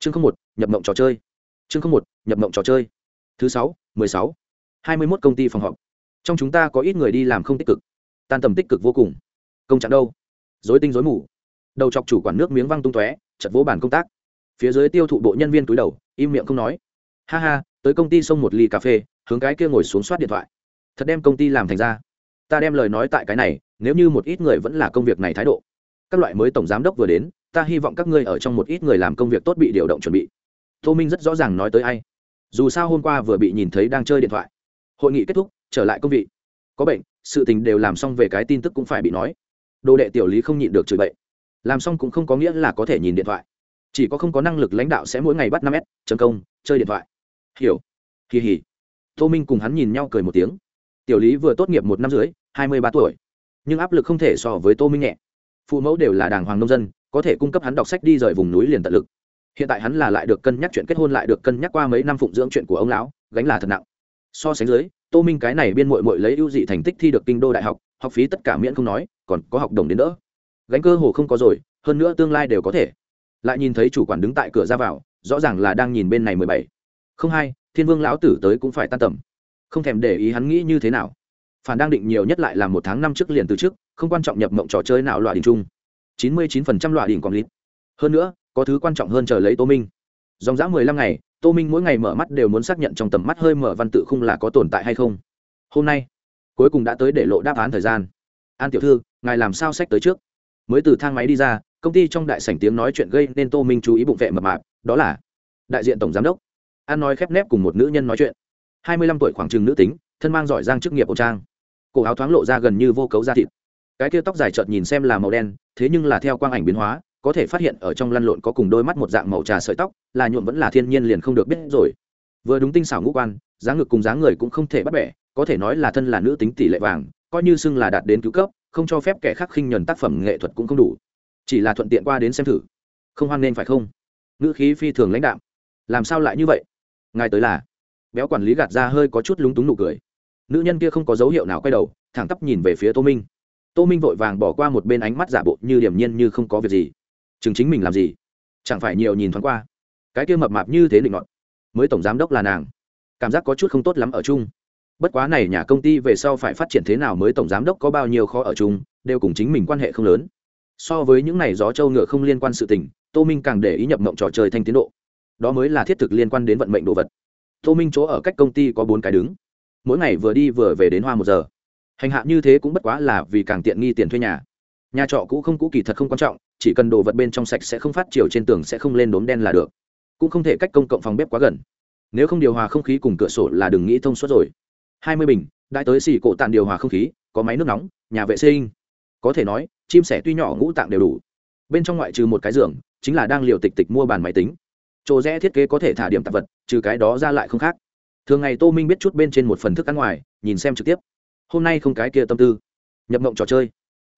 chương không một, nhập mộng trò chơi. Chương không một, nhập mộng trò chơi. Thứ sáu, mười sáu. Hai mươi mốt công ty phòng họp. Trong chúng ta có ít người đi làm không tích cực. Tan tầm tích cực vô cùng. Công trạng đâu? Dối tinh dối mù. Đầu chọc chủ quản nước miếng văng tung tóe, chật vỗ bản công tác. Phía dưới tiêu thụ bộ nhân viên túi đầu, im miệng không nói. Ha ha, tới công ty xông một ly cà phê, hướng cái kia ngồi xuống soát điện thoại. Thật đem công ty làm thành ra. Ta đem lời nói tại cái này, nếu như một ít người vẫn là công việc này thái độ. Các loại mới tổng giám đốc vừa đến ta hy vọng các ngươi ở trong một ít người làm công việc tốt bị điều động chuẩn bị. Tô minh rất rõ ràng nói tới ai. Dù sao hôm qua vừa bị nhìn thấy đang chơi điện thoại. Hội nghị kết thúc, trở lại công vị. Có bệnh, sự tình đều làm xong về cái tin tức cũng phải bị nói. Đồ đệ tiểu lý không nhịn được chửi bậy. Làm xong cũng không có nghĩa là có thể nhìn điện thoại. Chỉ có không có năng lực lãnh đạo sẽ mỗi ngày bắt năm s, chấm công, chơi điện thoại. Hiểu. Kỳ hỉ. Tô minh cùng hắn nhìn nhau cười một tiếng. Tiểu lý vừa tốt nghiệp một năm dưới hai mươi ba tuổi. Nhưng áp lực không thể so với tô minh nhẹ. Phụ mẫu đều là đàng hoàng nông dân có thể cung cấp hắn đọc sách đi rời vùng núi liền tận lực. Hiện tại hắn là lại được cân nhắc chuyện kết hôn, lại được cân nhắc qua mấy năm phụng dưỡng chuyện của ông lão, gánh là thật nặng. So sánh dưới, tô minh cái này biên mội mội lấy ưu dị thành tích thi được kinh đô đại học học phí tất cả miễn không nói, còn có học đồng đến đỡ. Gánh cơ hồ không có rồi, hơn nữa tương lai đều có thể. Lại nhìn thấy chủ quản đứng tại cửa ra vào, rõ ràng là đang nhìn bên này mười bảy. Không hai, thiên vương lão tử tới cũng phải tan tầm. Không thèm để ý hắn nghĩ như thế nào. Phản đang định nhiều nhất lại là một tháng năm trước liền từ trước, không quan trọng nhập mộng trò chơi nào loại đình chung chín mươi chín phần trăm loại đỉnh còn lít hơn nữa, có thứ quan trọng hơn chờ lấy tô minh. Dòng dã mười lăm ngày, tô minh mỗi ngày mở mắt đều muốn xác nhận trong tầm mắt hơi mở văn tự khung là có tồn tại hay không. Hôm nay, cuối cùng đã tới để lộ đáp án thời gian. An tiểu thư, ngài làm sao sách tới trước? Mới từ thang máy đi ra, công ty trong đại sảnh tiếng nói chuyện gây nên tô minh chú ý bụng vệ mập mạp, đó là đại diện tổng giám đốc. An nói khép nép cùng một nữ nhân nói chuyện. Hai mươi lăm tuổi khoảng chừng nữ tính, thân mang giỏi giang chức nghiệp ổ trang. Cổ áo thoáng lộ ra gần như vô cấu da thịt cái kia tóc dài chợt nhìn xem là màu đen, thế nhưng là theo quang ảnh biến hóa, có thể phát hiện ở trong lăn lộn có cùng đôi mắt một dạng màu trà sợi tóc, là nhuộm vẫn là thiên nhiên liền không được biết rồi. Vừa đúng tinh xảo ngũ quan, dáng ngực cùng dáng người cũng không thể bắt bẻ, có thể nói là thân là nữ tính tỷ lệ vàng, coi như xưng là đạt đến cứu cấp, không cho phép kẻ khác khinh nhuần tác phẩm nghệ thuật cũng không đủ. Chỉ là thuận tiện qua đến xem thử. Không hoan nên phải không? Ngữ khí phi thường lãnh đạm. Làm sao lại như vậy? Ngài tới là? Béo quản lý gạt ra hơi có chút lúng túng nụ cười. Nữ nhân kia không có dấu hiệu nào quay đầu, thẳng tắp nhìn về phía tô minh tô minh vội vàng bỏ qua một bên ánh mắt giả bộ như điểm nhiên như không có việc gì. Chừng chính mình làm gì? Chẳng phải nhiều nhìn thoáng qua. Cái kia mập mạp như thế định ngọn mới tổng giám đốc là nàng. Cảm giác có chút không tốt lắm ở chung. Bất quá này nhà công ty về sau phải phát triển thế nào mới tổng giám đốc có bao nhiêu khó ở chung, đều cùng chính mình quan hệ không lớn. So với những này gió trâu ngựa không liên quan sự tình, tô minh càng để ý nhập mộng trò chơi thanh tiến độ. Đó mới là thiết thực liên quan đến vận mệnh đồ vật. Tô minh chỗ ở cách công ty có bốn cái đứng. Mỗi ngày vừa đi vừa về đến hoa một giờ hành hạ như thế cũng bất quá là vì càng tiện nghi tiền thuê nhà. Nhà trọ cũ không cũ kỳ thật không quan trọng, chỉ cần đồ vật bên trong sạch sẽ không phát chiều trên tường sẽ không lên đốm đen là được. Cũng không thể cách công cộng phòng bếp quá gần. Nếu không điều hòa không khí cùng cửa sổ là đừng nghĩ thông suốt rồi. Hai mươi bình, đại tới xì cổ tàn điều hòa không khí, có máy nước nóng, nhà vệ sinh. Có thể nói, chim sẻ tuy nhỏ ngũ tạng đều đủ. Bên trong ngoại trừ một cái giường, chính là đang liều tịch tịch mua bàn máy tính. Chỗ rẽ thiết kế có thể thả điểm tạp vật, trừ cái đó ra lại không khác. Thường ngày tô minh biết chút bên trên một phần thức ăn ngoài, nhìn xem trực tiếp hôm nay không cái kia tâm tư. Nhập mộng trò chơi.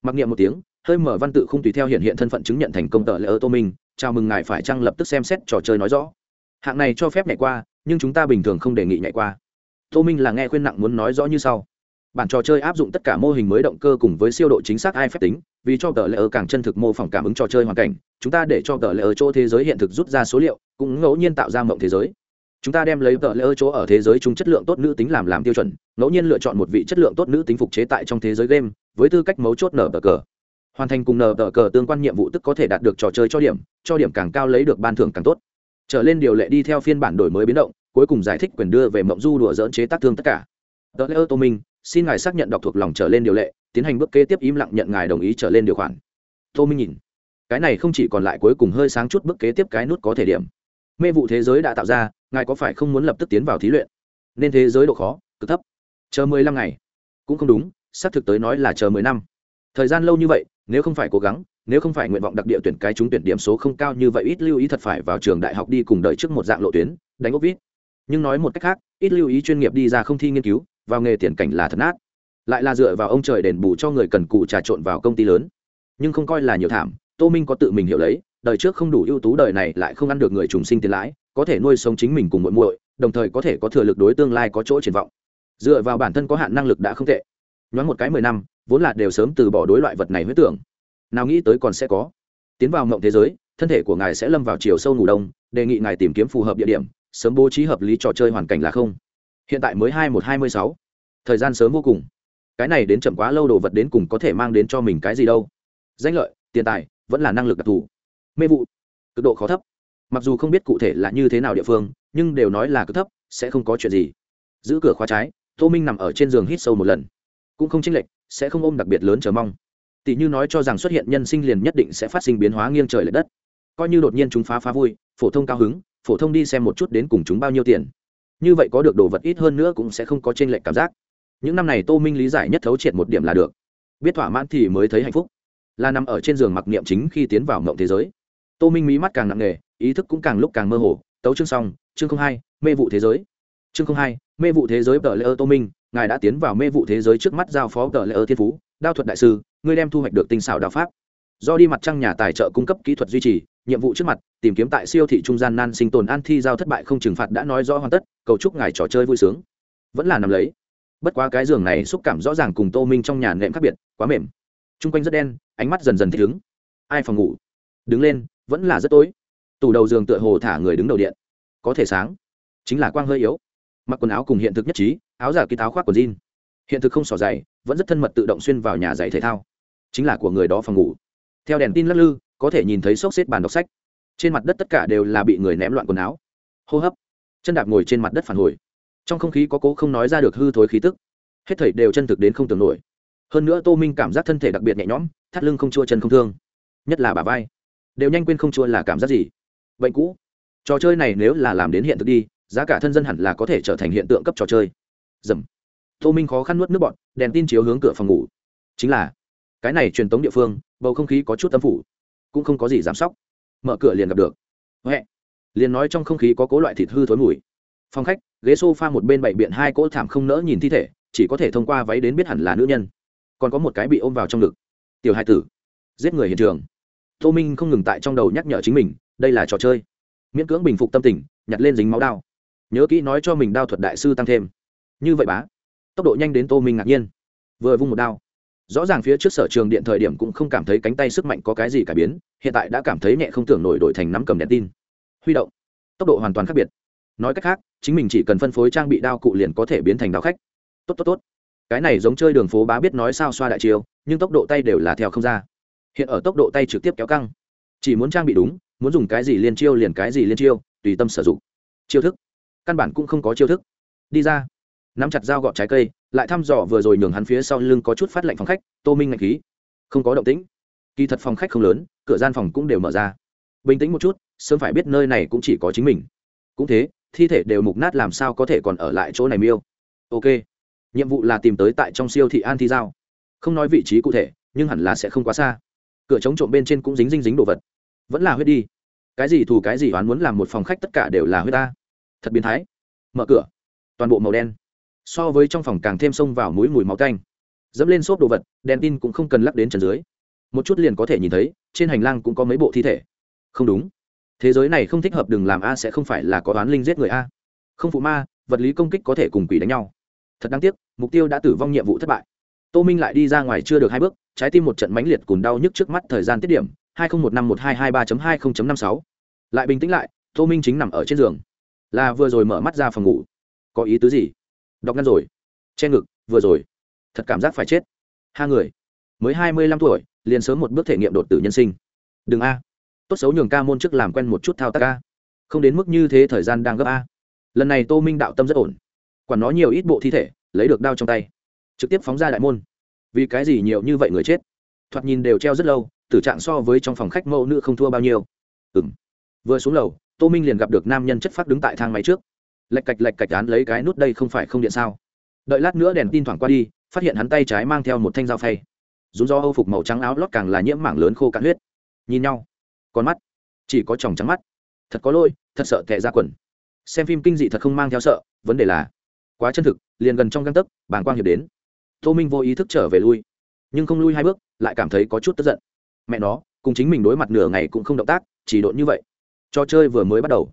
Mặc niệm một tiếng, hơi mở văn tự không tùy theo hiện hiện thân phận chứng nhận thành công tờ lễ ơ tô minh chào mừng ngài phải chăng lập tức xem xét trò chơi nói rõ. Hạng này cho phép nhảy qua, nhưng chúng ta bình thường không đề nghị nhảy qua. Tô minh là nghe khuyên nặng muốn nói rõ như sau. Bản trò chơi áp dụng tất cả mô hình mới động cơ cùng với siêu độ chính xác ai phép tính, vì cho tờ lễ ơ càng chân thực mô phỏng cảm ứng trò chơi hoàn cảnh, chúng ta để cho tờ lễ ơ chỗ thế giới hiện thực rút ra số liệu, cũng ngẫu nhiên tạo ra mộng thế giới chúng ta đem lấy tờ lỡ chỗ ở thế giới chung chất lượng tốt nữ tính làm làm tiêu chuẩn, ngẫu nhiên lựa chọn một vị chất lượng tốt nữ tính phục chế tại trong thế giới game, với tư cách mấu chốt nở tờ cờ. Hoàn thành cùng nở tờ cờ tương quan nhiệm vụ tức có thể đạt được trò chơi cho điểm cho điểm càng cao lấy được ban thưởng càng tốt. Trở lên điều lệ đi theo phiên bản đổi mới biến động, cuối cùng giải thích quyền đưa về mộng du đùa dỡn chế tác thương tất cả. Tờ lỡ tô minh, xin ngài xác nhận đọc thuộc lòng trở lên điều lệ, tiến hành bước kế tiếp im lặng nhận ngài đồng ý trở lên điều khoản. Tô minh nhìn, cái này không chỉ còn lại cuối cùng hơi sáng chút bước kế tiếp cái nút có thể điểm. Mê vụ thế giới đã tạo ra ngài có phải không muốn lập tức tiến vào thí luyện? Nên thế giới độ khó, cực thấp. Chờ mười lăm ngày. Cũng không đúng, xác thực tới nói là chờ mười năm. Thời gian lâu như vậy, nếu không phải cố gắng, nếu không phải nguyện vọng đặc địa tuyển cái chúng tuyển điểm số không cao như vậy, ít lưu ý thật phải vào trường đại học đi cùng đợi trước một dạng lộ tuyến, đánh ốc vít. Nhưng nói một cách khác, ít lưu ý chuyên nghiệp đi ra không thi nghiên cứu, vào nghề tiền cảnh là thật nát. Lại là dựa vào ông trời đền bù cho người cần cù trà trộn vào công ty lớn. Nhưng không coi là nhiều thảm, tô minh có tự mình hiểu lấy đời trước không đủ ưu tú đời này lại không ăn được người trùng sinh tiền lãi, có thể nuôi sống chính mình cùng muội muội, đồng thời có thể có thừa lực đối tương lai có chỗ triển vọng. Dựa vào bản thân có hạn năng lực đã không tệ. Nhoáng một cái mười năm, vốn là đều sớm từ bỏ đối loại vật này huyết tưởng. Nào nghĩ tới còn sẽ có. Tiến vào mộng thế giới, thân thể của ngài sẽ lâm vào chiều sâu ngủ đông, đề nghị ngài tìm kiếm phù hợp địa điểm, sớm bố trí hợp lý trò chơi hoàn cảnh là không. Hiện tại mới hai một hai mươi sáu. Thời gian sớm vô cùng. Cái này đến chậm quá lâu đồ vật đến cùng có thể mang đến cho mình cái gì đâu. Danh lợi, tiền tài, vẫn là năng lực đặc thù mê vụ. Cực độ khó thấp. Mặc dù không biết cụ thể là như thế nào địa phương, nhưng đều nói là cực thấp, sẽ không có chuyện gì. Giữ cửa khóa trái, tô minh nằm ở trên giường hít sâu một lần. Cũng không chênh lệch, sẽ không ôm đặc biệt lớn chờ mong. Tỷ như nói cho rằng xuất hiện nhân sinh liền nhất định sẽ phát sinh biến hóa nghiêng trời l ệ đất. Coi như đột nhiên chúng phá phá vui, phổ thông cao hứng, phổ thông đi xem một chút đến cùng chúng bao nhiêu tiền. Như vậy có được đồ vật ít hơn nữa cũng sẽ không có t r ê n lệch cảm giác. Những năm này tô minh lý giải nhất thấu triệt một điểm là được. Biết thỏa mãn thì mới thấy hạnh phúc. Là nằm ở trên giường mặc niệm chính khi tiến vào mộng thế giới tô minh mí mắt càng nặng nề, ý thức cũng càng lúc càng mơ hồ. Tấu chương xong, chương không hai, mê vụ thế giới. Chương không hai, mê vụ thế giới tờ lễ ơ tô minh, ngài đã tiến vào mê vụ thế giới trước mắt giao phó tờ lễ ơ thiên phú, đao thuật đại sư, ngươi đem thu hoạch được tinh xảo đạo pháp. Do đi mặt trăng nhà tài trợ cung cấp kỹ thuật duy trì, nhiệm vụ trước mặt, tìm kiếm tại siêu thị trung gian nan sinh tồn an thi giao thất bại không trừng phạt đã nói rõ hoàn tất, cầu chúc ngài trò chơi vui sướng. Vẫn là nằm lấy. Bất quá cái giường này xúc cảm rõ ràng cùng tô minh trong nhà nệm khác biệt, quá mềm. T r u n g quanh rất đen, ánh mắt dần dần thích ứng. Ai phòng ngủ? Đứng lên vẫn là rất tối. Tủ đầu giường tựa hồ thả người đứng đầu điện. Có thể sáng. Chính là quang hơi yếu. Mặc quần áo cùng hiện thực nhất trí, áo giả ký táo khoác quần jean. Hiện thực không xỏ dày, vẫn rất thân mật tự động xuyên vào nhà giày thể thao. Chính là của người đó phòng ngủ. Theo đèn tin lắc lư, có thể nhìn thấy xốc xếp bàn đọc sách. Trên mặt đất tất cả đều là bị người ném loạn quần áo. Hô hấp. Chân đạp ngồi trên mặt đất phản hồi. Trong không khí có cố không nói ra được hư thối khí tức. Hết thảy đều chân thực đến không tưởng nổi. Hơn nữa tô minh cảm giác thân thể đặc biệt nhẹ nhõm, thắt lưng không chua chân không thương. Nhất là bà vai đều nhanh quên không chua là cảm giác gì. Bệnh cũ. Trò chơi này nếu là làm đến hiện thực đi, giá cả thân dân hẳn là có thể trở thành hiện tượng cấp trò chơi. Dầm. Tô minh khó khăn nuốt nước bọn đèn tin chiếu hướng cửa phòng ngủ. Chính là, cái này truyền tống địa phương, bầu không khí có chút tâm phủ. Cũng không có gì giảm sóc. Mở cửa liền gặp được. Huệ. Liền nói trong không khí có cố loại thịt hư thối mùi. Phòng khách, ghế s o f a một bên bậy biện hai cỗ thảm không nỡ nhìn thi thể, chỉ có thể thông qua váy đến biết hẳn là nữ nhân. Còn có một cái bị ôm vào trong ngực. Tiểu hai tử. Giết người hiện trường tô minh không ngừng tại trong đầu nhắc nhở chính mình, đây là trò chơi. Miễn cưỡng bình phục tâm tình, nhặt lên dính máu đao. Nhớ kỹ nói cho mình đao thuật đại sư tăng thêm. Như vậy bá. Tốc độ nhanh đến tô minh ngạc nhiên. Vừa vung một đao. Rõ ràng phía trước sở trường điện thời điểm cũng không cảm thấy cánh tay sức mạnh có cái gì cải biến, hiện tại đã cảm thấy nhẹ không tưởng nổi đổi thành nắm cầm đèn tin. Huy động. Tốc độ hoàn toàn khác biệt. Nói cách khác, chính mình chỉ cần phân phối trang bị đao cụ liền có thể biến thành đao khách. Tốt tốt tốt. Cái này giống chơi đường phố bá biết nói sao xoa đại chiêu, nhưng tốc độ tay đều là theo không ra hiện ở tốc độ tay trực tiếp kéo căng. Chỉ muốn trang bị đúng, muốn dùng cái gì liên chiêu liền cái gì liên chiêu, tùy tâm sử dụng. Chiêu thức. Căn bản cũng không có chiêu thức. Đi ra. Nắm chặt dao gọt trái cây, lại thăm dò vừa rồi nhường hắn phía sau lưng có chút phát lạnh phòng khách, tô minh ngạch khí. Không có động tĩnh. Kỳ thật phòng khách không lớn, cửa gian phòng cũng đều mở ra. Bình tĩnh một chút, sớm phải biết nơi này cũng chỉ có chính mình. Cũng thế, thi thể đều mục nát làm sao có thể còn ở lại chỗ này miêu. Ok. Nhiệm vụ là tìm tới tại trong siêu thị an thi giao. Không nói vị trí cụ thể, nhưng hẳn là sẽ không quá xa cửa chống trộm bên trên cũng dính dinh dính đồ vật. Vẫn là huyết đi. Cái gì thù cái gì oán muốn làm một phòng khách tất cả đều là huyết ta. Thật biến thái. Mở cửa. Toàn bộ màu đen. So với trong phòng càng thêm xông vào mũi mùi máu canh dẫm lên xốp đồ vật, đèn tin cũng không cần lắp đến trần dưới. Một chút liền có thể nhìn thấy, trên hành lang cũng có mấy bộ thi thể. Không đúng. Thế giới này không thích hợp đừng làm a sẽ không phải là có oán linh giết người a. Không phụ ma, vật lý công kích có thể cùng quỷ đánh nhau. Thật đáng tiếc, mục tiêu đã tử vong nhiệm vụ thất bại. Tô minh lại đi ra ngoài chưa được hai bước trái tim một trận mãnh liệt cùn đau nhức trước mắt thời gian tiết điểm, hai nghìn một năm một hai hai ba hai nghìn năm sáu. Lại bình tĩnh lại, tô minh chính nằm ở trên giường. Là vừa rồi mở mắt ra phòng ngủ. Có ý tứ gì? Đọc ngăn rồi. Che ngực, vừa rồi. Thật cảm giác phải chết. Hai người. Mới hai mươi lăm tuổi, liền sớm một bước thể nghiệm đột tử nhân sinh. Đừng a. Tốt xấu nhường ca môn trước làm quen một chút thao tác a. Không đến mức như thế thời gian đang gấp a. Lần này tô minh đạo tâm rất ổn. Quản nó nhiều ít bộ thi thể, lấy được đao trong tay. Trực tiếp phóng ra đại môn vì cái gì nhiều như vậy người chết? Thoạt nhìn đều treo rất lâu, tử trạng so với trong phòng khách mẫu nữ không thua bao nhiêu. Ừng vừa xuống lầu, tô minh liền gặp được nam nhân chất phát đứng tại thang máy trước. Lạch cạch lạch cạch án lấy cái nút đây không phải không điện sao? Đợi lát nữa đèn tin thoảng qua đi, phát hiện hắn tay trái mang theo một thanh dao phay. Dù do âu phục màu trắng áo lót càng là nhiễm mảng lớn khô cạn huyết. Nhìn nhau. Con mắt. Chỉ có tròng trắng mắt. Thật có lỗi, thật sợ tệ ra quần. Xem phim kinh dị thật không mang theo sợ, vấn đề là quá chân thực, liền gần trong găng tấc, bàng quang hiệp đến tô minh vô ý thức trở về lui. Nhưng không lui hai bước, lại cảm thấy có chút tức giận. Mẹ nó, cùng chính mình đối mặt nửa ngày cũng không động tác, chỉ độn như vậy. Trò chơi vừa mới bắt đầu.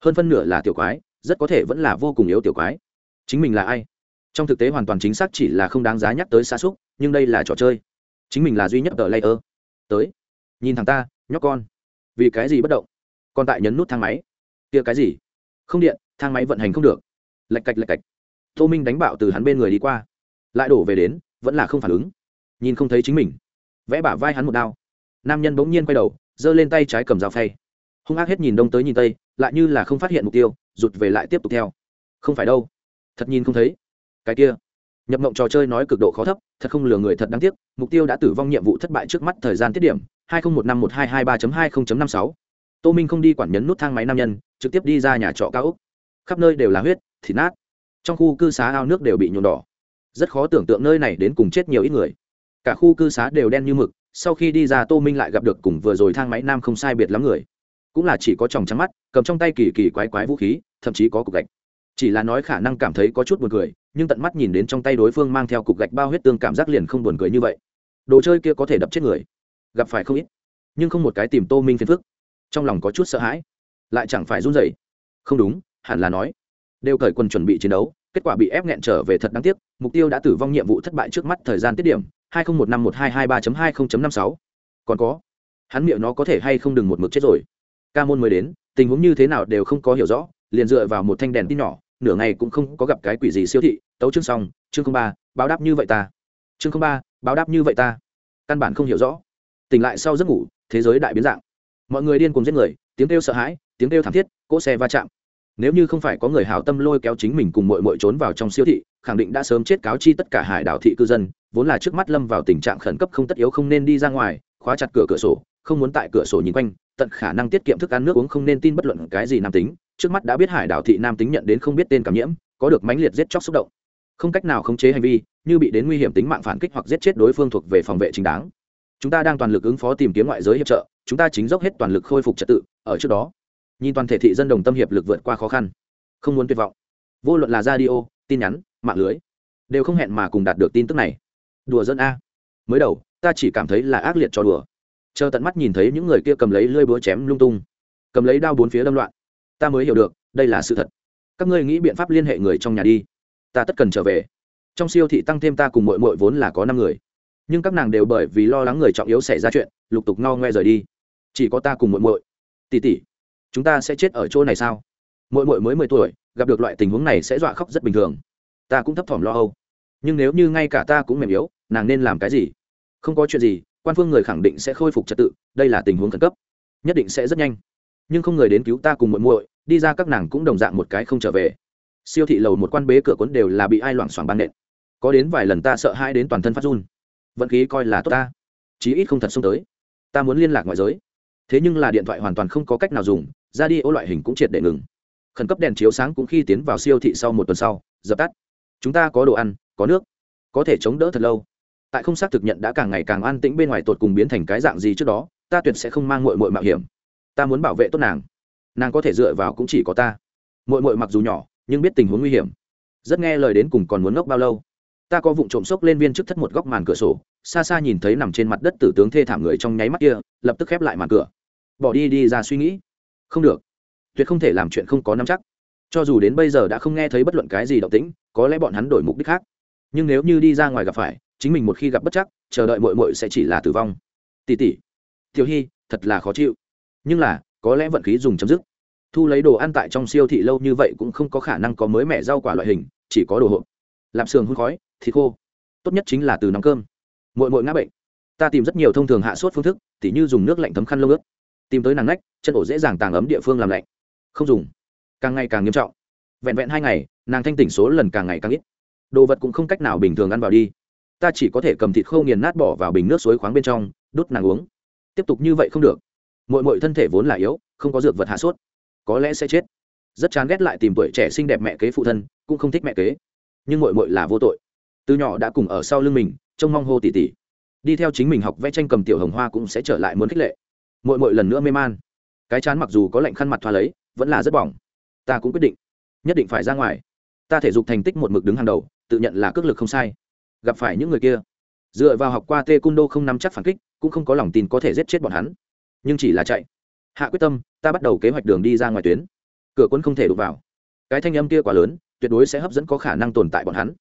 Hơn phân nửa là tiểu quái, rất có thể vẫn là vô cùng yếu tiểu quái. Chính mình là ai? Trong thực tế hoàn toàn chính xác chỉ là không đáng giá nhắc tới xa xúc nhưng đây là trò chơi. Chính mình là duy nhất ở layer. Tới. Nhìn thằng ta, nhóc con. Vì cái gì bất động? Còn tại nhấn nút thang máy. Kia cái gì? Không điện, thang máy vận hành không được. Lạch cạch lạch cạch. Tô minh đánh bạo từ hắn bên người đi qua lại đổ về đến, vẫn là không phản ứng. Nhìn không thấy chính mình. Vẽ bả vai hắn một đao. Nam nhân bỗng nhiên quay đầu, giơ lên tay trái cầm dao phay. Hung ác hết nhìn đông tới nhìn tây, lại như là không phát hiện mục tiêu, rụt về lại tiếp tục theo. Không phải đâu. Thật nhìn không thấy. Cái kia. Nhập mộng trò chơi nói cực độ khó thấp, thật không lừa người thật đáng tiếc, mục tiêu đã tử vong nhiệm vụ thất bại trước mắt thời gian tiết điểm, hai nghìn một năm một hai hai ba hai mươi năm sáu. Tô minh không đi quản nhấn nút thang máy nam nhân, trực tiếp đi ra nhà trọ cao úc khắp nơi đều là huyết, thịt nát. Trong khu cư xá ao nước đều bị nhuộm đỏ rất khó tưởng tượng nơi này đến cùng chết nhiều ít người. Cả khu cư xá đều đen như mực, sau khi đi ra tô minh lại gặp được cùng vừa rồi thang máy nam không sai biệt lắm người. Cũng là chỉ có chòng trắng mắt, cầm trong tay kỳ kỳ quái quái vũ khí, thậm chí có cục gạch. Chỉ là nói khả năng cảm thấy có chút buồn cười, nhưng tận mắt nhìn đến trong tay đối phương mang theo cục gạch bao huyết tương cảm giác liền không buồn cười như vậy. Đồ chơi kia có thể đập chết người. Gặp phải không ít. Nhưng không một cái tìm tô minh phiền phức. Trong lòng có chút sợ hãi. Lại chẳng phải run rẩy. Không đúng, hẳn là nói. Đều cởi quần chuẩn bị chiến đấu kết quả bị ép nghẹn trở về thật đáng tiếc, mục tiêu đã tử vong nhiệm vụ thất bại trước mắt thời gian tiết điểm, hai nghìn một năm một hai hai ba hai mươi năm sáu. Còn có, hắn miệng nó có thể hay không đừng một mực chết rồi. Ca môn mới đến, tình huống như thế nào đều không có hiểu rõ, liền dựa vào một thanh đèn tin nhỏ, nửa ngày cũng không có gặp cái quỷ gì siêu thị, tấu chương xong, chương ba, báo đáp như vậy ta. Chương ba, báo đáp như vậy ta. Căn bản không hiểu rõ. Tỉnh lại sau giấc ngủ, thế giới đại biến dạng. Mọi người điên cùng giết người, tiếng kêu sợ hãi, tiếng kêu thảm thiết, cỗ xe va chạm nếu như không phải có người hào tâm lôi kéo chính mình cùng mội mội trốn vào trong siêu thị, khẳng định đã sớm chết cáo chi tất cả hải đảo thị cư dân, vốn là trước mắt lâm vào tình trạng khẩn cấp không tất yếu không nên đi ra ngoài, khóa chặt cửa cửa sổ, không muốn tại cửa sổ nhìn quanh, tận khả năng tiết kiệm thức ăn nước uống không nên tin bất luận cái gì nam tính, trước mắt đã biết hải đảo thị nam tính nhận đến không biết tên cảm nhiễm, có được mãnh liệt giết chóc xúc động. Không cách nào khống chế hành vi, như bị đến nguy hiểm tính mạng phản kích hoặc giết chết đối phương thuộc về phòng vệ chính đáng. Chúng ta đang toàn lực ứng phó tìm kiếm ngoại giới hiệp trợ, chúng ta chính dốc hết toàn lực khôi phục trật tự, ở trước đó nhìn toàn thể thị dân đồng tâm hiệp lực vượt qua khó khăn. Không muốn tuyệt vọng. Vô luận là radio, tin nhắn, mạng lưới, đều không hẹn mà cùng đạt được tin tức này. Đùa dân a. Mới đầu, ta chỉ cảm thấy là ác liệt cho đùa. Chờ tận mắt nhìn thấy những người kia cầm lấy lưỡi búa chém lung tung, cầm lấy đao bốn phía đâm loạn, ta mới hiểu được, đây là sự thật. Các ngươi nghĩ biện pháp liên hệ người trong nhà đi. Ta tất cần trở về. Trong siêu thị tăng thêm ta cùng mội mội vốn là có năm người. Nhưng các nàng đều bởi vì lo lắng người trọng yếu xảy ra chuyện, lục tục ngao ngoe rời đi. Chỉ có ta cùng mội mội tỉ tỉ chúng ta sẽ chết ở chỗ này sao? Mỗi mỗi mới mười tuổi, gặp được loại tình huống này sẽ dọa khóc rất bình thường. Ta cũng thấp thỏm lo âu. Nhưng nếu như ngay cả ta cũng mềm yếu, nàng nên làm cái gì? Không có chuyện gì, quan phương người khẳng định sẽ khôi phục trật tự, đây là tình huống khẩn cấp. Nhất định sẽ rất nhanh. Nhưng không người đến cứu ta cùng muội muội, đi ra các nàng cũng đồng dạng một cái không trở về. Siêu thị lầu một quan bế cửa cuốn đều là bị ai loảng xoảng ban nện. Có đến vài lần ta sợ hãi đến toàn thân phát run. Vận khí coi là tốt ta. Chí ít không thật xông tới. Ta muốn liên lạc ngoại giới thế nhưng là điện thoại hoàn toàn không có cách nào dùng ra đi ô loại hình cũng triệt để ngừng. Khẩn cấp đèn chiếu sáng cũng khi tiến vào siêu thị sau một tuần sau, dập tắt. Chúng ta có đồ ăn, có nước, có thể chống đỡ thật lâu. Tại không xác thực nhận đã càng ngày càng an tĩnh bên ngoài tột cùng biến thành cái dạng gì trước đó, ta tuyệt sẽ không mang mội mội mạo hiểm. Ta muốn bảo vệ tốt nàng. Nàng có thể dựa vào cũng chỉ có ta. Mội mội mặc dù nhỏ, nhưng biết tình huống nguy hiểm. Rất nghe lời đến cùng còn muốn ngốc bao lâu ta có vụng trộm sốc lên viên trước thất một góc màn cửa sổ, xa xa nhìn thấy nằm trên mặt đất tử tướng thê thảm người trong nháy mắt kia, lập tức khép lại màn cửa. Bỏ đi đi ra suy nghĩ. Không được. Tuyệt không thể làm chuyện không có nắm chắc. Cho dù đến bây giờ đã không nghe thấy bất luận cái gì động tĩnh, có lẽ bọn hắn đổi mục đích khác. Nhưng nếu như đi ra ngoài gặp phải, chính mình một khi gặp bất chắc, chờ đợi mội mội sẽ chỉ là tử vong. Tỉ tỉ thiếu hy, thật là khó chịu. Nhưng là, có lẽ vận khí dùng chấm dứt. Thu lấy đồ ăn tại trong siêu thị lâu như vậy cũng không có khả năng có mới mẻ rau quả loại hình, chỉ có đồ hộp. Lạp sườn hôn khói thịt khô. Tốt nhất chính là từ nóng cơm. Mội mội ngã bệnh. Ta tìm rất nhiều thông thường hạ sốt phương thức, tỉ như dùng nước lạnh thấm khăn lông ướt. Tìm tới nàng nách chân ổ dễ dàng tàng ấm địa phương làm lạnh. Không dùng. Càng ngày càng nghiêm trọng. Vẹn vẹn hai ngày, nàng thanh tỉnh số lần càng ngày càng ít. Đồ vật cũng không cách nào bình thường ăn vào đi. Ta chỉ có thể cầm thịt khô nghiền nát bỏ vào bình nước suối khoáng bên trong đốt nàng uống. Tiếp tục như vậy không được. Mội mội thân thể vốn là yếu, không có dược vật hạ sốt. Có lẽ sẽ chết. Rất chán ghét lại tìm tuổi trẻ xinh đẹp mẹ kế phụ thân, cũng không thích mẹ kế. Nhưng mội mội là vô tội từ nhỏ đã cùng ở sau lưng mình, trông mong hô tỉ tỉ. Đi theo chính mình học vẽ tranh cầm tiểu hồng hoa cũng sẽ trở lại muốn khích lệ. Mội mội lần nữa mê man. Cái chán mặc dù có lạnh khăn mặt thoa lấy, vẫn là rất bỏng. Ta cũng quyết định, nhất định phải ra ngoài. Ta thể dục thành tích một mực đứng hàng đầu, tự nhận là cước lực không sai. Gặp phải những người kia, dựa vào học qua tê cung đô không nắm chắc phản kích, cũng không có lòng tin có thể giết chết bọn hắn. Nhưng chỉ là chạy. Hạ quyết tâm, ta bắt đầu kế hoạch đường đi ra ngoài tuyến. Cửa quân không thể đụng vào. Cái thanh âm kia quá lớn, tuyệt đối sẽ hấp dẫn có khả năng tồn tại bọn hắn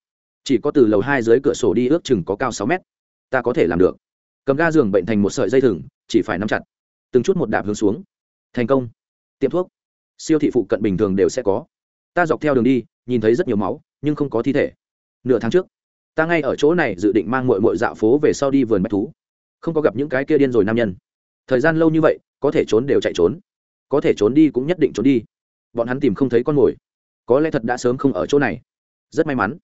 chỉ có từ lầu hai dưới cửa sổ đi ước chừng có cao sáu mét. Ta có thể làm được. Cầm ga giường bệnh thành một sợi dây thừng, chỉ phải nắm chặt. Từng chút một đạp hướng xuống. Thành công. Tiệm thuốc. Siêu thị phụ cận bình thường đều sẽ có. Ta dọc theo đường đi, nhìn thấy rất nhiều máu, nhưng không có thi thể. Nửa tháng trước, ta ngay ở chỗ này dự định mang mội mội dạo phố về sau đi vườn bách thú. Không có gặp những cái kia điên rồi nam nhân. Thời gian lâu như vậy, có thể trốn đều chạy trốn. Có thể trốn đi cũng nhất định trốn đi. Bọn hắn tìm không thấy con mồi. Có lẽ thật đã sớm không ở chỗ này. Rất may mắn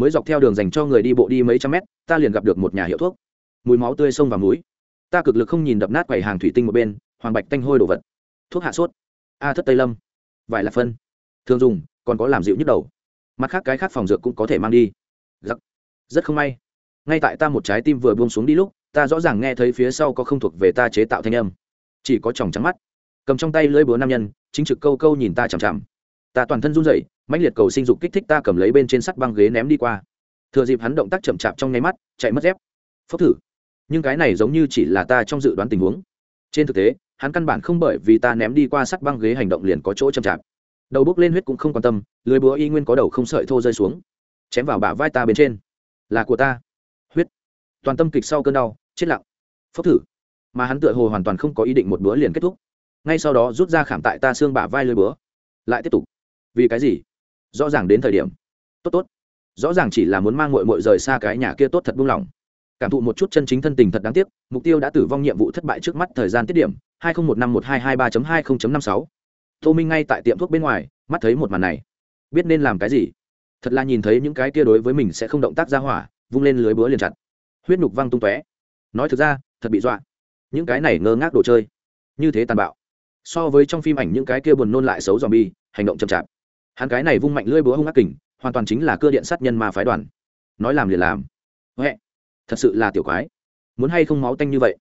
mới dọc theo đường dành cho người đi bộ đi mấy trăm mét, ta liền gặp được một nhà hiệu thuốc. Mùi máu tươi sông và mũi ta cực lực không nhìn đập nát quầy hàng thủy tinh một bên, hoàng bạch tanh hôi đồ vật. Thuốc hạ sốt. A thất tây lâm. Vải là phân. Thường dùng, còn có làm dịu nhức đầu. Mặt khác cái khác phòng dược cũng có thể mang đi. Giặc. rất không may. Ngay tại ta một trái tim vừa buông xuống đi lúc, ta rõ ràng nghe thấy phía sau có không thuộc về ta chế tạo thanh âm. Chỉ có chồng trắng mắt. Cầm trong tay lưỡi búa nam nhân, chính trực câu câu nhìn ta chằm chằm. Ta toàn thân run rẩy mãnh liệt cầu sinh dục kích thích ta cầm lấy bên trên sắt băng ghế ném đi qua. Thừa dịp hắn động tác chậm chạp trong nháy mắt, chạy mất dép. Phốc thử. Nhưng cái này giống như chỉ là ta trong dự đoán tình huống. Trên thực tế, hắn căn bản không bởi vì ta ném đi qua sắt băng ghế hành động liền có chỗ chậm chạp. Đầu bốc lên huyết cũng không quan tâm, lưới búa y nguyên có đầu không sợi thô rơi xuống. Chém vào bả vai ta bên trên. Là của ta. Huyết. Toàn tâm kịch sau cơn đau, chết lặng. Phốc thử. Mà hắn tựa hồ hoàn toàn không có ý định một bữa liền kết thúc. Ngay sau đó rút ra khảm tại ta xương bả vai lưới búa. Lại tiếp tục. Vì cái gì? Rõ ràng đến thời điểm. Tốt tốt. Rõ ràng chỉ là muốn mang mội mội rời xa cái nhà kia tốt thật buông lỏng. Cảm thụ một chút chân chính thân tình thật đáng tiếc, mục tiêu đã tử vong nhiệm vụ thất bại trước mắt thời gian tiết điểm, hai nghìn một năm một hai hai ba hai năm sáu. Tô minh ngay tại tiệm thuốc bên ngoài, mắt thấy một màn này. Biết nên làm cái gì? Thật là nhìn thấy những cái kia đối với mình sẽ không động tác ra hỏa, vung lên lưới búa liền chặt. Huyết nhục văng tung tóe. Nói thực ra, thật bị dọa. Những cái này ngơ ngác đồ chơi. Như thế tàn bạo. So với trong phim ảnh những cái kia buồn nôn lại xấu dòm bi hành động chậm chạp hắn cái này vung mạnh lưỡi búa hung ác kình, hoàn toàn chính là cưa điện sát nhân ma phái đoàn. Nói làm liền làm. Huệ, thật sự là tiểu quái. Muốn hay không máu tanh như vậy?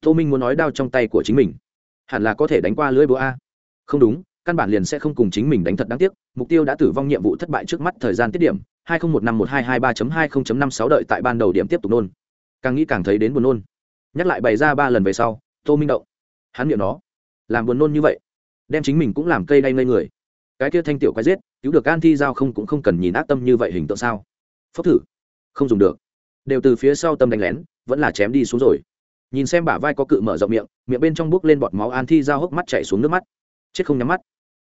Tô minh muốn nói đao trong tay của chính mình. Hẳn là có thể đánh qua lưỡi búa a. Không đúng, căn bản liền sẽ không cùng chính mình đánh thật đáng tiếc, mục tiêu đã tử vong nhiệm vụ thất bại trước mắt thời gian tiết điểm, hai nghìn một năm một hai hai ba hai mươi năm sáu đợi tại ban đầu điểm tiếp tục nôn. Càng nghĩ càng thấy đến buồn nôn. Nhắc lại bày ra ba lần về sau, tô minh động. Hắn miệng nó. Làm buồn nôn như vậy, đem chính mình cũng làm cây đay ngây người cái kia thanh tiểu quái giết, cứu được an thi giao không cũng không cần nhìn ác tâm như vậy hình tượng sao? Phốc thử. Không dùng được. Đều từ phía sau tâm đánh lén, vẫn là chém đi xuống rồi. Nhìn xem bả vai có cự mở rộng miệng miệng bên trong bước lên bọt máu an thi giao hốc mắt chạy xuống nước mắt. Chết không nhắm mắt.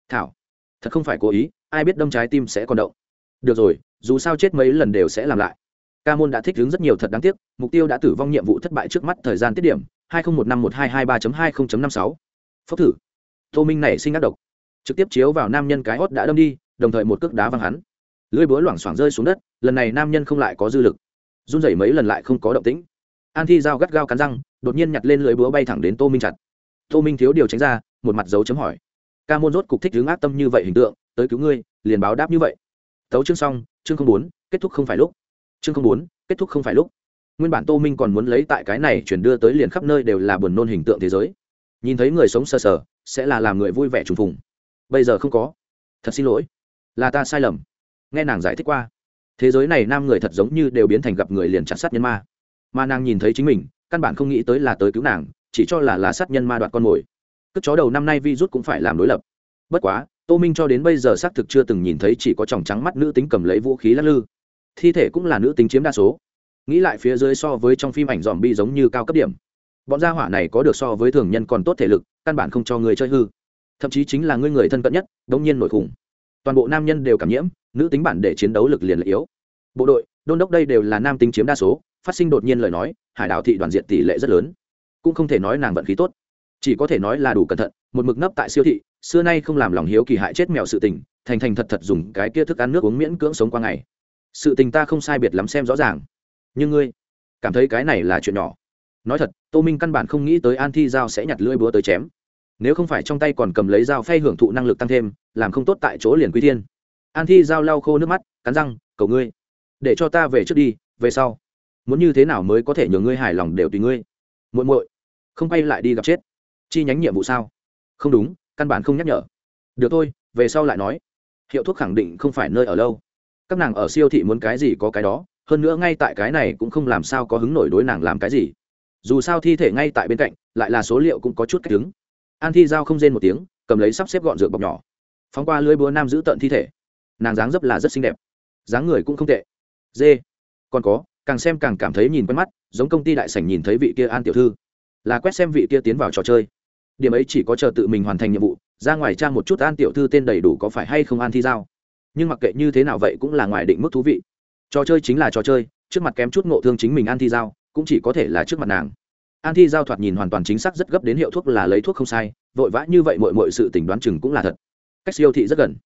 Thảo, thật không phải cố ý, ai biết đâm trái tim sẽ còn động. Được rồi, dù sao chết mấy lần đều sẽ làm lại. Ca môn đã thích ứng rất nhiều thật đáng tiếc, mục tiêu đã tử vong nhiệm vụ thất bại trước mắt thời gian tiết điểm, hai nghìn một năm một hai hai ba hai năm sáu. Phốc thử. Tô minh này sinh ác độc trực tiếp chiếu vào nam nhân cái hót đã đâm đi, đồng thời một cước đá văng hắn. Lưỡi búa loảng xoảng rơi xuống đất, lần này nam nhân không lại có dư lực. Run rẩy mấy lần lại không có động tĩnh. An thi dao gắt gao cắn răng, đột nhiên nhặt lên lưỡi búa bay thẳng đến tô minh chặt. Tô minh thiếu điều tránh ra, một mặt dấu chấm hỏi. Ca môn rốt cục thích hướng ác tâm như vậy hình tượng, tới cứu ngươi, liền báo đáp như vậy. Tấu chương xong, chương không bốn, kết thúc không phải lúc. Chương không bốn, kết thúc không phải lúc. Nguyên bản tô minh còn muốn lấy tại cái này chuyển đưa tới liền khắp nơi đều là buồn nôn hình tượng thế giới. Nhìn thấy người sống sờ sờ, sẽ là làm người vui vẻ trùng phùng bây giờ không có. Thật xin lỗi. Là ta sai lầm. Nghe nàng giải thích qua. Thế giới này nam người thật giống như đều biến thành gặp người liền chặt sát nhân ma. Mà nàng nhìn thấy chính mình, căn bản không nghĩ tới là tới cứu nàng, chỉ cho là là sát nhân ma đoạt con mồi. Cất chó đầu năm nay vi rút cũng phải làm đối lập. Bất quá, tô minh cho đến bây giờ xác thực chưa từng nhìn thấy chỉ có tròng trắng mắt nữ tính cầm lấy vũ khí lắc lư. Thi thể cũng là nữ tính chiếm đa số. Nghĩ lại phía dưới so với trong phim ảnh dòm bi giống như cao cấp điểm. Bọn gia hỏa này có được so với thường nhân còn tốt thể lực, căn bản không cho người chơi hư thậm chí chính là ngươi người thân cận nhất đông nhiên nổi khủng. Toàn bộ nam nhân đều cảm nhiễm, nữ tính bản để chiến đấu lực liền là yếu. Bộ đội, đôn đốc đây đều là nam tính chiếm đa số, phát sinh đột nhiên lời nói, hải đảo thị đoàn diện tỷ lệ rất lớn. Cũng không thể nói nàng vận khí tốt. Chỉ có thể nói là đủ cẩn thận, một mực nấp tại siêu thị, xưa nay không làm lòng hiếu kỳ hại chết mèo sự tình, thành thành thật thật dùng cái kia thức ăn nước uống miễn cưỡng sống qua ngày. Sự tình ta không sai biệt lắm xem rõ ràng. Nhưng ngươi cảm thấy cái này là chuyện nhỏ. Nói thật, tô minh căn bản không nghĩ tới an thi giao sẽ nhặt lưỡi búa tới chém nếu không phải trong tay còn cầm lấy dao phay hưởng thụ năng lực tăng thêm, làm không tốt tại chỗ liền quy thiên. An thi giao lau khô nước mắt, cắn răng, cầu ngươi, để cho ta về trước đi, về sau, muốn như thế nào mới có thể nhường ngươi hài lòng đều tùy ngươi. Muội muội, không quay lại đi gặp chết. Chi nhánh nhiệm vụ sao? Không đúng, căn bản không nhắc nhở. Được thôi, về sau lại nói. Hiệu thuốc khẳng định không phải nơi ở lâu. Các nàng ở siêu thị muốn cái gì có cái đó, hơn nữa ngay tại cái này cũng không làm sao có hứng nổi đối nàng làm cái gì. Dù sao thi thể ngay tại bên cạnh, lại là số liệu cũng có chút cách đứng an thi giao không rên một tiếng, cầm lấy sắp xếp gọn dược bọc nhỏ. Phóng qua lưới búa nam giữ tận thi thể. Nàng dáng dấp là rất xinh đẹp. Dáng người cũng không tệ. Dê. Còn có, càng xem càng cảm thấy nhìn quen mắt, giống công ty đại sảnh nhìn thấy vị kia an tiểu thư. Là quét xem vị kia tiến vào trò chơi. Điểm ấy chỉ có chờ tự mình hoàn thành nhiệm vụ, ra ngoài trang một chút an tiểu thư tên đầy đủ có phải hay không an thi giao. Nhưng mặc kệ như thế nào vậy cũng là ngoài định mức thú vị. Trò chơi chính là trò chơi, trước mặt kém chút ngộ thương chính mình an thi giao, cũng chỉ có thể là trước mặt nàng an thi giao thoạt nhìn hoàn toàn chính xác rất gấp đến hiệu thuốc là lấy thuốc không sai, vội vã như vậy mọi mọi sự tình đoán chừng cũng là thật. Cách siêu thị rất gần.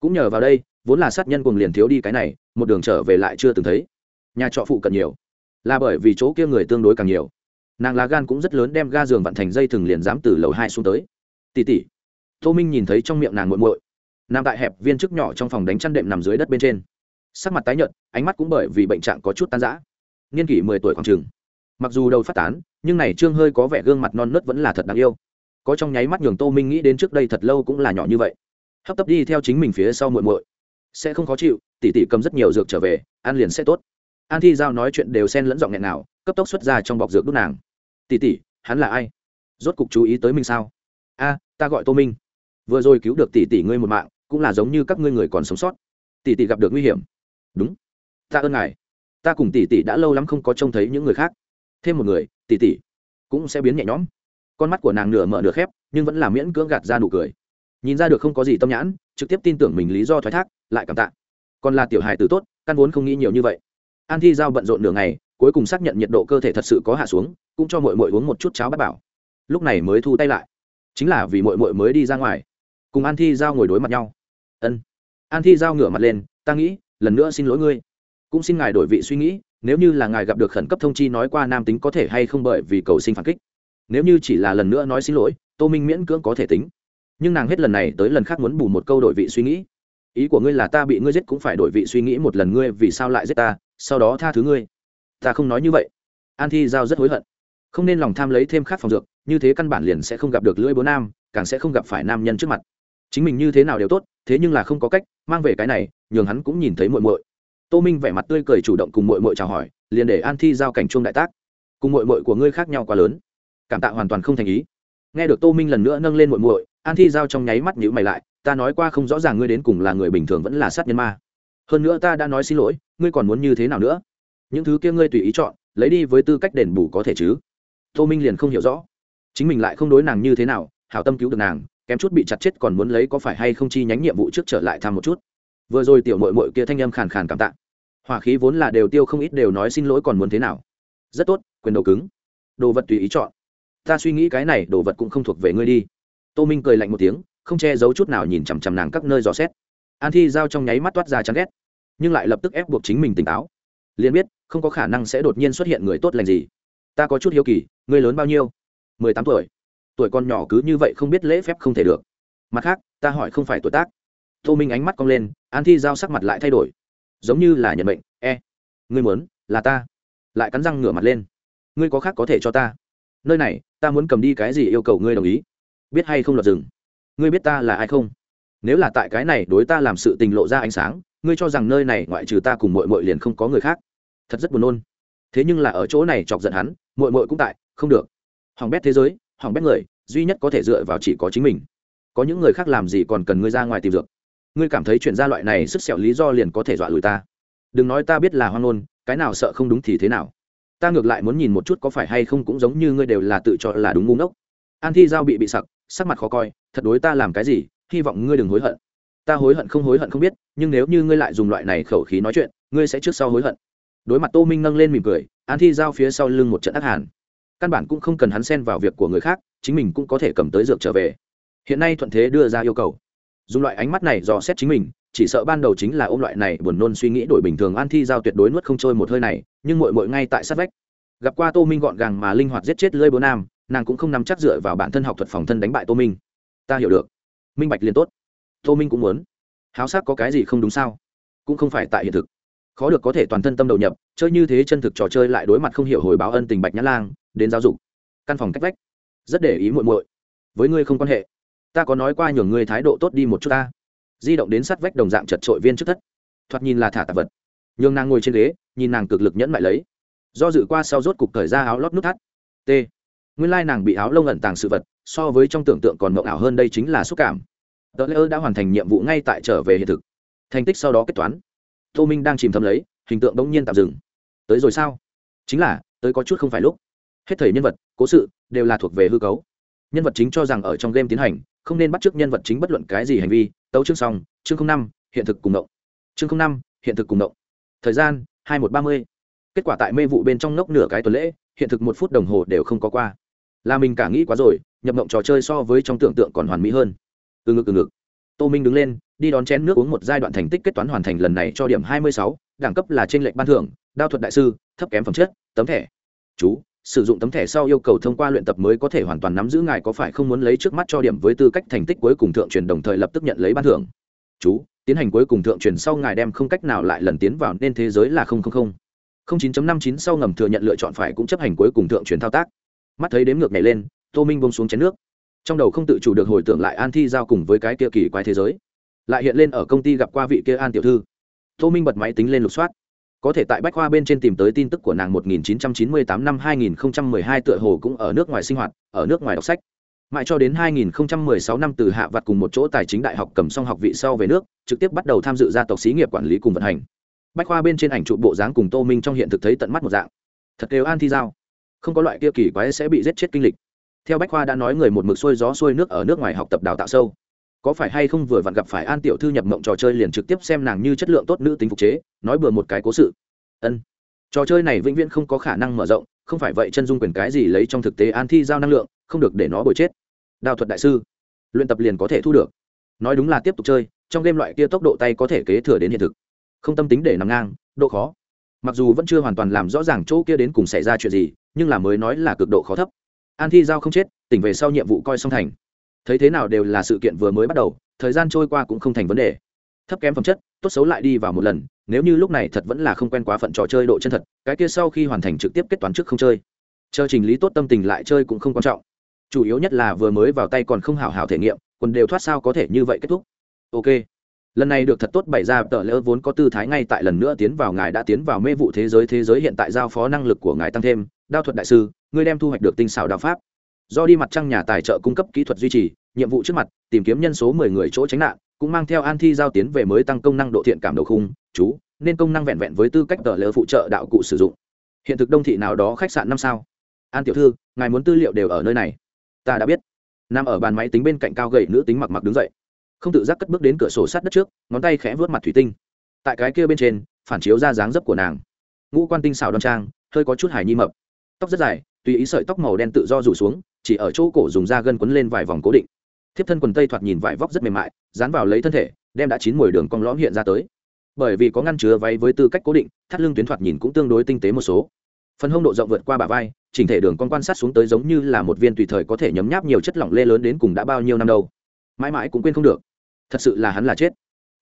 Cũng nhờ vào đây, vốn là sát nhân cùng liền thiếu đi cái này, một đường trở về lại chưa từng thấy. Nhà trọ phụ cận nhiều. Là bởi vì chỗ kia người tương đối càng nhiều. Nàng lá gan cũng rất lớn đem ga giường vặn thành dây thừng liền dám từ lầu hai xuống tới. Tỉ tỉ tô minh nhìn thấy trong miệng nàng muội muội. Nằm tại hẹp viên chức nhỏ trong phòng đánh chăn đệm nằm dưới đất bên trên. Sắc mặt tái nhợt, ánh mắt cũng bởi vì bệnh trạng có chút tan rã. Niên kỷ mười tuổi khoảng trường mặc dù đầu phát tán, nhưng này trương hơi có vẻ gương mặt non nớt vẫn là thật đáng yêu. Có trong nháy mắt nhường tô minh nghĩ đến trước đây thật lâu cũng là nhỏ như vậy. Hấp tấp đi theo chính mình phía sau muội muội. Sẽ không khó chịu tỉ tỉ cầm rất nhiều dược trở về, ăn liền sẽ tốt. An thi giao nói chuyện đều xen lẫn giọng nghẹn nào, cấp tốc xuất ra trong bọc dược đúc nàng. Tỉ tỉ hắn là ai? Rốt cục chú ý tới mình sao? A, ta gọi tô minh. Vừa rồi cứu được tỷ tỷ ngươi một mạng, cũng là giống như các ngươi người còn sống sót. Tỷ tỷ gặp được nguy hiểm. Đúng. Ta ơn ngài. Ta cùng tỷ tỷ đã lâu lắm không có trông thấy những người khác thêm một người tỷ tỷ cũng sẽ biến nhẹ nhõm. Con mắt của nàng nửa mở nửa khép, nhưng vẫn là miễn cưỡng gạt ra nụ cười. Nhìn ra được không có gì tâm nhãn, trực tiếp tin tưởng mình lý do thoái thác, lại cảm tạ. Còn là tiểu hài tử tốt, căn vốn không nghĩ nhiều như vậy. An thi giao bận rộn nửa ngày, cuối cùng xác nhận nhiệt độ cơ thể thật sự có hạ xuống, cũng cho mội mội uống một chút cháo bát bảo. Lúc này mới thu tay lại. Chính là vì mội mội mới đi ra ngoài. Cùng an thi giao ngồi đối mặt nhau. Ân. An thi giao ngửa mặt lên, ta nghĩ, lần nữa xin lỗi ngươi. Cũng xin ngài đổi vị suy nghĩ nếu như là ngài gặp được khẩn cấp thông chi nói qua nam tính có thể hay không bởi vì cầu sinh phản kích. Nếu như chỉ là lần nữa nói xin lỗi, tô minh miễn cưỡng có thể tính. Nhưng nàng hết lần này tới lần khác muốn bù một câu đổi vị suy nghĩ. Ý của ngươi là ta bị ngươi giết cũng phải đổi vị suy nghĩ một lần ngươi vì sao lại giết ta, sau đó tha thứ ngươi. Ta không nói như vậy. An thi giao rất hối hận. Không nên lòng tham lấy thêm khác phòng dược, như thế căn bản liền sẽ không gặp được lưỡi bố nam, càng sẽ không gặp phải nam nhân trước mặt. Chính mình như thế nào đều tốt, thế nhưng là không có cách, mang về cái này, nhường hắn cũng nhìn thấy muội muội tô minh vẻ mặt tươi cười chủ động cùng muội muội chào hỏi, liền để an thi giao cảnh chuông đại tác. Cùng muội muội của ngươi khác nhau quá lớn. Cảm tạ hoàn toàn không thành ý. Nghe được tô minh lần nữa nâng lên muội muội, an thi giao trong nháy mắt nhữ mày lại, ta nói qua không rõ ràng ngươi đến cùng là người bình thường vẫn là sát nhân ma. Hơn nữa ta đã nói xin lỗi, ngươi còn muốn như thế nào nữa? Những thứ kia ngươi tùy ý chọn, lấy đi với tư cách đền bù có thể chứ? Tô minh liền không hiểu rõ. Chính mình lại không đối nàng như thế nào, hảo tâm cứu được nàng, kém chút bị chặt chết còn muốn lấy có phải hay không chi nhánh nhiệm vụ trước trở lại thăm một chút. Vừa rồi tiểu mội mội kia thanh âm khàn khàn cảm tạ hỏa khí vốn là đều tiêu không ít đều nói xin lỗi còn muốn thế nào. Rất tốt, quyền đầu cứng. Đồ vật tùy ý chọn. Ta suy nghĩ cái này, đồ vật cũng không thuộc về ngươi đi. Tô minh cười lạnh một tiếng, không che giấu chút nào nhìn chằm chằm nàng các nơi dò xét. An thi giao trong nháy mắt toát ra chán ghét, nhưng lại lập tức ép buộc chính mình tỉnh táo. Liền biết, không có khả năng sẽ đột nhiên xuất hiện người tốt lành gì. Ta có chút hiếu kỳ, ngươi lớn bao nhiêu? Mười tám tuổi. Tuổi con nhỏ cứ như vậy không biết lễ phép không thể được. Mặt khác, ta hỏi không phải tuổi tác. Tô minh ánh mắt cong lên, an thi giao sắc mặt lại thay đổi giống như là nhận bệnh e ngươi muốn là ta. Lại cắn răng ngửa mặt lên, ngươi có khác có thể cho ta. Nơi này, ta muốn cầm đi cái gì yêu cầu ngươi đồng ý? Biết hay không luật rừng? Ngươi biết ta là ai không? Nếu là tại cái này đối ta làm sự tình lộ ra ánh sáng, ngươi cho rằng nơi này ngoại trừ ta cùng mội mội liền không có người khác. Thật rất buồn nôn. Thế nhưng là ở chỗ này chọc giận hắn mội mội cũng tại, không được. Hỏng bét thế giới hỏng bét người, duy nhất có thể dựa vào chỉ có chính mình. Có những người khác làm gì còn cần ngươi ra ngoài tìm dược ngươi cảm thấy chuyện ra loại này sức sẹo lý do liền có thể dọa lùi ta. Đừng nói ta biết là hoang ngôn, cái nào sợ không đúng thì thế nào. Ta ngược lại muốn nhìn một chút có phải hay không cũng giống như ngươi đều là tự cho là đúng ngu ngốc. An thi giao bị bị sặc, sắc mặt khó coi, thật đối ta làm cái gì, hy vọng ngươi đừng hối hận. Ta hối hận không hối hận không biết, nhưng nếu như ngươi lại dùng loại này khẩu khí nói chuyện, ngươi sẽ trước sau hối hận. Đối mặt tô minh nâng lên mỉm cười, an thi giao phía sau lưng một trận ác hàn. Căn bản cũng không cần hắn xen vào việc của người khác, chính mình cũng có thể cầm tới dược trở về. Hiện nay thuận thế đưa ra yêu cầu dùng loại ánh mắt này dò xét chính mình, chỉ sợ ban đầu chính là ôm loại này buồn nôn suy nghĩ đổi bình thường an thi giao tuyệt đối nuốt không trôi một hơi này, nhưng mội mội ngay tại sát vách. Gặp qua tô minh gọn gàng mà linh hoạt giết chết lơi bố nam, nàng cũng không nắm chắc dựa vào bản thân học thuật phòng thân đánh bại tô minh. Ta hiểu được. Minh bạch liền tốt. Tô minh cũng muốn. Háo sắc có cái gì không đúng sao? Cũng không phải tại hiện thực. Khó được có thể toàn thân tâm đầu nhập, chơi như thế chân thực trò chơi lại đối mặt không hiểu hồi báo ân tình bạch nhã lang, đến giáo dục. Căn phòng cách vách. Rất để ý muội muội. Với ngươi không quan hệ ta có nói qua nhường ngươi thái độ tốt đi một chút ta. Di động đến sát vách đồng dạng chật trội viên trước thất. Thoạt nhìn là thả tạp vật. Nhường nàng ngồi trên ghế, nhìn nàng cực lực nhẫn mại lấy. Do dự qua sau rốt cục thời ra áo lót nút thắt. T. Nguyên lai nàng bị áo lông ẩn tàng sự vật, so với trong tưởng tượng còn mộng ảo hơn đây chính là xúc cảm. Tờ lễ ơ đã hoàn thành nhiệm vụ ngay tại trở về hiện thực. Thành tích sau đó kết toán. Tô minh đang chìm thấm lấy, hình tượng bỗng nhiên tạm dừng. Tới rồi sao? Chính là, tới có chút không phải lúc. Hết thầy nhân vật, cố sự, đều là thuộc về hư cấu. Nhân vật chính cho rằng ở trong game tiến hành không nên bắt chước nhân vật chính bất luận cái gì hành vi, tấu chương xong, chương năm, hiện thực cùng động. Chương năm, hiện thực cùng động. Thời gian, hai một ba mươi. Kết quả tại mê vụ bên trong nốc nửa cái tuần lễ, hiện thực một phút đồng hồ đều không có qua. Là mình cả nghĩ quá rồi, nhập mộng trò chơi so với trong tưởng tượng còn hoàn mỹ hơn. Từ ngực từ ngực. Tô minh đứng lên, đi đón chén nước uống một giai đoạn thành tích kết toán hoàn thành lần này cho điểm hai mươi sáu, đẳng cấp là trên lệnh ban thưởng, đao thuật đại sư, thấp kém phẩm chất, tấm thẻ. Chú sử dụng tấm thẻ sau yêu cầu thông qua luyện tập mới có thể hoàn toàn nắm giữ ngài có phải không muốn lấy trước mắt cho điểm với tư cách thành tích cuối cùng thượng truyền đồng thời lập tức nhận lấy ban thưởng. Chú, tiến hành cuối cùng thượng truyền sau ngài đem không cách nào lại lần tiến vào nên thế giới là không không không. Không chín năm chín sau ngầm thừa nhận lựa chọn phải cũng chấp hành cuối cùng thượng truyền thao tác. Mắt thấy đếm ngược nhảy lên, tô minh bông xuống chén nước. Trong đầu không tự chủ được hồi tưởng lại an thi giao cùng với cái kia kỳ quái thế giới. Lại hiện lên ở công ty gặp qua vị kia an tiểu thư. Tô minh bật máy tính lên lục soát có thể tại bách khoa bên trên tìm tới tin tức của nàng 1998 năm 2012 tựa hồ cũng ở nước ngoài sinh hoạt, ở nước ngoài đọc sách. Mãi cho đến 2016 năm từ hạ vặt cùng một chỗ tài chính đại học cầm xong học vị sau về nước, trực tiếp bắt đầu tham dự gia tộc xí nghiệp quản lý cùng vận hành. Bách khoa bên trên ảnh trụ bộ dáng cùng tô minh trong hiện thực thấy tận mắt một dạng. Thật đều an thi giao không có loại kia kỳ quái sẽ bị giết chết kinh lịch. Theo bách khoa đã nói người một mực xuôi gió xuôi nước ở nước ngoài học tập đào tạo sâu có phải hay không vừa vặn gặp phải an tiểu thư nhập mộng trò chơi liền trực tiếp xem nàng như chất lượng tốt nữ tính phục chế, nói bừa một cái cố sự. Ân. Trò chơi này vĩnh viễn không có khả năng mở rộng, không phải vậy chân dung quyền cái gì lấy trong thực tế an thi giao năng lượng, không được để nó bồi chết. Đào thuật đại sư. Luyện tập liền có thể thu được. Nói đúng là tiếp tục chơi, trong game loại kia tốc độ tay có thể kế thừa đến hiện thực. Không tâm tính để nằm ngang, độ khó. Mặc dù vẫn chưa hoàn toàn làm rõ ràng chỗ kia đến cùng xảy ra chuyện gì, nhưng là mới nói là cực độ khó thấp. An thi giao không chết, tỉnh về sau nhiệm vụ coi xong thành thấy thế nào đều là sự kiện vừa mới bắt đầu, thời gian trôi qua cũng không thành vấn đề. Thấp kém phẩm chất, tốt xấu lại đi vào một lần, nếu như lúc này thật vẫn là không quen quá phận trò chơi độ chân thật, cái kia sau khi hoàn thành trực tiếp kết toán trước không chơi. Chờ trình lý tốt tâm tình lại chơi cũng không quan trọng. Chủ yếu nhất là vừa mới vào tay còn không hào hào thể nghiệm, quần đều thoát sao có thể như vậy kết thúc. Ok. Lần này được thật tốt bày ra, tờ lỡ vốn có tư thái ngay tại lần nữa tiến vào ngài đã tiến vào mê vụ thế giới thế giới hiện tại giao phó năng lực của ngài tăng thêm. Đao thuật đại sư, ngươi đem thu hoạch được tinh xảo đạo pháp do đi mặt trăng nhà tài trợ cung cấp kỹ thuật duy trì, nhiệm vụ trước mặt, tìm kiếm nhân số mười người chỗ tránh nạn, cũng mang theo an thi giao tiến về mới tăng công năng độ thiện cảm đầu khung, chú, nên công năng vẹn vẹn với tư cách tờ lỡ phụ trợ đạo cụ sử dụng. Hiện thực đông thị nào đó khách sạn năm sao? An tiểu thư, ngài muốn tư liệu đều ở nơi này. Ta đã biết. Nằm ở bàn máy tính bên cạnh cao gầy nữ tính mặc mặc đứng dậy. Không tự giác cất bước đến cửa sổ sát đất trước, ngón tay khẽ vớt mặt thủy tinh. Tại cái kia bên trên, phản chiếu ra dáng dấp của nàng. Ngũ quan tinh xào đoan trang, hơi có chút hài nhi mập. Tóc rất dài, tùy ý sợi tóc màu đen tự do rủ xuống chỉ ở chỗ cổ dùng da gân quấn lên vài vòng cố định. Thiếp thân quần tây thoạt nhìn vải vóc rất mềm mại, dán vào lấy thân thể, đem đã chín mồi đường cong lõm hiện ra tới. Bởi vì có ngăn chứa váy với tư cách cố định, thắt lưng tuyến thoạt nhìn cũng tương đối tinh tế một số. Phần hông độ rộng vượt qua bả vai, chỉnh thể đường con quan sát xuống tới giống như là một viên tùy thời có thể nhấm nháp nhiều chất lỏng lê lớn đến cùng đã bao nhiêu năm đâu. Mãi mãi cũng quên không được. Thật sự là hắn là chết.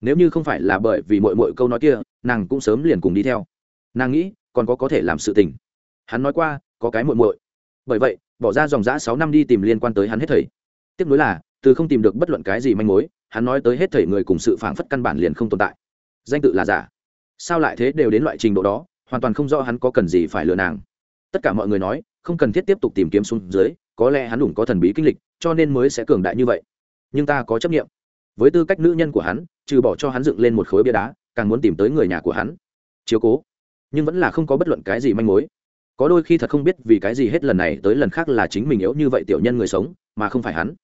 Nếu như không phải là bởi vì mọi mọi câu nói kia, nàng cũng sớm liền cùng đi theo. Nàng nghĩ, còn có có thể làm sự tình. Hắn nói qua, có cái muội muội. Bởi vậy bỏ ra dòng giã sáu năm đi tìm liên quan tới hắn hết thầy. Tiếc nuối là, từ không tìm được bất luận cái gì manh mối, hắn nói tới hết thầy người cùng sự phảng phất căn bản liền không tồn tại. Danh tự là giả. Sao lại thế đều đến loại trình độ đó, hoàn toàn không rõ hắn có cần gì phải lừa nàng. Tất cả mọi người nói, không cần thiết tiếp tục tìm kiếm xuống dưới, có lẽ hắn đủ có thần bí kinh lịch, cho nên mới sẽ cường đại như vậy. Nhưng ta có chấp nghiệm với tư cách nữ nhân của hắn, trừ bỏ cho hắn dựng lên một khối bia đá, càng muốn tìm tới người nhà của hắn. Chiếu cố. Nhưng vẫn là không có bất luận cái gì manh mối có đôi khi thật không biết vì cái gì hết lần này tới lần khác là chính mình yếu như vậy tiểu nhân người sống, mà không phải hắn.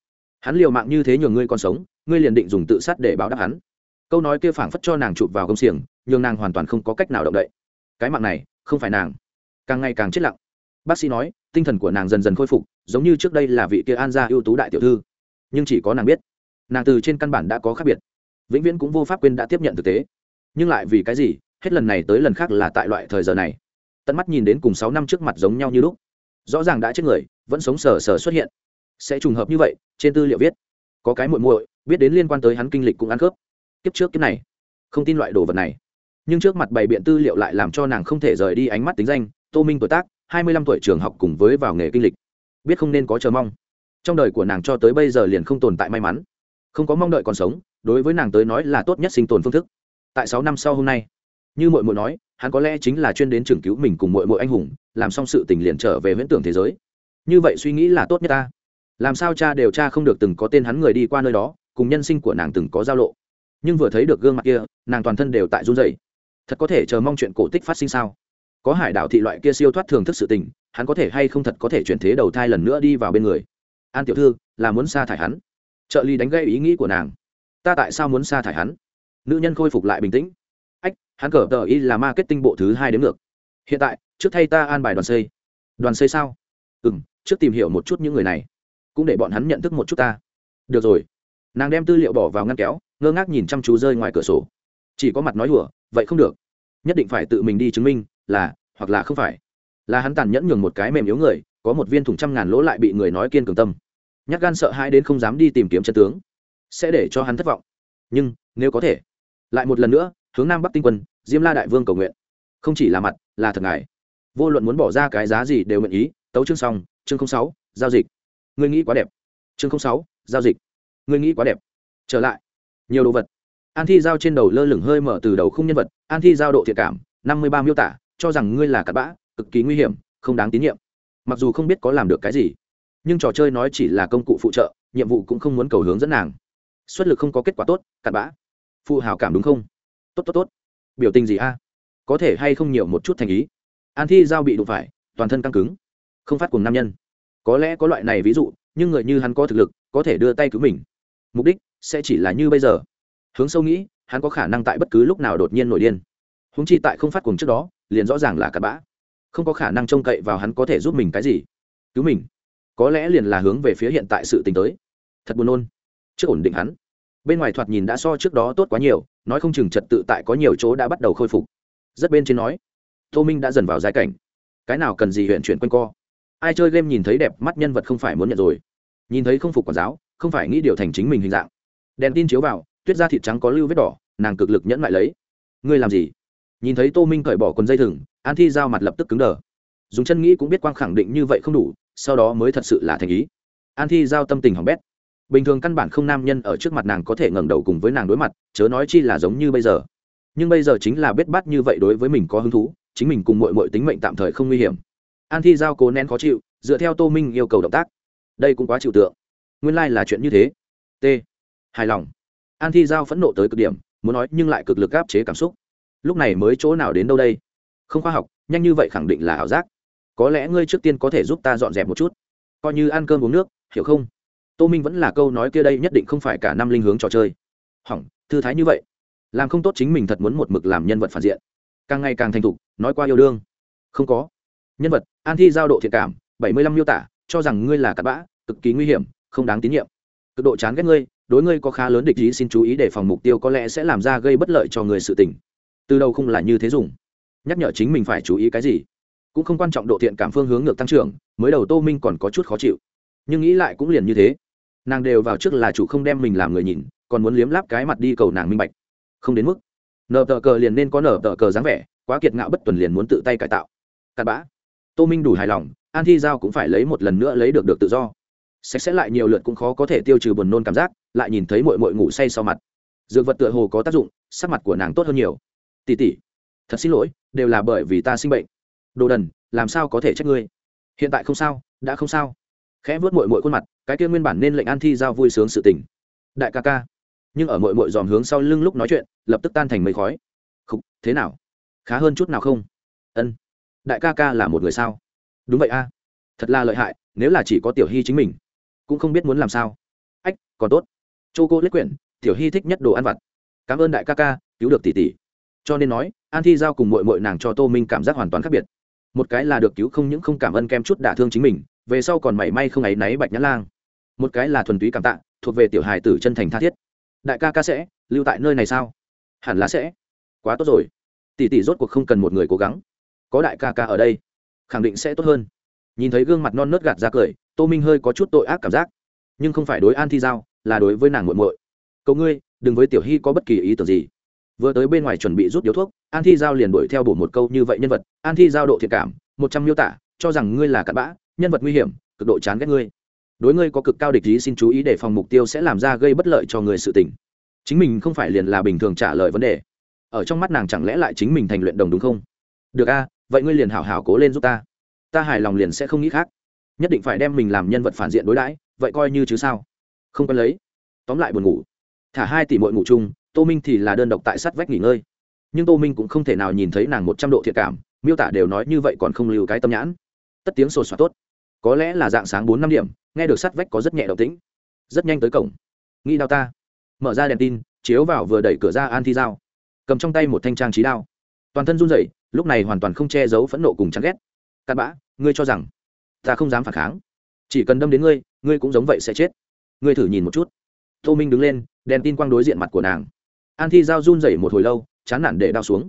Hắn liều mạng như thế nhường ngươi còn sống, ngươi liền định dùng tự sát để báo đáp hắn. Câu nói kia phảng phất cho nàng chụp vào công xiềng, nhường nàng hoàn toàn không có cách nào động đậy. Cái mạng này, không phải nàng. Càng ngày càng chết lặng. Bác sĩ nói, tinh thần của nàng dần dần khôi phục, giống như trước đây là vị kia an gia ưu tú đại tiểu thư. Nhưng chỉ có nàng biết, nàng từ trên căn bản đã có khác biệt. Vĩnh viễn cũng vô pháp quên đã tiếp nhận thực tế. Nhưng lại vì cái gì, hết lần này tới lần khác là tại loại thời giờ này? Tận mắt nhìn đến cùng sáu năm trước mặt giống nhau như lúc. Rõ ràng đã chết người, vẫn sống sờ sờ xuất hiện. Sẽ trùng hợp như vậy, trên tư liệu viết. Có cái muội muội, biết đến liên quan tới hắn kinh lịch cũng ăn khớp. Kiếp trước kiếp này, không tin loại đồ vật này. Nhưng trước mặt bày biện tư liệu lại làm cho nàng không thể rời đi ánh mắt tính danh, tô minh tuổi tác, hai mươi lăm tuổi trường học cùng với vào nghề kinh lịch. Biết không nên có chờ mong. Trong đời của nàng cho tới bây giờ liền không tồn tại may mắn. Không có mong đợi còn sống, đối với nàng tới nói là tốt nhất sinh tồn phương thức. Tại sáu năm sau hôm nay, như mội mội nói hắn có lẽ chính là chuyên đến trường cứu mình cùng mọi mọi anh hùng, làm xong sự tình liền trở về huyễn tưởng thế giới. Như vậy suy nghĩ là tốt nhất ta. Làm sao cha đều cha không được từng có tên hắn người đi qua nơi đó, cùng nhân sinh của nàng từng có giao lộ. Nhưng vừa thấy được gương mặt kia, nàng toàn thân đều tại run dày thật có thể chờ mong chuyện cổ tích phát sinh sao? Có hải đảo thị loại kia siêu thoát thường thức sự tình, hắn có thể hay không thật có thể chuyển thế đầu thai lần nữa đi vào bên người? An tiểu thư, là muốn sa thải hắn. Trợ lý đánh gây ý nghĩ của nàng. Ta tại sao muốn sa thải hắn? Nữ nhân khôi phục lại bình tĩnh hắn cờ tờ y là marketing bộ thứ hai đến ngược. Hiện tại, trước thay ta an bài đoàn xây. Đoàn xây sao? Ừ m trước tìm hiểu một chút những người này. Cũng để bọn hắn nhận thức một chút ta. Được rồi. Nàng đem tư liệu bỏ vào ngăn kéo, ngơ ngác nhìn chăm chú rơi ngoài cửa sổ. Chỉ có mặt nói đùa vậy không được. Nhất định phải tự mình đi chứng minh, là, hoặc là không phải. Là hắn tàn nhẫn nhường một cái mềm yếu người, có một viên thủng trăm ngàn lỗ lại bị người nói kiên cường tâm. Nhát gan sợ hãi đến không dám đi tìm kiếm chân tướng, sẽ để cho hắn thất vọng. Nhưng, nếu có thể, lại một lần nữa hướng nam bắc tinh quân, diêm la đại vương cầu nguyện. Không chỉ là mặt, là thật ngài. Vô luận muốn bỏ ra cái giá gì đều nguyện ý, tấu chương xong, chương sáu, giao dịch. Người nghĩ quá đẹp. Chương sáu, giao dịch. Người nghĩ quá đẹp. Trở lại. Nhiều đồ vật. An thi giao trên đầu lơ lửng hơi mở từ đầu không nhân vật, an thi giao độ thiệt cảm, năm mươi ba miêu tả, cho rằng ngươi là cặn bã, cực kỳ nguy hiểm, không đáng tín nhiệm. Mặc dù không biết có làm được cái gì, nhưng trò chơi nói chỉ là công cụ phụ trợ, nhiệm vụ cũng không muốn cầu hướng dẫn nàng. Xuất lực không có kết quả tốt, cặn bã. Phụ hào cảm đúng không? Tốt tốt tốt. Biểu tình gì a? Có thể hay không nhiều một chút thành ý? An thi giao bị đụng phải, toàn thân căng cứng. Không phát cùng nam nhân. Có lẽ có loại này ví dụ, nhưng người như hắn có thực lực, có thể đưa tay cứu mình. Mục đích sẽ chỉ là như bây giờ. Hướng sâu nghĩ, hắn có khả năng tại bất cứ lúc nào đột nhiên nổi điên. Húng chi tại không phát cùng trước đó, liền rõ ràng là cặp bã. Không có khả năng trông cậy vào hắn có thể giúp mình cái gì. Cứu mình. Có lẽ liền là hướng về phía hiện tại sự tình tới. Thật buồn nôn. Trước ổn định hắn. Bên ngoài thoạt nhìn đã so trước đó tốt quá nhiều nói không chừng trật tự tại có nhiều chỗ đã bắt đầu khôi phục. Rất bên trên nói, tô minh đã dần vào giai cảnh. Cái nào cần gì huyện chuyển quanh co? Ai chơi game nhìn thấy đẹp mắt nhân vật không phải muốn nhận rồi. Nhìn thấy không phục quản giáo, không phải nghĩ điều thành chính mình hình dạng. Đèn tin chiếu vào, tuyết da thịt trắng có lưu vết đỏ, nàng cực lực nhẫn lại lấy. Ngươi làm gì? Nhìn thấy tô minh cởi bỏ quần dây thừng, an thi giao mặt lập tức cứng đờ. Dùng chân nghĩ cũng biết quang khẳng định như vậy không đủ, sau đó mới thật sự là thành ý. An thi giao tâm tình hỏng bét bình thường căn bản không nam nhân ở trước mặt nàng có thể ngẩng đầu cùng với nàng đối mặt, chớ nói chi là giống như bây giờ. Nhưng bây giờ chính là biết bắt như vậy đối với mình có hứng thú, chính mình cùng mội mội tính mệnh tạm thời không nguy hiểm. An thi giao cố nén khó chịu, dựa theo tô minh yêu cầu động tác. Đây cũng quá chịu tượng. Nguyên lai、like、là chuyện như thế. T. Hài lòng. An thi giao phẫn nộ tới cực điểm, muốn nói nhưng lại cực lực áp chế cảm xúc. Lúc này mới chỗ nào đến đâu đây? Không khoa học, nhanh như vậy khẳng định là ảo giác. Có lẽ ngươi trước tiên có thể giúp ta dọn dẹp một chút. Coi như ăn cơm uống nước, hiểu không? Tô minh vẫn là câu nói kia đây nhất định không phải cả năm linh hướng trò chơi. Hỏng, thư thái như vậy. Làm không tốt chính mình thật muốn một mực làm nhân vật phản diện. Càng ngày càng thành thục, nói qua yêu đương. Không có. Nhân vật, an thi giao độ thiện cảm, bảy mươi lăm miêu tả, cho rằng ngươi là cặp bã, cực kỳ nguy hiểm, không đáng tín nhiệm. Cực độ chán ghét ngươi, đối ngươi có khá lớn địch ý xin chú ý để phòng mục tiêu có lẽ sẽ làm ra gây bất lợi cho người sự tình. Từ đầu không là như thế dùng. Nhắc nhở chính mình phải chú ý cái gì? Cũng không quan trọng độ thiện cảm phương hướng ngược tăng trưởng, mới đầu tô minh còn có chút khó chịu. Nhưng nghĩ lại cũng liền như thế nàng đều vào trước là chủ không đem mình làm người nhìn, còn muốn liếm láp cái mặt đi cầu nàng minh bạch. Không đến mức. Nở tờ cờ liền nên có nở tờ cờ dáng vẻ, quá kiệt ngạo bất tuần liền muốn tự tay cải tạo. Cặn bã. Tô minh đủ hài lòng, an thi giao cũng phải lấy một lần nữa lấy được được tự do. Sạch sẽ lại nhiều lượt cũng khó có thể tiêu trừ buồn nôn cảm giác, lại nhìn thấy mội mội ngủ say sau mặt. Dược vật tựa hồ có tác dụng, sắc mặt của nàng tốt hơn nhiều. Tỉ tỉ thật xin lỗi, đều là bởi vì ta sinh bệnh. Đồ đần, làm sao có thể trách ngươi? Hiện tại không sao, đã không sao khẽ vớt mội mội khuôn mặt cái kia nguyên bản nên lệnh an thi giao vui sướng sự tình. Đại ca ca. Nhưng ở mội mội dòm hướng sau lưng lúc nói chuyện lập tức tan thành mây khói. Khúc, thế nào? Khá hơn chút nào không? Ân. Đại ca ca là một người sao? Đúng vậy a. Thật là lợi hại nếu là chỉ có tiểu hy chính mình cũng không biết muốn làm sao. Ách còn tốt. Chô cô lết quyển tiểu hy thích nhất đồ ăn vặt. Cảm ơn đại ca ca cứu được tỷ tỷ. Cho nên nói an thi giao cùng mội mội nàng cho tô minh cảm giác hoàn toàn khác biệt. Một cái là được cứu không những không cảm ơn kem chút đả thương chính mình về sau còn mảy may không áy náy bạch nhã lang. Một cái là thuần túy cảm tạ, thuộc về tiểu hài tử chân thành tha thiết. Đại ca ca sẽ lưu tại nơi này sao? Hẳn là sẽ. Quá tốt rồi. Tỷ tỷ rốt cuộc không cần một người cố gắng. Có đại ca ca ở đây, khẳng định sẽ tốt hơn. Nhìn thấy gương mặt non nớt gạt ra cười, tô minh hơi có chút tội ác cảm giác. Nhưng không phải đối an thi giao, là đối với nàng muộn muội. Cậu ngươi, đừng với tiểu hy có bất kỳ ý tưởng gì. Vừa tới bên ngoài chuẩn bị rút điếu thuốc, an thi giao liền đuổi theo bổ một câu như vậy nhân vật. An thi giao độ thiệt cảm, một trăm miêu tả, cho rằng ngươi là cặn bã nhân vật nguy hiểm, cực độ chán ghét ngươi. Đối ngươi có cực cao địch ý xin chú ý để phòng mục tiêu sẽ làm ra gây bất lợi cho người sự tình. Chính mình không phải liền là bình thường trả lời vấn đề. Ở trong mắt nàng chẳng lẽ lại chính mình thành luyện đồng đúng không? Được a, vậy ngươi liền hảo hảo cố lên giúp ta. Ta hài lòng liền sẽ không nghĩ khác. Nhất định phải đem mình làm nhân vật phản diện đối đãi, vậy coi như chứ sao? Không cần lấy. Tóm lại buồn ngủ. Thả hai tỷ mội ngủ chung, tô minh thì là đơn độc tại sát vách nghỉ ngơi. Nhưng tô minh cũng không thể nào nhìn thấy nàng một trăm độ thiệt cảm, miêu tả đều nói như vậy còn không lưu cái tâm nhãn. Tất tiếng sột soạt tốt có lẽ là dạng sáng bốn năm điểm, nghe được sắt vách có rất nhẹ động tĩnh. Rất nhanh tới cổng. Nghĩ đau ta. Mở ra đèn tin, chiếu vào vừa đẩy cửa ra an thi dao cầm trong tay một thanh trang trí đao. Toàn thân run rẩy, lúc này hoàn toàn không che giấu phẫn nộ cùng chán ghét. Cặn bã, ngươi cho rằng ta không dám phản kháng. Chỉ cần đâm đến ngươi ngươi cũng giống vậy sẽ chết. Ngươi thử nhìn một chút. Tô minh đứng lên, đèn tin quang đối diện mặt của nàng. An thi giao run rẩy một hồi lâu, chán nản để đao xuống.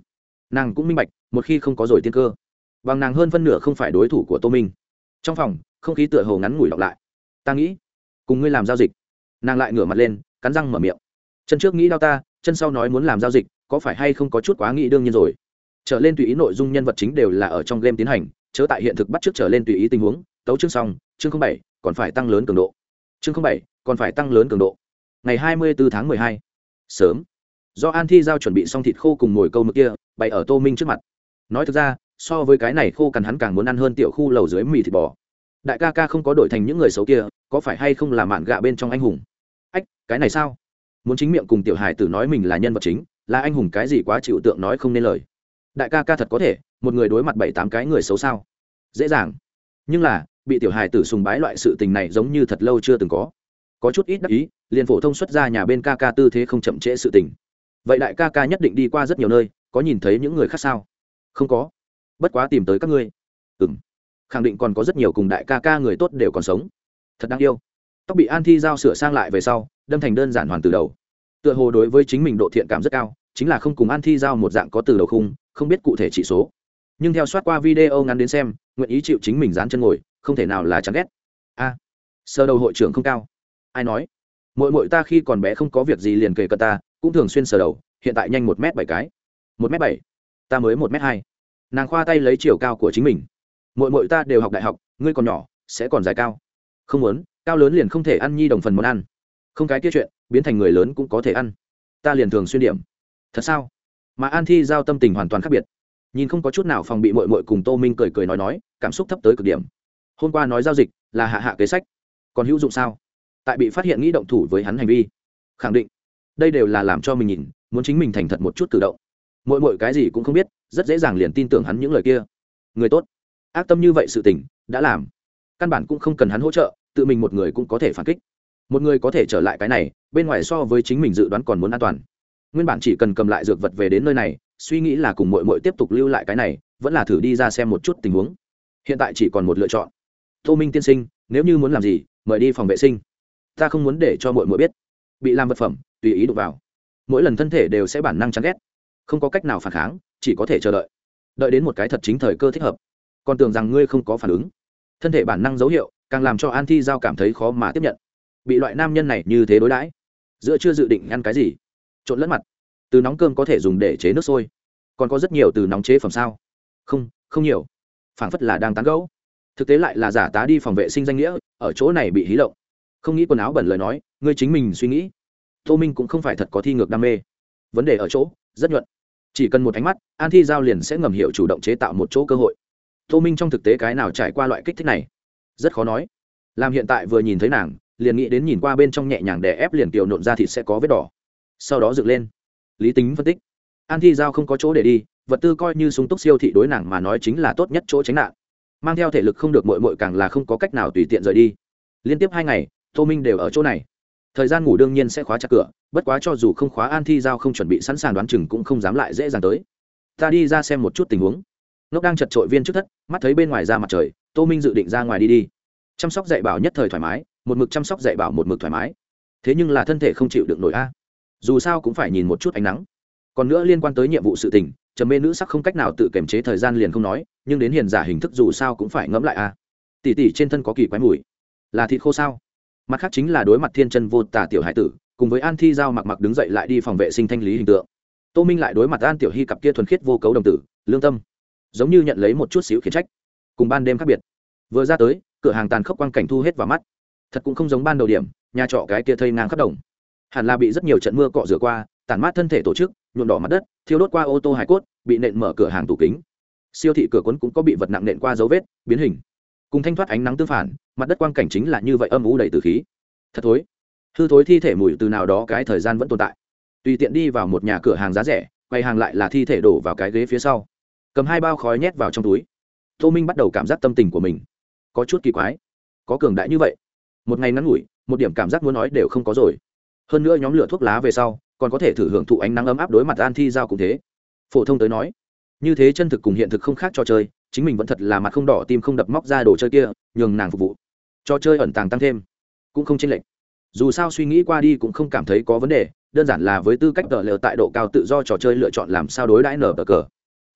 Nàng cũng minh bạch, một khi không có rồi tiên cơ. Bằng nàng hơn phân nửa không phải đối thủ của tô minh trong phòng, không khí tựa hồ ngắn ngủi đọc lại. Ta nghĩ, cùng ngươi làm giao dịch. Nàng lại ngửa mặt lên, cắn răng mở miệng. Chân trước nghĩ đau ta, chân sau nói muốn làm giao dịch, có phải hay không có chút quá nghĩ đương nhiên rồi? Trở lên tùy ý nội dung nhân vật chính đều là ở trong game tiến hành, chớ tại hiện thực bắt trước trở lên tùy ý tình huống, tấu chương xong, chương bảy, còn phải tăng lớn cường độ. Chương bảy, còn phải tăng lớn cường độ. Ngày hai mươi bốn tháng hai. Sớm. Do an thi giao chuẩn bị xong thịt khô cùng ngồi câu mực kia, bày ở tô minh trước mặt. Nói thực ra so với cái này khô cằn hắn càng muốn ăn hơn tiểu khu lầu dưới mì thịt bò. Đại ca ca không có đổi thành những người xấu kia, có phải hay không là mạn gạ bên trong anh hùng? Ách, cái này sao? Muốn chính miệng cùng tiểu hài tử nói mình là nhân vật chính, là anh hùng cái gì quá chịu tượng nói không nên lời. Đại ca ca thật có thể, một người đối mặt bảy tám cái người xấu sao? Dễ dàng. Nhưng là, bị tiểu hài tử sùng bái loại sự tình này giống như thật lâu chưa từng có. Có chút ít đắc ý, liền phổ thông xuất ra nhà bên ca ca tư thế không chậm trễ sự tình. Vậy đại ca ca nhất định đi qua rất nhiều nơi, có nhìn thấy những người khác sao? Không có bất quá tìm tới các ngươi. Ừ m khẳng định còn có rất nhiều cùng đại ca ca người tốt đều còn sống. Thật đáng yêu. Tóc bị an thi giao sửa sang lại về sau, đâm thành đơn giản hoàn từ đầu. Tựa hồ đối với chính mình độ thiện cảm rất cao, chính là không cùng an thi giao một dạng có từ đầu khung, không biết cụ thể chỉ số. Nhưng theo soát qua video ngắn đến xem, nguyện ý chịu chính mình dán chân ngồi, không thể nào là chán ghét. A. Sơ đầu hội trưởng không cao. Ai nói? Mỗi mỗi ta khi còn bé không có việc gì liền kề cận ta, cũng thường xuyên sờ đầu, hiện tại nhanh một m bảy cái. Một m bảy. Ta mới một m hai nàng khoa tay lấy chiều cao của chính mình. Mỗi mỗi ta đều học đại học, ngươi còn nhỏ, sẽ còn dài cao. Không muốn, cao lớn liền không thể ăn nhi đồng phần món ăn. Không cái kia chuyện, biến thành người lớn cũng có thể ăn. Ta liền thường xuyên điểm. Thật sao? Mà an thi giao tâm tình hoàn toàn khác biệt. Nhìn không có chút nào phòng bị mội mội cùng tô minh cười cười nói nói, cảm xúc thấp tới cực điểm. Hôm qua nói giao dịch là hạ hạ kế sách. Còn hữu dụng sao? Tại bị phát hiện nghĩ động thủ với hắn hành vi. Khẳng định. Đây đều là làm cho mình nhìn, muốn chính mình thành thật một chút tự động. Mỗi mỗi cái gì cũng không biết rất dễ dàng liền tin tưởng hắn những lời kia. Người tốt. Ác tâm như vậy sự tình, đã làm. Căn bản cũng không cần hắn hỗ trợ, tự mình một người cũng có thể phản kích. Một người có thể trở lại cái này, bên ngoài so với chính mình dự đoán còn muốn an toàn. Nguyên bản chỉ cần cầm lại dược vật về đến nơi này, suy nghĩ là cùng mội mội tiếp tục lưu lại cái này, vẫn là thử đi ra xem một chút tình huống. Hiện tại chỉ còn một lựa chọn. Tô minh tiên sinh, nếu như muốn làm gì, mời đi phòng vệ sinh. Ta không muốn để cho mội mội biết. Bị làm vật phẩm, tùy ý đụng vào. Mỗi lần thân thể đều sẽ bản năng chán ghét không có cách nào phản kháng, chỉ có thể chờ đợi. Đợi đến một cái thật chính thời cơ thích hợp. Còn tưởng rằng ngươi không có phản ứng. Thân thể bản năng dấu hiệu, càng làm cho an thi giao cảm thấy khó mà tiếp nhận. Bị loại nam nhân này như thế đối đãi, giữa chưa dự định ăn cái gì? Trộn lẫn mặt. Từ nóng cơm có thể dùng để chế nước sôi. Còn có rất nhiều từ nóng chế phẩm sao? Không không nhiều. Phảng phất là đang tán gẫu. Thực tế lại là giả tá đi phòng vệ sinh danh nghĩa, ở chỗ này bị hí lộng. Không nghĩ quần áo bẩn lời nói, ngươi chính mình suy nghĩ. Tô minh cũng không phải thật có thi ngược đam mê. Vấn đề ở chỗ, rất nhuận chỉ cần một ánh mắt, an thi giao liền sẽ ngầm hiểu chủ động chế tạo một chỗ cơ hội. Tô minh trong thực tế cái nào trải qua loại kích thích này? Rất khó nói. Làm hiện tại vừa nhìn thấy nàng, liền nghĩ đến nhìn qua bên trong nhẹ nhàng để ép liền kiều nộn ra thịt sẽ có vết đỏ. Sau đó dựng lên. Lý tính phân tích. An thi giao không có chỗ để đi, vật tư coi như súng túc siêu thị đối nàng mà nói chính là tốt nhất chỗ tránh nạn. Mang theo thể lực không được mội mội càng là không có cách nào tùy tiện rời đi. Liên tiếp hai ngày, tô minh đều ở chỗ này thời gian ngủ đương nhiên sẽ khóa chặt cửa, bất quá cho dù không khóa an thi giao không chuẩn bị sẵn sàng đoán chừng cũng không dám lại dễ dàng tới. Ta đi ra xem một chút tình huống. Ngốc đang chật trội viên trước thất, mắt thấy bên ngoài ra mặt trời, tô minh dự định ra ngoài đi đi. Chăm sóc dạy bảo nhất thời thoải mái, một mực chăm sóc dạy bảo một mực thoải mái. Thế nhưng là thân thể không chịu được nổi a. Dù sao cũng phải nhìn một chút ánh nắng. Còn nữa liên quan tới nhiệm vụ sự tình, trầm mê nữ sắc không cách nào tự kiềm chế thời gian liền không nói, nhưng đến hiền giả hình thức dù sao cũng phải ngẫm lại a. Tỷ tỷ trên thân có kỳ quái mùi. Là thịt khô sao? Mặt khác chính là đối mặt thiên chân vô tả tiểu hải tử, cùng với an thi giao mặc mặc đứng dậy lại đi phòng vệ sinh thanh lý hình tượng. Tô minh lại đối mặt an tiểu hy cặp kia thuần khiết vô cấu đồng tử, lương tâm. Giống như nhận lấy một chút xíu khiển trách. Cùng ban đêm khác biệt. Vừa ra tới, cửa hàng tàn khốc quang cảnh thu hết vào mắt. Thật cũng không giống ban đầu điểm, nhà trọ cái kia thây ngang khắp đồng. Hẳn là bị rất nhiều trận mưa cọ rửa qua, tản mát thân thể tổ chức, nhuộm đỏ mặt đất, thiêu đốt qua ô tô hải cốt, bị nện mở cửa hàng tủ kính. Siêu thị cửa cuốn cũng có bị vật nặng nện qua dấu vết, biến hình cùng thanh thoát ánh nắng tương phản, mặt đất quang cảnh chính là như vậy âm u đầy từ khí. Thật thối. Hư thối thi thể mùi từ nào đó cái thời gian vẫn tồn tại. Tùy tiện đi vào một nhà cửa hàng giá rẻ, quay hàng lại là thi thể đổ vào cái ghế phía sau. Cầm hai bao khói nhét vào trong túi. Tô minh bắt đầu cảm giác tâm tình của mình. Có chút kỳ quái. Có cường đại như vậy. Một ngày ngắn ngủi, một điểm cảm giác muốn nói đều không có rồi. Hơn nữa nhóm lửa thuốc lá về sau, còn có thể thử hưởng thụ ánh nắng ấm áp đối mặt an thi giao cũng thế. Phổ thông tới nói, như thế chân thực cùng hiện thực không khác trò chơi chính mình vẫn thật là mặt không đỏ tim không đập móc ra đồ chơi kia, nhường nàng phục vụ. Trò chơi ẩn tàng tăng thêm, cũng không chênh lệch. Dù sao suy nghĩ qua đi cũng không cảm thấy có vấn đề, đơn giản là với tư cách tờ lờ tại độ cao tự do trò chơi lựa chọn làm sao đối đãi nở bờ cờ.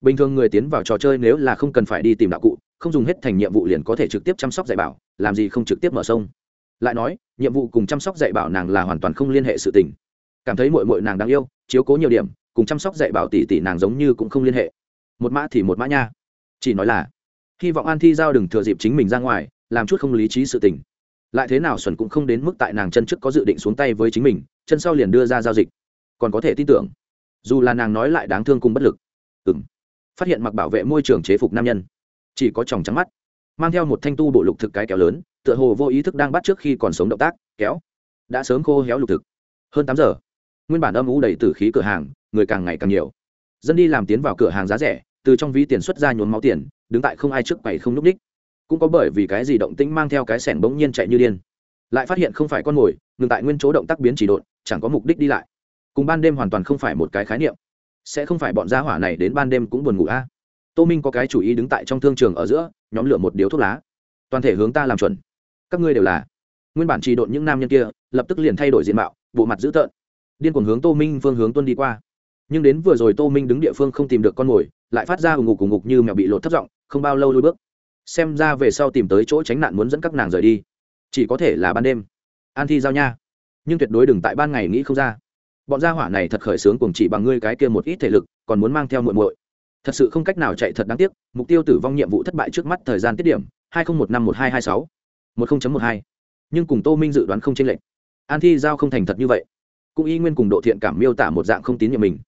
Bình thường người tiến vào trò chơi nếu là không cần phải đi tìm đạo cụ, không dùng hết thành nhiệm vụ liền có thể trực tiếp chăm sóc dạy bảo, làm gì không trực tiếp mở sông. Lại nói, nhiệm vụ cùng chăm sóc dạy bảo nàng là hoàn toàn không liên hệ sự tình. Cảm thấy mội mội nàng đáng yêu, chiếu cố nhiều điểm, cùng chăm sóc dạy bảo tỷ tỷ nàng giống như cũng không liên hệ. Một mã thì một mã nha chỉ nói là, hy vọng an thi giao đừng thừa dịp chính mình ra ngoài, làm chút không lý trí sự tình. Lại thế nào xuẩn cũng không đến mức tại nàng chân trước có dự định xuống tay với chính mình, chân sau liền đưa ra giao dịch. Còn có thể tin tưởng, dù là nàng nói lại đáng thương cùng bất lực ừ m phát hiện mặc bảo vệ môi trường chế phục nam nhân, chỉ có tròng trắng mắt, mang theo một thanh tu bộ lục thực cái kéo lớn, tựa hồ vô ý thức đang bắt trước khi còn sống động tác, kéo, đã sớm khô héo lục thực. Hơn tám giờ, nguyên bản âm ủ đầy t khí cửa hàng, người càng ngày càng nhiều. Dân đi làm tiến vào cửa hàng giá rẻ từ trong ví tiền xuất ra nhốn máu tiền, đứng tại không ai trước quầy không n ú c ních. Cũng có bởi vì cái gì động tĩnh mang theo cái sẻng bỗng nhiên chạy như điên. Lại phát hiện không phải con mồi, ngừng tại nguyên chỗ động tác biến chỉ độn, chẳng có mục đích đi lại. Cùng ban đêm hoàn toàn không phải một cái khái niệm. Sẽ không phải bọn gia hỏa này đến ban đêm cũng buồn ngủ a. Tô minh có cái chủ ý đứng tại trong thương trường ở giữa, nhóm lửa một điếu thuốc lá. Toàn thể hướng ta làm chuẩn. Các ngươi đều là. Nguyên bản trì độn những nam nhân kia, lập tức liền thay đổi diện mạo, bộ mặt dữ tợn. Điên cuồng hướng tô minh phương hướng tuân đi qua nhưng đến vừa rồi tô minh đứng địa phương không tìm được con mồi, lại phát ra ù ngục ù ngục như mèo bị lột thất giọng, không bao lâu lui bước. Xem ra về sau tìm tới chỗ tránh nạn muốn dẫn các nàng rời đi. Chỉ có thể là ban đêm. An thi giao nha. Nhưng tuyệt đối đừng tại ban ngày nghĩ không ra. Bọn gia hỏa này thật khởi sướng cùng chỉ bằng ngươi cái kia một ít thể lực, còn muốn mang theo muội muội. Thật sự không cách nào chạy thật đáng tiếc, mục tiêu tử vong nhiệm vụ thất bại trước mắt thời gian tiết điểm, hai nghìn một năm một hai hai sáu, một nghìn một hai. Nhưng cùng tô minh dự đoán không chênh lệch. An thi giao không thành thật như vậy. Cũng y nguyên cùng độ thiện cảm miêu tả một dạng không tín nhiệm mình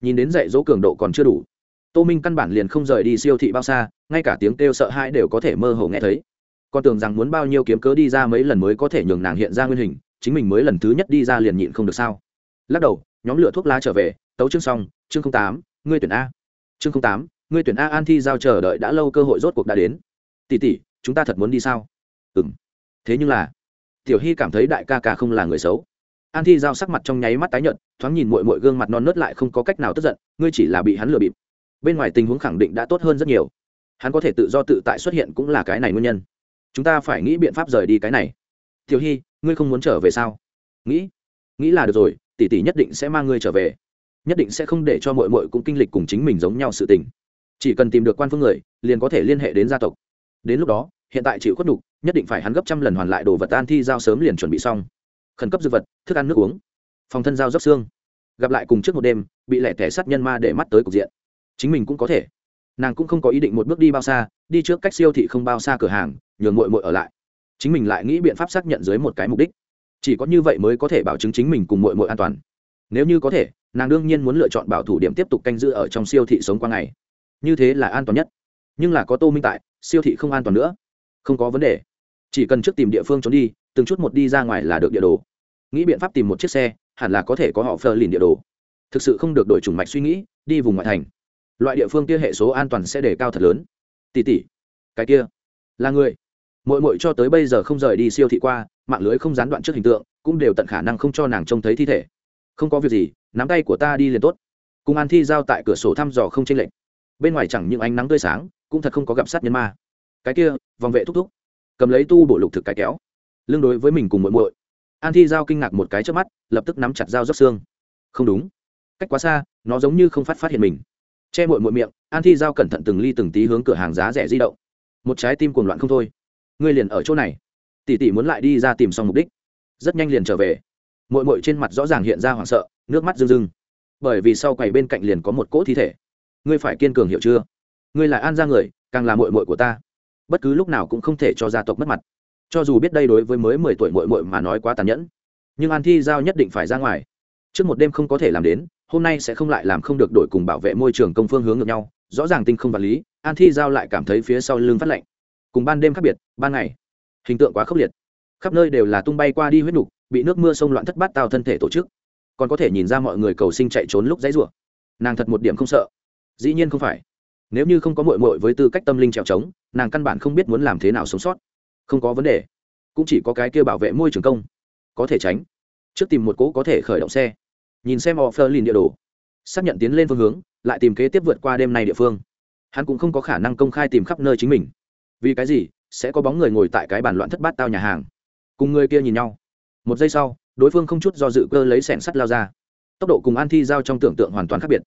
nhìn đến dạy dỗ cường độ còn chưa đủ. Tô minh căn bản liền không rời đi siêu thị bao xa, ngay cả tiếng kêu sợ hãi đều có thể mơ hồ nghe thấy. Con tưởng rằng muốn bao nhiêu kiếm cớ đi ra mấy lần mới có thể nhường nàng hiện ra nguyên hình, chính mình mới lần thứ nhất đi ra liền nhịn không được sao? Lắc đầu, nhóm lửa thuốc lá trở về, tấu chương xong, chương tám, ngươi tuyển a. Chương tám, ngươi tuyển a an thi giao chờ đợi đã lâu cơ hội rốt cuộc đã đến. Tỉ tỉ chúng ta thật muốn đi sao? Ừ m thế nhưng là, tiểu hy cảm thấy đại ca ca không là người xấu an thi giao sắc mặt trong nháy mắt tái nhợt, thoáng nhìn mội mội gương mặt non nớt lại không có cách nào tức giận, ngươi chỉ là bị hắn lừa bịp. Bên ngoài tình huống khẳng định đã tốt hơn rất nhiều. Hắn có thể tự do tự tại xuất hiện cũng là cái này nguyên nhân. Chúng ta phải nghĩ biện pháp rời đi cái này. Tiểu hy, ngươi không muốn trở về sao? Nghĩ. Nghĩ là được rồi, tỷ tỷ nhất định sẽ mang ngươi trở về. Nhất định sẽ không để cho mội mội cũng kinh lịch cùng chính mình giống nhau sự tình. Chỉ cần tìm được quan phương người, liền có thể liên hệ đến gia tộc. Đến lúc đó, hiện tại chịu khuất đục nhất định phải hắn gấp trăm lần hoàn lại đồ vật an thi giao sớm liền chuẩn bị xong khẩn cấp dược vật, thức ăn, nước uống, phòng thân giao dốc xương. Gặp lại cùng trước một đêm, bị lẻ thẻ sát nhân ma để mắt tới cục diện. Chính mình cũng có thể. Nàng cũng không có ý định một bước đi bao xa, đi trước cách siêu thị không bao xa cửa hàng, nhường mội mội ở lại. Chính mình lại nghĩ biện pháp xác nhận dưới một cái mục đích. Chỉ có như vậy mới có thể bảo chứng chính mình cùng mội mội an toàn. Nếu như có thể, nàng đương nhiên muốn lựa chọn bảo thủ điểm tiếp tục canh giữ ở trong siêu thị sống qua ngày. Như thế là an toàn nhất. Nhưng là có tô minh tại, siêu thị không an toàn nữa. Không có vấn đề. Chỉ cần trước tìm địa phương trốn đi, từng chút một đi ra ngoài là được địa đồ nghĩ biện pháp tìm một chiếc xe, hẳn là có thể có họ phờ lìn địa đồ. Thực sự không được đổi chủng mạch suy nghĩ, đi vùng ngoại thành. Loại địa phương kia hệ số an toàn sẽ đề cao thật lớn. Tỷ tỷ, cái kia là người. Mội mội cho tới bây giờ không rời đi siêu thị qua, mạng lưới không gián đoạn trước hình tượng, cũng đều tận khả năng không cho nàng trông thấy thi thể. Không có việc gì, nắm tay của ta đi liền tốt. Cùng an thi giao tại cửa sổ thăm dò không tranh lệch. Bên ngoài chẳng những ánh nắng tươi sáng, cũng thật không có gặp sát nhân ma. Cái kia, vòng vệ thúc thúc. Cầm lấy tu bộ lục thực cái kéo. Lương đối với mình cùng muội muội an thi giao kinh ngạc một cái trước mắt, lập tức nắm chặt dao dốc xương. Không đúng. Cách quá xa, nó giống như không phát phát hiện mình. Che mội mội miệng, an thi giao cẩn thận từng ly từng tí hướng cửa hàng giá rẻ di động. Một trái tim cuồng loạn không thôi. Ngươi liền ở chỗ này. Tỷ tỷ muốn lại đi ra tìm xong mục đích. Rất nhanh liền trở về. Mội mội trên mặt rõ ràng hiện ra hoảng sợ, nước mắt rưng rưng. Bởi vì sau quầy bên cạnh liền có một cỗ thi thể. Ngươi phải kiên cường hiểu chưa? Ngươi là an gia người, càng là mội mội của ta. Bất cứ lúc nào cũng không thể cho gia tộc mất mặt cho dù biết đây đối với mới mười tuổi muội muội mà nói quá tàn nhẫn, nhưng an thi giao nhất định phải ra ngoài. Trước một đêm không có thể làm đến, hôm nay sẽ không lại làm không được đổi cùng bảo vệ môi trường công phương hướng ngược nhau, rõ ràng tinh không vật lý, an thi giao lại cảm thấy phía sau lưng phát lạnh. Cùng ban đêm khác biệt, ban ngày, hình tượng quá khốc liệt. Khắp nơi đều là tung bay qua đi huyết nục, bị nước mưa sông loạn thất bát tao thân thể tổ chức. Còn có thể nhìn ra mọi người cầu sinh chạy trốn lúc dãy rủa. Nàng thật một điểm không sợ. Dĩ nhiên không phải. Nếu như không có mội mội với tư cách tâm linh trèo trống, nàng căn bản không biết muốn làm thế nào sống sót không có vấn đề. Cũng chỉ có cái kia bảo vệ môi trường công. Có thể tránh. Trước tìm một cỗ có thể khởi động xe. Nhìn xem họ phơ lìn địa đồ. Xác nhận tiến lên phương hướng, lại tìm kế tiếp vượt qua đêm nay địa phương. Hắn cũng không có khả năng công khai tìm khắp nơi chính mình. Vì cái gì? Sẽ có bóng người ngồi tại cái bàn loạn thất bát tao nhà hàng. Cùng người kia nhìn nhau. Một giây sau, đối phương không chút do dự cơ lấy sẻng sắt lao ra. Tốc độ cùng an thi giao trong tưởng tượng hoàn toàn khác biệt.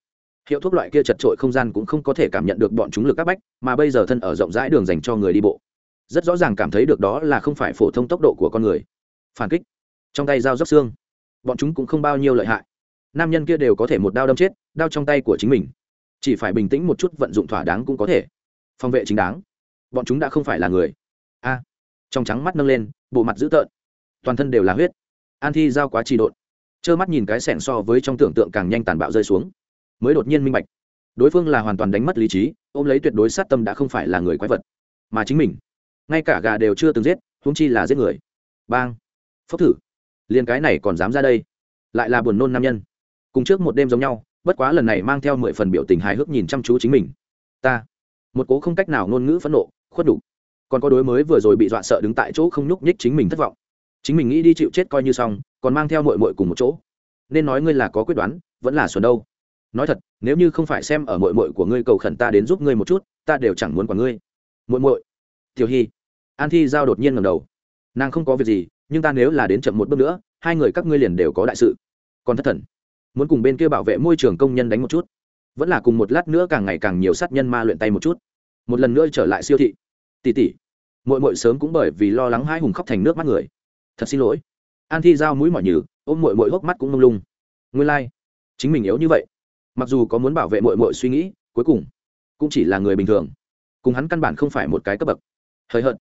Hiệu thuốc loại kia chật trội không gian cũng không có thể cảm nhận được bọn chúng lực các bách, mà bây giờ thân ở rộng rãi đường dành cho người đi bộ rất rõ ràng cảm thấy được đó là không phải phổ thông tốc độ của con người. Phản kích. Trong tay dao dốc xương. Bọn chúng cũng không bao nhiêu lợi hại. Nam nhân kia đều có thể một đao đâm chết, đao trong tay của chính mình. Chỉ phải bình tĩnh một chút vận dụng thỏa đáng cũng có thể. Phòng vệ chính đáng. Bọn chúng đã không phải là người. A. Trong trắng mắt nâng lên, bộ mặt dữ tợn. Toàn thân đều là huyết. An thi giao quá trì độn. Trơ mắt nhìn cái sẻn so với trong tưởng tượng càng nhanh tàn bạo rơi xuống. Mới đột nhiên minh bạch. Đối phương là hoàn toàn đánh mất lý trí, ôm lấy tuyệt đối sát tâm đã không phải là người quái vật, mà chính mình ngay cả gà đều chưa từng giết húng chi là giết người. Bang! Phốc thử! Liền cái này còn dám ra đây? Lại là buồn nôn nam nhân. Cùng trước một đêm giống nhau, bất quá lần này mang theo mười phần biểu tình hài hước nhìn chăm chú chính mình. Ta! Một cố không cách nào ngôn ngữ phẫn nộ, khuất đủ còn có đối mới vừa rồi bị dọa sợ đứng tại chỗ không nhúc nhích chính mình thất vọng. Chính mình nghĩ đi chịu chết coi như xong, còn mang theo mội mội cùng một chỗ. Nên nói ngươi là có quyết đoán, vẫn là xuân đâu. Nói thật, nếu như không phải xem ở mội mội của ngươi cầu khẩn ta đến giúp ngươi một chút, ta đều chẳng muốn quả ngươi. Mội mội tiểu hy! An thi giao đột nhiên ngầm đầu. Nàng không có việc gì, nhưng ta nếu là đến chậm một bước nữa, hai người các ngươi liền đều có đại sự. Còn thất thần. Muốn cùng bên kia bảo vệ môi trường công nhân đánh một chút. Vẫn là cùng một lát nữa càng ngày càng nhiều sát nhân ma luyện tay một chút. Một lần nữa trở lại siêu thị. Tỉ tỉ mội mội sớm cũng bởi vì lo lắng hai hùng khóc thành nước mắt người. Thật xin lỗi. An thi giao mũi mỏi nhừ, ôm mội mội hốc mắt cũng mông lung. Nguyên lai、like. chính mình yếu như vậy. Mặc dù có muốn bảo vệ mội mội suy nghĩ, cuối cùng cũng chỉ là người bình thường. Cùng hắn căn bản không phải một cái cấp bậc. Hời hợt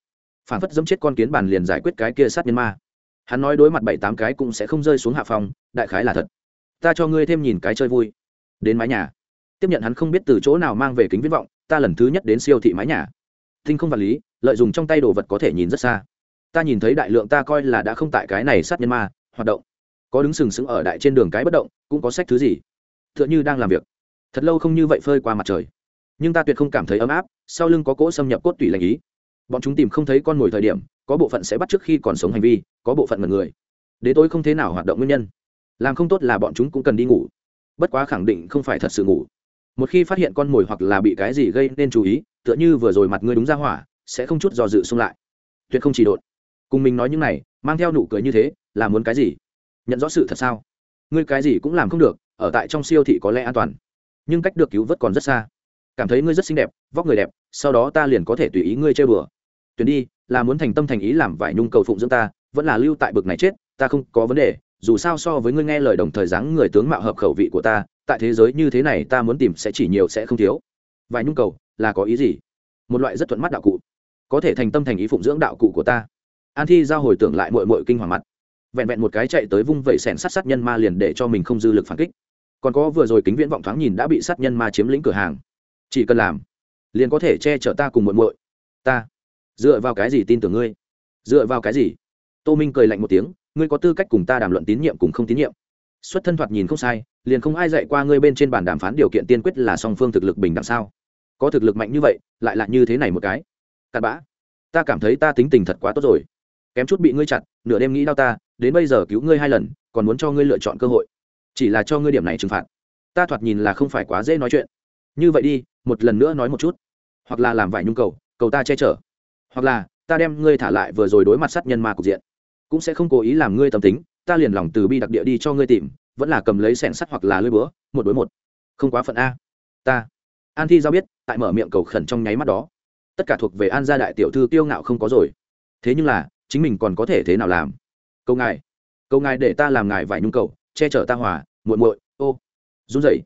phản phất dẫm chết con kiến bàn liền giải quyết cái kia sát nhân ma. Hắn nói đối mặt bảy tám cái cũng sẽ không rơi xuống hạ phòng đại khái là thật. Ta cho ngươi thêm nhìn cái chơi vui. Đến mái nhà. Tiếp nhận hắn không biết từ chỗ nào mang về kính viễn vọng, ta lần thứ nhất đến siêu thị mái nhà. Thinh không vật lý, lợi dụng trong tay đồ vật có thể nhìn rất xa. Ta nhìn thấy đại lượng ta coi là đã không tại cái này sát nhân ma, hoạt động. Có đứng sừng sững ở đại trên đường cái bất động, cũng có sách thứ gì. T h ư ợ n h ư đang làm việc. Thật lâu không như vậy phơi qua mặt trời. Nhưng ta tuyệt không cảm thấy ấm áp, sau lưng có cỗ xâm nhập cốt tủy lành ý bọn chúng tìm không thấy con mồi thời điểm, có bộ phận sẽ bắt trước khi còn sống hành vi, có bộ phận mật người. Đến tối không thế nào hoạt động nguyên nhân. Làm không tốt là bọn chúng cũng cần đi ngủ. Bất quá khẳng định không phải thật sự ngủ. Một khi phát hiện con mồi hoặc là bị cái gì gây nên chú ý, tựa như vừa rồi mặt ngươi đúng ra hỏa, sẽ không chút dò dự xung lại. Tuyệt không chỉ đột cùng mình nói những này, mang theo nụ cười như thế, là muốn cái gì? Nhận rõ sự thật sao? Ngươi cái gì cũng làm không được, ở tại trong siêu thị có lẽ an toàn. Nhưng cách được cứu vớt còn rất xa. Cảm thấy ngươi rất xinh đẹp, vóc người đẹp, sau đó ta liền có thể tùy ý ngươi chơi bừa tuyển đi, là muốn thành tâm thành ý làm vải nhung cầu phụng dưỡng ta, vẫn là lưu tại bực này chết, ta không có vấn đề, dù sao so với ngươi nghe lời đồng thời dáng người tướng mạo hợp khẩu vị của ta, tại thế giới như thế này ta muốn tìm sẽ chỉ nhiều sẽ không thiếu. Vải nhung cầu, là có ý gì? Một loại rất thuận mắt đạo cụ. Có thể thành tâm thành ý phụng dưỡng đạo cụ của ta. An thi giao hồi tưởng lại mội mội kinh hoàng mặt. Vẹn vẹn một cái chạy tới vung vẩy sẻn sát sát nhân ma liền để cho mình không dư lực phản kích. Còn có vừa rồi kính viễn vọng thoáng nhìn đã bị sát nhân ma chiếm lĩnh cửa hàng. Chỉ cần làm, liền có thể che chở ta cùng muội muội. Ta dựa vào cái gì tin tưởng ngươi? Dựa vào cái gì? Tô minh cười lạnh một tiếng, ngươi có tư cách cùng ta đàm luận tín nhiệm cùng không tín nhiệm. Xuất thân thoạt nhìn không sai, liền không ai dạy qua ngươi bên trên bàn đàm phán điều kiện tiên quyết là song phương thực lực bình đẳng sao? Có thực lực mạnh như vậy, lại là như thế này một cái. Cặn bã, ta cảm thấy ta tính tình thật quá tốt rồi. Kém chút bị ngươi chặt, nửa đêm nghĩ đau ta, đến bây giờ cứu ngươi hai lần, còn muốn cho ngươi lựa chọn cơ hội. Chỉ là cho ngươi điểm này trừng phạt. Ta thoạt nhìn là không phải quá dễ nói chuyện. Như vậy đi, một lần nữa nói một chút. Hoặc là làm vải nhung cầu cầu ta che chở hoặc là, ta đem ngươi thả lại vừa rồi đối mặt sát nhân ma cục diện. Cũng sẽ không cố ý làm ngươi tâm tính, ta liền lòng từ bi đặc địa đi cho ngươi tìm, vẫn là cầm lấy sẻng sắt hoặc là lưỡi búa, một đối một. Không quá phận a. Ta. An thi giao biết, tại mở miệng cầu khẩn trong nháy mắt đó. Tất cả thuộc về an gia đại tiểu thư tiêu ngạo không có rồi. Thế nhưng là, chính mình còn có thể thế nào làm? Câu ngài. Câu ngài để ta làm ngài vài nhung cầu, che chở ta hòa, muội muội, ô. Run rẩy.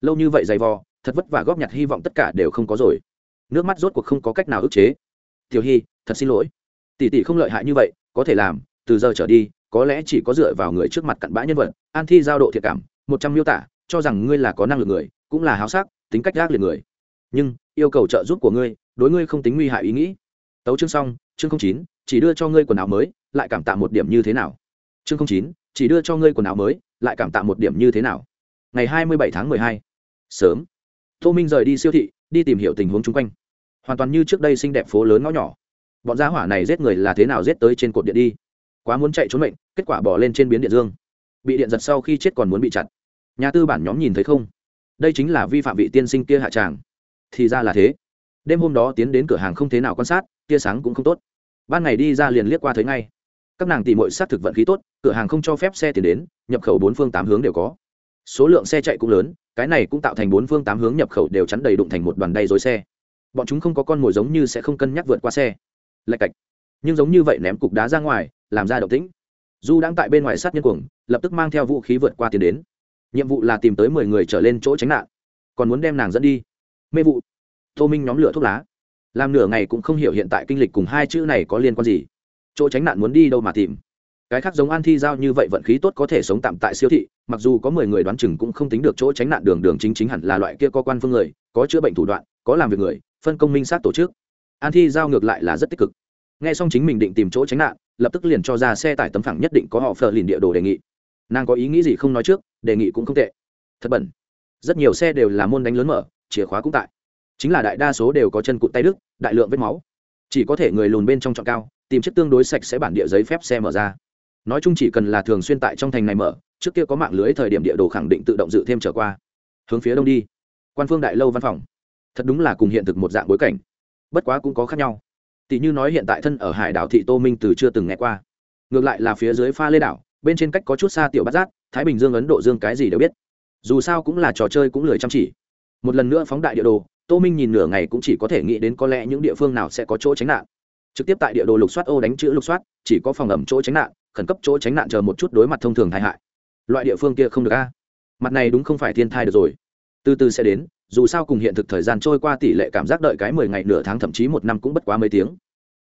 Lâu như vậy dày vò, thật vất vả góp nhặt hy vọng tất cả đều không có rồi. Nước mắt rốt cuộc không có cách nào ức chế tiểu hy, thật xin lỗi. Tỷ tỷ không lợi hại như vậy, có thể làm, từ giờ trở đi, có lẽ chỉ có dựa vào người trước mặt cặn bã nhân vật, an thi giao độ thiệt cảm, một trăm miêu tả, cho rằng ngươi là có năng lực người, cũng là háo sắc, tính cách gác liệt người. Nhưng, yêu cầu trợ giúp của ngươi, đối ngươi không tính nguy hại ý nghĩ. Tấu chương xong, chương chín, chỉ đưa cho ngươi quần áo mới, lại cảm tạ một điểm như thế nào. Chương chín, chỉ đưa cho ngươi quần áo mới, lại cảm tạ một điểm như thế nào. Ngày hai mươi bảy tháng mười hai. Sớm. Tô minh rời đi siêu thị, đi tìm hiểu tình huống chung quanh hoàn toàn như trước đây xinh đẹp phố lớn ngõ nhỏ. Bọn gia hỏa này giết người là thế nào giết tới trên cột điện đi? Quá muốn chạy trốn mệnh, kết quả bỏ lên trên biến điện dương. Bị điện giật sau khi chết còn muốn bị chặt. Nhà tư bản nhóm nhìn thấy không? Đây chính là vi phạm vị tiên sinh kia hạ tràng. Thì ra là thế. Đêm hôm đó tiến đến cửa hàng không thế nào quan sát, tia sáng cũng không tốt. Ban ngày đi ra liền liếc qua thấy ngay. Các nàng tìm mọi sát thực vận khí tốt, cửa hàng không cho phép xe tiền đến, nhập khẩu bốn phương tám hướng đều có. Số lượng xe chạy cũng lớn, cái này cũng tạo thành bốn phương tám hướng nhập khẩu đều chắn đầy đụng thành một đoàn đay dối xe bọn chúng không có con mồi giống như sẽ không cân nhắc vượt qua xe. Lạch cạch. Nhưng giống như vậy ném cục đá ra ngoài, làm ra động tĩnh. Du đang tại bên ngoài sát nhân cuồng, lập tức mang theo vũ khí vượt qua tiền đến. Nhiệm vụ là tìm tới mười người trở lên chỗ tránh nạn. Còn muốn đem nàng dẫn đi. Mê vụ. Tô minh nhóm lửa thuốc lá. Làm nửa ngày cũng không hiểu hiện tại kinh lịch cùng hai chữ này có liên quan gì. Chỗ tránh nạn muốn đi đâu mà tìm. Cái khác giống an thi giao như vậy vận khí tốt có thể sống tạm tại siêu thị, mặc dù có mười người đoán chừng cũng không tính được chỗ tránh nạn đường đường chính chính hẳn là loại kia có quan phương người, có chữa bệnh thủ đoạn, có làm việc người phân công minh sát tổ chức. An thi giao ngược lại là rất tích cực. Nghe xong chính mình định tìm chỗ tránh nạn, lập tức liền cho ra xe tải tấm phẳng nhất định có họ phờ lìn địa đồ đề nghị. Nàng có ý nghĩ gì không nói trước, đề nghị cũng không tệ. Thật bẩn. Rất nhiều xe đều là môn đánh lớn mở, chìa khóa cũng tại. Chính là đại đa số đều có chân cụt tay đức đại lượng vết máu. Chỉ có thể người lùn bên trong trọng cao, tìm chiếc tương đối sạch sẽ bản địa giấy phép xe mở ra. Nói chung chỉ cần là thường xuyên tại trong thành này mở, trước kia có mạng lưới thời điểm địa đồ khẳng định tự động dự thêm trở qua. Hướng phía đông đi. Quan phương đại lâu văn phòng thật đúng là cùng hiện thực một dạng bối cảnh. Bất quá cũng có khác nhau. Tỷ như nói hiện tại thân ở hải đảo thị tô minh từ chưa từng nghe qua. Ngược lại là phía dưới pha lê đảo, bên trên cách có chút xa tiểu bát giác, thái bình dương ấn độ dương cái gì đều biết. Dù sao cũng là trò chơi cũng lười chăm chỉ. Một lần nữa phóng đại địa đồ, tô minh nhìn nửa ngày cũng chỉ có thể nghĩ đến có lẽ những địa phương nào sẽ có chỗ tránh nạn. Trực tiếp tại địa đồ lục soát ô đánh chữ lục soát, chỉ có phòng ẩm chỗ tránh nạn, khẩn cấp chỗ tránh nạn chờ một chút đối mặt thông thường tai hại. Loại địa phương kia không được a. Mặt này đúng không phải thiên thai được rồi. Từ từ sẽ đến dù sao cùng hiện thực thời gian trôi qua tỷ lệ cảm giác đợi cái mười ngày nửa tháng thậm chí một năm cũng bất quá mấy tiếng.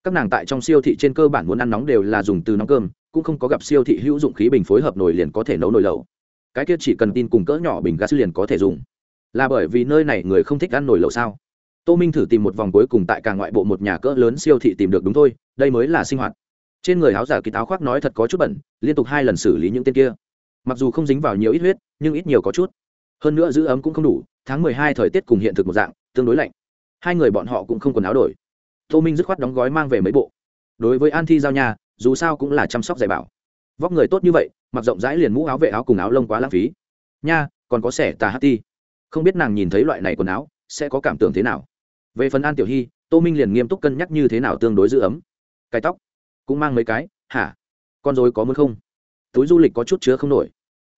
Các nàng tại trong siêu thị trên cơ bản muốn ăn nóng đều là dùng từ nóng cơm, cũng không có gặp siêu thị hữu dụng khí bình phối hợp nồi liền có thể nấu nồi lẩu. Cái kia chỉ cần tin cùng cỡ nhỏ bình gas liền có thể dùng. Là bởi vì nơi này người không thích ăn nồi lẩu sao? Tô minh thử tìm một vòng cuối cùng tại càng ngoại bộ một nhà cỡ lớn siêu thị tìm được đúng thôi, đây mới là sinh hoạt. Trên người áo giả kỳ táo khoác nói thật có chút bẩn, liên tục hai lần xử lý những tên kia. Mặc dù không dính vào nhiều ít huyết, nhưng ít nhiều có chút hơn nữa giữ ấm cũng không đủ, tháng mười hai thời tiết cùng hiện thực một dạng, tương đối lạnh. Hai người bọn họ cũng không quần áo đổi. Tô minh dứt khoát đóng gói mang về mấy bộ. Đối với an thi giao nhà, dù sao cũng là chăm sóc dạy bảo. Vóc người tốt như vậy, mặc rộng rãi liền mũ áo vệ áo cùng áo lông quá lãng phí. Nha, còn có sẻ tà hát ti. Không biết nàng nhìn thấy loại này quần áo, sẽ có cảm tưởng thế nào? Về phần an tiểu hy, tô minh liền nghiêm túc cân nhắc như thế nào tương đối giữ ấm. Cái tóc, cũng mang mấy cái, hả? Con dối có muốn không? Túi du lịch có chút chứa không nổi.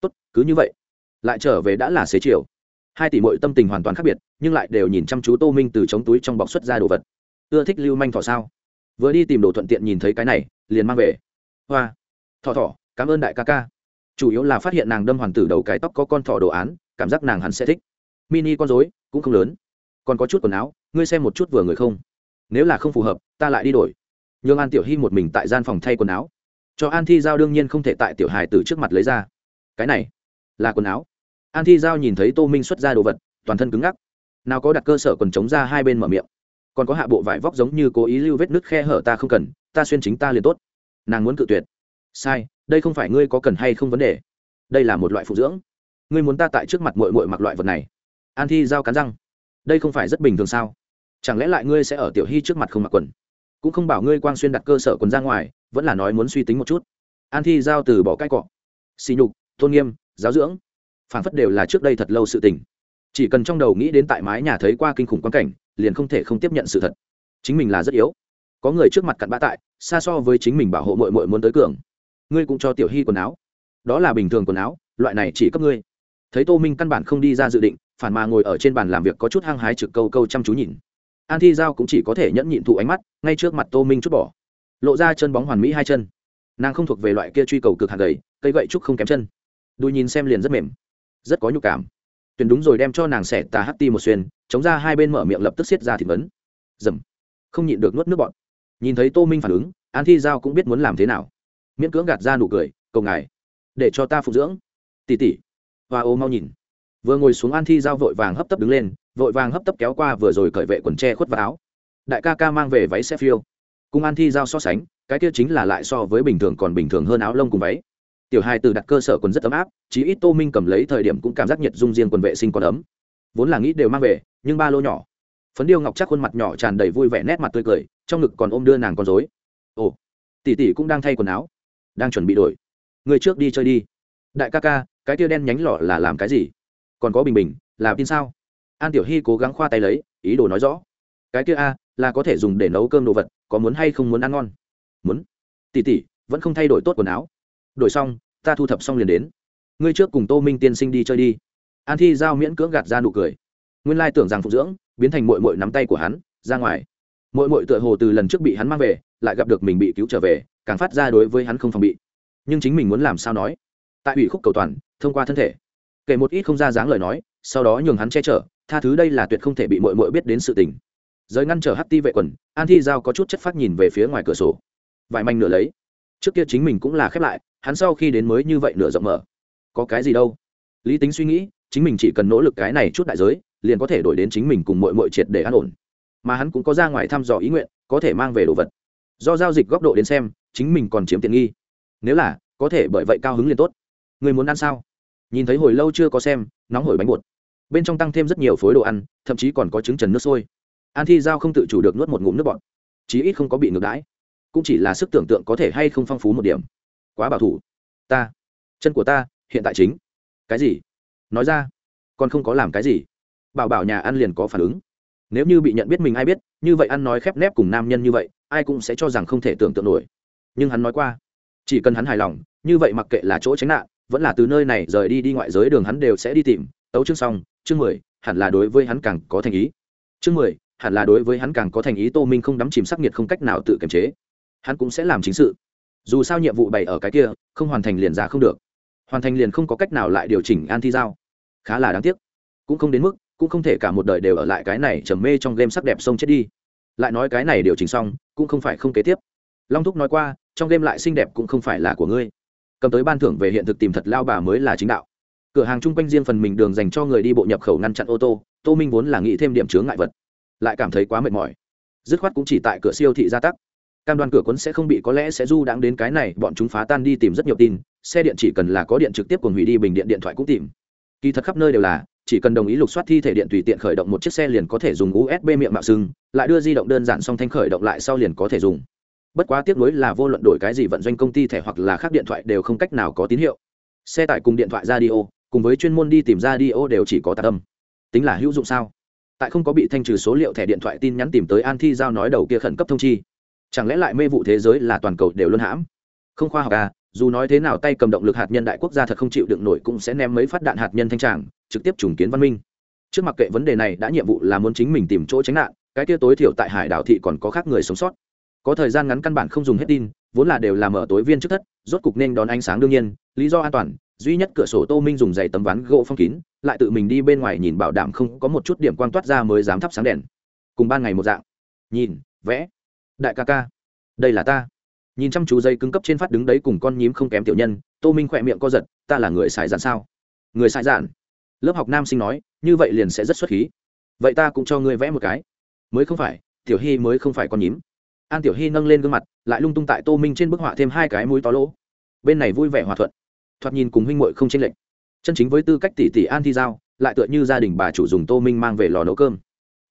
Tốt, cứ như vậy lại trở về đã là xế chiều. Hai tỷ mội tâm tình hoàn toàn khác biệt, nhưng lại đều nhìn chăm chú tô minh từ chống túi trong bọc xuất ra đồ vật. Ưa thích lưu manh thỏ sao? Vừa đi tìm đồ thuận tiện nhìn thấy cái này, liền mang về. Hoa. Thỏ thỏ, cảm ơn đại ca ca. Chủ yếu là phát hiện nàng đâm hoàn tử đầu cái tóc có con thỏ đồ án, cảm giác nàng hẳn sẽ thích. Mini con dối cũng không lớn. Còn có chút quần áo, ngươi xem một chút vừa người không? Nếu là không phù hợp, ta lại đi đổi. Nhường an tiểu hy một mình tại gian phòng thay quần áo. Cho an thi giao đương nhiên không thể tại tiểu hài từ trước mặt lấy ra. Cái này là quần áo. An thi giao nhìn thấy tô minh xuất ra đồ vật, toàn thân cứng ngắc. Nào có đặt cơ sở quần chống ra hai bên mở miệng. Còn có hạ bộ vải vóc giống như cố ý lưu vết nứt khe hở ta không cần, ta xuyên chính ta liền tốt. Nàng muốn cự tuyệt. Sai, đây không phải ngươi có cần hay không vấn đề. Đây là một loại phụ dưỡng. Ngươi muốn ta tại trước mặt mội mội mặc loại vật này. An thi giao cắn răng. Đây không phải rất bình thường sao? Chẳng lẽ lại ngươi sẽ ở tiểu hy trước mặt không mặc quần? Cũng không bảo ngươi quang xuyên đặt cơ sở quần ra ngoài, vẫn là nói muốn suy tính một chút. An thi giao từ bỏ cái cọ. Xì nhục, tôn nghiêm giáo dưỡng. Phản phất đều là trước đây thật lâu sự tình. Chỉ cần trong đầu nghĩ đến tại mái nhà thấy qua kinh khủng quan cảnh, liền không thể không tiếp nhận sự thật. Chính mình là rất yếu. Có người trước mặt cặn bã tại, xa so với chính mình bảo hộ mội mội muốn tới cường. Ngươi cũng cho tiểu hy quần áo. Đó là bình thường quần áo, loại này chỉ cấp ngươi. Thấy tô minh căn bản không đi ra dự định, phản mà ngồi ở trên bàn làm việc có chút hăng hái trực câu câu chăm chú nhìn. An thi giao cũng chỉ có thể nhẫn nhịn thụ ánh mắt, ngay trước mặt tô minh chút bỏ. Lộ ra chân bóng hoàn mỹ hai chân. Nàng không thuộc về loại kia truy cầu cực hạt gầy, cây gậy trúc không kém chân đùi nhìn xem liền rất mềm, rất có nhục cảm. Tuyển đúng rồi đem cho nàng xẻ tà hắt ti một xuyên, chống ra hai bên mở miệng lập tức xiết ra thịt vấn. Dầm. Không nhịn được nuốt nước bọn nhìn thấy tô minh phản ứng, an thi giao cũng biết muốn làm thế nào. Miễn cưỡng gạt ra nụ cười, cầu ngài, để cho ta phục dưỡng. Tỉ tỉ và ô mau nhìn. Vừa ngồi xuống an thi giao vội vàng hấp tấp đứng lên, vội vàng hấp tấp kéo qua vừa rồi cởi vệ quần tre khuất vào áo. Đại ca ca mang về váy xe phiêu. Cùng an thi giao so sánh, cái kia chính là lại so với bình thường còn bình thường hơn áo lông cùng váy tiểu hai từ đặt cơ sở quần rất ấm áp, chí ít tô minh cầm lấy thời điểm cũng cảm giác nhiệt dung riêng quần vệ sinh còn ấm. Vốn là nghĩ đều mang về, nhưng ba lô nhỏ. Phấn điêu ngọc chắc khuôn mặt nhỏ tràn đầy vui vẻ nét mặt tươi cười, trong ngực còn ôm đưa nàng con dối ồ, tỷ tỷ cũng đang thay quần áo. Đang chuẩn bị đổi. Người trước đi chơi đi. Đại ca ca, cái tia đen nhánh lọ là làm cái gì? Còn có bình bình là tin sao? An tiểu hy cố gắng khoa tay lấy, ý đồ nói rõ. Cái kia a, là có thể dùng để nấu cơm đồ vật, có muốn hay không muốn ăn ngon? Muốn. Tỉ tỉ vẫn không thay đổi tốt quần áo đổi xong, ta thu thập xong liền đến. Ngươi trước cùng tô minh tiên sinh đi chơi đi. An thi giao miễn cưỡng gạt ra nụ cười. Nguyên lai tưởng rằng phụ dưỡng, biến thành mội mội nắm tay của hắn, ra ngoài. Mội mội tựa hồ từ lần trước bị hắn mang về, lại gặp được mình bị cứu trở về, càng phát ra đối với hắn không phòng bị. Nhưng chính mình muốn làm sao nói? Tại ủy khúc cầu toàn, thông qua thân thể. Kể một ít không ra dáng lời nói, sau đó nhường hắn che chở, tha thứ đây là tuyệt không thể bị mội mội biết đến sự tình. Giới ngăn trở hắt ti vệ quần, an thi giao có chút chất phát nhìn về phía ngoài cửa sổ. Vải manh nửa lấy trước kia chính mình cũng là khép lại, hắn sau khi đến mới như vậy nửa rộng mở. Có cái gì đâu? Lý tính suy nghĩ, chính mình chỉ cần nỗ lực cái này chút đại giới, liền có thể đổi đến chính mình cùng mội mội triệt để an ổn. Mà hắn cũng có ra ngoài thăm dò ý nguyện, có thể mang về đồ vật. Do giao dịch góc độ đến xem, chính mình còn chiếm tiện nghi. Nếu là, có thể bởi vậy cao hứng liền tốt. Người muốn ăn sao? Nhìn thấy hồi lâu chưa có xem, nóng hổi bánh bột. Bên trong tăng thêm rất nhiều phối đồ ăn, thậm chí còn có trứng trần nước sôi. An thi giao không tự chủ được nuốt một ngụm nước bọt. Chí ít không có bị ngược đãi cũng chỉ là sức tưởng tượng có thể hay không phong phú một điểm. Quá bảo thủ. Ta. Chân của ta, hiện tại chính. Cái gì? Nói ra. Còn không có làm cái gì. Bảo bảo nhà ăn liền có phản ứng. Nếu như bị nhận biết mình ai biết, như vậy ăn nói khép nép cùng nam nhân như vậy, ai cũng sẽ cho rằng không thể tưởng tượng nổi. Nhưng hắn nói qua. Chỉ cần hắn hài lòng, như vậy mặc kệ là chỗ tránh nạn, vẫn là từ nơi này rời đi đi ngoại giới đường hắn đều sẽ đi tìm. Tấu chương xong, chương mười, hẳn là đối với hắn càng có thành ý. Chương mười, hẳn là đối với hắn càng có thành ý, tô minh không đắm chìm sắc nhiệt không cách nào tự kiềm chế hắn cũng sẽ làm chính sự. Dù sao nhiệm vụ bày ở cái kia, không hoàn thành liền ra không được. Hoàn thành liền không có cách nào lại điều chỉnh an thi giao. Khá là đáng tiếc. Cũng không đến mức, cũng không thể cả một đời đều ở lại cái này trầm mê trong game sắc đẹp sông chết đi. Lại nói cái này điều chỉnh xong, cũng không phải không kế tiếp. Long thúc nói qua, trong game lại xinh đẹp cũng không phải là của ngươi. Cầm tới ban thưởng về hiện thực tìm thật lao bà mới là chính đạo. Cửa hàng chung quanh riêng phần mình đường dành cho người đi bộ nhập khẩu ngăn chặn ô tô tô minh vốn là nghĩ thêm điểm chướng ngại vật. Lại cảm thấy quá mệt mỏi. Dứt khoát cũng chỉ tại cửa siêu thị gia tắc cam đoan cửa cuốn sẽ không bị có lẽ sẽ du đãng đến cái này, bọn chúng phá tan đi tìm rất nhiều tin, xe điện chỉ cần là có điện trực tiếp cùng hủy đi, bình điện điện thoại cũng tìm. Kỳ thật khắp nơi đều là, chỉ cần đồng ý lục soát thi thể điện tùy tiện khởi động một chiếc xe liền có thể dùng usb miệng mạo xưng, lại đưa di động đơn giản song thanh khởi động lại sau liền có thể dùng. Bất quá tiếc nuối là vô luận đổi cái gì vận doanh công ty thẻ hoặc là khác điện thoại đều không cách nào có tín hiệu. Xe tải cùng điện thoại radio, cùng với chuyên môn đi tìm radio đều chỉ có tạc âm. Tính là hữu dụng sao? Tại không có bị thanh trừ số liệu thẻ điện thoại tin nhắn tìm tới an thi giao nói đầu kia khẩn cấp thông chi chẳng lẽ lại mê vụ thế giới là toàn cầu đều luân hãm? Không khoa học à dù nói thế nào tay cầm động lực hạt nhân đại quốc gia thật không chịu đựng nổi cũng sẽ ném mấy phát đạn hạt nhân thanh tràng, trực tiếp trùng kiến văn minh. Trước mặc kệ vấn đề này đã nhiệm vụ là muốn chính mình tìm chỗ tránh nạn, cái kia tối thiểu tại hải đảo thị còn có khác người sống sót. Có thời gian ngắn căn bản không dùng hết tin, vốn là đều làm ở tối viên trước thất, rốt cục nên đón ánh sáng đương nhiên, lý do an toàn, duy nhất cửa sổ tô minh dùng giày tấm ván gỗ phong kín, lại tự mình đi bên ngoài nhìn bảo đảm không có một chút điểm quang toát ra mới dám thắp sáng đèn. Cùng ban ngày một dạng. Nhìn, vẽ đại ca ca, đây là ta. Nhìn chăm chú dây cứng cấp trên phát đứng đấy cùng con nhím không kém tiểu nhân, tô minh khỏe miệng co giật, ta là người xài giản sao? Người xài giản? Lớp học nam sinh nói, như vậy liền sẽ rất xuất khí. Vậy ta cũng cho ngươi vẽ một cái. Mới không phải, tiểu hy mới không phải con nhím. An tiểu hy nâng lên gương mặt, lại lung tung tại tô minh trên bức họa thêm hai cái mũi to lỗ. Bên này vui vẻ hòa thuận. Thoạt nhìn cùng huynh muội không chênh lệch. Chân chính với tư cách tỷ tỷ an thi giao, lại tựa như gia đình bà chủ dùng tô minh mang về lò nấu cơm.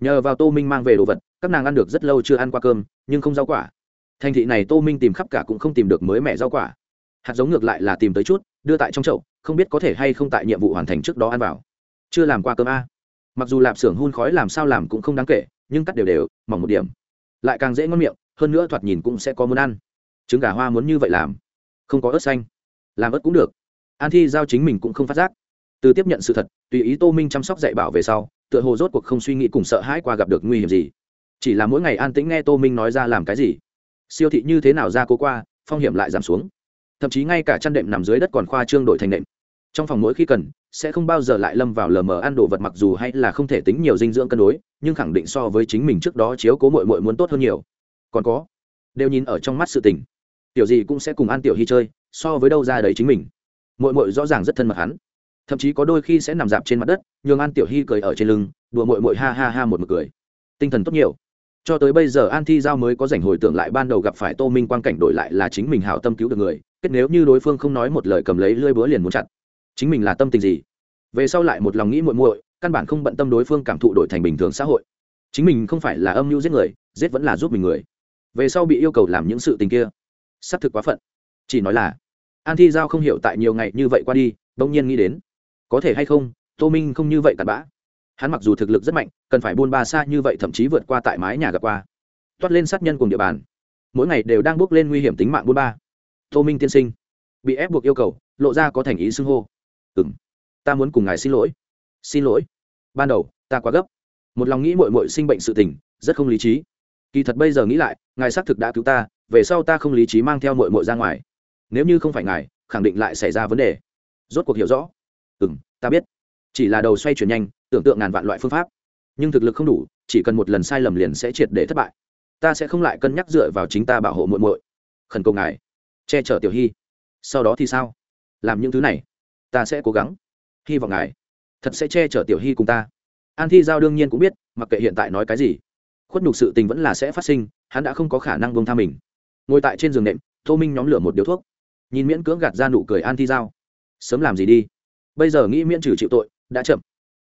Nhờ vào tô minh mang về đồ vật các nàng ăn được rất lâu chưa ăn qua cơm, nhưng không rau quả. Thành thị này tô minh tìm khắp cả cũng không tìm được mới mẻ rau quả. Hạt giống ngược lại là tìm tới chút, đưa tại trong chậu, không biết có thể hay không tại nhiệm vụ hoàn thành trước đó ăn vào. Chưa làm qua cơm a. Mặc dù lạp xưởng hun khói làm sao làm cũng không đáng kể, nhưng cắt đều đều, mỏng một điểm. Lại càng dễ ngon miệng, hơn nữa thoạt nhìn cũng sẽ có muốn ăn. Trứng gà hoa muốn như vậy làm. Không có ớt xanh. Làm ớt cũng được. An thi giao chính mình cũng không phát giác. Từ tiếp nhận sự thật, tùy ý tô minh chăm sóc dạy bảo về sau, tựa hồ rốt cuộc không suy nghĩ cùng sợ hãi qua gặp được nguy hiểm gì chỉ là mỗi ngày an tĩnh nghe tô minh nói ra làm cái gì. Siêu thị như thế nào ra cố qua, phong hiểm lại giảm xuống. Thậm chí ngay cả chăn đệm nằm dưới đất còn khoa trương đổi thành đệm trong phòng mỗi khi cần, sẽ không bao giờ lại lâm vào lờ mờ ăn đồ vật mặc dù hay là không thể tính nhiều dinh dưỡng cân đối, nhưng khẳng định so với chính mình trước đó chiếu cố mội mội muốn tốt hơn nhiều. Còn có, đều nhìn ở trong mắt sự tình. Tiểu gì cũng sẽ cùng ăn tiểu hy chơi, so với đâu ra đấy chính mình. Mội mội rõ ràng rất thân mật hắn. Thậm chí có đôi khi sẽ nằm dạp trên mặt đất, nhường ăn tiểu hy cười ở trên lưng, đùa mội mội ha ha ha một mực cười. Tinh thần tốt nhiều cho tới bây giờ an thi giao mới có dành hồi tưởng lại ban đầu gặp phải tô minh quan cảnh đổi lại là chính mình hảo tâm cứu được người, kết nếu như đối phương không nói một lời cầm lấy lơi búa liền muốn chặt. Chính mình là tâm tình gì? Về sau lại một lòng nghĩ muội muội, căn bản không bận tâm đối phương cảm thụ đổi thành bình thường xã hội. Chính mình không phải là âm mưu giết người, giết vẫn là giúp mình người. Về sau bị yêu cầu làm những sự tình kia. Xác thực quá phận. Chỉ nói là, an thi giao không hiểu tại nhiều ngày như vậy qua đi, bỗng nhiên nghĩ đến, có thể hay không, tô minh không như vậy cặn bã hắn mặc dù thực lực rất mạnh, cần phải buôn ba xa như vậy thậm chí vượt qua tại mái nhà gặp qua. Toát lên sát nhân cùng địa bàn. Mỗi ngày đều đang bước lên nguy hiểm tính mạng buôn ba. Tô minh tiên sinh. Bị ép buộc yêu cầu, lộ ra có thành ý xưng hô. Ừ m ta muốn cùng ngài xin lỗi. Xin lỗi. Ban đầu, ta quá gấp. Một lòng nghĩ mội mội sinh bệnh sự tình, rất không lý trí. Kỳ thật bây giờ nghĩ lại, ngài xác thực đã cứu ta, về sau ta không lý trí mang theo mội mội ra ngoài. Nếu như không phải ngài, khẳng định lại xảy ra vấn đề. Rốt cuộc hiểu rõ. Ừ m ta biết chỉ là đầu xoay chuyển nhanh, tưởng tượng ngàn vạn loại phương pháp. Nhưng thực lực không đủ, chỉ cần một lần sai lầm liền sẽ triệt để thất bại. Ta sẽ không lại cân nhắc dựa vào chính ta bảo hộ muội muội. Khẩn cầu ngài, che chở tiểu hy. Sau đó thì sao? Làm những thứ này, ta sẽ cố gắng. Hy vọng ngài thật sẽ che chở tiểu hy cùng ta. An thi giao đương nhiên cũng biết, mặc kệ hiện tại nói cái gì, khuất nhục sự tình vẫn là sẽ phát sinh, hắn đã không có khả năng bông tha mình. Ngồi tại trên giường nệm, tô minh nhóm lửa một điếu thuốc. Nhìn miễn cưỡng gạt ra nụ cười an thi giao. Sớm làm gì đi? Bây giờ nghĩ miễn trừ chịu tội đã chậm.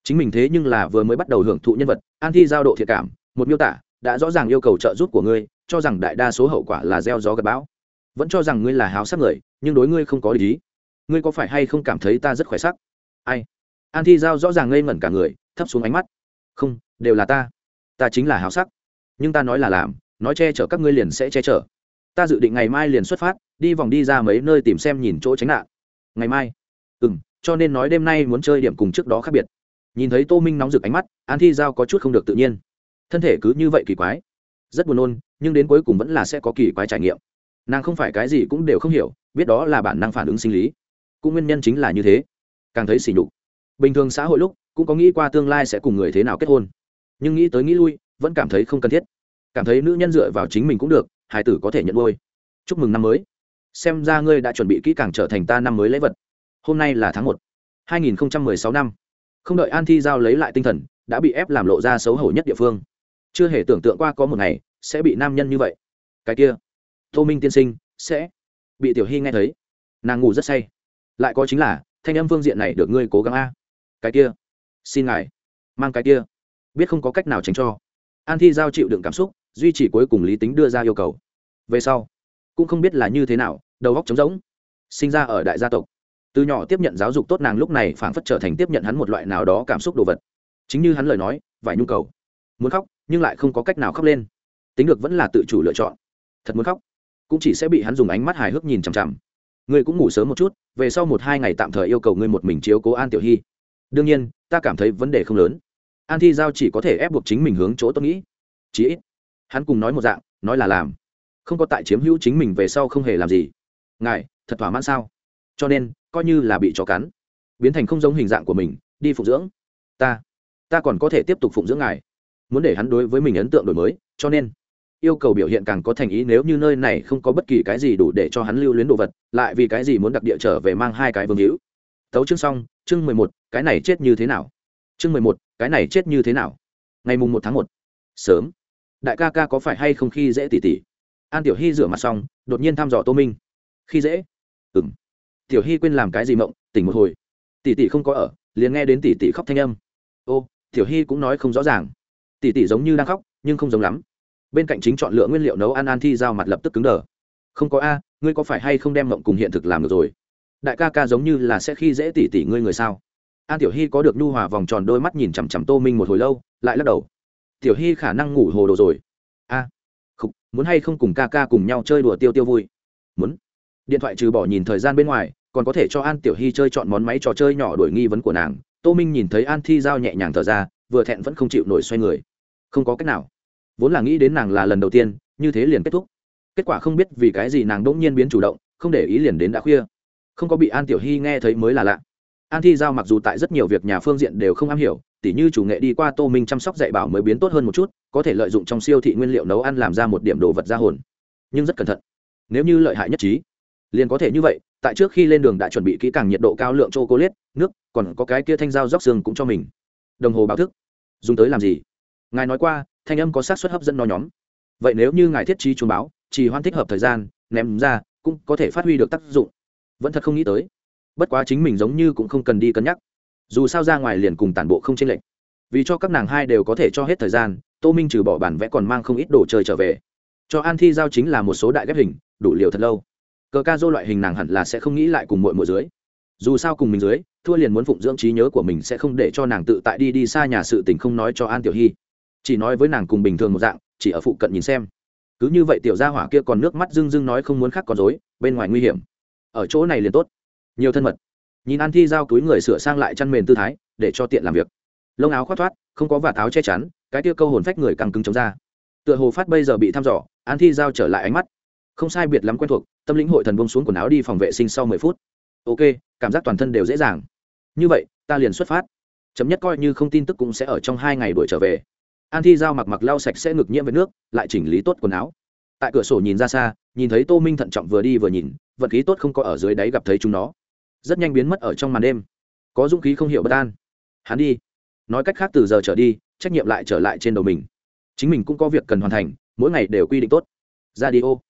Chính mình thế nhưng là vừa mới bắt đầu hưởng thụ nhân vật, an thi giao độ thiệt cảm, một miêu tả, đã rõ ràng yêu cầu trợ giúp của ngươi, cho rằng đại đa số hậu quả là gieo gió gặp bão. Vẫn cho rằng ngươi là háo sắc người, nhưng đối ngươi không có lý. Ngươi có phải hay không cảm thấy ta rất khỏe sắc? Ai? An thi giao rõ ràng ngây ngẩn cả người, thấp xuống ánh mắt. Không, đều là ta. Ta chính là háo sắc. Nhưng ta nói là làm, nói che chở các ngươi liền sẽ che chở. Ta dự định ngày mai liền xuất phát, đi vòng đi ra mấy nơi tìm xem nhìn chỗ tránh nạn. Ngày mai? Ừ m cho nên nói đêm nay muốn chơi điểm cùng trước đó khác biệt. Nhìn thấy tô minh nóng rực ánh mắt, an thi giao có chút không được tự nhiên. Thân thể cứ như vậy kỳ quái. Rất buồn nôn, nhưng đến cuối cùng vẫn là sẽ có kỳ quái trải nghiệm. Nàng không phải cái gì cũng đều không hiểu, biết đó là bản năng phản ứng sinh lý. Cũng nguyên nhân chính là như thế. Càng thấy xỉ nhục. Bình thường xã hội lúc, cũng có nghĩ qua tương lai sẽ cùng người thế nào kết hôn. Nhưng nghĩ tới nghĩ lui, vẫn cảm thấy không cần thiết. Cảm thấy nữ nhân dựa vào chính mình cũng được hải tử có thể nhận ngôi chúc mừng năm mới. Xem ra ngươi đã chuẩn bị kỹ càng trở thành ta năm mới lễ vật hôm nay là tháng một 2016 năm. Không đợi an thi giao lấy lại tinh thần, đã bị ép làm lộ ra xấu hổ nhất địa phương. Chưa hề tưởng tượng qua có một ngày sẽ bị nam nhân như vậy. Cái kia, tô minh tiên sinh sẽ bị tiểu hy nghe thấy. Nàng ngủ rất say. Lại có chính là, thanh âm phương diện này được ngươi cố gắng a. Cái kia, xin ngài, mang cái kia. Biết không có cách nào tránh cho. An thi giao chịu đựng cảm xúc, duy trì cuối cùng lý tính đưa ra yêu cầu. Về sau, cũng không biết là như thế nào, đầu góc trống rỗng, sinh ra ở đại gia tộc từ nhỏ tiếp nhận giáo dục tốt nàng lúc này phảng phất trở thành tiếp nhận hắn một loại nào đó cảm xúc đồ vật. Chính như hắn lời nói, vài nhu cầu. Muốn khóc, nhưng lại không có cách nào khóc lên. Tính được vẫn là tự chủ lựa chọn. Thật muốn khóc, cũng chỉ sẽ bị hắn dùng ánh mắt hài hước nhìn chằm chằm. Ngươi cũng ngủ sớm một chút, về sau một hai ngày tạm thời yêu cầu ngươi một mình chiếu cố an tiểu hy. Đương nhiên, ta cảm thấy vấn đề không lớn. An thi giao chỉ có thể ép buộc chính mình hướng chỗ tôi nghĩ. Chí ít, hắn cùng nói một dạng, nói là làm. Không có tại chiếm hữu chính mình về sau không hề làm gì. Ngài, thật thỏa mãn sao? Cho nên coi như là bị chó cắn. Biến thành không giống hình dạng của mình, đi phụng dưỡng. Ta ta còn có thể tiếp tục phụng dưỡng ngài. Muốn để hắn đối với mình ấn tượng đổi mới, cho nên, yêu cầu biểu hiện càng có thành ý nếu như nơi này không có bất kỳ cái gì đủ để cho hắn lưu luyến đồ vật, lại vì cái gì muốn đặc địa trở về mang hai cái vương hữu. Tấu chương xong, chương mười một, cái này chết như thế nào? Chương mười một, cái này chết như thế nào? Ngày mùng một tháng một. Sớm. Đại ca ca có phải hay không khi dễ tỉ tỉ? An tiểu hy rửa mặt xong, đột nhiên thăm dò tô minh. Khi dễ? Ừ m tiểu hy quên làm cái gì mộng, tỉnh một hồi. Tỷ tỷ không có ở, liền nghe đến tỷ tỷ khóc thanh âm. Ô, tiểu hy cũng nói không rõ ràng. Tỷ tỷ giống như đang khóc, nhưng không giống lắm. Bên cạnh chính chọn lựa nguyên liệu nấu ăn an thi giao mặt lập tức cứng đờ. Không có a, ngươi có phải hay không đem mộng cùng hiện thực làm được rồi? Đại ca ca giống như là sẽ khi dễ tỷ tỷ ngươi người sao? An tiểu hy có được nhu hòa vòng tròn đôi mắt nhìn chằm chằm tô minh một hồi lâu, lại lắc đầu. Tiểu hy khả năng ngủ hồ đồ rồi. A không muốn hay không cùng ca ca cùng nhau chơi đùa tiêu tiêu vui? Muốn. Điện thoại trừ bỏ nhìn thời gian bên ngoài còn có thể cho an tiểu hy chơi chọn món máy trò chơi nhỏ đổi nghi vấn của nàng. Tô minh nhìn thấy an thi giao nhẹ nhàng thở ra, vừa thẹn vẫn không chịu nổi xoay người. Không có cách nào. Vốn là nghĩ đến nàng là lần đầu tiên, như thế liền kết thúc. Kết quả không biết vì cái gì nàng đ ỗ n g nhiên biến chủ động, không để ý liền đến đã khuya. Không có bị an tiểu hy nghe thấy mới là lạ. An thi giao mặc dù tại rất nhiều việc nhà phương diện đều không am hiểu, tỉ như chủ nghệ đi qua tô minh chăm sóc dạy bảo mới biến tốt hơn một chút, có thể lợi dụng trong siêu thị nguyên liệu nấu ăn làm ra một điểm đồ vật ra hồn. Nhưng rất cẩn thận. Nếu như lợi hại nhất trí, liền có thể như vậy tại trước khi lên đường đã chuẩn bị kỹ càng nhiệt độ cao lượng chocolate, nước còn có cái kia thanh dao róc xương cũng cho mình. Đồng hồ báo thức. Dùng tới làm gì? Ngài nói qua thanh âm có sát xuất hấp dẫn nó nhóm. Vậy nếu như ngài thiết trí chuông báo chỉ hoan thích hợp thời gian ném ra cũng có thể phát huy được tác dụng. Vẫn thật không nghĩ tới. Bất quá chính mình giống như cũng không cần đi cân nhắc. Dù sao ra ngoài liền cùng tản bộ không chênh lệch. Vì cho các nàng hai đều có thể cho hết thời gian tô minh trừ bỏ bản vẽ còn mang không ít đồ chơi trở về. Cho an thi giao chính là một số đại ghép hình đủ liều thật lâu cờ ca dô loại hình nàng hẳn là sẽ không nghĩ lại cùng mội mội dưới. Dù sao cùng mình dưới, thua liền muốn phụng dưỡng trí nhớ của mình sẽ không để cho nàng tự tại đi đi xa nhà sự tình không nói cho an tiểu hy. Chỉ nói với nàng cùng bình thường một dạng, chỉ ở phụ cận nhìn xem. Cứ như vậy tiểu gia hỏa kia còn nước mắt dưng dưng nói không muốn khác con dối bên ngoài nguy hiểm. Ở chỗ này liền tốt. Nhiều thân mật. Nhìn an thi giao túi người sửa sang lại chăn mền tư thái, để cho tiện làm việc. Lông áo khoác thoát, không có vạt áo che chắn, cái tia câu hồn phách người càng cứng chống ra. Tựa hồ phát bây giờ bị thăm dò, an thi giao trở lại ánh mắt không sai biệt lắm quen thuộc, tâm lĩnh hội thần bông xuống quần áo đi phòng vệ sinh sau mười phút. Ok, cảm giác toàn thân đều dễ dàng. Như vậy, ta liền xuất phát. Chấm nhất coi như không tin tức cũng sẽ ở trong hai ngày đuổi trở về. An thi giao mặc mặc lau sạch sẽ ngực nhiễm với nước, lại chỉnh lý tốt quần áo. Tại cửa sổ nhìn ra xa, nhìn thấy tô minh thận trọng vừa đi vừa nhìn vật khí tốt không có ở dưới đáy gặp thấy chúng nó. Rất nhanh biến mất ở trong màn đêm. Có dũng khí không hiểu bất an. Hắn đi. Nói cách khác từ giờ trở đi, trách nhiệm lại trở lại trên đầu mình. Chính mình cũng có việc cần hoàn thành, mỗi ngày đều quy định tốt. Ra đi ô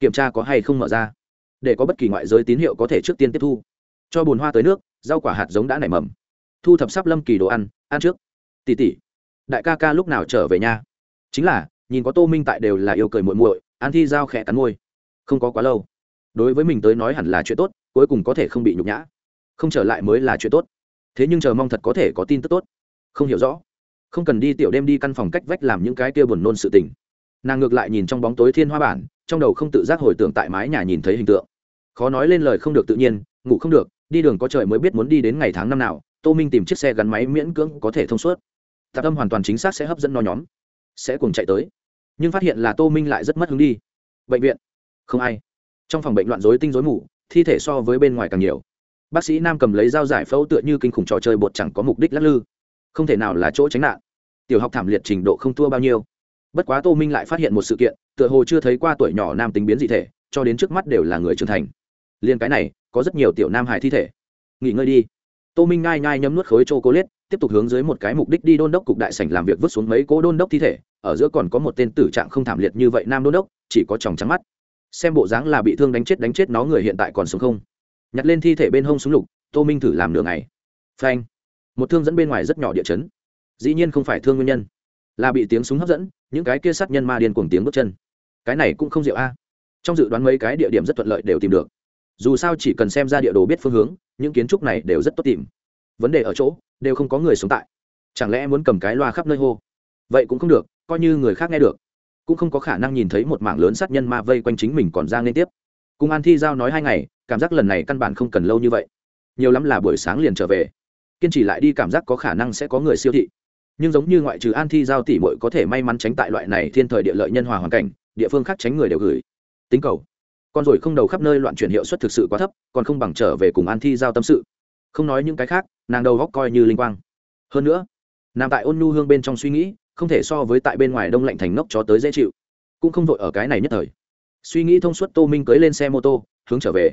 kiểm tra có hay không mở ra. Để có bất kỳ ngoại giới tín hiệu có thể trước tiên tiếp thu. Cho bùn hoa tới nước, rau quả hạt giống đã nảy mầm. Thu thập sắp lâm kỳ đồ ăn ăn trước. Tỉ tỉ đại ca ca lúc nào trở về nhà? Chính là, nhìn có tô minh tại đều là yêu cười muội muội, an thi giao khẽ cắn môi. Không có quá lâu. Đối với mình tới nói hẳn là chuyện tốt, cuối cùng có thể không bị nhục nhã. Không trở lại mới là chuyện tốt. Thế nhưng chờ mong thật có thể có tin tức tốt. Không hiểu rõ. Không cần đi tiểu đêm đi căn phòng cách vách làm những cái kia buồn nôn sự tình. Nàng ngược lại nhìn trong bóng tối thiên hoa bản trong đầu không tự giác hồi tưởng tại mái nhà nhìn thấy hình tượng. Khó nói lên lời không được tự nhiên, ngủ không được, đi đường có trời mới biết muốn đi đến ngày tháng năm nào, tô minh tìm chiếc xe gắn máy miễn cưỡng có thể thông suốt. Tạp âm hoàn toàn chính xác sẽ hấp dẫn no nhóm, sẽ cùng chạy tới. Nhưng phát hiện là tô minh lại rất mất hứng đi. Bệnh viện? Không ai. Trong phòng bệnh loạn dối tinh dối mù, thi thể so với bên ngoài càng nhiều. Bác sĩ nam cầm lấy dao giải phẫu tựa như kinh khủng trò chơi bột chẳng có mục đích lắc lư. Không thể nào là chỗ tránh nạn. Tiểu học thảm liệt trình độ không thua bao nhiêu bất quá tô minh lại phát hiện một sự kiện, tựa hồ chưa thấy qua tuổi nhỏ nam tính biến dị thể, cho đến trước mắt đều là người trưởng thành. Liên cái này, có rất nhiều tiểu nam hải thi thể. Nghỉ ngơi đi. Tô minh ngai ngai nhấm nuốt khối c h o tiếp tục hướng dưới một cái mục đích đi đôn đốc cục đại sảnh làm việc vứt xuống mấy cố đôn đốc thi thể, ở giữa còn có một tên tử trạng không thảm liệt như vậy nam đôn đốc, chỉ có tròng trắng mắt. Xem bộ dáng là bị thương đánh chết đánh chết nó người hiện tại còn sống không? Nhặt lên thi thể bên hông súng lục, tô minh thử làm nửa ngày. Phanh. Một thương dẫn bên ngoài rất nhỏ địa chấn. Dĩ nhiên không phải thương nguyên nhân. Là bị tiếng súng hấp dẫn những cái kia sát nhân ma điên cuồng tiếng bước chân. Cái này cũng không diệu a. Trong dự đoán mấy cái địa điểm rất thuận lợi đều tìm được. Dù sao chỉ cần xem ra địa đồ biết phương hướng, những kiến trúc này đều rất tốt tìm. Vấn đề ở chỗ, đều không có người sống tại. Chẳng lẽ muốn cầm cái loa khắp nơi hô? Vậy cũng không được, coi như người khác nghe được. Cũng không có khả năng nhìn thấy một mảng lớn sát nhân ma vây quanh chính mình còn ra liên tiếp. Cùng an thi giao nói hai ngày, cảm giác lần này căn bản không cần lâu như vậy. Nhiều lắm là buổi sáng liền trở về. Kiên trì lại đi cảm giác có khả năng sẽ có người siêu thị nhưng giống như ngoại trừ an thi giao tỷ mội có thể may mắn tránh tại loại này thiên thời địa lợi nhân hòa hoàn cảnh, địa phương khác tránh người đều gửi. Tính cầu. Con rồi không đầu khắp nơi loạn chuyển hiệu suất thực sự quá thấp, còn không bằng trở về cùng an thi giao tâm sự. Không nói những cái khác, nàng đầu góc coi như linh quang. Hơn nữa nằm tại ôn nhu hương bên trong suy nghĩ, không thể so với tại bên ngoài đông lạnh thành ngốc cho tới dễ chịu. Cũng không vội ở cái này nhất thời. Suy nghĩ thông suốt tô minh cưới lên xe mô tô, hướng trở về.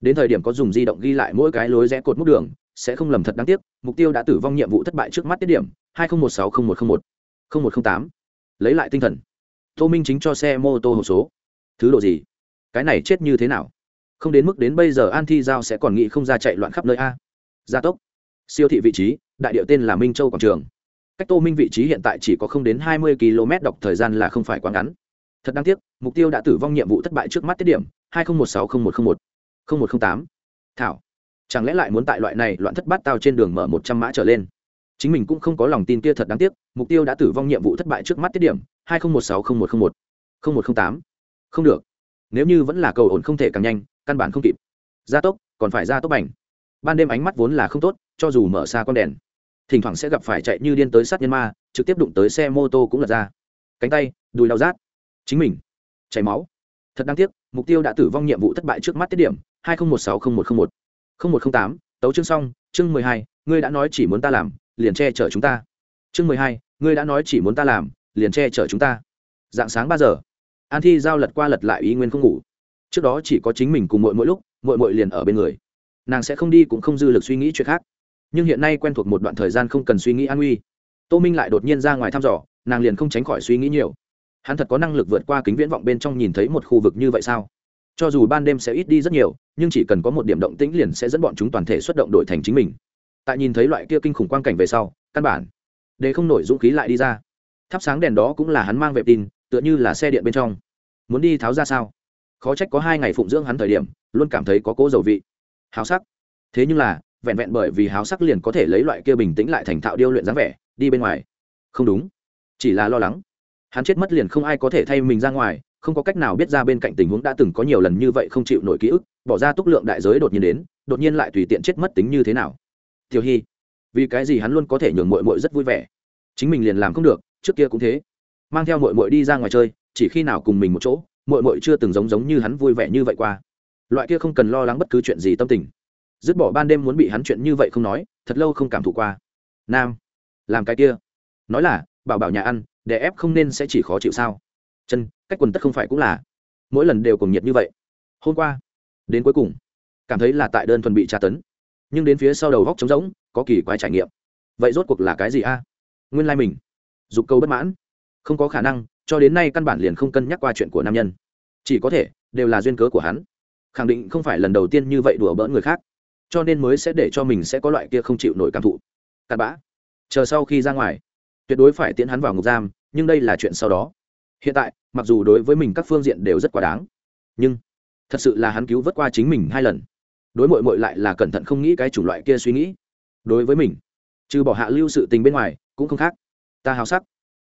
Đến thời điểm có dùng di động ghi lại mỗi cái lối rẽ cột múc đường, sẽ không lầm thật đáng tiếc, mục tiêu đã tử vong nhiệm vụ thất bại trước mắt tiết điểm hai nghìn một sáu không một không một không một không tám. Lấy lại tinh thần. Tô minh chính cho xe mô tô hộp số. Thứ độ gì? Cái này chết như thế nào? Không đến mức đến bây giờ an thi giao sẽ còn nghĩ không ra chạy loạn khắp nơi a. Gia tốc. Siêu thị vị trí, đại điệu tên là minh châu quảng trường. Cách tô minh vị trí hiện tại chỉ có không đến hai mươi km đọc thời gian là không phải quá ngắn. Thật đáng tiếc, mục tiêu đã tử vong nhiệm vụ thất bại trước mắt tiết điểm, hai nghìn một sáu không một không một không một không tám. Thảo, chẳng lẽ lại muốn tại loại này loạn thất bát tao trên đường mở một trăm mã trở lên? Chính mình cũng không có lòng tin kia thật đáng tiếc, mục tiêu đã tử vong nhiệm vụ thất bại trước mắt tiết điểm, hai nghìn một sáu, không một không một không một không tám. Không được. Nếu như vẫn là cầu ổn không thể càng nhanh, căn bản không kịp. Gia tốc, còn phải gia tốc bành. Ban đêm ánh mắt vốn là không tốt, cho dù mở xa con đèn, thỉnh thoảng sẽ gặp phải chạy như điên tới sát nhân ma, trực tiếp đụng tới xe mô tô cũng lật ra. Cánh tay, đùi đau rát. Chính mình, chảy máu. Thật đáng tiếc, mục tiêu đã tử vong nhiệm vụ thất bại trước mắt tiết điểm, hai nghìn một sáu, không một không một. Không một không tám, tấu chương xong, chương mười hai, ngươi đã nói chỉ muốn ta làm liền che chở chúng ta. Chương mười hai, ngươi đã nói chỉ muốn ta làm, liền che chở chúng ta. Dạng sáng ba giờ, an thi giao lật qua lật lại ý nguyên không ngủ. Trước đó chỉ có chính mình cùng mội mỗi lúc mội mội liền ở bên người. Nàng sẽ không đi cũng không dư lực suy nghĩ chuyện khác. Nhưng hiện nay quen thuộc một đoạn thời gian không cần suy nghĩ an nguy. Tô minh lại đột nhiên ra ngoài thăm dò, nàng liền không tránh khỏi suy nghĩ nhiều. Hắn thật có năng lực vượt qua kính viễn vọng bên trong nhìn thấy một khu vực như vậy sao? Cho dù ban đêm sẽ ít đi rất nhiều, nhưng chỉ cần có một điểm động tĩnh liền sẽ dẫn bọn chúng toàn thể xuất động đổi thành chính mình tại nhìn thấy loại kia kinh khủng quang cảnh về sau, căn bản để không nổi dũng khí lại đi ra. Thắp sáng đèn đó cũng là hắn mang vệ tin, tựa như là xe điện bên trong. Muốn đi tháo ra sao? Khó trách có hai ngày phụng dưỡng hắn thời điểm, luôn cảm thấy có cố dầu vị. Háo sắc. Thế nhưng là, vẹn vẹn bởi vì háo sắc liền có thể lấy loại kia bình tĩnh lại thành thạo điêu luyện dáng vẻ, đi bên ngoài. Không đúng. Chỉ là lo lắng. Hắn chết mất liền không ai có thể thay mình ra ngoài, không có cách nào biết ra bên cạnh tình huống đã từng có nhiều lần như vậy không chịu nổi ký ức, bỏ ra túc lượng đại giới đột nhiên đến, đột nhiên lại tùy tiện chết mất tính như thế nào tiểu hy, vì cái gì hắn luôn có thể nhường mội mội rất vui vẻ? Chính mình liền làm không được, trước kia cũng thế. Mang theo mội mội đi ra ngoài chơi, chỉ khi nào cùng mình một chỗ mội mội chưa từng giống giống như hắn vui vẻ như vậy qua. Loại kia không cần lo lắng bất cứ chuyện gì tâm tình. Dứt bỏ ban đêm muốn bị hắn chuyện như vậy không nói, thật lâu không cảm thụ qua. Nam, làm cái kia. Nói là, bảo bảo nhà ăn, để ép không nên sẽ chỉ khó chịu sao. Chân, cách quần tất không phải cũng là. Mỗi lần đều cùng nhiệt như vậy. Hôm qua, đến cuối cùng, cảm thấy là tại đơn thuần bị tra tấn nhưng đến phía sau đầu góc trống rỗng, có kỳ quái trải nghiệm. Vậy rốt cuộc là cái gì a? Nguyên lai、like、mình, dục câu bất mãn. Không có khả năng, cho đến nay căn bản liền không cân nhắc qua chuyện của nam nhân. Chỉ có thể, đều là duyên cớ của hắn. Khẳng định không phải lần đầu tiên như vậy đùa bỡn người khác. Cho nên mới sẽ để cho mình sẽ có loại kia không chịu nổi cảm thụ. Cặn bã. Chờ sau khi ra ngoài, tuyệt đối phải tiễn hắn vào ngục giam, nhưng đây là chuyện sau đó. Hiện tại, mặc dù đối với mình các phương diện đều rất quá đáng, nhưng thật sự là hắn cứu vớt qua chính mình hai lần đối mội mội lại là cẩn thận không nghĩ cái chủng loại kia suy nghĩ. Đối với mình, trừ bỏ hạ lưu sự tình bên ngoài, cũng không khác. Ta hào sắc.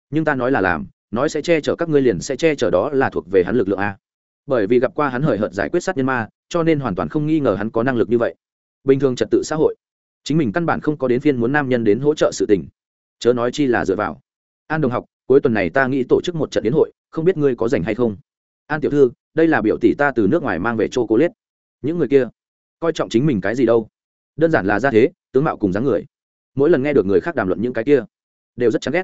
Nhưng ta nói là làm, nói sẽ che chở các ngươi liền sẽ che chở đó là thuộc về hắn lực lượng a. Bởi vì gặp qua hắn hời hợt giải quyết sát nhân ma, cho nên hoàn toàn không nghi ngờ hắn có năng lực như vậy. Bình thường trật tự xã hội, chính mình căn bản không có đến phiên muốn nam nhân đến hỗ trợ sự tình. Chớ nói chi là dựa vào. An đồng học, cuối tuần này ta nghĩ tổ chức một trận đến hội, không biết ngươi có rảnh hay không? An tiểu thư, đây là biểu tỷ ta từ nước ngoài mang về chô cố lết những người kia coi trọng chính mình cái gì đâu. Đơn giản là ra thế, tướng mạo cùng dáng người. Mỗi lần nghe được người khác đàm luận những cái kia, đều rất chán ghét.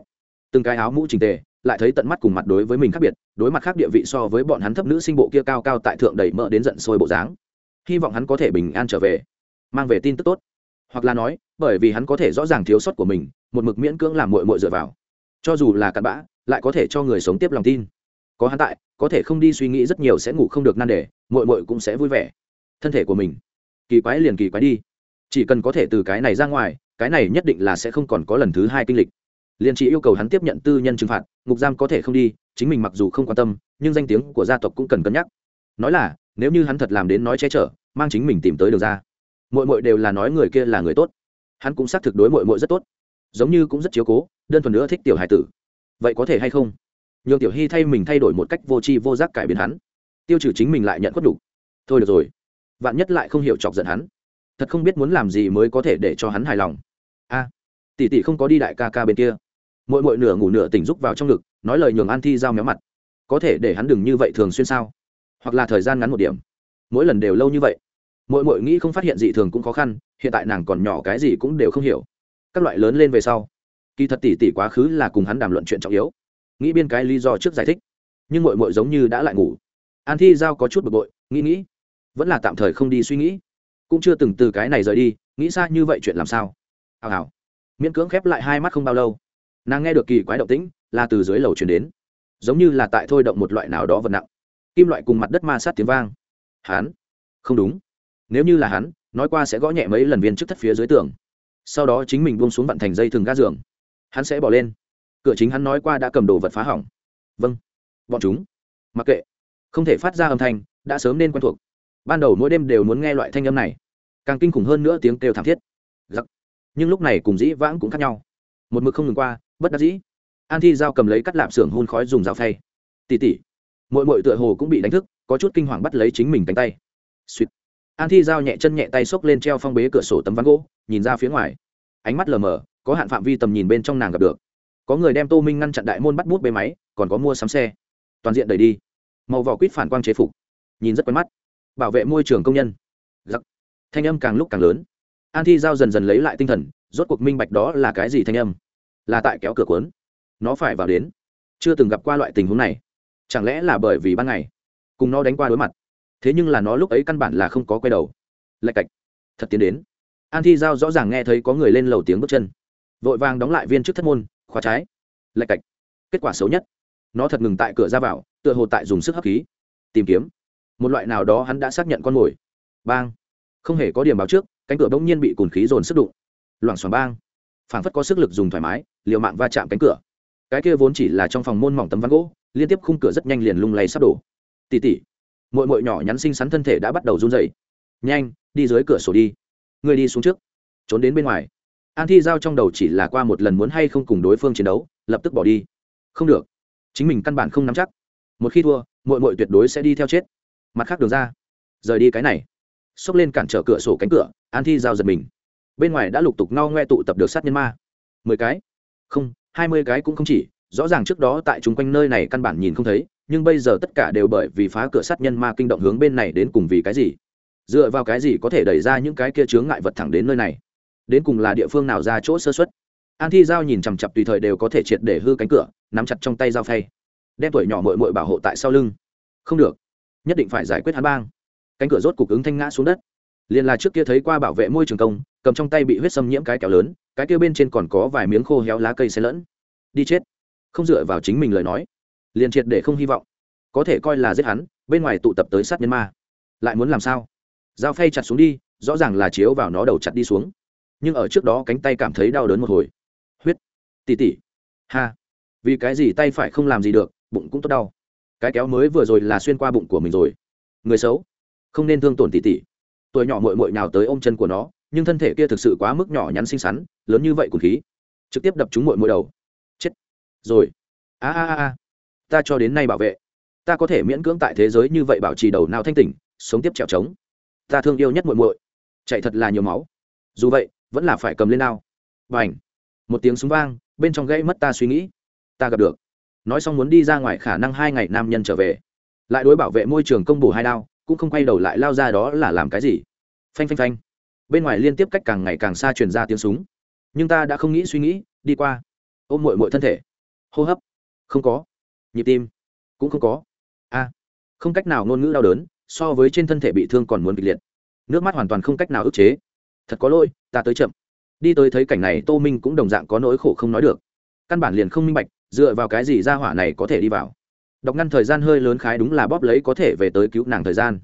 Từng cái áo mũ trình tề, lại thấy tận mắt cùng mặt đối với mình khác biệt, đối mặt khác địa vị so với bọn hắn thấp nữ sinh bộ kia cao cao tại thượng đầy mỡ đến giận sôi bộ dáng. Hy vọng hắn có thể bình an trở về, mang về tin tức tốt. Hoặc là nói, bởi vì hắn có thể rõ ràng thiếu sót của mình, một mực miễn cưỡng làm mội mội dựa vào. Cho dù là cặn bã, lại có thể cho người sống tiếp lòng tin. Có hắn tại, có thể không đi suy nghĩ rất nhiều sẽ ngủ không được nan đề mội mội cũng sẽ vui vẻ. Thân thể của mình kỳ quái liền kỳ quái đi. Chỉ cần có thể từ cái này ra ngoài, cái này nhất định là sẽ không còn có lần thứ hai kinh lịch. Liền chỉ yêu cầu hắn tiếp nhận tư nhân trừng phạt, ngục giam có thể không đi, chính mình mặc dù không quan tâm, nhưng danh tiếng của gia tộc cũng cần cân nhắc. Nói là, nếu như hắn thật làm đến nói che chở, mang chính mình tìm tới được ra. Mội mội đều là nói người kia là người tốt. Hắn cũng xác thực đối mội mội rất tốt. Giống như cũng rất chiếu cố, đơn thuần nữa thích tiểu hải tử. Vậy có thể hay không? Nhường tiểu hy thay mình thay đổi một cách vô tri vô giác cải biến hắn. Tiêu trừ chính mình lại nhận khuất đủ. Thôi được rồi vạn nhất lại không hiểu chọc giận hắn. Thật không biết muốn làm gì mới có thể để cho hắn hài lòng. A, tỷ tỷ không có đi đại ca ca bên kia. Mỗi mỗi nửa ngủ nửa tỉnh rúc vào trong ngực, nói lời nhường an thi giao méo mặt. Có thể để hắn đừng như vậy thường xuyên sao? Hoặc là thời gian ngắn một điểm. Mỗi lần đều lâu như vậy. Mỗi mỗi nghĩ không phát hiện gì thường cũng khó khăn, hiện tại nàng còn nhỏ cái gì cũng đều không hiểu. Các loại lớn lên về sau, kỳ thật tỷ tỷ quá khứ là cùng hắn đàm luận chuyện trọng yếu. Nghĩ biên cái lý do trước giải thích. Nhưng mội mội giống như đã lại ngủ. An thi giao có chút bực bội, nghĩ nghĩ vẫn là tạm thời không đi suy nghĩ. Cũng chưa từng từ cái này rời đi, nghĩ xa như vậy chuyện làm sao? Hào hào. Miễn cưỡng khép lại hai mắt không bao lâu. Nàng nghe được kỳ quái động tĩnh, là từ dưới lầu chuyển đến. Giống như là tại thôi động một loại nào đó vật nặng. Kim loại cùng mặt đất ma sát tiếng vang. Hắn? Không đúng. Nếu như là hắn, nói qua sẽ gõ nhẹ mấy lần viên trước thất phía dưới tường. Sau đó chính mình buông xuống vặn thành dây thừng ga giường. Hắn sẽ bỏ lên. Cửa chính hắn nói qua đã cầm đồ vật phá hỏng. Vâng. Bọn chúng. Mặc kệ. Không thể phát ra âm thanh, đã sớm nên quen thuộc ban đầu mỗi đêm đều muốn nghe loại thanh âm này. Càng kinh khủng hơn nữa tiếng kêu thảm thiết. Giặc. Nhưng lúc này cùng dĩ vãng cũng khác nhau. Một mực không ngừng qua, bất đắc dĩ. An thi giao cầm lấy cắt lạp xưởng hun khói dùng dao phay. Tỉ tỉ. Mỗi mỗi tựa hồ cũng bị đánh thức, có chút kinh hoàng bắt lấy chính mình cánh tay. Suýt an thi giao nhẹ chân nhẹ tay xốc lên treo phong bế cửa sổ tấm ván gỗ, nhìn ra phía ngoài. Ánh mắt lờ mờ, có hạn phạm vi tầm nhìn bên trong nàng gặp được. Có người đem tô minh ngăn chặn đại môn bắt bút bê máy, còn có mua sắm xe. Toàn diện đẩy đi. Màu vỏ quýt phản quang chế phục. Nhìn rất quen mắt bảo vệ môi trường công nhân. Giặc. Thanh âm càng lúc càng lớn. An thi giao dần dần lấy lại tinh thần, rốt cuộc minh bạch đó là cái gì thanh âm. Là tại kéo cửa cuốn. Nó phải vào đến. Chưa từng gặp qua loại tình huống này. Chẳng lẽ là bởi vì ban ngày? Cùng nó đánh qua đối mặt. Thế nhưng là nó lúc ấy căn bản là không có quay đầu. Lạch cạch. Thật tiến đến. An thi giao rõ ràng nghe thấy có người lên lầu tiếng bước chân. Vội vàng đóng lại viên chức thất môn, khóa trái. Lạch cạch. Kết quả xấu nhất. Nó thật ngừng tại cửa ra vào, tựa hồ tại dùng sức hấp khí. Tìm kiếm một loại nào đó hắn đã xác nhận con mồi. Bang. Không hề có điểm báo trước, cánh cửa bỗng nhiên bị cùn khí dồn sức đụng. Loảng xoảng bang. Phảng phất có sức lực dùng thoải mái, liều mạng va chạm cánh cửa. Cái kia vốn chỉ là trong phòng môn mỏng tấm ván gỗ, liên tiếp khung cửa rất nhanh liền lung lay sắp đổ. Tỉ tỉ. Mội mội nhỏ nhắn xinh xắn thân thể đã bắt đầu run dày nhanh, đi dưới cửa sổ đi. Người đi xuống trước. Trốn đến bên ngoài. An thi giao trong đầu chỉ là qua một lần muốn hay không cùng đối phương chiến đấu, lập tức bỏ đi. Không được. Chính mình căn bản không nắm chắc. Một khi thua mội mội tuyệt đối sẽ đi theo chết mặt khác đường ra. Rời đi cái này. Xốc lên cản trở cửa sổ cánh cửa, an thi giao giật mình. Bên ngoài đã lục tục no ngoe tụ tập được sát nhân ma. Mười cái? Không, hai mươi cái cũng không chỉ. Rõ ràng trước đó tại chung quanh nơi này căn bản nhìn không thấy, nhưng bây giờ tất cả đều bởi vì phá cửa sát nhân ma kinh động hướng bên này đến cùng vì cái gì? Dựa vào cái gì có thể đẩy ra những cái kia chướng ngại vật thẳng đến nơi này? Đến cùng là địa phương nào ra chỗ sơ xuất an thi giao nhìn chằm chặp tùy thời đều có thể triệt để hư cánh cửa, nắm chặt trong tay dao phay. Đem tuổi nhỏ mội mội bảo hộ tại sau lưng. Không được nhất định phải giải quyết hắn bang. Cánh cửa rốt cục ứng thanh ngã xuống đất. Liền là trước kia thấy qua bảo vệ môi trường công, cầm trong tay bị huyết xâm nhiễm cái kéo lớn, cái kia bên trên còn có vài miếng khô héo lá cây xen lẫn. Đi chết. Không dựa vào chính mình lời nói. Liền triệt để không hy vọng. Có thể coi là giết hắn, bên ngoài tụ tập tới sát nhân ma. Lại muốn làm sao? Dao phay chặt xuống đi, rõ ràng là chiếu vào nó đầu chặt đi xuống. Nhưng ở trước đó cánh tay cảm thấy đau đớn một hồi. Huyết. Tỉ tỉ. Ha. Vì cái gì tay phải không làm gì được, bụng cũng tốt đau cái kéo mới vừa rồi là xuyên qua bụng của mình rồi. Người xấu. Không nên thương tổn tỉ tỉ. Tuổi nhỏ mội mội nào tới ôm chân của nó, nhưng thân thể kia thực sự quá mức nhỏ nhắn xinh xắn, lớn như vậy cùng khí. Trực tiếp đập chúng mội mội đầu. Chết. Rồi. A a a ta cho đến nay bảo vệ. Ta có thể miễn cưỡng tại thế giới như vậy bảo trì đầu nào thanh tỉnh, sống tiếp trèo trống. Ta thương yêu nhất muội muội. Chạy thật là nhiều máu. Dù vậy, vẫn là phải cầm lên nào b à n h một tiếng súng vang, bên trong gãy mất ta suy nghĩ. Ta gặp được nói xong muốn đi ra ngoài khả năng hai ngày nam nhân trở về. Lại đối bảo vệ môi trường công bù hai đao, cũng không quay đầu lại lao ra đó là làm cái gì? Phanh phanh phanh. Bên ngoài liên tiếp cách càng ngày càng xa truyền ra tiếng súng. Nhưng ta đã không nghĩ suy nghĩ, đi qua. Ôm mội mội thân thể. Hô hấp. Không có. Nhịp tim. Cũng không có. A không cách nào ngôn ngữ đau đớn, so với trên thân thể bị thương còn muốn kịch liệt. Nước mắt hoàn toàn không cách nào ức chế. Thật có lỗi, ta tới chậm. Đi tới thấy cảnh này, tô minh cũng đồng dạng có nỗi khổ không nói được. Căn bản liền không minh bạch dựa vào cái gì ra hỏa này có thể đi vào? Đọc ngăn thời gian hơi lớn khái đúng là bóp lấy có thể về tới cứu nàng thời gian.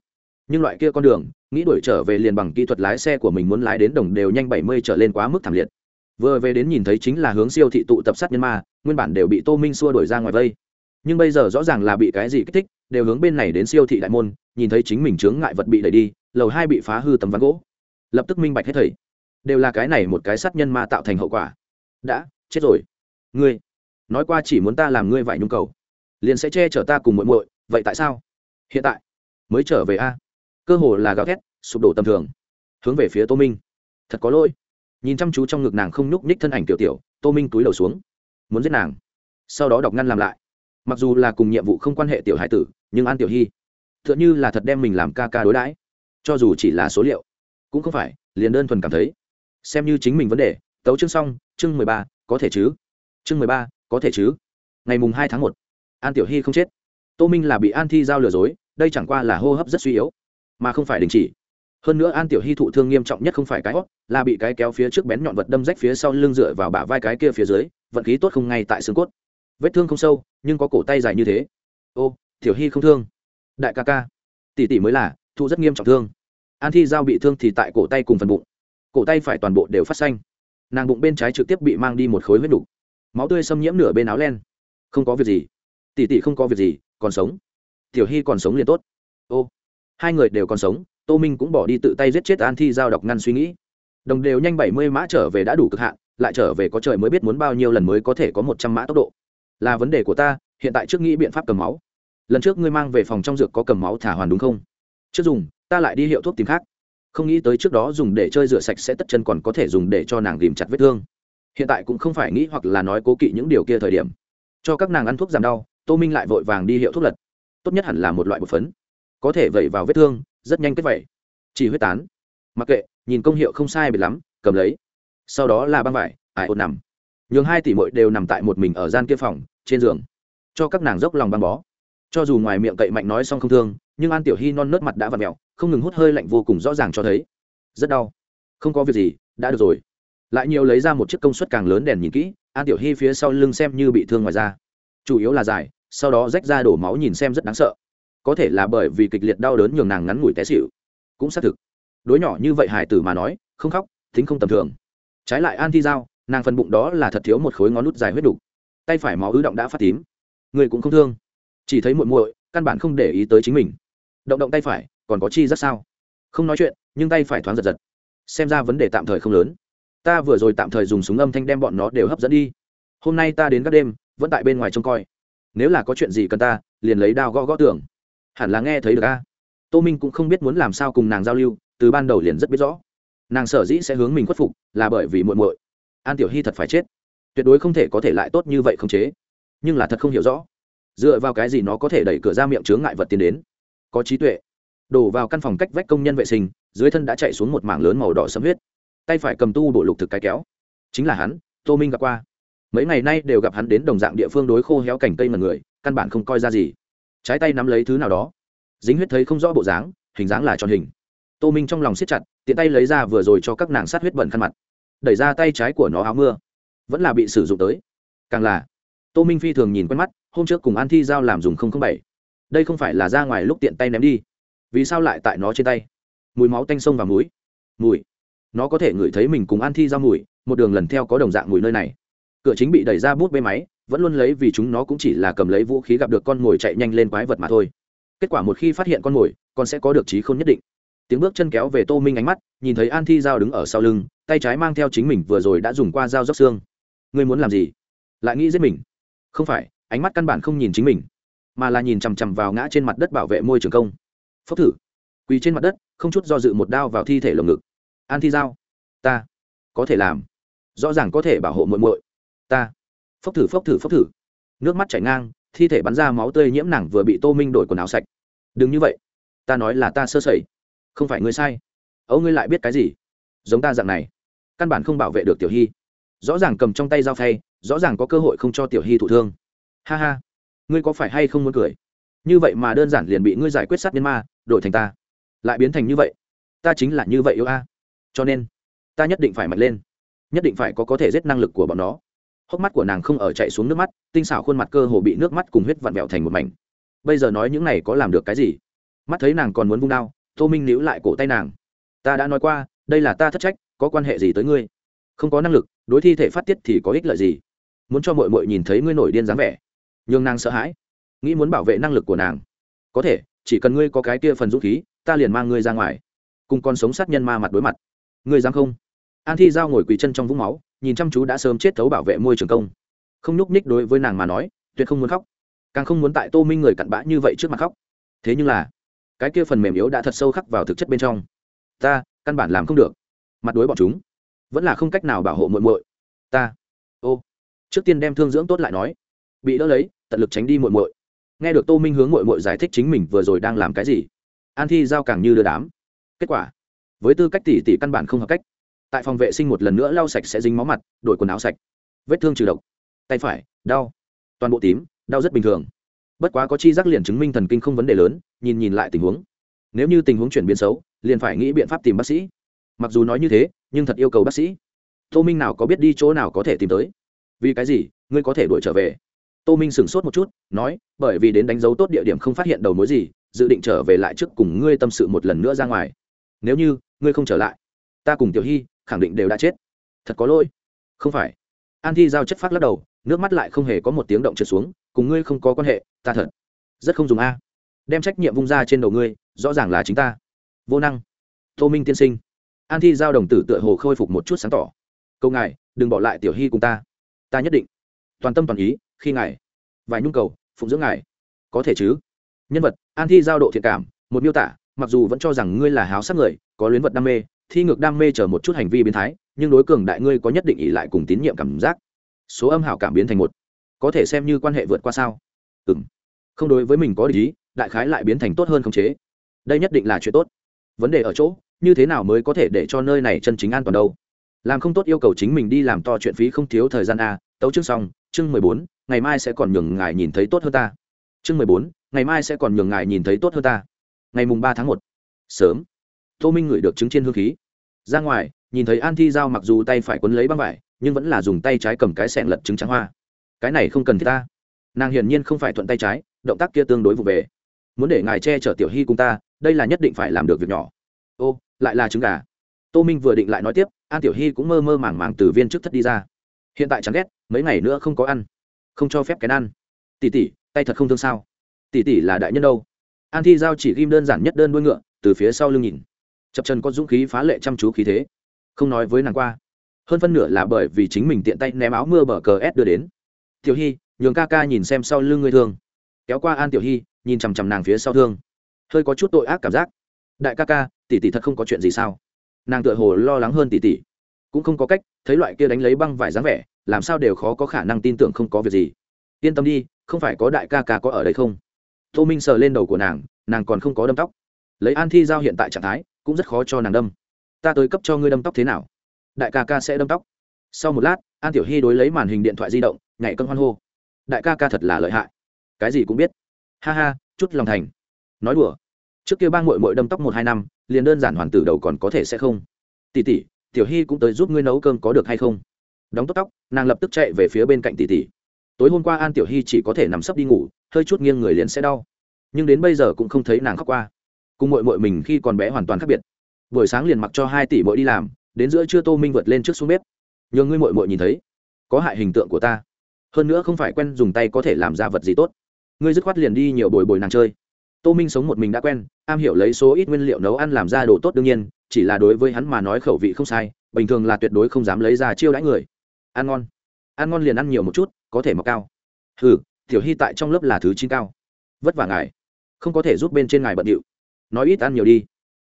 Nhưng loại kia con đường, nghĩ đuổi trở về liền bằng kỹ thuật lái xe của mình muốn lái đến đồng đều nhanh bảy mươi trở lên quá mức thảm liệt. Vừa về đến nhìn thấy chính là hướng siêu thị tụ tập sát nhân ma, nguyên bản đều bị tô minh xua đuổi ra ngoài vây. Nhưng bây giờ rõ ràng là bị cái gì kích thích, đều hướng bên này đến siêu thị đại môn, nhìn thấy chính mình chướng ngại vật bị đẩy đi, lầu hai bị phá hư tấm ván gỗ. Lập tức minh bạch hết thầy. Đều là cái này một cái sát nhân ma tạo thành hậu quả. Đã, chết rồi. Ngươi nói qua chỉ muốn ta làm ngươi vải nhung cầu, liền sẽ che chở ta cùng muội muội, vậy tại sao? Hiện tại, mới trở về a. Cơ hồ là gào thét, sụp đổ tầm thường. Hướng về phía tô minh. Thật có lỗi. Nhìn chăm chú trong ngực nàng không nhúc nhích thân ảnh tiểu tiểu, tô minh túi đầu xuống. Muốn giết nàng. Sau đó đọc ngăn làm lại. Mặc dù là cùng nhiệm vụ không quan hệ tiểu hải tử, nhưng an tiểu hy t h ư ợ n h ư là thật đem mình làm ca ca đối đãi. Cho dù chỉ là số liệu, cũng không phải, liền đơn thuần cảm thấy. Xem như chính mình vấn đề, tấu chương xong, chương mười ba, có thể chứ? Chương mười ba có thể chứ? Ngày mùng hai tháng một, an tiểu hy không chết. Tô minh là bị an thi giao lừa dối, đây chẳng qua là hô hấp rất suy yếu, mà không phải đình chỉ. Hơn nữa an tiểu hy thụ thương nghiêm trọng nhất không phải cái hót là bị cái kéo phía trước bén nhọn vật đâm rách phía sau lưng dựa vào bả vai cái kia phía dưới, vận khí tốt không ngay tại xương cốt. Vết thương không sâu, nhưng có cổ tay dài như thế. Ô, tiểu hy không thương. Đại ca ca. Tỷ tỷ mới là, thụ rất nghiêm trọng thương. An thi giao bị thương thì tại cổ tay cùng phần bụng. Cổ tay phải toàn bộ đều phát xanh. Nàng bụng bên trái trực tiếp bị mang đi một khối huyết đục máu tươi xâm nhiễm nửa bên áo len. Không có việc gì. Tỷ tỷ không có việc gì, còn sống. Tiểu hy còn sống liền tốt. Ô, hai người đều còn sống, tô minh cũng bỏ đi tự tay giết chết an thi giao đọc ngăn suy nghĩ. Đồng đều nhanh bảy mươi mã trở về đã đủ cực hạn, lại trở về có trời mới biết muốn bao nhiêu lần mới có thể có một trăm mã tốc độ. Là vấn đề của ta, hiện tại trước nghĩ biện pháp cầm máu. Lần trước ngươi mang về phòng trong dược có cầm máu thả hoàn đúng không? Trước dùng, ta lại đi hiệu thuốc tìm khác. Không nghĩ tới trước đó dùng để chơi rửa sạch sẽ tất chân còn có thể dùng để cho nàng ghìm chặt vết thương hiện tại cũng không phải nghĩ hoặc là nói cố kỵ những điều kia thời điểm. Cho các nàng ăn thuốc giảm đau, tô minh lại vội vàng đi hiệu thuốc lật. Tốt nhất hẳn là một loại bột phấn. Có thể vẩy vào vết thương, rất nhanh kết vẩy. Chỉ huyết tán. Mặc kệ, nhìn công hiệu không sai biệt lắm, cầm lấy. Sau đó là băng vải, ải ột nằm. Nhường hai tỷ mội đều nằm tại một mình ở gian kia phòng, trên giường. Cho các nàng dốc lòng băng bó. Cho dù ngoài miệng cậy mạnh nói xong không thương, nhưng an tiểu hy non nớt mặt đã v ặ mẹo không ngừng hút hơi lạnh vô cùng rõ ràng cho thấy. Rất đau. Không có việc gì, đã được rồi lại nhiều lấy ra một chiếc công suất càng lớn đèn nhìn kỹ, an tiểu hy phía sau lưng xem như bị thương ngoài da. Chủ yếu là dài, sau đó rách ra đổ máu nhìn xem rất đáng sợ. Có thể là bởi vì kịch liệt đau đớn nhường nàng ngắn ngủi té xịu cũng xác thực. Đối nhỏ như vậy hải tử mà nói, không khóc thính không tầm thường. Trái lại an thi giao, nàng phần bụng đó là thật thiếu một khối ngón nút dài huyết đục. Tay phải máu ứ động đã phát tím. Người cũng không thương. Chỉ thấy muội muội, căn bản không để ý tới chính mình. Động động tay phải, còn có chi rất sao? Không nói chuyện, nhưng tay phải thoáng giật giật. Xem ra vấn đề tạm thời không lớn ta vừa rồi tạm thời dùng súng âm thanh đem bọn nó đều hấp dẫn đi. Hôm nay ta đến các đêm, vẫn tại bên ngoài trông coi. Nếu là có chuyện gì cần ta, liền lấy đao gõ gõ tưởng. hẳn là nghe thấy được a. Tô minh cũng không biết muốn làm sao cùng nàng giao lưu, từ ban đầu liền rất biết rõ. Nàng sở dĩ sẽ hướng mình khuất phục, là bởi vì muội muội. An tiểu hy thật phải chết. Tuyệt đối không thể có thể lại tốt như vậy không chế. Nhưng là thật không hiểu rõ. Dựa vào cái gì nó có thể đẩy cửa ra miệng chướng ngại vật tiến đến? Có trí tuệ. Đổ vào căn phòng cách vách công nhân vệ sinh, dưới thân đã chạy xuống một mảng lớn màu đỏ sấm huyết tay phải cầm tu bộ lục thực cái kéo. Chính là hắn, tô minh gặp qua. Mấy ngày nay đều gặp hắn đến đồng dạng địa phương đối khô héo cành cây mà người, căn bản không coi ra gì. Trái tay nắm lấy thứ nào đó. Dính huyết thấy không rõ bộ dáng, hình dáng là tròn hình. Tô minh trong lòng siết chặt, tiện tay lấy ra vừa rồi cho các nàng sát huyết bẩn khăn mặt. Đẩy ra tay trái của nó áo mưa. Vẫn là bị sử dụng tới. Càng là, tô minh phi thường nhìn quen mắt, hôm trước cùng an thi giao làm dùng bảy. Đây không phải là ra ngoài lúc tiện tay ném đi. Vì sao lại tại nó trên tay? Mùi máu tanh sông và muối mùi nó có thể ngửi thấy mình cùng an thi giao mùi, một đường lần theo có đồng dạng mùi nơi này. Cửa chính bị đẩy ra bút bê máy, vẫn luôn lấy vì chúng nó cũng chỉ là cầm lấy vũ khí gặp được con mồi chạy nhanh lên quái vật mà thôi. Kết quả một khi phát hiện con mồi, con sẽ có được trí khôn nhất định. Tiếng bước chân kéo về tô minh ánh mắt, nhìn thấy an thi giao đứng ở sau lưng, tay trái mang theo chính mình vừa rồi đã dùng qua dao dốc xương. Ngươi muốn làm gì? Lại nghĩ giết mình? Không phải, ánh mắt căn bản không nhìn chính mình, mà là nhìn chằm chằm vào ngã trên mặt đất bảo vệ môi trường công. Phốc thử. Quỳ trên mặt đất, không chút do dự một đao vào thi thể lồng ngực an thi giao. Ta. Có thể làm. Rõ ràng có thể bảo hộ muội muội. Ta. Phốc thử phốc thử phốc thử. Nước mắt chảy ngang, thi thể bắn ra máu tươi nhiễm nặng vừa bị tô minh đổi quần áo sạch. Đừng như vậy. Ta nói là ta sơ sẩy. Không phải ngươi sai. Ấu ngươi lại biết cái gì? Giống ta dạng này. Căn bản không bảo vệ được tiểu hy. Rõ ràng cầm trong tay dao phay, rõ ràng có cơ hội không cho tiểu hy thụ thương. Ha ha. Ngươi có phải hay không muốn cười? Như vậy mà đơn giản liền bị ngươi giải quyết sát nhân ma, đổi thành ta. Lại biến thành như vậy. Ta chính là như vậy yêu a cho nên ta nhất định phải mạnh lên, nhất định phải có có thể giết năng lực của bọn nó. Hốc mắt của nàng không ở chạy xuống nước mắt, tinh xảo khuôn mặt cơ hồ bị nước mắt cùng huyết vặn vẹo thành một mảnh. Bây giờ nói những này có làm được cái gì? Mắt thấy nàng còn muốn vung đao, tô minh níu lại cổ tay nàng. Ta đã nói qua, đây là ta thất trách, có quan hệ gì tới ngươi? Không có năng lực, đối thi thể phát tiết thì có ích lợi gì? Muốn cho mội mội nhìn thấy ngươi nổi điên dáng vẻ. Nhường nàng sợ hãi, nghĩ muốn bảo vệ năng lực của nàng. Có thể, chỉ cần ngươi có cái kia phần dũng khí, ta liền mang ngươi ra ngoài, cùng con sống sát nhân ma mặt đối mặt ngươi dám không? An thi giao ngồi quỳ chân trong vũng máu, nhìn chăm chú đã sớm chết thấu bảo vệ môi trường công. Không nhúc ních đối với nàng mà nói, tuyệt không muốn khóc. Càng không muốn tại tô minh người cặn bã như vậy trước mặt khóc. Thế nhưng là, cái kia phần mềm yếu đã thật sâu khắc vào thực chất bên trong. Ta, căn bản làm không được. Mặt đối bọn chúng, vẫn là không cách nào bảo hộ muội muội. Ta, ô. Trước tiên đem thương dưỡng tốt lại nói. Bị đỡ lấy, tận lực tránh đi muội muội. Nghe được tô minh hướng muội muội giải thích chính mình vừa rồi đang làm cái gì, an thi giao càng như đưa đám. Kết quả với tư cách tỷ tỷ căn bản không hợp cách. Tại phòng vệ sinh một lần nữa lau sạch sẽ dính máu mặt, đổi quần áo sạch. Vết thương trừ độc. Tay phải, đau. Toàn bộ tím, đau rất bình thường. Bất quá có chi giác liền chứng minh thần kinh không vấn đề lớn, nhìn nhìn lại tình huống. Nếu như tình huống chuyển biến xấu, liền phải nghĩ biện pháp tìm bác sĩ. Mặc dù nói như thế, nhưng thật yêu cầu bác sĩ. Tô minh nào có biết đi chỗ nào có thể tìm tới. Vì cái gì, ngươi có thể đuổi trở về? Tô minh sửng sốt một chút, nói, bởi vì đến đánh dấu tốt địa điểm không phát hiện đầu mối gì, dự định trở về lại trước cùng ngươi tâm sự một lần nữa ra ngoài nếu như ngươi không trở lại, ta cùng tiểu hy khẳng định đều đã chết. Thật có lỗi. Không phải. An thi giao chất phát lắc đầu, nước mắt lại không hề có một tiếng động trượt xuống, cùng ngươi không có quan hệ, ta thật rất không dùng a. Đem trách nhiệm vung ra trên đầu ngươi, rõ ràng là chính ta. Vô năng. Tô minh tiên sinh. An thi giao đồng tử tựa hồ khôi phục một chút sáng tỏ. Câu ngài, đừng bỏ lại tiểu hy cùng ta. Ta nhất định. Toàn tâm toàn ý, khi ngài vài nhung cầu, phụng dưỡng ngài. Có thể chứ? Nhân vật, an thi giao độ thiện cảm, một miêu tả mặc dù vẫn cho rằng ngươi là háo sắc người, có luyến vật đam mê, thi ngược đam mê chờ một chút hành vi biến thái, nhưng đối cường đại ngươi có nhất định ỷ lại cùng tín nhiệm cảm giác. Số âm hảo cảm biến thành một. Có thể xem như quan hệ vượt qua sao? Ừ m không đối với mình có lý đại khái lại biến thành tốt hơn khống chế. Đây nhất định là chuyện tốt. Vấn đề ở chỗ, như thế nào mới có thể để cho nơi này chân chính an toàn đâu? Làm không tốt yêu cầu chính mình đi làm to chuyện phí không thiếu thời gian a. Tấu chương xong, chương mười bốn, ngày mai sẽ còn nhường ngài nhìn thấy tốt hơn ta. Chương mười bốn, ngày mai sẽ còn nhường ngài nhìn thấy tốt hơn ta ngày mùng ba tháng một. Sớm. Tô minh ngửi được trứng trên hương khí. Ra ngoài, nhìn thấy an thi giao mặc dù tay phải quấn lấy băng vải, nhưng vẫn là dùng tay trái cầm cái sẹn lật trứng trắng hoa. Cái này không cần thiết ta. Nàng hiển nhiên không phải thuận tay trái, động tác kia tương đối vụ về. Muốn để ngài che chở tiểu hy cùng ta, đây là nhất định phải làm được việc nhỏ. Ô, lại là trứng gà. Tô minh vừa định lại nói tiếp, an tiểu hy cũng mơ mơ màng màng từ viên trước thất đi ra. Hiện tại chẳng ghét, mấy ngày nữa không có ăn. Không cho phép cái ăn. Tỉ tỉ tay thật không thương sao? Tỷ tỷ là đại nhân đâu? An thi giao chỉ ghim đơn giản nhất đơn đuôi ngựa, từ phía sau lưng nhìn. Chập chân có dũng khí phá lệ chăm chú khí thế. Không nói với nàng qua. Hơn phân nửa là bởi vì chính mình tiện tay ném áo mưa bờ cờ s đưa đến. Tiểu hy, nhường ca ca nhìn xem sau lưng ngươi thương. Kéo qua an tiểu hy, nhìn chằm chằm nàng phía sau thương. Hơi có chút tội ác cảm giác. Đại ca ca, tỷ tỷ thật không có chuyện gì sao? Nàng tựa hồ lo lắng hơn tỷ tỷ. Cũng không có cách, thấy loại kia đánh lấy băng vải dáng vẻ, làm sao đều khó có khả năng tin tưởng không có việc gì. Yên tâm đi, không phải có đại ca ca có ở đây không? Tô minh sờ lên đầu của nàng nàng còn không có đâm tóc. Lấy an thi giao hiện tại trạng thái, cũng rất khó cho nàng đâm. Ta tới cấp cho ngươi đâm tóc thế nào? Đại ca ca sẽ đâm tóc. Sau một lát, an tiểu hy đối lấy màn hình điện thoại di động, nhảy cân hoan hô. Đại ca ca thật là lợi hại. Cái gì cũng biết. Ha ha, chút lòng thành. Nói đùa. Trước kia ba ngội mội đâm tóc một hai năm, liền đơn giản hoàn tử đầu còn có thể sẽ không. Tỷ tỷ, tiểu hy cũng tới giúp ngươi nấu cơm có được hay không? Đóng tóc tóc, nàng lập tức chạy về phía bên cạnh tỷ tỷ tối hôm qua an tiểu hy chỉ có thể nằm sấp đi ngủ, hơi chút nghiêng người liền sẽ đau. Nhưng đến bây giờ cũng không thấy nàng khóc qua. Cùng mội mội mình khi còn bé hoàn toàn khác biệt. Buổi sáng liền mặc cho hai tỷ mội đi làm, đến giữa trưa tô minh vượt lên trước xuống bếp. Nhường ngươi mội mội nhìn thấy. Có hại hình tượng của ta. Hơn nữa không phải quen dùng tay có thể làm ra vật gì tốt. Ngươi dứt khoát liền đi nhiều bồi bồi nàng chơi. Tô minh sống một mình đã quen, am hiểu lấy số ít nguyên liệu nấu ăn làm ra đồ tốt đương nhiên, chỉ là đối với hắn mà nói khẩu vị không sai, bình thường là tuyệt đối không dám lấy ra chiêu đãi người. Ăn ngon. Ăn ngon liền ăn nhiều một chút có thể mọc cao. Hừ, tiểu hy tại trong lớp là thứ chín cao. Vất vả ngài. Không có thể giúp bên trên ngài bận điệu. Nói ít ăn nhiều đi.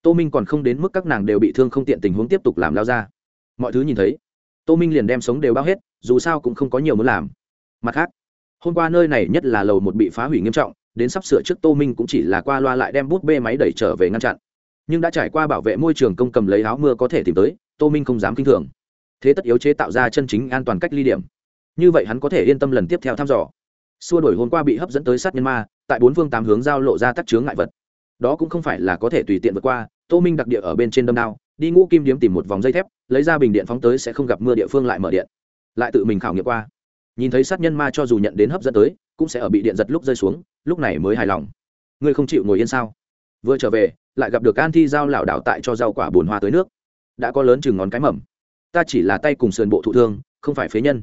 Tô minh còn không đến mức các nàng đều bị thương không tiện tình huống tiếp tục làm lao ra. Mọi thứ nhìn thấy, tô minh liền đem sống đều bao hết, dù sao cũng không có nhiều muốn làm. Mặt khác, hôm qua nơi này nhất là lầu một bị phá hủy nghiêm trọng, đến sắp sửa trước tô minh cũng chỉ là qua loa lại đem bút bê máy đẩy trở về ngăn chặn. Nhưng đã trải qua bảo vệ môi trường công cầm lấy áo mưa có thể tìm tới, tô minh không dám k i n h thường. Thế tất yếu chế tạo ra chân chính an toàn cách ly điểm như vậy hắn có thể yên tâm lần tiếp theo thăm dò. Xua đổi hôm qua bị hấp dẫn tới sát nhân ma, tại bốn phương tám hướng giao lộ ra tắc chướng ngại vật. Đó cũng không phải là có thể tùy tiện vượt qua, tô minh đặc địa ở bên trên đâm đao, đi ngũ kim điếm tìm một vòng dây thép, lấy ra bình điện phóng tới sẽ không gặp mưa địa phương lại mở điện. Lại tự mình khảo nghiệm qua. Nhìn thấy sát nhân ma cho dù nhận đến hấp dẫn tới, cũng sẽ ở bị điện giật lúc rơi xuống, lúc này mới hài lòng. Ngươi không chịu ngồi yên sao? Vừa trở về, lại gặp được an thi giao lảo đảo tại cho rau quả bùn hoa tới nước. Đã có lớn chừng ngón cái mầm. Ta chỉ là tay cùng sườn bộ thụ thương, không phải phế nhân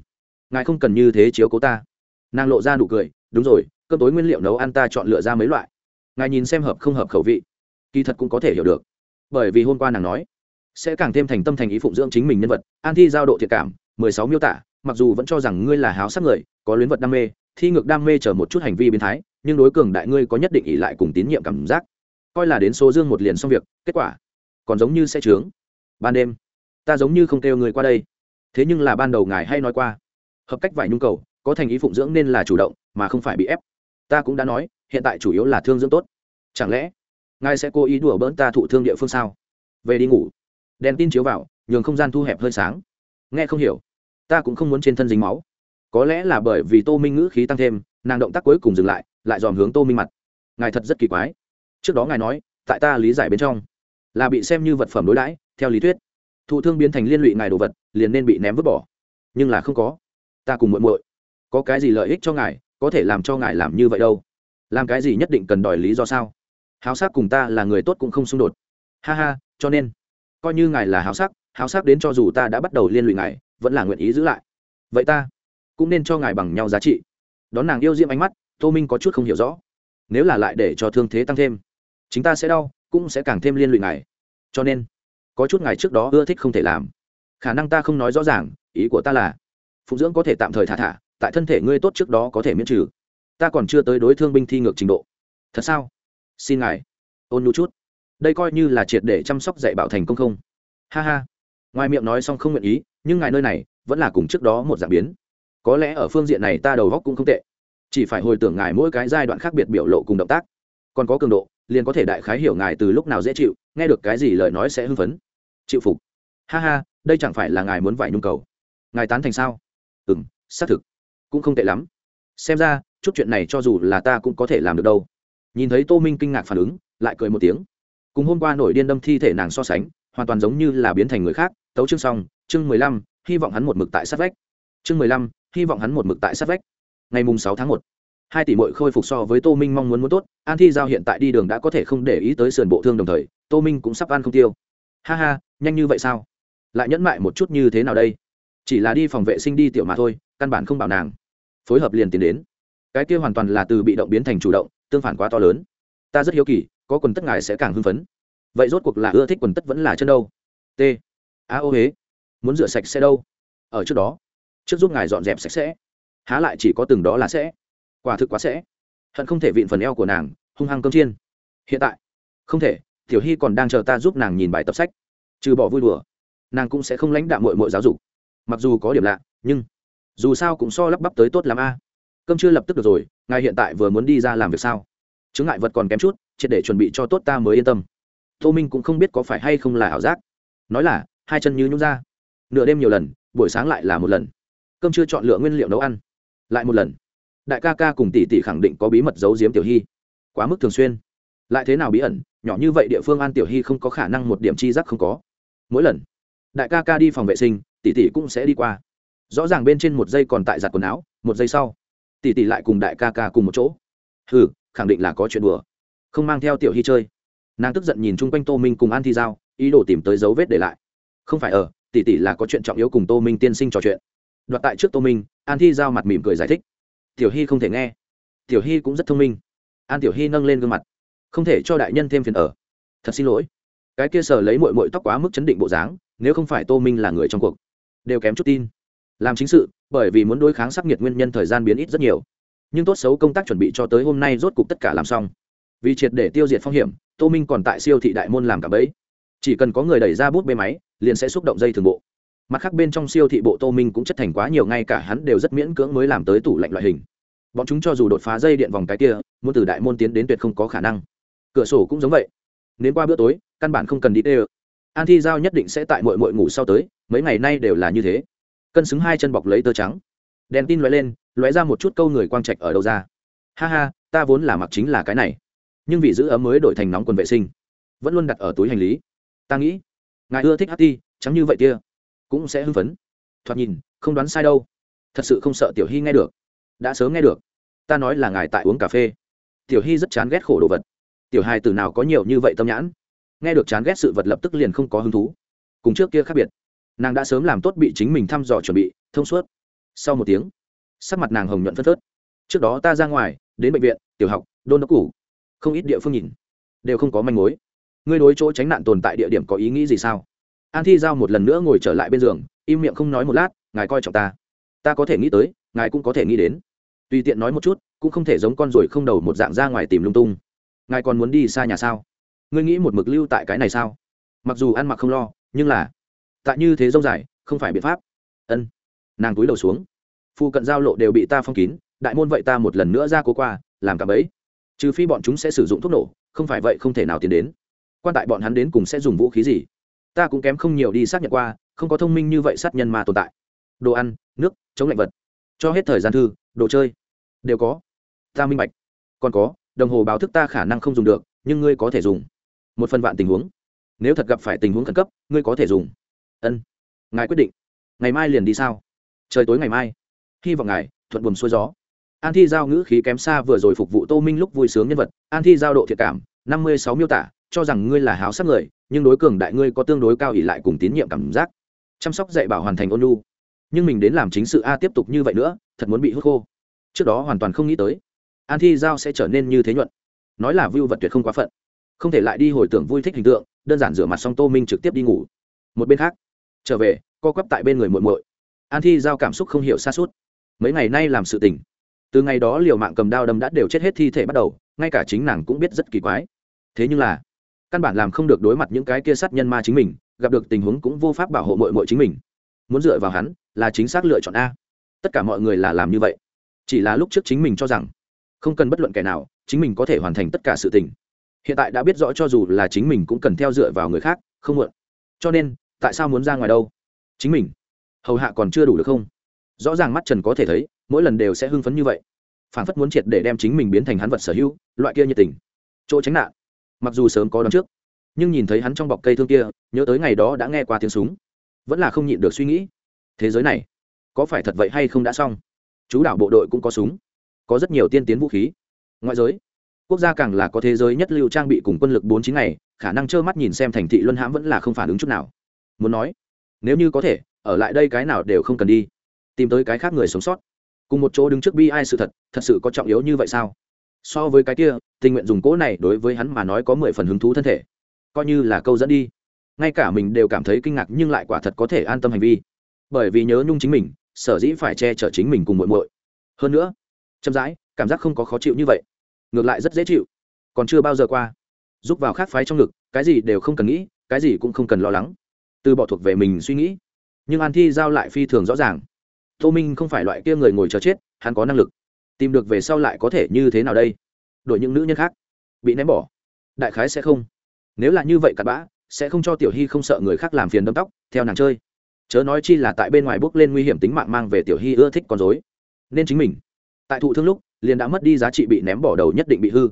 ngài không cần như thế chiếu cố ta. Nàng lộ ra nụ cười, đúng rồi, cơm tối nguyên liệu nấu ăn ta chọn lựa ra mấy loại. Ngài nhìn xem hợp không hợp khẩu vị, kỳ thật cũng có thể hiểu được. Bởi vì hôm qua nàng nói, sẽ càng thêm thành tâm thành ý phụng dưỡng chính mình nhân vật, an thi giao độ thiệt cảm, mười sáu miêu tả, mặc dù vẫn cho rằng ngươi là háo sắc người, có luyến vật đam mê, thi ngược đam mê chờ một chút hành vi biến thái, nhưng đối cường đại ngươi có nhất định ỉ lại cùng tín nhiệm cảm giác. Coi là đến số dương một liền xong việc, kết quả còn giống như sẽ trướng. Ban đêm, ta giống như không kêu người qua đây. Thế nhưng là ban đầu ngài hay nói qua hợp cách vải nhu cầu, có thành ý phụng dưỡng nên là chủ động, mà không phải bị ép. Ta cũng đã nói, hiện tại chủ yếu là thương dưỡng tốt. Chẳng lẽ, ngài sẽ cố ý đùa bỡn ta thụ thương địa phương sao? Về đi ngủ. Đèn tin chiếu vào, nhường không gian thu hẹp hơi sáng. Nghe không hiểu. Ta cũng không muốn trên thân dính máu. Có lẽ là bởi vì tô minh ngữ khí tăng thêm, nàng động tác cuối cùng dừng lại lại dòm hướng tô minh mặt. Ngài thật rất kỳ quái. Trước đó ngài nói, tại ta lý giải bên trong, là bị xem như vật phẩm đối đãi, theo lý thuyết. Thụ thương biến thành liên lụy ngài đồ vật, liền nên bị ném vứt bỏ. Nhưng là không có ta cùng muội muội. Có cái gì lợi ích cho ngài, có thể làm cho ngài làm như vậy đâu. Làm cái gì nhất định cần đòi lý do sao? Háo sắc cùng ta là người tốt cũng không xung đột. Ha ha, cho nên, coi như ngài là háo sắc háo sắc đến cho dù ta đã bắt đầu liên lụy ngài, vẫn là nguyện ý giữ lại. Vậy ta cũng nên cho ngài bằng nhau giá trị. Đón nàng yêu diễm ánh mắt, tô minh có chút không hiểu rõ. Nếu là lại để cho thương thế tăng thêm, chính ta sẽ đau, cũng sẽ càng thêm liên lụy ngài. Cho nên, có chút ngài trước đó ưa thích không thể làm. Khả năng ta không nói rõ ràng, ý của ta là phụng dưỡng có thể tạm thời thả thả, tại thân thể ngươi tốt trước đó có thể miễn trừ. Ta còn chưa tới đối thương binh thi ngược trình độ. Thật sao? Xin ngài, ôn nhu chút. Đây coi như là triệt để chăm sóc dạy bảo thành công không? Ha ha. Ngoài miệng nói xong không nguyện ý, nhưng ngài nơi này vẫn là cùng trước đó một dạng biến. Có lẽ ở phương diện này ta đầu góc cũng không tệ. Chỉ phải hồi tưởng ngài mỗi cái giai đoạn khác biệt biểu lộ cùng động tác. Còn có cường độ, liền có thể đại khái hiểu ngài từ lúc nào dễ chịu, nghe được cái gì lời nói sẽ hưng phấn. Chịu phục. Ha ha, đây chẳng phải là ngài muốn vải nhung cầu. Ngài tán thành sao? Ừ m xác thực. Cũng không tệ lắm. Xem ra, chút chuyện này cho dù là ta cũng có thể làm được đâu. Nhìn thấy tô minh kinh ngạc phản ứng, lại cười một tiếng. Cùng hôm qua nổi điên đâm thi thể nàng so sánh, hoàn toàn giống như là biến thành người khác. Tấu chương xong, chương mười lăm, hy vọng hắn một mực tại sát vách. Chương mười lăm, hy vọng hắn một mực tại sát vách. Ngày mùng sáu tháng một, hai tỷ mội khôi phục so với tô minh mong muốn muốn tốt. An thi giao hiện tại đi đường đã có thể không để ý tới sườn bộ thương đồng thời, tô minh cũng sắp ăn không tiêu. Ha ha, nhanh như vậy sao? Lại nhẫn mại một chút như thế nào đây? Chỉ là đi phòng vệ sinh đi tiểu mà thôi, căn bản không bảo nàng. Phối hợp liền tiến đến. Cái kia hoàn toàn là từ bị động biến thành chủ động, tương phản quá to lớn. Ta rất hiếu kỳ, có quần tất ngài sẽ càng hưng phấn. Vậy rốt cuộc là ưa thích quần tất vẫn là chân đâu? T. A ô huế muốn rửa sạch sẽ đâu? Ở trước đó. Trước giúp ngài dọn dẹp sạch sẽ. Há lại chỉ có từng đó là sẽ. Quả thực quá sẽ. Hận không thể vịn phần eo của nàng, hung hăng cơm chiên. Hiện tại. Không thể, tiểu hy còn đang chờ ta giúp nàng nhìn bài tập sách. Trừ bỏ vui đùa, nàng cũng sẽ không lãnh đạo mội mội giáo dục mặc dù có điểm lạ, nhưng dù sao cũng so lắp bắp tới tốt l a. Cơm chưa lập tức được rồi, ngài hiện tại vừa muốn đi ra làm việc sao? Chứng ngại vật còn kém chút, triệt để chuẩn bị cho tốt ta mới yên tâm. Tô minh cũng không biết có phải hay không là ảo giác. Nói là, hai chân như nhún ra. Nửa đêm nhiều lần, buổi sáng lại là một lần. Cơm chưa chọn lựa nguyên liệu nấu ăn. Lại một lần. Đại ca ca cùng tỷ tỷ khẳng định có bí mật giấu giếm tiểu hy. Quá mức thường xuyên. Lại thế nào bí ẩn, nhỏ như vậy địa phương an tiểu hy không có khả năng một điểm chi giác không có. Mỗi lần, đại ca ca đi phòng vệ sinh tỷ tỷ cũng sẽ đi qua. Rõ ràng bên trên một giây còn tại giặt quần áo một giây sau tỷ tỷ lại cùng đại ca ca cùng một chỗ. Hừ, khẳng định là có chuyện đùa. Không mang theo tiểu hy chơi. Nàng tức giận nhìn chung quanh tô minh cùng an thi giao ý đồ tìm tới dấu vết để lại. Không phải ở tỷ tỷ là có chuyện trọng yếu cùng tô minh tiên sinh trò chuyện. Đoạt tại trước tô minh an thi giao mặt mỉm cười giải thích. Tiểu hy không thể nghe. Tiểu hy cũng rất thông minh. An tiểu hy nâng lên gương mặt. Không thể cho đại nhân thêm phiền ở. Thật xin lỗi. Cái kia sờ lấy mội mội tóc quá mức chấn định bộ dáng nếu không phải tô minh là người trong cuộc đều kém chút tin. Làm chính sự, bởi vì muốn đối kháng sắc nhiệt nguyên nhân thời gian biến ít rất nhiều. Nhưng tốt xấu công tác chuẩn bị cho tới hôm nay rốt cục tất cả làm xong. Vì triệt để tiêu diệt phong hiểm, tô minh còn tại siêu thị đại môn làm cả bẫy. Chỉ cần có người đẩy ra bút bê máy, liền sẽ xúc động dây thường bộ. Mặt khác bên trong siêu thị bộ tô minh cũng chất thành quá nhiều, ngay cả hắn đều rất miễn cưỡng mới làm tới tủ lạnh loại hình. Bọn chúng cho dù đột phá dây điện vòng cái kia, muốn từ đại môn tiến đến tuyệt không có khả năng. Cửa sổ cũng giống vậy. Nếu qua bữa tối, căn bản không cần đi tê ơ an thi giao nhất định sẽ tại mội mội ngủ sau tới, mấy ngày nay đều là như thế. Cân xứng hai chân bọc lấy tơ trắng. Đèn tin lóe lên, lóe ra một chút câu người quang trạch ở đâu ra. Ha ha, ta vốn là mặc chính là cái này. Nhưng vì giữ ấm mới đổi thành nóng quần vệ sinh. Vẫn luôn đặt ở túi hành lý. Ta nghĩ, ngài ưa thích hát ti chẳng như vậy kia, cũng sẽ hưng phấn. Thoạt nhìn, không đoán sai đâu. Thật sự không sợ tiểu hy nghe được. Đã sớm nghe được. Ta nói là ngài tại uống cà phê. Tiểu hy rất chán ghét khổ đồ vật. Tiểu hài từ nào có nhiều như vậy tâm nhãn? Nghe được chán ghét sự vật lập tức liền không có hứng thú. Cùng trước kia khác biệt, nàng đã sớm làm tốt bị chính mình thăm dò chuẩn bị, thông suốt. Sau một tiếng, sắc mặt nàng hồng nhuận phân phớt. Trước đó ta ra ngoài, đến bệnh viện, tiểu học, đôn đốc củ không ít địa phương nhìn, đều không có manh mối. Ngươi đối chỗ tránh nạn tồn tại địa điểm có ý nghĩ gì sao? An thi giao một lần nữa ngồi trở lại bên giường, im miệng không nói một lát, ngài coi trọng ta. Ta có thể nghĩ tới, ngài cũng có thể nghĩ đến. Tùy tiện nói một chút, cũng không thể giống con ruồi không đầu một dạng ra ngoài tìm lung tung. Ngài còn muốn đi xa nhà sao? Ngươi nghĩ một mực lưu tại cái này sao? Mặc dù ăn mặc không lo, nhưng là, tại như thế dâu dài, không phải biện pháp. Ân. Nàng túi đầu xuống. Phụ cận giao lộ đều bị ta phong kín, đại môn vậy ta một lần nữa ra cố qua, làm cả bẫy. Trừ phi bọn chúng sẽ sử dụng thuốc nổ, không phải vậy không thể nào tiến đến. Quan tại bọn hắn đến cùng sẽ dùng vũ khí gì? Ta cũng kém không nhiều đi xác nhận qua, không có thông minh như vậy sát nhân mà tồn tại. Đồ ăn, nước, chống lạnh vật. Cho hết thời gian thư, đồ chơi. Đều có. Ta minh bạch. Còn có, đồng hồ báo thức ta khả năng không dùng được, nhưng ngươi có thể dùng một phần vạn tình huống. Nếu thật gặp phải tình huống khẩn cấp, ngươi có thể dùng. Ân. Ngài quyết định. Ngày mai liền đi sao? Trời tối ngày mai. Hy vọng ngài, thuận buồm xuôi gió. An thi giao ngữ khí kém xa vừa rồi phục vụ tô minh lúc vui sướng nhân vật. An thi giao độ thiệt cảm, năm mươi sáu miêu tả, cho rằng ngươi là háo sắc người, nhưng đối cường đại ngươi có tương đối cao ỉ lại cùng tín nhiệm cảm giác. Chăm sóc dạy bảo hoàn thành ôn lu nhưng mình đến làm chính sự a tiếp tục như vậy nữa, thật muốn bị hút khô. Trước đó hoàn toàn không nghĩ tới. An thi giao sẽ trở nên như thế nhuận. Nói là vưu vật tuyệt không quá phận không thể lại đi hồi tưởng vui thích hình tượng, đơn giản rửa mặt xong tô minh trực tiếp đi ngủ. Một bên khác, trở về, co quắp tại bên người muội muội. An thi giao cảm xúc không hiểu xa suốt. Mấy ngày nay làm sự tình. Từ ngày đó liều mạng cầm đao đâm đã đều chết hết thi thể bắt đầu, ngay cả chính nàng cũng biết rất kỳ quái. Thế nhưng là, căn bản làm không được đối mặt những cái kia sát nhân ma chính mình, gặp được tình huống cũng vô pháp bảo hộ mội mội chính mình. Muốn dựa vào hắn, là chính xác lựa chọn a. Tất cả mọi người là làm như vậy. Chỉ là lúc trước chính mình cho rằng, không cần bất luận kẻ nào, chính mình có thể hoàn thành tất cả sự tình hiện tại đã biết rõ cho dù là chính mình cũng cần theo dựa vào người khác, không mượn cho nên, tại sao muốn ra ngoài đâu? Chính mình. Hầu hạ còn chưa đủ được không? Rõ ràng mắt trần có thể thấy, mỗi lần đều sẽ hưng phấn như vậy. Phản phất muốn triệt để đem chính mình biến thành hắn vật sở hữu, loại kia nhiệt tình. Chỗ tránh nạn. Mặc dù sớm có đón trước, nhưng nhìn thấy hắn trong bọc cây thương kia, nhớ tới ngày đó đã nghe qua tiếng súng. Vẫn là không nhịn được suy nghĩ. Thế giới này, có phải thật vậy hay không đã xong? Chú đảo bộ đội cũng có súng. Có rất nhiều tiên tiến vũ khí. Ngoại giới quốc gia càng là có thế giới nhất lưu trang bị cùng quân lực bốn chín ngày, khả năng trơ mắt nhìn xem thành thị luân hãm vẫn là không phản ứng chút nào. Muốn nói, nếu như có thể, ở lại đây cái nào đều không cần đi. Tìm tới cái khác người sống sót. Cùng một chỗ đứng trước bi ai sự thật thật sự có trọng yếu như vậy sao? So với cái kia, tình nguyện dùng cỗ này đối với hắn mà nói có mười phần hứng thú thân thể. Coi như là câu dẫn đi. Ngay cả mình đều cảm thấy kinh ngạc nhưng lại quả thật có thể an tâm hành vi. Bởi vì nhớ nhung chính mình, sở dĩ phải che chở chính mình cùng muội muội. Hơn nữa, chậm rãi, cảm giác không có khó chịu như vậy ngược lại rất dễ chịu. Còn chưa bao giờ qua. Giúp vào khác phái trong ngực, cái gì đều không cần nghĩ, cái gì cũng không cần lo lắng. Từ bỏ thuộc về mình suy nghĩ. Nhưng an thi giao lại phi thường rõ ràng. Tô minh không phải loại kia người ngồi chờ chết, hắn có năng lực. Tìm được về sau lại có thể như thế nào đây? Đổi những nữ nhân khác. Bị ném bỏ. Đại khái sẽ không. Nếu là như vậy cặn bã, sẽ không cho tiểu hy không sợ người khác làm phiền đâm tóc, theo nàng chơi. Chớ nói chi là tại bên ngoài bước lên nguy hiểm tính mạng mang về tiểu hy ưa thích con dối nên chính mình. Tại thụ thương lúc liền đã mất đi giá trị bị ném bỏ đầu nhất định bị hư.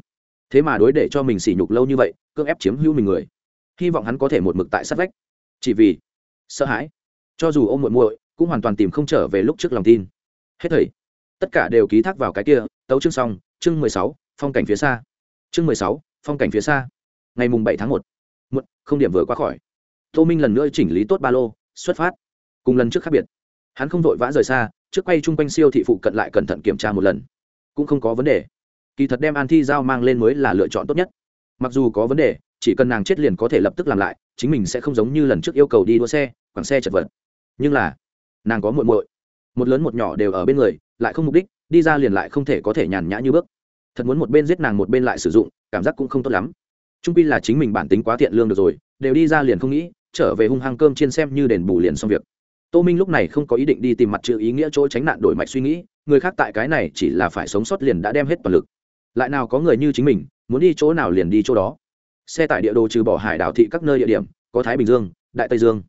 Thế mà đối để cho mình sỉ nhục lâu như vậy, cưỡng ép chiếm hữu mình người. Hy vọng hắn có thể một mực tại sát vách. Chỉ vì sợ hãi. Cho dù ôm muội muội cũng hoàn toàn tìm không trở về lúc trước lòng tin. Hết thầy. Tất cả đều ký thác vào cái kia, tấu chương xong, chương mười sáu, phong cảnh phía xa. Chương mười sáu, phong cảnh phía xa. Ngày mùng bảy tháng một. Một không điểm vừa qua khỏi. Tô minh lần nữa chỉnh lý tốt ba lô, xuất phát. Cùng lần trước khác biệt. Hắn không vội vã rời xa, trước quay chung quanh siêu thị phụ cận lại cẩn thận kiểm tra một lần cũng không có vấn đề. Kỳ thật đem an thi giao mang lên mới là lựa chọn tốt nhất. Mặc dù có vấn đề, chỉ cần nàng chết liền có thể lập tức làm lại, chính mình sẽ không giống như lần trước yêu cầu đi đua xe, quảng xe chật vật. Nhưng là, nàng có muội muội. Một lớn một nhỏ đều ở bên người, lại không mục đích, đi ra liền lại không thể có thể nhàn nhã như bước. Thật muốn một bên giết nàng một bên lại sử dụng, cảm giác cũng không tốt lắm. Trung pi là chính mình bản tính quá thiện lương được rồi, đều đi ra liền không nghĩ, trở về hung hăng cơm chiên xem như đền bù liền xong việc tô minh lúc này không có ý định đi tìm mặt chữ ý nghĩa chỗ tránh nạn đổi mạch suy nghĩ, người khác tại cái này chỉ là phải sống sót liền đã đem hết toàn lực. Lại nào có người như chính mình, muốn đi chỗ nào liền đi chỗ đó. Xe tải địa đồ trừ bỏ hải đảo thị các nơi địa điểm, có thái bình dương, đại tây dương,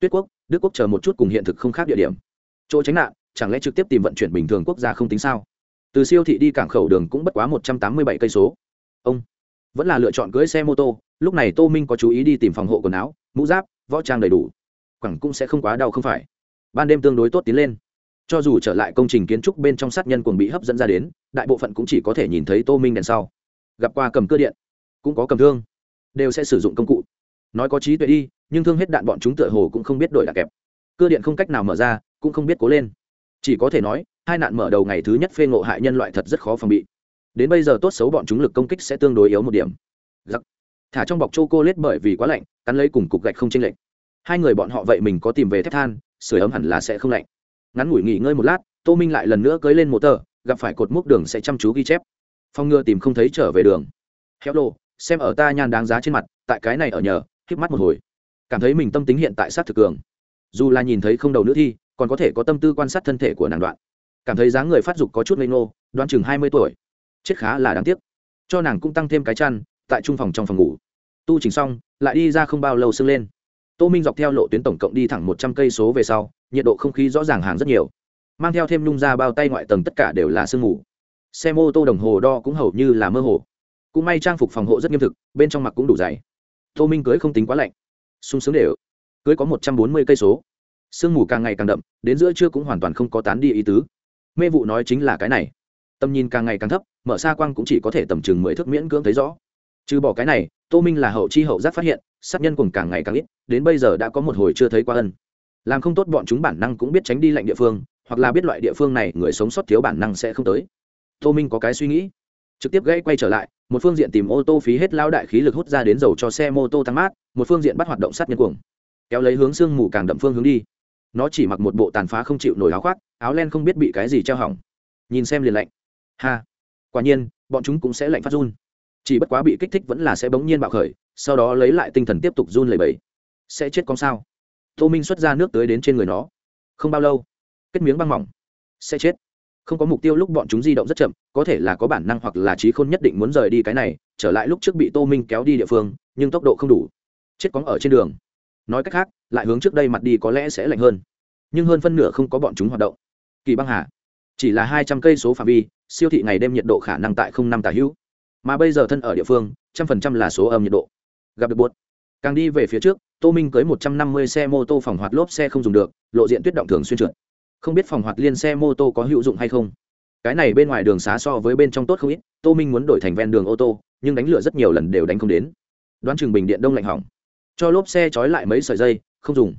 tuyết quốc, đức quốc chờ một chút cùng hiện thực không khác địa điểm. Chỗ tránh nạn, chẳng lẽ trực tiếp tìm vận chuyển bình thường quốc gia không tính sao? Từ siêu thị đi cảng khẩu đường cũng bất quá một trăm tám mươi bảy cây số. Ông vẫn là lựa chọn cưỡi xe mô tô, lúc này tô minh có chú ý đi tìm phòng hộ quần áo, mũ giáp, võ trang đầy đủ quẳng cũng sẽ không quá đau không phải. Ban đêm tương đối tốt tiến lên. Cho dù trở lại công trình kiến trúc bên trong sát nhân cuồng bị hấp dẫn ra đến, đại bộ phận cũng chỉ có thể nhìn thấy tô minh đèn sau. Gặp qua cầm cơ điện, cũng có cầm thương, đều sẽ sử dụng công cụ. Nói có trí tuệ đi, nhưng thương hết đạn bọn chúng tựa hồ cũng không biết đổi đạn kẹp. Cơ điện không cách nào mở ra, cũng không biết cố lên. Chỉ có thể nói, hai nạn mở đầu ngày thứ nhất phê ngộ hại nhân loại thật rất khó phòng bị. Đến bây giờ tốt xấu bọn chúng lực công kích sẽ tương đối yếu một điểm. Giặc. thả trong bọc c h cô lết bởi vì quá lạnh, cắn lấy cùng cục gạch không chênh lệch hai người bọn họ vậy mình có tìm về thép than sửa ấm hẳn là sẽ không lạnh. Ngắn ngủi nghỉ ngơi một lát, tô minh lại lần nữa cưới lên một tờ, gặp phải cột mốc đường sẽ chăm chú ghi chép. Phong ngựa tìm không thấy trở về đường. Héo lô xem ở ta nhan đáng giá trên mặt, tại cái này ở nhờ, híp mắt một hồi. Cảm thấy mình tâm tính hiện tại sát thực cường. Dù là nhìn thấy không đầu nữ thi, còn có thể có tâm tư quan sát thân thể của nàng đoạn. Cảm thấy dáng người phát dục có chút ngây ngô đoan chừng hai mươi tuổi. Chết khá là đáng tiếc. Cho nàng cũng tăng thêm cái chăn, tại trung phòng trong phòng ngủ. Tu chỉnh xong, lại đi ra không bao lâu sưng lên tô minh dọc theo lộ tuyến tổng cộng đi thẳng một trăm cây số về sau, nhiệt độ không khí rõ ràng hàng rất nhiều. Mang theo thêm nhung ra bao tay ngoại tầng tất cả đều là sương mù. Xe mô tô đồng hồ đo cũng hầu như là mơ hồ. Cũng may trang phục phòng hộ rất nghiêm thực, bên trong mặc cũng đủ dày. Tô minh cưới không tính quá lạnh. Sung sướng đều. Cưới có một trăm bốn mươi cây số. Sương mù càng ngày càng đậm, đến giữa trưa cũng hoàn toàn không có tán đi ý tứ. Mê vụ nói chính là cái này. Tầm nhìn càng ngày càng thấp, mở xa quang cũng chỉ có thể tầm chừng mười thước miễn cưỡng thấy rõ trừ bỏ cái này, tô minh là hậu chi hậu giác phát hiện, sát nhân cùng càng ngày càng ít, đến bây giờ đã có một hồi chưa thấy qua ân. Làm không tốt bọn chúng bản năng cũng biết tránh đi lạnh địa phương, hoặc là biết loại địa phương này người sống sót thiếu bản năng sẽ không tới. Tô minh có cái suy nghĩ, trực tiếp gãy quay trở lại, một phương diện tìm ô tô phí hết lao đại khí lực hút ra đến dầu cho xe mô tô tăng mát, một phương diện bắt hoạt động sát nhân cuồng. Kéo lấy hướng sương mù càng đậm phương hướng đi. Nó chỉ mặc một bộ tàn phá không chịu nổi áo khoác, áo len không biết bị cái gì treo hỏng. Nhìn xem liền lạnh. Ha, quả nhiên, bọn chúng cũng sẽ lạnh phát run chỉ bất quá bị kích thích vẫn là sẽ bỗng nhiên bạo khởi, sau đó lấy lại tinh thần tiếp tục run lẩy bẩy. Sẽ chết con sao? Tô minh xuất ra nước tới đến trên người nó. Không bao lâu, kết miếng băng mỏng. Sẽ chết. Không có mục tiêu lúc bọn chúng di động rất chậm, có thể là có bản năng hoặc là trí khôn nhất định muốn rời đi cái này, trở lại lúc trước bị tô minh kéo đi địa phương, nhưng tốc độ không đủ. Chết cóng ở trên đường. Nói cách khác, lại hướng trước đây mặt đi có lẽ sẽ lạnh hơn. Nhưng hơn phân nửa không có bọn chúng hoạt động. Kỳ băng hà. Chỉ là hai trăm cây số phạm vi, siêu thị ngày đêm nhiệt độ khả năng tại không năm tà hữu mà bây giờ thân ở địa phương, trăm phần trăm là số âm nhiệt độ. Gặp được buốt. Càng đi về phía trước, tô minh cưới một trăm năm mươi xe mô tô phòng hoạt lốp xe không dùng được, lộ diện tuyết động thường xuyên trượt. Không biết phòng hoạt liên xe mô tô có hữu dụng hay không. Cái này bên ngoài đường xá so với bên trong tốt không ít, tô minh muốn đổi thành ven đường ô tô, nhưng đánh lửa rất nhiều lần đều đánh không đến. Đoán chừng bình điện đông lạnh hỏng. Cho lốp xe trói lại mấy sợi dây, không dùng.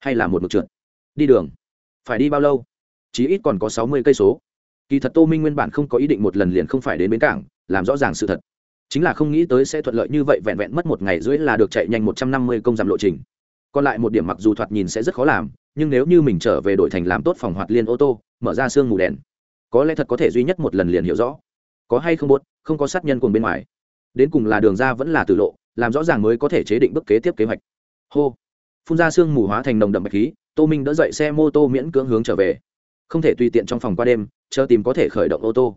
Hay là một mực trượt. Đi đường. Phải đi bao lâu? Chí ít còn có sáu mươi cây số. Kỳ thật tô minh nguyên bản không có ý định một lần liền không phải đến bến cảng làm rõ ràng sự thật. Chính là không nghĩ tới sẽ thuận lợi như vậy, vẹn vẹn mất một ngày rưỡi là được chạy nhanh một trăm năm mươi công dặm lộ trình. Còn lại một điểm mặc dù thoạt nhìn sẽ rất khó làm, nhưng nếu như mình trở về đội thành làm tốt phòng hoạt liên ô tô, mở ra xương mù đèn, có lẽ thật có thể duy nhất một lần liền hiểu rõ. Có hay không bốt không có sát nhân cùng bên ngoài. Đến cùng là đường ra vẫn là tử lộ, làm rõ ràng mới có thể chế định bước kế tiếp kế hoạch. Hô. Phun ra xương mù hóa thành nồng đậm bạch khí, tô minh đỡ dậy xe mô tô miễn cưỡng hướng trở về. Không thể tùy tiện trong phòng qua đêm, chờ tìm có thể khởi động ô tô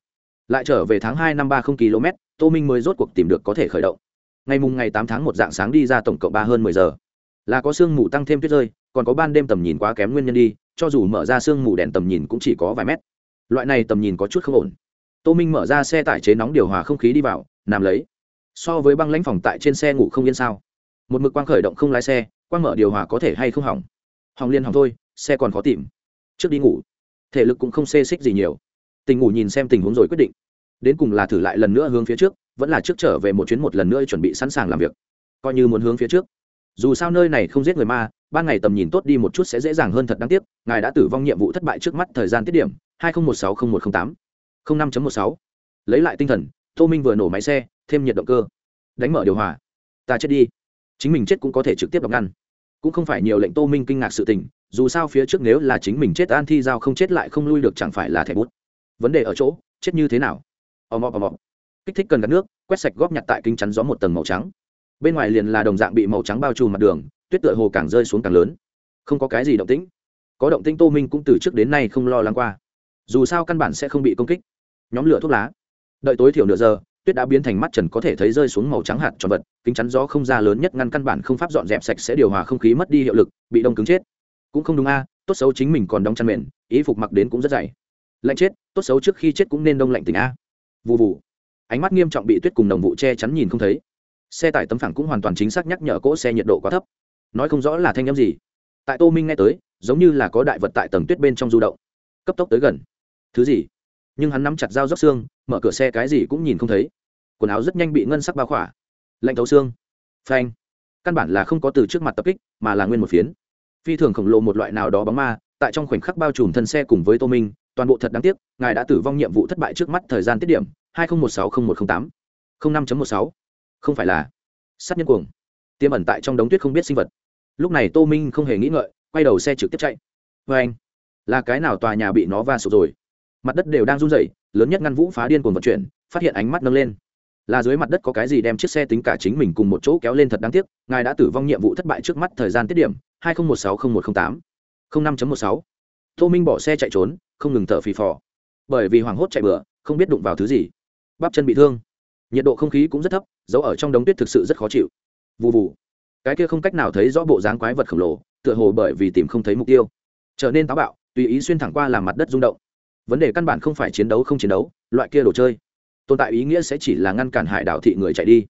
lại trở về tháng hai năm ba không km, tô minh mới rốt cuộc tìm được có thể khởi động. Ngày mùng ngày tám tháng một dạng sáng đi ra tổng cộng ba hơn mười giờ. Là có sương mù tăng thêm tuyết rơi, còn có ban đêm tầm nhìn quá kém nguyên nhân đi, cho dù mở ra sương mù đèn tầm nhìn cũng chỉ có vài mét. Loại này tầm nhìn có chút không ổn. Tô minh mở ra xe tải chế nóng điều hòa không khí đi vào, nằm lấy. So với băng lãnh phòng tại trên xe ngủ không yên sao? Một mực quang khởi động không lái xe, quang mở điều hòa có thể hay không hỏng? Hỏng liên hỏng thôi, xe còn khó tìm. Trước đi ngủ, thể lực cũng không xê xích gì nhiều tình ngủ nhìn xem tình huống rồi quyết định. Đến cùng là thử lại lần nữa hướng phía trước, vẫn là trước trở về một chuyến một lần nữa chuẩn bị sẵn sàng làm việc. Coi như muốn hướng phía trước. Dù sao nơi này không giết người ma, ban ngày tầm nhìn tốt đi một chút sẽ dễ dàng hơn thật đáng tiếc, ngài đã tử vong nhiệm vụ thất bại trước mắt thời gian tiết điểm, hai nghìn một sáu không một t tám năm một sáu. Lấy lại tinh thần, tô minh vừa nổ máy xe, thêm nhiệt động cơ. Đánh mở điều hòa. Ta chết đi. Chính mình chết cũng có thể trực tiếp đọc ngăn. Cũng không phải nhiều lệnh tô minh kinh ngạc sự tình, dù sao phía trước nếu là chính mình chết an thi giao không chết lại không lui được chẳng phải là thẻ bút vấn đề ở chỗ, chết như thế nào? Ò mò ò mò. Kích thích cần gạt nước, quét sạch góp nhặt tại kính chắn gió một tầng màu trắng. Bên ngoài liền là đồng dạng bị màu trắng bao trùm mặt đường, tuyết tựa hồ càng rơi xuống càng lớn. Không có cái gì động tĩnh. Có động tĩnh tô minh cũng từ trước đến nay không lo lắng qua. Dù sao căn bản sẽ không bị công kích. Nhóm lửa thuốc lá. Đợi tối thiểu nửa giờ, tuyết đã biến thành mắt trần có thể thấy rơi xuống màu trắng hạt tròn vật. Kính chắn gió không ra lớn nhất ngăn căn bản không pháp dọn dẹp sạch sẽ điều hòa không khí mất đi hiệu lực, bị đông cứng chết. Cũng không đúng a, tốt xấu chính mình còn đóng chăn mền, ý phục mặc đến cũng rất dày lạnh chết, tốt xấu trước khi chết cũng nên đông lạnh tỉnh a. Vụ vụ ánh mắt nghiêm trọng bị tuyết cùng đồng vụ che chắn nhìn không thấy. Xe tải tấm phẳng cũng hoàn toàn chính xác nhắc nhở cỗ xe nhiệt độ quá thấp. Nói không rõ là thanh â m gì. Tại tô minh nghe tới, giống như là có đại vật tại tầng tuyết bên trong du động. Cấp tốc tới gần. Thứ gì? Nhưng hắn nắm chặt dao róc xương, mở cửa xe cái gì cũng nhìn không thấy. Quần áo rất nhanh bị ngân sắc bao khỏa. Lạnh thấu xương. Phanh. Căn bản là không có từ trước mặt tập kích, mà là nguyên một phiến. Phi thường khổng lồ một loại nào đó bóng ma, tại trong khoảnh khắc bao trùm thân xe cùng với tô minh toàn bộ thật đáng tiếc, ngài đã tử vong nhiệm vụ thất bại trước mắt thời gian tiết điểm, hai nghìn một sáu một t tám năm một sáu. Không phải là sát nhân cuồng. Tiêm ẩn tại trong đống tuyết không biết sinh vật. Lúc này tô minh không hề nghĩ ngợi, quay đầu xe trực tiếp chạy. Vê anh, là cái nào tòa nhà bị nó va sụp rồi? Mặt đất đều đang run rẩy, lớn nhất ngăn vũ phá điên cuồng vận chuyển, phát hiện ánh mắt nâng lên. Là dưới mặt đất có cái gì đem chiếc xe tính cả chính mình cùng một chỗ kéo lên thật đáng tiếc, ngài đã tử vong nhiệm vụ thất bại trước mắt thời gian tiết điểm, hai nghìn một sáu một t tám. Năm một sáu tô minh bỏ xe chạy trốn, không ngừng thở phì phò. Bởi vì hoảng hốt chạy bừa, không biết đụng vào thứ gì. Bắp chân bị thương. Nhiệt độ không khí cũng rất thấp giấu ở trong đống tuyết thực sự rất khó chịu. Vụ vụ cái kia không cách nào thấy rõ bộ dáng quái vật khổng lồ, tựa hồ bởi vì tìm không thấy mục tiêu. Trở nên táo bạo, tùy ý xuyên thẳng qua làm mặt đất rung động. Vấn đề căn bản không phải chiến đấu không chiến đấu, loại kia đồ chơi. Tồn tại ý nghĩa sẽ chỉ là ngăn cản hải đảo thị người chạy đi.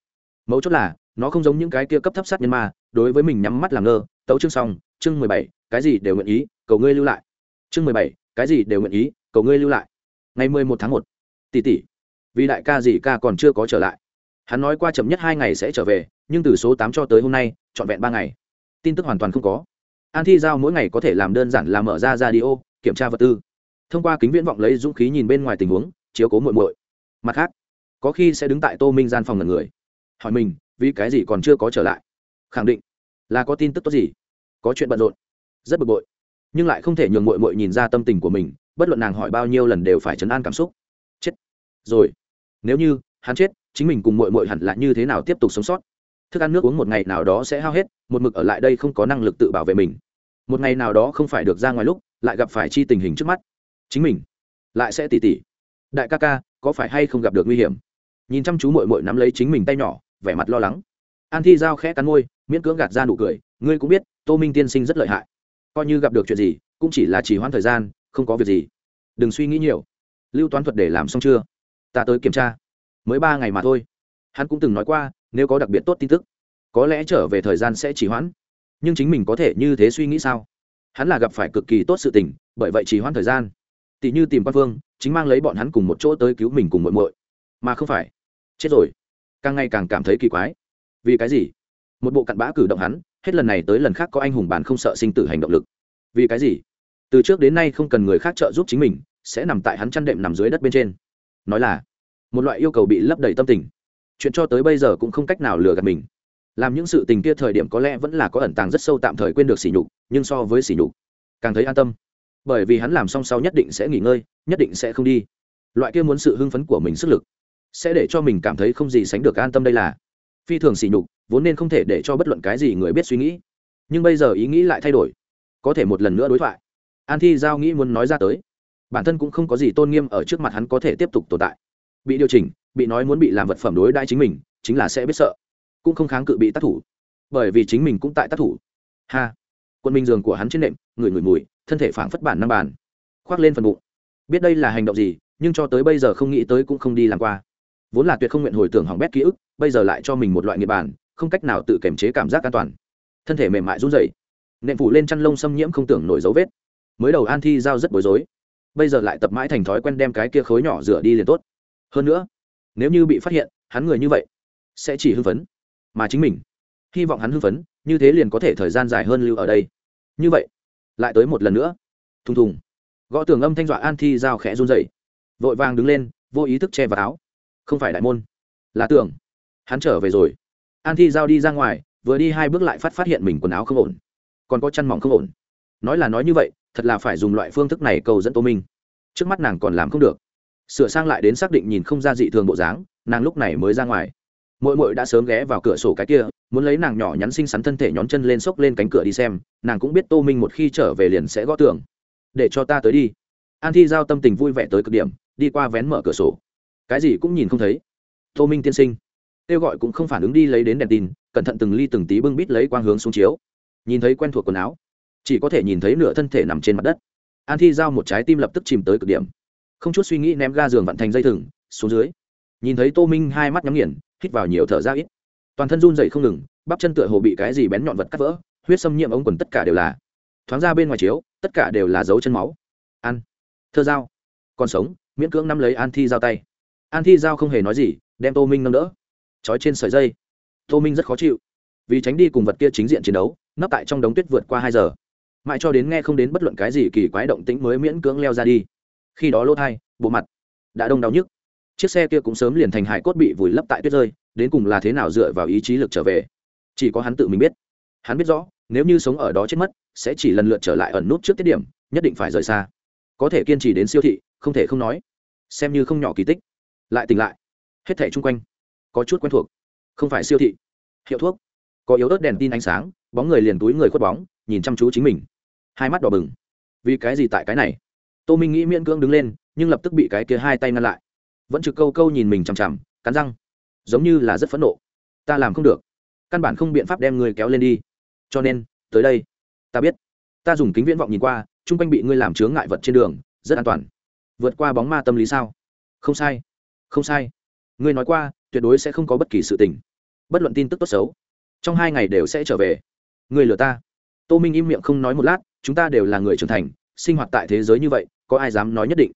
Mấu chốt là, nó không giống những cái kia cấp thấp sát nhân ma, đối với mình nhắm mắt làm ngơ. Tấu chương xong, chương mười bảy, cái gì đều nguyện ý, cầu ngươi lưu lại chương mười bảy, cái gì đều nguyện ý, cầu ngươi lưu lại. Ngày mười một tháng một. Tỷ tỷ. Vì đại ca gì ca còn chưa có trở lại. Hắn nói qua chậm nhất hai ngày sẽ trở về, nhưng từ số tám cho tới hôm nay, trọn vẹn ba ngày. Tin tức hoàn toàn không có. An thi giao mỗi ngày có thể làm đơn giản là mở ra ra đi ô kiểm tra vật tư. Thông qua kính viễn vọng lấy dũng khí nhìn bên ngoài tình huống, chiếu cố muội muội. Mặt khác, có khi sẽ đứng tại tô minh gian phòng ngần người. Hỏi mình, vì cái gì còn chưa có trở lại? Khẳng định là có tin tức tốt gì? Có chuyện bận rộn. Rất bực bội nhưng lại không thể nhường muội muội nhìn ra tâm tình của mình, bất luận nàng hỏi bao nhiêu lần đều phải chấn an cảm xúc. Chết. Rồi. Nếu như, hắn chết, chính mình cùng muội muội hẳn là như thế nào tiếp tục sống sót? Thức ăn nước uống một ngày nào đó sẽ hao hết, một mực ở lại đây không có năng lực tự bảo vệ mình. Một ngày nào đó không phải được ra ngoài lúc, lại gặp phải chi tình hình trước mắt. Chính mình lại sẽ tỉ tỉ. Đại ca ca, có phải hay không gặp được nguy hiểm? Nhìn chăm chú muội muội nắm lấy chính mình tay nhỏ, vẻ mặt lo lắng. An thi giao khẽ cắn môi, miễn cưỡng gạt ra nụ cười. Ngươi cũng biết, tô minh tiên sinh rất lợi hại coi như gặp được chuyện gì, cũng chỉ là chỉ hoãn thời gian, không có việc gì. Đừng suy nghĩ nhiều. Lưu toán thuật để làm xong chưa? Ta tới kiểm tra. Mới ba ngày mà thôi. Hắn cũng từng nói qua, nếu có đặc biệt tốt tin tức, có lẽ trở về thời gian sẽ chỉ hoãn. Nhưng chính mình có thể như thế suy nghĩ sao? Hắn là gặp phải cực kỳ tốt sự tình, bởi vậy chỉ hoãn thời gian. Tỷ như tìm quan phương chính mang lấy bọn hắn cùng một chỗ tới cứu mình cùng muội muội. Mà không phải. Chết rồi. Càng ngày càng cảm thấy kỳ quái. Vì cái gì? Một bộ cặn bã cử động hắn hết lần này tới lần khác có anh hùng bản không sợ sinh tử hành động lực. Vì cái gì? Từ trước đến nay không cần người khác trợ giúp chính mình, sẽ nằm tại hắn chăn đệm nằm dưới đất bên trên. Nói là, một loại yêu cầu bị lấp đầy tâm tình. Chuyện cho tới bây giờ cũng không cách nào lừa gạt mình. Làm những sự tình kia thời điểm có lẽ vẫn là có ẩn tàng rất sâu tạm thời quên được sỉ nhục, nhưng so với sỉ nhục, càng thấy an tâm. Bởi vì hắn làm xong sau nhất định sẽ nghỉ ngơi, nhất định sẽ không đi. Loại kia muốn sự hưng phấn của mình sức lực, sẽ để cho mình cảm thấy không gì sánh được an tâm đây là. Phi thường sỉ nhục vốn nên không thể để cho bất luận cái gì người biết suy nghĩ. Nhưng bây giờ ý nghĩ lại thay đổi. Có thể một lần nữa đối thoại. An thi giao nghĩ muốn nói ra tới. Bản thân cũng không có gì tôn nghiêm ở trước mặt hắn có thể tiếp tục tồn tại. Bị điều chỉnh, bị nói muốn bị làm vật phẩm đối đãi chính mình, chính là sẽ biết sợ. Cũng không kháng cự bị tác thủ. Bởi vì chính mình cũng tại tác thủ. Ha. Quân minh giường của hắn trên nệm, người người mùi, thân thể phảng phất bản năm bàn. Khoác lên phần bụng. Biết đây là hành động gì, nhưng cho tới bây giờ không nghĩ tới cũng không đi làm qua. Vốn là tuyệt không nguyện hồi tưởng hỏng bét ký ức, bây giờ lại cho mình một loại nghiệp bản không cách nào tự kiềm chế cảm giác an toàn. Thân thể mềm mại run rẩy nệm phủ lên chăn lông xâm nhiễm không tưởng nổi dấu vết. Mới đầu an thi giao rất bối rối, bây giờ lại tập mãi thành thói quen đem cái kia khối nhỏ rửa đi liền tốt. Hơn nữa, nếu như bị phát hiện, hắn người như vậy sẽ chỉ hưng phấn, mà chính mình, hy vọng hắn hưng phấn, như thế liền có thể thời gian dài hơn lưu ở đây. Như vậy, lại tới một lần nữa. Thùng thùng, gõ tường âm thanh dọa an thi giao khẽ run dậy vội vàng đứng lên, vô ý thức che vào áo. Không phải đại môn, là tưởng hắn trở về rồi an thi giao đi ra ngoài, vừa đi hai bước lại phát phát hiện mình quần áo không ổn. Còn có chăn mỏng không ổn. Nói là nói như vậy, thật là phải dùng loại phương thức này cầu dẫn tô minh. Trước mắt nàng còn làm không được. Sửa sang lại đến xác định nhìn không ra dị thường bộ dáng, nàng lúc này mới ra ngoài. Mội mội đã sớm ghé vào cửa sổ cái kia, muốn lấy nàng nhỏ nhắn xinh xắn thân thể nhón chân lên xốc lên cánh cửa đi xem, nàng cũng biết tô minh một khi trở về liền sẽ gõ tường. Để cho ta tới đi. An thi giao tâm tình vui vẻ tới cực điểm, đi qua vén mở cửa sổ. Cái gì cũng nhìn không thấy. Tô minh tiên sinh kêu gọi cũng không phản ứng đi lấy đến đèn tin, cẩn thận từng ly từng tí bưng bít lấy quang hướng xuống chiếu. Nhìn thấy quen thuộc quần áo, chỉ có thể nhìn thấy nửa thân thể nằm trên mặt đất. An thi giao một trái tim lập tức chìm tới cực điểm. Không chút suy nghĩ ném ga giường vặn thành dây thừng, xuống dưới. Nhìn thấy tô minh hai mắt nhắm nghiền, hít vào nhiều thở ra ít. Toàn thân run dậy không ngừng, bắp chân tựa hồ bị cái gì bén nhọn vật cắt vỡ, huyết xâm nhiễm ống quần tất cả đều là. Thoáng ra bên ngoài chiếu, tất cả đều là dấu chân máu. Ăn thơ dao còn sống, miễn cưỡng nắm lấy an thi giao tay. An thi giao không hề nói gì, đem tô minh nâng đỡ trói trên sợi dây. Tô minh rất khó chịu, vì tránh đi cùng vật kia chính diện chiến đấu, nấp tại trong đống tuyết vượt qua hai giờ. Mãi cho đến nghe không đến bất luận cái gì kỳ quái động tĩnh mới miễn cưỡng leo ra đi. Khi đó lỗ thai, bộ mặt đã đông đau nhức. Chiếc xe kia cũng sớm liền thành hải cốt bị vùi lấp tại tuyết rơi, đến cùng là thế nào dựa vào ý chí lực trở về, chỉ có hắn tự mình biết. Hắn biết rõ, nếu như sống ở đó chết mất, sẽ chỉ lần lượt trở lại ẩn nút trước tiết điểm, nhất định phải rời xa. Có thể kiên trì đến siêu thị, không thể không nói. Xem như không nhỏ kỳ tích. Lại tỉnh lại. Hết thẻ chung quanh có chút quen thuộc. Không phải siêu thị. Hiệu thuốc. Có yếu ớt đèn tin ánh sáng, bóng người liền túi người khuất bóng, nhìn chăm chú chính mình. Hai mắt đỏ bừng. Vì cái gì tại cái này? Tô minh nghĩ miễn cưỡng đứng lên, nhưng lập tức bị cái kia hai tay ngăn lại. Vẫn trực câu câu nhìn mình chằm chằm, cắn răng. Giống như là rất phẫn nộ. Ta làm không được. Căn bản không biện pháp đem người kéo lên đi. Cho nên, tới đây. Ta biết. Ta dùng kính viễn vọng nhìn qua, chung quanh bị ngươi làm chướng ngại vật trên đường, rất an toàn. Vượt qua bóng ma tâm lý sao? Không sai. Không sai ngươi nói qua, tuyệt đối sẽ không có bất kỳ sự tình. Bất luận tin tức tốt xấu, trong hai ngày đều sẽ trở về. Ngươi lừa ta. Tô minh im miệng không nói một lát, chúng ta đều là người trưởng thành, sinh hoạt tại thế giới như vậy, có ai dám nói nhất định?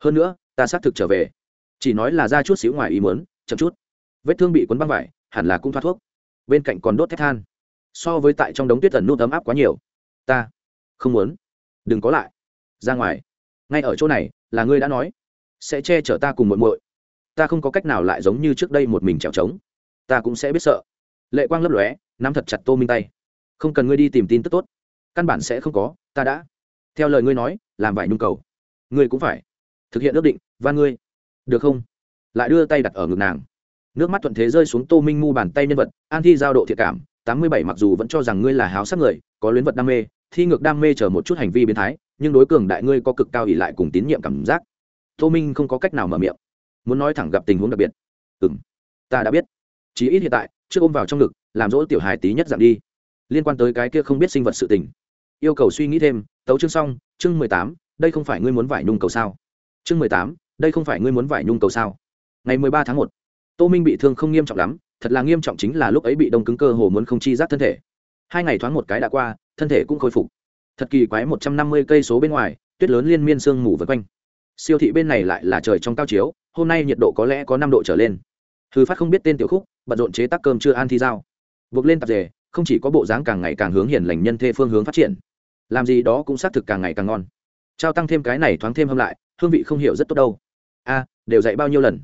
Hơn nữa, ta xác thực trở về. Chỉ nói là ra chút xíu ngoài ý muốn, chậm chút. Vết thương bị cuốn băng vải, hẳn là cũng thoát thuốc. Bên cạnh còn đốt thép than. So với tại trong đống tuyết tần nút ấm áp quá nhiều. Ta không muốn. Đừng có lại. Ra ngoài. Ngay ở chỗ này, là ngươi đã nói. Sẽ che chở ta cùng muội muội ta không có cách nào lại giống như trước đây một mình trèo trống. Ta cũng sẽ biết sợ. Lệ quang lấp lóe, nắm thật chặt tô minh tay. Không cần ngươi đi tìm tin tức tốt. Căn bản sẽ không có, ta đã. Theo lời ngươi nói, làm vải nhu cầu. Ngươi cũng phải. Thực hiện ước định và ngươi. Được không? Lại đưa tay đặt ở ngực nàng. Nước mắt thuận thế rơi xuống tô minh mu bàn tay nhân vật, an thi giao độ thiệt cảm. Tám mươi bảy mặc dù vẫn cho rằng ngươi là háo sắc người, có luyến vật đam mê, thi ngược đam mê chờ một chút hành vi biến thái, nhưng đối cường đại ngươi có cực cao ỉ lại cùng tín nhiệm cảm giác. Tô minh không có cách nào mở miệng muốn nói thẳng gặp tình huống đặc biệt. Ừ m ta đã biết. Chí ít hiện tại, trước ôm vào trong ngực, làm dỗ tiểu hài tí nhất giảm đi. Liên quan tới cái kia không biết sinh vật sự tình. Yêu cầu suy nghĩ thêm, tấu chương xong, chương mười tám, đây không phải ngươi muốn vải nhung cầu sao? Chương mười tám, đây không phải ngươi muốn vải nhung cầu sao? Ngày mười ba tháng một, tô minh bị thương không nghiêm trọng lắm, thật là nghiêm trọng chính là lúc ấy bị đông cứng cơ hồ muốn không chi giác thân thể. Hai ngày thoáng một cái đã qua, thân thể cũng khôi phục. Thật kỳ quái một trăm năm mươi cây số bên ngoài, tuyết lớn liên miên sương mù vân quanh siêu thị bên này lại là trời trong cao chiếu, hôm nay nhiệt độ có lẽ có năm độ trở lên. Thư phát không biết tên tiểu khúc, bận rộn chế tác cơm chưa ăn thi giao. Buộc lên tạp dề, không chỉ có bộ dáng càng ngày càng hướng hiền lành nhân thê phương hướng phát triển, làm gì đó cũng xác thực càng ngày càng ngon. Trao tăng thêm cái này thoáng thêm hâm lại, hương vị không hiểu rất tốt đâu. A, đều dạy bao nhiêu lần?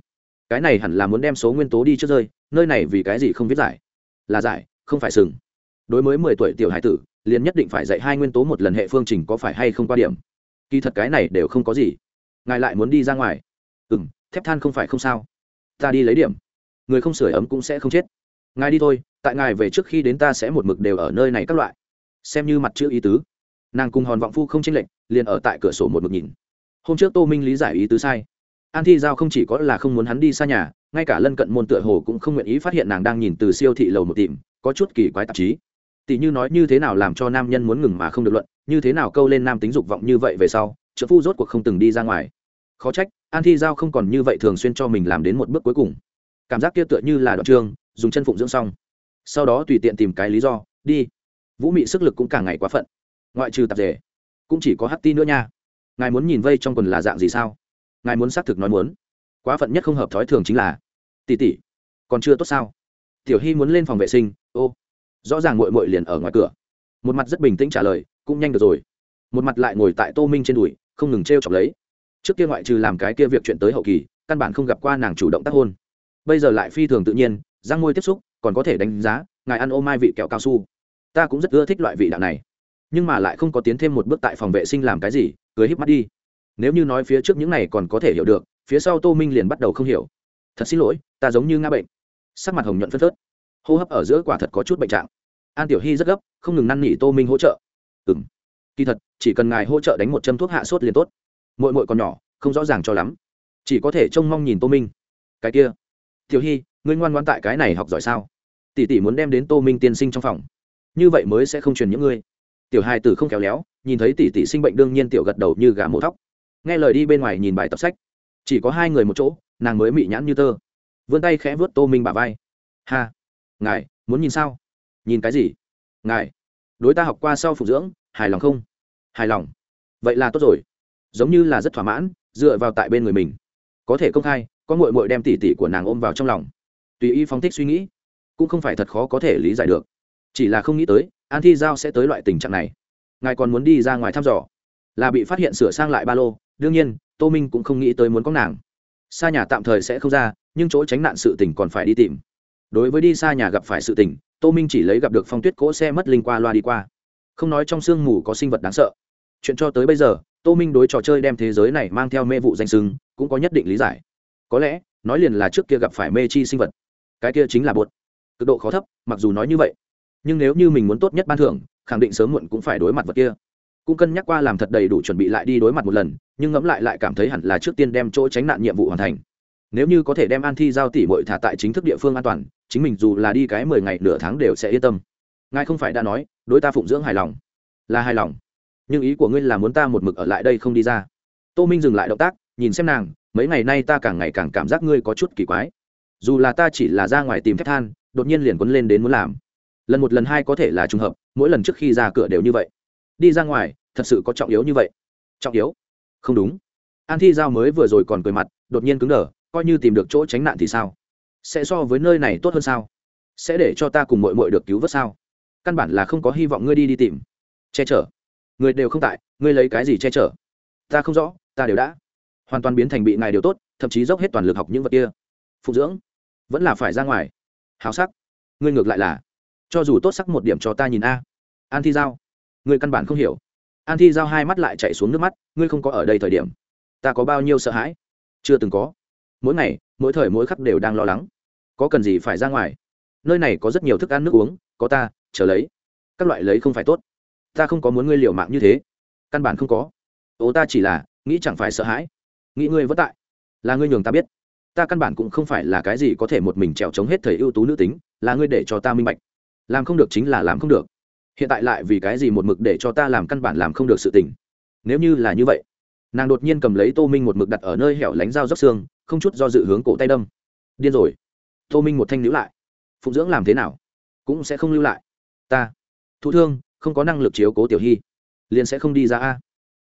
Cái này hẳn là muốn đem số nguyên tố đi trước rơi, nơi này vì cái gì không viết giải? Là giải, không phải sừng. Đối với mười tuổi tiểu hải tử, liền nhất định phải dạy hai nguyên tố một lần hệ phương trình có phải hay không qua điểm. Kỳ thật cái này đều không có gì ngài lại muốn đi ra ngoài. Ừ m thép than không phải không sao. Ta đi lấy điểm. Người không sửa ấm cũng sẽ không chết. Ngài đi thôi, tại ngài về trước khi đến ta sẽ một mực đều ở nơi này các loại. Xem như mặt chữ ý tứ. Nàng cùng hòn vọng phu không tranh lệch, liền ở tại cửa sổ một mực nhìn. Hôm trước tô minh lý giải ý tứ sai. An thi giao không chỉ có là không muốn hắn đi xa nhà, ngay cả lân cận môn tựa hồ cũng không nguyện ý phát hiện nàng đang nhìn từ siêu thị lầu một tìm, có chút kỳ quái tạp chí. Tỷ như nói như thế nào làm cho nam nhân muốn ngừng mà không được luận, như thế nào câu lên nam tính dục vọng như vậy về sau trợ phu rốt cuộc không từng đi ra ngoài. Khó trách, an thi giao không còn như vậy thường xuyên cho mình làm đến một bước cuối cùng. Cảm giác kia tựa như là đoạn trương dùng chân phụng dưỡng xong. Sau đó tùy tiện tìm cái lý do, đi. Vũ mị sức lực cũng càng ngày quá phận. Ngoại trừ tạp rể cũng chỉ có hát ti nữa nha. Ngài muốn nhìn vây trong quần là dạng gì sao? Ngài muốn xác thực nói muốn. Quá phận nhất không hợp thói thường chính là, tỷ tỷ, còn chưa tốt sao? Tiểu hy muốn lên phòng vệ sinh, ô, rõ ràng mội mội liền ở ngoài cửa. Một mặt rất bình tĩnh trả lời, cũng nhanh được rồi. Một mặt lại ngồi tại tô minh trên đùi không ngừng t r e o chọc lấy. Trước kia ngoại trừ làm cái kia việc chuyện tới hậu kỳ, căn bản không gặp qua nàng chủ động tác hôn. Bây giờ lại phi thường tự nhiên, răng môi tiếp xúc, còn có thể đánh giá, ngài ăn ô mai vị kẹo cao su. Ta cũng rất ưa thích loại vị đạo này. Nhưng mà lại không có tiến thêm một bước tại phòng vệ sinh làm cái gì, cười híp mắt đi. Nếu như nói phía trước những này còn có thể hiểu được, phía sau tô minh liền bắt đầu không hiểu. Thật xin lỗi, ta giống như ngã bệnh. Sắc mặt hồng nhuận phân phớt. Hô hấp ở giữa quả thật có chút bệnh trạng. An tiểu hy rất gấp, không ngừng năn nỉ tô minh hỗ trợ. Ừ m kỳ thật, chỉ cần ngài hỗ trợ đánh một châm thuốc hạ sốt liền tốt. Mội mội còn nhỏ, không rõ ràng cho lắm. Chỉ có thể trông mong nhìn tô minh. Cái kia, tiểu hy, ngươi ngoan ngoan tại cái này học giỏi sao? Tỷ tỷ muốn đem đến tô minh tiên sinh trong phòng. Như vậy mới sẽ không truyền những ngươi. Tiểu hai tử không khéo léo, nhìn thấy tỷ tỷ sinh bệnh đương nhiên tiểu gật đầu như gà mổ thóc. Nghe lời đi bên ngoài nhìn bài tập sách. Chỉ có hai người một chỗ, nàng mới mị nhãn như tơ. Vươn tay khẽ vớt tô minh bà vai. Ha, ngài, muốn nhìn sao? Nhìn cái gì? Ngài, đối ta học qua sau phục dưỡng hài lòng không? Hài lòng. Vậy là tốt rồi. Giống như là rất thỏa mãn, dựa vào tại bên người mình. Có thể công khai có mội mội đem tỉ tỉ của nàng ôm vào trong lòng. Tùy y phóng thích suy nghĩ, cũng không phải thật khó có thể lý giải được. Chỉ là không nghĩ tới, an thi giao sẽ tới loại tình trạng này. Ngài còn muốn đi ra ngoài thăm dò. Là bị phát hiện sửa sang lại ba lô, đương nhiên, tô minh cũng không nghĩ tới muốn có nàng. Xa nhà tạm thời sẽ không ra, nhưng chỗ tránh nạn sự tình còn phải đi tìm. Đối với đi xa nhà gặp phải sự tình, tô minh chỉ lấy gặp được phong tuyết cỗ xe mất linh qua loa đi qua không nói trong sương mù có sinh vật đáng sợ. Chuyện cho tới bây giờ, tô minh đối trò chơi đem thế giới này mang theo mê vụ danh sưng, cũng có nhất định lý giải. Có lẽ, nói liền là trước kia gặp phải mê chi sinh vật. Cái kia chính là bột. Cực độ khó thấp, mặc dù nói như vậy. Nhưng nếu như mình muốn tốt nhất ban thưởng, khẳng định sớm muộn cũng phải đối mặt vật kia. Cũng cân nhắc qua làm thật đầy đủ chuẩn bị lại đi đối mặt một lần, nhưng ngẫm lại lại cảm thấy hẳn là trước tiên đem chỗ tránh nạn nhiệm vụ hoàn thành. Nếu như có thể đem an thi giao tỷ bội thả tại chính thức địa phương an toàn, chính mình dù là đi cái mười ngày nửa tháng đều sẽ yên tâm. Ngài không phải đã nói đối ta phụng dưỡng hài lòng. Là hài lòng. Nhưng ý của ngươi là muốn ta một mực ở lại đây không đi ra. Tô minh dừng lại động tác, nhìn xem nàng, mấy ngày nay ta càng ngày càng cảm giác ngươi có chút kỳ quái. Dù là ta chỉ là ra ngoài tìm thép than, đột nhiên liền quấn lên đến muốn làm. Lần một lần hai có thể là trùng hợp, mỗi lần trước khi ra cửa đều như vậy. Đi ra ngoài, thật sự có trọng yếu như vậy. Trọng yếu? Không đúng. An thi giao mới vừa rồi còn cười mặt, đột nhiên cứng đờ, coi như tìm được chỗ tránh nạn thì sao? Sẽ so với nơi này tốt hơn sao? Sẽ để cho ta cùng mội mội được cứu vớt sao? Căn bản là không có hy vọng ngươi đi đi tìm. Che chở. Người đều không tại, ngươi lấy cái gì che chở? Ta không rõ, ta đều đã. Hoàn toàn biến thành bị ngài điều tốt, thậm chí dốc hết toàn lực học những vật kia. Phụ dưỡng. Vẫn là phải ra ngoài. Háo sắc. Ngươi ngược lại là. Cho dù tốt sắc một điểm cho ta nhìn a. An thi giao. Ngươi căn bản không hiểu. An thi giao hai mắt lại chạy xuống nước mắt, ngươi không có ở đây thời điểm. Ta có bao nhiêu sợ hãi? Chưa từng có. Mỗi ngày, mỗi thời mỗi khắc đều đang lo lắng. Có cần gì phải ra ngoài? Nơi này có rất nhiều thức ăn nước uống, có ta chờ lấy. Các loại lấy không phải tốt. Ta không có muốn ngươi liều mạng như thế. Căn bản không có. Ố ta chỉ là nghĩ chẳng phải sợ hãi. Nghĩ ngươi vất tại. Là ngươi nhường ta biết. Ta căn bản cũng không phải là cái gì có thể một mình trèo trống hết thời ưu tú nữ tính, là ngươi để cho ta minh bạch. Làm không được chính là làm không được. Hiện tại lại vì cái gì một mực để cho ta làm căn bản làm không được sự tình. Nếu như là như vậy, nàng đột nhiên cầm lấy tô minh một mực đặt ở nơi hẻo lánh dao dốc xương, không chút do dự hướng cổ tay đâm. Điên rồi. Tô minh một thanh níu lại. Phụng dưỡng làm thế nào? Cũng sẽ không lưu lại ta, thụ thương, không có năng lực chiếu cố tiểu hy, liền sẽ không đi ra a.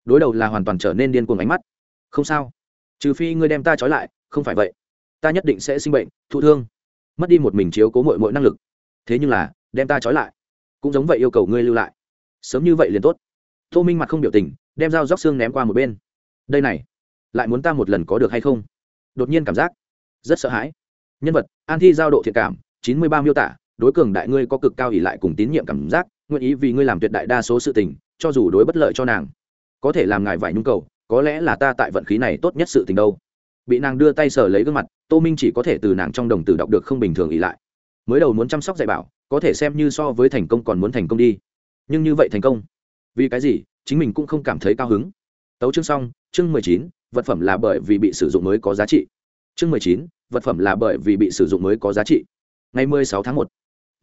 Đối đầu là hoàn toàn trở nên điên cuồng ánh mắt. Không sao, trừ phi ngươi đem ta trói lại, không phải vậy, ta nhất định sẽ sinh bệnh, thụ thương, mất đi một mình chiếu cố mọi mọi năng lực. Thế nhưng là, đem ta trói lại, cũng giống vậy yêu cầu ngươi lưu lại. Sớm như vậy liền tốt. Tô minh mặt không biểu tình, đem dao róc xương ném qua một bên. Đây này, lại muốn ta một lần có được hay không? Đột nhiên cảm giác, rất sợ hãi. Nhân vật, an thi giao độ thiện cảm, chín mươi ba miêu tả đối cường đại ngươi có cực cao ỷ lại cùng tín nhiệm cảm giác, nguyện ý vì ngươi làm tuyệt đại đa số sự tình, cho dù đối bất lợi cho nàng. Có thể làm ngài vải nhung cầu, có lẽ là ta tại vận khí này tốt nhất sự tình đâu. Bị nàng đưa tay sờ lấy gương mặt, tô minh chỉ có thể từ nàng trong đồng tử đọc được không bình thường ỷ lại. Mới đầu muốn chăm sóc dạy bảo, có thể xem như so với thành công còn muốn thành công đi. Nhưng như vậy thành công? Vì cái gì? Chính mình cũng không cảm thấy cao hứng. Tấu chương xong, chương mười chín, vật phẩm là bởi vì bị sử dụng mới có giá trị. Chương mười chín, vật phẩm là bởi vì bị sử dụng mới có giá trị. Ngày mười sáu tháng một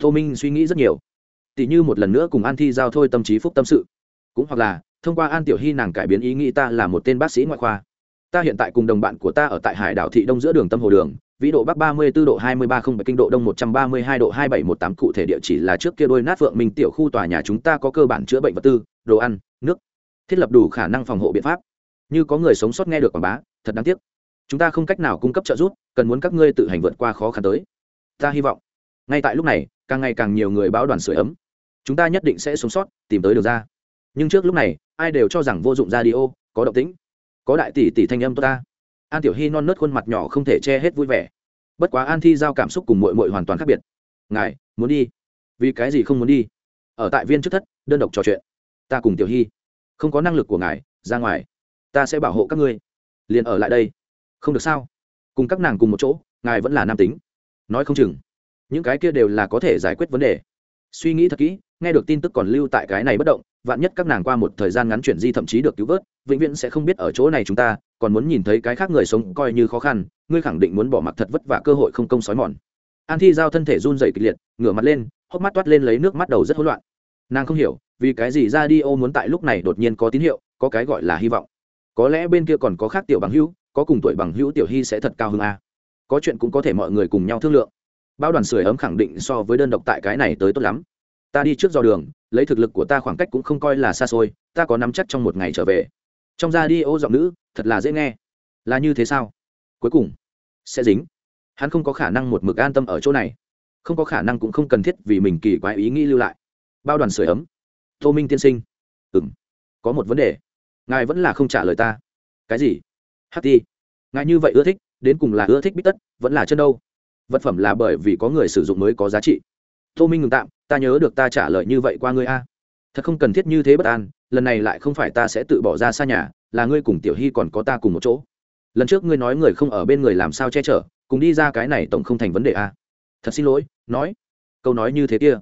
tô minh suy nghĩ rất nhiều. Tỷ như một lần nữa cùng an thi giao thôi tâm trí phúc tâm sự. Cũng hoặc là, thông qua an tiểu hy nàng cải biến ý nghĩ ta là một tên bác sĩ ngoại khoa. Ta hiện tại cùng đồng bạn của ta ở tại hải đảo thị đông giữa đường tâm hồ đường, vĩ độ bắc ba mươi 34 độ hai mươi ba không bảy, kinh độ đông một trăm ba mươi hai độ hai bảy một tám, cụ thể địa chỉ là trước kia đôi nát vượng minh tiểu khu tòa nhà chúng ta có cơ bản chữa bệnh vật tư, đồ ăn, nước, thiết lập đủ khả năng phòng hộ biện pháp. Như có người sống sót nghe được quảng bá, thật đáng tiếc. Chúng ta không cách nào cung cấp trợ giúp, cần muốn các ngươi tự hành vượt qua khó khăn tới. Ta hy vọng, ngay tại lúc này càng ngày càng nhiều người báo đoàn sửa ấm. Chúng ta nhất định sẽ sống sót, tìm tới được ra. Nhưng trước lúc này, ai đều cho rằng vô dụng ra đi ô, có động tĩnh. Có đại tỷ tỷ thanh âm tốt ta. An tiểu hy non nớt khuôn mặt nhỏ không thể che hết vui vẻ. Bất quá an thi giao cảm xúc cùng mội mội hoàn toàn khác biệt. Ngài, muốn đi? Vì cái gì không muốn đi? Ở tại viên trước thất, đơn độc trò chuyện. Ta cùng tiểu hy không có năng lực của ngài, ra ngoài. Ta sẽ bảo hộ các ngươi. Liền ở lại đây. Không được sao? Cùng các nàng cùng một chỗ, ngài vẫn là nam tính. Nói không chừng những cái kia đều là có thể giải quyết vấn đề. Suy nghĩ thật kỹ, nghe được tin tức còn lưu tại cái này bất động, vạn nhất các nàng qua một thời gian ngắn chuyển di thậm chí được cứu vớt, vĩnh viễn sẽ không biết ở chỗ này chúng ta, còn muốn nhìn thấy cái khác người sống coi như khó khăn, ngươi khẳng định muốn bỏ mặc thật vất vả cơ hội không công sói mòn. An thi giao thân thể run dày kịch liệt, ngửa mặt lên, hốc mắt toát lên lấy nước mắt đầu rất hỗn loạn. Nàng không hiểu, vì cái gì ra đi ô muốn tại lúc này đột nhiên có tín hiệu, có cái gọi là hy vọng. Có lẽ bên kia còn có khác tiểu bằng hữu, có cùng tuổi bằng hữu tiểu hy sẽ thật cao hơn a. Có chuyện cũng có thể mọi người cùng nhau thương lượng bao đoàn sưởi ấm khẳng định so với đơn độc tại cái này tới tốt lắm. Ta đi trước dò đường lấy thực lực của ta khoảng cách cũng không coi là xa xôi ta có nắm chắc trong một ngày trở về. Trong ra đi ô giọng nữ thật là dễ nghe. Là như thế sao? Cuối cùng sẽ dính. Hắn không có khả năng một mực an tâm ở chỗ này. Không có khả năng cũng không cần thiết vì mình kỳ quái ý nghĩ lưu lại. Bao đoàn Sưởi ấm. Tô minh tiên sinh. Ừ m có một vấn đề. Ngài vẫn là không trả lời ta. Cái gì? Hát đi, ngài như vậy ưa thích đến cùng là ưa thích bít tất vẫn là chân đâu? Vật phẩm là bởi vì có người sử dụng mới có giá trị. Tô minh ngừng tạm, ta nhớ được ta trả lời như vậy qua ngươi a. Thật không cần thiết như thế bất an, lần này lại không phải ta sẽ tự bỏ ra xa nhà, là ngươi cùng tiểu hy còn có ta cùng một chỗ. Lần trước ngươi nói người không ở bên người làm sao che chở, cùng đi ra cái này tổng không thành vấn đề a. Thật xin lỗi, nói. Câu nói như thế kia.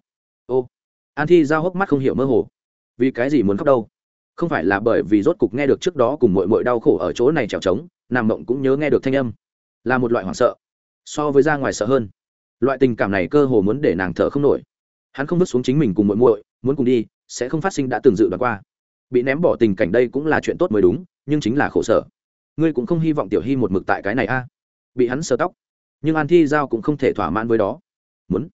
Ô. An thi giao hốc mắt không hiểu mơ hồ. Vì cái gì muốn khóc đâu? Không phải là bởi vì rốt cục nghe được trước đó cùng mội mội đau khổ ở chỗ này trèo trống nàng mộng cũng nhớ nghe được thanh âm. Là một loại hoảng sợ so với ra ngoài sợ hơn. Loại tình cảm này cơ hồ muốn để nàng thở không nổi. Hắn không vứt xuống chính mình cùng muội muội, muốn cùng đi, sẽ không phát sinh đã từng dự đoán qua. Bị ném bỏ tình cảnh đây cũng là chuyện tốt mới đúng, nhưng chính là khổ sở. Ngươi cũng không hy vọng tiểu hy một mực tại cái này a. Bị hắn sờ tóc. Nhưng an thi giao cũng không thể thỏa mãn với đó. Muốn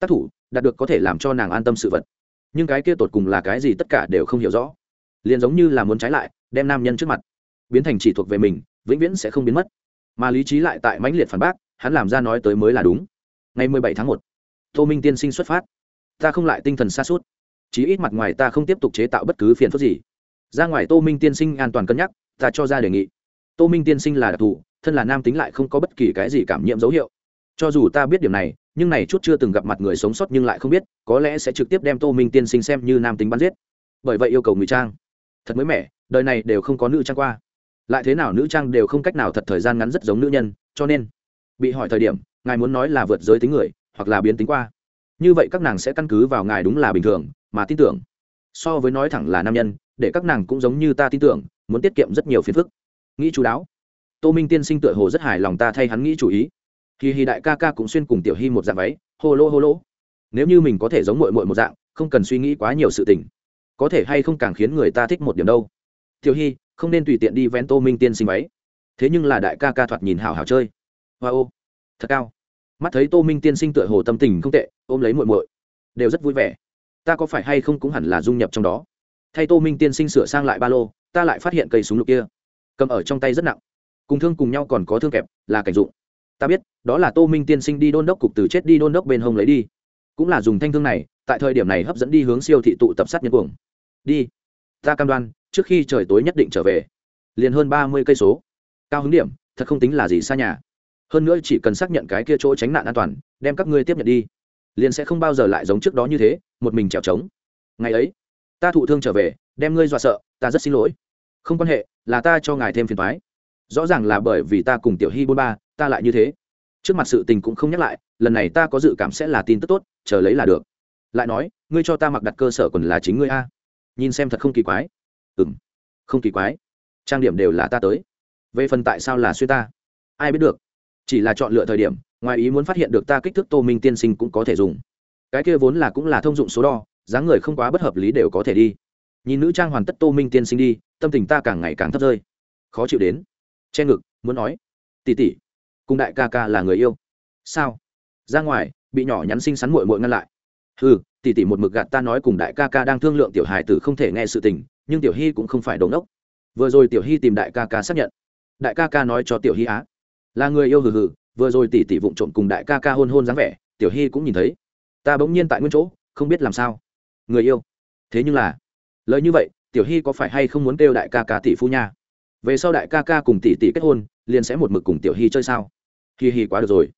tác thủ, đạt được có thể làm cho nàng an tâm sự vật. Nhưng cái kia tột cùng là cái gì tất cả đều không hiểu rõ. Liền giống như là muốn trái lại, đem nam nhân trước mặt, biến thành chỉ thuộc về mình, vĩnh viễn sẽ không biến mất. Mà lý trí lại tại mãnh liệt phản bác hắn làm ra nói tới mới là đúng. Ngày mười bảy tháng một, tô minh tiên sinh xuất phát. Ta không lại tinh thần xa suốt chí ít mặt ngoài ta không tiếp tục chế tạo bất cứ phiền phức gì. Ra ngoài tô minh tiên sinh an toàn cân nhắc, ta cho ra đề nghị. Tô minh tiên sinh là đặc thù, thân là nam tính lại không có bất kỳ cái gì cảm nhiễm dấu hiệu. Cho dù ta biết điểm này, nhưng này chút chưa từng gặp mặt người sống sót nhưng lại không biết, có lẽ sẽ trực tiếp đem tô minh tiên sinh xem như nam tính bắn giết. Bởi vậy yêu cầu ngụy trang. Thật mới mẻ, đời này đều không có nữ trang qua. Lại thế nào nữ trang đều không cách nào thật thời gian ngắn rất giống nữ nhân, cho nên bị hỏi thời điểm, ngài muốn nói là vượt giới tính người, hoặc là biến tính qua. Như vậy các nàng sẽ căn cứ vào ngài đúng là bình thường mà tin tưởng. So với nói thẳng là nam nhân, để các nàng cũng giống như ta tin tưởng, muốn tiết kiệm rất nhiều phiền phức. Nghĩ chú đáo. Tô minh tiên sinh tựa hồ rất hài lòng ta thay hắn nghĩ chủ ý. Khi hi đại ca ca cũng xuyên cùng tiểu hy một dạng váy, hô lô hô lô. Nếu như mình có thể giống mội mội một dạng, không cần suy nghĩ quá nhiều sự tình. Có thể hay không càng khiến người ta thích một điểm đâu. Tiểu hy không nên tùy tiện đi vén tô minh tiên sinh váy. Thế nhưng là đại ca ca thoạt nhìn hào hào chơi hoa ô, thật cao. Mắt thấy tô minh tiên sinh tựa hồ tâm tình không tệ, ôm lấy muội muội. Đều rất vui vẻ. Ta có phải hay không cũng hẳn là dung nhập trong đó. Thay tô minh tiên sinh sửa sang lại ba lô, ta lại phát hiện cây súng lục kia. Cầm ở trong tay rất nặng. Cùng thương cùng nhau còn có thương kẹp, là cảnh dụng. Ta biết, đó là tô minh tiên sinh đi đôn đốc cục từ chết đi đôn đốc bên hông lấy đi. Cũng là dùng thanh thương này, tại thời điểm này hấp dẫn đi hướng siêu thị tụ tập sát nhân cuồng. Đi. Ta cam đoan, trước khi trời tối nhất định trở về. Liền hơn ba mươi cây số. Cao hứng điểm, thật không tính là gì xa nhà hơn nữa chỉ cần xác nhận cái kia chỗ tránh nạn an toàn, đem các ngươi tiếp nhận đi. Liền sẽ không bao giờ lại giống trước đó như thế, một mình trèo trống ngày ấy, ta thụ thương trở về, đem ngươi dọa sợ, ta rất xin lỗi. Không quan hệ, là ta cho ngài thêm phiền thoái rõ ràng là bởi vì ta cùng tiểu hy bôn ba, ta lại như thế. Trước mặt sự tình cũng không nhắc lại, lần này ta có dự cảm sẽ là tin tức tốt, chờ lấy là được. Lại nói, ngươi cho ta mặc đặt cơ sở còn là chính ngươi a. Nhìn xem thật không kỳ quái. Ừ m không kỳ quái. Trang điểm đều là ta tới. Về phần tại sao là xuyên ta? Ai biết được chỉ là chọn lựa thời điểm, ngoài ý muốn phát hiện được ta kích thước tô minh tiên sinh cũng có thể dùng. Cái kia vốn là cũng là thông dụng số đo, dáng người không quá bất hợp lý đều có thể đi. Nhìn nữ trang hoàn tất tô minh tiên sinh đi, tâm tình ta càng ngày càng thấp rơi. Khó chịu đến. Che ngực, muốn nói tỉ tỉ cùng đại ca ca là người yêu. Sao? Ra ngoài, bị nhỏ nhắn xinh xắn mội mội ngăn lại. Ừ tỉ tỉ một mực gạt ta nói cùng đại ca ca đang thương lượng tiểu hài tử không thể nghe sự tình, nhưng tiểu hy cũng không phải đống ốc vừa rồi tiểu hy tìm đại ca ca xác nhận. Đại ca ca nói cho tiểu hy á là người yêu hừ hừ, vừa rồi tỉ tỉ vụng trộm cùng đại ca ca hôn hôn dáng vẻ, tiểu hy cũng nhìn thấy. Ta bỗng nhiên tại nguyên chỗ, không biết làm sao. Người yêu. Thế nhưng là, lời như vậy, tiểu hy có phải hay không muốn kêu đại ca ca tỷ phu nha? Về sau đại ca ca cùng tỷ tỷ kết hôn, liền sẽ một mực cùng tiểu hy chơi sao? Hi hi quá được rồi.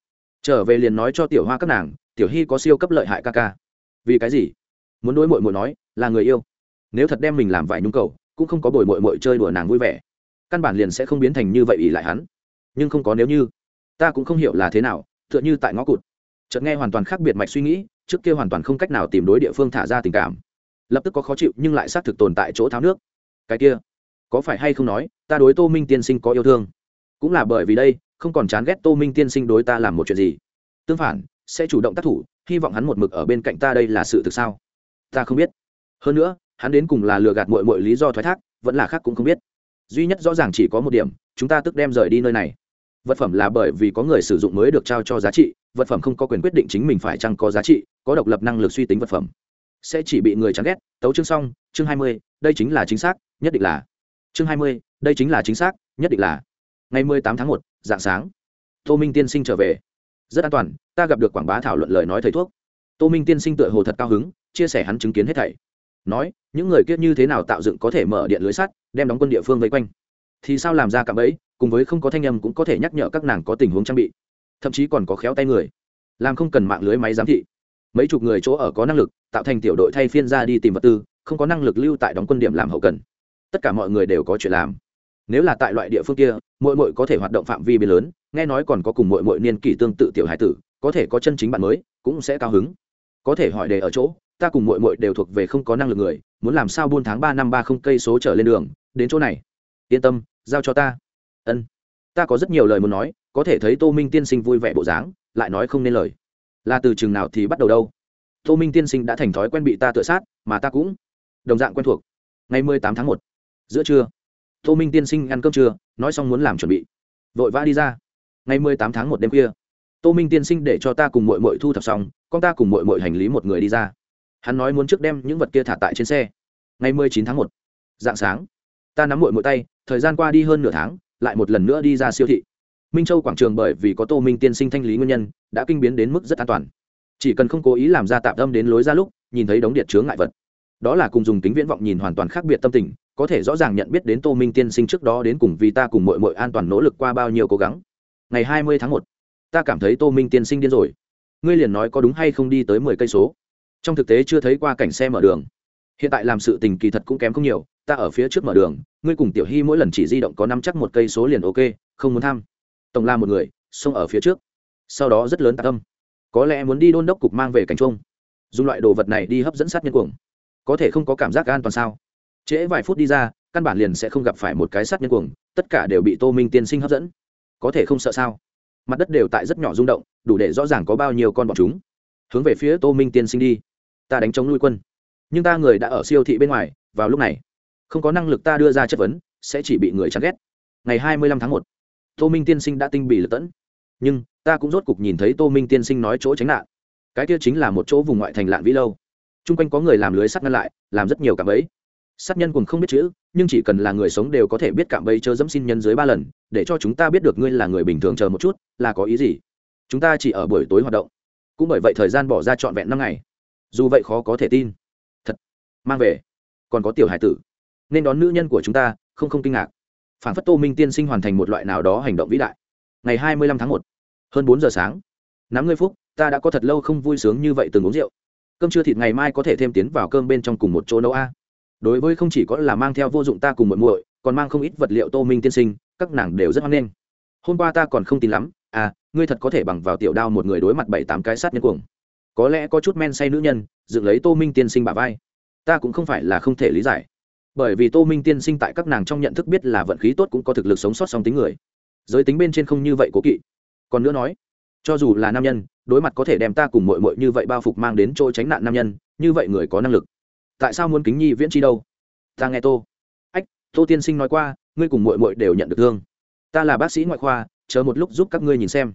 Trở về liền nói cho tiểu hoa các nàng, tiểu hy có siêu cấp lợi hại ca ca. Vì cái gì? Muốn đối mội mội nói, là người yêu. Nếu thật đem mình làm vải nhung cầu, cũng không có bồi mội mội chơi đùa nàng vui vẻ. Căn bản liền sẽ không biến thành như vậy ỷ lại hắn nhưng không có nếu như. Ta cũng không hiểu là thế nào, tựa như tại ngõ cụt. Chợt nghe hoàn toàn khác biệt mạch suy nghĩ, trước kia hoàn toàn không cách nào tìm đối địa phương thả ra tình cảm. Lập tức có khó chịu nhưng lại xác thực tồn tại chỗ tháo nước. Cái kia, có phải hay không nói, ta đối tô minh tiên sinh có yêu thương? Cũng là bởi vì đây, không còn chán ghét tô minh tiên sinh đối ta làm một chuyện gì. Tương phản, sẽ chủ động tác thủ, hy vọng hắn một mực ở bên cạnh ta đây là sự thực sao? Ta không biết. Hơn nữa, hắn đến cùng là lừa gạt mọi mọi lý do thoái thác, vẫn là khác cũng không biết. Duy nhất rõ ràng chỉ có một điểm, chúng ta tức đem rời đi nơi này vật phẩm là bởi vì có người sử dụng mới được trao cho giá trị, vật phẩm không có quyền quyết định chính mình phải chăng có giá trị, có độc lập năng lực suy tính vật phẩm. Sẽ chỉ bị người chán ghét. Tấu chương xong, chương hai mươi, đây chính là chính xác, nhất định là. Chương hai mươi, đây chính là chính xác, nhất định là. Ngày mười tám tháng một, dạng sáng. Tô minh tiên sinh trở về. Rất an toàn, ta gặp được quảng bá thảo luận lời nói thầy thuốc. Tô minh tiên sinh tựa hồ thật cao hứng, chia sẻ hắn chứng kiến hết thảy. Nói, những người kia như thế nào tạo dựng có thể mở điện lưới sắt, đem đóng quân địa phương vây quanh thì sao làm ra cạm ấy cùng với không có thanh âm cũng có thể nhắc nhở các nàng có tình huống trang bị. Thậm chí còn có khéo tay người. Làm không cần mạng lưới máy giám thị. Mấy chục người chỗ ở có năng lực, tạo thành tiểu đội thay phiên ra đi tìm vật tư, không có năng lực lưu tại đóng quân điểm làm hậu cần. Tất cả mọi người đều có chuyện làm. Nếu là tại loại địa phương kia mỗi mỗi có thể hoạt động phạm vi biến lớn, nghe nói còn có cùng mỗi mỗi niên kỷ tương tự tiểu hải tử, có thể có chân chính bạn mới, cũng sẽ cao hứng. Có thể hỏi đề ở chỗ, ta cùng mỗi mỗi đều thuộc về không có năng lực người, muốn làm sao buôn tháng ba năm ba không cây số trở lên đường, đến chỗ này. Yên tâm giao cho ta. Ân. Ta có rất nhiều lời muốn nói, có thể thấy tô minh tiên sinh vui vẻ bộ dáng, lại nói không nên lời. Là từ chừng nào thì bắt đầu đâu? Tô minh tiên sinh đã thành thói quen bị ta tự sát, mà ta cũng đồng dạng quen thuộc. Ngày mười tám tháng một, giữa trưa, tô minh tiên sinh ăn cơm trưa, nói xong muốn làm chuẩn bị. Vội vã đi ra. Ngày mười tám tháng một đêm khuya, tô minh tiên sinh để cho ta cùng mội mội thu thập xong, con ta cùng mội mội hành lý một người đi ra. Hắn nói muốn trước đem những vật kia thả tại trên xe. Ngày mười chín tháng một, dạng sáng ta nắm mội muội tay, thời gian qua đi hơn nửa tháng, lại một lần nữa đi ra siêu thị. Minh châu quảng trường bởi vì có tô minh tiên sinh thanh lý nguyên nhân, đã kinh biến đến mức rất an toàn. Chỉ cần không cố ý làm ra tạm tâm đến lối ra lúc, nhìn thấy đống điện chướng ngại vật. Đó là cùng dùng kính viễn vọng nhìn hoàn toàn khác biệt tâm tình, có thể rõ ràng nhận biết đến tô minh tiên sinh trước đó đến cùng vì ta cùng mội mội an toàn nỗ lực qua bao nhiêu cố gắng. Ngày hai mươi tháng một, ta cảm thấy tô minh tiên sinh điên rồi. Ngươi liền nói có đúng hay không đi tới mười cây số. Trong thực tế chưa thấy qua cảnh xe mở đường hiện tại làm sự tình kỳ thật cũng kém không nhiều, ta ở phía trước mở đường, ngươi cùng tiểu hy mỗi lần chỉ di động có năm chắc một cây số liền ok, không muốn tham. Tổng la một người, xông ở phía trước. Sau đó rất lớn tạ tâm có lẽ muốn đi đôn đốc cục mang về cảnh trung dùng loại đồ vật này đi hấp dẫn sát nhân cuồng. Có thể không có cảm giác an toàn sao? Trễ vài phút đi ra, căn bản liền sẽ không gặp phải một cái sát nhân cuồng, tất cả đều bị tô minh tiên sinh hấp dẫn. Có thể không sợ sao? Mặt đất đều tại rất nhỏ rung động, đủ để rõ ràng có bao nhiêu con bọn chúng. Hướng về phía tô minh tiên sinh đi. Ta đánh chống nuôi quân nhưng ta người đã ở siêu thị bên ngoài, vào lúc này, không có năng lực ta đưa ra chất vấn, sẽ chỉ bị người chán ghét. Ngày hai mươi lăm tháng một, tô minh tiên sinh đã tinh bị lật tẫn. Nhưng, ta cũng rốt cục nhìn thấy tô minh tiên sinh nói chỗ tránh nạn. Cái kia chính là một chỗ vùng ngoại thành lạn vĩ lâu. T r u n g quanh có người làm lưới sắt ngăn lại, làm rất nhiều cạm bẫy. Sát nhân cùng không biết chữ, nhưng chỉ cần là người sống đều có thể biết cạm bẫy chớ dẫm xin nhân dưới ba lần, để cho chúng ta biết được ngươi là người bình thường chờ một chút, là có ý gì. Chúng ta chỉ ở buổi tối hoạt động. Cũng bởi vậy thời gian bỏ ra trọn vẹn năm ngày. Dù vậy khó có thể tin mang về. Còn có tiểu hải tử. Nên đón nữ nhân của chúng ta, không không kinh ngạc. Phản phất tô minh tiên sinh hoàn thành một loại nào đó hành động vĩ đại. Ngày hai mươi lăm tháng một, hơn bốn giờ sáng. Nắm ngươi phúc, ta đã có thật lâu không vui sướng như vậy từng uống rượu. Cơm trưa thịt ngày mai có thể thêm tiến vào cơm bên trong cùng một chỗ nấu a. Đối với không chỉ có là mang theo vô dụng ta cùng muội muội, còn mang không ít vật liệu tô minh tiên sinh, các nàng đều rất hoan nghênh. Hôm qua ta còn không tin lắm à ngươi thật có thể bằng vào tiểu đao một người đối mặt bảy tám cái sát nhân cuồng. Có lẽ có chút men say nữ nhân, dựng lấy tô minh tiên sinh bà vai ta cũng không phải là không thể lý giải. Bởi vì tô minh tiên sinh tại các nàng trong nhận thức biết là vận khí tốt cũng có thực lực sống sót song tính người. Giới tính bên trên không như vậy cố kỵ. Còn nữa nói, cho dù là nam nhân, đối mặt có thể đem ta cùng mội mội như vậy bao phục mang đến chỗ tránh nạn nam nhân, như vậy người có năng lực. Tại sao muốn kính nhi viễn chi đâu? Ta nghe tô. Ách, tô tiên sinh nói qua, ngươi cùng mội mội đều nhận được thương. Ta là bác sĩ ngoại khoa, chờ một lúc giúp các ngươi nhìn xem.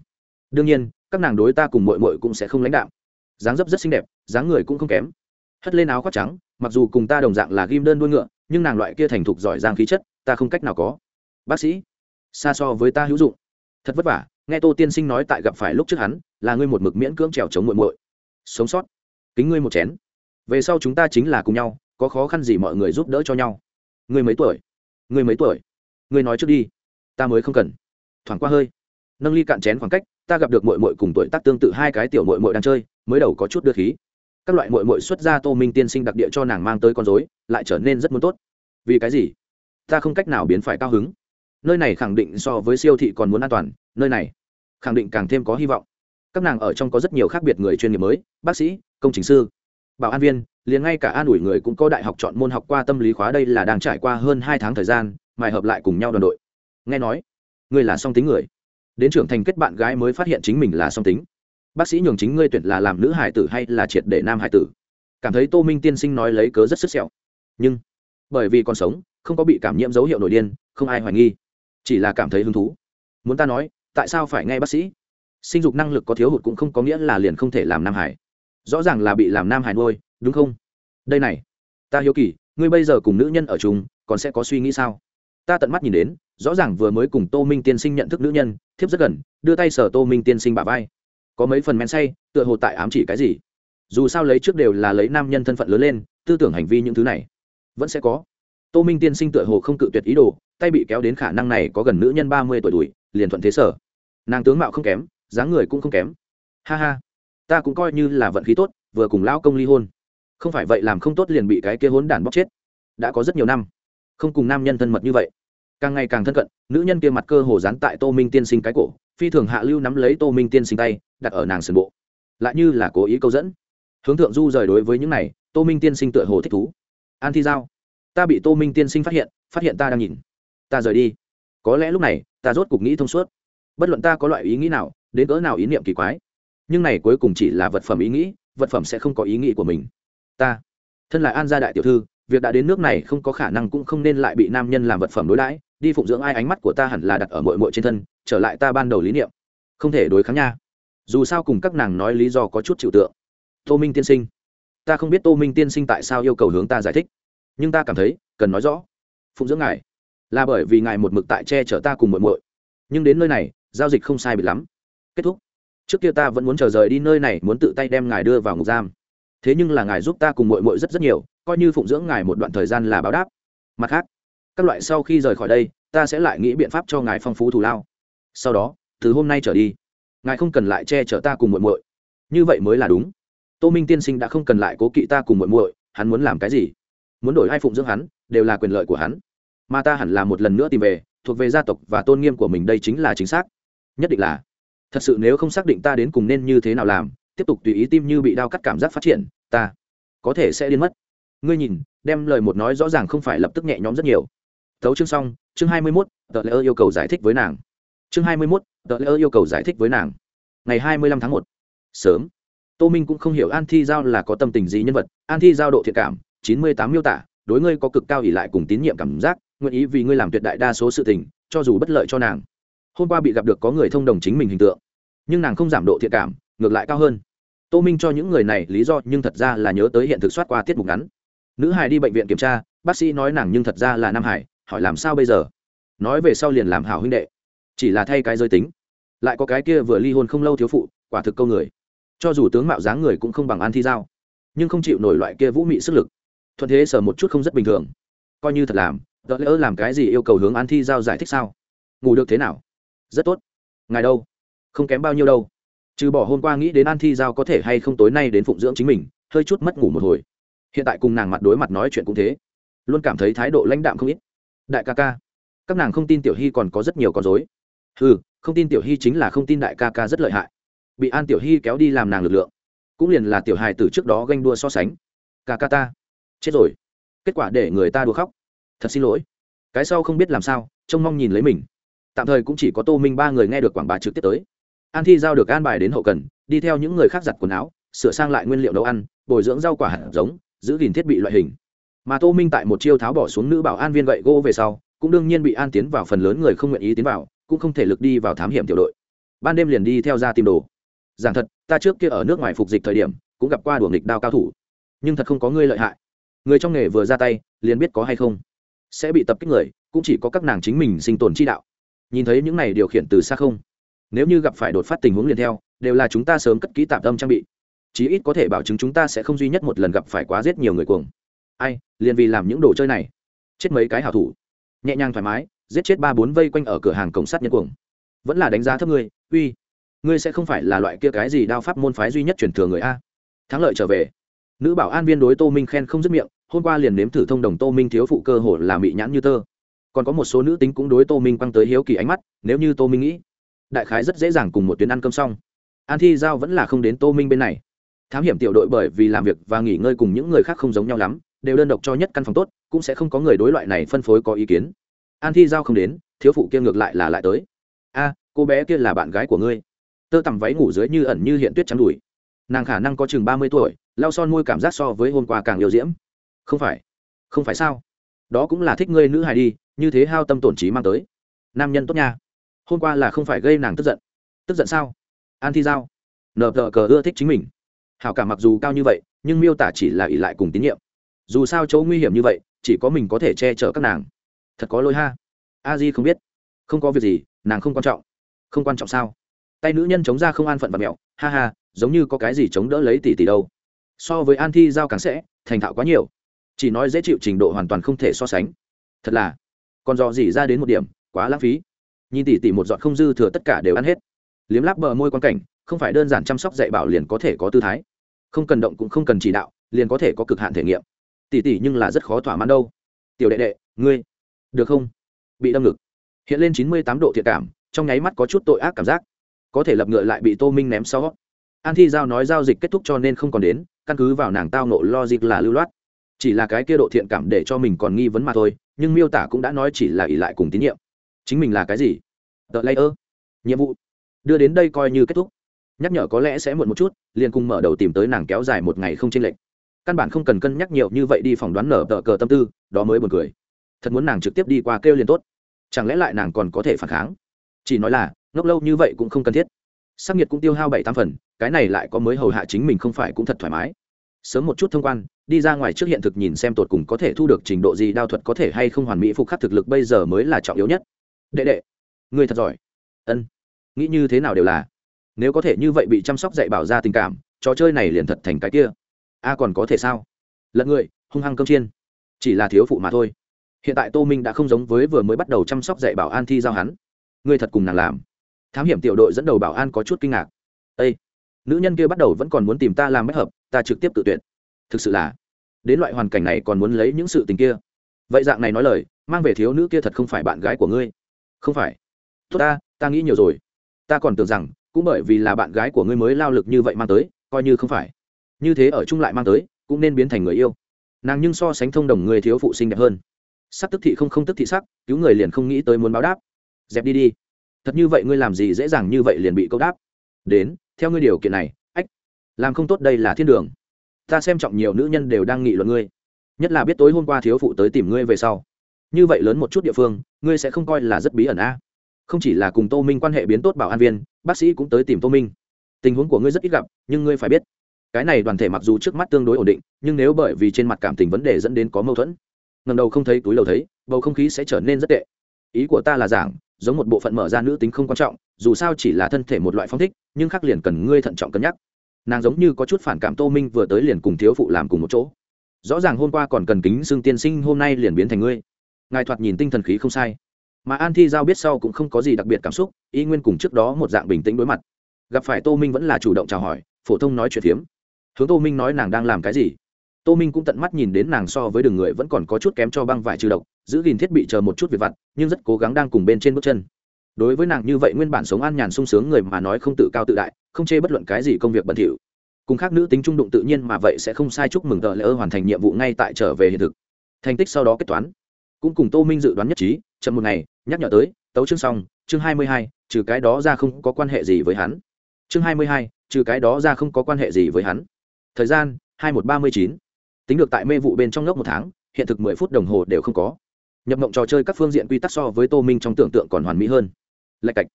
Đương nhiên, các nàng đối ta cùng mội mội cũng sẽ không lãnh đạo dáng dấp rất xinh đẹp, dáng người cũng không kém hất lên áo khoác trắng, mặc dù cùng ta đồng dạng là ghim đơn đuôi ngựa, nhưng nàng loại kia thành thục giỏi giang khí chất, ta không cách nào có. Bác sĩ, xa so với ta hữu dụng. Thật vất vả, nghe tô tiên sinh nói tại gặp phải lúc trước hắn, là ngươi một mực miễn cưỡng trèo chống muội muội. Sống sót. Kính ngươi một chén. Về sau chúng ta chính là cùng nhau, có khó khăn gì mọi người giúp đỡ cho nhau. Ngươi mấy tuổi? Ngươi mấy tuổi? Ngươi nói trước đi. Ta mới không cần. Thoảng qua hơi. Nâng ly cạn chén khoảng cách, ta gặp được muội muội cùng tuổi tác tương tự hai cái tiểu muội muội đang chơi, mới đầu có chút đưa khí các loại mội mội xuất ra tô minh tiên sinh đặc địa cho nàng mang tới con rối, lại trở nên rất muốn tốt. Vì cái gì? Ta không cách nào biến phải cao hứng. Nơi này khẳng định so với siêu thị còn muốn an toàn, nơi này khẳng định càng thêm có hy vọng. Các nàng ở trong có rất nhiều khác biệt người chuyên nghiệp mới, bác sĩ, công trình sư, bảo an viên, liền ngay cả an ủi người cũng có đại học chọn môn học qua tâm lý khóa đây là đang trải qua hơn hai tháng thời gian, mài hợp lại cùng nhau đoàn đội. Nghe nói người là song tính người. Đến trưởng thành kết bạn gái mới phát hiện chính mình là song tính bác sĩ nhường chính ngươi tuyển là làm nữ hải tử hay là triệt để nam hải tử? Cảm thấy tô minh tiên sinh nói lấy cớ rất sức sẹo. Nhưng, bởi vì còn sống, không có bị cảm nhiễm dấu hiệu nổi điên, không ai hoài nghi. Chỉ là cảm thấy hứng thú. Muốn ta nói, tại sao phải nghe bác sĩ? Sinh dục năng lực có thiếu hụt cũng không có nghĩa là liền không thể làm nam hải. Rõ ràng là bị làm nam hải nuôi, đúng không? Đây này, ta hiếu kỳ, ngươi bây giờ cùng nữ nhân ở chung, còn sẽ có suy nghĩ sao? Ta tận mắt nhìn đến, rõ ràng vừa mới cùng tô minh tiên sinh nhận thức nữ nhân, thiếp rất gần, đưa tay sở tô minh tiên sinh bà vai có mấy phần men say tựa hồ tại ám chỉ cái gì. Dù sao lấy trước đều là lấy nam nhân thân phận lớn lên tư tưởng hành vi những thứ này vẫn sẽ có. Tô minh tiên sinh tựa hồ không cự tuyệt ý đồ tay bị kéo đến khả năng này có gần nữ nhân ba mươi tuổi đuổi, liền thuận thế sở. Nàng tướng mạo không kém dáng người cũng không kém. Ha ha ta cũng coi như là vận khí tốt vừa cùng lão công ly hôn. Không phải vậy làm không tốt liền bị cái kia hốn đản bóc chết. Đã có rất nhiều năm không cùng nam nhân thân mật như vậy. Càng ngày càng thân cận nữ nhân kia mặt cơ hồ dán tại tô minh tiên sinh cái cổ phi thường hạ lưu nắm lấy tô minh tiên sinh tay đặt ở nàng sườn bộ. Lại như là cố ý câu dẫn. Hướng thượng du rời đối với những này, tô minh tiên sinh tựa hồ thích thú. An thi giao, ta bị tô minh tiên sinh phát hiện phát hiện ta đang nhìn. Ta rời đi. Có lẽ lúc này, ta rốt cục nghĩ thông suốt. Bất luận ta có loại ý nghĩ nào, đến cỡ nào ý niệm kỳ quái, nhưng này cuối cùng chỉ là vật phẩm ý nghĩ, vật phẩm sẽ không có ý nghĩ của mình. Ta, thân là an gia đại tiểu thư, việc đã đến nước này không có khả năng cũng không nên lại bị nam nhân làm vật phẩm đối đãi, đi phụng dưỡng ai, ánh mắt của ta hẳn là đặt ở mội mội trên thân, trở lại ta ban đầu lý niệm. Không thể đối kháng nha dù sao cùng các nàng nói lý do có chút chịu tượng. Tô minh tiên sinh, ta không biết tô minh tiên sinh tại sao yêu cầu hướng ta giải thích, nhưng ta cảm thấy, cần nói rõ. Phụng dưỡng ngài, là bởi vì ngài một mực tại che chở ta cùng muội muội. Nhưng đến nơi này, giao dịch không sai bị lắm. Kết thúc. Trước kia ta vẫn muốn chờ rời đi nơi này, muốn tự tay đem ngài đưa vào ngục giam. Thế nhưng là ngài giúp ta cùng muội muội rất rất nhiều, coi như phụng dưỡng ngài một đoạn thời gian là báo đáp. Mặt khác, các loại sau khi rời khỏi đây, ta sẽ lại nghĩ biện pháp cho ngài phong phú thù lao. Sau đó, từ hôm nay trở đi ngài không cần lại che chở ta cùng muội muội. Như vậy mới là đúng. Tô minh tiên sinh đã không cần lại cố kỵ ta cùng muội muội, hắn muốn làm cái gì? Muốn đổi ai phụng dưỡng hắn, đều là quyền lợi của hắn. Mà ta hẳn là một lần nữa tìm về, thuộc về gia tộc và tôn nghiêm của mình đây chính là chính xác. Nhất định là. Thật sự nếu không xác định ta đến cùng nên như thế nào làm, tiếp tục tùy ý tim như bị đau cắt cảm giác phát triển, ta có thể sẽ điên mất. Ngươi nhìn, đem lời một nói rõ ràng không phải lập tức nhẹ nhõm rất nhiều. Tấu chương xong, chương hai mươi mốt, tờ lễ yêu cầu giải thích với nàng. Chương hai mươi mốt tờ lễ yêu cầu giải thích với nàng. Ngày hai mươi lăm tháng một. Sớm. Tô minh cũng không hiểu an thi giao là có tâm tình gì nhân vật. An thi giao độ thiện cảm, chín mươi tám miêu tả, đối ngươi có cực cao ỉ lại cùng tín nhiệm cảm giác, nguyện ý vì ngươi làm tuyệt đại đa số sự tình, cho dù bất lợi cho nàng. Hôm qua bị gặp được có người thông đồng chính mình hình tượng, nhưng nàng không giảm độ thiện cảm, ngược lại cao hơn. Tô minh cho những người này lý do, nhưng thật ra là nhớ tới hiện thực soát qua tiết mục ngắn. Nữ hải đi bệnh viện kiểm tra, bác sĩ nói nàng nhưng thật ra là nam hải hỏi làm sao bây giờ? Nói về sau liền làm hảo huynh đệ chỉ là thay cái giới tính. Lại có cái kia vừa ly hôn không lâu thiếu phụ, quả thực câu người. Cho dù tướng mạo dáng người cũng không bằng an thi giao, nhưng không chịu nổi loại kia vũ mị sức lực. Thuận thế sở một chút không rất bình thường. Coi như thật làm đỡ lỡ làm cái gì yêu cầu hướng an thi giao giải thích sao? Ngủ được thế nào? Rất tốt. Ngài đâu? Không kém bao nhiêu đâu. Trừ bỏ hôm qua nghĩ đến an thi giao có thể hay không tối nay đến phụng dưỡng chính mình, hơi chút mất ngủ một hồi. Hiện tại cùng nàng mặt đối mặt nói chuyện cũng thế. Luôn cảm thấy thái độ lãnh đạm không ít. Đại ca ca, các nàng không tin tiểu hy còn có rất nhiều con dối ừ không tin tiểu hy chính là không tin đại ca ca rất lợi hại. Bị an tiểu hy kéo đi làm nàng lực lượng, cũng liền là tiểu hài từ trước đó ganh đua so sánh. Ca ca ta, chết rồi. Kết quả để người ta đùa khóc. Thật xin lỗi. Cái sau không biết làm sao, trông mong nhìn lấy mình. Tạm thời cũng chỉ có tô minh ba người nghe được quảng bá trực tiếp tới. An thi giao được an bài đến hậu cần, đi theo những người khác giặt quần áo, sửa sang lại nguyên liệu nấu ăn, bồi dưỡng rau quả hạt giống, giữ gìn thiết bị loại hình. Mà tô minh tại một chiêu tháo bỏ xuống nữ bảo an viên gậy gỗ về sau, cũng đương nhiên bị an tiến vào phần lớn người không nguyện ý tiến vào cũng không thể lực đi vào thám hiểm tiểu đội. Ban đêm liền đi theo ra tìm đồ. Giảng thật, ta trước kia ở nước ngoài phục dịch thời điểm, cũng gặp qua đuồng địch đao cao thủ. Nhưng thật không có ngươi lợi hại. Người trong nghề vừa ra tay, liền biết có hay không. Sẽ bị tập kích người, cũng chỉ có các nàng chính mình sinh tồn chi đạo. Nhìn thấy những này điều khiển từ xa không? Nếu như gặp phải đột phát tình huống liền theo, đều là chúng ta sớm cất kỹ tạm tâm trang bị. Chí ít có thể bảo chứng chúng ta sẽ không duy nhất một lần gặp phải quá giết nhiều người cuồng. Ai, liền vì làm những đồ chơi này. Chết mấy cái hảo thủ. Nhẹ nhàng thoải mái giết chết ba bốn vây quanh ở cửa hàng cổng sắt nhân cuồng. Vẫn là đánh giá thấp ngươi, uy, ngươi sẽ không phải là loại kia cái gì đao pháp môn phái duy nhất chuyển thừa người a. Thắng lợi trở về. Nữ bảo an viên đối tô minh khen không dứt miệng, hôm qua liền nếm thử thông đồng tô minh thiếu phụ cơ hồ là mị nhãn như tơ. Còn có một số nữ tính cũng đối tô minh quăng tới hiếu kỳ ánh mắt, nếu như tô minh nghĩ, đại khái rất dễ dàng cùng một tuyến ăn cơm xong. An thi giao vẫn là không đến tô minh bên này. Thám hiểm tiểu đội bởi vì làm việc và nghỉ ngơi cùng những người khác không giống nhau lắm, đều đơn độc cho nhất căn phòng tốt, cũng sẽ không có người đối loại này phân phối có ý kiến an thi giao không đến, thiếu phụ kia ngược lại là lại tới. A, cô bé kia là bạn gái của ngươi. Tơ tằm váy ngủ dưới như ẩn như hiện tuyết trắng đùi. Nàng khả năng có chừng ba mươi tuổi, lau son môi cảm giác so với hôm qua càng yêu diễm. Không phải không phải sao? Đó cũng là thích ngươi nữ hài đi, như thế hao tâm tổn trí mang tới. Nam nhân tốt nha. Hôm qua là không phải gây nàng tức giận. Tức giận sao? An thi giao. Nợ tờ cờ ưa thích chính mình. Hảo cảm mặc dù cao như vậy, nhưng miêu tả chỉ là ỷ lại cùng tín nhiệm. Dù sao chỗ nguy hiểm như vậy, chỉ có mình có thể che chở các nàng thật có lỗi ha. A di không biết. Không có việc gì, nàng không quan trọng. Không quan trọng sao? Tay nữ nhân chống ra không an phận và mẹo. Ha ha, giống như có cái gì chống đỡ lấy tỷ tỷ đâu. So với an thi giao càng sẽ, thành thạo quá nhiều. Chỉ nói dễ chịu trình độ hoàn toàn không thể so sánh. Thật là, còn dò dỉ ra đến một điểm, quá lãng phí. Nhìn tỷ tỷ một giọt không dư thừa tất cả đều ăn hết. Liếm láp bờ môi quan cảnh, không phải đơn giản chăm sóc dạy bảo liền có thể có tư thái. Không cần động cũng không cần chỉ đạo, liền có thể có cực hạn thể nghiệm. Tỷ tỷ nhưng là rất khó thỏa mãn đâu. Tiểu đệ đệ, ngươi được không? Bị đâm ngực. Hiện lên chín mươi tám độ thiện cảm, trong nháy mắt có chút tội ác cảm giác. Có thể lập ngựa lại bị tô minh ném sau. An thi giao nói giao dịch kết thúc cho nên không còn đến, căn cứ vào nàng tao nộ logic là lưu loát. Chỉ là cái kia độ thiện cảm để cho mình còn nghi vấn mà thôi, nhưng miêu tả cũng đã nói chỉ là ỷ lại cùng tín nhiệm. Chính mình là cái gì? Tờ layer. Nhiệm vụ. Đưa đến đây coi như kết thúc. Nhắc nhở có lẽ sẽ muộn một chút, liền cùng mở đầu tìm tới nàng kéo dài một ngày không chênh lệch. Căn bản không cần cân nhắc nhiều như vậy đi phỏng đoán nở tờ cờ tâm tư, đó mới buồn cười thật muốn nàng trực tiếp đi qua kêu liền tốt. Chẳng lẽ lại nàng còn có thể phản kháng? Chỉ nói là, ngốc lâu như vậy cũng không cần thiết. Sắc nhiệt cũng tiêu hao bảy tám phần, cái này lại có mới hầu hạ chính mình không phải cũng thật thoải mái. Sớm một chút thông quan, đi ra ngoài trước hiện thực nhìn xem tột cùng có thể thu được trình độ gì, đao thuật có thể hay không hoàn mỹ phục khắc thực lực bây giờ mới là trọng yếu nhất. Đệ đệ, người thật giỏi. Ân, nghĩ như thế nào đều là. Nếu có thể như vậy bị chăm sóc dạy bảo ra tình cảm, trò chơi này liền thật thành cái kia. A còn có thể sao? Lẫn người, hung hăng cơm chiên. Chỉ là thiếu phụ mà thôi hiện tại tô minh đã không giống với vừa mới bắt đầu chăm sóc dạy bảo an thi giao hắn. Ngươi thật cùng nàng làm. Thám hiểm tiểu đội dẫn đầu bảo an có chút kinh ngạc. Â nữ nhân kia bắt đầu vẫn còn muốn tìm ta làm bất hợp, ta trực tiếp tự tuyển thực sự là, đến loại hoàn cảnh này còn muốn lấy những sự tình kia. Vậy dạng này nói lời, mang về thiếu nữ kia thật không phải bạn gái của ngươi. Không phải. Tốt ta ta nghĩ nhiều rồi. Ta còn tưởng rằng, cũng bởi vì là bạn gái của ngươi mới lao lực như vậy mang tới, coi như không phải. Như thế ở chung lại mang tới, cũng nên biến thành người yêu. Nàng nhưng so sánh thông đồng người thiếu phụ sinh đẹp hơn sắc tức thị không không tức thị sắc, cứu người liền không nghĩ tới muốn báo đáp. Dẹp đi đi. Thật như vậy ngươi làm gì dễ dàng như vậy liền bị câu đáp. Đến, theo ngươi điều kiện này, ách, làm không tốt đây là thiên đường. Ta xem trọng nhiều nữ nhân đều đang nghị luận ngươi. Nhất là biết tối hôm qua thiếu phụ tới tìm ngươi về sau. Như vậy lớn một chút địa phương, ngươi sẽ không coi là rất bí ẩn a. Không chỉ là cùng tô minh quan hệ biến tốt bảo an viên, bác sĩ cũng tới tìm tô minh. Tình huống của ngươi rất ít gặp, nhưng ngươi phải biết. Cái này đoàn thể mặc dù trước mắt tương đối ổn định, nhưng nếu bởi vì trên mặt cảm tình vấn đề dẫn đến có mâu thuẫn ngầm đầu không thấy túi lầu thấy, bầu không khí sẽ trở nên rất tệ. Ý của ta là giảng, giống một bộ phận mở ra nữ tính không quan trọng, dù sao chỉ là thân thể một loại phong thích, nhưng khác liền cần ngươi thận trọng cân nhắc. Nàng giống như có chút phản cảm tô minh vừa tới liền cùng thiếu phụ làm cùng một chỗ. Rõ ràng hôm qua còn cần kính xương tiên sinh, hôm nay liền biến thành ngươi. Ngài thoạt nhìn tinh thần khí không sai. Mà an thi giao biết sau cũng không có gì đặc biệt cảm xúc, y nguyên cùng trước đó một dạng bình tĩnh đối mặt. Gặp phải tô minh vẫn là chủ động chào hỏi, phổ thông nói chuyện phiếm. Hướng tô minh nói nàng đang làm cái gì? Tô minh cũng tận mắt nhìn đến nàng so với đường người vẫn còn có chút kém cho băng vải trừ độc, giữ gìn thiết bị chờ một chút việc vặt, nhưng rất cố gắng đang cùng bên trên bước chân. Đối với nàng như vậy nguyên bản sống an nhàn sung sướng người mà nói không tự cao tự đại, không chê bất luận cái gì công việc bẩn thỉu. Cùng khác nữ tính trung đụng tự nhiên mà vậy sẽ không sai chúc mừng tờ lỡ hoàn thành nhiệm vụ ngay tại trở về hiện thực. Thành tích sau đó kết toán. Cũng cùng tô minh dự đoán nhất trí, chậm một ngày, nhắc nhở tới, tấu chương xong, chương hai mươi hai, trừ cái đó ra không có quan hệ gì với hắn. Chương hai mươi hai, trừ cái đó ra không có quan hệ gì với hắn. Thời gian, hai một ba mươi chín tính được tại mê vụ bên trong ngốc một tháng, hiện thực mười phút đồng hồ đều không có. Nhập mộng trò chơi các phương diện quy tắc so với tô minh trong tưởng tượng còn hoàn mỹ hơn. Lạch cạch.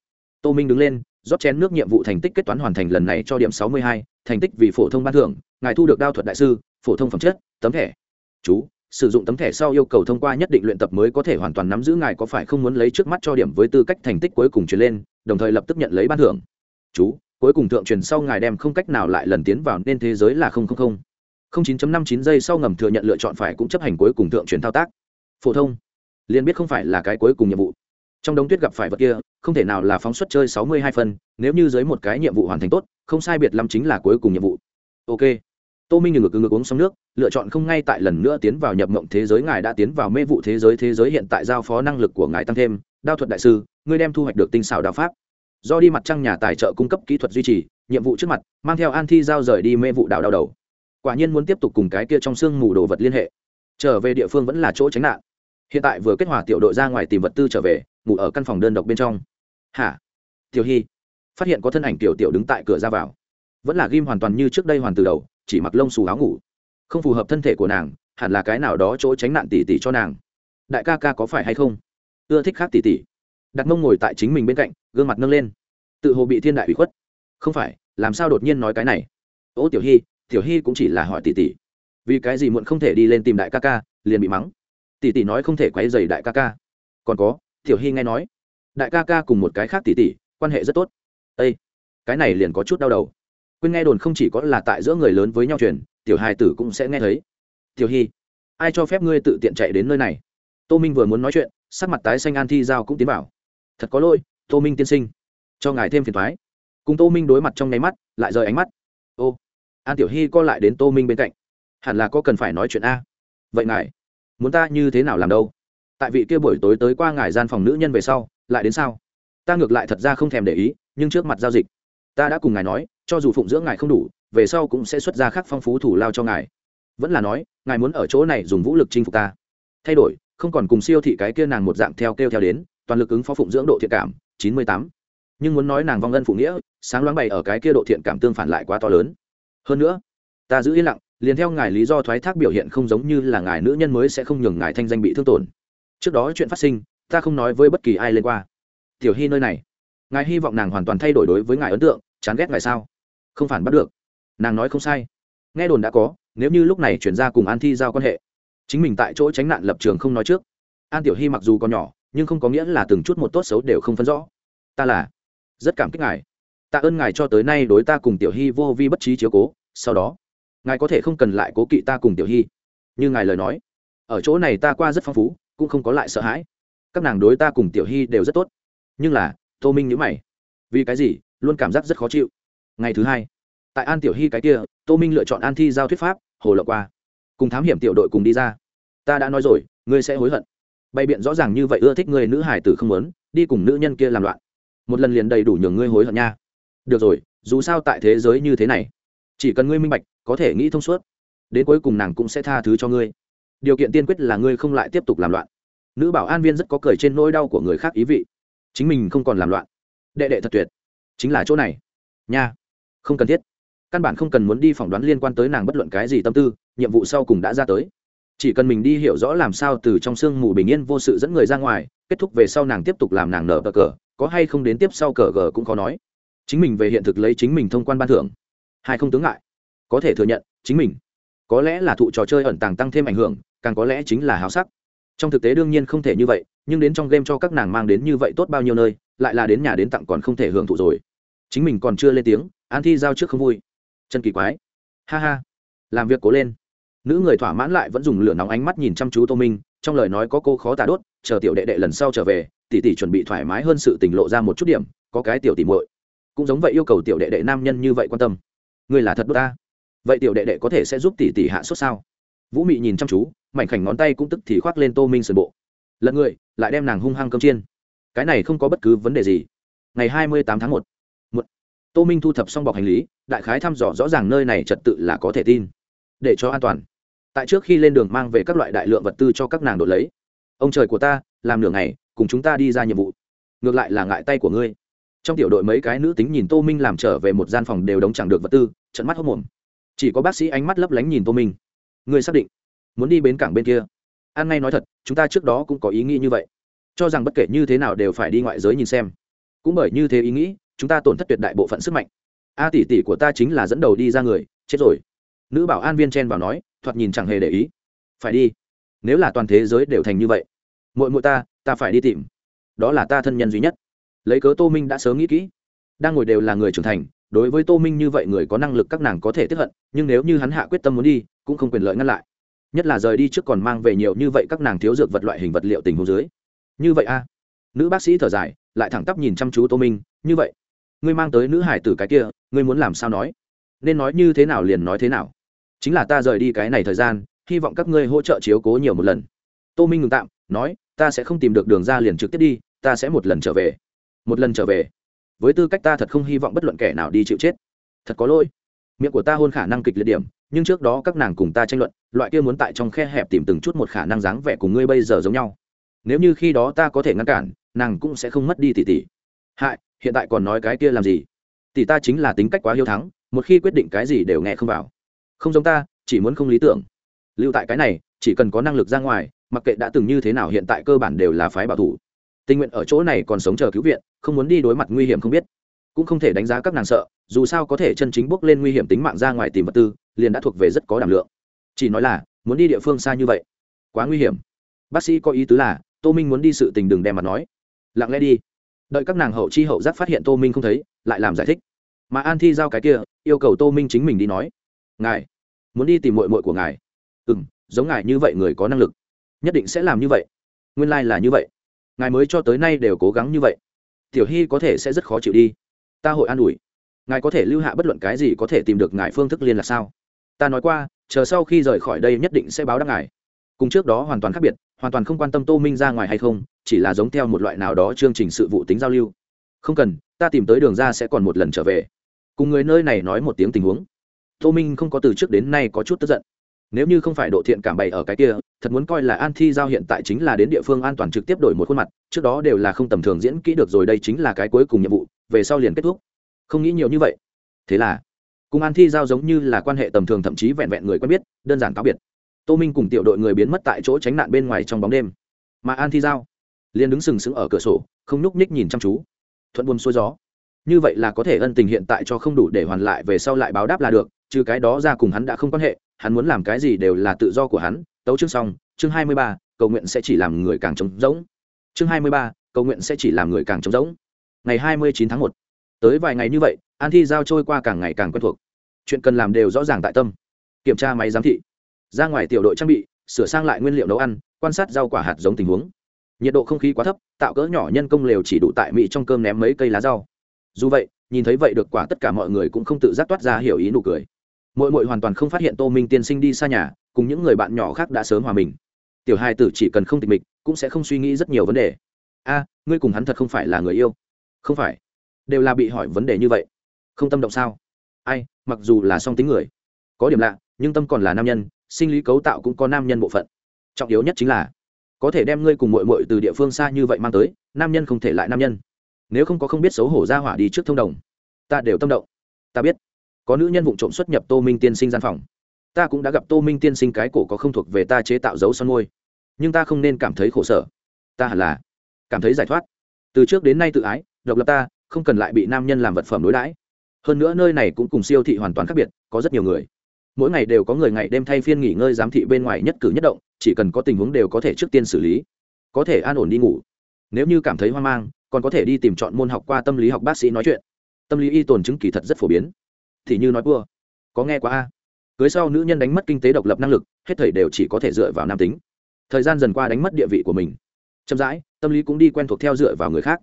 Tô minh đứng lên, rót chén nước nhiệm vụ thành tích kết toán hoàn thành lần này cho điểm sáu mươi hai, thành tích vì phổ thông ban thưởng, ngài thu được đao thuật đại sư, phổ thông phẩm chất, tấm thẻ. Chú, sử dụng tấm thẻ sau yêu cầu thông qua nhất định luyện tập mới có thể hoàn toàn nắm giữ ngài có phải không muốn lấy trước mắt cho điểm với tư cách thành tích cuối cùng truyền lên, đồng thời lập tức nhận lấy ban thưởng. Chú, cuối cùng thượng truyền sau ngài đem không cách nào lại lần tiến vào nên thế giới là không không không không chín năm chín giây sau ngầm thừa nhận lựa chọn phải cũng chấp hành cuối cùng thượng truyền thao tác. Phổ thông. Liền biết không phải là cái cuối cùng nhiệm vụ. Trong đống tuyết gặp phải vật kia, không thể nào là phóng xuất chơi sáu mươi hai phân, nếu như dưới một cái nhiệm vụ hoàn thành tốt, không sai biệt lắm chính là cuối cùng nhiệm vụ. Ok. Tô minh ngừng ngực ngực uống xong nước, lựa chọn không ngay tại lần nữa tiến vào nhập mộng thế giới, ngài đã tiến vào mê vụ thế giới thế giới hiện tại giao phó năng lực của ngài tăng thêm. Đao thuật đại sư, ngươi đem thu hoạch được tinh xảo đạo pháp. Do đi mặt trăng nhà tài trợ cung cấp kỹ thuật duy trì, nhiệm vụ trước mặt, mang theo an thi giao rời đi mê vụ đảo đau đầu quả nhiên muốn tiếp tục cùng cái kia trong xương mù đồ vật liên hệ. Trở về địa phương vẫn là chỗ tránh nạn. Hiện tại vừa kết hòa tiểu đội ra ngoài tìm vật tư trở về, ngủ ở căn phòng đơn độc bên trong. Hả? Tiểu hy phát hiện có thân ảnh tiểu tiểu đứng tại cửa ra vào. Vẫn là ghim hoàn toàn như trước đây hoàn từ đầu, chỉ mặc lông xù áo ngủ. Không phù hợp thân thể của nàng, hẳn là cái nào đó chỗ tránh nạn tỉ tỉ cho nàng. Đại ca ca có phải hay không? Ưa thích khác tỉ tỉ. Đặt mông ngồi tại chính mình bên cạnh, gương mặt nâng lên. Tự hồ bị thiên đại ủy khuất. Không phải, làm sao đột nhiên nói cái này? Ô, tiểu hy tiểu hy cũng chỉ là hỏi tỷ tỷ, vì cái gì muộn không thể đi lên tìm đại ca ca liền bị mắng. Tỷ tỷ nói không thể quấy dày đại ca ca. Còn có tiểu hy nghe nói đại ca ca cùng một cái khác tỷ tỷ quan hệ rất tốt. Â cái này liền có chút đau đầu. Quên nghe đồn không chỉ có là tại giữa người lớn với nhau truyền tiểu hai tử cũng sẽ nghe thấy. Tiểu hy ai cho phép ngươi tự tiện chạy đến nơi này? Tô minh vừa muốn nói chuyện sắc mặt tái xanh an thi giao cũng tiến vào. Thật có lỗi tô minh tiên sinh. Cho ngài thêm phiền thoái. Cùng tô minh đối mặt trong nháy mắt lại rời ánh mắt an tiểu hy co lại đến tô minh bên cạnh. Hẳn là có cần phải nói chuyện a? Vậy ngài, muốn ta như thế nào làm đâu? Tại vị kia buổi tối tới qua ngài gian phòng nữ nhân về sau, lại đến sao? Ta ngược lại thật ra không thèm để ý, nhưng trước mặt giao dịch, ta đã cùng ngài nói, cho dù phụng dưỡng ngài không đủ, về sau cũng sẽ xuất ra khắc phong phú thủ lao cho ngài. Vẫn là nói, ngài muốn ở chỗ này dùng vũ lực chinh phục ta. Thay đổi, không còn cùng siêu thị cái kia nàng một dạng theo kêu theo đến, toàn lực ứng phó phụng dưỡng độ thiện cảm, chín mươi tám. Nhưng muốn nói nàng vong ân phụ nghĩa, sáng loáng bày ở cái kia độ thiện cảm tương phản lại quá to lớn hơn nữa, ta giữ yên lặng, liền theo ngài lý do thoái thác biểu hiện không giống như là ngài nữ nhân mới sẽ không nhường ngài thanh danh bị thương tổn. Trước đó chuyện phát sinh, ta không nói với bất kỳ ai lên qua. Tiểu hy nơi này, ngài hy vọng nàng hoàn toàn thay đổi đối với ngài ấn tượng, chán ghét ngài sao? Không phản bắt được. Nàng nói không sai. Nghe đồn đã có, nếu như lúc này chuyển ra cùng an thi giao quan hệ, chính mình tại chỗ tránh nạn lập trường không nói trước. An tiểu hy mặc dù còn nhỏ, nhưng không có nghĩa là từng chút một tốt xấu đều không phân rõ. Ta là rất cảm kích ngài tạ ơn ngài cho tới nay đối ta cùng tiểu hy vô vi bất trí chiếu cố, sau đó, ngài có thể không cần lại cố kỵ ta cùng tiểu hy. Như ngài lời nói, ở chỗ này ta qua rất phong phú, cũng không có lại sợ hãi. Các nàng đối ta cùng tiểu hy đều rất tốt. Nhưng là, tô minh nhữ mày. Vì cái gì? Luôn cảm giác rất khó chịu. Ngày thứ hai, tại an tiểu hy cái kia, tô minh lựa chọn an thi giao thuyết pháp, hồ lộ qua. Cùng thám hiểm tiểu đội cùng đi ra. Ta đã nói rồi, ngươi sẽ hối hận. Bày biện rõ ràng như vậy ưa thích người nữ hải tử không muốn, đi cùng nữ nhân kia làm loạn. Một lần liền đầy đủ nhường ngươi hối hận nha được rồi, dù sao tại thế giới như thế này, chỉ cần ngươi minh bạch, có thể nghĩ thông suốt, đến cuối cùng nàng cũng sẽ tha thứ cho ngươi. Điều kiện tiên quyết là ngươi không lại tiếp tục làm loạn. Nữ bảo an viên rất có cười trên nỗi đau của người khác ý vị. Chính mình không còn làm loạn. Đệ đệ thật tuyệt. Chính là chỗ này. Nha. Không cần thiết. Căn bản không cần muốn đi phỏng đoán liên quan tới nàng bất luận cái gì tâm tư, nhiệm vụ sau cùng đã ra tới. Chỉ cần mình đi hiểu rõ làm sao từ trong sương mù bình yên vô sự dẫn người ra ngoài, kết thúc về sau nàng tiếp tục làm nàng nở cờ cờ, có hay không đến tiếp sau cờ gờ cũng khó nói chính mình về hiện thực lấy chính mình thông quan ban thưởng. Hai không tướng ngại. Có thể thừa nhận, chính mình. Có lẽ là thụ trò chơi ẩn tàng tăng thêm ảnh hưởng, càng có lẽ chính là háo sắc. Trong thực tế đương nhiên không thể như vậy, nhưng đến trong game cho các nàng mang đến như vậy tốt bao nhiêu nơi, lại là đến nhà đến tặng còn không thể hưởng thụ rồi. Chính mình còn chưa lên tiếng, an thi giao trước không vui. Chân kỳ quái. Ha ha. Làm việc cố lên. Nữ người thỏa mãn lại vẫn dùng lửa nóng ánh mắt nhìn chăm chú tô minh, trong lời nói có cô khó tả đốt, chờ tiểu đệ đệ lần sau trở về, tỷ tỷ chuẩn bị thoải mái hơn sự tình lộ ra một chút điểm, có cái tiểu tỷ muội cũng giống vậy yêu cầu tiểu đệ đệ nam nhân như vậy quan tâm. Ngươi là thật đốt ta. Vậy tiểu đệ đệ có thể sẽ giúp tỷ tỷ hạ sốt sao? Vũ mị nhìn chăm chú, mảnh khảnh ngón tay cũng tức thì khoác lên tô minh sườn bộ. Lật người, lại đem nàng hung hăng cơm chiên. Cái này không có bất cứ vấn đề gì. Ngày hai mươi tám tháng một. Tô minh thu thập xong bọc hành lý, đại khái thăm dò rõ ràng nơi này trật tự là có thể tin. Để cho an toàn. Tại trước khi lên đường mang về các loại đại lượng vật tư cho các nàng đội lấy. Ông trời của ta, làm nửa ngày, cùng chúng ta đi ra nhiệm vụ. Ngược lại là ngại tay của ngươi trong tiểu đội mấy cái nữ tính nhìn tô minh làm trở về một gian phòng đều đóng chẳng được vật tư trận mắt hốc mồm chỉ có bác sĩ ánh mắt lấp lánh nhìn tô minh. Người xác định, muốn đi bến cảng bên kia. An ngay nói thật, chúng ta trước đó cũng có ý nghĩ như vậy. Cho rằng bất kể như thế nào đều phải đi ngoại giới nhìn xem. Cũng bởi như thế ý nghĩ, chúng ta tổn thất tuyệt đại bộ phận sức mạnh. A tỷ tỷ của ta chính là dẫn đầu đi ra người, chết rồi. Nữ bảo an viên chen vào nói, thoạt nhìn chẳng hề để ý. Phải đi. Nếu là toàn thế giới đều thành như vậy, muội muội ta ta phải đi tìm. Đó là ta thân nhân duy nhất lấy cớ tô minh đã sớm nghĩ kỹ. Đang ngồi đều là người trưởng thành, đối với tô minh như vậy người có năng lực các nàng có thể tiếp hận, nhưng nếu như hắn hạ quyết tâm muốn đi, cũng không quyền lợi ngăn lại. Nhất là rời đi trước còn mang về nhiều như vậy các nàng thiếu dược vật loại hình vật liệu tình hồ dưới. Như vậy a. Nữ bác sĩ thở dài, lại thẳng tắp nhìn chăm chú tô minh, như vậy, ngươi mang tới nữ hải tử cái kia, ngươi muốn làm sao nói? Nên nói như thế nào liền nói thế nào. Chính là ta rời đi cái này thời gian, hy vọng các ngươi hỗ trợ chiếu cố nhiều một lần. Tô minh ngừng tạm, nói, ta sẽ không tìm được đường ra liền trực tiếp đi, ta sẽ một lần trở về một lần trở về. Với tư cách ta thật không hy vọng bất luận kẻ nào đi chịu chết. Thật có lỗi. Miệng của ta hôn khả năng kịch liệt điểm, nhưng trước đó các nàng cùng ta tranh luận, loại kia muốn tại trong khe hẹp tìm từng chút một khả năng dáng vẻ cùng ngươi bây giờ giống nhau. Nếu như khi đó ta có thể ngăn cản, nàng cũng sẽ không mất đi tỷ tỷ. Hại, hiện tại còn nói cái kia làm gì? Tỷ ta chính là tính cách quá hiếu thắng, một khi quyết định cái gì đều nghe không vào. Không giống ta, chỉ muốn không lý tưởng. Lưu tại cái này, chỉ cần có năng lực ra ngoài, mặc kệ đã từng như thế nào hiện tại cơ bản đều là phái bảo thủ tình nguyện ở chỗ này còn sống chờ cứu viện, không muốn đi đối mặt nguy hiểm không biết. Cũng không thể đánh giá các nàng sợ, dù sao có thể chân chính bước lên nguy hiểm tính mạng ra ngoài tìm vật tư, liền đã thuộc về rất có đảm lượng. Chỉ nói là, muốn đi địa phương xa như vậy, quá nguy hiểm. Bác sĩ có ý tứ là, tô minh muốn đi sự tình đừng đem mặt nói. Lặng lẽ đi. Đợi các nàng hậu chi hậu giác phát hiện tô minh không thấy, lại làm giải thích. Mà an thi giao cái kia, yêu cầu tô minh chính mình đi nói. Ngài, muốn đi tìm mội mội của ngài. Ừ m giống ngài như vậy người có năng lực, nhất định sẽ làm như vậy. Nguyên lai、like、là như vậy ngài mới cho tới nay đều cố gắng như vậy. Tiểu hy có thể sẽ rất khó chịu đi. Ta hội an ủi. Ngài có thể lưu hạ bất luận cái gì có thể tìm được ngài phương thức liên là sao? Ta nói qua, chờ sau khi rời khỏi đây nhất định sẽ báo đáp ngài. Cùng trước đó hoàn toàn khác biệt, hoàn toàn không quan tâm tô minh ra ngoài hay không, chỉ là giống theo một loại nào đó chương trình sự vụ tính giao lưu. Không cần, ta tìm tới đường ra sẽ còn một lần trở về. Cùng người nơi này nói một tiếng tình huống. Tô minh không có từ trước đến nay có chút tức giận nếu như không phải độ thiện cảm bày ở cái kia, thật muốn coi là an thi giao hiện tại chính là đến địa phương an toàn trực tiếp đổi một khuôn mặt, trước đó đều là không tầm thường diễn kỹ được rồi, đây chính là cái cuối cùng nhiệm vụ, về sau liền kết thúc. Không nghĩ nhiều như vậy. Thế là, cùng an thi giao giống như là quan hệ tầm thường thậm chí vẹn vẹn người quen biết, đơn giản cáo biệt. Tô minh cùng tiểu đội người biến mất tại chỗ tránh nạn bên ngoài trong bóng đêm. Mà an thi giao liền đứng sừng sững ở cửa sổ, không nhúc nhích nhìn chăm chú. Thuận buồm xuôi gió. Như vậy là có thể ân tình hiện tại cho không đủ để hoàn lại, về sau lại báo đáp là được, trừ cái đó ra cùng hắn đã không quan hệ hắn muốn làm cái gì đều là tự do của hắn. Tấu chương xong, chương hai mươi ba, cầu nguyện sẽ chỉ làm người càng trống rỗng. Chương hai mươi ba, cầu nguyện sẽ chỉ làm người càng trống rỗng. Ngày hai mươi chín tháng một. Tới vài ngày như vậy, an thi giao trôi qua càng ngày càng quen thuộc. Chuyện cần làm đều rõ ràng tại tâm. Kiểm tra máy giám thị. Ra ngoài tiểu đội trang bị, sửa sang lại nguyên liệu nấu ăn, quan sát rau quả hạt giống tình huống. Nhiệt độ không khí quá thấp, tạo cỡ nhỏ nhân công lều chỉ đủ tại mỹ trong cơm ném mấy cây lá rau. Dù vậy, nhìn thấy vậy được quả tất cả mọi người cũng không tự giác toát ra hiểu ý nụ cười mỗi mỗi hoàn toàn không phát hiện tô minh tiên sinh đi xa nhà, cùng những người bạn nhỏ khác đã sớm hòa mình. Tiểu hai tử chỉ cần không tịch mịch, cũng sẽ không suy nghĩ rất nhiều vấn đề. A, ngươi cùng hắn thật không phải là người yêu. Không phải. Đều là bị hỏi vấn đề như vậy. Không tâm động sao? Ai, mặc dù là song tính người. Có điểm lạ, nhưng tâm còn là nam nhân, sinh lý cấu tạo cũng có nam nhân bộ phận. Trọng yếu nhất chính là, có thể đem ngươi cùng mội mội từ địa phương xa như vậy mang tới, nam nhân không thể lại nam nhân. Nếu không có không biết xấu hổ ra hỏa đi trước thông đồng, ta đều tâm động. Ta biết có nữ nhân vụ trộm xuất nhập tô minh tiên sinh gian phòng. Ta cũng đã gặp tô minh tiên sinh cái cổ có không thuộc về ta chế tạo dấu son môi. Nhưng ta không nên cảm thấy khổ sở. Ta hẳn là cảm thấy giải thoát. Từ trước đến nay tự ái, độc lập ta, không cần lại bị nam nhân làm vật phẩm đối đãi. Hơn nữa nơi này cũng cùng siêu thị hoàn toàn khác biệt, có rất nhiều người. Mỗi ngày đều có người ngày đêm thay phiên nghỉ ngơi giám thị bên ngoài nhất cử nhất động, chỉ cần có tình huống đều có thể trước tiên xử lý. Có thể an ổn đi ngủ. Nếu như cảm thấy hoang mang, còn có thể đi tìm chọn môn học qua tâm lý học bác sĩ nói chuyện. Tâm lý y tồn chứng kỳ thật rất phổ biến thì như nói cua có nghe quá a? Cưới sau nữ nhân đánh mất kinh tế độc lập năng lực, hết thầy đều chỉ có thể dựa vào nam tính. Thời gian dần qua đánh mất địa vị của mình. Chậm rãi, tâm lý cũng đi quen thuộc theo dựa vào người khác.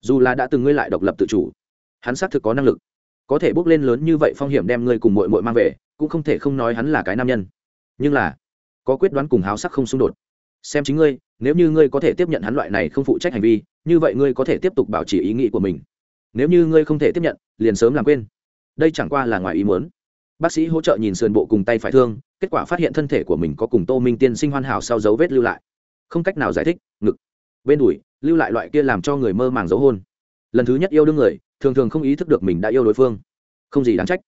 Dù là đã từng ngươi lại độc lập tự chủ, hắn xác thực có năng lực. Có thể bước lên lớn như vậy phong hiểm đem ngươi cùng mội mội mang về, cũng không thể không nói hắn là cái nam nhân. Nhưng là, có quyết đoán cùng háo sắc không xung đột. Xem chính ngươi, nếu như ngươi có thể tiếp nhận hắn loại này không phụ trách hành vi, như vậy ngươi có thể tiếp tục bảo trì ý nghĩ của mình. Nếu như ngươi không thể tiếp nhận, liền sớm làm quên đây chẳng qua là ngoài ý muốn. Bác sĩ hỗ trợ nhìn sườn bộ cùng tay phải thương, kết quả phát hiện thân thể của mình có cùng tô minh tiên sinh hoàn hảo sau dấu vết lưu lại. Không cách nào giải thích, ngực, bên đùi, lưu lại loại kia làm cho người mơ màng dấu hôn. Lần thứ nhất yêu đương người, thường thường không ý thức được mình đã yêu đối phương. Không gì đáng trách,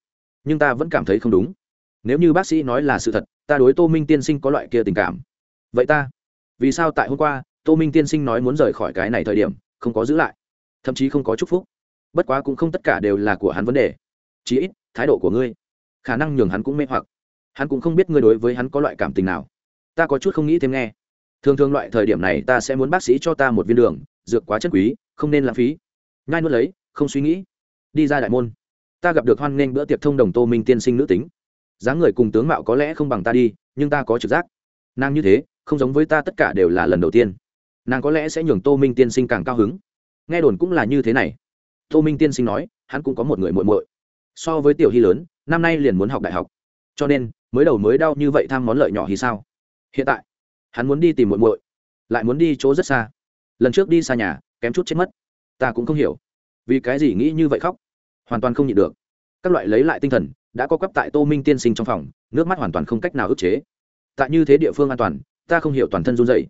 nhưng ta vẫn cảm thấy không đúng. Nếu như bác sĩ nói là sự thật, ta đối tô minh tiên sinh có loại kia tình cảm. Vậy ta, vì sao tại hôm qua, tô minh tiên sinh nói muốn rời khỏi cái này thời điểm, không có giữ lại? Thậm chí không có chúc phúc. Bất quá cũng không tất cả đều là của hắn vấn đề chí ít, thái độ của ngươi, khả năng nhường hắn cũng mê hoặc. Hắn cũng không biết ngươi đối với hắn có loại cảm tình nào. Ta có chút không nghĩ thêm nghe. Thường thường loại thời điểm này ta sẽ muốn bác sĩ cho ta một viên đường, dược quá chất quý, không nên lãng phí. Nhai nuốt lấy, không suy nghĩ. Đi ra đại môn. Ta gặp được hoan nghênh bữa tiệc thông đồng tô minh tiên sinh nữ tính. Dáng người cùng tướng mạo có lẽ không bằng ta đi, nhưng ta có trực giác. Nàng như thế, không giống với ta tất cả đều là lần đầu tiên. Nàng có lẽ sẽ nhường tô minh tiên sinh càng cao hứng. Nghe đồn cũng là như thế này. Tô minh tiên sinh nói, hắn cũng có một người muội muội so với tiểu hy lớn, năm nay liền muốn học đại học. Cho nên, mới đầu mới đau như vậy tham món lợi nhỏ thì sao? Hiện tại, hắn muốn đi tìm muội muội, lại muốn đi chỗ rất xa. Lần trước đi xa nhà, kém chút chết mất. Ta cũng không hiểu, vì cái gì nghĩ như vậy khóc? Hoàn toàn không nhịn được. Các loại lấy lại tinh thần, đã có cấp tại tô minh tiên sinh trong phòng, nước mắt hoàn toàn không cách nào ức chế. Tại như thế địa phương an toàn, ta không hiểu toàn thân run dậy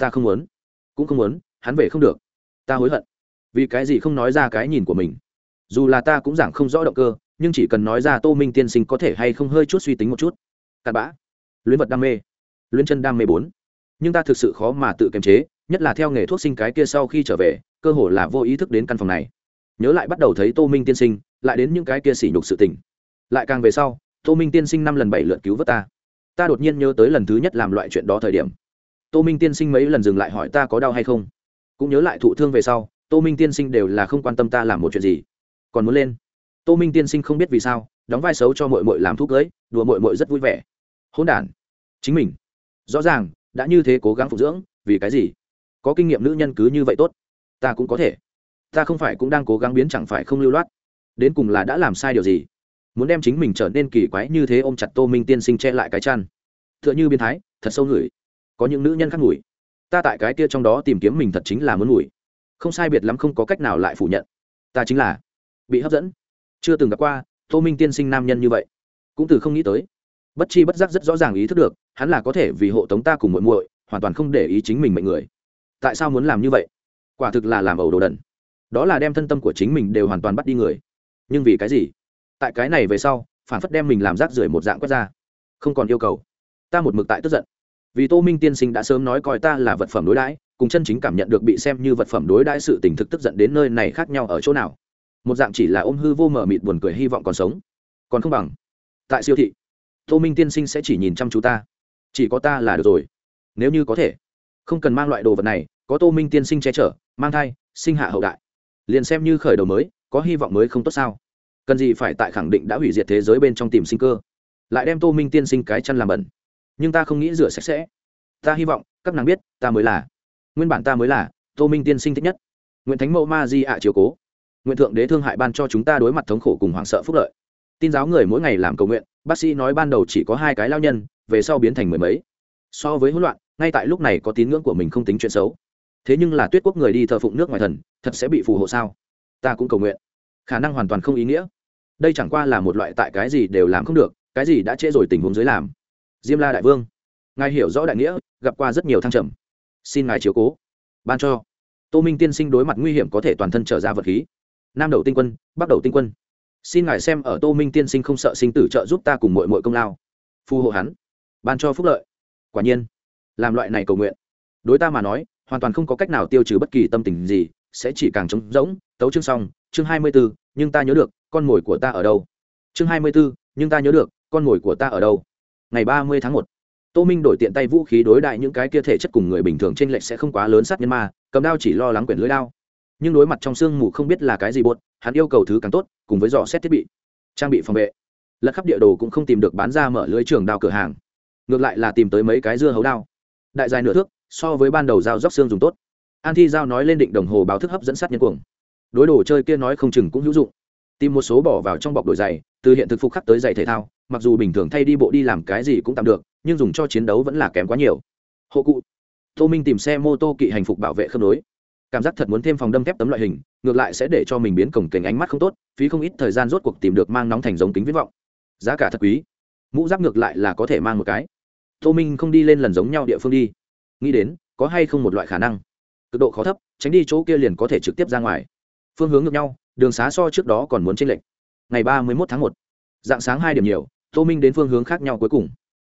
ta không muốn, cũng không muốn, hắn về không được. Ta hối hận, vì cái gì không nói ra cái nhìn của mình? Dù là ta cũng giảng không rõ động cơ, nhưng chỉ cần nói ra tô minh tiên sinh có thể hay không hơi chút suy tính một chút. Cặn bã. Luyến vật đam mê. Luyến chân đam mê bốn. Nhưng ta thực sự khó mà tự kiềm chế, nhất là theo nghề thuốc sinh cái kia sau khi trở về, cơ hồ là vô ý thức đến căn phòng này. Nhớ lại bắt đầu thấy tô minh tiên sinh, lại đến những cái kia sỉ nhục sự tình. Lại càng về sau, tô minh tiên sinh năm lần bảy lượt cứu vớt ta. Ta đột nhiên nhớ tới lần thứ nhất làm loại chuyện đó thời điểm. Tô minh tiên sinh mấy lần dừng lại hỏi ta có đau hay không. Cũng nhớ lại thụ thương về sau, tô minh tiên sinh đều là không quan tâm ta làm một chuyện gì còn muốn lên. Tô minh tiên sinh không biết vì sao, đóng vai xấu cho mội mội làm thuốc cưới, đùa mội mội rất vui vẻ. Hôn đ chính mình. Rõ ràng, đã như thế cố gắng phục dưỡng, vì cái gì? Có kinh nghiệm nữ nhân cứ như vậy tốt. Ta cũng có thể. Ta không phải cũng đang cố gắng biến chẳng phải không lưu loát. Đến cùng là đã làm sai điều gì? Muốn đem chính mình trở nên kỳ quái như thế ôm chặt tô minh tiên sinh che lại cái chăn. T h ư ợ n h ư biến thái, thật sâu ngửi. Có những nữ nhân khác ngủi ta tại cái kia trong đó tìm kiếm mình thật chính là muốn ngủi không sai biệt lắm không có cách nào lại phủ nhận. Ta chính là bị hấp dẫn. Chưa từng gặp qua, tô minh tiên sinh nam nhân như vậy. Cũng từ không nghĩ tới. Bất chi bất giác rất rõ ràng ý thức được, hắn là có thể vì hộ tống ta cùng muội muội, hoàn toàn không để ý chính mình mệnh người. Tại sao muốn làm như vậy? Quả thực là làm ẩu đồ đần. Đó là đem thân tâm của chính mình đều hoàn toàn bắt đi người. Nhưng vì cái gì? Tại cái này về sau, phản phất đem mình làm rác rưởi một dạng quét ra. Không còn yêu cầu. Ta một mực tại tức giận. Vì tô minh tiên sinh đã sớm nói coi ta là vật phẩm đối đãi, cùng chân chính cảm nhận được bị xem như vật phẩm đối đãi sự tình thực tức giận đến nơi này khác nhau ở chỗ nào một dạng chỉ là ôm hư vô mờ mịt buồn cười hy vọng còn sống. Còn không bằng, tại siêu thị, tô minh tiên sinh sẽ chỉ nhìn chăm chú ta. Chỉ có ta là được rồi. Nếu như có thể, không cần mang loại đồ vật này, có tô minh tiên sinh che chở, mang thai, sinh hạ hậu đại. Liền xem như khởi đầu mới, có hy vọng mới không tốt sao? Cần gì phải tại khẳng định đã hủy diệt thế giới bên trong tìm sinh cơ, lại đem tô minh tiên sinh cái chăn làm bẩn. Nhưng ta không nghĩ rửa sạch sẽ. Ta hy vọng, các nàng biết, ta mới là. Nguyên bản ta mới là tô minh tiên sinh thích nhất. Nguyễn thánh mẫu ma di ạ chiều cố nguyện thượng đế thương hại ban cho chúng ta đối mặt thống khổ cùng hoảng sợ phúc lợi. Tin giáo người mỗi ngày làm cầu nguyện, bác sĩ nói ban đầu chỉ có hai cái lao nhân, về sau biến thành mười mấy. So với hỗn loạn, ngay tại lúc này có tín ngưỡng của mình không tính chuyện xấu. Thế nhưng là tuyết quốc người đi thờ phụng nước ngoài thần, thật sẽ bị phù hộ sao? Ta cũng cầu nguyện. Khả năng hoàn toàn không ý nghĩa. Đây chẳng qua là một loại tại cái gì đều làm không được, cái gì đã trễ rồi tình huống dưới làm. Diêm la đại vương, ngài hiểu rõ đại nghĩa, gặp qua rất nhiều thăng trầm. Xin ngài chiếu cố. Ban cho. Tô minh tiên sinh đối mặt nguy hiểm có thể toàn thân trở ra vật khí nam đầu tinh quân bắc đầu tinh quân. Xin ngài xem ở tô minh tiên sinh không sợ sinh tử trợ giúp ta cùng mội mội công lao. Phù hộ hắn ban cho phúc lợi. Quả nhiên làm loại này cầu nguyện. Đối ta mà nói hoàn toàn không có cách nào tiêu trừ bất kỳ tâm tình gì sẽ chỉ càng trống rỗng. Tấu chương xong chương hai mươi 24, nhưng ta nhớ được con mồi của ta ở đâu? Chương hai mươi 24, nhưng ta nhớ được con mồi của ta ở đâu? Ngày ba mươi tháng một tô minh đổi tiện tay vũ khí đối đại những cái kia thể chất cùng người bình thường trên lệch sẽ không quá lớn sát nhân ma cầm đao chỉ lo lắng quyển lưỡi đao nhưng đối mặt trong sương mù không biết là cái gì buồn, hắn yêu cầu thứ càng tốt, cùng với dò xét thiết bị, trang bị phòng vệ. Lật khắp địa đồ cũng không tìm được bán ra mở lưới trường đao cửa hàng. Ngược lại là tìm tới mấy cái dưa hấu đao. Đại dài nửa thước, so với ban đầu dao róc xương dùng tốt. An thi giao nói lên định đồng hồ báo thức hấp dẫn sát nhân cuồng. Đối đồ chơi kia nói không chừng cũng hữu dụng. Tìm một số bỏ vào trong bọc đổi giày, từ hiện thực phục khắc tới giày thể thao, mặc dù bình thường thay đi bộ đi làm cái gì cũng tạm được, nhưng dùng cho chiến đấu vẫn là kém quá nhiều. Hộ cụ. Tô minh tìm xe mô tô kỵ hành phục bảo vệ khớp nối cảm giác thật muốn thêm phòng đâm thép tấm loại hình, ngược lại sẽ để cho mình biến cổng kềnh ánh mắt không tốt, phí không ít thời gian rốt cuộc tìm được mang nóng thành giống kính viễn vọng. Giá cả thật quý. Mũ giáp ngược lại là có thể mang một cái. Tô minh không đi lên lần giống nhau địa phương đi. Nghĩ đến, có hay không một loại khả năng? Cực độ khó thấp, tránh đi chỗ kia liền có thể trực tiếp ra ngoài. Phương hướng ngược nhau, đường xá so trước đó còn muốn tranh lệch. Ngày ba mươi một tháng một. Dạng sáng hai điểm nhiều, tô minh đến phương hướng khác nhau cuối cùng.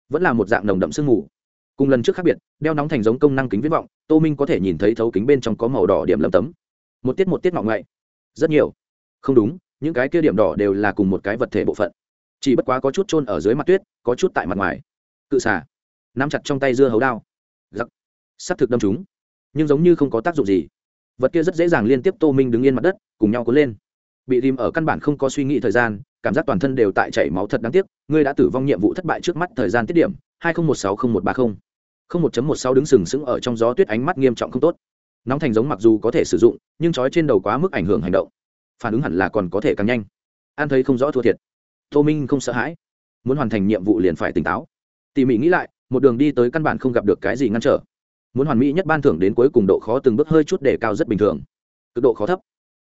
Vẫn là một dạng nồng đậm sương mù cùng lần trước khác biệt, đeo nóng thành giống công năng kính viết vọng, tô minh có thể nhìn thấy thấu kính bên trong có màu đỏ điểm lầm tấm. Một tiết một tiết ngọng ngậy. Rất nhiều. Không đúng, những cái kia điểm đỏ đều là cùng một cái vật thể bộ phận. Chỉ bất quá có chút trôn ở dưới mặt tuyết, có chút tại mặt ngoài. Cự xả nắm chặt trong tay dưa hấu đao. Giặc s thực đâm chúng nhưng giống như không có tác dụng gì. Vật kia rất dễ dàng liên tiếp tô minh đứng yên mặt đất, cùng nhau cuốn lên. Bị rìm ở căn bản không có suy nghĩ thời gian cảm giác toàn thân đều tại chảy máu thật đáng tiếc, ngươi đã tử vong nhiệm vụ thất bại trước mắt thời gian tiết điểm, hai nghìn một sáu không một ba không. không một một sáu đứng sừng sững ở trong gió tuyết ánh mắt nghiêm trọng không tốt. Nóng thành giống mặc dù có thể sử dụng, nhưng trói trên đầu quá mức ảnh hưởng hành động. Phản ứng hẳn là còn có thể càng nhanh. An thấy không rõ thua thiệt. Tô minh không sợ hãi. Muốn hoàn thành nhiệm vụ liền phải tỉnh táo. Tỉ mỉ nghĩ lại, một đường đi tới căn bản không gặp được cái gì ngăn trở. Muốn hoàn mỹ nhất ban thưởng đến cuối cùng độ khó từng bước hơi chút để cao rất bình thường. Cực độ khó thấp.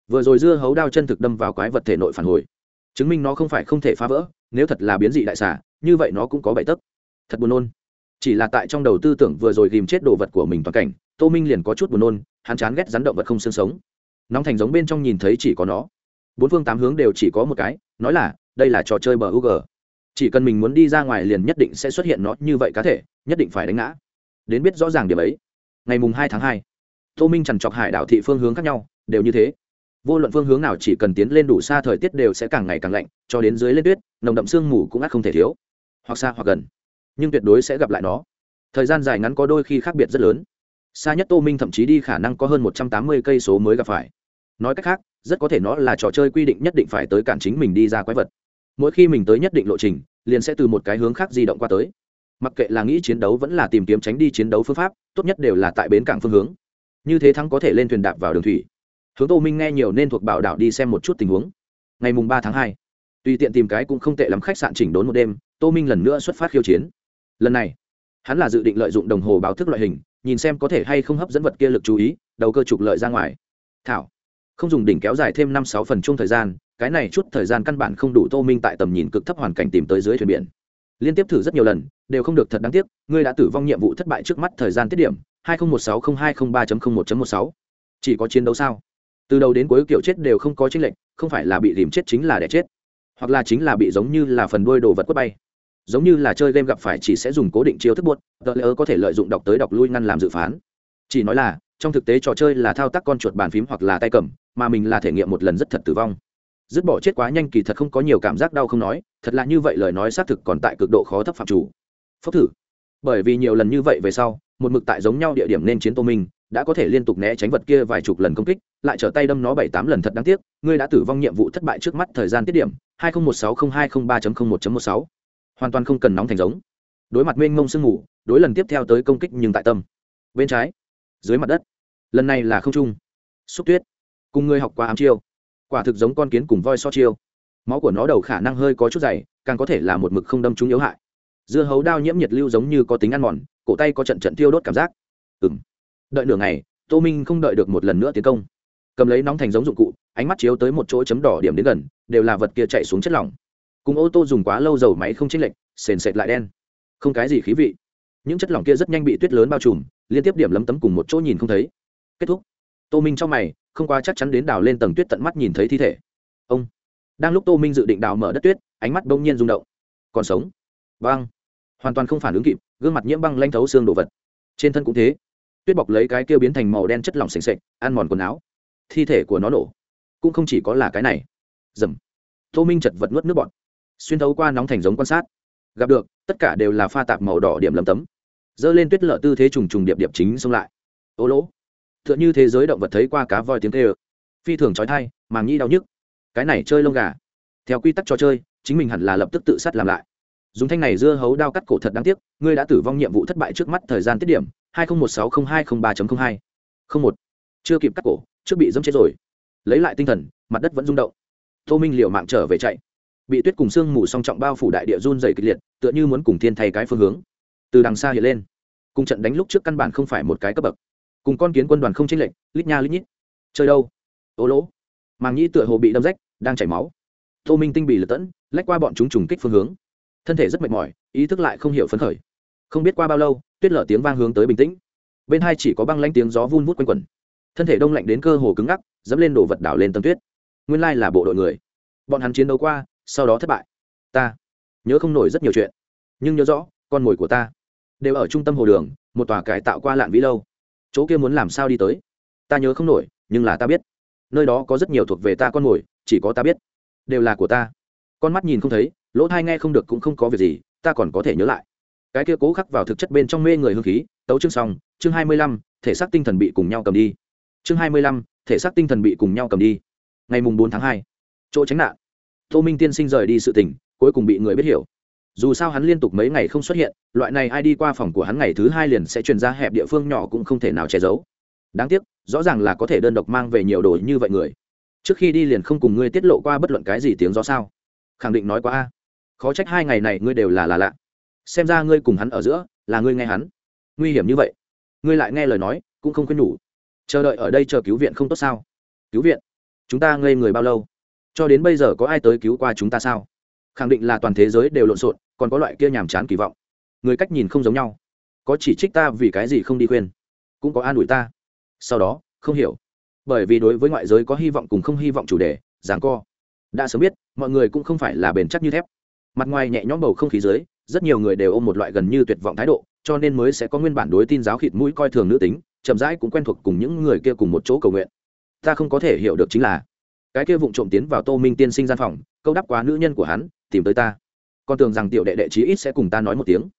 Vừa rồi dưa hấu đao chân thực đâm vào quái vật thể nội phản hồi chứng minh nó không phải không thể phá vỡ nếu thật là biến dị đại xà, như vậy nó cũng có bảy tấc. Thật buồn nôn. Chỉ là tại trong đầu tư tưởng vừa rồi ghìm chết đồ vật của mình toàn cảnh tô minh liền có chút buồn nôn hắn chán ghét rắn động vật không xương sống. Nóng thành giống bên trong nhìn thấy chỉ có nó. Bốn phương tám hướng đều chỉ có một cái nói là đây là trò chơi bờ u g chỉ cần mình muốn đi ra ngoài liền nhất định sẽ xuất hiện nó như vậy cá thể nhất định phải đánh ngã. Đến biết rõ ràng điểm ấy. Ngày mùng hai tháng hai tô minh trằn trọc hải đảo thị phương hướng khác nhau đều như thế vô luận phương hướng nào chỉ cần tiến lên đủ xa thời tiết đều sẽ càng ngày càng lạnh, cho đến dưới lên tuyết, nồng đậm sương mù cũng ắt không thể thiếu. Hoặc xa hoặc gần. Nhưng tuyệt đối sẽ gặp lại nó. Thời gian dài ngắn có đôi khi khác biệt rất lớn. Xa nhất tô minh thậm chí đi khả năng có hơn một trăm tám mươi cây số mới gặp phải. Nói cách khác, rất có thể nó là trò chơi quy định nhất định phải tới cản chính mình đi ra quái vật. Mỗi khi mình tới nhất định lộ trình, liền sẽ từ một cái hướng khác di động qua tới. Mặc kệ là nghĩ chiến đấu vẫn là tìm kiếm tránh đi chiến đấu phương pháp, tốt nhất đều là tại bến cảng phương hướng. Như thế thắng có thể lên thuyền đạp vào đường thủy hướng tô minh nghe nhiều nên thuộc bảo đảo đi xem một chút tình huống. Ngày mùng ba tháng hai, tùy tiện tìm cái cũng không tệ lắm, khách sạn chỉnh đốn một đêm, tô minh lần nữa xuất phát khiêu chiến. Lần này, hắn là dự định lợi dụng đồng hồ báo thức loại hình, nhìn xem có thể hay không hấp dẫn vật kia lực chú ý, đầu cơ trục lợi ra ngoài. Thảo, không dùng đỉnh kéo dài thêm năm sáu phần chung thời gian, cái này chút thời gian căn bản không đủ tô minh tại tầm nhìn cực thấp hoàn cảnh tìm tới dưới thuyền biển. Liên tiếp thử rất nhiều lần, đều không được thật đáng tiếc, ngươi đã tử vong nhiệm vụ thất bại trước mắt thời gian tiết điểm, hai nghìn một sáu không hai không ba một một sáu. Chỉ có chiến đấu sao? Từ đầu đến cuối kiểu chết đều không có chính lệnh không phải là bị tìm chết chính là đẻ chết, hoặc là chính là bị giống như là phần đuôi đồ vật quất bay. Giống như là chơi game gặp phải chỉ sẽ dùng cố định chiêu thức buốt, tờ lỡ có thể lợi dụng đọc tới đọc lui ngăn làm dự phán. Chỉ nói là, trong thực tế trò chơi là thao tác con chuột bàn phím hoặc là tay cầm, mà mình là thể nghiệm một lần rất thật tử vong. Dứt bỏ chết quá nhanh kỳ thật không có nhiều cảm giác đau không nói, thật là như vậy lời nói xác thực còn tại cực độ khó thấp phạm chủ. Phốc thử. Bởi vì nhiều lần như vậy về sau, một mực tại giống nhau địa điểm nên chiến tô minh đã có thể liên tục né tránh vật kia vài chục lần công kích, lại trở tay đâm nó bảy tám lần thật đáng tiếc, ngươi đã tử vong nhiệm vụ thất bại trước mắt thời gian tiết điểm, hai nghìn một sáu không hai không ba một một sáu. Hoàn toàn không cần nóng thành giống. Đối mặt mênh mông sương mù, đối lần tiếp theo tới công kích nhưng tại tâm. Bên trái, dưới mặt đất. Lần này là không trung. Xúc tuyết. Cùng ngươi học qua ám chiêu. Quả thực giống con kiến cùng voi so chiêu. Máu của nó đầu khả năng hơi có chút dày, càng có thể là một mực không đâm trúng yếu hại. Dưa hấu đao nhiễm nhiệt lưu giống như có tính ăn mòn, cổ tay có trận trận tiêu đốt cảm giác. Ừng đợi nửa ngày, tô minh không đợi được một lần nữa tiến công. Cầm lấy nóng thành giống dụng cụ, ánh mắt chiếu tới một chỗ chấm đỏ điểm đến gần, đều là vật kia chạy xuống chất lỏng. Cùng ô tô dùng quá lâu dầu máy không chênh lệch, sền sệt lại đen. Không cái gì khí vị. Những chất lỏng kia rất nhanh bị tuyết lớn bao trùm, liên tiếp điểm lấm tấm cùng một chỗ nhìn không thấy. Kết thúc. Tô minh trong mày, không quá chắc chắn đến đào lên tầng tuyết tận mắt nhìn thấy thi thể. Ông. Đang lúc tô minh dự định đào mở đất tuyết, ánh mắt bỗng nhiên rung động. Còn sống. Băng hoàn toàn không phản ứng kịp, gương mặt nhiễm băng lanh thấu xương đồ vật. Trên thân cũng thế tuyết bọc lấy cái kia biến thành màu đen chất lỏng s ề n s ệ c ăn mòn quần áo. Thi thể của nó nổ. Cũng không chỉ có là cái này. Dầm. Tô minh chật vật nuốt nước bọt. Xuyên thấu qua nóng thành giống quan sát. Gặp được, tất cả đều là pha tạp màu đỏ điểm lầm tấm. Dơ lên tuyết lợ tư thế trùng trùng điệp điệp chính xông lại. Ô lỗ. T h ư ợ n như thế giới động vật thấy qua cá voi tiếng tê ơ phi thường trói thai màng nhi đau nhức. Cái này chơi lông gà. Theo quy tắc trò chơi, chính mình hẳn là lập tức tự sát làm lại dùng thanh này dưa hấu đao cắt cổ thật đáng tiếc, ngươi đã tử vong nhiệm vụ thất bại trước mắt thời gian tiết điểm, hai nghìn một sáu không hai không ba hai. Không một. Chưa kịp cắt cổ, trước bị dẫm chết rồi. Lấy lại tinh thần, mặt đất vẫn rung động. Tô minh liều mạng trở về chạy. Bị tuyết cùng sương mù song trọng bao phủ đại địa run dày kịch liệt, tựa như muốn cùng thiên thay cái phương hướng. Từ đằng xa hiện lên. Cùng trận đánh lúc trước căn bản không phải một cái cấp bậc. Cùng con kiến quân đoàn không chênh lệch, lít nha lít nhít. Chơi đâu? Ô lỗ. Màng nhĩ tựa hồ bị đâm rách, đang chảy máu. Tô minh tinh bị lật tẫn, lách qua bọn chúng trùng kích phương hướng thân thể rất mệt mỏi, ý thức lại không hiểu phấn khởi. Không biết qua bao lâu, tuyết lở tiếng vang hướng tới bình tĩnh. Bên hai chỉ có băng lanh tiếng gió vun vút quanh quẩn. Thân thể đông lạnh đến cơ hồ cứng ngắc, dẫm lên đồ vật đảo lên tầm tuyết. Nguyên lai là bộ đội người. Bọn hắn chiến đấu qua, sau đó thất bại. Ta nhớ không nổi rất nhiều chuyện. Nhưng nhớ rõ, con mồi của ta đều ở trung tâm hồ đường, một tòa cải tạo qua lạn vĩ lâu. Chỗ kia muốn làm sao đi tới? Ta nhớ không nổi, nhưng là ta biết. Nơi đó có rất nhiều thuộc về ta con mồi, chỉ có ta biết. Đều là của ta. Con mắt nhìn không thấy lỗ thai nghe không được cũng không có việc gì, ta còn có thể nhớ lại. Cái kia cố khắc vào thực chất bên trong mê người hương khí, tấu chương xong, chương hai mươi lăm, thể xác tinh thần bị cùng nhau cầm đi. Chương hai mươi lăm, thể xác tinh thần bị cùng nhau cầm đi. Ngày mùng bốn tháng hai, chỗ tránh nạn. Tô minh tiên sinh rời đi sự tỉnh, cuối cùng bị người biết hiểu. Dù sao hắn liên tục mấy ngày không xuất hiện, loại này ai đi qua phòng của hắn ngày thứ hai liền sẽ truyền ra hẹp địa phương nhỏ cũng không thể nào che giấu. Đáng tiếc, rõ ràng là có thể đơn độc mang về nhiều đồ như vậy người. Trước khi đi liền không cùng ngươi tiết lộ qua bất luận cái gì tiếng gió sao. Khẳng định nói quá a khó trách hai ngày này ngươi đều là là lạ. Xem ra ngươi cùng hắn ở giữa, là ngươi nghe hắn. Nguy hiểm như vậy. Ngươi lại nghe lời nói, cũng không khuyên nhủ. Chờ đợi ở đây chờ cứu viện không tốt sao? Cứu viện? Chúng ta ngây người bao lâu? Cho đến bây giờ có ai tới cứu qua chúng ta sao? Khẳng định là toàn thế giới đều lộn xộn, còn có loại kia nhàm chán kỳ vọng. Người cách nhìn không giống nhau. Có chỉ trích ta vì cái gì không đi khuyên? Cũng có an ủi ta. Sau đó, không hiểu. Bởi vì đối với ngoại giới có hy vọng cùng không hy vọng chủ đề, giảng co. Đã sớm biết, mọi người cũng không phải là bền chắc như thép mặt ngoài nhẹ nhõm bầu không khí dưới, rất nhiều người đều ôm một loại gần như tuyệt vọng thái độ, cho nên mới sẽ có nguyên bản đối tin giáo khịt mũi coi thường nữ tính, chậm rãi cũng quen thuộc cùng những người kia cùng một chỗ cầu nguyện. Ta không có thể hiểu được chính là, cái kia vụng trộm tiến vào tô minh tiên sinh gian phòng, câu đáp quá nữ nhân của hắn, tìm tới ta. Con tưởng rằng tiểu đệ đệ chí ít sẽ cùng ta nói một tiếng.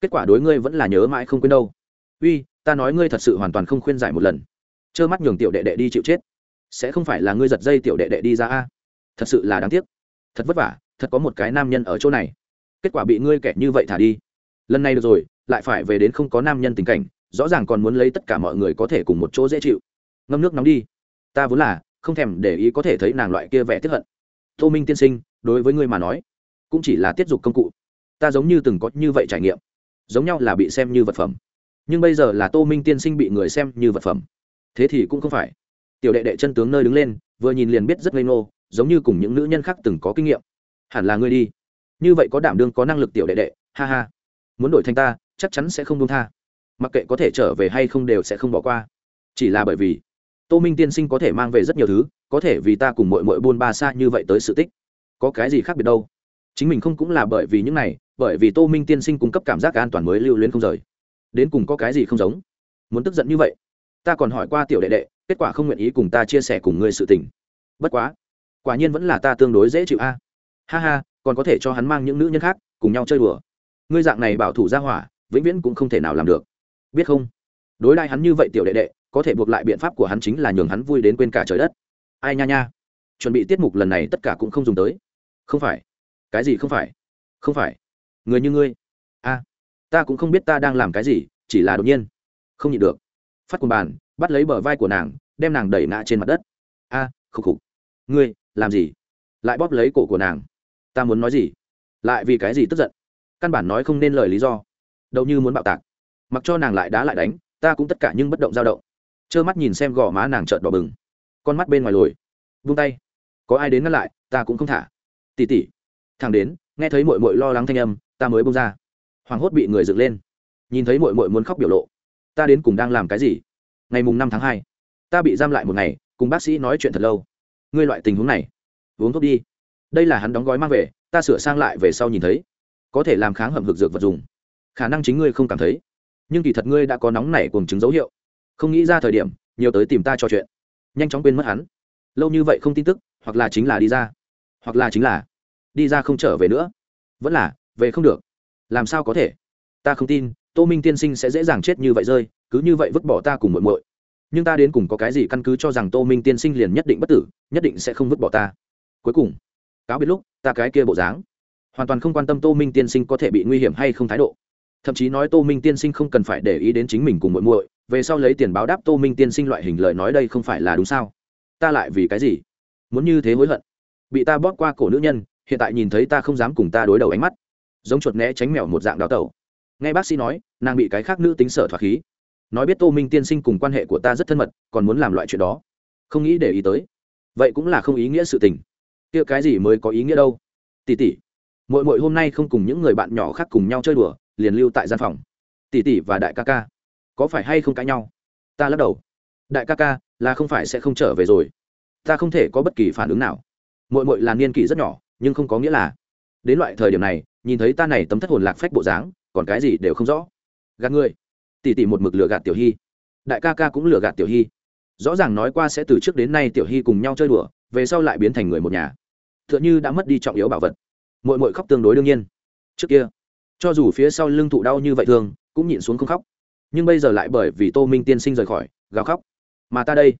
Kết quả đối ngươi vẫn là nhớ mãi không quên đâu. Uy, ta nói ngươi thật sự hoàn toàn không khuyên giải một lần. Trơ mắt nhường tiểu đệ đệ đi chịu chết. Sẽ không phải là ngươi giật dây tiểu đệ đệ đi ra a. Thật sự là đáng tiếc. Thật vất vả thật có một cái nam nhân ở chỗ này. Kết quả bị ngươi kẻ như vậy thả đi. Lần này được rồi, lại phải về đến không có nam nhân tình cảnh, rõ ràng còn muốn lấy tất cả mọi người có thể cùng một chỗ dễ chịu. Ngâm nước nóng đi. Ta vốn là không thèm để ý có thể thấy nàng loại kia vẻ tiếp hận. Tô minh tiên sinh, đối với ngươi mà nói, cũng chỉ là tiết dục công cụ. Ta giống như từng có như vậy trải nghiệm. Giống nhau là bị xem như vật phẩm. Nhưng bây giờ là tô minh tiên sinh bị người xem như vật phẩm. Thế thì cũng không phải. Tiểu đệ đệ chân tướng nơi đứng lên, vừa nhìn liền biết rất ngây ngô, giống như cùng những nữ nhân khác từng có kinh nghiệm hẳn là ngươi đi. Như vậy có đảm đương, có năng lực tiểu đệ đệ, ha ha. Muốn đổi thành ta, chắc chắn sẽ không đông tha. Mặc kệ có thể trở về hay không đều sẽ không bỏ qua. Chỉ là bởi vì, tô minh tiên sinh có thể mang về rất nhiều thứ, có thể vì ta cùng mội mội buôn ba xa như vậy tới sự tích. Có cái gì khác biệt đâu? Chính mình không cũng là bởi vì những này, bởi vì tô minh tiên sinh cung cấp cảm giác an toàn mới lưu luyến không rời. Đến cùng có cái gì không giống? Muốn tức giận như vậy? Ta còn hỏi qua tiểu đệ đệ, kết quả không nguyện ý cùng ta chia sẻ cùng ngươi sự tình. Bất quá, quả nhiên vẫn là ta tương đối dễ chịu a ha ha còn có thể cho hắn mang những nữ nhân khác cùng nhau chơi đùa. Ngươi dạng này bảo thủ ra hỏa vĩnh viễn cũng không thể nào làm được. Biết không? Đối lại hắn như vậy tiểu đệ đệ có thể buộc lại biện pháp của hắn chính là nhường hắn vui đến quên cả trời đất. Ai nha nha. Chuẩn bị tiết mục lần này tất cả cũng không dùng tới. Không phải. Cái gì không phải? Không phải. Người như ngươi. A. Ta cũng không biết ta đang làm cái gì chỉ là đột nhiên. Không nhịn được. Phát cùng bàn bắt lấy bờ vai của nàng đem nàng đẩy ngã trên mặt đất. A à, khục khục. Ngươi làm gì? Lại bóp lấy cổ của nàng ta muốn nói gì? Lại vì cái gì tức giận? Căn bản nói không nên lời lý do. Đâu như muốn bạo tạc. Mặc cho nàng lại đá lại đánh, ta cũng tất cả nhưng bất động dao động. Trơ mắt nhìn xem gò má nàng trợn đỏ bừng. Con mắt bên ngoài lồi. Vung tay. Có ai đến ngăn lại, ta cũng không thả. Tỉ tỉ. Thằng đến, nghe thấy mội mội lo lắng thanh âm, ta mới bông ra. Hoảng hốt bị người dựng lên. Nhìn thấy mội mội muốn khóc biểu lộ. Ta đến cùng đang làm cái gì? Ngày mùng năm tháng hai. Ta bị giam lại một ngày, cùng bác sĩ nói chuyện thật lâu. Ngươi loại tình huống này. Uống thuốc đi đây là hắn đóng gói mang về, ta sửa sang lại về sau nhìn thấy. Có thể làm kháng hầm hực dược vật dùng. Khả năng chính ngươi không cảm thấy. Nhưng kỳ thật ngươi đã có nóng nảy cùng chứng dấu hiệu. Không nghĩ ra thời điểm, nhiều tới tìm ta trò chuyện. Nhanh chóng quên mất hắn. Lâu như vậy không tin tức, hoặc là chính là đi ra. Hoặc là chính là đi ra không trở về nữa. Vẫn là, về không được. Làm sao có thể? Ta không tin, tô minh tiên sinh sẽ dễ dàng chết như vậy rơi, cứ như vậy vứt bỏ ta cùng muội muội. Nhưng ta đến cùng có cái gì căn cứ cho rằng tô minh tiên sinh liền nhất định bất tử, nhất định sẽ không vứt bỏ ta. Cuối cùng cáo biết lúc, ta cái kia bộ dáng. Hoàn toàn không quan tâm tô minh tiên sinh có thể bị nguy hiểm hay không thái độ. Thậm chí nói tô minh tiên sinh không cần phải để ý đến chính mình cùng muội muội, về sau lấy tiền báo đáp tô minh tiên sinh loại hình lời nói đây không phải là đúng sao? Ta lại vì cái gì? Muốn như thế hối hận. Bị ta bóp qua cổ nữ nhân, hiện tại nhìn thấy ta không dám cùng ta đối đầu ánh mắt. Giống chuột né tránh mèo một dạng đào tẩu. Nghe bác sĩ nói, nàng bị cái khác nữ tính sở thoát khí. Nói biết tô minh tiên sinh cùng quan hệ của ta rất thân mật, còn muốn làm loại chuyện đó. Không nghĩ để ý tới. Vậy cũng là không ý nghĩa sự tình kia cái gì mới có ý nghĩa đâu? Tỷ tỷ mỗi mỗi hôm nay không cùng những người bạn nhỏ khác cùng nhau chơi đùa, liền lưu tại gian phòng. Tỷ tỷ và đại ca ca, có phải hay không cãi nhau? Ta lắc đầu. Đại ca ca, là không phải sẽ không trở về rồi. Ta không thể có bất kỳ phản ứng nào. Mỗi mỗi là niên kỷ rất nhỏ, nhưng không có nghĩa là. Đến loại thời điểm này, nhìn thấy ta này tấm thất hồn lạc phách bộ dáng, còn cái gì đều không rõ. Gạt ngươi tỷ tỷ một mực lừa gạt tiểu hy. Đại ca ca cũng lừa gạt tiểu hy. Rõ ràng nói qua sẽ từ trước đến nay tiểu hy cùng nhau chơi đùa, về sau lại biến thành người một nhà tựa như đã mất đi trọng yếu bảo vật. Mội mội khóc tương đối đương nhiên. Trước kia, cho dù phía sau lưng thụ đau như vậy thường, cũng nhịn xuống không khóc. Nhưng bây giờ lại bởi vì tô minh tiên sinh rời khỏi, gào khóc. Mà ta đây,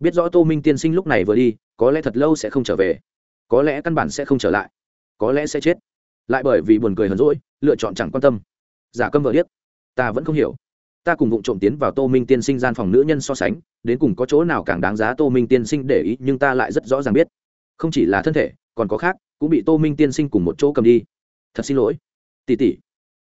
biết rõ tô minh tiên sinh lúc này vừa đi, có lẽ thật lâu sẽ không trở về. Có lẽ căn bản sẽ không trở lại. Có lẽ sẽ chết. Lại bởi vì buồn cười hờn rỗi lựa chọn chẳng quan tâm. Giả câm vợ điếc. Ta vẫn không hiểu. Ta cùng vụ trộm tiến vào tô minh tiên sinh gian phòng nữ nhân so sánh, đến cùng có chỗ nào càng đáng giá tô minh tiên sinh để ý, nhưng ta lại rất rõ ràng biết. Không chỉ là thân thể còn có khác, cũng bị tô minh tiên sinh cùng một chỗ cầm đi. Thật xin lỗi. Tỉ tỉ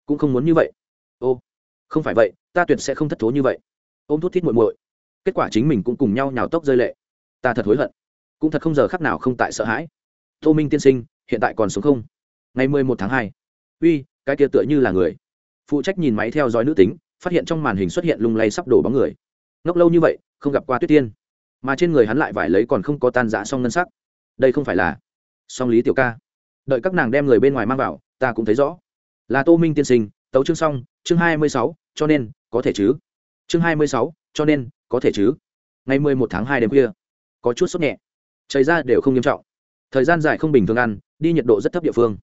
cũng không muốn như vậy. Ô, không phải vậy, ta tuyệt sẽ không thất thố như vậy. Ôm thút thít muội muội. Kết quả chính mình cũng cùng nhau nhào tốc rơi lệ. Ta thật hối hận. Cũng thật không giờ khắc nào không tại sợ hãi. Tô minh tiên sinh, hiện tại còn sống không? Ngày mười một tháng hai. Uy, cái kia tựa như là người. Phụ trách nhìn máy theo dõi nữ tính, phát hiện trong màn hình xuất hiện lung lay sắp đổ bóng người. Ngốc lâu như vậy, không gặp qua tuyết tiên. Mà trên người hắn lại vải lấy còn không có tan giã song ngân sắc. Đây không phải là song lý tiểu ca. Đợi các nàng đem người bên ngoài mang vào, ta cũng thấy rõ. Là tô minh tiên sinh, tấu chương xong, chương hai mươi sáu, cho nên, có thể chứ? Chương hai mươi sáu, cho nên, có thể chứ? Ngày mười một tháng hai đêm khuya, có chút sốt nhẹ. Chảy ra đều không nghiêm trọng. Thời gian dài không bình thường ăn, đi nhiệt độ rất thấp địa phương.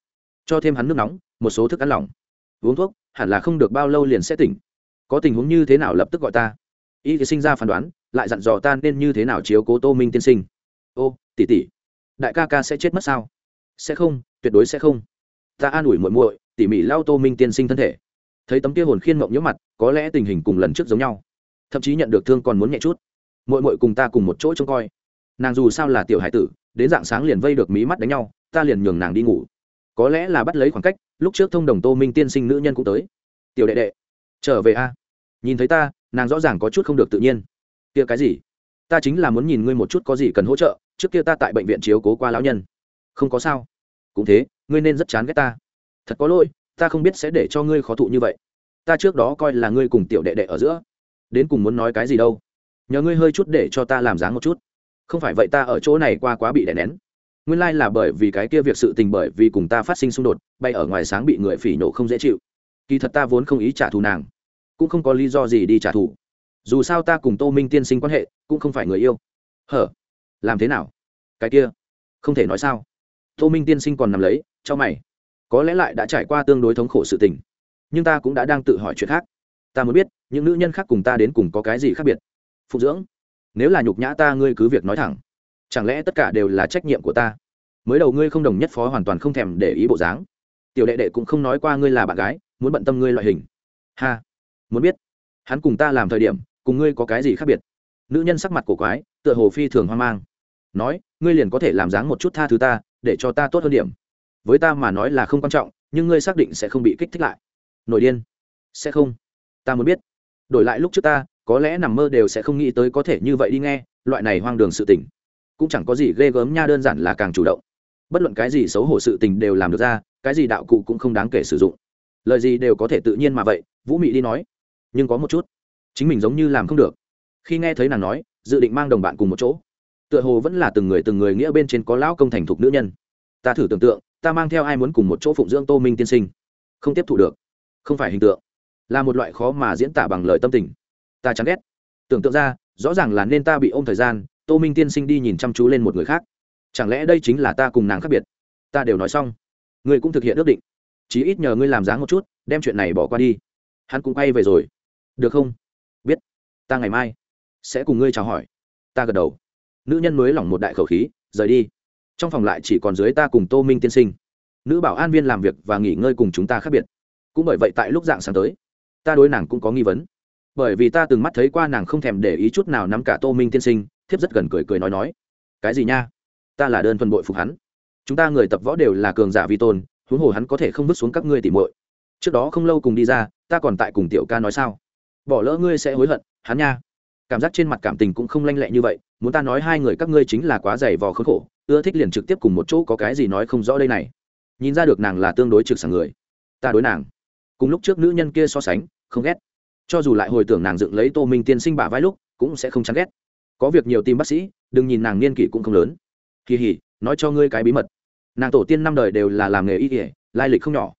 Cho thêm hắn nước nóng, một số thức ăn lỏng. Uống thuốc, hẳn là không được bao lâu liền sẽ tỉnh. Có tình huống như thế nào lập tức gọi ta. Y thì sinh ra phán đoán, lại dặn dò ta nên như thế nào chiếu cố tô minh tiên sinh. Ô tỉ tỉ đại ca ca sẽ chết mất sao? Sẽ không, tuyệt đối sẽ không. Ta an ủi muội muội, tỉ mỉ lau tô minh tiên sinh thân thể. Thấy tấm kia hồn khiên mộng nhớ mặt, có lẽ tình hình cùng lần trước giống nhau. Thậm chí nhận được thương còn muốn nhẹ chút. Muội muội cùng ta cùng một chỗ trông coi. Nàng dù sao là tiểu hải tử, đến dạng sáng liền vây được mí mắt đánh nhau, ta liền nhường nàng đi ngủ. Có lẽ là bắt lấy khoảng cách, lúc trước thông đồng tô minh tiên sinh nữ nhân cũng tới. Tiểu đệ đệ, trở về a. À? Nhìn thấy ta, nàng rõ ràng có chút không được tự nhiên. Kia cái gì? Ta chính là muốn nhìn ngươi một chút có gì cần hỗ trợ trước kia ta tại bệnh viện chiếu cố qua lão nhân. Không có sao. Cũng thế, ngươi nên rất chán ghét ta. Thật có lỗi, ta không biết sẽ để cho ngươi khó thụ như vậy. Ta trước đó coi là ngươi cùng tiểu đệ đệ ở giữa. Đến cùng muốn nói cái gì đâu. Nhờ ngươi hơi chút để cho ta làm dáng một chút. Không phải vậy ta ở chỗ này qua quá bị đè nén. Nguyên lai、like、là bởi vì cái kia việc sự tình bởi vì cùng ta phát sinh xung đột, bay ở ngoài sáng bị người phỉ nổ không dễ chịu. Kỳ thật ta vốn không ý trả thù nàng, cũng không có lý do gì đi trả thù. Dù sao ta cùng tô minh tiên sinh quan hệ, cũng không phải người yêu. Hở? Làm thế nào? Cái kia, không thể nói sao. Tô minh tiên sinh còn nằm lấy, cho mày. Có lẽ lại đã trải qua tương đối thống khổ sự tình. Nhưng ta cũng đã đang tự hỏi chuyện khác. Ta muốn biết, những nữ nhân khác cùng ta đến cùng có cái gì khác biệt? Phục dưỡng, nếu là nhục nhã ta, ngươi cứ việc nói thẳng. Chẳng lẽ tất cả đều là trách nhiệm của ta? Mới đầu ngươi không đồng nhất phó hoàn toàn không thèm để ý bộ dáng. Tiểu đệ đệ cũng không nói qua ngươi là bạn gái, muốn bận tâm ngươi loại hình. Ha, muốn biết. Hắn cùng ta làm thời điểm, cùng ngươi có cái gì khác biệt? Nữ nhân sắc mặt cổ quái, tựa hồ phi thường hoang mang nói, ngươi liền có thể làm dáng một chút tha thứ ta, để cho ta tốt hơn điểm. Với ta mà nói là không quan trọng, nhưng ngươi xác định sẽ không bị kích thích lại. Nổi điên. Sẽ không. Ta muốn biết. Đổi lại lúc trước ta, có lẽ nằm mơ đều sẽ không nghĩ tới có thể như vậy đi nghe, loại này hoang đường sự tình. Cũng chẳng có gì ghê gớm nha đơn giản là càng chủ động. Bất luận cái gì xấu hổ sự tình đều làm được ra, cái gì đạo cụ cũng không đáng kể sử dụng. Lời gì đều có thể tự nhiên mà vậy, vũ mị đi nói. Nhưng có một chút, chính mình giống như làm không được. Khi nghe thấy nàng nói, dự định mang đồng bạn cùng một chỗ tựa hồ vẫn là từng người từng người nghĩa bên trên có lão công thành thục nữ nhân. Ta thử tưởng tượng, ta mang theo ai muốn cùng một chỗ phụng dưỡng tô minh tiên sinh? Không tiếp thụ được. Không phải hình tượng. Là một loại khó mà diễn tả bằng lời tâm tình. Ta chán ghét. Tưởng tượng ra, rõ ràng là nên ta bị ôm thời gian, tô minh tiên sinh đi nhìn chăm chú lên một người khác. Chẳng lẽ đây chính là ta cùng nàng khác biệt? Ta đều nói xong. Ngươi cũng thực hiện ước định. Chí ít nhờ ngươi làm dáng một chút, đem chuyện này bỏ qua đi. Hắn cũng quay về rồi. Được không? Biết. Ta ngày mai sẽ cùng ngươi chào hỏi. Ta gật đầu nữ nhân mới lỏng một đại khẩu khí, rời đi. Trong phòng lại chỉ còn dưới ta cùng tô minh tiên sinh. Nữ bảo an viên làm việc và nghỉ ngơi cùng chúng ta khác biệt. Cũng bởi vậy tại lúc dạng sáng tới, ta đối nàng cũng có nghi vấn. Bởi vì ta từng mắt thấy qua nàng không thèm để ý chút nào nắm cả tô minh tiên sinh, thiếp rất gần cười cười nói nói. Cái gì nha? Ta là đơn thuần bội phục hắn. Chúng ta người tập võ đều là cường giả vi tôn, huống hồ hắn có thể không vứt xuống các ngươi tỉ muội. Trước đó không lâu cùng đi ra, ta còn tại cùng tiểu ca nói sao? Bỏ lỡ ngươi sẽ hối hận, hắn nha cảm giác trên mặt cảm tình cũng không lanh lẹ như vậy, muốn ta nói hai người các ngươi chính là quá dày vò khốn khổ, ưa thích liền trực tiếp cùng một chỗ có cái gì nói không rõ đây này. Nhìn ra được nàng là tương đối trực sảng người. Ta đối nàng. Cùng lúc trước nữ nhân kia so sánh, không ghét. Cho dù lại hồi tưởng nàng dựng lấy tô minh tiên sinh bả vai lúc, cũng sẽ không chán ghét. Có việc nhiều tìm bác sĩ, đừng nhìn nàng niên kỷ cũng không lớn. Kỳ hỉ, nói cho ngươi cái bí mật. Nàng tổ tiên năm đời đều là làm nghề y kỷ lai lịch không nhỏ.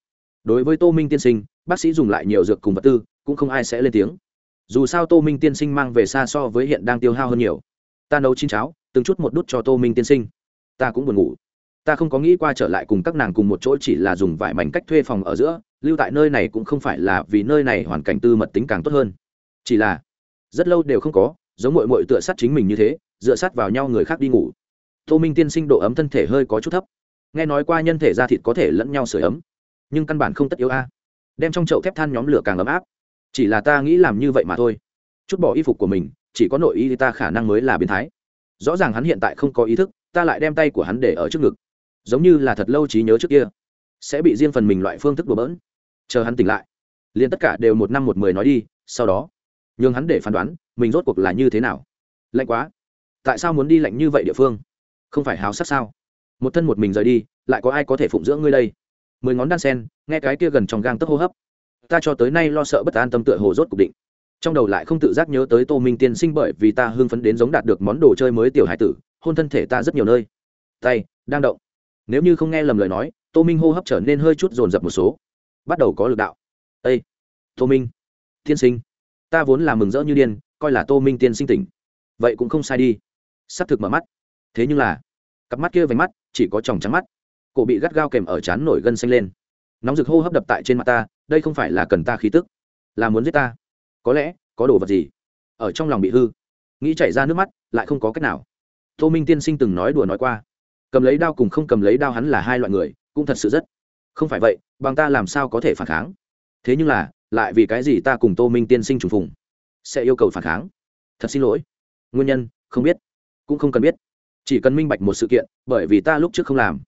Đối với tô minh tiên sinh, bác sĩ dùng lại nhiều dược cùng vật tư, cũng không ai sẽ lên tiếng dù sao tô minh tiên sinh mang về xa so với hiện đang tiêu hao hơn nhiều. Ta nấu chín cháo, từng chút một đút cho tô minh tiên sinh. Ta cũng buồn ngủ. Ta không có nghĩ qua trở lại cùng các nàng cùng một chỗ chỉ là dùng vải mảnh cách thuê phòng ở giữa, lưu tại nơi này cũng không phải là vì nơi này hoàn cảnh tư mật tính càng tốt hơn. Chỉ là, rất lâu đều không có, giống mội mội tựa sát chính mình như thế, dựa sát vào nhau người khác đi ngủ. Tô minh tiên sinh độ ấm thân thể hơi có chút thấp. Nghe nói qua nhân thể da thịt có thể lẫn nhau sửa ấm, nhưng căn bản không tất yếu a. Đem trong chậu thép than nhóm lửa càng ấm áp chỉ là ta nghĩ làm như vậy mà thôi. Chút bỏ y phục của mình, chỉ có nội y ta khả năng mới là biến thái. Rõ ràng hắn hiện tại không có ý thức, ta lại đem tay của hắn để ở trước ngực. Giống như là thật lâu trí nhớ trước kia. Sẽ bị riêng phần mình loại phương thức đùa bỡn. Chờ hắn tỉnh lại, liền tất cả đều một năm một mười nói đi, sau đó, nhường hắn để phán đoán, mình rốt cuộc là như thế nào. Lạnh quá. Tại sao muốn đi lạnh như vậy địa phương? Không phải háo sắc sao? Một thân một mình rời đi, lại có ai có thể phụng dưỡng ngươi đây? Mười ngón đan sen, nghe cái kia gần trong gang tấc hô hấp ta cho tới nay lo sợ bất an tâm tựa hồ rốt cục định. Trong đầu lại không tự giác nhớ tới tô minh tiên sinh bởi vì ta hưng phấn đến giống đạt được món đồ chơi mới tiểu hải tử, hôn thân thể ta rất nhiều nơi. Tay, đang động. Nếu như không nghe lầm lời nói, tô minh hô hấp trở nên hơi chút dồn dập một số. Bắt đầu có lực đạo. Ây tô minh tiên sinh, ta vốn là mừng rỡ như điên, coi là tô minh tiên sinh tỉnh. Vậy cũng không sai đi. S ắ c thực mở mắt. Thế nhưng là, cặp mắt kia vánh mắt chỉ có tròng trắng mắt. Cổ bị gắt gao kèm ở trán nổi gân xanh lên. Nóng rực hô hấp đập tại trên mặt ta đây không phải là cần ta khí tức, là muốn giết ta. Có lẽ, có đồ vật gì ở trong lòng bị hư. Nghĩ chảy ra nước mắt, lại không có cách nào. Tô minh tiên sinh từng nói đùa nói qua, cầm lấy đao cùng không cầm lấy đao hắn là hai loại người, cũng thật sự rất. Không phải vậy, bằng ta làm sao có thể phản kháng? Thế nhưng là, lại vì cái gì ta cùng tô minh tiên sinh trùng phùng? Sẽ yêu cầu phản kháng? Thật xin lỗi. Nguyên nhân, không biết, cũng không cần biết. Chỉ cần minh bạch một sự kiện, bởi vì ta lúc trước không làm.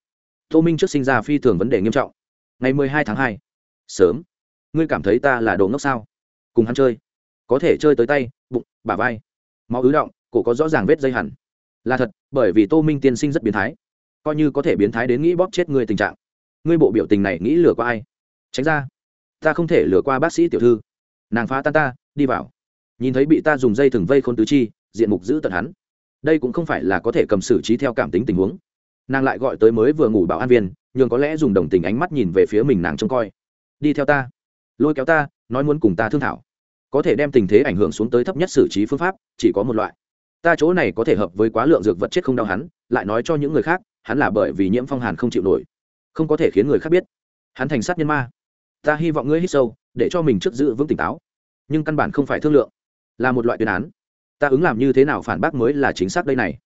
Tô minh trước sinh ra phi thường vấn đề nghiêm trọng. Ngày mười hai tháng hai sớm. Ngươi cảm thấy ta là đồ ngốc sao? Cùng hắn chơi. Có thể chơi tới tay, bụng, bả vai. Máu ứ động, cổ có rõ ràng vết dây hẳn. Là thật, bởi vì tô minh tiên sinh rất biến thái. Coi như có thể biến thái đến nghĩ bóp chết ngươi tình trạng. Ngươi bộ biểu tình này nghĩ lừa qua ai? Tránh ra. Ta không thể lừa qua bác sĩ tiểu thư. Nàng phá tan ta, đi vào. Nhìn thấy bị ta dùng dây thừng vây khôn tứ chi, diện mục giữ tận hắn. Đây cũng không phải là có thể cầm xử trí theo cảm tính tình huống. Nàng lại gọi tới mới vừa ngủ bảo an viên, nhường có lẽ dùng đồng tình ánh mắt nhìn về phía mình nàng trông coi đi theo ta. Lôi kéo ta, nói muốn cùng ta thương thảo. Có thể đem tình thế ảnh hưởng xuống tới thấp nhất xử trí phương pháp, chỉ có một loại. Ta chỗ này có thể hợp với quá lượng dược vật chết không đau hắn, lại nói cho những người khác, hắn là bởi vì nhiễm phong hàn không chịu nổi. Không có thể khiến người khác biết. Hắn thành sát nhân ma. Ta hy vọng ngươi hít sâu, để cho mình trước giữ vững tỉnh táo. Nhưng căn bản không phải thương lượng. Là một loại tuyên án. Ta ứng làm như thế nào phản bác mới là chính xác đây này.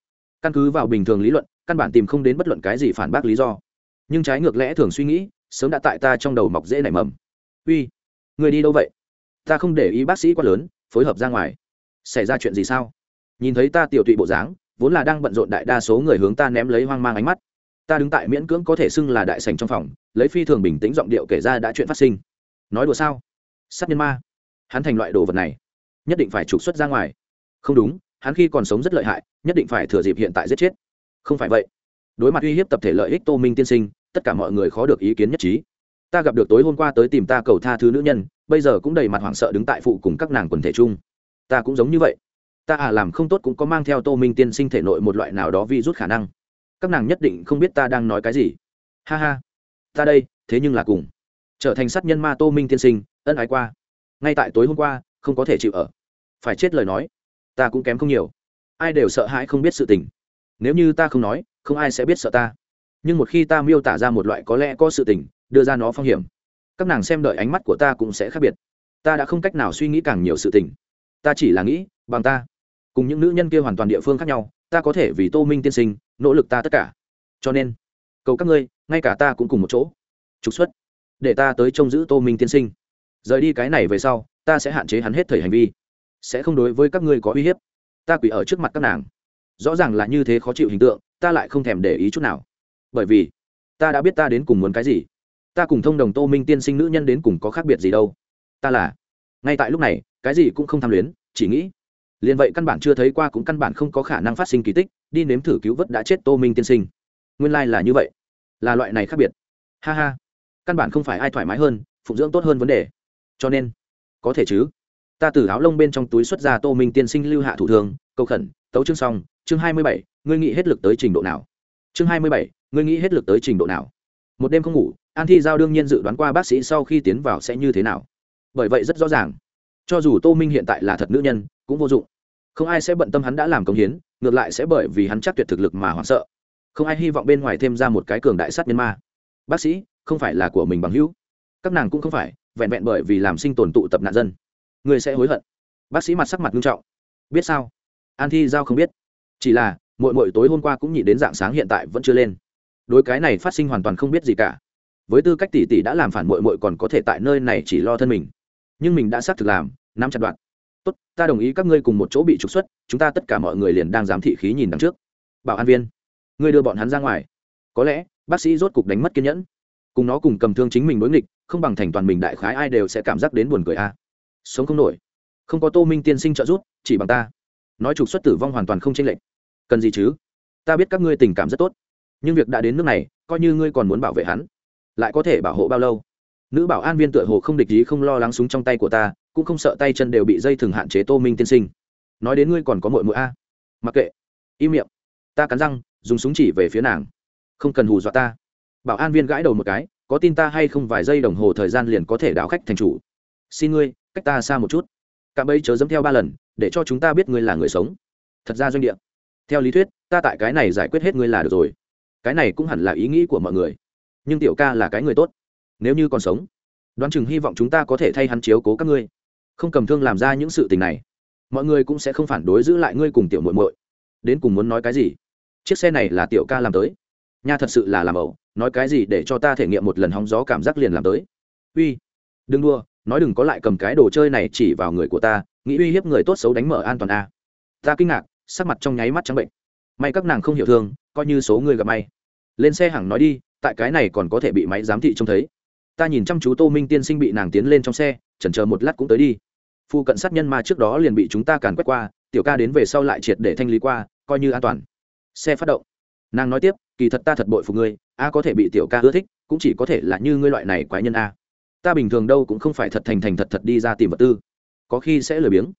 Căn cứ vào bình thường lý luận, căn bản tìm không đến bất luận cái gì phản bác lý do. Nhưng trái ngược lẽ thường suy nghĩ sớm đã tại ta trong đầu mọc dễ nảy mầm. Uy, người đi đâu vậy? Ta không để ý bác sĩ quá lớn, phối hợp ra ngoài. Xảy ra chuyện gì sao? Nhìn thấy ta tiểu tụy bộ dáng, vốn là đang bận rộn đại đa số người hướng ta ném lấy hoang mang ánh mắt. Ta đứng tại miễn cưỡng có thể xưng là đại sành trong phòng, lấy phi thường bình tĩnh giọng điệu kể ra đã chuyện phát sinh. Nói đùa sao? Sát nhân ma. Hắn thành loại đồ vật này, nhất định phải trục xuất ra ngoài. Không đúng, hắn khi còn sống rất lợi hại, nhất định phải thừa dịp hiện tại giết chết. Không phải vậy. Đối mặt uy hiếp tập thể lợi ích tô minh tiên sinh tất cả mọi người khó được ý kiến nhất trí. Ta gặp được tối hôm qua tới tìm ta cầu tha thứ nữ nhân, bây giờ cũng đầy mặt hoảng sợ đứng tại phụ cùng các nàng quần thể chung. Ta cũng giống như vậy. Ta à làm không tốt cũng có mang theo tô minh tiên sinh thể nội một loại nào đó vi rút khả năng. Các nàng nhất định không biết ta đang nói cái gì. Ha ha. Ta đây, thế nhưng là cùng. Trở thành sát nhân ma tô minh tiên sinh, ân ái qua. Ngay tại tối hôm qua, không có thể chịu ở. Phải chết lời nói. Ta cũng kém không nhiều. Ai đều sợ hãi không biết sự tình. Nếu như ta không nói, không ai sẽ biết sợ ta nhưng một khi ta miêu tả ra một loại có lẽ có sự tình, đưa ra nó phong hiểm, các nàng xem đợi ánh mắt của ta cũng sẽ khác biệt. Ta đã không cách nào suy nghĩ càng nhiều sự tình. Ta chỉ là nghĩ, bằng ta, cùng những nữ nhân kia hoàn toàn địa phương khác nhau, ta có thể vì tô minh tiên sinh nỗ lực ta tất cả. Cho nên, cầu các ngươi, ngay cả ta cũng cùng một chỗ, trục xuất, để ta tới trông giữ tô minh tiên sinh. Rời đi cái này về sau, ta sẽ hạn chế hắn hết thời hành vi, sẽ không đối với các ngươi có uy hiếp. Ta quỷ ở trước mặt các nàng. Rõ ràng là như thế khó chịu hình tượng, ta lại không thèm để ý chút nào bởi vì ta đã biết ta đến cùng muốn cái gì. Ta cùng thông đồng tô minh tiên sinh nữ nhân đến cùng có khác biệt gì đâu. Ta là, ngay tại lúc này, cái gì cũng không tham luyến, chỉ nghĩ, liền vậy căn bản chưa thấy qua cũng căn bản không có khả năng phát sinh kỳ tích, đi nếm thử cứu vớt đã chết tô minh tiên sinh. Nguyên lai、like、là như vậy. Là loại này khác biệt. Ha ha. Căn bản không phải ai thoải mái hơn, phụng dưỡng tốt hơn vấn đề. Cho nên, có thể chứ. Ta từ áo lông bên trong túi xuất ra tô minh tiên sinh lưu hạ thủ thường câu khẩn, tấu chương xong, chương hai mươi bảy, ngươi nghĩ hết lực tới trình độ nào? Chương hai mươi bảy ngươi nghĩ hết lực tới trình độ nào? Một đêm không ngủ, an thi giao đương nhiên dự đoán qua bác sĩ sau khi tiến vào sẽ như thế nào. Bởi vậy rất rõ ràng, cho dù tô minh hiện tại là thật nữ nhân, cũng vô dụng. Không ai sẽ bận tâm hắn đã làm công hiến, ngược lại sẽ bởi vì hắn chắc tuyệt thực lực mà hoảng sợ. Không ai hy vọng bên ngoài thêm ra một cái cường đại sát nhân ma. Bác sĩ, không phải là của mình bằng hữu. Các nàng cũng không phải, vẹn vẹn bởi vì làm sinh tồn tụ tập nạn dân. Người sẽ hối hận. Bác sĩ mặt sắc mặt nghiêm trọng. Biết sao? An thi giao không biết. Chỉ là mội mội tối hôm qua cũng nhị đến dạng sáng hiện tại vẫn chưa lên đối cái này phát sinh hoàn toàn không biết gì cả. Với tư cách tỷ tỷ đã làm phản bội mội còn có thể tại nơi này chỉ lo thân mình. Nhưng mình đã xác thực làm, nắm chặt đoạn. Tốt, ta đồng ý các ngươi cùng một chỗ bị trục xuất, chúng ta tất cả mọi người liền đang giám thị khí nhìn đằng trước. Bảo an viên, ngươi đưa bọn hắn ra ngoài. Có lẽ, bác sĩ rốt cục đánh mất kiên nhẫn. Cùng nó cùng cầm thương chính mình đối nghịch, không bằng thành toàn mình đại khái ai đều sẽ cảm giác đến buồn cười a. Sống không nổi. Không có tô minh tiên sinh trợ giúp, chỉ bằng ta. Nói trục xuất tử vong hoàn toàn không chênh lệch. Cần gì chứ? Ta biết các ngươi tình cảm rất tốt nhưng việc đã đến nước này, coi như ngươi còn muốn bảo vệ hắn, lại có thể bảo hộ bao lâu? Nữ bảo an viên tựa hồ không địch ý, không lo lắng súng trong tay của ta, cũng không sợ tay chân đều bị dây thừng hạn chế tô minh tiên sinh. Nói đến ngươi còn có mội mội a? Mặc kệ, im miệng. Ta cắn răng, dùng súng chỉ về phía nàng. Không cần hù dọa ta. Bảo an viên gãi đầu một cái, có tin ta hay không vài giây đồng hồ thời gian liền có thể đảo khách thành chủ. Xin ngươi, cách ta xa một chút. Cạm bẫy chớ dẫm theo ba lần, để cho chúng ta biết ngươi là người sống. Thật ra doanh địa. Theo lý thuyết, ta tại cái này giải quyết hết ngươi là được rồi cái này cũng hẳn là ý nghĩ của mọi người. Nhưng tiểu ca là cái người tốt. Nếu như còn sống, đoán chừng hy vọng chúng ta có thể thay hắn chiếu cố các ngươi. Không cầm thương làm ra những sự tình này, mọi người cũng sẽ không phản đối giữ lại ngươi cùng tiểu muội muội. Đến cùng muốn nói cái gì? Chiếc xe này là tiểu ca làm tới. Nha thật sự là làm ẩu, nói cái gì để cho ta thể nghiệm một lần hóng gió cảm giác liền làm tới. Uy, đừng đua nói đừng có lại cầm cái đồ chơi này chỉ vào người của ta, nghĩ uy hiếp người tốt xấu đánh mở an toàn a. Ta kinh ngạc, sắc mặt trong nháy mắt trắng bệnh may các nàng không hiểu thương, coi như số người gặp may. Lên xe hẳn nói đi, tại cái này còn có thể bị máy giám thị trông thấy. Ta nhìn chăm chú tô minh tiên sinh bị nàng tiến lên trong xe, chần chờ một lát cũng tới đi. Phu cận sát nhân mà trước đó liền bị chúng ta càn quét qua, tiểu ca đến về sau lại triệt để thanh lý qua, coi như an toàn. Xe phát động. Nàng nói tiếp, kỳ thật ta thật bội phục ngươi, a có thể bị tiểu ca ưa thích, cũng chỉ có thể là như ngươi loại này quái nhân a. Ta bình thường đâu cũng không phải thật thành thành thật thật đi ra tìm vật tư. Có khi sẽ lười biếng.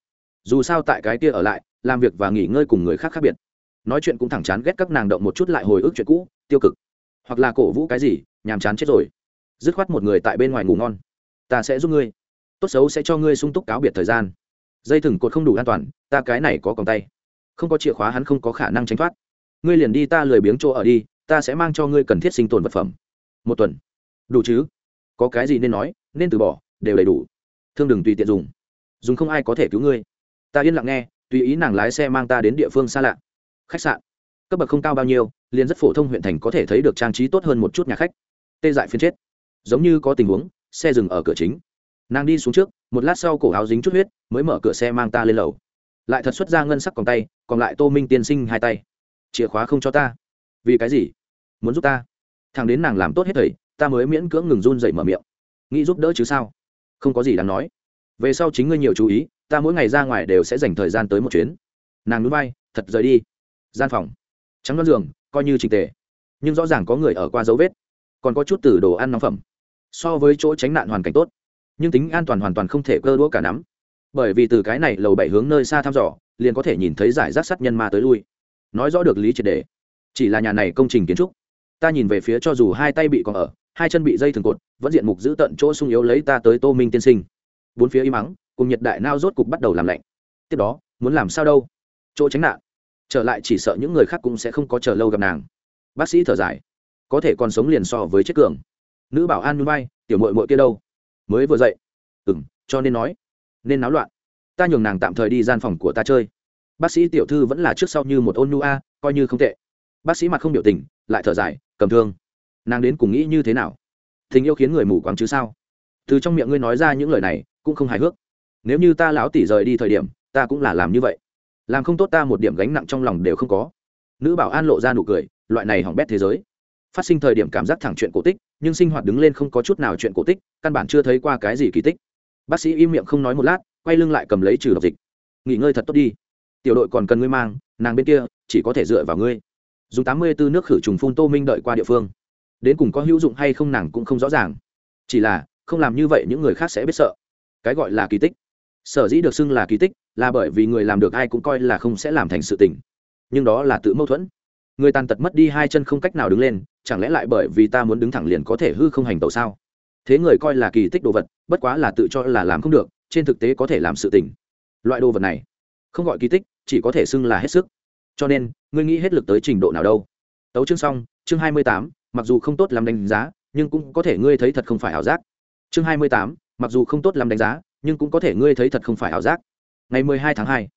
Dù sao tại cái kia ở lại, làm việc và nghỉ ngơi cùng người khác khác biệt nói chuyện cũng thẳng chán ghét các nàng động một chút lại hồi ức chuyện cũ, tiêu cực. Hoặc là cổ vũ cái gì, nhàm chán chết rồi. Dứt khoát một người tại bên ngoài ngủ ngon. Ta sẽ giúp ngươi. Tốt xấu sẽ cho ngươi sung túc cáo biệt thời gian. Dây thừng cột không đủ an toàn, ta cái này có còng tay. Không có chìa khóa hắn không có khả năng tránh thoát. Ngươi liền đi ta lười biếng chỗ ở đi, ta sẽ mang cho ngươi cần thiết sinh tồn vật phẩm. Một tuần. Đủ chứ? Có cái gì nên nói, nên từ bỏ, đều đầy đủ. Thương đừng tùy tiện dùng. Dùng không ai có thể cứu ngươi. Ta yên lặng nghe, tùy ý nàng lái xe mang ta đến địa phương xa lạ khách sạn. Cấp bậc không cao bao nhiêu, liền rất phổ thông huyện thành có thể thấy được trang trí tốt hơn một chút nhà khách. Tê dại phiên chết. Giống như có tình huống, xe dừng ở cửa chính. Nàng đi xuống trước, một lát sau cổ áo dính chút huyết, mới mở cửa xe mang ta lên lầu. Lại thật xuất ra ngân sắc còn tay, còn lại tô minh tiên sinh hai tay. Chìa khóa không cho ta. Vì cái gì? Muốn giúp ta? Thằng đến nàng làm tốt hết thầy, ta mới miễn cưỡng ngừng run dậy mở miệng. Nghĩ giúp đỡ chứ sao? Không có gì đáng nói. Về sau chính ngươi nhiều chú ý, ta mỗi ngày ra ngoài đều sẽ dành thời gian tới một chuyến. Nàng núi bay thật rời đi gian phòng. Trắng đoán giường, coi như trình tề. Nhưng rõ ràng có người ở qua dấu vết. Còn có chút từ đồ ăn nóng phẩm. So với chỗ tránh nạn hoàn cảnh tốt. Nhưng tính an toàn hoàn toàn không thể cơ đũa cả nắm. Bởi vì từ cái này lầu bảy hướng nơi xa thăm dò, liền có thể nhìn thấy giải rác sát nhân ma tới lui. Nói rõ được lý triệt đề. Chỉ là nhà này công trình kiến trúc. Ta nhìn về phía cho dù hai tay bị còn ở, hai chân bị dây thường cột, vẫn diện mục giữ tận chỗ sung yếu lấy ta tới tô minh tiên sinh. Bốn phía im mắng cùng nhiệt đại nao rốt cục bắt đầu làm lạnh. Tiếp đó, muốn làm sao đâu? Chỗ tránh nạn trở lại chỉ sợ những người khác cũng sẽ không có chờ lâu gặp nàng. Bác sĩ thở dài. Có thể còn sống liền so với chết cường. Nữ bảo an núi bay tiểu mội mội kia đâu? Mới vừa dậy. Ừ m cho nên nói. Nên náo loạn. Ta nhường nàng tạm thời đi gian phòng của ta chơi. Bác sĩ tiểu thư vẫn là trước sau như một ôn nu a, coi như không tệ. Bác sĩ mặt không biểu tình, lại thở dài, cầm thương. Nàng đến cùng nghĩ như thế nào? Tình yêu khiến người mù quáng chứ sao? Từ trong miệng ngươi nói ra những lời này, cũng không hài hước. Nếu như ta lão tỷ rời đi thời điểm, ta cũng là làm như vậy làm không tốt ta một điểm gánh nặng trong lòng đều không có. Nữ bảo an lộ ra nụ cười, loại này hỏng bét thế giới. Phát sinh thời điểm cảm giác thẳng chuyện cổ tích, nhưng sinh hoạt đứng lên không có chút nào chuyện cổ tích, căn bản chưa thấy qua cái gì kỳ tích. Bác sĩ im miệng không nói một lát, quay lưng lại cầm lấy trừ độc dịch. Nghỉ ngơi thật tốt đi. Tiểu đội còn cần ngươi mang, nàng bên kia, chỉ có thể dựa vào ngươi. Dùng tám mươi bốn nước khử trùng phun tô minh đợi qua địa phương. Đến cùng có hữu dụng hay không nàng cũng không rõ ràng. Chỉ là, không làm như vậy những người khác sẽ biết sợ. Cái gọi là kỳ tích. Sở dĩ được xưng là kỳ tích là bởi vì người làm được ai cũng coi là không sẽ làm thành sự tình. Nhưng đó là tự mâu thuẫn. Người tàn tật mất đi hai chân không cách nào đứng lên, chẳng lẽ lại bởi vì ta muốn đứng thẳng liền có thể hư không hành tẩu sao? Thế người coi là kỳ tích đồ vật, bất quá là tự cho là làm không được, trên thực tế có thể làm sự tình. Loại đồ vật này, không gọi kỳ tích, chỉ có thể xưng là hết sức. Cho nên, ngươi nghĩ hết lực tới trình độ nào đâu. Tấu chương xong, chương hai mươi tám, mặc dù không tốt làm đánh giá, nhưng cũng có thể ngươi thấy thật không phải ảo giác. Chương hai mươi tám, mặc dù không tốt làm đánh giá, nhưng cũng có thể ngươi thấy thật không phải ảo giác ngày mười hai tháng hai.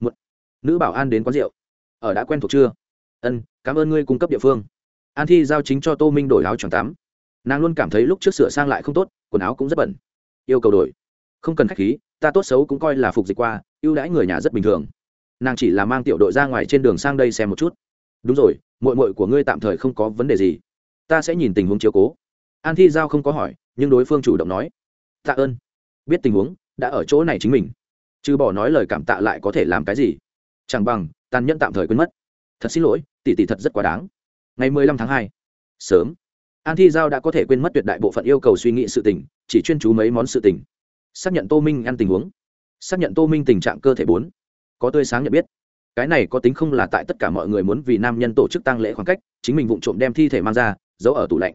Một nữ bảo an đến quán rượu. Ở đã quen thuộc chưa? Ân, cảm ơn ngươi cung cấp địa phương. An thi giao chính cho tô minh đổi áo choàng tắm. Nàng luôn cảm thấy lúc trước sửa sang lại không tốt, quần áo cũng rất bẩn. Yêu cầu đổi. Không cần khách khí, ta tốt xấu cũng coi là phục dịch qua, ưu đãi người nhà rất bình thường. Nàng chỉ là mang tiểu đội ra ngoài trên đường sang đây xem một chút. Đúng rồi mội mội của ngươi tạm thời không có vấn đề gì. Ta sẽ nhìn tình huống chiếu cố. An thi giao không có hỏi, nhưng đối phương chủ động nói. Tạ ơn. Biết tình huống, đã ở chỗ này chính mình chứ bỏ nói lời cảm tạ lại có thể làm cái gì? Chẳng bằng, tàn nhẫn tạm thời quên mất. Thật xin lỗi, tỷ tỷ thật rất quá đáng. Ngày mười lăm tháng hai, sớm. An thi giao đã có thể quên mất tuyệt đại bộ phận yêu cầu suy nghĩ sự tình, chỉ chuyên chú mấy món sự tình. Xác nhận tô minh ăn tình huống. Xác nhận tô minh tình trạng cơ thể bốn. Có tươi sáng nhận biết. Cái này có tính không là tại tất cả mọi người muốn vì nam nhân tổ chức tăng lễ khoảng cách, chính mình vụng trộm đem thi thể mang ra, giấu ở tủ lạnh.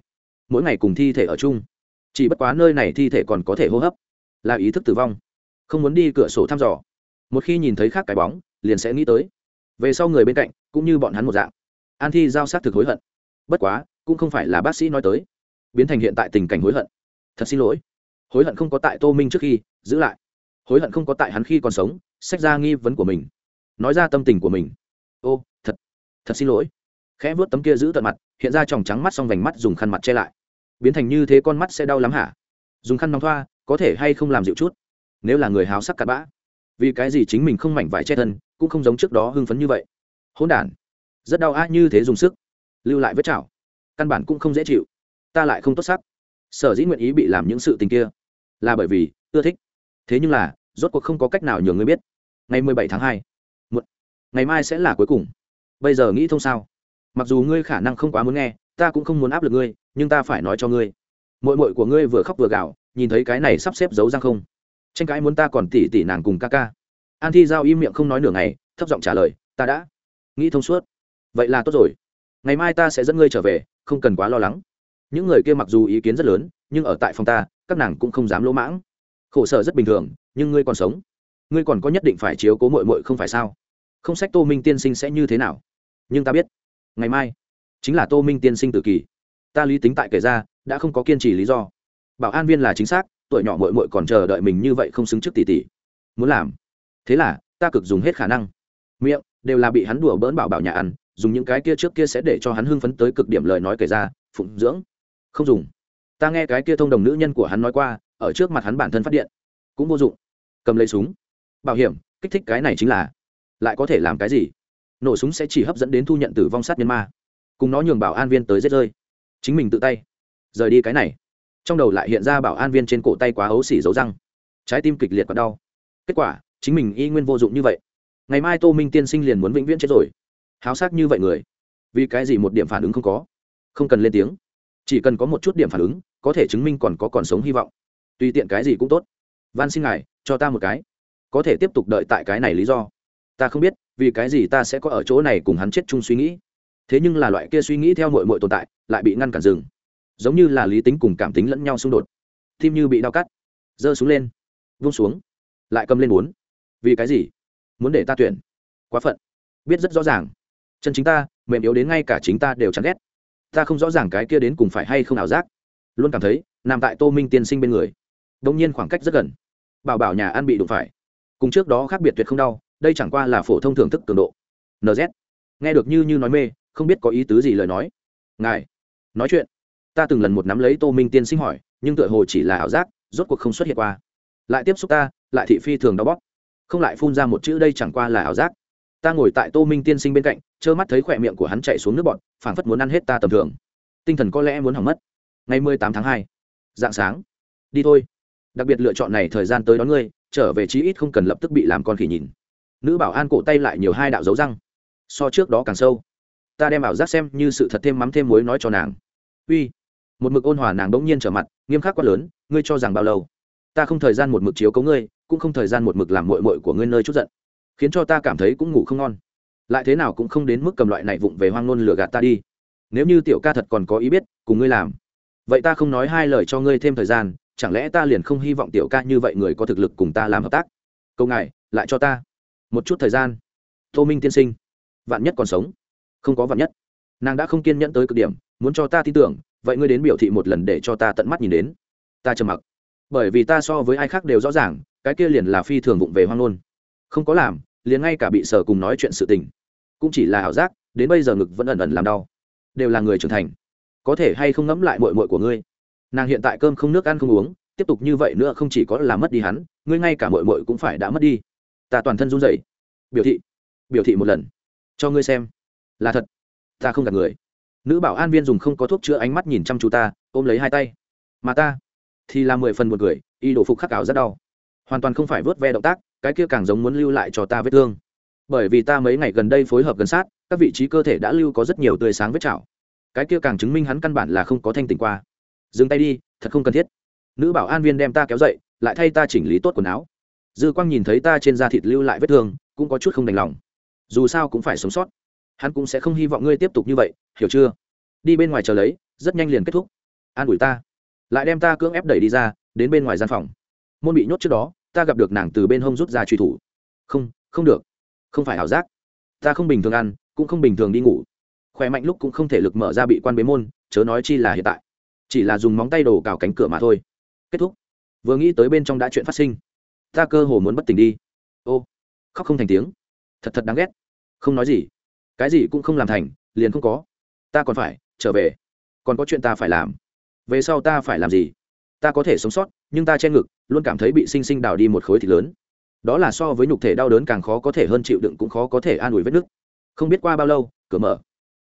Mỗi ngày cùng thi thể ở chung. Chỉ bất quá nơi này thi thể còn có thể hô hấp. Là ý thức tử vong không muốn đi cửa sổ thăm dò. Một khi nhìn thấy khác cái bóng, liền sẽ nghĩ tới. Về sau người bên cạnh, cũng như bọn hắn một dạng. An thi giao sát thực hối hận. Bất quá, cũng không phải là bác sĩ nói tới. Biến thành hiện tại tình cảnh hối hận. Thật xin lỗi. Hối hận không có tại tô minh trước khi, giữ lại. Hối hận không có tại hắn khi còn sống sách ra nghi vấn của mình. Nói ra tâm tình của mình. Ô, thật. Thật xin lỗi. Khẽ vuốt tấm kia giữ tận mặt, hiện ra tròng trắng mắt xong vành mắt dùng khăn mặt che lại. Biến thành như thế con mắt sẽ đau lắm hả? Dùng khăn nóng thoa, có thể hay không làm dịu chút? Nếu là người háo sắc cặn bã. Vì cái gì chính mình không mảnh vải che thân, cũng không giống trước đó hưng phấn như vậy. Hỗn đản. Rất đau á, như thế dùng sức. Lưu lại vết chảo. Căn bản cũng không dễ chịu. Ta lại không tốt sắc. Sở dĩ nguyện ý bị làm những sự tình kia. Là bởi vì, ưa thích. Thế nhưng là, rốt cuộc không có cách nào nhường ngươi biết. Ngày mười bảy tháng hai. Một ngày mai sẽ là cuối cùng. Bây giờ nghĩ thông sao? Mặc dù ngươi khả năng không quá muốn nghe, ta cũng không muốn áp lực ngươi, nhưng ta phải nói cho ngươi. Mội mội của ngươi vừa khóc vừa gào, nhìn thấy cái này sắp xếp giấu răng không? Tranh cãi muốn ta còn tỉ tỉ nàng cùng ca ca. An thi giao im miệng không nói nửa ngày, thấp giọng trả lời, ta đã. Nghĩ thông suốt. Vậy là tốt rồi. Ngày mai ta sẽ dẫn ngươi trở về, không cần quá lo lắng. Những người kia mặc dù ý kiến rất lớn, nhưng ở tại phòng ta, các nàng cũng không dám lỗ mãng. Khổ sở rất bình thường, nhưng ngươi còn sống. Ngươi còn có nhất định phải chiếu cố mội mội không phải sao? Không sách tô minh tiên sinh sẽ như thế nào? Nhưng ta biết. Ngày mai, chính là tô minh tiên sinh tự kỳ. Ta lý tính tại kể ra, đã không có kiên trì lý do. Bảo an viên là chính xác tuổi nhỏ mội mội còn chờ đợi mình như vậy không xứng trước tỷ tỷ muốn làm. Thế là, ta cực dùng hết khả năng. Miệng, đều là bị hắn đùa bỡn bảo bảo nhà ăn, dùng những cái kia trước kia sẽ để cho hắn hưng phấn tới cực điểm lời nói kể ra, phụng dưỡng. Không dùng. Ta nghe cái kia thông đồng nữ nhân của hắn nói qua, ở trước mặt hắn bản thân phát điện. Cũng vô dụng. Cầm lấy súng. Bảo hiểm, kích thích cái này chính là, lại có thể làm cái gì? Nổ súng sẽ chỉ hấp dẫn đến thu nhận tử vong sát nhân ma. Cùng nó nhường bảo an viên tới giết rơi. Chính mình tự tay. Rời đi cái này trong đầu lại hiện ra bảo an viên trên cổ tay quá ấu xỉ dấu răng. Trái tim kịch liệt và đau. Kết quả, chính mình y nguyên vô dụng như vậy. Ngày mai tô minh tiên sinh liền muốn vĩnh viễn chết rồi. Háo sắc như vậy người, vì cái gì một điểm phản ứng không có? Không cần lên tiếng. Chỉ cần có một chút điểm phản ứng, có thể chứng minh còn có còn sống hy vọng. Tùy tiện cái gì cũng tốt. Van xin ngài, cho ta một cái. Có thể tiếp tục đợi tại cái này lý do. Ta không biết, vì cái gì ta sẽ có ở chỗ này cùng hắn chết chung suy nghĩ. Thế nhưng là loại kia suy nghĩ theo mội mội tồn tại, lại bị ngăn cản rừng giống như là lý tính cùng cảm tính lẫn nhau xung đột. Tim như bị đau cắt. Giơ xuống lên. Vung xuống. Lại cầm lên muốn vì cái gì? Muốn để ta tuyển? Quá phận. Biết rất rõ ràng. Chân chính ta, mềm yếu đến ngay cả chính ta đều chán ghét. Ta không rõ ràng cái kia đến cùng phải hay không ảo giác. Luôn cảm thấy, nằm tại tô minh tiên sinh bên người. Đông nhiên khoảng cách rất gần. Bảo bảo nhà ăn bị đụng phải. Cùng trước đó khác biệt tuyệt không đau, đây chẳng qua là phổ thông thưởng thức cường độ. Nz nghe được như như nói mê, không biết có ý tứ gì lời nói. Ngài, nói chuyện ta từng lần một nắm lấy tô minh tiên sinh hỏi, nhưng tựa hồ chỉ là ảo giác, rốt cuộc không xuất hiện qua. Lại tiếp xúc ta, lại thị phi thường đau bóp. Không lại phun ra một chữ đây chẳng qua là ảo giác. Ta ngồi tại tô minh tiên sinh bên cạnh, trơ mắt thấy khỏe miệng của hắn chạy xuống nước bọn phảng phất muốn ăn hết ta tầm thường. Tinh thần có lẽ muốn hỏng mất. Ngày mười tám tháng hai, dạng sáng. Đi thôi. Đặc biệt lựa chọn này thời gian tới đón ngươi, trở về chí ít không cần lập tức bị làm con khỉ nhìn. Nữ bảo an cổ tay lại nhiều hai đạo dấu răng. So trước đó càng sâu. Ta đem ảo giác xem như sự thật thêm mắm thêm muối nói cho nàng. Uy một mực ôn hòa nàng bỗng nhiên trở mặt, nghiêm khắc quá lớn, ngươi cho rằng bao lâu? Ta không thời gian một mực chiếu cấu ngươi, cũng không thời gian một mực làm mội mội của ngươi nơi chút giận, khiến cho ta cảm thấy cũng ngủ không ngon. Lại thế nào cũng không đến mức cầm loại này vụng về hoang nôn lừa gạt ta đi. Nếu như tiểu ca thật còn có ý biết, cùng ngươi làm, vậy ta không nói hai lời cho ngươi thêm thời gian, chẳng lẽ ta liền không hy vọng tiểu ca như vậy người có thực lực cùng ta làm hợp tác? Câu ngài, lại cho ta một chút thời gian. Tô minh tiên sinh, vạn nhất còn sống, không có vạn nhất. Nàng đã không kiên nhẫn tới cực điểm, muốn cho ta tin tưởng vậy ngươi đến biểu thị một lần để cho ta tận mắt nhìn đến. Ta trầm mặc. Bởi vì ta so với ai khác đều rõ ràng, cái kia liền là phi thường vụng về hoang ngôn. Không có làm, liền ngay cả bị sở cùng nói chuyện sự tình, cũng chỉ là ảo giác, đến bây giờ ngực vẫn ẩn ẩn làm đau. Đều là người trưởng thành. Có thể hay không ngẫm lại mội mội của ngươi? Nàng hiện tại cơm không nước ăn không uống, tiếp tục như vậy nữa không chỉ có là mất đi hắn, ngươi ngay cả mội mội cũng phải đã mất đi. Ta toàn thân run rẩy. Biểu thị. Biểu thị một lần. Cho ngươi xem. Là thật. Ta không gạt người nữ bảo an viên dùng không có thuốc chữa ánh mắt nhìn chăm chú ta, ôm lấy hai tay. Mà ta thì là mười phần một người y đổ phục khắc áo rất đau. Hoàn toàn không phải vớt ve động tác, cái kia càng giống muốn lưu lại cho ta vết thương. Bởi vì ta mấy ngày gần đây phối hợp gần sát, các vị trí cơ thể đã lưu có rất nhiều tươi sáng vết chảo. Cái kia càng chứng minh hắn căn bản là không có thanh tỉnh qua. Dừng tay đi, thật không cần thiết. Nữ bảo an viên đem ta kéo dậy, lại thay ta chỉnh lý tốt quần áo. Dư quang nhìn thấy ta trên da thịt lưu lại vết thương, cũng có chút không đành lòng. Dù sao cũng phải sống sót hắn cũng sẽ không hy vọng ngươi tiếp tục như vậy, hiểu chưa? Đi bên ngoài chờ lấy, rất nhanh liền kết thúc. An ủi ta. Lại đem ta cưỡng ép đẩy đi ra, đến bên ngoài gian phòng. Môn bị nhốt trước đó, ta gặp được nàng từ bên hông rút ra truy thủ. Không không được. Không phải ảo giác. Ta không bình thường ăn, cũng không bình thường đi ngủ. Khỏe mạnh lúc cũng không thể lực mở ra bị quan bế môn, chớ nói chi là hiện tại. Chỉ là dùng móng tay đổ cào cánh cửa mà thôi. Kết thúc. Vừa nghĩ tới bên trong đã chuyện phát sinh. Ta cơ hồ muốn bất tỉnh đi. Ô, khóc không thành tiếng. Thật thật đáng ghét. Không nói gì cái gì cũng không làm thành, liền không có. Ta còn phải, trở về. Còn có chuyện ta phải làm. Về sau ta phải làm gì? Ta có thể sống sót, nhưng ta che ngực, luôn cảm thấy bị sinh sinh đào đi một khối thịt lớn. Đó là so với nhục thể đau đớn càng khó có thể hơn chịu đựng cũng khó có thể an ủi vết nứt. Không biết qua bao lâu, cửa mở.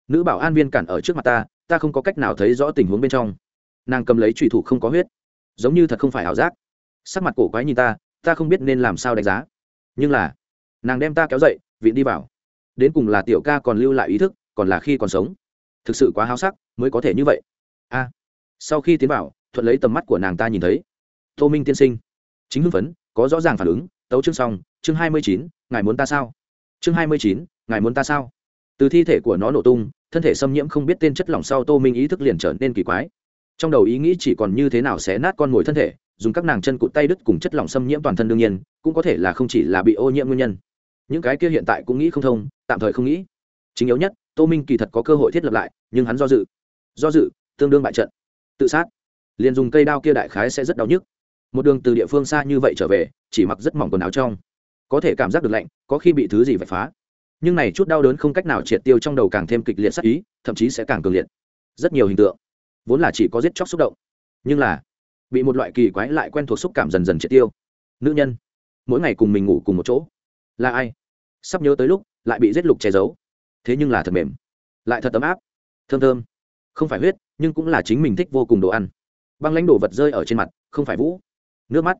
Nữ bảo an viên cản ở trước mặt ta ta không có cách nào thấy rõ tình huống bên trong. Nàng cầm lấy trùy thủ không có huyết. Giống như thật không phải ảo giác. Sắc mặt cổ quái nhìn ta ta không biết nên làm sao đánh giá. Nhưng là, nàng đem ta kéo dậy, vịn đi vào đến cùng là tiểu ca còn lưu lại ý thức, còn là khi còn sống. Thực sự quá háo sắc, mới có thể như vậy. A. Sau khi tiến vào, thuận lấy tầm mắt của nàng ta nhìn thấy. Tô minh tiên sinh. Chính hưng phấn, có rõ ràng phản ứng, tấu chương xong, chương hai mươi chín, ngài muốn ta sao? Chương hai mươi chín, ngài muốn ta sao? Từ thi thể của nó nổ tung, thân thể xâm nhiễm không biết tên chất lỏng sau tô minh ý thức liền trở nên kỳ quái. Trong đầu ý nghĩ chỉ còn như thế nào sẽ nát con mồi thân thể, dùng các nàng chân cụt tay đứt cùng chất lỏng xâm nhiễm toàn thân đương nhiên, cũng có thể là không chỉ là bị ô nhiễm nguyên nhân. Những cái kia hiện tại cũng nghĩ không thông tạm thời không nghĩ. Chính yếu nhất, tô minh kỳ thật có cơ hội thiết lập lại, nhưng hắn do dự. Do dự, tương đương bại trận. Tự sát. Liền dùng cây đao kia đại khái sẽ rất đau nhức. Một đường từ địa phương xa như vậy trở về, chỉ mặc rất mỏng quần áo trong. Có thể cảm giác được lạnh, có khi bị thứ gì vạch phá. Nhưng này chút đau đớn không cách nào triệt tiêu trong đầu càng thêm kịch liệt sắc ý, thậm chí sẽ càng cường liệt. Rất nhiều hình tượng, vốn là chỉ có giết chóc xúc động, nhưng là bị một loại kỳ quái lại quen thuộc xúc cảm dần dần triệt tiêu. Nữ nhân, mỗi ngày cùng mình ngủ cùng một chỗ. Là ai? Sắp nhớ tới lúc lại bị giết lục che giấu. Thế nhưng là thật mềm, lại thật ấm áp, thơm thơm. Không phải huyết, nhưng cũng là chính mình thích vô cùng đồ ăn. Băng lãnh đồ vật rơi ở trên mặt, không phải vũ, nước mắt.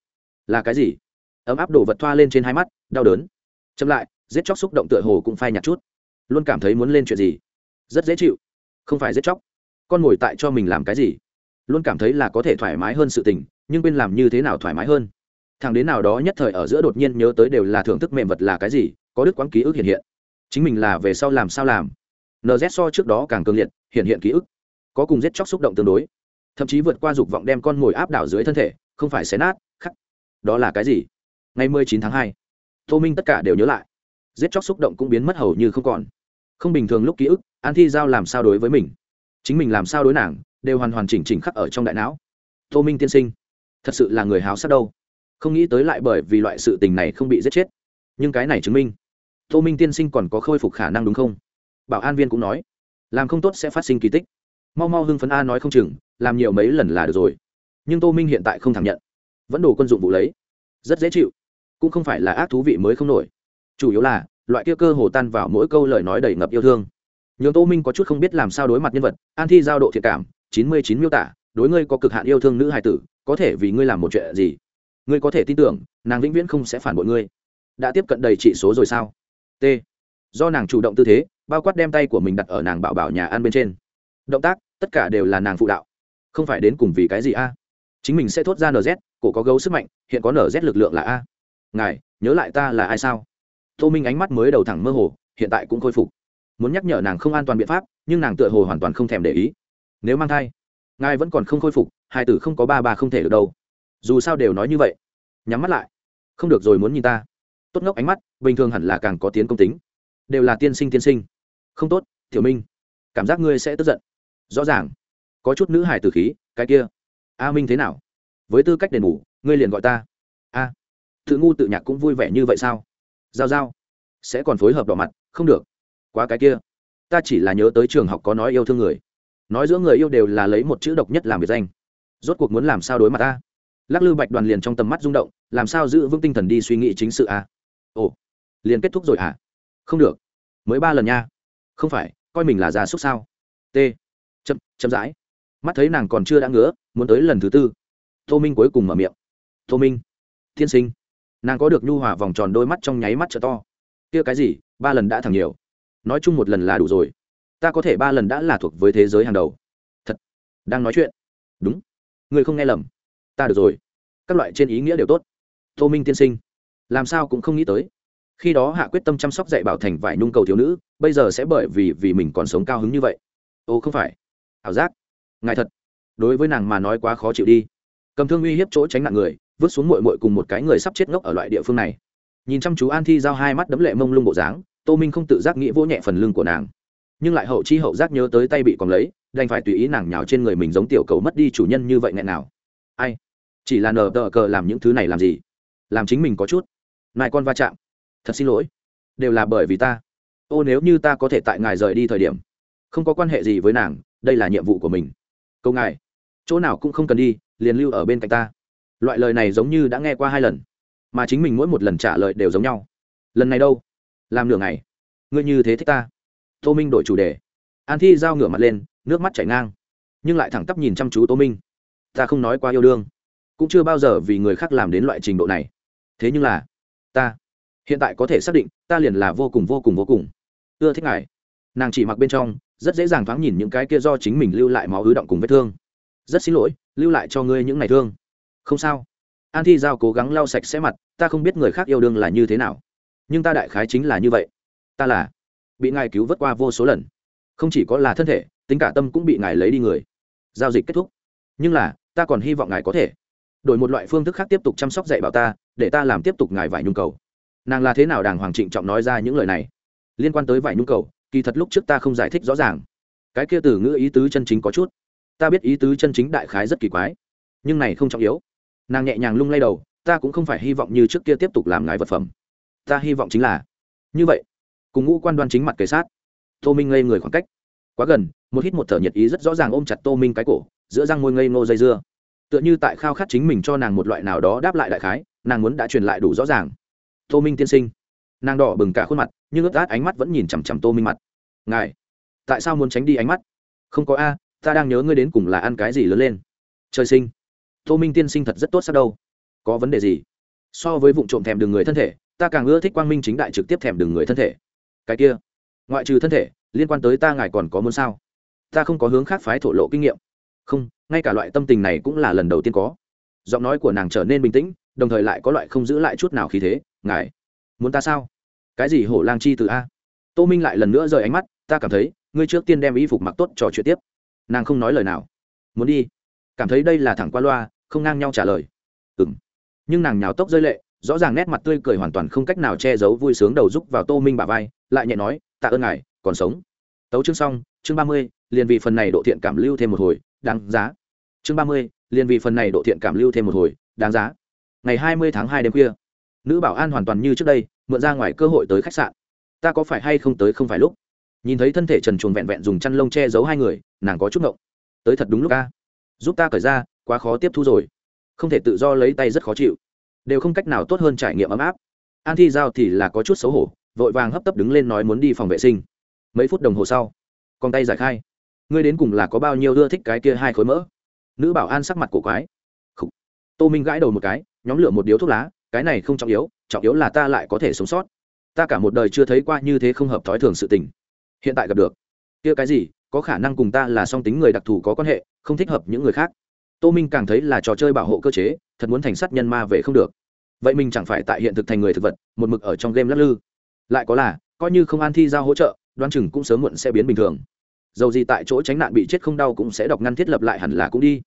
Là cái gì? Ấm áp đồ vật thoa lên trên hai mắt, đau đớn. Chậm lại, giết chóc xúc động tựa hồ cũng phai nhạt chút. Luôn cảm thấy muốn lên chuyện gì? Rất dễ chịu. Không phải giết chóc. Con ngồi tại cho mình làm cái gì? Luôn cảm thấy là có thể thoải mái hơn sự tình, nhưng bên làm như thế nào thoải mái hơn. Thằng đến nào đó nhất thời ở giữa đột nhiên nhớ tới đều là thưởng thức mềm vật là cái gì, có đức quán ký ức hiện hiện chính mình là về sau làm sao làm? Nz so trước đó càng cường liệt, hiện hiện ký ức, có cùng giết chóc xúc động tương đối. Thậm chí vượt qua dục vọng đem con mồi áp đảo dưới thân thể, không phải xé nát, khắc. Đó là cái gì? Ngày mười chín tháng hai, tô minh tất cả đều nhớ lại. Giết chóc xúc động cũng biến mất hầu như không còn. Không bình thường lúc ký ức, an thi giao làm sao đối với mình? Chính mình làm sao đối nàng, đều hoàn hoàn chỉnh chỉnh khắc ở trong đại não. Tô minh tiên sinh, thật sự là người háo sắc đâu. Không nghĩ tới lại bởi vì loại sự tình này không bị giết chết. Nhưng cái này chứng minh tô minh tiên sinh còn có khôi phục khả năng đúng không? Bảo an viên cũng nói. Làm không tốt sẽ phát sinh kỳ tích. Mau mau hưng phấn a nói không chừng, làm nhiều mấy lần là được rồi. Nhưng tô minh hiện tại không thẳng nhận. Vẫn đủ quân dụng vụ lấy. Rất dễ chịu. Cũng không phải là ác thú vị mới không nổi. Chủ yếu là, loại kia cơ hồ tan vào mỗi câu lời nói đầy ngập yêu thương. Nhường tô minh có chút không biết làm sao đối mặt nhân vật, an thi giao độ thiệt cảm, chín mươi chín miêu tả, đối ngươi có cực hạn yêu thương nữ hài tử, có thể vì ngươi làm một chuyện gì? Ngươi có thể tin tưởng, nàng vĩnh viễn không sẽ phản bội ngươi. Đã tiếp cận đầy trị số rồi sao? T. Do nàng chủ động tư thế, bao quát đem tay của mình đặt ở nàng bảo bảo nhà ăn bên trên. Động tác, tất cả đều là nàng phụ đạo. Không phải đến cùng vì cái gì a? Chính mình sẽ thốt ra nz cổ có gấu sức mạnh, hiện có nz lực lượng là a? Ngài, nhớ lại ta là ai sao? Tô minh ánh mắt mới đầu thẳng mơ hồ, hiện tại cũng khôi phục. Muốn nhắc nhở nàng không an toàn biện pháp, nhưng nàng tựa hồ hoàn toàn không thèm để ý. Nếu mang thai, ngài vẫn còn không khôi phục, hai tử không có ba ba không thể được đâu. Dù sao đều nói như vậy. Nhắm mắt lại. Không được rồi muốn nhìn ta tốt ngốc ánh mắt, bình thường hẳn là càng có tiến công tính. Đều là tiên sinh tiên sinh. Không tốt, tiểu minh, cảm giác ngươi sẽ tức giận. Rõ ràng. Có chút nữ hải tử khí, cái kia. A minh thế nào? Với tư cách đền bù, ngươi liền gọi ta. A. Tự ngu tự nhạc cũng vui vẻ như vậy sao? Giao giao. Sẽ còn phối hợp đỏ mặt, không được. Quá cái kia. Ta chỉ là nhớ tới trường học có nói yêu thương người. Nói giữa người yêu đều là lấy một chữ độc nhất làm biệt danh. Rốt cuộc muốn làm sao đối mặt ta? Lắc lư bạch đoàn liền trong tầm mắt rung động, làm sao giữ vững tinh thần đi suy nghĩ chính sự a? Ồ, liền kết thúc rồi hả? Không được. Mới ba lần nha. Không phải, coi mình là già xúc sao? T. Chậm chậm rãi. Mắt thấy nàng còn chưa đã ngứa, muốn tới lần thứ tư. Tô minh cuối cùng mở miệng. Tô minh. Thiên sinh. Nàng có được nhu hòa vòng tròn đôi mắt trong nháy mắt t to. Kia cái gì? Ba lần đã thẳng nhiều. Nói chung một lần là đủ rồi. Ta có thể ba lần đã là thuộc với thế giới hàng đầu. Thật. Đang nói chuyện. Đúng. Người không nghe lầm. Ta được rồi. Các loại trên ý nghĩa đều tốt. Tô minh tiên sinh làm sao cũng không nghĩ tới. Khi đó hạ quyết tâm chăm sóc dạy bảo thành vải nhung cầu thiếu nữ, bây giờ sẽ bởi vì vì mình còn sống cao hứng như vậy. Ô, không phải. Ảo giác. Ngài thật. Đối với nàng mà nói quá khó chịu đi. Cầm thương uy hiếp chỗ tránh nạn người, vứt xuống mội mội cùng một cái người sắp chết ngốc ở loại địa phương này. Nhìn chăm chú an thi giao hai mắt đấm lệ mông lung bộ dáng, tô minh không tự giác nghĩ vỗ nhẹ phần lưng của nàng. Nhưng lại hậu chi hậu giác nhớ tới tay bị còn lấy, đành phải tùy ý nàng nhào trên người mình giống tiểu cầu mất đi chủ nhân như vậy nghẹn nào. Ai? Chỉ là nờ tờ cờ làm những thứ này làm gì? Làm chính mình có chút nài con va chạm. Thật xin lỗi. Đều là bởi vì ta. Ô, nếu như ta có thể tại ngài rời đi thời điểm, không có quan hệ gì với nàng, đây là nhiệm vụ của mình. Câu ngài, chỗ nào cũng không cần đi, liền lưu ở bên cạnh ta. Loại lời này giống như đã nghe qua hai lần, mà chính mình mỗi một lần trả lời đều giống nhau. Lần này đâu? Làm nửa ngày. Ngươi như thế thích ta. Tô minh đổi chủ đề. An thi giao ngửa mặt lên, nước mắt chảy ngang, nhưng lại thẳng tắp nhìn chăm chú tô minh. Ta không nói qua yêu đương, cũng chưa bao giờ vì người khác làm đến loại trình độ này. Thế nhưng là ta. Hiện tại có thể xác định, ta liền là vô cùng vô cùng vô cùng. Ưa thích ngài. Nàng chỉ mặc bên trong, rất dễ dàng thoáng nhìn những cái kia do chính mình lưu lại máu ứ động cùng vết thương. Rất xin lỗi, lưu lại cho ngươi những ngày thương. Không sao. An thi giao cố gắng lau sạch sẽ mặt, ta không biết người khác yêu đương là như thế nào. Nhưng ta đại khái chính là như vậy. Ta là bị ngài cứu vớt qua vô số lần. Không chỉ có là thân thể, tính cả tâm cũng bị ngài lấy đi người. Giao dịch kết thúc. Nhưng là, ta còn hy vọng ngài có thể đổi một loại phương thức khác tiếp tục chăm sóc dạy bảo ta để ta làm tiếp tục ngài vải nhung cầu. Nàng là thế nào? Đàng hoàng trịnh trọng nói ra những lời này. Liên quan tới vải nhung cầu, kỳ thật lúc trước ta không giải thích rõ ràng. Cái kia từ ngữ ý tứ chân chính có chút. Ta biết ý tứ chân chính đại khái rất kỳ quái, nhưng này không trọng yếu. Nàng nhẹ nhàng lung lay đầu, ta cũng không phải hy vọng như trước kia tiếp tục làm ngài vật phẩm. Ta hy vọng chính là, như vậy, cùng ngũ quan đoan chính mặt kề sát. Tô minh ngây người khoảng cách. Quá gần, một hít một thở nhiệt ý rất rõ ràng ôm chặt tô minh cái cổ, giữa răng môi ngây ngô dây dưa. Tựa như tại khao khát chính mình cho nàng một loại nào đó đáp lại đại khái nàng muốn đã truyền lại đủ rõ ràng. Tô minh tiên sinh. Nàng đỏ bừng cả khuôn mặt, nhưng ướt át ánh mắt vẫn nhìn chằm chằm tô minh mặt. Ngài, tại sao muốn tránh đi ánh mắt? Không có a, ta đang nhớ ngươi đến cùng là ăn cái gì lớn lên. Trời sinh. Tô minh tiên sinh thật rất tốt sao đâu. Có vấn đề gì? So với vụ trộm thèm đường người thân thể, ta càng ưa thích quang minh chính đại trực tiếp thèm đường người thân thể. Cái kia, ngoại trừ thân thể, liên quan tới ta ngài còn có muốn sao? Ta không có hướng khác phái thổ lộ kinh nghiệm. Không, ngay cả loại tâm tình này cũng là lần đầu tiên có. Giọng nói của nàng trở nên bình tĩnh đồng thời lại có loại không giữ lại chút nào khí thế, ngài, muốn ta sao? Cái gì hổ lang chi từ a? Tô minh lại lần nữa rời ánh mắt, ta cảm thấy, ngươi trước tiên đem y phục mặc tốt trò chuyện tiếp. Nàng không nói lời nào. Muốn đi. Cảm thấy đây là thẳng qua loa, không ngang nhau trả lời. Ừng nhưng nàng nhào tốc rơi lệ, rõ ràng nét mặt tươi cười hoàn toàn không cách nào che giấu vui sướng đầu rúc vào tô minh bà vai, lại nhẹ nói, tạ ơn ngài, còn sống. Tấu chương xong, chương ba mươi, liền vì phần này độ thiện cảm lưu thêm một hồi, đáng giá. Chương ba mươi, liền vì phần này độ thiện cảm lưu thêm một hồi, đáng giá ngày hai mươi tháng hai đêm khuya. Nữ bảo an hoàn toàn như trước đây, mượn ra ngoài cơ hội tới khách sạn. Ta có phải hay không tới không phải lúc? Nhìn thấy thân thể trần chuồng vẹn vẹn dùng chăn lông che giấu hai người, nàng có chút ngộng. Tới thật đúng lúc ca giúp ta cởi ra, quá khó tiếp thu rồi. Không thể tự do lấy tay rất khó chịu. Đều không cách nào tốt hơn trải nghiệm ấm áp. An thi giao thì là có chút xấu hổ, vội vàng hấp tấp đứng lên nói muốn đi phòng vệ sinh. Mấy phút đồng hồ sau, con tay giải khai. Ngươi đến cùng là có bao nhiêu ưa thích cái kia hai khối mỡ? Nữ bảo an sắc mặt cổ quái. Khủ. tô minh gãi đầu một cái nhóm lửa một điếu thuốc lá, cái này không trọng yếu trọng yếu là ta lại có thể sống sót. Ta cả một đời chưa thấy qua như thế không hợp thói thường sự tình. Hiện tại gặp được. Kia cái gì, có khả năng cùng ta là song tính người đặc thù có quan hệ, không thích hợp những người khác. Tô minh càng thấy là trò chơi bảo hộ cơ chế, thật muốn thành sát nhân ma về không được. Vậy mình chẳng phải tại hiện thực thành người thực vật, một mực ở trong game lắc lư. Lại có là, coi như không an thi giao hỗ trợ, đoan chừng cũng sớm muộn sẽ biến bình thường. Dầu gì tại chỗ tránh nạn bị chết không đau cũng sẽ đọc ngăn thiết lập lại hẳn là cũng đi.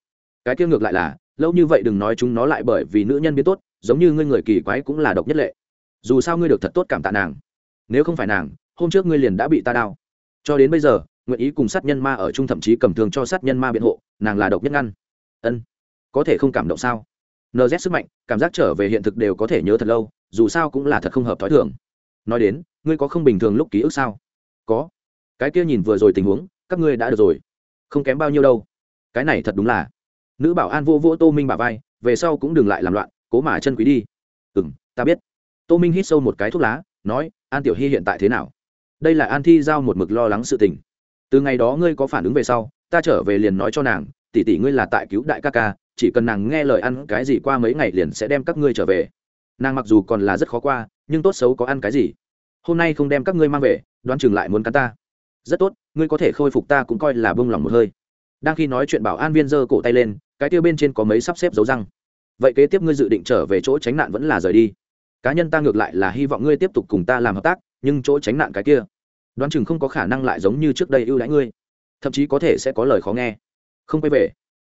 Cái kia ngược lại là lâu như vậy đừng nói chúng nó lại bởi vì nữ nhân biến tốt, giống như ngươi người kỳ quái cũng là độc nhất lệ. Dù sao ngươi được thật tốt cảm tạ nàng. Nếu không phải nàng, hôm trước ngươi liền đã bị ta đao cho đến bây giờ, nguyện ý cùng sát nhân ma ở chung thậm chí cầm thường cho sát nhân ma biện hộ, nàng là độc nhất ngăn. Ân. Có thể không cảm động sao? Nz sức mạnh, cảm giác trở về hiện thực đều có thể nhớ thật lâu, dù sao cũng là thật không hợp t h ó i thường. Nói đến, ngươi có không bình thường lúc ký ức sao? Có. Cái kia nhìn vừa rồi tình huống, các ngươi đã được rồi. Không kém bao nhiêu đâu. Cái này thật đúng là nữ bảo an vô vô tô minh bà vai, về sau cũng đừng lại làm loạn, cố mà chân quý đi. Ừ m ta biết. Tô minh hít sâu một cái thuốc lá, nói, an tiểu hy hiện tại thế nào? Đây là an thi giao một mực lo lắng sự tình. Từ ngày đó ngươi có phản ứng về sau, ta trở về liền nói cho nàng, tỷ tỷ ngươi là tại cứu đại ca ca, chỉ cần nàng nghe lời ăn cái gì qua mấy ngày liền sẽ đem các ngươi trở về. Nàng mặc dù còn là rất khó qua, nhưng tốt xấu có ăn cái gì? Hôm nay không đem các ngươi mang về, đoán chừng lại muốn cắn ta. Rất tốt, ngươi có thể khôi phục ta cũng coi là bông lòng một hơi. Đang khi nói chuyện bảo an viên giơ cổ tay lên cái tiêu bên trên có mấy sắp xếp dấu răng. Vậy kế tiếp ngươi dự định trở về chỗ tránh nạn vẫn là rời đi. Cá nhân ta ngược lại là hy vọng ngươi tiếp tục cùng ta làm hợp tác, nhưng chỗ tránh nạn cái kia, đoán chừng không có khả năng lại giống như trước đây ưu đãi ngươi. Thậm chí có thể sẽ có lời khó nghe. Không quay về,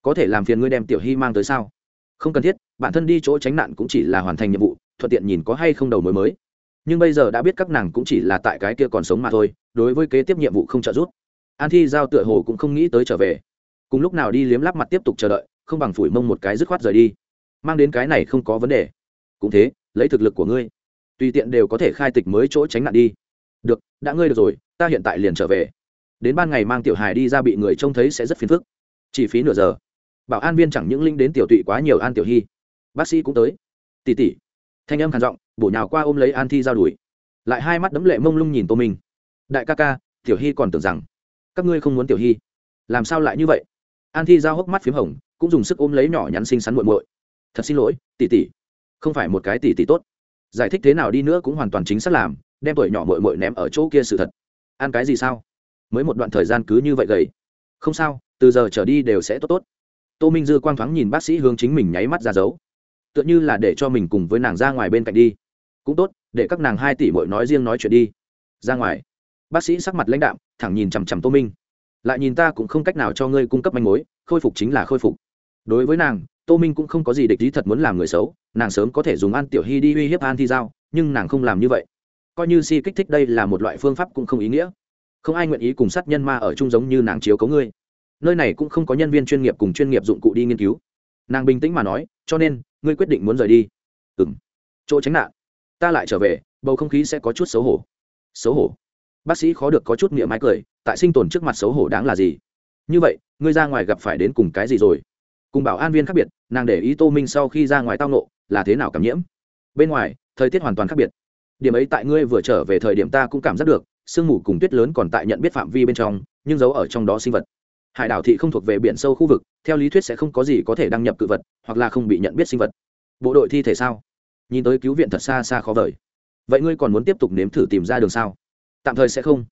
có thể làm phiền ngươi đem tiểu hy mang tới sao? Không cần thiết, bản thân đi chỗ tránh nạn cũng chỉ là hoàn thành nhiệm vụ, thuận tiện nhìn có hay không đầu mới mới. Nhưng bây giờ đã biết các nàng cũng chỉ là tại cái kia còn sống mà thôi, đối với kế tiếp nhiệm vụ không trợ giúp. An thi giao tựa hồ cũng không nghĩ tới trở về. Cùng lúc nào đi liếm lắp mặt tiếp tục chờ đợi không bằng phủi mông một cái dứt khoát rời đi. Mang đến cái này không có vấn đề. Cũng thế, lấy thực lực của ngươi, tùy tiện đều có thể khai tịch mới chỗ tránh nạn đi. Được, đã ngươi được rồi, ta hiện tại liền trở về. Đến ban ngày mang tiểu hài đi ra bị người trông thấy sẽ rất phiền phức. Chỉ phí nửa giờ. Bảo an viên chẳng những linh đến tiểu tụy quá nhiều an tiểu hy. Bác sĩ cũng tới. Tỉ tỉ thanh âm khàn giọng, bổ nhào qua ôm lấy an thi giao đuổi. Lại hai mắt đấm lệ mông lung nhìn tô minh. Đại ca ca, tiểu hy còn tưởng rằng, các ngươi không muốn tiểu hy. Làm sao lại như vậy? An thi giao hốc mắt p h í m hồng cũng dùng sức ôm lấy nhỏ nhắn xinh xắn muội muội. Thật xin lỗi tỷ tỷ, không phải một cái tỷ tỷ tốt. Giải thích thế nào đi nữa cũng hoàn toàn chính xác làm đem tuổi nhỏ muội muội ném ở chỗ kia sự thật. Ăn cái gì sao? Mới một đoạn thời gian cứ như vậy gầy. Không sao từ giờ trở đi đều sẽ tốt tốt. Tô minh dư quang thoáng nhìn bác sĩ hướng chính mình nháy mắt ra dấu. Tựa như là để cho mình cùng với nàng ra ngoài bên cạnh đi. Cũng tốt để các nàng hai tỷ mội nói riêng nói chuyện đi. Ra ngoài. Bác sĩ sắc mặt lãnh đạm thẳng nhìn chằm chằm tô minh. Lại nhìn ta cũng không cách nào cho ngươi cung cấp manh mối khôi phục chính là khôi phục đối với nàng, tô minh cũng không có gì địch ý thật muốn làm người xấu, nàng sớm có thể dùng an tiểu hy đi uy hiếp an thi giao, nhưng nàng không làm như vậy. Coi như si kích thích đây là một loại phương pháp cũng không ý nghĩa. Không ai nguyện ý cùng sát nhân ma ở chung giống như nàng chiếu cấu ngươi. Nơi này cũng không có nhân viên chuyên nghiệp cùng chuyên nghiệp dụng cụ đi nghiên cứu. Nàng bình tĩnh mà nói, cho nên, ngươi quyết định muốn rời đi. Ừ m chỗ tránh nạn. Ta lại trở về, bầu không khí sẽ có chút xấu hổ. Xấu hổ? Bác sĩ khó được có chút miệng mái cười, tại sinh tồn trước mặt xấu hổ đáng là gì? Như vậy, ngươi ra ngoài gặp phải đến cùng cái gì rồi? Cùng bảo an viên khác biệt, nàng để ý tô minh sau khi ra ngoài tao nộ là thế nào cảm nhiễm? Bên ngoài, thời tiết hoàn toàn khác biệt. Điểm ấy tại ngươi vừa trở về thời điểm ta cũng cảm giác được, sương mù cùng tuyết lớn còn tại nhận biết phạm vi bên trong, nhưng giấu ở trong đó sinh vật. Hải đảo thị không thuộc về biển sâu khu vực, theo lý thuyết sẽ không có gì có thể đăng nhập cự vật, hoặc là không bị nhận biết sinh vật. Bộ đội thi thể sao? Nhìn tới cứu viện thật xa xa khó vời. Vậy ngươi còn muốn tiếp tục nếm thử tìm ra đường sao? Tạm thời sẽ không.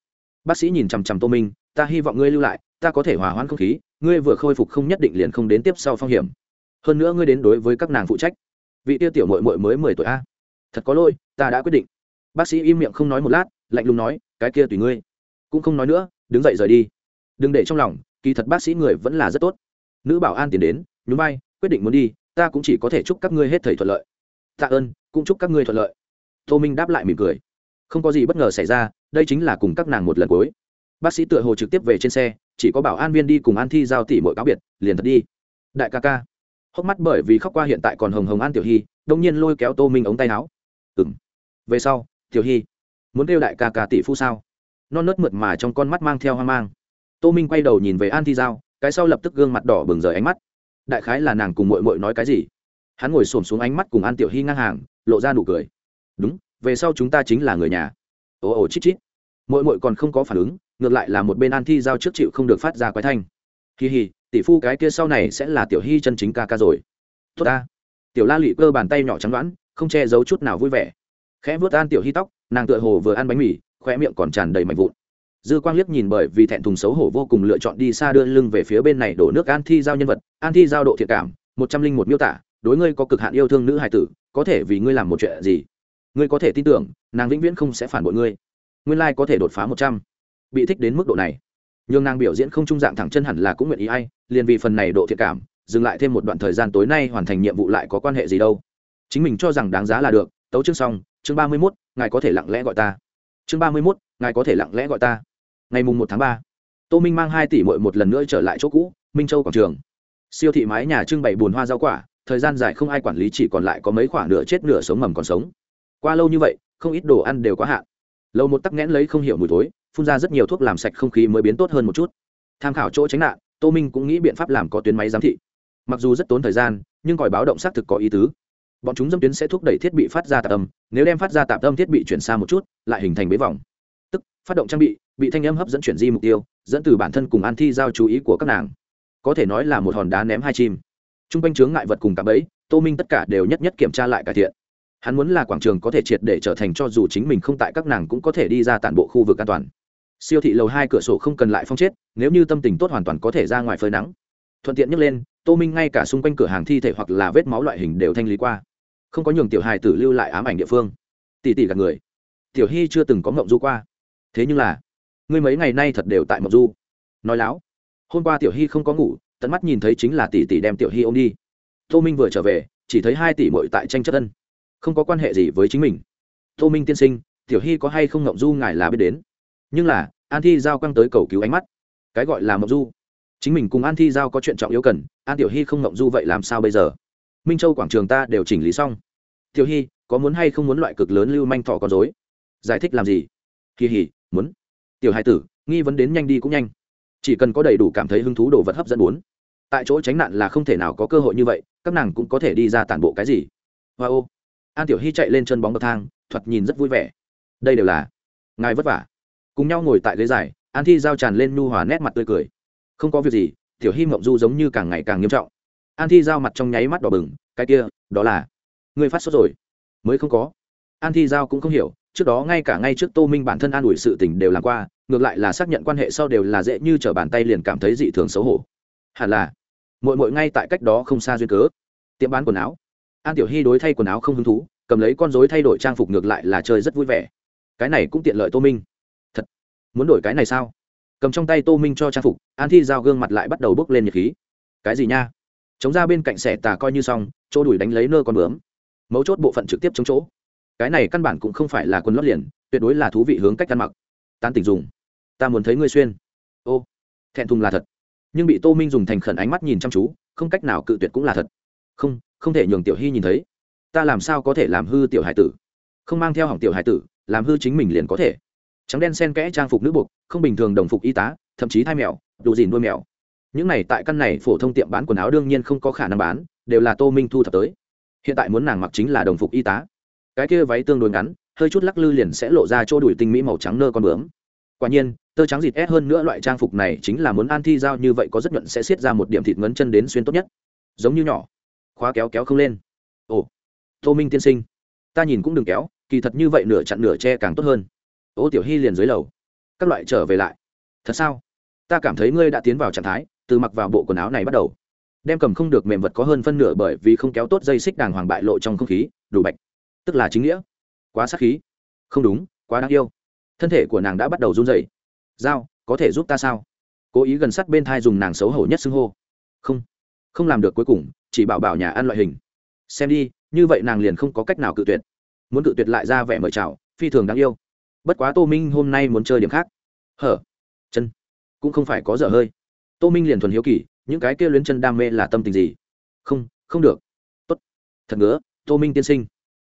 Bác sĩ nhìn chằm chằm tô minh, ta hy vọng ngươi lưu lại, ta có thể hòa hoãn không khí ngươi vừa khôi phục không nhất định liền không đến tiếp sau phong hiểm. Hơn nữa ngươi đến đối với các nàng phụ trách. Vị tiêu tiểu mội mội mới mười tuổi a. Thật có lỗi, ta đã quyết định. Bác sĩ im miệng không nói một lát, lạnh lùng nói, cái kia tùy ngươi. Cũng không nói nữa, đứng dậy rời đi. Đừng để trong lòng, kỳ thật bác sĩ người vẫn là rất tốt. Nữ bảo an tiền đến, nhún vai, quyết định muốn đi, ta cũng chỉ có thể chúc các ngươi hết thầy thuận lợi. Tạ ơn, cũng chúc các ngươi thuận lợi. Tô minh đáp lại mỉm cười. Không có gì bất ngờ xảy ra, đây chính là cùng các nàng một lần cuối bác sĩ tựa hồ trực tiếp về trên xe, chỉ có bảo an viên đi cùng an thi giao tỷ mỗi cáo biệt, liền thật đi. Đại ca ca. Hốc mắt bởi vì khóc qua hiện tại còn hồng hồng an tiểu hy, đông nhiên lôi kéo tô minh ống tay áo. Ừng về sau, tiểu hy, muốn kêu đại ca ca tỷ phu sao? Non nớt mượt mà trong con mắt mang theo hoang mang. Tô minh quay đầu nhìn về an thi giao, cái sau lập tức gương mặt đỏ bừng rời ánh mắt. Đại khái là nàng cùng mội mội nói cái gì? Hắn ngồi xổm xuống ánh mắt cùng an tiểu hy ngang hàng, lộ ra nụ cười. Đúng, về sau chúng ta chính là người nhà. Ồ ồ chít chít. Mội mội còn không có phản ứng ngược lại là một bên an thi giao trước chịu không được phát ra quái thanh. Kỳ hì, tỷ phu cái kia sau này sẽ là tiểu hy chân chính ca ca rồi. Tốt ta. Tiểu la lụy cơ bàn tay nhỏ trắng đoán, không che giấu chút nào vui vẻ. Khẽ vớt an tiểu hy tóc, nàng tựa hồ vừa ăn bánh mì khoe miệng còn tràn đầy mạnh vụn. Dư quang liếc nhìn bởi vì thẹn thùng xấu hổ vô cùng lựa chọn đi xa đưa lưng về phía bên này đổ nước an thi giao nhân vật. An thi giao độ thiện cảm, một trăm linh một miêu tả, đối ngươi có cực hạn yêu thương nữ hài tử, có thể vì ngươi làm một chuyện gì? Ngươi có thể tin tưởng, nàng vĩnh viễn không sẽ phản bội ngươi. Nguyên lai có thể đột phá một trăm bị thích đến mức độ này. Nhưng nàng biểu diễn không trung dạng thẳng chân hẳn là cũng nguyện ý ai, liền vì phần này độ thiệt cảm, dừng lại thêm một đoạn thời gian tối nay hoàn thành nhiệm vụ lại có quan hệ gì đâu. Chính mình cho rằng đáng giá là được, tấu chương xong, chương ba mươi mốt, ngài có thể lặng lẽ gọi ta. Chương ba mươi mốt, ngài có thể lặng lẽ gọi ta. Ngày mùng một tháng ba, tô minh mang hai tỷ mội một lần nữa trở lại chỗ cũ, minh châu quảng trường. Siêu thị mái nhà trưng bày bùn hoa rau quả, thời gian dài không ai quản lý chỉ còn lại có mấy khoảng nửa chết nửa sống mầm còn sống. Qua lâu như vậy, không ít đồ ăn đều quá hạn. Lâu một tắc nghẽn lấy không hiểu mùi thối phun ra rất nhiều thuốc làm sạch không khí mới biến tốt hơn một chút. Tham khảo chỗ tránh nạn, tô minh cũng nghĩ biện pháp làm có tuyến máy giám thị. Mặc dù rất tốn thời gian, nhưng còi báo động xác thực có ý tứ. Bọn chúng dâm tuyến sẽ thúc đẩy thiết bị phát ra tạp âm, nếu đem phát ra tạp âm thiết bị chuyển xa một chút, lại hình thành bế vòng. Tức, phát động trang bị bị thanh âm hấp dẫn chuyển di mục tiêu, dẫn từ bản thân cùng an thi giao chú ý của các nàng. Có thể nói là một hòn đá ném hai chim. T r u n g quanh chướng ngại vật cùng cạm ấy tô minh tất cả đều nhất nhất kiểm tra lại cải thiện. Hắn muốn là quảng trường có thể triệt để trở thành cho dù chính mình không tại các nàng cũng có thể đi ra tản bộ khu vực an toàn siêu thị lầu hai cửa sổ không cần lại phong chết, nếu như tâm tình tốt hoàn toàn có thể ra ngoài phơi nắng. Thuận tiện nhắc lên, tô minh ngay cả xung quanh cửa hàng thi thể hoặc là vết máu loại hình đều thanh lý qua. Không có nhường tiểu hài tử lưu lại ám ảnh địa phương. Tỷ tỷ gạt người. Tiểu hy chưa từng có mộng du qua. Thế nhưng là, ngươi mấy ngày nay thật đều tại mộng du. Nói láo. Hôm qua tiểu hy không có ngủ, tận mắt nhìn thấy chính là tỷ tỷ đem tiểu hy ôm đi. Tô minh vừa trở về, chỉ thấy hai tỷ mội tại tranh chất ân không có quan hệ gì với chính mình. Tô minh tiên sinh, tiểu hy có hay không mộng du ngài là biết đến nhưng là, an thi giao quăng tới cầu cứu ánh mắt. Cái gọi là mộng du. Chính mình cùng an thi giao có chuyện trọng yếu cần, an tiểu hy không mộng du vậy làm sao bây giờ? Minh châu, quảng trường ta đều chỉnh lý xong. Tiểu hy, có muốn hay không muốn loại cực lớn lưu manh thọ con dối giải thích làm gì? Kỳ hỉ, muốn. Tiểu hai tử, nghi vấn đến nhanh đi cũng nhanh. Chỉ cần có đầy đủ cảm thấy hứng thú đồ vật hấp dẫn muốn. Tại chỗ tránh nạn là không thể nào có cơ hội như vậy, các nàng cũng có thể đi ra tản bộ cái gì? Hoa ô. An tiểu hy chạy lên chân bóng bậc thang, thoạt nhìn rất vui vẻ. Đây đều là ngài vất vả cùng nhau ngồi tại ghế dài, an thi giao tràn lên nu hòa nét mặt tươi cười. Không có việc gì, tiểu hy mộng du giống như càng ngày càng nghiêm trọng. An thi giao mặt trong nháy mắt đỏ bừng, cái kia, đó là, người phát sốt rồi. Mới không có. An thi giao cũng không hiểu, trước đó ngay cả ngay trước tô minh bản thân an ủi sự tình đều làm qua, ngược lại là xác nhận quan hệ sau đều là dễ như t r ở bàn tay liền cảm thấy dị thường xấu hổ. Hẳn là mội mội ngay tại cách đó không xa duyên cớ. Tiệm bán quần áo. An tiểu hy đối thay quần áo không hứng thú, cầm lấy con dối thay đổi trang phục ngược lại là chơi rất vui vẻ. Cái này cũng tiện lợi tô minh muốn đổi cái này sao? Cầm trong tay tô minh cho trang phục, an thi giao gương mặt lại bắt đầu bốc lên nhiệt khí. Cái gì nha? Chống ra bên cạnh xẻ tà coi như xong, chỗ đuổi đánh lấy nơ con bướm. Mấu chốt bộ phận trực tiếp chống chỗ. Cái này căn bản cũng không phải là quần lót liền, tuyệt đối là thú vị hướng cách ăn mặc. Tan tình dùng. Ta muốn thấy ngươi xuyên. Ô, thẹn thùng là thật. Nhưng bị tô minh dùng thành khẩn ánh mắt nhìn chăm chú, không cách nào cự tuyệt cũng là thật. Không không thể nhường tiểu hy nhìn thấy. Ta làm sao có thể làm hư tiểu hải tử? Không mang theo hỏng tiểu hải tử, làm hư chính mình liền có thể trắng đen sen kẽ trang phục nữ buộc, không bình thường đồng phục y tá, thậm chí thai mèo đủ dìn nuôi mèo. Những này tại căn này phổ thông tiệm bán quần áo đương nhiên không có khả năng bán, đều là tô minh thu thập tới. Hiện tại muốn nàng mặc chính là đồng phục y tá. Cái kia váy tương đối ngắn, hơi chút lắc lư liền sẽ lộ ra chỗ đuổi tinh mỹ màu trắng nơ con bướm. Quả nhiên, tơ trắng dịt ép hơn nữa loại trang phục này chính là muốn an thi giao như vậy có rất nhuận sẽ xiết ra một điểm thịt ngấn chân đến xuyên tốt nhất. Giống như nhỏ, khóa kéo kéo không lên. Ồ, tô minh tiên sinh, ta nhìn cũng đừng kéo, kỳ thật như vậy nửa chặn nửa che càng tốt hơn ô tiểu hy liền dưới lầu. Các loại trở về lại. Thật sao? Ta cảm thấy ngươi đã tiến vào trạng thái, từ mặc vào bộ quần áo này bắt đầu. Đem cầm không được mềm vật có hơn phân nửa bởi vì không kéo tốt dây xích đàng hoàng bại lộ trong không khí, đủ bạch. Tức là chính nghĩa. Quá sắc khí. Không đúng, quá đáng yêu. Thân thể của nàng đã bắt đầu run rẩy. Giao, có thể giúp ta sao? Cố ý gần sát bên thai dùng nàng xấu hổ nhất xưng hô. Không. Không làm được cuối cùng, chỉ bảo bảo nhà ăn loại hình. Xem đi, như vậy nàng liền không có cách nào cự tuyệt. Muốn cự tuyệt lại ra vẻ mời chào, phi thường đáng yêu bất quá tô minh hôm nay muốn chơi điểm khác. Hở? Chân. Cũng không phải có dở hơi. Tô minh liền thuần hiếu kỳ, những cái kia luyến chân đam mê là tâm tình gì? Không không được. Tốt. Thật ngứa, tô minh tiên sinh.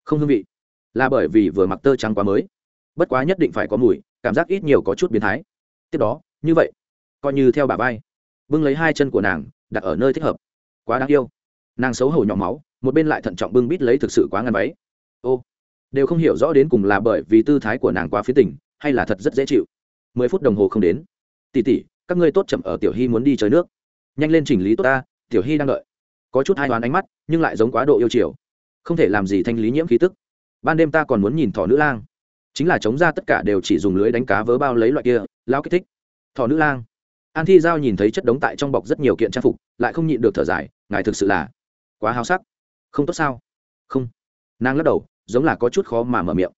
Không hương vị. Là bởi vì vừa mặc tơ trắng quá mới. Bất quá nhất định phải có mùi, cảm giác ít nhiều có chút biến thái. Tiếp đó, như vậy. Coi như theo bà vai. Bưng lấy hai chân của nàng, đặt ở nơi thích hợp. Quá đáng yêu. Nàng xấu hổ nhỏ máu, một bên lại thận trọng bưng bít lấy thực sự quá ngăn váy. Ô đều không hiểu rõ đến cùng là bởi vì tư thái của nàng quá phía tỉnh hay là thật rất dễ chịu. Mười phút đồng hồ không đến. Tỉ tỉ các ngươi tốt chậm ở tiểu hy muốn đi chơi nước. Nhanh lên chỉnh lý tốt ta, tiểu hy đang đợi. Có chút hai đoán ánh mắt, nhưng lại giống quá độ yêu chiều. Không thể làm gì thanh lý nhiễm khí tức. Ban đêm ta còn muốn nhìn thỏ nữ lang. Chính là chống ra tất cả đều chỉ dùng lưới đánh cá vớ bao lấy loại kia lao kích thích. Thỏ nữ lang. An thi giao nhìn thấy chất đống tại trong bọc rất nhiều kiện trang phục, lại không nhịn được thở dài, ngài thực sự là quá háo sắc. Không tốt sao? Không. Nàng lắc đầu giống là có chút khó mà mở miệng.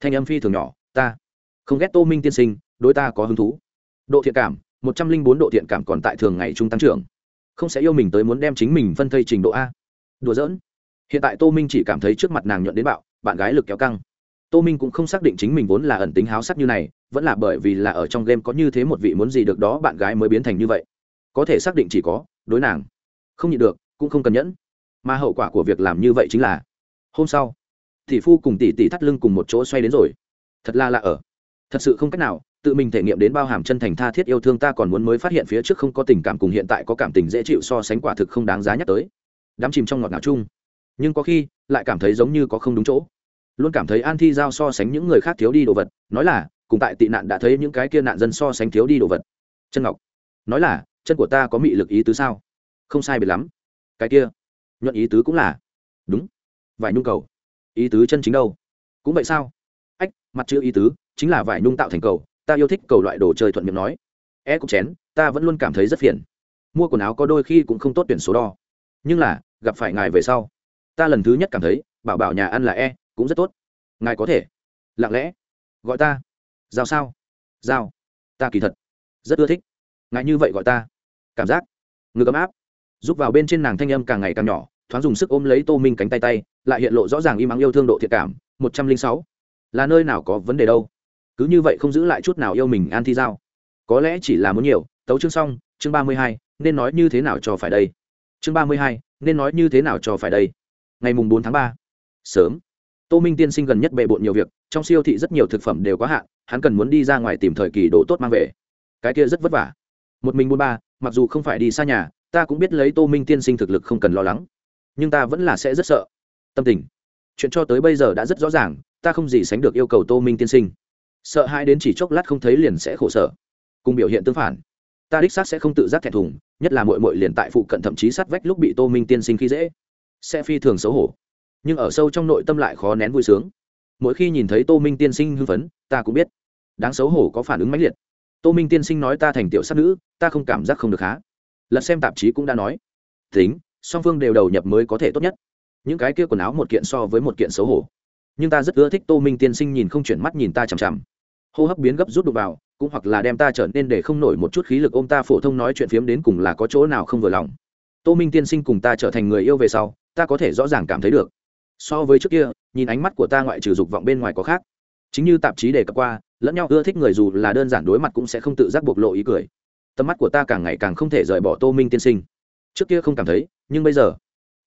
Thanh âm phi thường nhỏ, ta không ghét tô minh tiên sinh, đối ta có hứng thú. Độ thiện cảm, một trăm linh bốn độ thiện cảm còn tại thường ngày trung tăng trưởng. Không sẽ yêu mình tới muốn đem chính mình phân thây trình độ a. Đùa giỡn. Hiện tại tô minh chỉ cảm thấy trước mặt nàng nhuận đến bạo, bạn gái lực kéo căng. Tô minh cũng không xác định chính mình vốn là ẩn tính háo sắc như này, vẫn là bởi vì là ở trong game có như thế một vị muốn gì được đó bạn gái mới biến thành như vậy. Có thể xác định chỉ có, đối nàng. Không nhịn được, cũng không cần nhẫn. Mà hậu quả của việc làm như vậy chính là, hôm sau thì phu cùng tỷ tỷ thắt lưng cùng một chỗ xoay đến rồi. Thật là lạ ở. Thật sự không cách nào, tự mình thể nghiệm đến bao hàm chân thành tha thiết yêu thương ta còn muốn mới phát hiện phía trước không có tình cảm cùng hiện tại có cảm tình dễ chịu so sánh quả thực không đáng giá nhắc tới. Đắm chìm trong ngọt ngào chung. Nhưng có khi, lại cảm thấy giống như có không đúng chỗ. Luôn cảm thấy an thi giao so sánh những người khác thiếu đi đồ vật, nói là, cùng tại tị nạn đã thấy những cái kia nạn dân so sánh thiếu đi đồ vật. Chân ngọc, nói là, chân của ta có mị lực ý tứ sao? Không sai biệt lắm. Cái kia, nhuận ý tứ cũng là. Đúng. Vài nhu cầu ý tứ chân chính đâu? Cũng vậy sao? Ách, mặt chữ ý tứ chính là vải nhung tạo thành cầu, ta yêu thích cầu loại đồ chơi thuận miệng nói. E cục chén, ta vẫn luôn cảm thấy rất phiền. Mua quần áo có đôi khi cũng không tốt tuyển số đo. Nhưng là, gặp phải ngài về sau, ta lần thứ nhất cảm thấy, bảo bảo nhà ăn là e cũng rất tốt. Ngài có thể. Lặng lẽ. Gọi ta. Giao sao? Giao. Ta kỳ thật rất ưa thích. Ngài như vậy gọi ta. Cảm giác. Ngực ấm áp. Giúp vào bên trên nàng thanh âm càng ngày càng nhỏ, thoáng dùng sức ôm lấy tô minh cánh tay tay lại hiện lộ rõ ràng im ắng yêu thương độ thiệt cảm, một trăm linh sáu. Là nơi nào có vấn đề đâu? Cứ như vậy không giữ lại chút nào yêu mình an thi giao. Có lẽ chỉ là muốn nhiều, tấu chương xong, chương ba mươi hai, nên nói như thế nào cho phải đây? Chương ba mươi hai, nên nói như thế nào cho phải đây? Ngày mùng bốn tháng ba. Sớm. Tô minh tiên sinh gần nhất bệ bộn nhiều việc, trong siêu thị rất nhiều thực phẩm đều có hạn, hắn cần muốn đi ra ngoài tìm thời kỳ đồ tốt mang về. Cái kia rất vất vả. Một mình buôn ba, mặc dù không phải đi xa nhà, ta cũng biết lấy tô minh tiên sinh thực lực không cần lo lắng. Nhưng ta vẫn là sẽ rất sợ tâm tình. Chuyện cho tới bây giờ đã rất rõ ràng, ta không gì sánh được yêu cầu tô minh tiên sinh. Sợ hãi đến chỉ chốc lát không thấy liền sẽ khổ sở. Cùng biểu hiện tương phản. Ta đích xác sẽ không tự giác thẹn thùng, nhất là mội mội liền tại phụ cận thậm chí sát vách lúc bị tô minh tiên sinh khi dễ. Sẽ phi thường xấu hổ. Nhưng ở sâu trong nội tâm lại khó nén vui sướng. Mỗi khi nhìn thấy tô minh tiên sinh hưng phấn, ta cũng biết. Đáng xấu hổ có phản ứng mãnh liệt. Tô minh tiên sinh nói ta thành tiểu sát nữ, ta không cảm giác không được há lật xem tạp chí cũng đã nói. Tính, song phương đều đầu nhập mới có thể tốt nhất những cái kia quần áo một kiện so với một kiện xấu hổ. Nhưng ta rất ưa thích tô minh tiên sinh nhìn không chuyển mắt nhìn ta chằm chằm. Hô hấp biến gấp rút đục vào, cũng hoặc là đem ta trở nên để không nổi một chút khí lực ôm ta phổ thông nói chuyện phiếm đến cùng là có chỗ nào không vừa lòng. Tô minh tiên sinh cùng ta trở thành người yêu về sau, ta có thể rõ ràng cảm thấy được. So với trước kia, nhìn ánh mắt của ta ngoại trừ dục vọng bên ngoài có khác. Chính như tạp chí đề cập qua, lẫn nhau ưa thích người dù là đơn giản đối mặt cũng sẽ không tự giác bộc lộ ý cười. Tầm mắt của ta càng ngày càng không thể rời bỏ tô minh tiên sinh. Trước kia không cảm thấy, nhưng bây giờ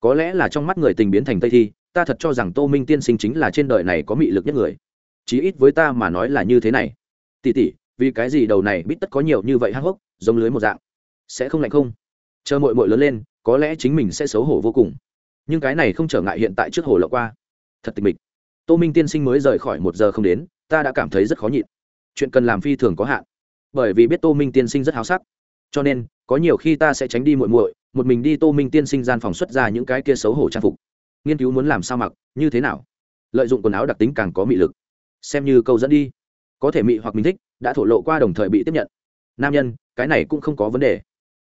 có lẽ là trong mắt người tình biến thành tây thi, ta thật cho rằng tô minh tiên sinh chính là trên đời này có mị lực nhất người. Chí ít với ta mà nói là như thế này. Tỉ tỉ vì cái gì đầu này biết tất có nhiều như vậy hăng hốc, giống lưới một dạng? Sẽ không lạnh không? Chờ mội mội lớn lên, có lẽ chính mình sẽ xấu hổ vô cùng. Nhưng cái này không trở ngại hiện tại trước hồ lậu qua. Thật tịch mịch. Tô minh tiên sinh mới rời khỏi một giờ không đến, ta đã cảm thấy rất khó nhịn. Chuyện cần làm phi thường có hạn. Bởi vì biết tô minh tiên sinh rất háo sắc cho nên có nhiều khi ta sẽ tránh đi muội muội một mình đi tô minh tiên sinh gian phòng xuất ra những cái kia xấu hổ trang phục. Nghiên cứu muốn làm sao mặc như thế nào? Lợi dụng quần áo đặc tính càng có mị lực. Xem như câu dẫn đi. Có thể mị hoặc mình thích đã thổ lộ qua đồng thời bị tiếp nhận. Nam nhân cái này cũng không có vấn đề.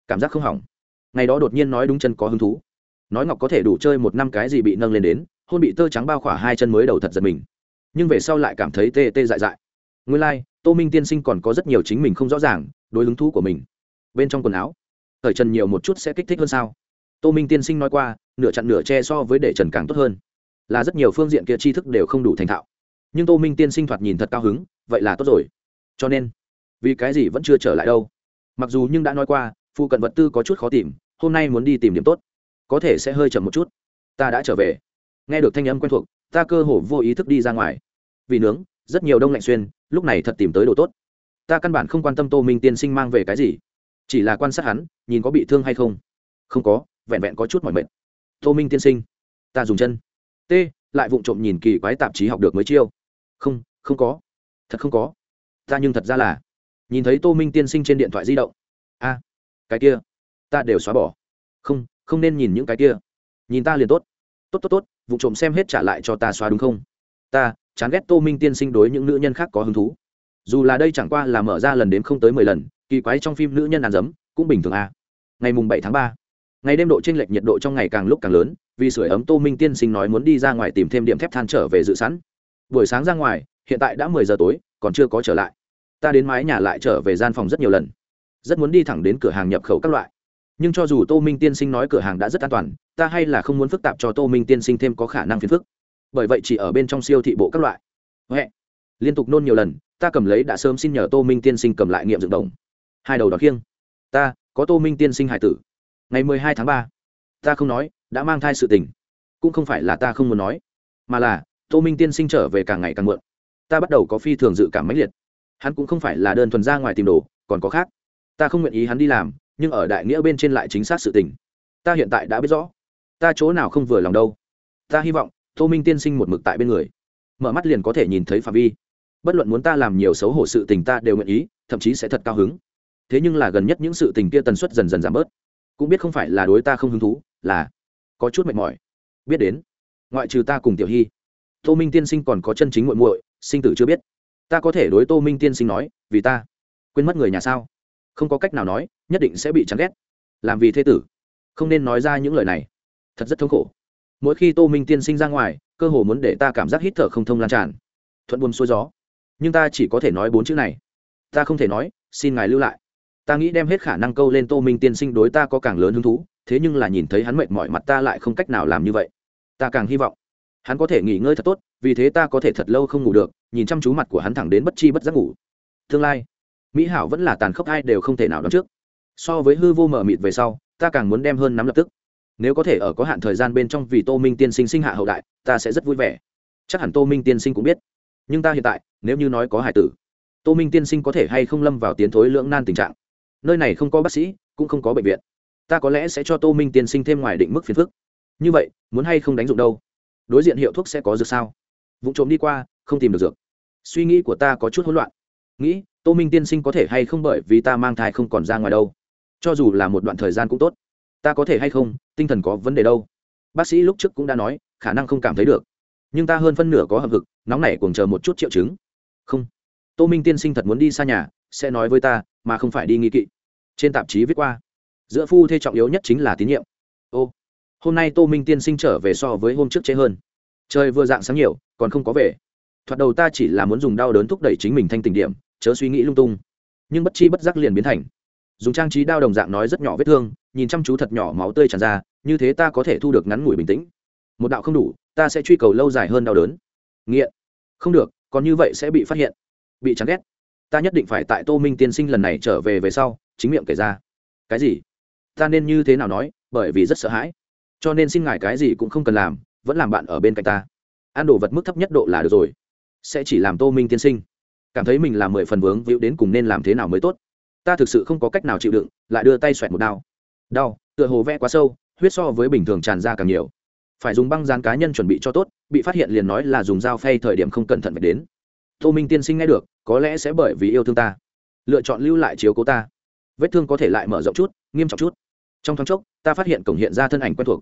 Cảm giác không hỏng. Ngày đó đột nhiên nói đúng chân có hứng thú. Nói ngọc có thể đủ chơi một năm cái gì bị nâng lên đến hôn bị tơ trắng bao khỏa hai chân mới đầu thật giật mình. Nhưng về sau lại cảm thấy tê tê dại dại. Nguyên lai、like, tô minh tiên sinh còn có rất nhiều chính mình không rõ ràng đối hứng thú của mình bên trong quần áo. Thời trần nhiều một chút sẽ kích thích hơn sao? Tô minh tiên sinh nói qua, nửa chặn nửa che so với để trần càng tốt hơn. Là rất nhiều phương diện kia tri thức đều không đủ thành thạo. Nhưng tô minh tiên sinh thoạt nhìn thật cao hứng, vậy là tốt rồi. Cho nên, vì cái gì vẫn chưa trở lại đâu? Mặc dù nhưng đã nói qua phụ cận vật tư có chút khó tìm, hôm nay muốn đi tìm điểm tốt. Có thể sẽ hơi chậm một chút. Ta đã trở về. Nghe được thanh âm quen thuộc, ta cơ hồ vô ý thức đi ra ngoài. Vì nướng, rất nhiều đông lạnh xuyên, lúc này thật tìm tới đồ tốt. Ta căn bản không quan tâm tô minh tiên sinh mang về cái gì chỉ là quan sát hắn, nhìn có bị thương hay không? Không có, vẹn vẹn có chút mỏi mệt. Tô minh tiên sinh, ta dùng chân. T, lại vụng trộm nhìn kỳ quái tạp chí học được mới chiêu. Không không có. Thật không có. Ta nhưng thật ra là. Nhìn thấy tô minh tiên sinh trên điện thoại di động. A, cái kia. Ta đều xóa bỏ. Không không nên nhìn những cái kia. Nhìn ta liền tốt. Tốt tốt tốt vụ trộm xem hết trả lại cho ta xóa đúng không? Ta, chán ghét tô minh tiên sinh đối những nữ nhân khác có hứng thú. Dù là đây chẳng qua là mở ra lần đến không tới mười lần kỳ quái trong phim nữ nhân ăn giấm cũng bình thường à. ngày mùng bảy tháng ba, ngày đêm độ t r ê n lệch nhiệt độ trong ngày càng lúc càng lớn, vì sửa ấm tô minh tiên sinh nói muốn đi ra ngoài tìm thêm điểm thép than trở về dự sẵn. Buổi sáng ra ngoài, hiện tại đã mười giờ tối, còn chưa có trở lại. Ta đến mái nhà lại trở về gian phòng rất nhiều lần. Rất muốn đi thẳng đến cửa hàng nhập khẩu các loại. Nhưng cho dù tô minh tiên sinh nói cửa hàng đã rất an toàn, ta hay là không muốn phức tạp cho tô minh tiên sinh thêm có khả năng phiền phức. Bởi vậy chỉ ở bên trong siêu thị bộ các loại. Huệ. liên tục nôn nhiều lần, ta cầm lấy đã sớm xin nhờ tô minh tiên sinh cầm lại nghiệm dựng đồng hai đầu đón khiêng. Ta, có tô minh tiên sinh hải tử. Ngày mười hai tháng ba, ta không nói, đã mang thai sự tình. Cũng không phải là ta không muốn nói, mà là tô minh tiên sinh trở về càng ngày càng muộn. Ta bắt đầu có phi thường dự cảm mãnh liệt. Hắn cũng không phải là đơn thuần ra ngoài tìm đồ, còn có khác. Ta không nguyện ý hắn đi làm, nhưng ở đại nghĩa bên trên lại chính xác sự tình. Ta hiện tại đã biết rõ. Ta chỗ nào không vừa lòng đâu. Ta hy vọng tô minh tiên sinh một mực tại bên người. Mở mắt liền có thể nhìn thấy phạm vi. Bất luận muốn ta làm nhiều xấu hổ sự tình ta đều nguyện ý, thậm chí sẽ thật cao hứng thế nhưng là gần nhất những sự tình kia tần suất dần dần giảm bớt. Cũng biết không phải là đối ta không hứng thú, là có chút mệt mỏi. Biết đến, ngoại trừ ta cùng tiểu hy, tô minh tiên sinh còn có chân chính muội muội, sinh tử chưa biết. Ta có thể đối tô minh tiên sinh nói, vì ta, quên mất người nhà sao? Không có cách nào nói, nhất định sẽ bị chán ghét. Làm vì thế tử, không nên nói ra những lời này. Thật rất thống khổ. Mỗi khi tô minh tiên sinh ra ngoài, cơ hồ muốn để ta cảm giác hít thở không thông lan tràn. Thuận buồm xuôi gió. Nhưng ta chỉ có thể nói bốn chữ này. Ta không thể nói, xin ngài lưu lại ta nghĩ đem hết khả năng câu lên tô minh tiên sinh đối ta có càng lớn hứng thú, thế nhưng là nhìn thấy hắn mệt mỏi mặt ta lại không cách nào làm như vậy. Ta càng hy vọng hắn có thể nghỉ ngơi thật tốt, vì thế ta có thể thật lâu không ngủ được, nhìn chăm chú mặt của hắn thẳng đến bất chi bất giác ngủ. Tương lai, mỹ hảo vẫn là tàn khốc ai đều không thể nào đoán trước. So với hư vô mở mịt về sau, ta càng muốn đem hơn nắm lập tức. Nếu có thể ở có hạn thời gian bên trong vì tô minh tiên sinh sinh hạ hậu đại, ta sẽ rất vui vẻ. Chắc hẳn tô minh tiên sinh cũng biết. Nhưng ta hiện tại, nếu như nói có hải tử, tô minh tiên sinh có thể hay không lâm vào tiến thối lưỡng nan tình trạng? Nơi này không có bác sĩ cũng không có bệnh viện. Ta có lẽ sẽ cho tô minh tiên sinh thêm ngoài định mức phiền phức. Như vậy muốn hay không đánh dụng đâu? Đối diện hiệu thuốc sẽ có dược sao? Vụ trộm đi qua không tìm được dược. Suy nghĩ của ta có chút hỗn loạn. Nghĩ tô minh tiên sinh có thể hay không bởi vì ta mang thai không còn ra ngoài đâu? Cho dù là một đoạn thời gian cũng tốt. Ta có thể hay không? Tinh thần có vấn đề đâu? Bác sĩ lúc trước cũng đã nói khả năng không cảm thấy được. Nhưng ta hơn phân nửa có hợp lực, nóng nảy cùng chờ một chút triệu chứng. Không. Tô minh tiên sinh thật muốn đi xa nhà sẽ nói với ta mà không phải đi nghi kỵ. Trên tạp chí viết qua, giữa phu thê trọng yếu nhất chính là tín nhiệm. Ô, hôm nay tô minh tiên sinh trở về so với hôm trước chế hơn. Trời vừa dạng sáng nhiều, còn không có về. Thoạt đầu ta chỉ là muốn dùng đau đớn thúc đẩy chính mình thanh tình điểm, chớ suy nghĩ lung tung. Nhưng bất chi bất giác liền biến thành. Dùng trang trí đao đồng dạng nói rất nhỏ vết thương, nhìn chăm chú thật nhỏ máu tươi tràn ra, như thế ta có thể thu được ngắn ngủi bình tĩnh. Một đạo không đủ, ta sẽ truy cầu lâu dài hơn đau đớn. Nghiện. Không được, còn như vậy sẽ bị phát hiện, bị chán ghét ta nhất định phải tại tô minh tiên sinh lần này trở về về sau, chính miệng kể ra. Cái gì? Ta nên như thế nào nói, bởi vì rất sợ hãi. Cho nên xin ngài cái gì cũng không cần làm, vẫn làm bạn ở bên cạnh ta. Ăn đồ vật mức thấp nhất độ là được rồi. Sẽ chỉ làm tô minh tiên sinh. Cảm thấy mình là mười phần vướng víu đến cùng nên làm thế nào mới tốt. Ta thực sự không có cách nào chịu đựng, lại đưa tay xoẹt một đao. Đau, tựa hồ vẽ quá sâu, huyết so với bình thường tràn ra càng nhiều. Phải dùng băng dán cá nhân chuẩn bị cho tốt, bị phát hiện liền nói là dùng dao phay thời điểm không cẩn thận phải đến. Tô minh tiên sinh nghe được có lẽ sẽ bởi vì yêu thương ta. Lựa chọn lưu lại chiếu cố ta. Vết thương có thể lại mở rộng chút, nghiêm trọng chút. Trong thoáng chốc, ta phát hiện cổng hiện ra thân ảnh quen thuộc.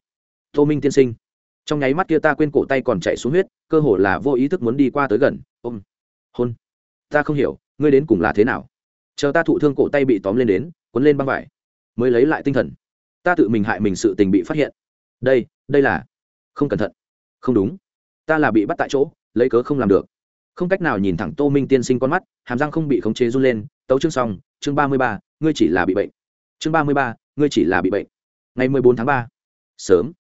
Tô minh tiên sinh. Trong nháy mắt kia ta quên cổ tay còn chạy xuống huyết, cơ hồ là vô ý thức muốn đi qua tới gần. Ôm. Hôn. Ta không hiểu, ngươi đến cùng là thế nào? Chờ ta thụ thương cổ tay bị tóm lên đến quấn lên băng vải. Mới lấy lại tinh thần. Ta tự mình hại mình sự tình bị phát hiện. Đây đây là. Không cẩn thận. Không đúng. Ta là bị bắt tại chỗ, lấy cớ không làm được không cách nào nhìn thẳng tô minh tiên sinh con mắt, hàm răng không bị khống chế run lên, tấu chương xong, chương ba mươi ba, ngươi chỉ là bị bệnh. Chương ba mươi ba, ngươi chỉ là bị bệnh. Ngày mười bốn tháng ba. Sớm.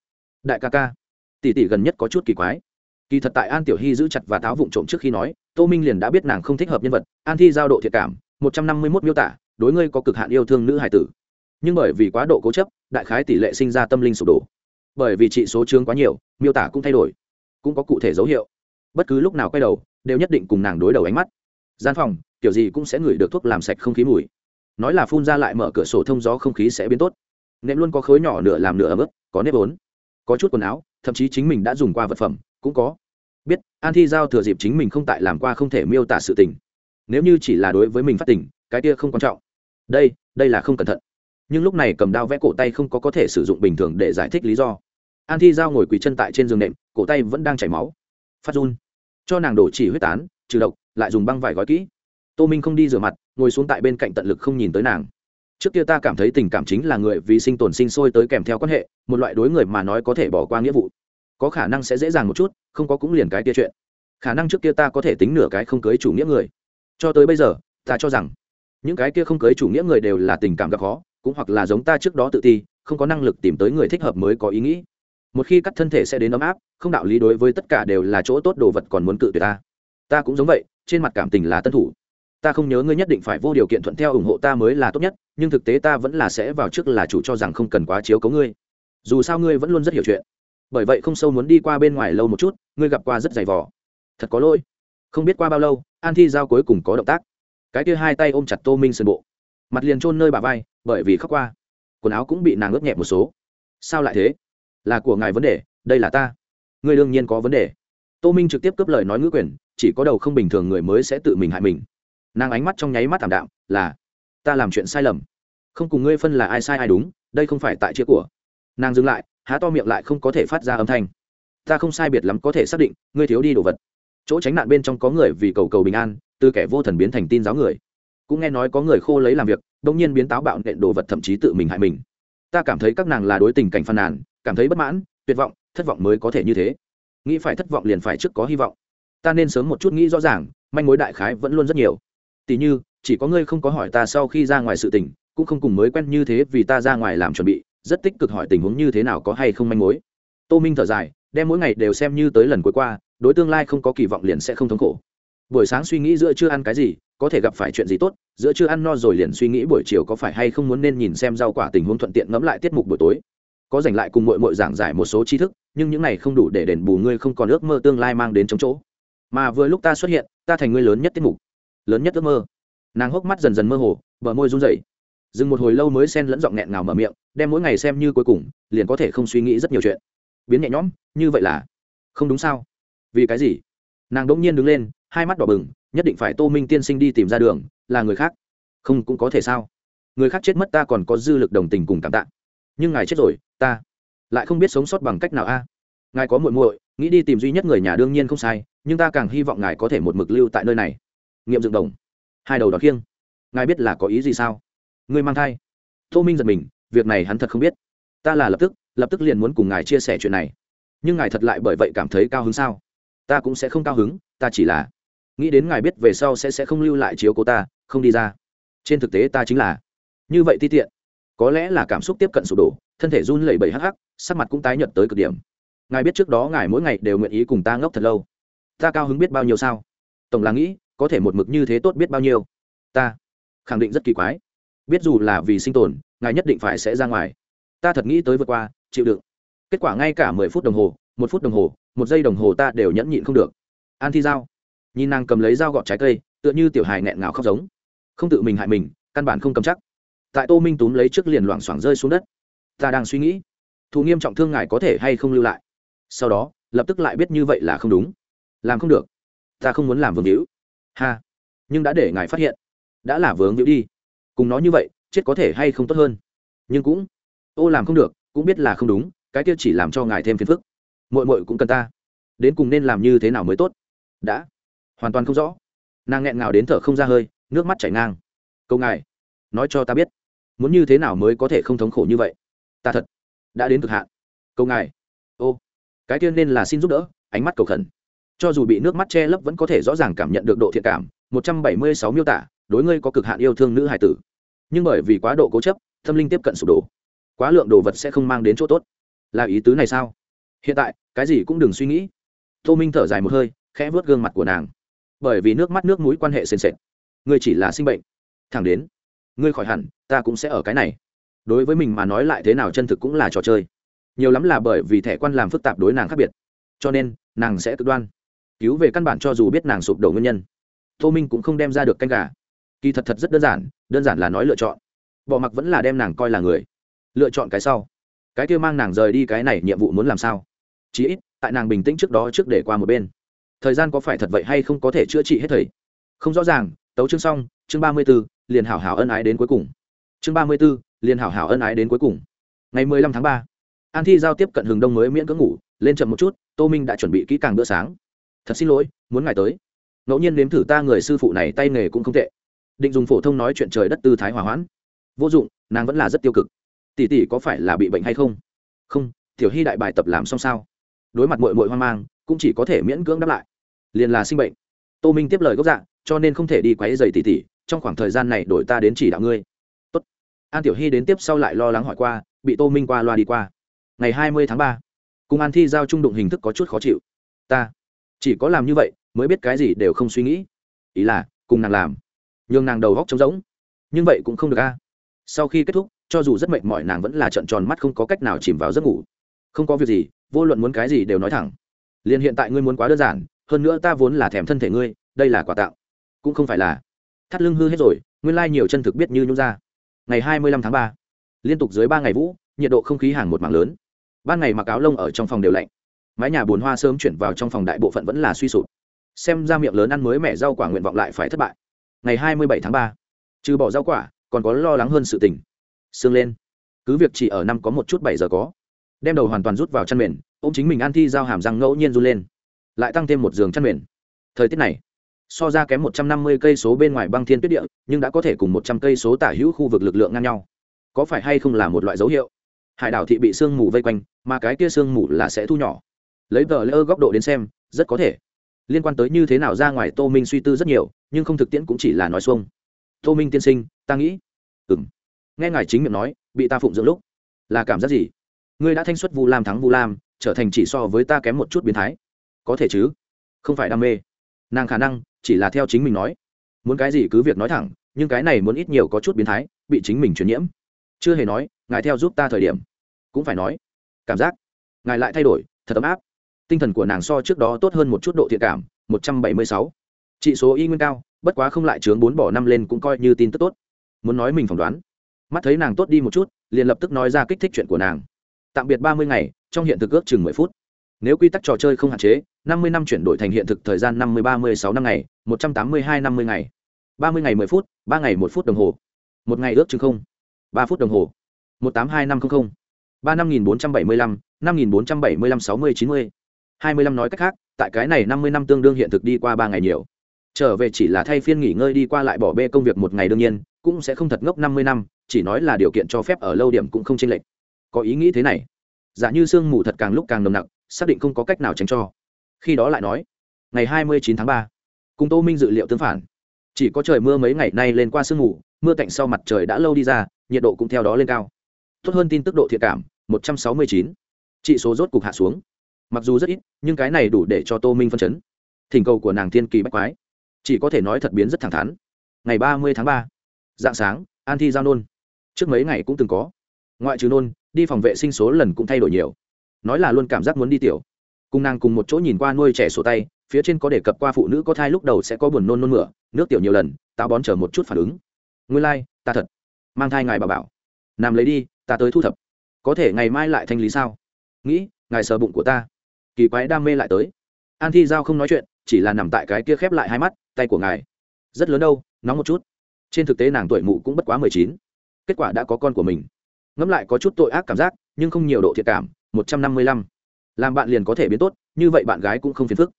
Đại ca ca. Tỷ tỷ gần nhất có chút kỳ quái. Kỳ thật tại an tiểu hy giữ chặt và tháo vụng trộm trước khi nói, tô minh liền đã biết nàng không thích hợp nhân vật, an thi giao độ thiệt cảm, một trăm năm mươi mốt miêu tả, đối ngươi có cực hạn yêu thương nữ hải tử. Nhưng bởi vì quá độ cố chấp, đại khái tỷ lệ sinh ra tâm linh sụp đổ. Bởi vì trị số chương quá nhiều, miêu tả cũng thay đổi, cũng có cụ thể dấu hiệu. Bất cứ lúc nào quay đầu đều nhất định cùng nàng đối đầu ánh mắt. Gian phòng, kiểu gì cũng sẽ ngửi được thuốc làm sạch không khí mùi. Nói là phun ra lại mở cửa sổ thông gió không khí sẽ biến tốt. Nệm luôn có khối nhỏ nửa làm nửa ấm ức, có nếp ốn có chút quần áo, thậm chí chính mình đã dùng qua vật phẩm, cũng có. Biết, an thi giao thừa dịp chính mình không tại làm qua không thể miêu tả sự tình. Nếu như chỉ là đối với mình phát tình, cái kia không quan trọng. Đây đây là không cẩn thận. Nhưng lúc này cầm đao vẽ cổ tay không có có thể sử dụng bình thường để giải thích lý do. An thi giao ngồi quỳ chân tại trên giường nệm, cổ tay vẫn đang chảy máu. Phát run cho nàng đổ chỉ huyết tán, trừ độc, lại dùng băng vải gói kỹ. Tô minh không đi rửa mặt, ngồi xuống tại bên cạnh tận lực không nhìn tới nàng. Trước kia ta cảm thấy tình cảm chính là người vì sinh tồn sinh sôi tới kèm theo quan hệ, một loại đối người mà nói có thể bỏ qua nghĩa vụ. Có khả năng sẽ dễ dàng một chút, không có cũng liền cái kia chuyện. Khả năng trước kia ta có thể tính nửa cái không cưới chủ nghĩa người. Cho tới bây giờ, ta cho rằng, những cái kia không cưới chủ nghĩa người đều là tình cảm gặp khó, cũng hoặc là giống ta trước đó tự ti, không có năng lực tìm tới người thích hợp mới có ý nghĩ một khi cắt thân thể sẽ đến ấm áp, không đạo lý đối với tất cả đều là chỗ tốt đồ vật còn muốn cự tuyệt ta. Ta cũng giống vậy, trên mặt cảm tình là tân thủ. Ta không nhớ ngươi nhất định phải vô điều kiện thuận theo ủng hộ ta mới là tốt nhất, nhưng thực tế ta vẫn là sẽ vào trước là chủ cho rằng không cần quá chiếu cấu ngươi. Dù sao ngươi vẫn luôn rất hiểu chuyện. Bởi vậy không sâu muốn đi qua bên ngoài lâu một chút, ngươi gặp qua rất dày vỏ thật có lỗi. Không biết qua bao lâu, an thi giao cuối cùng có động tác. Cái kia hai tay ôm chặt tô minh sườn bộ. Mặt liền trôn nơi bà vai, bởi vì khóc qua. Quần áo cũng bị nàng ướt nhẹ một số. Sao lại thế? Là của ngài vấn đề, đây là ta. Ngươi đương nhiên có vấn đề. Tô minh trực tiếp cướp lời nói ngữ quyền, chỉ có đầu không bình thường người mới sẽ tự mình hại mình. Nàng ánh mắt trong nháy mắt thảm đạm, là, ta làm chuyện sai lầm. Không cùng ngươi phân là ai sai ai đúng, đây không phải tại chia của. Nàng dừng lại, há to miệng lại không có thể phát ra âm thanh. Ta không sai biệt lắm có thể xác định, ngươi thiếu đi đồ vật. Chỗ tránh nạn bên trong có người vì cầu cầu bình an, từ kẻ vô thần biến thành tin giáo người. Cũng nghe nói có người khô lấy làm việc đông nhiên biến táo bạo nện đồ vật thậm chí tự mình hại mình. Ta cảm thấy các nàng là đối tình cảnh phàn nàn cảm thấy bất mãn, tuyệt vọng, thất vọng mới có thể như thế. Nghĩ phải thất vọng liền phải trước có hy vọng. Ta nên sớm một chút nghĩ rõ ràng, manh mối đại khái vẫn luôn rất nhiều. Tỉ như, chỉ có ngươi không có hỏi ta sau khi ra ngoài sự tình, cũng không cùng mới quen như thế vì ta ra ngoài làm chuẩn bị, rất tích cực hỏi tình huống như thế nào có hay không manh mối. Tô minh thở dài, đem mỗi ngày đều xem như tới lần cuối qua, đối tương lai không có kỳ vọng liền sẽ không thống khổ. Buổi sáng suy nghĩ giữa chưa ăn cái gì, có thể gặp phải chuyện gì tốt, giữa chưa ăn no rồi liền suy nghĩ buổi chiều có phải hay không muốn nên nhìn xem rau quả tình huống thuận tiện ngẫm lại tiết mục buổi tối có dành lại cùng mội mội giảng giải một số tri thức, nhưng những này không đủ để đền bù ngươi không còn ước mơ tương lai mang đến chống chỗ. Mà vừa lúc ta xuất hiện, ta thành ngươi lớn nhất tiết mục. Lớn nhất ước mơ. Nàng hốc mắt dần dần mơ hồ, bờ môi run rẩy. Dừng một hồi lâu mới xen lẫn giọng nghẹn ngào mở miệng, đem mỗi ngày xem như cuối cùng, liền có thể không suy nghĩ rất nhiều chuyện. Biến nhẹ nhõm, như vậy là không đúng sao? Vì cái gì? Nàng đỗng nhiên đứng lên, hai mắt đỏ bừng, nhất định phải tô minh tiên sinh đi tìm ra đường, là người khác. Không cũng có thể sao? Người khác chết mất ta còn có dư lực đồng tình cùng cảm tạng nhưng ngài chết rồi, ta lại không biết sống sót bằng cách nào a. Ngài có muội muội, nghĩ đi tìm duy nhất người nhà đương nhiên không sai, nhưng ta càng hy vọng ngài có thể một mực lưu tại nơi này. Nghiệm dựng đồng, hai đầu đỏ kiêng ngài biết là có ý gì sao? Ngươi mang thai. Tô minh giật mình, việc này hắn thật không biết. Ta là lập tức lập tức liền muốn cùng ngài chia sẻ chuyện này. Nhưng ngài thật lại bởi vậy cảm thấy cao hứng sao? Ta cũng sẽ không cao hứng, ta chỉ là nghĩ đến ngài biết về sau sẽ sẽ không lưu lại chiếu cô ta, không đi ra. Trên thực tế ta chính là như vậy ti tiện có lẽ là cảm xúc tiếp cận sụp đổ, thân thể run lẩy bẩy hắc hắc, sắc mặt cũng tái nhợt tới cực điểm. Ngài biết trước đó ngài mỗi ngày đều nguyện ý cùng ta ngốc thật lâu. Ta cao hứng biết bao nhiêu sao? Tổng là nghĩ, có thể một mực như thế tốt biết bao nhiêu? Ta khẳng định rất kỳ quái. Biết dù là vì sinh tồn, ngài nhất định phải sẽ ra ngoài. Ta thật nghĩ tới vượt qua, chịu đựng. Kết quả ngay cả mười phút đồng hồ, một phút đồng hồ, một giây đồng hồ ta đều nhẫn nhịn không được. An thi dao. nhìn nàng cầm lấy dao gọt trái cây, tựa như tiểu hài nghẹn ngào khóc giống. Không tự mình hại mình, căn bản không cầm chắc tại tô minh túm lấy trước liền loảng xoảng rơi xuống đất. Ta đang suy nghĩ, thù nghiêm trọng thương ngài có thể hay không lưu lại? Sau đó, lập tức lại biết như vậy là không đúng. Làm không được. Ta không muốn làm vương hữu ha. Nhưng đã để ngài phát hiện, đã là vướng hữu đi. Cùng nói như vậy, chết có thể hay không tốt hơn. Nhưng cũng, ô làm không được, cũng biết là không đúng, cái kia chỉ làm cho ngài thêm phiền phức. Mội mội cũng cần ta. Đến cùng nên làm như thế nào mới tốt? Đã. Hoàn toàn không rõ. Nàng nghẹn ngào đến thở không ra hơi, nước mắt chảy ngang. Câu ngài, nói cho ta biết muốn như thế nào mới có thể không thống khổ như vậy? Ta thật đã đến cực hạn. Câu ngài. Ô, cái tiên nên là xin giúp đỡ, ánh mắt cầu khẩn. Cho dù bị nước mắt che lấp vẫn có thể rõ ràng cảm nhận được độ thiện cảm, một trăm bảy mươi sáu miêu tả, đối ngươi có cực hạn yêu thương nữ hải tử. Nhưng bởi vì quá độ cố chấp, tâm linh tiếp cận sụp đổ. Quá lượng đồ vật sẽ không mang đến chỗ tốt. Là ý tứ này sao? Hiện tại, cái gì cũng đừng suy nghĩ. Tô minh thở dài một hơi, khẽ vớt gương mặt của nàng. Bởi vì nước mắt nước mũi quan hệ sền sệt. Người chỉ là sinh bệnh. Thẳng đến ngươi khỏi hẳn, ta cũng sẽ ở cái này. Đối với mình mà nói lại thế nào chân thực cũng là trò chơi. Nhiều lắm là bởi vì thẻ quan làm phức tạp đối nàng khác biệt. Cho nên, nàng sẽ cực đoan. Cứu về căn bản cho dù biết nàng sụp đổ nguyên nhân. Tô minh cũng không đem ra được canh gà. Kỳ thật thật rất đơn giản đơn giản là nói lựa chọn. Bỏ mặc vẫn là đem nàng coi là người. Lựa chọn cái sau. Cái kia mang nàng rời đi cái này nhiệm vụ muốn làm sao? Chí ít, tại nàng bình tĩnh trước đó trước để qua một bên. Thời gian có phải thật vậy hay không có thể chữa trị hết thầy? Không rõ ràng, tấu chương xong, chương ba mươi b ố liền hảo hảo ân ái đến cuối cùng. Chương ba mươi b ố liền hảo hảo ân ái đến cuối cùng. Ngày mười lăm tháng ba, an thi giao tiếp cận hừng đông mới miễn cưỡng ngủ, lên chậm một chút, tô minh đã chuẩn bị kỹ càng bữa sáng. Thật xin lỗi, muốn ngài tới. Ngẫu nhiên nếm thử ta người sư phụ này tay nghề cũng không tệ. Định dùng phổ thông nói chuyện trời đất tư thái hòa hoãn. Vô dụng, nàng vẫn là rất tiêu cực. Tỷ tỷ có phải là bị bệnh hay không? Không, tiểu hy đại bài tập làm xong sao? Đối mặt mội mội hoang mang, cũng chỉ có thể miễn cưỡng đáp lại. Liền là sinh bệnh. Tô minh tiếp lời gốc dạng cho nên không thể đi quáy dày tỷ tỷ trong khoảng thời gian này đổi ta đến chỉ đạo ngươi. Tốt. an tiểu hy đến tiếp sau lại lo lắng hỏi qua, bị tô minh qua loa đi qua. Ngày hai mươi tháng ba, cùng an thi giao trung đụng hình thức có chút khó chịu. Ta chỉ có làm như vậy mới biết cái gì đều không suy nghĩ. Ý là, cùng nàng làm. Nhường nàng đầu góc trống rỗng. Nhưng vậy cũng không được a. Sau khi kết thúc, cho dù rất mệt mỏi nàng vẫn là trận tròn mắt không có cách nào chìm vào giấc ngủ. Không có việc gì, vô luận muốn cái gì đều nói thẳng. Liền hiện tại ngươi muốn quá đơn giản, hơn nữa ta vốn là thèm thân thể ngươi, đây là quà tặng. Cũng không phải là thắt lưng hư hết rồi, nguyên lai nhiều chân thực biết như nhung ra. Ngày hai mươi lăm tháng ba, liên tục dưới ba ngày vũ, nhiệt độ không khí hàng một mảng lớn. Ban ngày mặc áo lông ở trong phòng đều lạnh. Mái nhà bồn hoa sớm chuyển vào trong phòng đại bộ phận vẫn là suy sụp. Xem ra miệng lớn ăn mới mẻ rau quả nguyện vọng lại phải thất bại. Ngày hai mươi bảy tháng ba, trừ bỏ rau quả, còn có lo lắng hơn sự tình. Sương lên. Cứ việc chỉ ở năm có một chút bảy giờ có. Đem đầu hoàn toàn rút vào chăn mền ô m chính mình an thi giao hàm răng ngẫu nhiên run lên. Lại tăng thêm một giường chăn mền. Thời tiết này so ra kém một trăm năm mươi cây số bên ngoài băng thiên tuyết địa, nhưng đã có thể cùng một trăm cây số tả hữu khu vực lực lượng ngang nhau. Có phải hay không là một loại dấu hiệu? Hải đảo thị bị sương mù vây quanh, mà cái kia sương mù là sẽ thu nhỏ. Lấy vờ lỡ góc độ đến xem, rất có thể. Liên quan tới như thế nào ra ngoài tô minh suy tư rất nhiều, nhưng không thực tiễn cũng chỉ là nói xuông. Tô minh tiên sinh, ta nghĩ. Ừ m nghe ngài chính miệng nói, bị ta phụng dưỡng lúc. Là cảm giác gì? Ngươi đã thanh xuất vu lam thắng vu lam, trở thành chỉ so với ta kém một chút biến thái. Có thể chứ? Không phải đam mê. Nàng khả năng chỉ là theo chính mình nói. Muốn cái gì cứ việc nói thẳng, nhưng cái này muốn ít nhiều có chút biến thái, bị chính mình truyền nhiễm. Chưa hề nói, ngài theo giúp ta thời điểm. Cũng phải nói. Cảm giác. Ngài lại thay đổi, thật ấm áp. Tinh thần của nàng so trước đó tốt hơn một chút độ thiện cảm, một trăm bảy mươi sáu. Trị số y nguyên cao, bất quá không lại chướng bốn bỏ năm lên cũng coi như tin tức tốt. Muốn nói mình phỏng đoán. Mắt thấy nàng tốt đi một chút, liền lập tức nói ra kích thích chuyện của nàng. Tạm biệt ba mươi ngày, trong hiện thực ước chừng mười phút nếu quy tắc trò chơi không hạn chế năm mươi năm chuyển đổi thành hiện thực thời gian năm mươi ba mươi sáu năm ngày một trăm tám mươi hai năm mươi ngày. Ba mươi ngày mười phút ba ngày một phút đồng hồ. Một ngày ước chừng không. Ba phút đồng hồ. Một tám hai năm không không, ba năm nghìn bốn trăm bảy mươi lăm năm nghìn bốn trăm bảy mươi lăm sáu mươi chín mươi. Hai mươi lăm nói cách khác tại cái này năm mươi năm tương đương hiện thực đi qua ba ngày nhiều. Trở về chỉ là thay phiên nghỉ ngơi đi qua lại bỏ bê công việc một ngày đương nhiên cũng sẽ không thật ngốc năm mươi năm chỉ nói là điều kiện cho phép ở lâu điểm cũng không chênh lệch. Có ý nghĩ thế này. Giả như sương mù thật càng lúc càng nồng nặc xác định không có cách nào tránh cho. Khi đó lại nói, ngày hai mươi chín tháng ba, cùng tô minh dự liệu tương phản. Chỉ có trời mưa mấy ngày nay lên qua sương mù, mưa cạnh sau mặt trời đã lâu đi ra, nhiệt độ cũng theo đó lên cao. Tốt hơn tin tức độ thiệt cảm, một trăm sáu mươi chín. Trị số rốt cục hạ xuống. Mặc dù rất ít, nhưng cái này đủ để cho tô minh phân chấn. Thỉnh cầu của nàng thiên kỳ bách quái. Chỉ có thể nói thật biến rất thẳng thắn. Ngày ba mươi tháng ba dạng sáng, an thi giao nôn. Trước mấy ngày cũng từng có. Ngoại trừ nôn, đi phòng vệ sinh số lần cũng thay đổi nhiều nói là luôn cảm giác muốn đi tiểu. Cùng nàng cùng một chỗ nhìn qua nuôi trẻ sổ tay phía trên có đề cập qua phụ nữ có thai lúc đầu sẽ có buồn nôn nôn mửa nước tiểu nhiều lần táo bón chờ một chút phản ứng. Nguyên lai、like, ta thật mang thai ngài bà bảo. Nằm lấy đi ta tới thu thập. Có thể ngày mai lại thanh lý sao? Nghĩ ngài sờ bụng của ta. Kỳ quái đam mê lại tới. An thi giao không nói chuyện chỉ là nằm tại cái kia khép lại hai mắt tay của ngài. Rất lớn đâu nóng một chút. Trên thực tế nàng tuổi mụ cũng bất quá mười chín. Kết quả đã có con của mình. Ngẫm lại có chút tội ác cảm giác nhưng không nhiều độ thiệt cảm một trăm năm mươi lăm. Làm bạn liền có thể biến tốt, như vậy bạn gái cũng không phiền phức.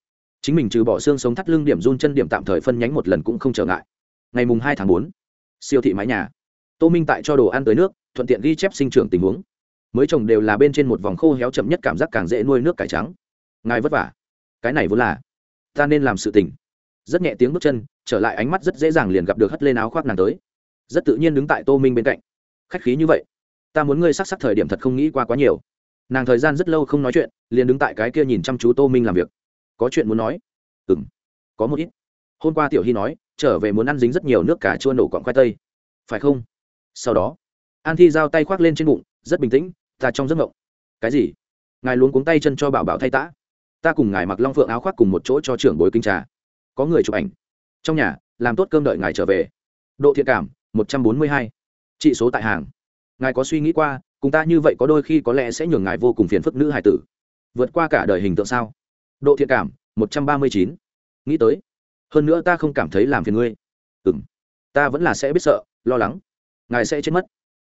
Chính mình trừ bỏ xương sống thắt lưng điểm run chân điểm tạm thời phân nhánh một lần cũng không trở ngại. Ngày mùng hai tháng bốn, siêu thị mái nhà. Tô minh tại cho đồ ăn tới nước, thuận tiện ghi chép sinh trưởng tình huống. Mới trồng đều là bên trên một vòng khô héo chậm nhất cảm giác càng dễ nuôi nước cải trắng. Ngài vất vả. Cái này vốn là ta nên làm sự tình. Rất nhẹ tiếng bước chân, trở lại ánh mắt rất dễ dàng liền gặp được hất lên áo khoác nàng tới. Rất tự nhiên đứng tại tô minh bên cạnh. Khách khí như vậy. Ta muốn ngươi sắc sắc thời điểm thật không nghĩ qua quá nhiều nàng thời gian rất lâu không nói chuyện, liền đứng tại cái kia nhìn chăm chú tô minh làm việc. Có chuyện muốn nói? Ừ m có một ít. Hôm qua tiểu hy nói, trở về muốn ăn dính rất nhiều nước cà chua nổ quặng khoai tây. Phải không? Sau đó, an thi giao tay khoác lên trên bụng, rất bình tĩnh, ta trong giấc mộng. Cái gì? Ngài luôn cuống tay chân cho bảo bảo thay tã. Ta cùng ngài mặc long phượng áo khoác cùng một chỗ cho trưởng bối kinh trà. Có người chụp ảnh. Trong nhà, làm tốt cơm đợi ngài trở về. Độ thiện cảm, một trăm bốn mươi hai. Trị số tại hàng. Ngài có suy nghĩ qua cùng ta như vậy có đôi khi có lẽ sẽ nhường ngài vô cùng phiền phức nữ hài tử. Vượt qua cả đời hình tượng sao? Độ thiện cảm, một trăm ba mươi chín. Nghĩ tới, hơn nữa ta không cảm thấy làm phiền ngươi. Ừ m ta vẫn là sẽ biết sợ, lo lắng. Ngài sẽ chết mất.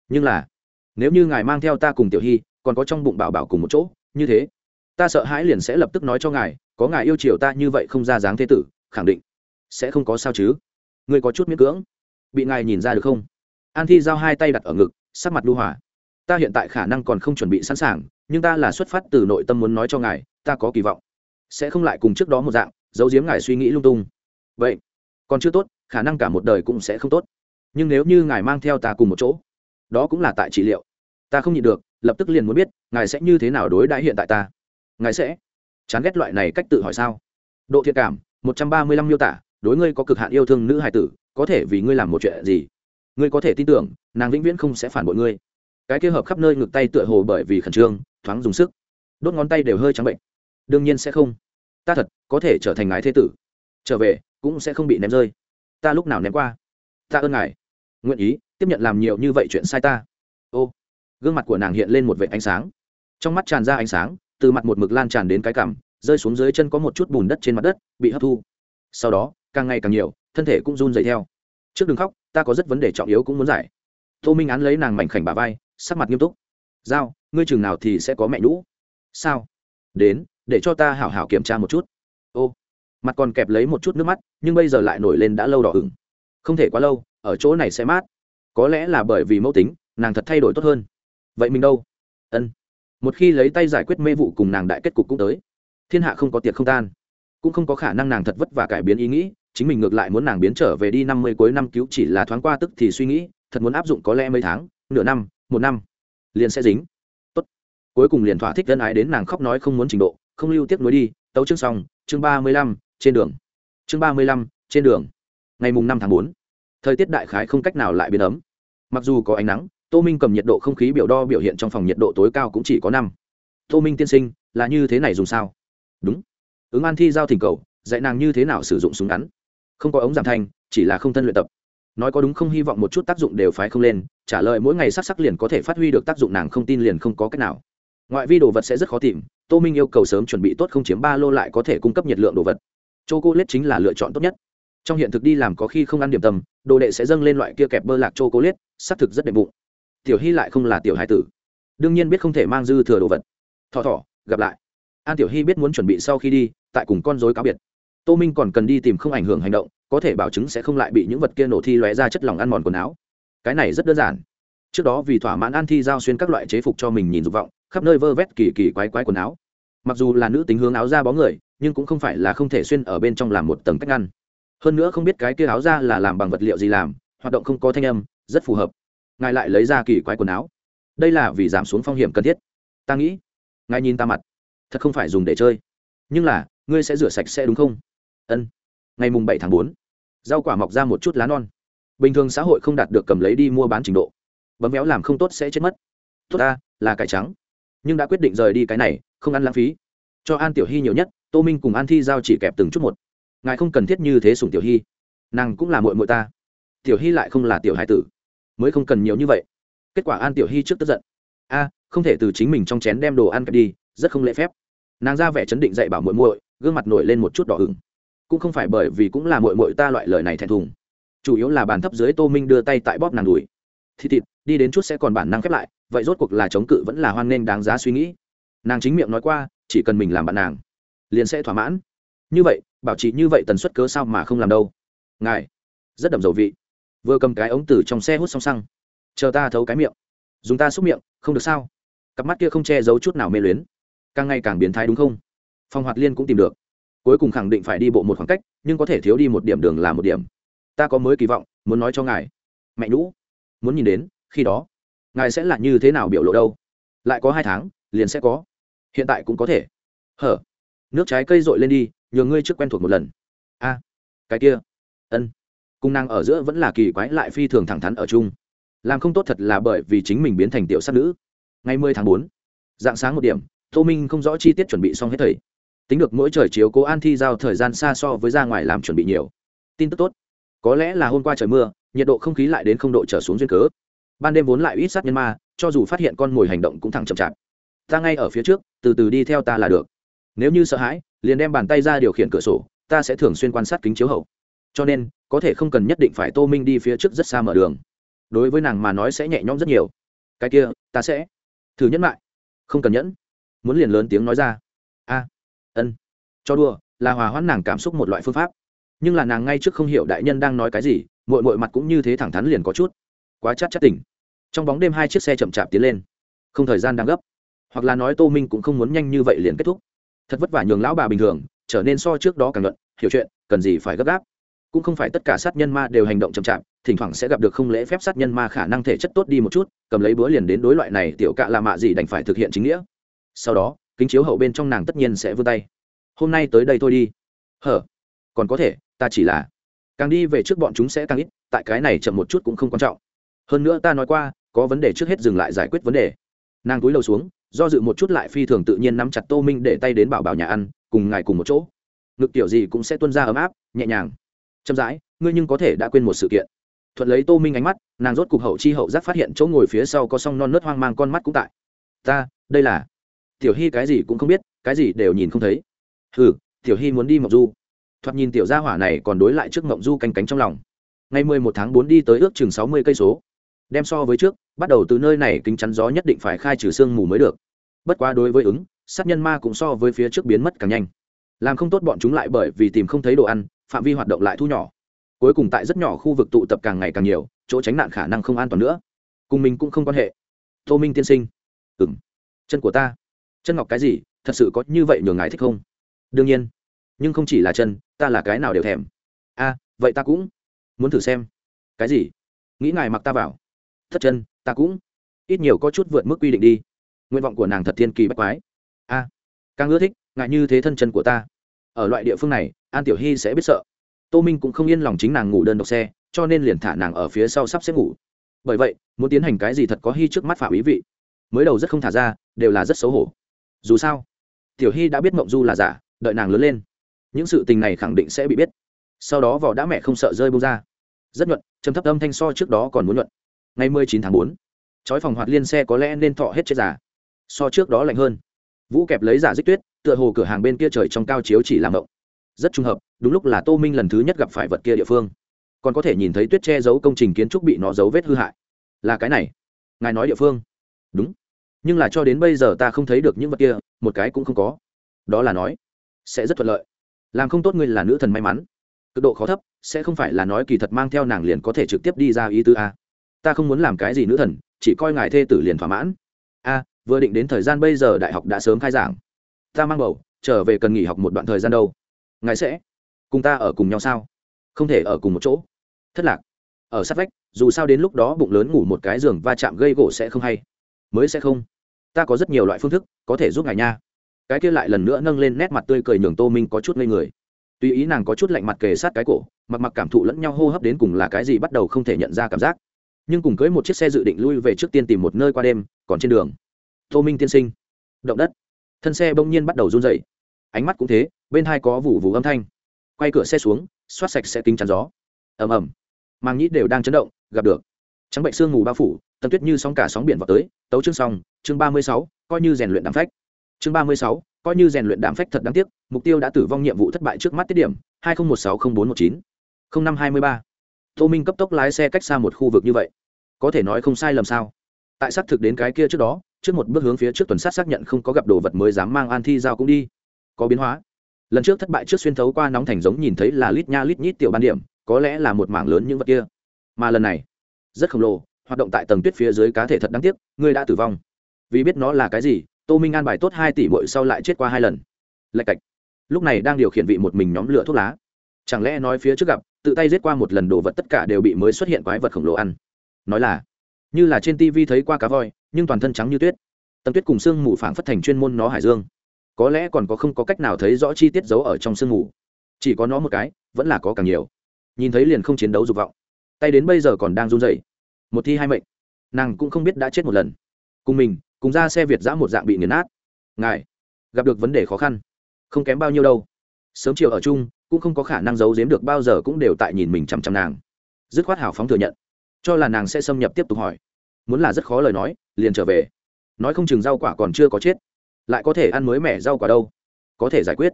Nhưng là, nếu như ngài mang theo ta cùng tiểu hy, còn có trong bụng bảo bảo cùng một chỗ, như thế, ta sợ hãi liền sẽ lập tức nói cho ngài, có ngài yêu chiều ta như vậy không ra dáng thế tử, khẳng định sẽ không có sao chứ. Ngươi có chút miễn cưỡng. Bị ngài nhìn ra được không? An thi giao hai tay đặt ở ngực, sắc mặt lưu hỏa ta hiện tại khả năng còn không chuẩn bị sẵn sàng, nhưng ta là xuất phát từ nội tâm muốn nói cho ngài, ta có kỳ vọng. Sẽ không lại cùng trước đó một dạng, giấu giếm ngài suy nghĩ lung tung. Vậy, còn chưa tốt, khả năng cả một đời cũng sẽ không tốt. Nhưng nếu như ngài mang theo ta cùng một chỗ, đó cũng là tại trị liệu. Ta không nhịn được, lập tức liền muốn biết, ngài sẽ như thế nào đối đãi hiện tại ta. Ngài sẽ chán ghét loại này cách tự hỏi sao? Độ thiện cảm, một trăm ba mươi lăm miêu tả, đối ngươi có cực hạn yêu thương nữ hài tử, có thể vì ngươi làm một chuyện gì? Ngươi có thể tin tưởng, nàng vĩnh viễn không sẽ phản bội ngươi cái kia hợp khắp nơi ngực tay tựa hồ bởi vì khẩn trương, thoáng dùng sức. Đốt ngón tay đều hơi trắng bệnh. Đương nhiên sẽ không. Ta thật, có thể trở thành ngài thế tử. Trở về, cũng sẽ không bị ném rơi. Ta lúc nào ném qua? Ta ơn ngài. Nguyện ý, tiếp nhận làm nhiều như vậy chuyện sai ta. Ô. Gương mặt của nàng hiện lên một vệ ánh sáng. Trong mắt tràn ra ánh sáng, từ mặt một mực lan tràn đến cái cằm, rơi xuống dưới chân có một chút bùn đất trên mặt đất, bị hấp thu. Sau đó, càng ngày càng nhiều, thân thể cũng run dày theo. Trước đừng khóc, ta có rất vấn đề trọng yếu cũng muốn giải. Tô minh án lấy nàng mảnh khảnh bà vai sắc mặt nghiêm túc. Giao, ngươi chừng nào thì sẽ có mẹ nhũ? Sao? Đến, để cho ta hảo hảo kiểm tra một chút. Ô, mặt còn kẹp lấy một chút nước mắt, nhưng bây giờ lại nổi lên đã lâu đỏ ửng. Không thể quá lâu, ở chỗ này sẽ mát. Có lẽ là bởi vì mẫu tính, nàng thật thay đổi tốt hơn. Vậy mình đâu? Ân. Một khi lấy tay giải quyết mê vụ cùng nàng đại kết cục cũng tới, thiên hạ không có tiệc không tan. Cũng không có khả năng nàng thật vất vả cải biến ý nghĩ, chính mình ngược lại muốn nàng biến trở về đi năm mươi cuối năm cứu chỉ là thoáng qua tức thì suy nghĩ, thật muốn áp dụng có lẽ mấy tháng, nửa năm một năm, liền sẽ dính. Tốt. Cuối cùng liền thỏa thích dân ái đến nàng khóc nói không muốn trình độ, không lưu tiếp nối đi, tấu chương xong, chương ba mươi lăm, trên đường. Chương ba mươi lăm, trên đường. Ngày mùng năm tháng bốn, thời tiết đại khái không cách nào lại biến ấm. Mặc dù có ánh nắng, tô minh cầm nhiệt độ không khí biểu đo biểu hiện trong phòng nhiệt độ tối cao cũng chỉ có năm. Tô minh tiên sinh, là như thế này dùng sao? Đúng. Ứng an thi giao thỉnh cầu, dạy nàng như thế nào sử dụng súng ngắn. Không có ống giảm thanh, chỉ là không thân luyện tập nói có đúng không hy vọng một chút tác dụng đều phái không lên, trả lời mỗi ngày sắc sắc liền có thể phát huy được tác dụng nàng không tin liền không có cách nào. Ngoại vi đồ vật sẽ rất khó tìm, tô minh yêu cầu sớm chuẩn bị tốt không chiếm ba lô lại có thể cung cấp nhiệt lượng đồ vật. Chô cô lết chính là lựa chọn tốt nhất. Trong hiện thực đi làm có khi không ăn điểm tâm, đồ đệ sẽ dâng lên loại kia kẹp bơ lạc chô cô lết xác thực rất đẹp bụng. Tiểu hy lại không là tiểu hai tử. Đương nhiên biết không thể mang dư thừa đồ vật. Thọ thọ gặp lại. An tiểu hy biết muốn chuẩn bị sau khi đi, tại cùng con dối cáo biệt tô minh còn cần đi tìm không ảnh hưởng hành động, có thể bảo chứng sẽ không lại bị những vật kia nổ thi lóe ra chất lỏng ăn mòn quần áo. Cái này rất đơn giản. Trước đó vì thỏa mãn an thi giao xuyên các loại chế phục cho mình nhìn dục vọng, khắp nơi vơ vét kỳ kỳ quái quái quần áo. Mặc dù là nữ tính hướng áo ra bó người, nhưng cũng không phải là không thể xuyên ở bên trong làm một tầng cách ngăn. Hơn nữa không biết cái kia áo ra là làm bằng vật liệu gì làm, hoạt động không có thanh âm, rất phù hợp. Ngài lại lấy ra kỳ quái quần áo. Đây là vì giảm xuống phong hiểm cần thiết. Ta nghĩ, ngài nhìn ta mặt, thật không phải dùng để chơi. Nhưng là, ngươi sẽ rửa sạch sẽ đúng không? Ân. Ngày mùng bảy tháng bốn, rau quả mọc ra một chút lá non. Bình thường xã hội không đạt được cầm lấy đi mua bán trình độ. Bấm méo làm không tốt sẽ chết mất. Tốt ta, là cải trắng. Nhưng đã quyết định rời đi cái này, không ăn lãng phí. Cho an tiểu hy nhiều nhất, tô minh cùng an thi giao chỉ kẹp từng chút một. Ngài không cần thiết như thế sùng tiểu hy. Nàng cũng là mội mội ta. Tiểu hy lại không là tiểu hải tử. Mới không cần nhiều như vậy. Kết quả an tiểu hy trước tức giận. A, không thể từ chính mình trong chén đem đồ ăn kẹp đi, rất không lễ phép. Nàng ra vẻ chấn định dạy bảo muội muội, gương mặt nổi lên một chút đỏ ửng cũng không phải bởi vì cũng là muội muội ta loại lời này thẹn thùng. Chủ yếu là bàn thấp dưới tô minh đưa tay tại bóp nàng đùi. Thì thịt, đi đến chút sẽ còn bản năng khép lại, vậy rốt cuộc là chống cự vẫn là hoan nghênh đáng giá suy nghĩ. Nàng chính miệng nói qua, chỉ cần mình làm bạn nàng, liền sẽ thỏa mãn. Như vậy, bảo trì như vậy tần suất cớ sao mà không làm đâu. Ngài, rất đậm dầu vị. Vừa cầm cái ống từ trong xe hút xong xăng chờ ta thấu cái miệng. Dùng ta xúc miệng, không được sao? Cặp mắt kia không che giấu chút nào mê luyến. Càng ngày càng biến thái đúng không? Phong hoạt liên cũng tìm được cuối cùng khẳng định phải đi bộ một khoảng cách, nhưng có thể thiếu đi một điểm đường là một điểm. Ta có mới kỳ vọng, muốn nói cho ngài. Mẹ nhũ, muốn nhìn đến, khi đó, ngài sẽ là như thế nào biểu lộ đâu? Lại có hai tháng, liền sẽ có. Hiện tại cũng có thể. Hở, nước trái cây rội lên đi nhờ ngươi trước quen thuộc một lần. A, cái kia. Ân. Cung năng ở giữa vẫn là kỳ quái lại phi thường thẳng thắn ở chung. Làm không tốt thật là bởi vì chính mình biến thành tiểu sát nữ. Ngày mười tháng bốn, dạng sáng một điểm, tô minh không rõ chi tiết chuẩn bị xong hết thầy tính được mỗi trời chiếu cố an thi giao thời gian xa so với ra ngoài làm chuẩn bị nhiều. Tin tức tốt. Có lẽ là hôm qua trời mưa, nhiệt độ không khí lại đến không độ trở xuống duyên cớ. Ban đêm vốn lại ít sát nhân ma, cho dù phát hiện con mồi hành động cũng thẳng chậm chạp. Ta ngay ở phía trước, từ từ đi theo ta là được. Nếu như sợ hãi, liền đem bàn tay ra điều khiển cửa sổ, ta sẽ thường xuyên quan sát kính chiếu hậu. Cho nên, có thể không cần nhất định phải tô minh đi phía trước rất xa mở đường. Đối với nàng mà nói sẽ nhẹ nhõm rất nhiều. Cái kia, ta sẽ. Thử nhẫn lại. Không cần nhẫn. Muốn liền lớn tiếng nói ra. A ân. Cho đùa, là hòa hoãn nàng cảm xúc một loại phương pháp. Nhưng là nàng ngay trước không hiểu đại nhân đang nói cái gì mội mội mặt cũng như thế thẳng thắn liền có chút. Quá chắc chắc tỉnh. Trong bóng đêm hai chiếc xe chậm chạp tiến lên. Không thời gian đang gấp. Hoặc là nói tô minh cũng không muốn nhanh như vậy liền kết thúc. Thật vất vả nhường lão bà bình thường, trở nên so trước đó càng luận, hiểu chuyện, cần gì phải gấp gáp. Cũng không phải tất cả sát nhân ma đều hành động chậm chạp, thỉnh thoảng sẽ gặp được không lễ phép sát nhân ma khả năng thể chất tốt đi một chút, cầm lấy búa liền đến đối loại này tiểu cạ là mạ gì đành phải thực hiện chính nghĩa. Sau đó kính chiếu hậu bên trong nàng tất nhiên sẽ vươn tay. Hôm nay tới đây thôi đi. Hở? Còn có thể, ta chỉ là càng đi về trước bọn chúng sẽ càng ít, tại cái này chậm một chút cũng không quan trọng. Hơn nữa ta nói qua, có vấn đề trước hết dừng lại giải quyết vấn đề. Nàng túi lầu xuống, do dự một chút lại phi thường tự nhiên nắm chặt tô minh để tay đến bảo bảo nhà ăn, cùng ngài cùng một chỗ. Ngực tiểu gì cũng sẽ tuân ra ấm áp, nhẹ nhàng. Chậm rãi, ngươi nhưng có thể đã quên một sự kiện. Thuận lấy tô minh ánh mắt, nàng rốt cục hậu chi hậu giác phát hiện chỗ ngồi phía sau có song non nớt hoang mang con mắt cũng tại. Ta, đây là tiểu hy cái gì cũng không biết, cái gì đều nhìn không thấy. Ừ tiểu hy muốn đi mộng du. Thoạt nhìn tiểu gia hỏa này còn đối lại trước mộng du canh cánh trong lòng. Ngày mười một tháng bốn đi tới ước chừng sáu mươi cây số. Đem so với trước, bắt đầu từ nơi này kính chắn gió nhất định phải khai trừ sương mù mới được. Bất quá đối với ứng, sát nhân ma cũng so với phía trước biến mất càng nhanh. Làm không tốt bọn chúng lại bởi vì tìm không thấy đồ ăn, phạm vi hoạt động lại thu nhỏ. Cuối cùng tại rất nhỏ khu vực tụ tập càng ngày càng nhiều, chỗ tránh nạn khả năng không an toàn nữa. Cùng mình cũng không quan hệ. Tô minh tiên sinh. Ừng chân của ta chân ngọc cái gì, thật sự có như vậy nhường ngài thích không? Đương nhiên. Nhưng không chỉ là chân, ta là cái nào đều thèm. A, vậy ta cũng muốn thử xem. Cái gì? Nghĩ ngài mặc ta vào. Thất chân, ta cũng ít nhiều có chút vượt mức quy định đi. Nguyện vọng của nàng thật thiên kỳ bách quái. A, càng ưa thích, ngại như thế thân chân của ta. Ở loại địa phương này, an tiểu hy sẽ biết sợ. Tô minh cũng không yên lòng chính nàng ngủ đơn độc xe, cho nên liền thả nàng ở phía sau sắp xếp ngủ. Bởi vậy, muốn tiến hành cái gì thật có hy trước mắt phạm ý vị. Mới đầu rất không thả ra, đều là rất xấu hổ dù sao, tiểu hy đã biết mộng du là giả, đợi nàng lớn lên, những sự tình này khẳng định sẽ bị biết. Sau đó vỏ đã mẹ không sợ rơi bông ra. Rất nhuận, trầm thấp âm thanh so trước đó còn muốn nhuận. Ngày mười chín tháng bốn chói phòng hoạt liên xe có lẽ nên thọ hết chết giả. So trước đó lạnh hơn. Vũ kẹp lấy giả dích tuyết, tựa hồ cửa hàng bên kia trời trong cao chiếu chỉ làm động rất trùng hợp, đúng lúc là tô minh lần thứ nhất gặp phải vật kia địa phương. Còn có thể nhìn thấy tuyết che giấu công trình kiến trúc bị nó dấu vết hư hại. Là cái này. Ngài nói địa phương. Đúng nhưng là cho đến bây giờ ta không thấy được những vật kia, một cái cũng không có. Đó là nói, sẽ rất thuận lợi. Làm không tốt ngươi là nữ thần may mắn. Cực độ khó thấp, sẽ không phải là nói kỳ thật mang theo nàng liền có thể trực tiếp đi ra ý tứ a. Ta không muốn làm cái gì nữ thần, chỉ coi ngài thê tử liền thỏa mãn. A, vừa định đến thời gian bây giờ đại học đã sớm khai giảng. Ta mang bầu, trở về cần nghỉ học một đoạn thời gian đâu. Ngài sẽ cùng ta ở cùng nhau sao? Không thể ở cùng một chỗ. Thất lạc. Ở sát vách, dù sao đến lúc đó bụng lớn ngủ một cái giường va chạm gây gỗ sẽ không hay. Mới sẽ không ta có rất nhiều loại phương thức, có thể giúp ngài nha. Cái kia lại lần nữa nâng lên nét mặt tươi cười nhường tô minh có chút ngây người. Tuy ý nàng có chút lạnh mặt kề sát cái cổ, mặc mặc cảm thụ lẫn nhau hô hấp đến cùng là cái gì bắt đầu không thể nhận ra cảm giác. Nhưng cùng cưới một chiếc xe dự định lui về trước tiên tìm một nơi qua đêm, còn trên đường. Tô minh tiên sinh. Động đất. Thân xe bỗng nhiên bắt đầu run dậy ánh mắt cũng thế, bên hai có vụ vụ âm thanh. Quay cửa xe xuống xoát sạch sẽ kính chắn gió. Ầm ầm. Mang nhĩ đều đang chấn động, gặp được. Trắng bệnh sương mù bao phủ tần tuyết như sóng cả sóng biển vào tới, tấu chương xong, chương ba mươi sáu, coi như rèn luyện đám phách. Chương ba mươi sáu, coi như rèn luyện đám phách thật đáng tiếc, mục tiêu đã tử vong nhiệm vụ thất bại trước mắt tiết điểm, hai nghìn một sáu không bốn một chín. Không năm hai mươi ba. Tô minh cấp tốc lái xe cách xa một khu vực như vậy. Có thể nói không sai lầm sao? Tại xác thực đến cái kia trước đó, trước một bước hướng phía trước tuần sát xác nhận không có gặp đồ vật mới dám mang an thi giao cũng đi. Có biến hóa. Lần trước thất bại trước xuyên thấu qua nóng thành giống nhìn thấy là lít nha lít nhít tiểu ban điểm, có lẽ là một mảng lớn những vật kia. Mà lần này, rất khổng lồ hoạt động tại tầng tuyết phía dưới cá thể thật đáng tiếc, ngươi đã tử vong. Vì biết nó là cái gì, tô minh an bài tốt hai tỷ bội sau lại chết qua hai lần. Lạch cạch. Lúc này đang điều khiển vị một mình nhóm lửa thuốc lá. Chẳng lẽ nói phía trước gặp, tự tay giết qua một lần đồ vật tất cả đều bị mới xuất hiện quái vật khổng lồ ăn. Nói là, như là trên tv thấy qua cá voi, nhưng toàn thân trắng như tuyết. Tầng tuyết cùng sương mù phảng phất thành chuyên môn nó hải dương. Có lẽ còn có không có cách nào thấy rõ chi tiết giấu ở trong sương mù. Chỉ có nó một cái, vẫn là có càng nhiều. Nhìn thấy liền không chiến đấu dục vọng. Tay đến bây giờ còn đang run rẩy một thi hai mệnh. Nàng cũng không biết đã chết một lần. Cùng mình, cùng ra xe việt giã một dạng bị nghiền nát. Ngài, gặp được vấn đề khó khăn, không kém bao nhiêu đâu. Sớm chiều ở chung, cũng không có khả năng giấu giếm được bao giờ cũng đều tại nhìn mình chằm chằm nàng. Dứt khoát hào phóng thừa nhận, cho là nàng sẽ xâm nhập tiếp tục hỏi. Muốn là rất khó lời nói, liền trở về. Nói không chừng rau quả còn chưa có chết, lại có thể ăn mới mẻ rau quả đâu. Có thể giải quyết.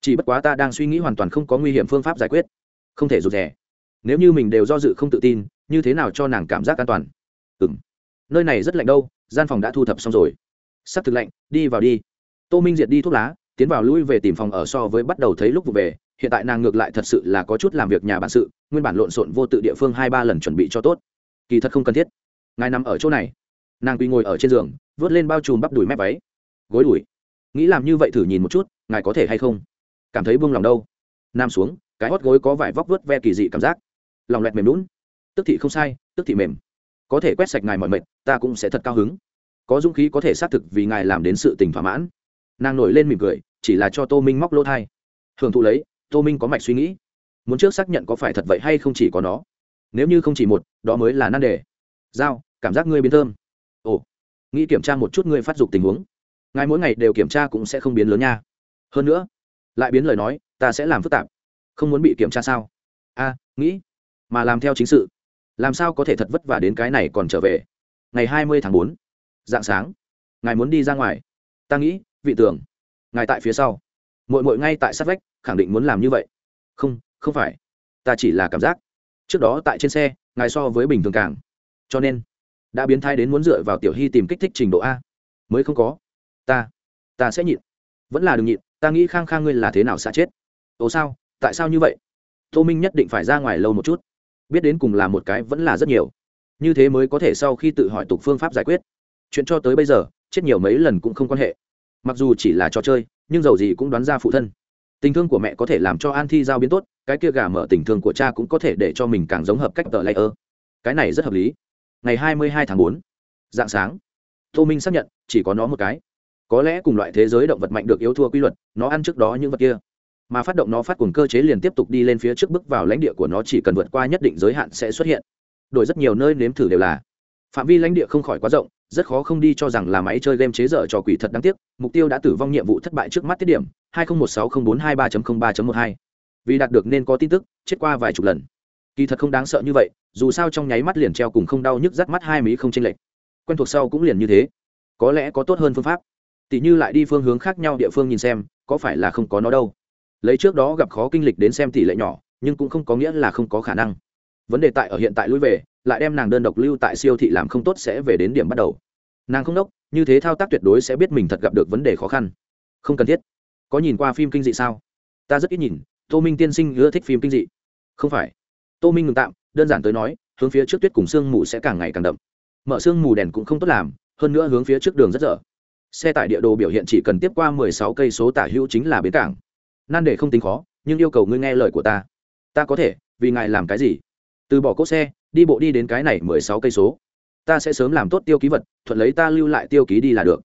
Chỉ bất quá ta đang suy nghĩ hoàn toàn không có nguy hiểm phương pháp giải quyết. Không thể rụt rè. Nếu như mình đều do dự không tự tin như thế nào cho nàng cảm giác an toàn? Ừ m nơi này rất lạnh đâu, gian phòng đã thu thập xong rồi. Sắp thực lạnh, đi vào đi. Tô minh diệt đi thuốc lá, tiến vào lui về tìm phòng ở so với bắt đầu thấy lúc vụ về. Hiện tại nàng ngược lại thật sự là có chút làm việc nhà bản sự, nguyên bản lộn xộn vô tự địa phương hai ba lần chuẩn bị cho tốt. Kỳ thật không cần thiết. Ngài nằm ở chỗ này. Nàng quy ngồi ở trên giường, vớt lên bao trùm bắp đùi mép váy. Gối đùi. Nghĩ làm như vậy thử nhìn một chút, ngài có thể hay không? Cảm thấy buông lòng đâu. Nam xuống, cái hót gối có vải vóc vớt ve kỳ dị cảm giác. Lòng loẹt mềm lún tức thị không sai, tức thị mềm. Có thể quét sạch ngài mọi mệnh ta cũng sẽ thật cao hứng. Có dũng khí có thể xác thực vì ngài làm đến sự tình thỏa mãn. Nàng nổi lên mỉm cười, chỉ là cho tô minh móc lỗ thai. Hưởng thụ lấy, tô minh có mạch suy nghĩ. Muốn trước xác nhận có phải thật vậy hay không chỉ có nó. Nếu như không chỉ một, đó mới là nan đề. Giao, cảm giác ngươi biến thơm. Ồ, nghĩ kiểm tra một chút ngươi phát dục tình huống. Ngài mỗi ngày đều kiểm tra cũng sẽ không biến lớn nha. Hơn nữa, lại biến lời nói, ta sẽ làm phức tạp. Không muốn bị kiểm tra sao? A, nghĩ, mà làm theo chính sự làm sao có thể thật vất vả đến cái này còn trở về? Ngày hai mươi tháng bốn, dạng sáng. Ngài muốn đi ra ngoài? Ta nghĩ, vị tưởng, ngài tại phía sau. Mội mội ngay tại sát vách, khẳng định muốn làm như vậy. Không không phải. Ta chỉ là cảm giác. Trước đó tại trên xe, ngài so với bình thường càng. Cho nên, đã biến thai đến muốn dựa vào tiểu hy tìm kích thích trình độ a. Mới không có. Ta ta sẽ nhịn. Vẫn là đừng nhịn, ta nghĩ khang khang ngươi là thế nào xa chết? Ồ sao, tại sao như vậy? Tô minh nhất định phải ra ngoài lâu một chút biết đến cùng là một cái vẫn là rất nhiều. Như thế mới có thể sau khi tự hỏi tục phương pháp giải quyết. Chuyện cho tới bây giờ, chết nhiều mấy lần cũng không quan hệ. Mặc dù chỉ là trò chơi, nhưng dầu gì cũng đoán ra phụ thân. Tình thương của mẹ có thể làm cho an thi giao biến tốt, cái kia gà mở tình thương của cha cũng có thể để cho mình càng giống hợp cách tờ lây ơ cái này rất hợp lý. Ngày hai mươi hai tháng bốn, dạng sáng, tô minh xác nhận, chỉ có nó một cái. Có lẽ cùng loại thế giới động vật mạnh được yếu thua quy luật, nó ăn trước đó những vật kia mà phát động nó phát cùng cơ chế liền tiếp tục đi lên phía trước bước vào lãnh địa của nó, chỉ cần vượt qua nhất định giới hạn sẽ xuất hiện. Đổi rất nhiều nơi nếm thử đều là, phạm vi lãnh địa không khỏi quá rộng, rất khó không đi cho rằng là máy chơi game chế dở cho quỷ thật đáng tiếc, mục tiêu đã tử vong, nhiệm vụ thất bại trước mắt tiết điểm 20160423.03.12 vì đạt được nên có tin tức, chết qua vài chục lần. Kỳ thật không đáng sợ như vậy, dù sao trong nháy mắt liền treo cùng không đau nhức rắt mắt hai mí không chênh lệch. Quen thuộc sau cũng liền như thế. Có lẽ có tốt hơn phương pháp. Tỷ như lại đi phương hướng khác nhau địa phương nhìn xem, có phải là không có nó đâu lấy trước đó gặp khó kinh lịch đến xem tỷ lệ nhỏ, nhưng cũng không có nghĩa là không có khả năng. Vấn đề tại ở hiện tại lui về, lại đem nàng đơn độc lưu tại siêu thị làm không tốt sẽ về đến điểm bắt đầu. Nàng không đốc, như thế thao tác tuyệt đối sẽ biết mình thật gặp được vấn đề khó khăn. Không cần thiết. Có nhìn qua phim kinh dị sao? Ta rất ít nhìn, tô minh tiên sinh ưa thích phim kinh dị. Không phải. Tô minh ngừng tạm, đơn giản tới nói, hướng phía trước tuyết cùng sương mù sẽ càng ngày càng đậm. Mở sương mù đèn cũng không tốt làm, hơn nữa hướng phía trước đường rất dở. Xe tải địa đồ biểu hiện chỉ cần tiếp qua mười sáu cây số tả hữu chính là bến cảng nan để không tính khó, nhưng yêu cầu ngươi nghe lời của ta. Ta có thể, vì ngài làm cái gì? Từ bỏ cỗ xe, đi bộ đi đến cái này mười sáu cây số. Ta sẽ sớm làm tốt tiêu ký vật, thuận lấy ta lưu lại tiêu ký đi là được.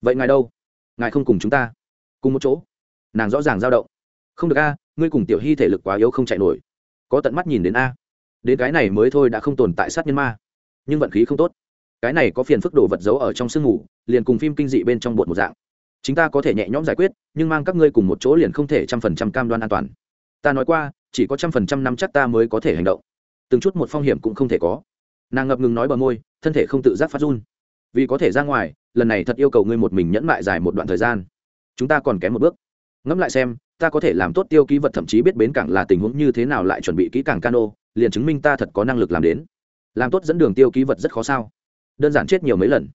Vậy ngài đâu? Ngài không cùng chúng ta. Cùng một chỗ. Nàng rõ ràng dao động. Không được a, ngươi cùng tiểu hy thể lực quá yếu không chạy nổi. Có tận mắt nhìn đến a. Đến cái này mới thôi đã không tồn tại sát nhân ma. Nhưng vận khí không tốt. Cái này có phiền phức đồ vật giấu ở trong sương ngủ liền cùng phim kinh dị bên trong bột một dạng chúng ta có thể nhẹ nhõm giải quyết, nhưng mang các ngươi cùng một chỗ liền không thể trăm phần trăm cam đoan an toàn. Ta nói qua, chỉ có trăm phần trăm năm chắc ta mới có thể hành động. Từng chút một phong hiểm cũng không thể có. Nàng ngập ngừng nói bờ môi, thân thể không tự giác phát run. Vì có thể ra ngoài, lần này thật yêu cầu ngươi một mình nhẫn mại dài một đoạn thời gian. Chúng ta còn kém một bước. Ngẫm lại xem, ta có thể làm tốt tiêu ký vật thậm chí biết bến cảng là tình huống như thế nào lại chuẩn bị kỹ càng cano, liền chứng minh ta thật có năng lực làm đến. Làm tốt dẫn đường tiêu ký vật rất khó sao? Đơn giản chết nhiều mấy lần.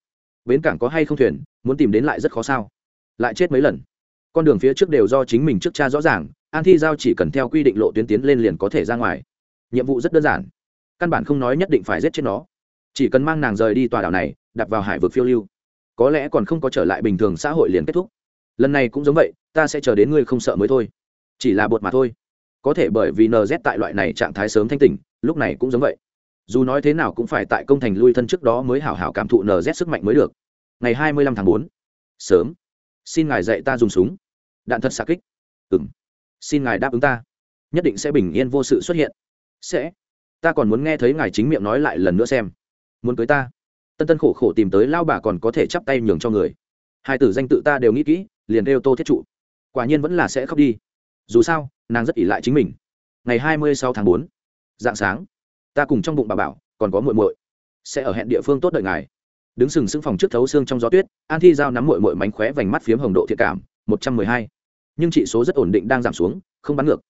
Bến cảng có hay không thuyền, muốn tìm đến lại rất khó sao? Lại chết mấy lần. Con đường phía trước đều do chính mình trước cha rõ ràng, an thi giao chỉ cần theo quy định lộ tuyến tiến lên liền có thể ra ngoài. Nhiệm vụ rất đơn giản. Căn bản không nói nhất định phải giết chết nó. Chỉ cần mang nàng rời đi tòa đảo này, đặt vào hải vực phiêu lưu. Có lẽ còn không có trở lại bình thường xã hội liền kết thúc. Lần này cũng giống vậy, ta sẽ chờ đến ngươi không sợ mới thôi. Chỉ là bột mà thôi. Có thể bởi vì nz tại loại này trạng thái sớm thanh tỉnh, lúc này cũng giống vậy. Dù nói thế nào cũng phải tại công thành lui thân trước đó mới hảo hảo cảm thụ nz sức mạnh mới được. Ngày hai mươi lăm tháng bốn. Sớm xin ngài dạy ta dùng súng. Đạn thật xạ kích. Ừng xin ngài đáp ứng ta. Nhất định sẽ bình yên vô sự xuất hiện. Sẽ. Ta còn muốn nghe thấy ngài chính miệng nói lại lần nữa xem. Muốn cưới ta. Tân tân khổ khổ tìm tới lao bà còn có thể chắp tay nhường cho người. Hai tử danh tự ta đều nghĩ kỹ, liền đeo tô thiết trụ. Quả nhiên vẫn là sẽ khóc đi. Dù sao, nàng rất ỉ lại chính mình. Ngày hai mươi sáu tháng bốn, dạng sáng, ta cùng trong bụng bà bảo, còn có muội muội. Sẽ ở hẹn địa phương tốt đợi ngài đứng sừng sững phòng trước thấu xương trong gió tuyết, an thi giao nắm mội mội mánh khóe vành mắt phiếm hồng độ thiệt cảm, một trăm mười hai. Nhưng trị số rất ổn định đang giảm xuống, không bắn ngược.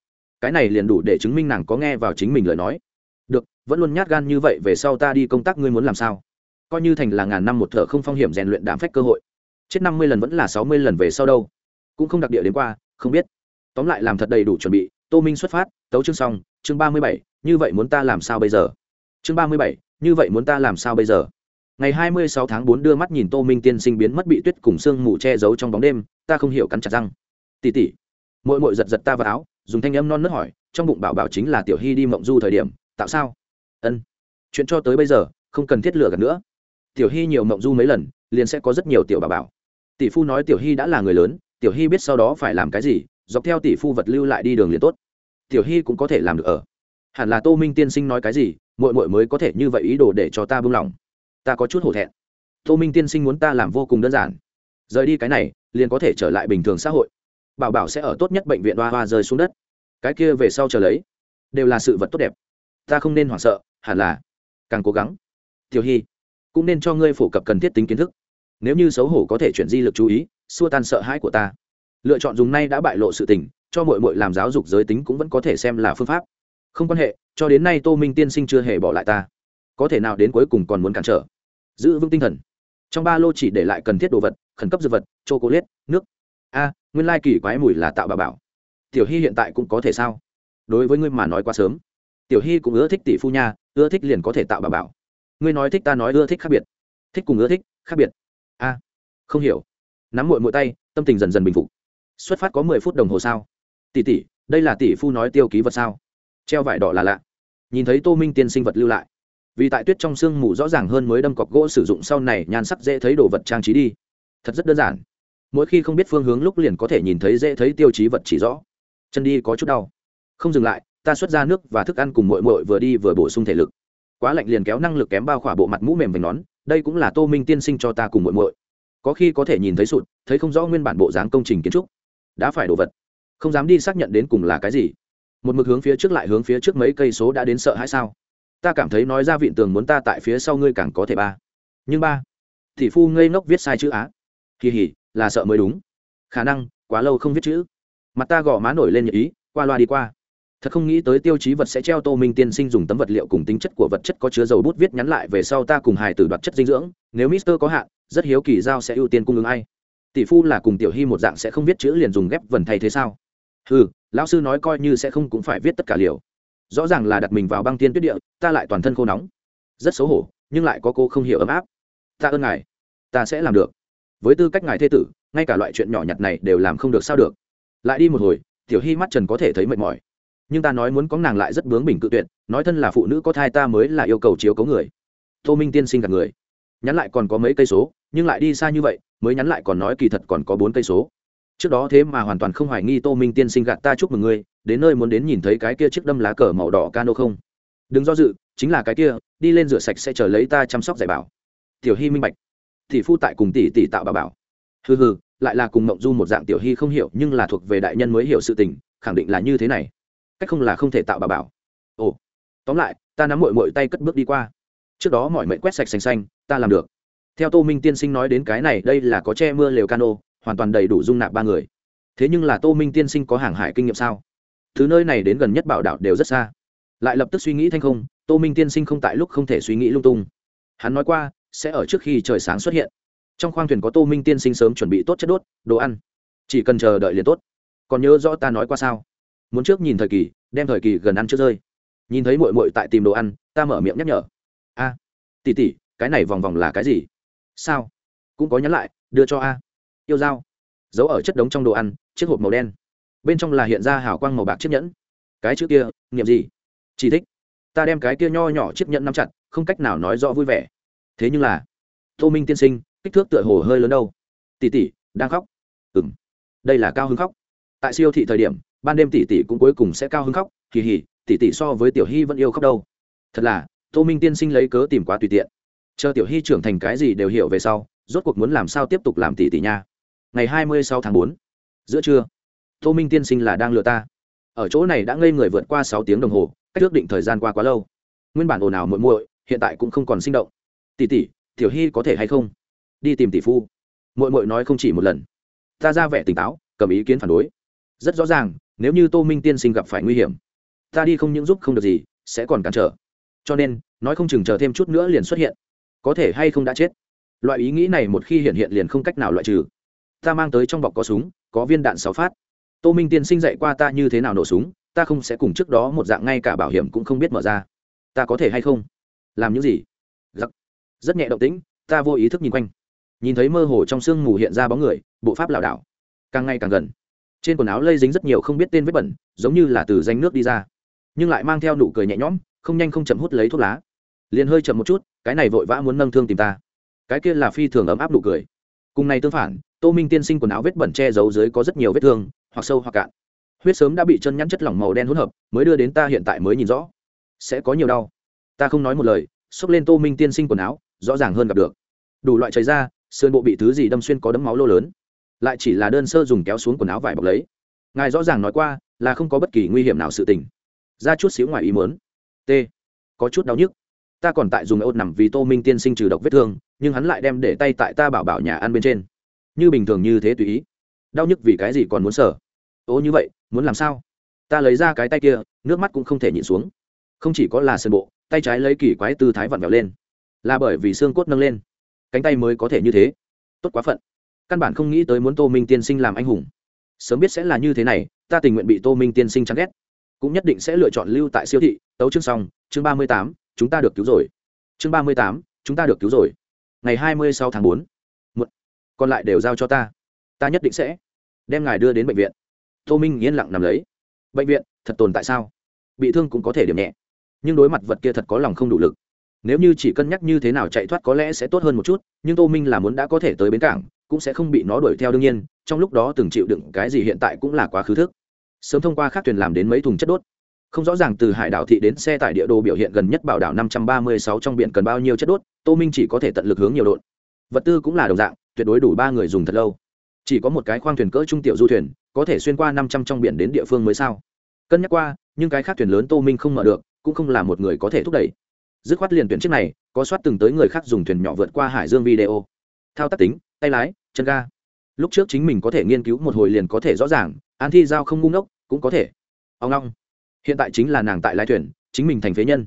Cái này liền đủ để chứng minh nàng có nghe vào chính mình lời nói. Được, vẫn luôn nhát gan như vậy về sau ta đi công tác ngươi muốn làm sao? Coi như thành là ngàn năm một thợ không phong hiểm rèn luyện đám phách cơ hội. Chết năm mươi lần vẫn là sáu mươi lần về sau đâu? Cũng không đặc địa đến qua, không biết. Tóm lại làm thật đầy đủ chuẩn bị, tô minh xuất phát, tấu chương xong, chương ba mươi bảy, như vậy muốn ta làm sao bây giờ? Chương ba mươi bảy, như vậy muốn ta làm sao bây giờ? Ngày hai mươi sáu tháng bốn đưa mắt nhìn tô minh tiên sinh biến mất bị tuyết cùng sương mù che giấu trong bóng đêm, ta không hiểu cắn chặt răng. Tỉ tỉ mội mội giật giật ta vào áo, dùng thanh âm non nớt hỏi, trong bụng bảo bảo chính là tiểu hy đi mộng du thời điểm, tạo sao? Ân. Chuyện cho tới bây giờ, không cần thiết lừa gần nữa. Tiểu hy nhiều mộng du mấy lần, liền sẽ có rất nhiều tiểu bảo bảo. Tỷ phu nói tiểu hy đã là người lớn, tiểu hy biết sau đó phải làm cái gì, dọc theo tỷ phu vật lưu lại đi đường liền tốt. Tiểu hy cũng có thể làm được ở. Hẳn là tô minh tiên sinh nói cái gì mội mội mới có thể như vậy ý đồ để cho ta buông lỏng ta có chút hổ thẹn. Tô minh tiên sinh muốn ta làm vô cùng đơn giản. Rời đi cái này, liền có thể trở lại bình thường xã hội. Bảo bảo sẽ ở tốt nhất bệnh viện hoa hoa rơi xuống đất. Cái kia về sau chờ lấy. Đều là sự vật tốt đẹp. Ta không nên hoảng sợ, hẳn là càng cố gắng. Tiểu hy, cũng nên cho ngươi phổ cập cần thiết tính kiến thức. Nếu như xấu hổ có thể chuyển di lực chú ý, xua tan sợ hãi của ta. Lựa chọn dùng nay đã bại lộ sự tình, cho mọi mội làm giáo dục giới tính cũng vẫn có thể xem là phương pháp. Không quan hệ, cho đến nay tô minh tiên sinh chưa hề bỏ lại ta. Có thể nào đến cuối cùng còn muốn cản trở? Giữ vững tinh thần. Trong ba lô chỉ để lại cần thiết đồ vật, khẩn cấp dược vật c h o c liết nước. A, nguyên lai kỳ quái mùi là tạo bà bảo. Tiểu hy hiện tại cũng có thể sao? Đối với ngươi mà nói quá sớm. Tiểu hy cũng ưa thích tỷ phu nha, ưa thích liền có thể tạo bà bảo. Ngươi nói thích ta nói ưa thích khác biệt. Thích cùng ưa thích khác biệt. A, không hiểu. Nắm mội mội tay, tâm tình dần dần bình phục. Xuất phát có mười phút đồng hồ sao? Tỷ tỷ, đây là tỷ phu nói tiêu ký vật sao? Treo vải đỏ là lạ. Nhìn thấy tô minh tiên sinh vật lưu lại vì tại tuyết trong sương mù rõ ràng hơn mới đâm cọc gỗ sử dụng sau này nhan sắc dễ thấy đồ vật trang trí đi. Thật rất đơn giản. Mỗi khi không biết phương hướng lúc liền có thể nhìn thấy dễ thấy tiêu chí vật chỉ rõ. Chân đi có chút đau. Không dừng lại, ta xuất ra nước và thức ăn cùng mội mội vừa đi vừa bổ sung thể lực. Quá lạnh liền kéo năng lực kém bao khỏa bộ mặt mũ mềm vành nón, đây cũng là tô minh tiên sinh cho ta cùng mội mội có khi có thể nhìn thấy sụt, thấy không rõ nguyên bản bộ dáng công trình kiến trúc. Đã phải đồ vật. Không dám đi xác nhận đến cùng là cái gì. Một mực hướng phía trước lại hướng phía trước mấy cây số đã đến sợ hãi sao ta cảm thấy nói ra vịn tường muốn ta tại phía sau ngươi càng có thể ba. Nhưng ba thị phu ngây ngốc viết sai chữ á. Kỳ hỉ là sợ mới đúng. Khả năng, quá lâu không viết chữ. Mặt ta gõ má nổi lên nhật ý, qua loa đi qua. Thật không nghĩ tới tiêu chí vật sẽ treo tô minh tiên sinh dùng tấm vật liệu cùng tính chất của vật chất có chứa dầu bút viết nhắn lại về sau ta cùng hài tử đoạt chất dinh dưỡng. Nếu mister có hạn, rất hiếu kỳ giao sẽ ưu tiên cung ứng ai. Tỷ phu là cùng tiểu hy một dạng sẽ không viết chữ liền dùng ghép vần thay thế sao? Ừ lão sư nói coi như sẽ không cũng phải viết tất cả liều rõ ràng là đặt mình vào băng tiên tuyết địa, ta lại toàn thân khô nóng. Rất xấu hổ, nhưng lại có cô không hiểu ấm áp. Ta ơn ngài. Ta sẽ làm được. Với tư cách ngài thê tử, ngay cả loại chuyện nhỏ nhặt này đều làm không được sao được. Lại đi một hồi, tiểu hy mắt trần có thể thấy mệt mỏi. Nhưng ta nói muốn có nàng lại rất bướng bỉnh cự tuyệt, nói thân là phụ nữ có thai ta mới là yêu cầu chiếu cấu người. Tô minh tiên sinh gặp người. Nhắn lại còn có mấy cây số, nhưng lại đi xa như vậy, mới nhắn lại còn nói kỳ thật còn có bốn cây số trước đó thế mà hoàn toàn không hoài nghi tô minh tiên sinh gạt ta chúc mừng ngươi, đến nơi muốn đến nhìn thấy cái kia chiếc đâm lá cờ màu đỏ cano không? Đừng do dự, chính là cái kia, đi lên rửa sạch sẽ chờ lấy ta chăm sóc giải bảo. Tiểu hy minh bạch. Tỷ phu tại cùng tỷ tỷ tạo bà bảo. Hừ hừ, lại là cùng mộng du một dạng tiểu hy không hiểu, nhưng là thuộc về đại nhân mới hiểu sự tình, khẳng định là như thế này. Cách không là không thể tạo bà bảo. Ồ, tóm lại, ta nắm mội mội tay cất bước đi qua. Trước đó mọi mệnh quét sạch xanh xanh, ta làm được. Theo tô minh tiên sinh nói đến cái này, đây là có che mưa lều cano hoàn toàn đầy đủ dung nạp ba người. Thế nhưng là tô minh tiên sinh có hàng hải kinh nghiệm sao? Thứ nơi này đến gần nhất bảo đảo đều rất xa. Lại lập tức suy nghĩ thanh không tô minh tiên sinh không tại lúc không thể suy nghĩ lung tung. Hắn nói qua sẽ ở trước khi trời sáng xuất hiện. Trong khoang thuyền có tô minh tiên sinh sớm chuẩn bị tốt chất đốt đồ ăn. Chỉ cần chờ đợi liền tốt. Còn nhớ rõ ta nói qua sao? Muốn trước nhìn thời kỳ đem thời kỳ gần ăn trước rơi. Nhìn thấy mội mội tại tìm đồ ăn ta mở miệng nhắc nhở. A. À, tỉ tỉ cái này vòng vòng là cái gì? Sao? Cũng có nhắn lại đưa cho a yêu dao. Giấu ở chất đống trong đồ ăn, chiếc hộp màu đen. Bên trong là hiện ra hào quang màu bạc chiếc nhẫn. Cái chữ kia nghiệm gì? Chỉ thích. Ta đem cái kia nho nhỏ chiếc nhẫn nắm chặt, không cách nào nói rõ vui vẻ. Thế nhưng là, tô minh tiên sinh, kích thước tựa hồ hơi lớn đâu. Tỷ tỷ, đang khóc. Ừ m đây là cao hứng khóc. Tại siêu thị thời điểm, ban đêm tỷ tỷ cũng cuối cùng sẽ cao hứng khóc. Kỳ hỉ, tỷ tỷ so với tiểu hy vẫn yêu khóc đâu. Thật là, tô minh tiên sinh lấy cớ tìm quá tùy tiện. Chờ tiểu hy trưởng thành cái gì đều hiểu về sau, rốt cuộc muốn làm sao tiếp tục làm tỷ tỷ nha ngày hai mươi sáu tháng bốn, giữa trưa, tô minh tiên sinh là đang lừa ta. Ở chỗ này đã ngây người vượt qua sáu tiếng đồng hồ, cách ước định thời gian qua quá lâu. Nguyên bản ồn ào muội muội, hiện tại cũng không còn sinh động. Tỷ tỷ, tiểu hy có thể hay không? Đi tìm tỷ phu. Muội muội nói không chỉ một lần. Ta ra vẻ tỉnh táo, cầm ý kiến phản đối. Rất rõ ràng, nếu như tô minh tiên sinh gặp phải nguy hiểm, ta đi không những giúp không được gì, sẽ còn cản trở. Cho nên, nói không chừng chờ thêm chút nữa liền xuất hiện. Có thể hay không đã chết. Loại ý nghĩ này một khi hiện hiện liền không cách nào loại trừ ta mang tới trong bọc có súng, có viên đạn sáu phát. Tô minh tiên sinh dạy qua ta như thế nào nổ súng, ta không sẽ cùng trước đó một dạng ngay cả bảo hiểm cũng không biết mở ra. Ta có thể hay không? Làm những gì? Giặc. rất nhẹ động tĩnh, ta vô ý thức nhìn quanh. Nhìn thấy mơ hồ trong sương mù hiện ra bóng người, bộ pháp lảo đảo. Càng ngày càng gần. Trên quần áo lây dính rất nhiều không biết tên vết bẩn, giống như là từ danh nước đi ra. Nhưng lại mang theo nụ cười nhẹ nhõm, không nhanh không chậm hút lấy thuốc lá. Liền hơi chậm một chút, cái này vội vã muốn nâng thương tìm ta. Cái kia là phi thường ấm áp nụ cười. Cùng này tương phản tô minh tiên sinh quần áo vết bẩn che giấu dưới có rất nhiều vết thương, hoặc sâu hoặc cạn. Huyết sớm đã bị chân nhắn chất lỏng màu đen hỗn hợp, mới đưa đến ta hiện tại mới nhìn rõ. Sẽ có nhiều đau. Ta không nói một lời, xốc lên tô minh tiên sinh quần áo, rõ ràng hơn gặp được. Đủ loại chảy ra sơn bộ bị thứ gì đâm xuyên có đấm máu lô lớn. Lại chỉ là đơn sơ dùng kéo xuống quần áo vải bọc lấy. Ngài rõ ràng nói qua, là không có bất kỳ nguy hiểm nào sự tình. Ra chút xíu ngoài ý muốn. T. Có chút đau nhức. Ta còn tại dùng ốt nằm vì tô minh tiên sinh trừ độc vết thương, nhưng hắn lại đem để tay tại ta bảo bảo nhà ăn bên trên như bình thường như thế tùy ý. Đau nhức vì cái gì còn muốn sở ô, như vậy, muốn làm sao? Ta lấy ra cái tay kia, nước mắt cũng không thể nhịn xuống. Không chỉ có là sân bộ, tay trái lấy kỳ quái tư thái vặn vẹo lên. Là bởi vì xương cốt nâng lên. Cánh tay mới có thể như thế. Tốt quá phận. Căn bản không nghĩ tới muốn tô minh tiên sinh làm anh hùng. Sớm biết sẽ là như thế này, ta tình nguyện bị tô minh tiên sinh chán ghét. Cũng nhất định sẽ lựa chọn lưu tại siêu thị, tấu chương xong, chương ba mươi tám, chúng ta được cứu rồi. Chương ba mươi tám, chúng ta được cứu rồi. Ngày hai mươi sáu tháng bốn còn lại đều giao cho ta. Ta nhất định sẽ đem ngài đưa đến bệnh viện. Tô minh yên lặng nằm lấy. Bệnh viện, thật tồn tại sao? Bị thương cũng có thể điểm nhẹ, nhưng đối mặt vật kia thật có lòng không đủ lực. Nếu như chỉ cân nhắc như thế nào chạy thoát có lẽ sẽ tốt hơn một chút, nhưng tô minh là muốn đã có thể tới bến cảng, cũng sẽ không bị nó đuổi theo đương nhiên, trong lúc đó từng chịu đựng cái gì hiện tại cũng là quá khứ thức. Sớm thông qua khác thuyền làm đến mấy thùng chất đốt. Không rõ ràng từ hải đảo thị đến xe tải địa đồ biểu hiện gần nhất bảo đảo năm trăm ba mươi sáu trong biển cần bao nhiêu chất đốt, tô minh chỉ có thể tận lực hướng nhiều đột vật tư cũng là đồng dạng tuyệt đối đủ ba người dùng thật lâu. Chỉ có một cái khoang thuyền cỡ trung tiểu du thuyền, có thể xuyên qua năm trăm trong biển đến địa phương mới sao? Cân nhắc qua, nhưng cái khác thuyền lớn tô minh không mở được, cũng không là một người có thể thúc đẩy. Dứt khoát liền tuyển chiếc này, có soát từng tới người khác dùng thuyền nhỏ vượt qua hải dương video. Thao tác tính, tay lái, chân ga. Lúc trước chính mình có thể nghiên cứu một hồi liền có thể rõ ràng, an thi giao không ngu ngốc, cũng có thể. Ông long. Hiện tại chính là nàng tại lái thuyền, chính mình thành phế nhân.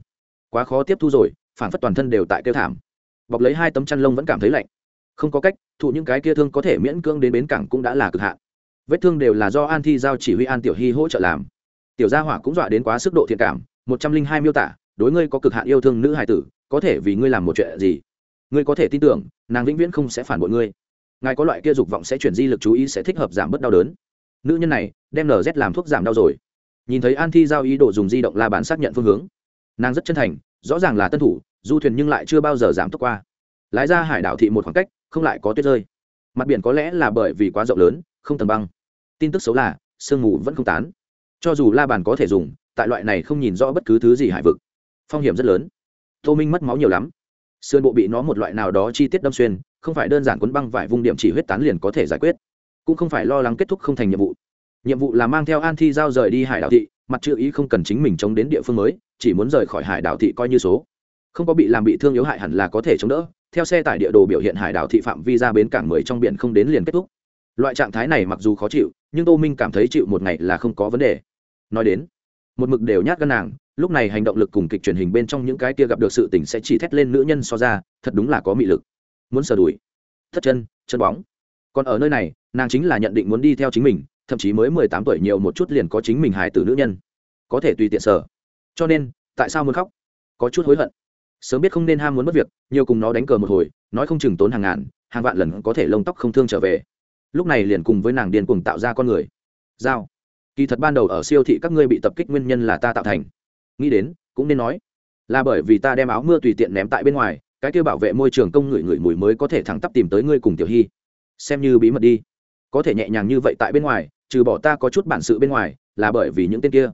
Quá khó tiếp thu rồi phản phất toàn thân đều tại kêu thảm. Bọc lấy hai tấm chăn lông vẫn cảm thấy lạnh không có cách, thụ những cái kia thương có thể miễn cưỡng đến bến cảng cũng đã là cực hạn. Vết thương đều là do an thi giao chỉ huy an tiểu hy hỗ trợ làm. Tiểu gia hỏa cũng dọa đến quá sức độ thiện cảm, một trăm linh hai miêu tả, đối ngươi có cực hạn yêu thương nữ hài tử, có thể vì ngươi làm một chuyện gì? Ngươi có thể tin tưởng, nàng vĩnh viễn không sẽ phản bội ngươi. Ngài có loại kia dục vọng sẽ chuyển di lực chú ý sẽ thích hợp giảm bớt đau đớn. Nữ nhân này, đem nz làm thuốc giảm đau rồi. Nhìn thấy an thi giao ý đồ dùng di động la bàn xác nhận phương hướng. Nàng rất chân thành, rõ ràng là tân thủ, du thuyền nhưng lại chưa bao giờ giảm tốc qua. Lái ra hải đảo thị một khoảng cách không lại có tuyết rơi. Mặt biển có lẽ là bởi vì quá rộng lớn, không tầng băng. Tin tức xấu là, sương mù vẫn không tán. Cho dù la bàn có thể dùng, tại loại này không nhìn rõ bất cứ thứ gì hải vực. Phong hiểm rất lớn. Tô minh mất máu nhiều lắm. Sườn bộ bị nó một loại nào đó chi tiết đâm xuyên, không phải đơn giản cuốn băng vải vung điểm chỉ huyết tán liền có thể giải quyết. Cũng không phải lo lắng kết thúc không thành nhiệm vụ. Nhiệm vụ là mang theo an thi giao rời đi hải đảo thị, mặt chữ ý không cần chính mình chống đến địa phương mới, chỉ muốn rời khỏi hải đảo thị coi như số. Không có bị làm bị thương yếu hại hẳn là có thể chống đỡ theo xe tải địa đồ biểu hiện hải đảo thị phạm vi ra bến cảng mười trong biển không đến liền kết thúc. Loại trạng thái này mặc dù khó chịu, nhưng tô minh cảm thấy chịu một ngày là không có vấn đề. Nói đến, một mực đều nhát gân nàng, lúc này hành động lực cùng kịch truyền hình bên trong những cái kia gặp được sự tình sẽ chỉ thét lên nữ nhân so ra, thật đúng là có mị lực. Muốn sờ đuổi thất chân chân bóng. Còn ở nơi này, nàng chính là nhận định muốn đi theo chính mình, thậm chí mới mười tám tuổi nhiều một chút liền có chính mình hài từ nữ nhân. Có thể tùy tiện sở cho nên, tại sao muốn khóc? Có chút hối hận sớm biết không nên ham muốn mất việc, nhiều cùng nó đánh cờ một hồi, nói không chừng tốn hàng ngàn, hàng vạn lần có thể lông tóc không thương trở về. Lúc này liền cùng với nàng điên cùng tạo ra con người. Giao. Kỳ thật ban đầu ở siêu thị các ngươi bị tập kích nguyên nhân là ta tạo thành. Nghĩ đến, cũng nên nói. Là bởi vì ta đem áo mưa tùy tiện ném tại bên ngoài, cái kêu bảo vệ môi trường công người người mùi mới có thể thẳng tắp tìm tới ngươi cùng tiểu hy. Xem như bí mật đi. Có thể nhẹ nhàng như vậy tại bên ngoài, trừ bỏ ta có chút bản sự bên ngoài, là bởi vì những tên kia.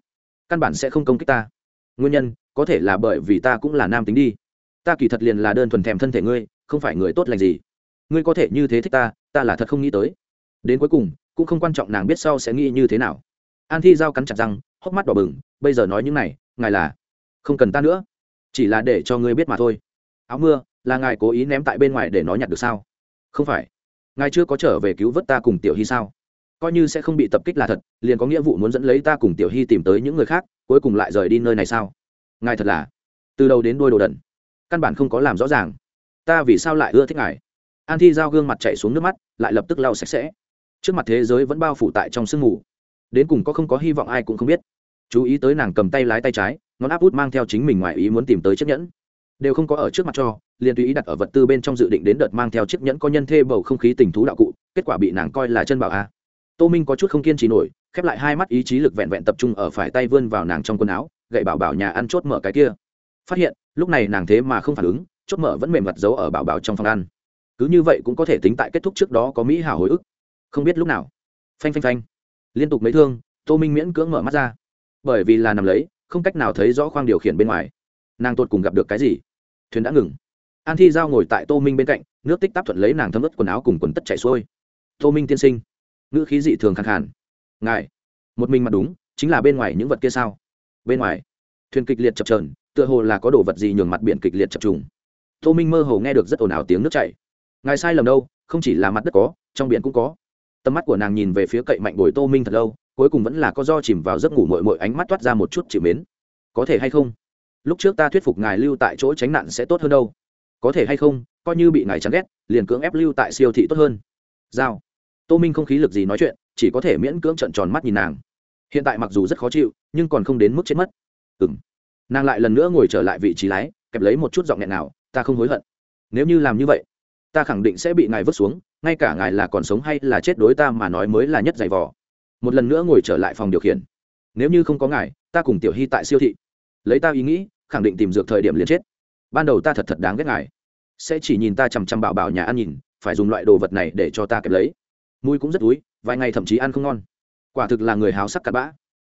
Căn bản sẽ không công kích ta. Nguyên nhân có thể là bởi vì ta cũng là nam tính đi. Ta kỳ thật liền là đơn thuần thèm thân thể ngươi, không phải người tốt lành gì. Ngươi có thể như thế thích ta ta là thật không nghĩ tới. Đến cuối cùng, cũng không quan trọng nàng biết sau sẽ nghĩ như thế nào. An thi giao cắn chặt răng, hốc mắt đỏ bừng, bây giờ nói những này, ngài là không cần ta nữa. Chỉ là để cho ngươi biết mà thôi. Áo mưa, là ngài cố ý ném tại bên ngoài để nó nhặt được sao? Không phải. Ngài chưa có trở về cứu vớt ta cùng tiểu hy sao? Coi như sẽ không bị tập kích là thật, liền có nghĩa vụ muốn dẫn lấy ta cùng tiểu hy tìm tới những người khác, cuối cùng lại rời đi nơi này sao? Ngài thật là, từ đầu đến đôi đồ đần, căn bản không có làm rõ ràng. Ta vì sao lại ưa thích ngài? An thi giao gương mặt chạy xuống nước mắt, lại lập tức lau sạch sẽ. Trước mặt thế giới vẫn bao phủ tại trong sương mù. Đến cùng có không có hy vọng ai cũng không biết. Chú ý tới nàng cầm tay lái tay trái, ngón áp út mang theo chính mình ngoài ý muốn tìm tới chiếc nhẫn. Đều không có ở trước mặt cho, liền tùy ý đặt ở vật tư bên trong dự định đến đợt mang theo chiếc nhẫn có nhân thê bầu không khí tình thú đạo cụ, kết quả bị nàng coi là chân bảo a. Tô minh có chút không kiên trì nổi, khép lại hai mắt ý chí lực vẹn vẹn tập trung ở phải tay vươn vào nàng trong quần áo gậy bảo bảo nhà ăn chốt mở cái kia. Phát hiện, lúc này nàng thế mà không phản ứng, chốt mở vẫn mềm mặt giấu ở bảo bảo trong phòng ăn. Cứ như vậy cũng có thể tính tại kết thúc trước đó có mỹ hảo hồi ức. Không biết lúc nào. Phanh phanh phanh. Liên tục mấy thương, tô minh miễn cưỡng mở mắt ra. Bởi vì là nằm lấy, không cách nào thấy rõ khoang điều khiển bên ngoài. Nàng tột cùng gặp được cái gì? Thuyền đã ngừng. An thi giao ngồi tại tô minh bên cạnh, nước tích tắp thuận lấy nàng thấm ướt quần áo cùng quần tất chạy xuôi. Tô minh tiên sinh, ngữ khí dị thường khẳng hẳn ngài, một mình mặt đúng, chính là bên ngoài những vật kia sao? Bên ngoài, thuyền kịch liệt chập trờn tựa hồ là có đồ vật gì nhường mặt biển kịch liệt chập trùng. Tô minh mơ hồ nghe được rất ồn ào tiếng nước chảy. Ngài sai lầm đâu, không chỉ là mặt đất có, trong biển cũng có. Tầm mắt của nàng nhìn về phía cậy mạnh bồi tô minh thật lâu, cuối cùng vẫn là có do chìm vào giấc ngủ mội mội ánh mắt toát ra một chút chịu mến. Có thể hay không? Lúc trước ta thuyết phục ngài lưu tại chỗ tránh nạn sẽ tốt hơn đâu. Có thể hay không? Coi như bị ngài chán ghét, liền cưỡng ép lưu tại siêu thị tốt hơn. Giao. Tô minh không khí lực gì nói chuyện, chỉ có thể miễn cưỡng trận tròn mắt nhìn nàng hiện tại mặc dù rất khó chịu, nhưng còn không đến mức chết mất. Ừng nàng lại lần nữa ngồi trở lại vị trí lái, kẹp lấy một chút giọng nghẹn nào, ta không hối hận. Nếu như làm như vậy, ta khẳng định sẽ bị ngài vứt xuống, ngay cả ngài là còn sống hay là chết đối ta mà nói mới là nhất giày vò. Một lần nữa ngồi trở lại phòng điều khiển. Nếu như không có ngài, ta cùng tiểu hy tại siêu thị. Lấy ta ý nghĩ, khẳng định tìm dược thời điểm liền chết. Ban đầu ta thật thật đáng ghét ngài. Sẽ chỉ nhìn ta chằm chằm bảo bảo nhà ăn nhìn, phải dùng loại đồ vật này để cho ta kẹp lấy. Mùi cũng rất túi, vài ngày thậm chí ăn không ngon quả thực là người háo sắc cặn bã.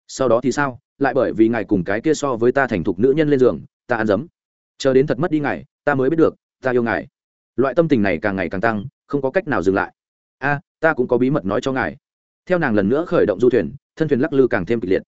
Sau đó thì sao? Lại bởi vì ngài cùng cái kia so với ta thành thục nữ nhân lên giường, ta ăn dấm. Chờ đến thật mất đi ngài, ta mới biết được, ta yêu ngài. Loại tâm tình này càng ngày càng tăng, không có cách nào dừng lại. A, ta cũng có bí mật nói cho ngài. Theo nàng lần nữa khởi động du thuyền, thân thuyền lắc lư càng thêm kịch liệt.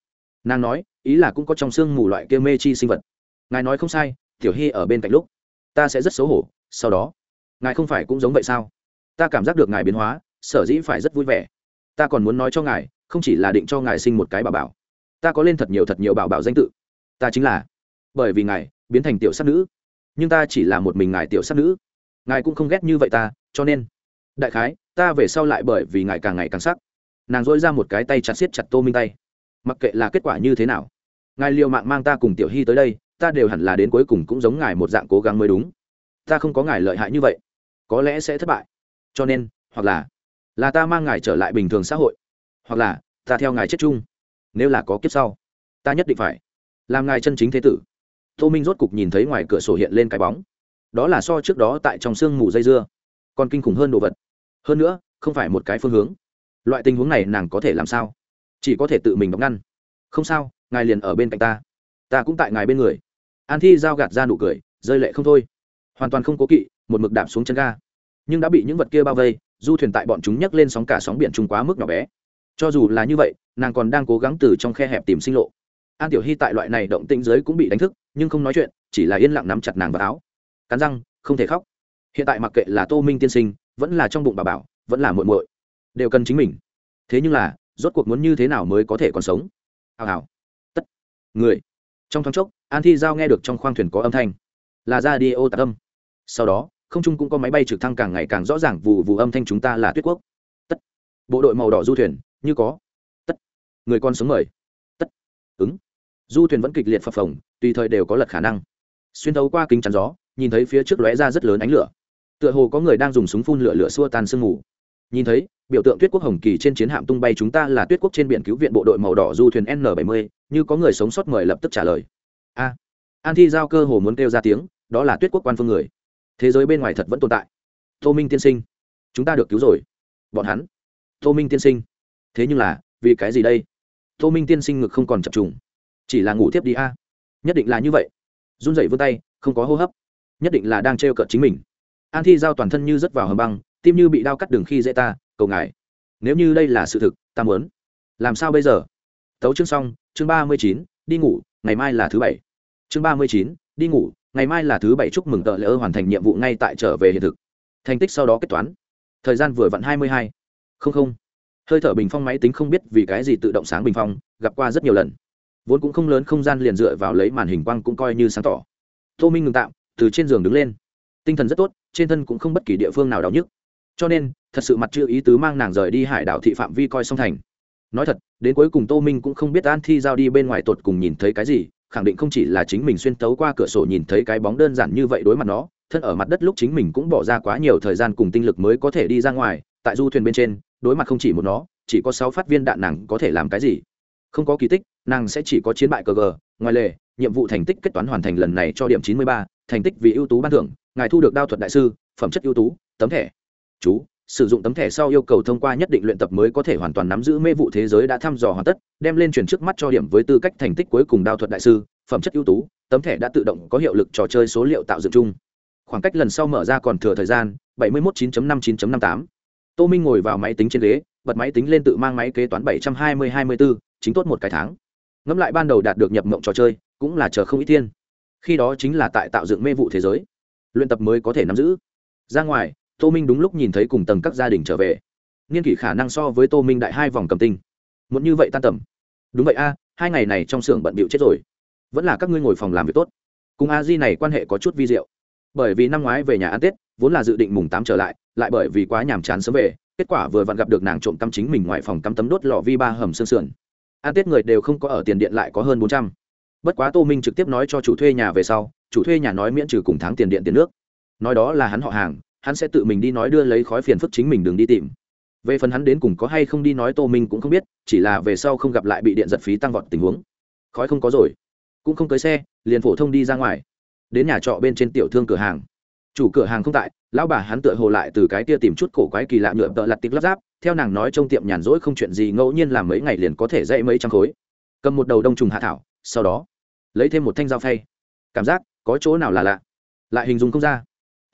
Nàng nói, ý là cũng có trong sương mù loại kia mê chi sinh vật. Ngài nói không sai, tiểu hy ở bên cạnh lúc, ta sẽ rất xấu hổ, sau đó, ngài không phải cũng giống vậy sao? Ta cảm giác được ngài biến hóa, sở dĩ phải rất vui vẻ. Ta còn muốn nói cho ngài không chỉ là định cho ngài sinh một cái bảo bảo, ta có lên thật nhiều thật nhiều bảo bảo danh tự. Ta chính là, bởi vì ngài biến thành tiểu sắc nữ, nhưng ta chỉ là một mình ngài tiểu sắc nữ. Ngài cũng không ghét như vậy ta, cho nên, đại khái, ta về sau lại bởi vì ngài càng ngày càng sắc. Nàng dỗi ra một cái tay chặt xiết chặt tô minh tay. Mặc kệ là kết quả như thế nào, ngài liều mạng mang ta cùng tiểu hy tới đây, ta đều hẳn là đến cuối cùng cũng giống ngài một dạng cố gắng mới đúng. Ta không có ngài lợi hại như vậy, có lẽ sẽ thất bại. Cho nên, hoặc là là ta mang ngài trở lại bình thường xã hội hoặc là, ta theo ngài chết chung. Nếu là có kiếp sau, ta nhất định phải làm ngài chân chính thế tử. Tô minh rốt cục nhìn thấy ngoài cửa sổ hiện lên cái bóng. Đó là so trước đó tại trong sương mù dây dưa, còn kinh khủng hơn đồ vật. Hơn nữa, không phải một cái phương hướng. Loại tình huống này nàng có thể làm sao? Chỉ có thể tự mình đóng ngăn. Không sao, ngài liền ở bên cạnh ta. Ta cũng tại ngài bên người. An thi giao gạt ra nụ cười, rơi lệ không thôi. Hoàn toàn không cố kỵ, một mực đạp xuống chân ga. Nhưng đã bị những vật kia bao vây, du thuyền tại bọn chúng nhấc lên sóng cả sóng biển trung quá mức nhỏ bé cho dù là như vậy, nàng còn đang cố gắng từ trong khe hẹp tìm sinh lộ. An tiểu hy tại loại này động tĩnh giới cũng bị đánh thức, nhưng không nói chuyện, chỉ là yên lặng nắm chặt nàng vào áo. Cắn răng, không thể khóc. Hiện tại mặc kệ là tô minh tiên sinh, vẫn là trong bụng bà bảo, vẫn là muội muội, đều cần chính mình. Thế nhưng là, rốt cuộc muốn như thế nào mới có thể còn sống? Hào hào. Tất. Người. Trong thoáng chốc, an thi giao nghe được trong khoang thuyền có âm thanh. Là ra đi ô tạc âm. Sau đó, không trung cũng có máy bay trực thăng càng ngày càng rõ ràng vụ vụ âm thanh chúng ta là tuyết quốc. Tất. Bộ đội màu đỏ du thuyền như có. Tất. Người con sống mời. Tất. Ứng. Du thuyền vẫn kịch liệt phập phồng, tùy thời đều có lật khả năng. Xuyên thấu qua kính chắn gió, nhìn thấy phía trước lóe ra rất lớn ánh lửa. Tựa hồ có người đang dùng súng phun lửa lửa xua tan sương mù. Nhìn thấy, biểu tượng tuyết quốc hồng kỳ trên chiến hạm tung bay chúng ta là tuyết quốc trên biển cứu viện bộ đội màu đỏ du thuyền n 70 như có người sống sót mời lập tức trả lời. A. An thi giao cơ hồ muốn kêu ra tiếng, đó là tuyết quốc quan phương người. Thế giới bên ngoài thật vẫn tồn tại. Tô minh tiên sinh, chúng ta được cứu rồi. Bọn hắn. Tô minh tiên sinh thế nhưng là, vì cái gì đây? Tô minh tiên sinh ngực không còn chập trùng. Chỉ là ngủ tiếp đi a. Nhất định là như vậy. Run rẩy vươn tay, không có hô hấp. Nhất định là đang trêu cợt chính mình. An thi giao toàn thân như rớt vào hầm băng, tim như bị đau cắt đường khi dễ ta, cầu ngài. Nếu như đây là sự thực, ta muốn. Làm sao bây giờ? Tấu chương xong, chương ba mươi chín, đi ngủ, ngày mai là thứ bảy. Chương ba mươi chín, đi ngủ, ngày mai là thứ bảy, chúc mừng tợ lễ ơ hoàn thành nhiệm vụ ngay tại trở về hiện thực. Thành tích sau đó kết toán. Thời gian vừa vặn hai mươi hai. Không không hơi thở bình phong máy tính không biết vì cái gì tự động sáng bình phong, gặp qua rất nhiều lần. Vốn cũng không lớn không gian liền dựa vào lấy màn hình quang cũng coi như sáng tỏ. Tô minh ngừng tạm, từ trên giường đứng lên. Tinh thần rất tốt, trên thân cũng không bất kỳ địa phương nào đau nhức. Cho nên, thật sự mặt chưa ý tứ mang nàng rời đi hải đảo thị phạm vi coi song thành. Nói thật, đến cuối cùng tô minh cũng không biết an thi giao đi bên ngoài tột cùng nhìn thấy cái gì, khẳng định không chỉ là chính mình xuyên tấu qua cửa sổ nhìn thấy cái bóng đơn giản như vậy đối mặt nó, thân ở mặt đất lúc chính mình cũng bỏ ra quá nhiều thời gian cùng tinh lực mới có thể đi ra ngoài, tại du thuyền bên trên đối mặt không chỉ một nó, chỉ có sáu phát viên đạn nàng có thể làm cái gì? Không có kỳ tích, nàng sẽ chỉ có chiến bại cờ gờ. Ngoài lề, nhiệm vụ thành tích kết toán hoàn thành lần này cho điểm chín mươi ba, thành tích vì ưu tú ban thưởng, ngài thu được đao thuật đại sư, phẩm chất ưu tú, tấm thẻ. Chú, sử dụng tấm thẻ sau yêu cầu thông qua nhất định luyện tập mới có thể hoàn toàn nắm giữ mê vụ thế giới đã thăm dò hoàn tất, đem lên truyền trước mắt cho điểm với tư cách thành tích cuối cùng đao thuật đại sư, phẩm chất ưu tú, tấm thẻ đã tự động có hiệu lực trò chơi số liệu tạo dựng chung. Khoảng cách lần sau mở ra còn thừa thời gian 71.9.59.58 tô minh ngồi vào máy tính trên ghế bật máy tính lên tự mang máy kế toán 720-24, chính tốt một cái tháng. Ngẫm lại ban đầu đạt được nhập mộng trò chơi cũng là chờ không ít thiên. Khi đó chính là tại tạo dựng mê vụ thế giới. Luyện tập mới có thể nắm giữ. Ra ngoài tô minh đúng lúc nhìn thấy cùng tầng các gia đình trở về. Niên kỷ khả năng so với tô minh đại hai vòng cầm tinh. Muốn như vậy tan tầm. Đúng vậy a hai ngày này trong xưởng bận bịu chết rồi. Vẫn là các ngươi ngồi phòng làm việc tốt. Cùng a di này quan hệ có chút vi diệu. Bởi vì năm ngoái về nhà ăn tết vốn là dự định mùng tám trở lại lại bởi vì quá nhàm chán sớm về, kết quả vừa vặn gặp được nàng trộm tâm chính mình ngoài phòng cắm tấm đốt lò vi ba hầm sương sườn. Ăn tết người đều không có ở tiền điện lại có hơn bốn trăm. Bất quá tô minh trực tiếp nói cho chủ thuê nhà về sau, chủ thuê nhà nói miễn trừ cùng tháng tiền điện tiền nước. Nói đó là hắn họ hàng, hắn sẽ tự mình đi nói đưa lấy khói phiền phức chính mình đừng đi tìm. Về phần hắn đến cùng có hay không đi nói tô minh cũng không biết, chỉ là về sau không gặp lại bị điện giật phí tăng vọt tình huống. Khói không có rồi. Cũng không cưới xe, liền phổ thông đi ra ngoài. Đến nhà trọ bên trên tiểu thương cửa hàng chủ cửa hàng không tại, lão bà hắn tựa hồ lại từ cái kia tìm chút cổ quái kỳ lạ nhựa tợ lặt tịch lắp ráp, theo nàng nói trong tiệm nhàn rỗi không chuyện gì, ngẫu nhiên làm mấy ngày liền có thể dạy mấy trăm khối. Cầm một đầu đông trùng hạ thảo, sau đó, lấy thêm một thanh dao phay. Cảm giác, có chỗ nào là lạ? Lại hình dung không ra.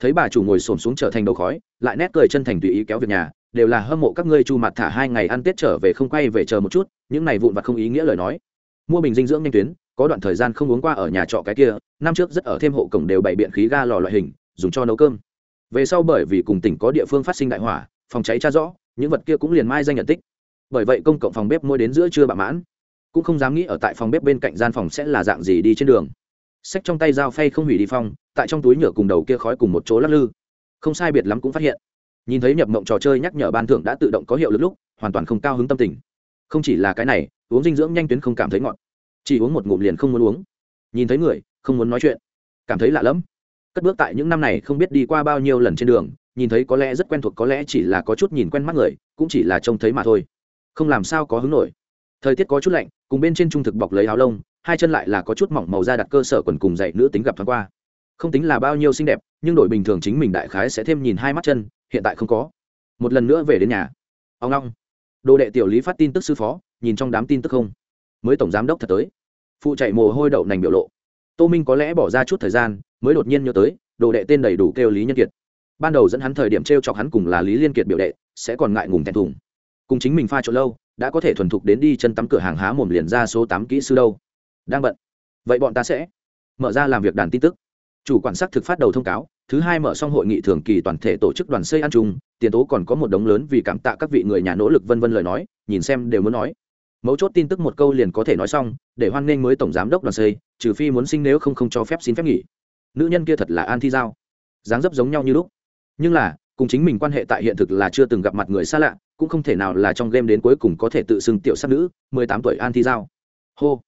Thấy bà chủ ngồi xổm xuống trở thành đầu khói, lại nét cười chân thành tùy ý kéo việc nhà, đều là hâm mộ các ngươi chu mặt thả hai ngày ăn tết trở về không quay về chờ một chút, những này vụn vặt không ý nghĩa lời nói. Mua bình dinh dưỡng nhanh tuyến, có đoạn thời gian không uống qua ở nhà trọ cái kia, năm trước rất ở thêm hộ cổng đều bày biện khí ga lò loại hình dùng cho nấu cơm. Về sau bởi vì cùng tỉnh có địa phương phát sinh đại hỏa, phòng cháy tra rõ, những vật kia cũng liền mai danh nhận tích. Bởi vậy công cộng phòng bếp mua đến giữa trưa bạ mãn, cũng không dám nghĩ ở tại phòng bếp bên cạnh gian phòng sẽ là dạng gì đi trên đường. Sách trong tay dao phay không hủy đi phong, tại trong túi nhựa cùng đầu kia khói cùng một chỗ lắc lư. Không sai biệt lắm cũng phát hiện. Nhìn thấy nhập mộng trò chơi nhắc nhở ban thưởng đã tự động có hiệu lực lúc, hoàn toàn không cao hứng tâm tình. Không chỉ là cái này, uống dinh dưỡng nhanh tuyến không cảm thấy ngọt. Chỉ uống một ngụm liền không muốn uống. Nhìn thấy người, không muốn nói chuyện. Cảm thấy lạ lẫm cất bước tại những năm này không biết đi qua bao nhiêu lần trên đường, nhìn thấy có lẽ rất quen thuộc, có lẽ chỉ là có chút nhìn quen mắt người, cũng chỉ là trông thấy mà thôi. Không làm sao có hứng nổi. Thời tiết có chút lạnh, cùng bên trên trung thực bọc lấy áo lông, hai chân lại là có chút mỏng màu da đặt cơ sở quần cùng dạy nữ tính gặp thoáng qua. Không tính là bao nhiêu xinh đẹp, nhưng đổi bình thường chính mình đại khái sẽ thêm nhìn hai mắt chân, hiện tại không có. Một lần nữa về đến nhà. Ông long đồ đệ tiểu lý phát tin tức sư phó, nhìn trong đám tin tức không? Mới tổng giám đốc thật tới. Phụ chạy mồ hôi đậu nành biểu lộ. Tô minh có lẽ bỏ ra chút thời gian mới đột nhiên nhớ tới, đồ đệ tên đầy đủ kêu lý nhân kiệt. Ban đầu dẫn hắn thời điểm t r e o chọc hắn cùng là lý liên kiệt biểu đệ, sẽ còn ngại ngùng thẹn thùng. Cùng chính mình pha chỗ lâu, đã có thể thuần thục đến đi chân tắm cửa hàng há mồm liền ra số tám kỹ sư đâu. Đang bận. Vậy bọn ta sẽ mở ra làm việc đàn tin tức. Chủ quản sắc thực phát đầu thông cáo, thứ hai mở xong hội nghị thường kỳ toàn thể tổ chức đoàn xây ăn chung, tiền tố còn có một đống lớn vì cảm tạ các vị người nhà nỗ lực vân vân lời nói, nhìn xem đều muốn nói. Mấu chốt tin tức một câu liền có thể nói xong, để hoan nghênh mới tổng giám đốc đoàn xây, trừ phi muốn sinh nếu không không cho phép xin phép nghỉ nữ nhân kia thật là an thi giao. Dáng dấp giống nhau như lúc. Nhưng là, cùng chính mình quan hệ tại hiện thực là chưa từng gặp mặt người xa lạ, cũng không thể nào là trong game đến cuối cùng có thể tự xưng tiểu sắc nữ, mười tám tuổi an thi giao. Hô.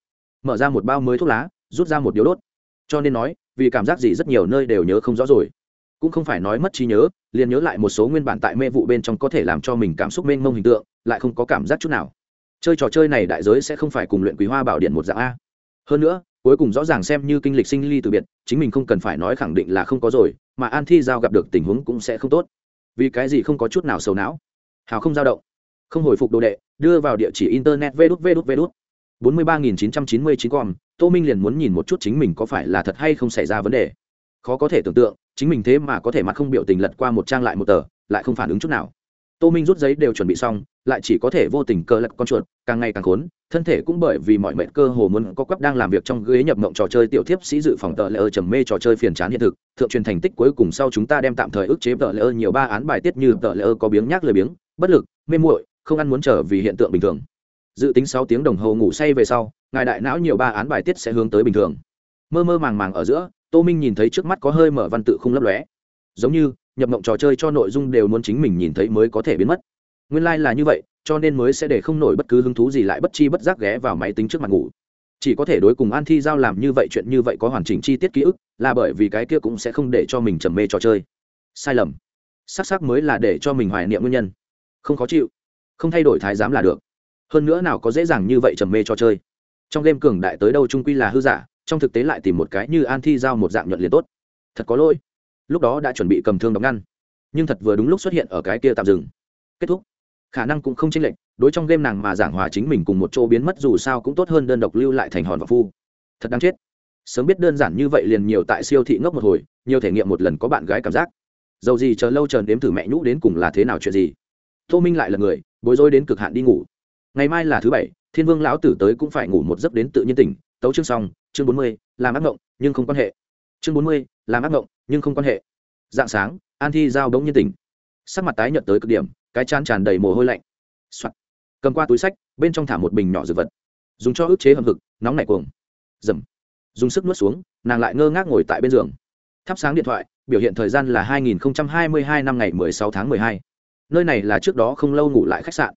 Mở ra một bao mới thuốc lá, rút ra một điếu đốt. Cho nên nói, vì cảm giác gì rất nhiều nơi đều nhớ không rõ rồi. Cũng không phải nói mất trí nhớ, liền nhớ lại một số nguyên bản tại mê vụ bên trong có thể làm cho mình cảm xúc mênh mông hình tượng, lại không có cảm giác chút nào. Chơi trò chơi này đại giới sẽ không phải cùng luyện quý hoa bảo điện một dạng a. Hơn nữa cuối cùng rõ ràng xem như kinh lịch sinh ly từ biệt, chính mình không cần phải nói khẳng định là không có rồi, mà an thi giao gặp được tình huống cũng sẽ không tốt. Vì cái gì không có chút nào sầu não? Hào không dao động. Không hồi phục đồ đệ, đưa vào địa chỉ internet vê đút vê đút vê đút. bốn mươi ba nghìn chín trăm chín mươi chín tô minh liền muốn nhìn một chút chính mình có phải là thật hay không xảy ra vấn đề. Khó có thể tưởng tượng, chính mình thế mà có thể mặt không biểu tình lật qua một trang lại một tờ, lại không phản ứng chút nào. Tô minh rút giấy đều chuẩn bị xong, lại chỉ có thể vô tình cờ lật con chuột, càng ngày càng khốn thân thể cũng bởi vì mọi mệnh cơ hồ muốn có quắp đang làm việc trong ghế nhập mộng trò chơi tiểu thiếp sĩ dự phòng tờ lễ ơ trầm mê trò chơi phiền chán hiện thực, thượng truyền thành tích cuối cùng sau chúng ta đem tạm thời ức chế tờ lễ ơ nhiều ba án bài tiết như tờ lễ ơ có biếng nhác lười biếng, bất lực, mê muội, không ăn muốn trở vì hiện tượng bình thường. Dự tính sáu tiếng đồng hồ ngủ say về sau, ngài đại não nhiều ba án bài tiết sẽ hướng tới bình thường. Mơ mơ màng màng ở giữa, tô minh nhìn thấy trước mắt có hơi mở văn tự không lấp lóe. Giống như, nhập mộng trò chơi cho nội dung đều muốn chính mình nhìn thấy mới có thể biến mất. Nguyên lai、like、là như vậy cho nên mới sẽ để không nổi bất cứ hứng thú gì lại bất chi bất giác ghé vào máy tính trước mặt ngủ. Chỉ có thể đối cùng an thi giao làm như vậy chuyện như vậy có hoàn chỉnh chi tiết ký ức, là bởi vì cái kia cũng sẽ không để cho mình trầm mê trò chơi. Sai lầm. Sắc sắc mới là để cho mình hoài niệm nguyên nhân. Không khó chịu. Không thay đổi thái giám là được. Hơn nữa nào có dễ dàng như vậy trầm mê trò chơi. Trong game cường đại tới đâu trung quy là hư giả, trong thực tế lại tìm một cái như an thi giao một dạng nhuận liền tốt. Thật có lỗi. Lúc đó đã chuẩn bị cầm thương đóng ngăn. Nhưng thật vừa đúng lúc xuất hiện ở cái kia tạm dừng. Kết thúc khả năng cũng không chênh lệch, đối trong game nàng mà giảng hòa chính mình cùng một chỗ biến mất dù sao cũng tốt hơn đơn độc lưu lại thành hòn và phu. Thật đáng chết. Sớm biết đơn giản như vậy liền nhiều tại siêu thị ngốc một hồi, nhiều thể nghiệm một lần có bạn gái cảm giác. Dầu gì chờ lâu chờ đếm thử mẹ nhũ đến cùng là thế nào chuyện gì. Tô minh lại là người, bối rối đến cực hạn đi ngủ. Ngày mai là thứ bảy, thiên vương lão tử tới cũng phải ngủ một giấc đến tự nhiên tỉnh. Tấu chương xong, chương bốn mươi, làm ác mộng nhưng không quan hệ. Chương bốn mươi, làm ác mộng nhưng không quan hệ. Dạng sáng, an thi giao đống nhiên tỉnh. Sắc mặt tái nhợt tới cực điểm cái chán tràn đầy mồ hôi lạnh、Soạn. cầm qua túi sách, bên trong thả một bình nhỏ dược vật. Dùng cho ức chế hầm hực, nóng nảy cuồng. Dầm. Dùng sức nuốt xuống, nàng lại ngơ ngác ngồi tại bên giường. Thắp sáng điện thoại, biểu hiện thời gian là 2022 năm ngày 16 tháng 12. nơi này là trước đó không lâu ngủ lại khách sạn.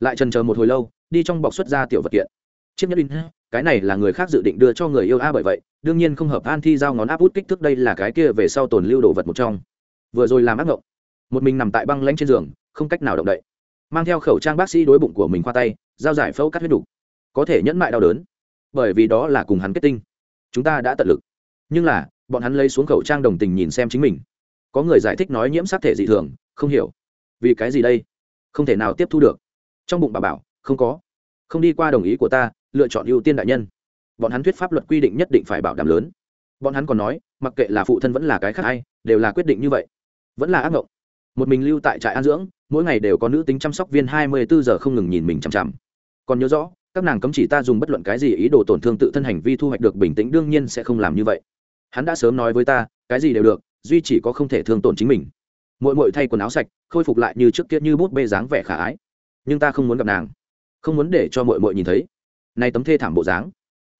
Lại trần chờ một hồi lâu, đi trong bọc xuất ra tiểu vật kiện. Chiếc nhất in, cái này là người khác dự định đưa cho người yêu a bởi vậy, đương nhiên không hợp an thi giao ngón áp út kích thước đây là cái kia về sau tồn lưu đồ vật một trong. Vừa rồi làm ác ngộng. Một mình nằm tại băng lanh trên giường không cách nào động đậy. Mang theo khẩu trang bác sĩ đối bụng của mình qua tay giao giải phẫu cắt huyết đủ có thể nhẫn mại đau đớn. Bởi vì đó là cùng hắn kết tinh. Chúng ta đã tận lực. Nhưng là, bọn hắn lấy xuống khẩu trang đồng tình nhìn xem chính mình. Có người giải thích nói nhiễm sắc thể dị thường, không hiểu. Vì cái gì đây? Không thể nào tiếp thu được. Trong bụng bà bảo, không có. Không đi qua đồng ý của ta, lựa chọn ưu tiên đại nhân. Bọn hắn thuyết pháp luật quy định nhất định phải bảo đảm lớn. Bọn hắn còn nói, mặc kệ là phụ thân vẫn là cái khác hay đều là quyết định như vậy. Vẫn là ác mộng một mình lưu tại trại an dưỡng, mỗi ngày đều có nữ tính chăm sóc viên hai mươi bốn giờ không ngừng nhìn mình chằm chằm. Còn nhớ rõ, các nàng cấm chỉ ta dùng bất luận cái gì ý đồ tổn thương tự thân hành vi thu hoạch được bình tĩnh đương nhiên sẽ không làm như vậy. Hắn đã sớm nói với ta, cái gì đều được, duy chỉ có không thể thương tổn chính mình. Mỗi mỗi thay quần áo sạch, khôi phục lại như trước kia như bút bê dáng vẻ khả ái. Nhưng ta không muốn gặp nàng. Không muốn để cho mội mội nhìn thấy. Nay tấm thê thảm bộ dáng.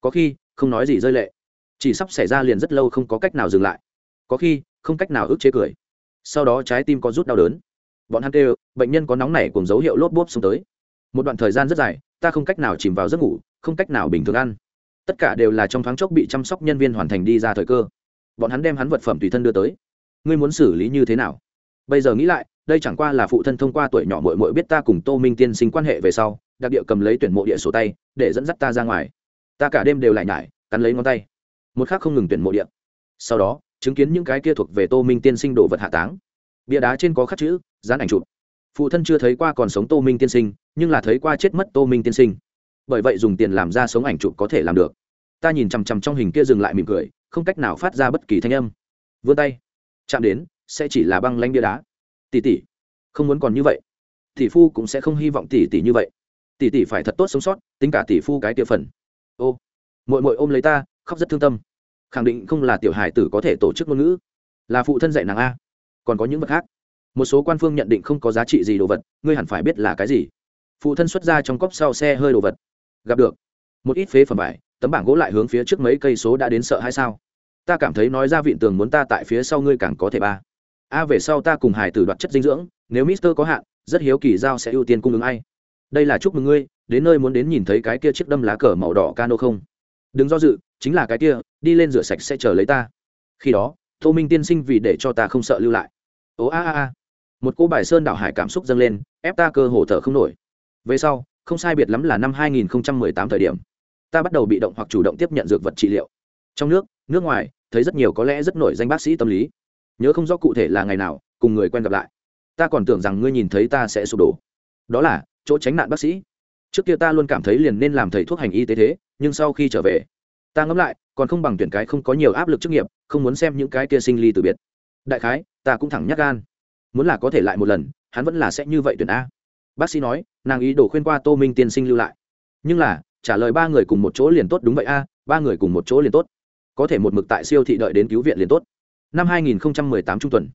Có khi, không nói gì rơi lệ. Chỉ sắp xảy ra liền rất lâu không có cách nào dừng lại. Có khi, không cách nào ức chế cười sau đó trái tim có rút đau đớn. Bọn hắn kêu, bệnh nhân có nóng nảy cùng dấu hiệu lốp bốp xuống tới. Một đoạn thời gian rất dài, ta không cách nào chìm vào giấc ngủ, không cách nào bình thường ăn. Tất cả đều là trong thoáng chốc bị chăm sóc nhân viên hoàn thành đi ra thời cơ. Bọn hắn đem hắn vật phẩm tùy thân đưa tới. Ngươi muốn xử lý như thế nào? Bây giờ nghĩ lại, đây chẳng qua là phụ thân thông qua tuổi nhỏ mội mội biết ta cùng tô minh tiên sinh quan hệ về sau, đặc địa cầm lấy tuyển mộ địa sổ tay, để dẫn dắt ta ra ngoài. Ta cả đêm đều lại nhải, cắn lấy ngón tay. Một khác không ngừng tuyển mộ địa. Sau đó chứng kiến những cái kia thuộc về tô minh tiên sinh đồ vật hạ táng. Bia đá trên có khắc chữ, dán ảnh chụp. Phụ thân chưa thấy qua còn sống tô minh tiên sinh, nhưng là thấy qua chết mất tô minh tiên sinh. Bởi vậy dùng tiền làm ra sống ảnh chụp có thể làm được. Ta nhìn chằm chằm trong hình kia dừng lại mỉm cười, không cách nào phát ra bất kỳ thanh âm. Vươn tay. Chạm đến, sẽ chỉ là băng lanh bia đá. Tỷ tỷ, không muốn còn như vậy. Tỷ phu cũng sẽ không hy vọng tỷ tỷ như vậy. Tỷ tỷ phải thật tốt sống sót, tính cả tỷ phu cái kia phần. Ô mội mội ôm lấy ta, khóc rất thương tâm khẳng định không là tiểu hải tử có thể tổ chức ngôn ngữ. Là phụ thân dạy nàng a. Còn có những vật khác. Một số quan phương nhận định không có giá trị gì đồ vật, ngươi hẳn phải biết là cái gì. Phụ thân xuất ra trong cốc sau xe hơi đồ vật. Gặp được. Một ít phế phẩm vải, tấm bảng gỗ lại hướng phía trước mấy cây số đã đến sợ hay sao. Ta cảm thấy nói ra vịn tường muốn ta tại phía sau ngươi càng có thể ba. A, về sau ta cùng hải tử đoạt chất dinh dưỡng, nếu mister có hạn, rất hiếu kỳ giao sẽ ưu tiên cung ứng ai. Đây là chúc mừng ngươi, đến nơi muốn đến nhìn thấy cái kia chiếc đâm lá cờ màu đỏ cano không? Đừng do dự chính là cái kia, đi lên rửa sạch sẽ chờ lấy ta. Khi đó, tô minh tiên sinh vì để cho ta không sợ lưu lại. Ố a a a. Một cô bài sơn đảo hải cảm xúc dâng lên, ép ta cơ hồ thở không nổi. Về sau, không sai biệt lắm là năm 2018 thời điểm, ta bắt đầu bị động hoặc chủ động tiếp nhận dược vật trị liệu. Trong nước nước ngoài, thấy rất nhiều có lẽ rất nổi danh bác sĩ tâm lý. Nhớ không rõ cụ thể là ngày nào, cùng người quen gặp lại. Ta còn tưởng rằng ngươi nhìn thấy ta sẽ sụp đổ. Đó là, chỗ tránh nạn bác sĩ. Trước kia ta luôn cảm thấy liền nên làm thầy thuốc hành y tế thế, nhưng sau khi trở về ta ngẫm lại, còn không bằng tuyển cái không có nhiều áp lực chức nghiệp, không muốn xem những cái kia sinh ly từ biệt. Đại khái, ta cũng thẳng nhắc gan. Muốn là có thể lại một lần, hắn vẫn là sẽ như vậy tuyển a. Bác sĩ nói, nàng ý đồ khuyên qua tô minh tiên sinh lưu lại. Nhưng là, trả lời ba người cùng một chỗ liền tốt đúng vậy a, ba người cùng một chỗ liền tốt. Có thể một mực tại siêu thị đợi đến cứu viện liền tốt. Năm 2018 trung tuần,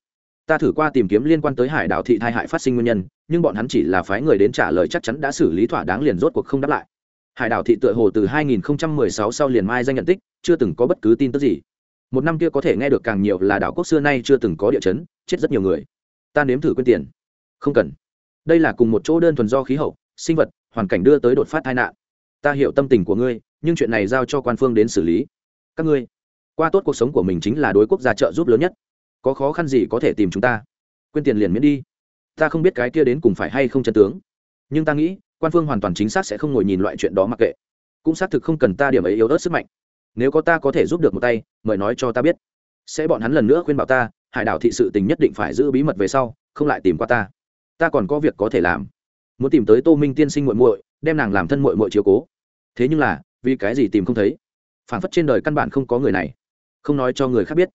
ta thử qua tìm kiếm liên quan tới hải đảo thị thai hại phát sinh nguyên nhân, nhưng bọn hắn chỉ là phái người đến trả lời chắc chắn đã xử lý thỏa đáng liền rốt cuộc không đáp lại hải đảo thị tựa hồ từ 2016 sau liền mai danh nhận tích, chưa từng có bất cứ tin tức gì. Một năm kia có thể nghe được càng nhiều là đảo quốc xưa nay chưa từng có địa chấn, chết rất nhiều người. Ta nếm thử quyên tiền. Không cần. Đây là cùng một chỗ đơn thuần do khí hậu, sinh vật, hoàn cảnh đưa tới đột phát tai nạn. Ta hiểu tâm tình của ngươi, nhưng chuyện này giao cho quan phương đến xử lý. Các ngươi, qua tốt cuộc sống của mình chính là đối quốc gia trợ giúp lớn nhất. Có khó khăn gì có thể tìm chúng ta? Quên tiền liền miễn đi. Ta không biết cái kia đến cùng phải hay không chân tướng. Nhưng ta nghĩ quan phương hoàn toàn chính xác sẽ không ngồi nhìn loại chuyện đó mặc kệ. Cũng xác thực không cần ta điểm ấy yếu ớt sức mạnh. Nếu có ta có thể giúp được một tay, mời nói cho ta biết. Sẽ bọn hắn lần nữa khuyên bảo ta, hải đảo thị sự tình nhất định phải giữ bí mật về sau, không lại tìm qua ta. Ta còn có việc có thể làm. Muốn tìm tới tô minh tiên sinh muội muội, đem nàng làm thân muội muội chiếu cố. Thế nhưng là, vì cái gì tìm không thấy? Phản phất trên đời căn bản không có người này. Không nói cho người khác biết.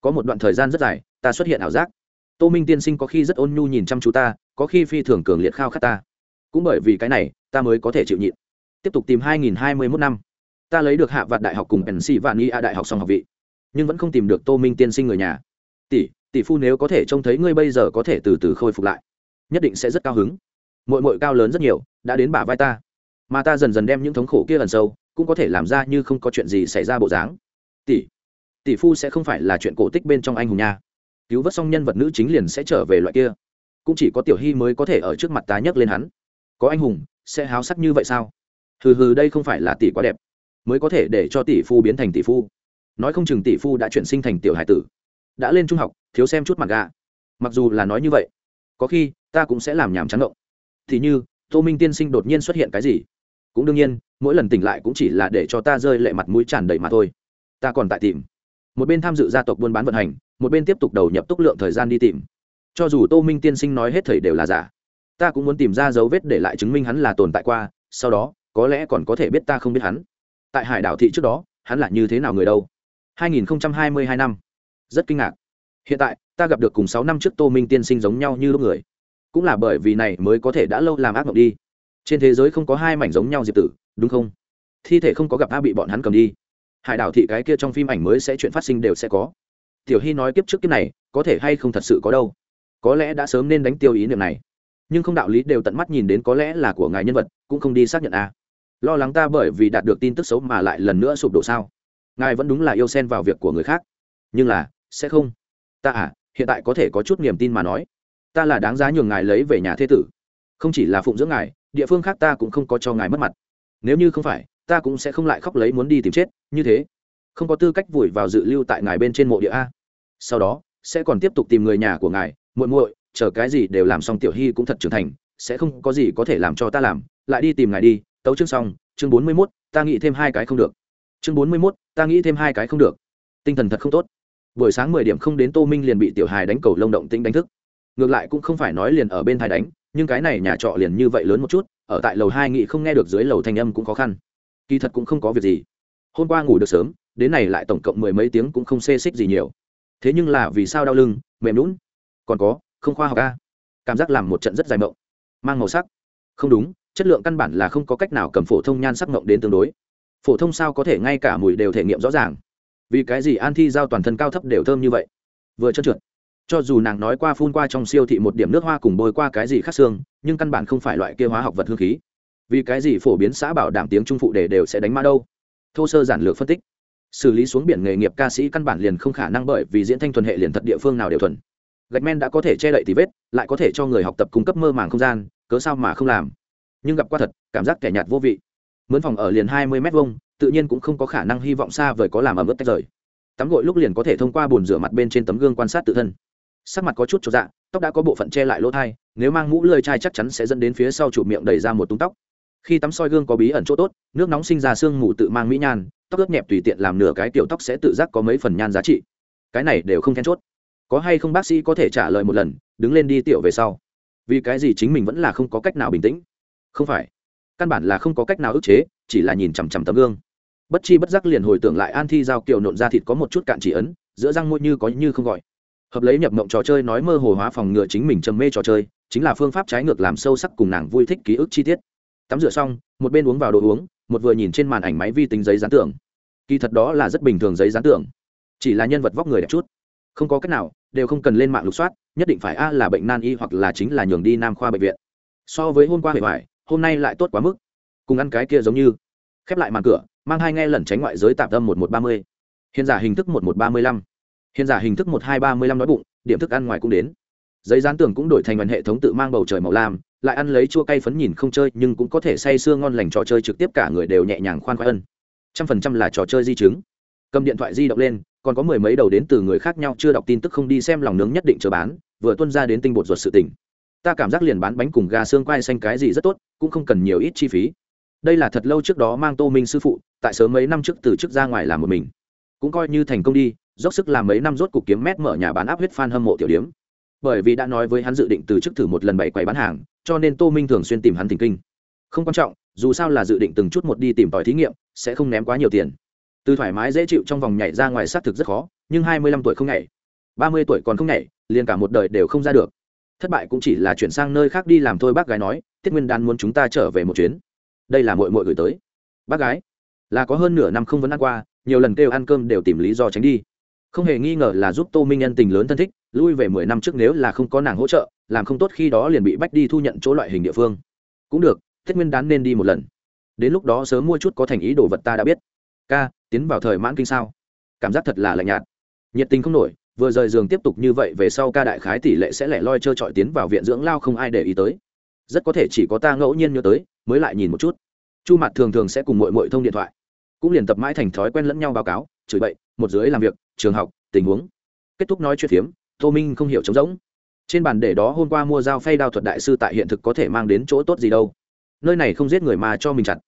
Có một đoạn thời gian rất dài, ta xuất hiện ảo giác. Tô minh tiên sinh có khi rất ôn nhu nhìn chăm chú ta, có khi phi thường cường liệt khao khát ta cũng bởi vì cái này, ta mới có thể chịu nhịn. Tiếp tục tìm 2021 năm. Ta lấy được hạ vạn đại học cùng pennsylvania đại học xong học vị, nhưng vẫn không tìm được tô minh tiên sinh người nhà. Tỷ tỷ phu nếu có thể trông thấy ngươi bây giờ có thể từ từ khôi phục lại, nhất định sẽ rất cao hứng. Mội mội cao lớn rất nhiều, đã đến bả vai ta. Mà ta dần dần đem những thống khổ kia lần sâu, cũng có thể làm ra như không có chuyện gì xảy ra bộ dáng. Tỷ tỷ phu sẽ không phải là chuyện cổ tích bên trong anh hùng nha. Cứu vớt xong nhân vật nữ chính liền sẽ trở về loại kia. Cũng chỉ có tiểu hy mới có thể ở trước mặt ta nhấc lên hắn có anh hùng, sẽ háo sắc như vậy sao? Hừ hừ, đây không phải là tỷ quá đẹp. Mới có thể để cho tỷ phu biến thành tỷ phu. Nói không chừng tỷ phu đã chuyển sinh thành tiểu hải tử. Đã lên trung học, thiếu xem chút mặt gà mặc dù là nói như vậy, có khi ta cũng sẽ làm nhảm trắng động thì như, tô minh tiên sinh đột nhiên xuất hiện cái gì? Cũng đương nhiên, mỗi lần tỉnh lại cũng chỉ là để cho ta rơi lệ mặt mũi tràn đầy mà thôi. Ta còn tại tìm. Một bên tham dự gia tộc buôn bán vận hành, một bên tiếp tục đầu nhập túc lượng thời gian đi tìm. Cho dù tô minh tiên sinh nói hết thầy đều là giả ta cũng muốn tìm ra dấu vết để lại chứng minh hắn là tồn tại qua, sau đó, có lẽ còn có thể biết ta không biết hắn. Tại hải đảo thị trước đó, hắn là như thế nào người đâu? 2022 năm. Rất kinh ngạc. Hiện tại, ta gặp được cùng sáu năm trước tô minh tiên sinh giống nhau như lúc người. Cũng là bởi vì này mới có thể đã lâu làm ác mộng đi. Trên thế giới không có hai mảnh giống nhau diệp tử, đúng không? Thi thể không có gặp a bị bọn hắn cầm đi. Hải đảo thị cái kia trong phim ảnh mới sẽ chuyện phát sinh đều sẽ có. Tiểu hy nói kiếp trước kiếp này, có thể hay không thật sự có đâu? Có lẽ đã sớm nên đánh tiêu ý niệm này nhưng không đạo lý đều tận mắt nhìn đến có lẽ là của ngài nhân vật, cũng không đi xác nhận a. Lo lắng ta bởi vì đạt được tin tức xấu mà lại lần nữa sụp đổ sao? Ngài vẫn đúng là yêu xen vào việc của người khác. Nhưng là, sẽ không. Ta à hiện tại có thể có chút niềm tin mà nói. Ta là đáng giá nhường ngài lấy về nhà thế tử. Không chỉ là phụng dưỡng ngài, địa phương khác ta cũng không có cho ngài mất mặt. Nếu như không phải, ta cũng sẽ không lại khóc lấy muốn đi tìm chết, như thế. Không có tư cách vùi vào dự lưu tại ngài bên trên mộ địa a. Sau đó, sẽ còn tiếp tục tìm người nhà của ngài, muội muội chờ cái gì đều làm xong tiểu hy cũng thật trưởng thành, sẽ không có gì có thể làm cho ta làm, lại đi tìm ngài đi, tấu chương xong, chương bốn mươi mốt, ta nghĩ thêm hai cái không được. Chương bốn mươi mốt, ta nghĩ thêm hai cái không được. Tinh thần thật không tốt. Buổi sáng mười điểm không đến tô minh liền bị tiểu hài đánh cầu lông động tĩnh đánh thức. Ngược lại cũng không phải nói liền ở bên thái đánh, nhưng cái này nhà trọ liền như vậy lớn một chút, ở tại lầu hai nghị không nghe được dưới lầu thanh âm cũng khó khăn. Kỳ thật cũng không có việc gì. Hôm qua ngủ được sớm, đến này lại tổng cộng mười mấy tiếng cũng không xê xích gì nhiều. Thế nhưng là vì sao đau lưng, mềm lún còn có không khoa học a. Cảm giác làm một trận rất dài mộng. Mang màu sắc. Không đúng, chất lượng căn bản là không có cách nào cầm phổ thông nhan sắc mộng đến tương đối. Phổ thông sao có thể ngay cả mùi đều thể nghiệm rõ ràng. Vì cái gì an thi giao toàn thân cao thấp đều thơm như vậy? Vừa trơn trượt. Cho dù nàng nói qua phun qua trong siêu thị một điểm nước hoa cùng bôi qua cái gì khác xương, nhưng căn bản không phải loại kia hóa học vật hương khí. Vì cái gì phổ biến xã bảo đảm tiếng trung phụ để đều sẽ đánh ma đâu? Thô sơ giản lược phân tích. Xử lý xuống biển nghề nghiệp ca sĩ căn bản liền không khả năng bởi vì diễn thanh thuần hệ liền thật địa phương nào đều thuần gạch men đã có thể che đậy tì vết, lại có thể cho người học tập cung cấp mơ màng không gian, cớ sao mà không làm. Nhưng gặp qua thật, cảm giác kẻ nhạt vô vị. Mướn phòng ở liền hai mươi m hai tự nhiên cũng không có khả năng hy vọng xa vời có làm ẩm ướt tách rời. Tắm gội lúc liền có thể thông qua bồn rửa mặt bên trên tấm gương quan sát tự thân. Sắc mặt có chút cho dạ tóc đã có bộ phận che lại lỗ thai, nếu mang mũ lơi chai chắc chắn sẽ dẫn đến phía sau trụ miệng đầy ra một túng tóc. Khi tắm soi gương có bí ẩn chỗ tốt, nước nóng sinh ra sương mù tự mang mỹ nhan, tóc ướt nhẹp tùy tiện làm nửa cái tiểu tóc sẽ tự giác có mấy phần nhan giá trị. Cái này đều không then chốt có hay không bác sĩ có thể trả lời một lần, đứng lên đi tiểu về sau. Vì cái gì chính mình vẫn là không có cách nào bình tĩnh? Không phải. Căn bản là không có cách nào ức chế, chỉ là nhìn chằm chằm tấm gương. Bất chi bất giác liền hồi tưởng lại an thi giao kiều nộn ra thịt có một chút cạn chỉ ấn, giữa răng môi như có như không gọi. Hợp lấy nhập mộng trò chơi nói mơ hồ hóa phòng ngừa chính mình trầm mê trò chơi, chính là phương pháp trái ngược làm sâu sắc cùng nàng vui thích ký ức chi tiết. Tắm rửa xong, một bên uống vào đồ uống, một vừa nhìn trên màn ảnh máy vi tính giấy dán tưởng kỳ thật đó là rất bình thường giấy dán tưởng chỉ là nhân vật vóc người đẹp chút. Không có cách nào đều không cần lên mạng lục soát, nhất định phải a là bệnh nan y hoặc là chính là nhường đi nam khoa bệnh viện. So với hôm qua bề ngoài, hôm nay lại tốt quá mức. Cùng ăn cái kia giống như. Khép lại màn cửa, mang hai nghe lẩn tránh ngoại giới tạm tâm một một ba mươi. Hiện giả hình thức một một ba mươi lăm. Hiện giả hình thức một hai ba mươi lăm nói bụng, điểm thức ăn ngoài cũng đến. Giấy dán tường cũng đổi thành hoàn hệ thống tự mang bầu trời màu lam, lại ăn lấy chua cay phấn nhìn không chơi, nhưng cũng có thể say sưa ngon lành trò chơi trực tiếp cả người đều nhẹ nhàng khoan khoái ân. Trăm phần trăm là trò chơi di chứng. Cầm điện thoại di động lên còn có mười mấy đầu đến từ người khác nhau chưa đọc tin tức không đi xem lòng nướng nhất định chờ bán, vừa tuân ra đến tinh bột ruột sự tỉnh ta cảm giác liền bán bánh cùng gà xương quai xanh cái gì rất tốt, cũng không cần nhiều ít chi phí. Đây là thật lâu trước đó mang tô minh sư phụ, tại sớm mấy năm trước từ chức ra ngoài làm một mình. Cũng coi như thành công đi, dốc sức làm mấy năm rốt cục kiếm mét mở nhà bán áp huyết fan hâm mộ tiểu điếm. Bởi vì đã nói với hắn dự định từ chức thử một lần bảy quầy bán hàng, cho nên tô minh thường xuyên tìm hắn thỉnh kinh. Không quan trọng, dù sao là dự định từng chút một đi tìm tòi thí nghiệm, sẽ không ném quá nhiều tiền từ thoải mái dễ chịu trong vòng nhảy ra ngoài xác thực rất khó, nhưng hai mươi lăm tuổi không nhảy, ba mươi tuổi còn không nhảy, liền cả một đời đều không ra được. Thất bại cũng chỉ là chuyển sang nơi khác đi làm thôi, bác gái nói, tiết nguyên đan muốn chúng ta trở về một chuyến. Đây là mội mội gửi tới. Bác gái, là có hơn nửa năm không vấn ăn qua, nhiều lần kêu ăn cơm đều tìm lý do tránh đi. Không hề nghi ngờ là giúp tô minh nhân tình lớn thân thích, lui về mười năm trước nếu là không có nàng hỗ trợ, làm không tốt khi đó liền bị bách đi thu nhận chỗ loại hình địa phương. Cũng được, Tiết nguyên đán nên đi một lần. Đến lúc đó sớm mua chút có thành ý đồ vật ta đã biết ca, tiến vào thời mãn kinh sao? Cảm giác thật là lạnh nhạt. Nhiệt tình không nổi, vừa rời giường tiếp tục như vậy về sau ca đại khái tỷ lệ sẽ lẻ loi trơ trọi tiến vào viện dưỡng lao không ai để ý tới. Rất có thể chỉ có ta ngẫu nhiên nhớ tới, mới lại nhìn một chút. Chu mặt thường thường sẽ cùng mội mội thông điện thoại, cũng liền tập mãi thành thói quen lẫn nhau báo cáo, chửi bậy, một dưới làm việc, trường học, tình huống. Kết thúc nói chuyện phiếm, tô minh không hiểu trống rỗng. Trên bàn để đó hôm qua mua dao phay đao thuật đại sư tại hiện thực có thể mang đến chỗ tốt gì đâu. Nơi này không giết người mà cho mình chặt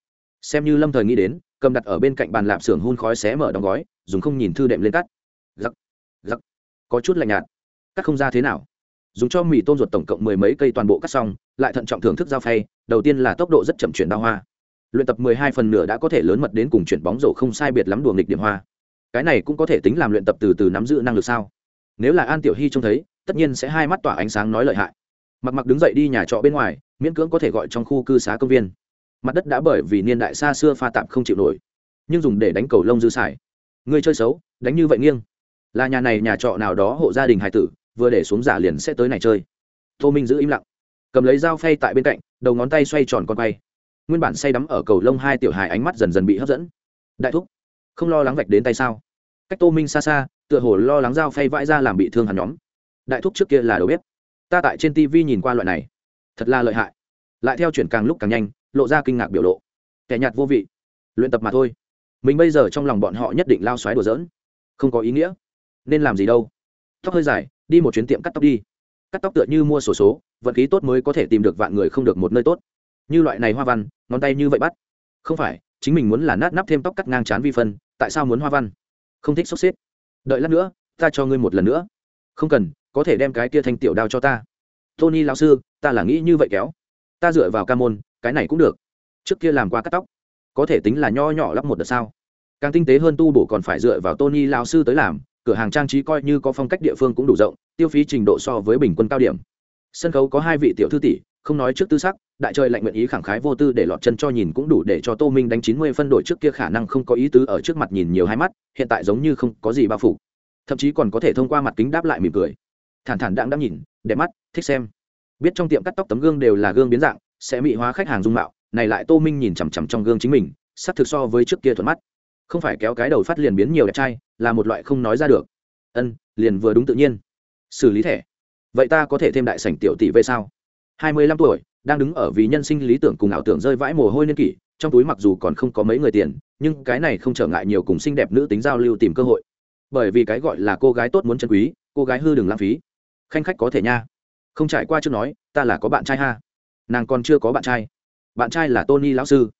xem như lâm thời nghĩ đến, cầm đặt ở bên cạnh bàn lạp xưởng hun khói xé mở đóng gói, dùng không nhìn thư đệm lên cắt. Giặc giặc có chút lạnh nhạt. Cắt không ra thế nào. Dùng cho mì tôm ruột tổng cộng mười mấy cây toàn bộ cắt xong, lại thận trọng thưởng thức dao phay, đầu tiên là tốc độ rất chậm chuyển đao hoa. Luyện tập mười hai phần nửa đã có thể lớn mật đến cùng chuyển bóng rổ không sai biệt lắm đùa nghịch điểm hoa. Cái này cũng có thể tính làm luyện tập từ từ nắm giữ năng lực sao? Nếu là an tiểu hy trông thấy, tất nhiên sẽ hai mắt tỏa ánh sáng nói lợi hại. Mặc mặc đứng dậy đi nhà trọ bên ngoài, miễn cưỡng có thể gọi trong khu cư xá công viên mặt đất đã bởi vì niên đại xa xưa pha tạm không chịu nổi, nhưng dùng để đánh cầu lông dư xài. Người chơi xấu, đánh như vậy nghiêng. Là nhà này nhà trọ nào đó hộ gia đình hải tử, vừa để xuống giả liền sẽ tới này chơi. Tô minh giữ im lặng. Cầm lấy dao phay tại bên cạnh, đầu ngón tay xoay tròn con quay. Nguyên bản say đắm ở cầu lông hai tiểu hài ánh mắt dần dần bị hấp dẫn. Đại thúc, không lo lắng vạch đến tay sao? Cách tô minh xa xa, tựa hồ lo lắng dao phay vãi ra làm bị thương hẳn nhóm. Đại thúc trước kia là đầu bếp. Ta tại trên tv nhìn qua loại này. Thật là lợi hại. Lại theo chuyển càng lúc càng nhanh lộ ra kinh ngạc biểu lộ. Kẻ nhạt vô vị. Luyện tập mà thôi. Mình bây giờ trong lòng bọn họ nhất định lao xoáy đùa dỡn không có ý nghĩa. Nên làm gì đâu. Tóc hơi dài đi một chuyến tiệm cắt tóc đi. Cắt tóc tựa như mua sổ số, số vận khí tốt mới có thể tìm được vạn người không được một nơi tốt. Như loại này hoa văn ngón tay như vậy bắt. Không phải chính mình muốn là nát nắp thêm tóc cắt ngang chán vi phân tại sao muốn hoa văn? Không thích sốc xếp. Đợi lát nữa ta cho ngươi một lần nữa. Không cần có thể đem cái kia thanh tiểu đao cho ta. Tony lao sư ta là nghĩ như vậy kéo. Ta dựa vào ca môn cái này cũng được. Trước kia làm qua cắt tóc, có thể tính là nho nhỏ lắp một đợt sao. Càng tinh tế hơn tu bổ còn phải dựa vào tony lao sư tới làm, cửa hàng trang trí coi như có phong cách địa phương cũng đủ rộng, tiêu phí trình độ so với bình quân cao điểm. Sân khấu có hai vị tiểu thư tỷ, không nói trước tư sắc, đại trời lạnh nguyện ý khẳng khái vô tư để lọt chân cho nhìn cũng đủ để cho tô minh đánh chín mươi phân đổi trước kia khả năng không có ý tứ ở trước mặt nhìn nhiều hai mắt, hiện tại giống như không có gì bao phủ. Thậm chí còn có thể thông qua mặt kính đáp lại mỉm cười. Thản thản đang đang nhìn, đẹp mắt, thích xem. Biết trong tiệm cắt tóc tấm gương đều là gương biến dạng sẽ mỹ hóa khách hàng dung mạo, này lại tô minh nhìn chằm chằm trong gương chính mình sắc thực so với trước kia thuận mắt. Không phải kéo cái đầu phát liền biến nhiều đẹp trai, là một loại không nói ra được. Ân, liền vừa đúng tự nhiên. Xử lý thẻ. Vậy ta có thể thêm đại sảnh tiểu tỷ về sao? Hai mươi lăm tuổi, đang đứng ở vì nhân sinh lý tưởng cùng ảo tưởng rơi vãi mồ hôi niên kỷ, trong túi mặc dù còn không có mấy người tiền, nhưng cái này không trở ngại nhiều cùng xinh đẹp nữ tính giao lưu tìm cơ hội. Bởi vì cái gọi là cô gái tốt muốn chân quý, cô gái hư đừng lãng phí. Khanh khách có thể nha. Không trải qua chưa nói, ta là có bạn trai ha nàng còn chưa có bạn trai. Bạn trai là tony lão sư.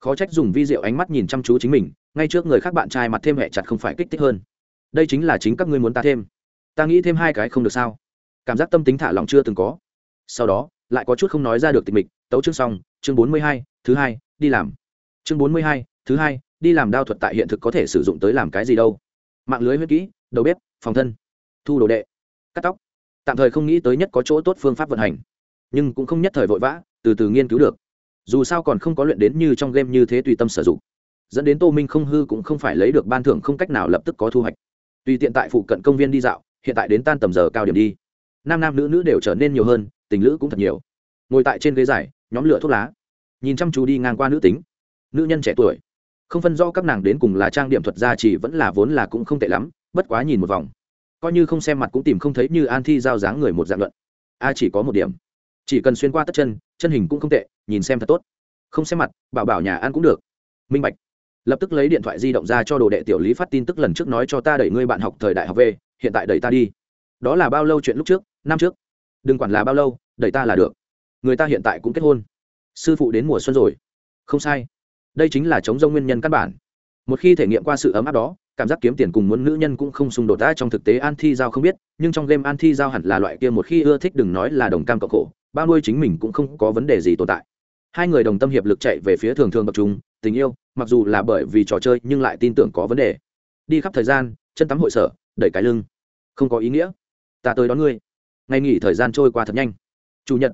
Khó trách dùng vi diệu ánh mắt nhìn chăm chú chính mình, ngay trước người khác bạn trai mặt thêm hẹ chặt không phải kích thích hơn. Đây chính là chính các ngươi muốn ta thêm. Ta nghĩ thêm hai cái không được sao? Cảm giác tâm tính thả lòng chưa từng có. Sau đó, lại có chút không nói ra được tịch mịch, tấu chương xong, chương bốn mươi hai, thứ hai, đi làm. Chương bốn mươi hai, thứ hai, đi làm đao thuật tại hiện thực có thể sử dụng tới làm cái gì đâu. Mạng lưới huyết kỹ, đầu bếp, phòng thân, thu đồ đệ, cắt tóc. Tạm thời không nghĩ tới nhất có chỗ tốt phương pháp vận hành nhưng cũng không nhất thời vội vã, từ từ nghiên cứu được. Dù sao còn không có luyện đến như trong game như thế tùy tâm sử dụng. Dẫn đến tô minh không hư cũng không phải lấy được ban thưởng không cách nào lập tức có thu hoạch. Tùy tiện tại phụ cận công viên đi dạo, hiện tại đến tan tầm giờ cao điểm đi. Nam nam nữ nữ đều trở nên nhiều hơn, tình nữ cũng thật nhiều. Ngồi tại trên ghế dài, nhóm lửa thuốc lá. Nhìn chăm chú đi ngang qua nữ tính. Nữ nhân trẻ tuổi. Không phân rõ các nàng đến cùng là trang điểm thuật gia chỉ vẫn là vốn là cũng không tệ lắm, bất quá nhìn một vòng. Coi như không xem mặt cũng tìm không thấy như an thi giao dáng người một dạng luận. A chỉ có một điểm chỉ cần xuyên qua tất chân chân hình cũng không tệ, nhìn xem thật tốt. Không xem mặt, bảo bảo nhà ăn cũng được. Minh bạch. Lập tức lấy điện thoại di động ra cho đồ đệ tiểu lý phát tin tức lần trước nói cho ta đẩy ngươi bạn học thời đại học về, hiện tại đẩy ta đi. Đó là bao lâu chuyện lúc trước? Năm trước. Đừng quản là bao lâu, đẩy ta là được. Người ta hiện tại cũng kết hôn. Sư phụ đến mùa xuân rồi. Không sai. Đây chính là chống dông nguyên nhân căn bản. Một khi thể nghiệm qua sự ấm áp đó, cảm giác kiếm tiền cùng muốn nữ nhân cũng không xung đột ta trong thực tế an thi giao không biết, nhưng trong game an thi giao hẳn là loại kia một khi ưa thích đừng nói là đồng cam cộng khổ bao nuôi chính mình cũng không có vấn đề gì tồn tại. Hai người đồng tâm hiệp lực chạy về phía thường thường tập trung, tình yêu, mặc dù là bởi vì trò chơi nhưng lại tin tưởng có vấn đề. Đi khắp thời gian, chân tắm hội sở, đẩy cái lưng. Không có ý nghĩa. Ta tới đón ngươi. Ngày nghỉ thời gian trôi qua thật nhanh. Chủ nhật,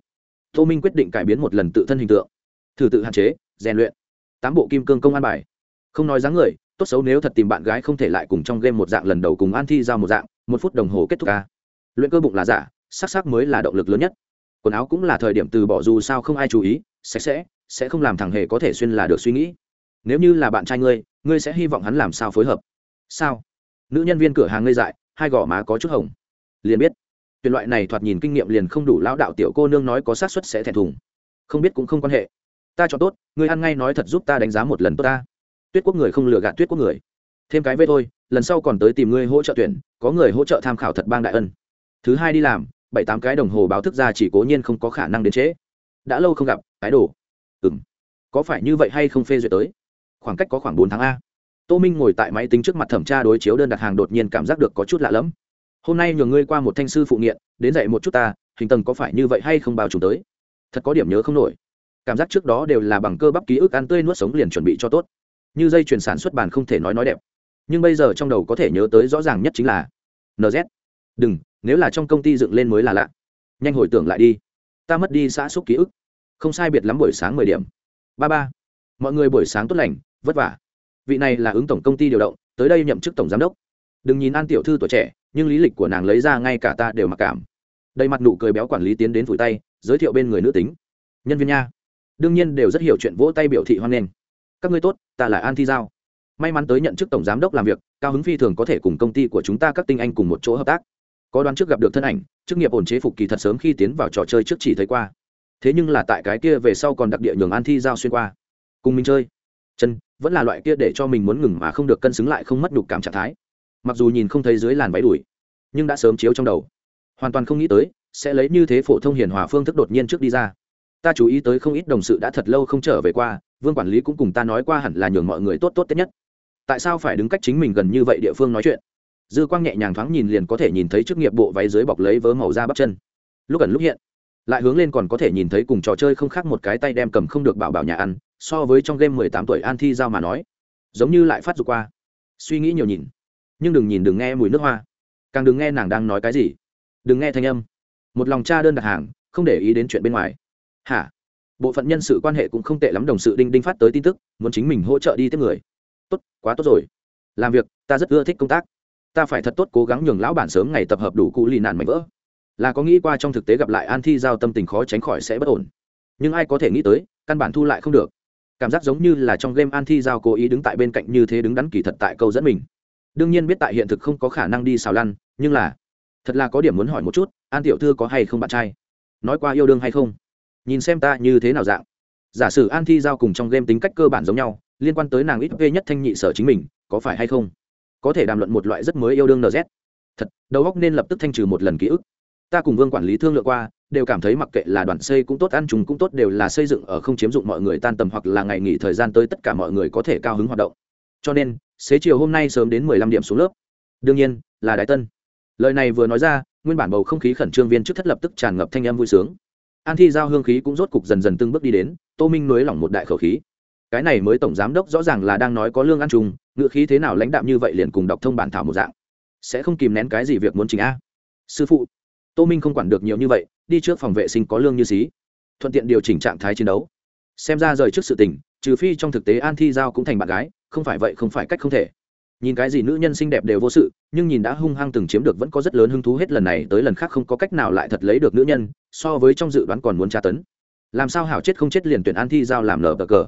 tô minh quyết định cải biến một lần tự thân hình tượng. Thử tự hạn chế, rèn luyện. Tám bộ kim cương công an bài. Không nói dáng người, tốt xấu nếu thật tìm bạn gái không thể lại cùng trong game một dạng lần đầu cùng an thi giao một dạng, một phút đồng hồ kết thúc ca. Luyện cơ bụng là giả, sắc sắc mới là động lực lớn nhất quần áo cũng là thời điểm từ bỏ dù sao không ai chú ý, sạch sẽ sẽ không làm thằng hề có thể xuyên là được suy nghĩ. Nếu như là bạn trai ngươi ngươi sẽ hy vọng hắn làm sao phối hợp? Sao? Nữ nhân viên cửa hàng ngây dại, hai gò má có chút hồng. Liền biết. Tuyển loại này thoạt nhìn kinh nghiệm liền không đủ, lão đạo tiểu cô nương nói có xác suất sẽ thẹn thùng. Không biết cũng không quan hệ. Ta cho tốt, ngươi ăn ngay nói thật giúp ta đánh giá một lần tốt ta. Tuyết quốc người không lừa gạt tuyết quốc người. Thêm cái vết thôi, lần sau còn tới tìm ngươi hỗ trợ tuyển, có người hỗ trợ tham khảo thật bang đại ân. Thứ hai đi làm bảy tám cái đồng hồ báo thức ra chỉ cố nhiên không có khả năng đến trễ. Đã lâu không gặp, cái đồ. Ừ m có phải như vậy hay không phê duyệt tới? Khoảng cách có khoảng bốn tháng a. Tô minh ngồi tại máy tính trước mặt thẩm tra đối chiếu đơn đặt hàng đột nhiên cảm giác được có chút lạ lẫm. Hôm nay nhường ngươi qua một thanh sư phụ nghiện, đến dạy một chút ta, hình tầng có phải như vậy hay không bao trùm tới? Thật có điểm nhớ không nổi. Cảm giác trước đó đều là bằng cơ bắp ký ức ăn tươi nuốt sống liền chuẩn bị cho tốt. Như dây chuyển sản xuất bàn không thể nói nói đẹp. Nhưng bây giờ trong đầu có thể nhớ tới rõ ràng nhất chính là nz đừng nếu là trong công ty dựng lên mới là lạ. Nhanh hồi tưởng lại đi. Ta mất đi xã xúc ký ức. Không sai biệt lắm buổi sáng mười điểm. Ba ba. Mọi người buổi sáng tốt lành, vất vả. Vị này là ứng tổng công ty điều động, tới đây nhậm chức tổng giám đốc. Đừng nhìn an tiểu thư tuổi trẻ, nhưng lý lịch của nàng lấy ra ngay cả ta đều mặc cảm. Đầy mặt nụ cười béo quản lý tiến đến vùi tay, giới thiệu bên người nữ tính. Nhân viên nha. Đương nhiên đều rất hiểu chuyện vỗ tay biểu thị hoan nghênh. Các ngươi tốt, ta là an thi giao. May mắn tới nhận chức tổng giám đốc làm việc, cao hứng phi thường có thể cùng công ty của chúng ta các tinh anh cùng một chỗ hợp tác có đoán trước gặp được thân ảnh, chức nghiệp ổn chế phục kỳ thật sớm khi tiến vào trò chơi trước chỉ thấy qua. Thế nhưng là tại cái kia về sau còn đặc địa nhường an thi giao xuyên qua. Cùng mình chơi. Chân, vẫn là loại kia để cho mình muốn ngừng mà không được cân xứng lại không mất nhục cảm trạng thái. Mặc dù nhìn không thấy dưới làn váy đùi, nhưng đã sớm chiếu trong đầu. Hoàn toàn không nghĩ tới, sẽ lấy như thế phổ thông hiền hòa phương thức đột nhiên trước đi ra. Ta chú ý tới không ít đồng sự đã thật lâu không trở về qua, vương quản lý cũng cùng ta nói qua hẳn là nhường mọi người tốt tốt tết nhất. Tại sao phải đứng cách chính mình gần như vậy địa phương nói chuyện? Dư quang nhẹ nhàng thoáng nhìn liền có thể nhìn thấy chức nghiệp bộ váy dưới bọc lấy vớ màu da bắp chân. Lúc ẩn lúc hiện, lại hướng lên còn có thể nhìn thấy cùng trò chơi không khác một cái tay đem cầm không được bảo bảo nhà ăn, so với trong game mười tám tuổi an thi giao mà nói, giống như lại phát dục qua. Suy nghĩ nhiều nhìn, nhưng đừng nhìn đừng nghe mùi nước hoa, càng đừng nghe nàng đang nói cái gì. Đừng nghe thanh âm. Một lòng cha đơn đặt hàng, không để ý đến chuyện bên ngoài. Hả? Bộ phận nhân sự quan hệ cũng không tệ lắm, đồng sự đinh đinh phát tới tin tức, muốn chính mình hỗ trợ đi tiếp người. Tốt, quá tốt rồi. Làm việc, ta rất ưa thích công tác ta phải thật tốt cố gắng nhường lão bản sớm ngày tập hợp đủ cụ lì nạn mảnh vỡ. Là có nghĩ qua trong thực tế gặp lại an thi giao tâm tình khó tránh khỏi sẽ bất ổn. Nhưng ai có thể nghĩ tới, căn bản thu lại không được. Cảm giác giống như là trong game an thi giao cố ý đứng tại bên cạnh như thế đứng đắn kỳ thật tại câu dẫn mình. Đương nhiên biết tại hiện thực không có khả năng đi xào lăn, nhưng là, thật là có điểm muốn hỏi một chút, an tiểu thư có hay không bạn trai? Nói qua yêu đương hay không? Nhìn xem ta như thế nào dạng. Giả sử an thi giao cùng trong game tính cách cơ bản giống nhau, liên quan tới nàng ít v nhất thanh nhị sở chính mình, có phải hay không? Có thể đàm luận một loại rất mới yêu đương nz thật, đầu óc nên lập tức thanh trừ một lần ký ức. Ta cùng vương quản lý thương lượng qua, đều cảm thấy mặc kệ là đoàn xây cũng tốt, ăn chúng cũng tốt, đều là xây dựng ở không chiếm dụng mọi người tan tầm hoặc là ngày nghỉ thời gian tới tất cả mọi người có thể cao hứng hoạt động. Cho nên, xế chiều hôm nay sớm đến mười lăm điểm xuống lớp. Đương nhiên, là đại tân. Lời này vừa nói ra, nguyên bản bầu không khí khẩn trương viên chức thất lập tức tràn ngập thanh em vui sướng. An thi giao hương khí cũng rốt cục dần dần từng bước đi đến, tô minh nới lỏng một đại khẩu khí. Cái này mới tổng giám đốc rõ ràng là đang nói có lương ăn trùng ngựa khí thế nào lãnh đạm như vậy liền cùng đọc thông bản thảo một dạng. Sẽ không kìm nén cái gì việc muốn trình a. Sư phụ, tô minh không quản được nhiều như vậy, đi trước phòng vệ sinh có lương như xí. Thuận tiện điều chỉnh trạng thái chiến đấu. Xem ra rời trước sự tình, trừ phi trong thực tế an thi giao cũng thành bạn gái, không phải vậy không phải cách không thể. Nhìn cái gì nữ nhân xinh đẹp đều vô sự, nhưng nhìn đã hung hăng từng chiếm được vẫn có rất lớn hứng thú hết lần này tới lần khác không có cách nào lại thật lấy được nữ nhân, so với trong dự đoán còn muốn tra tấn. Làm sao hảo chết không chết liền tuyển an thi giao làm lờ cờ.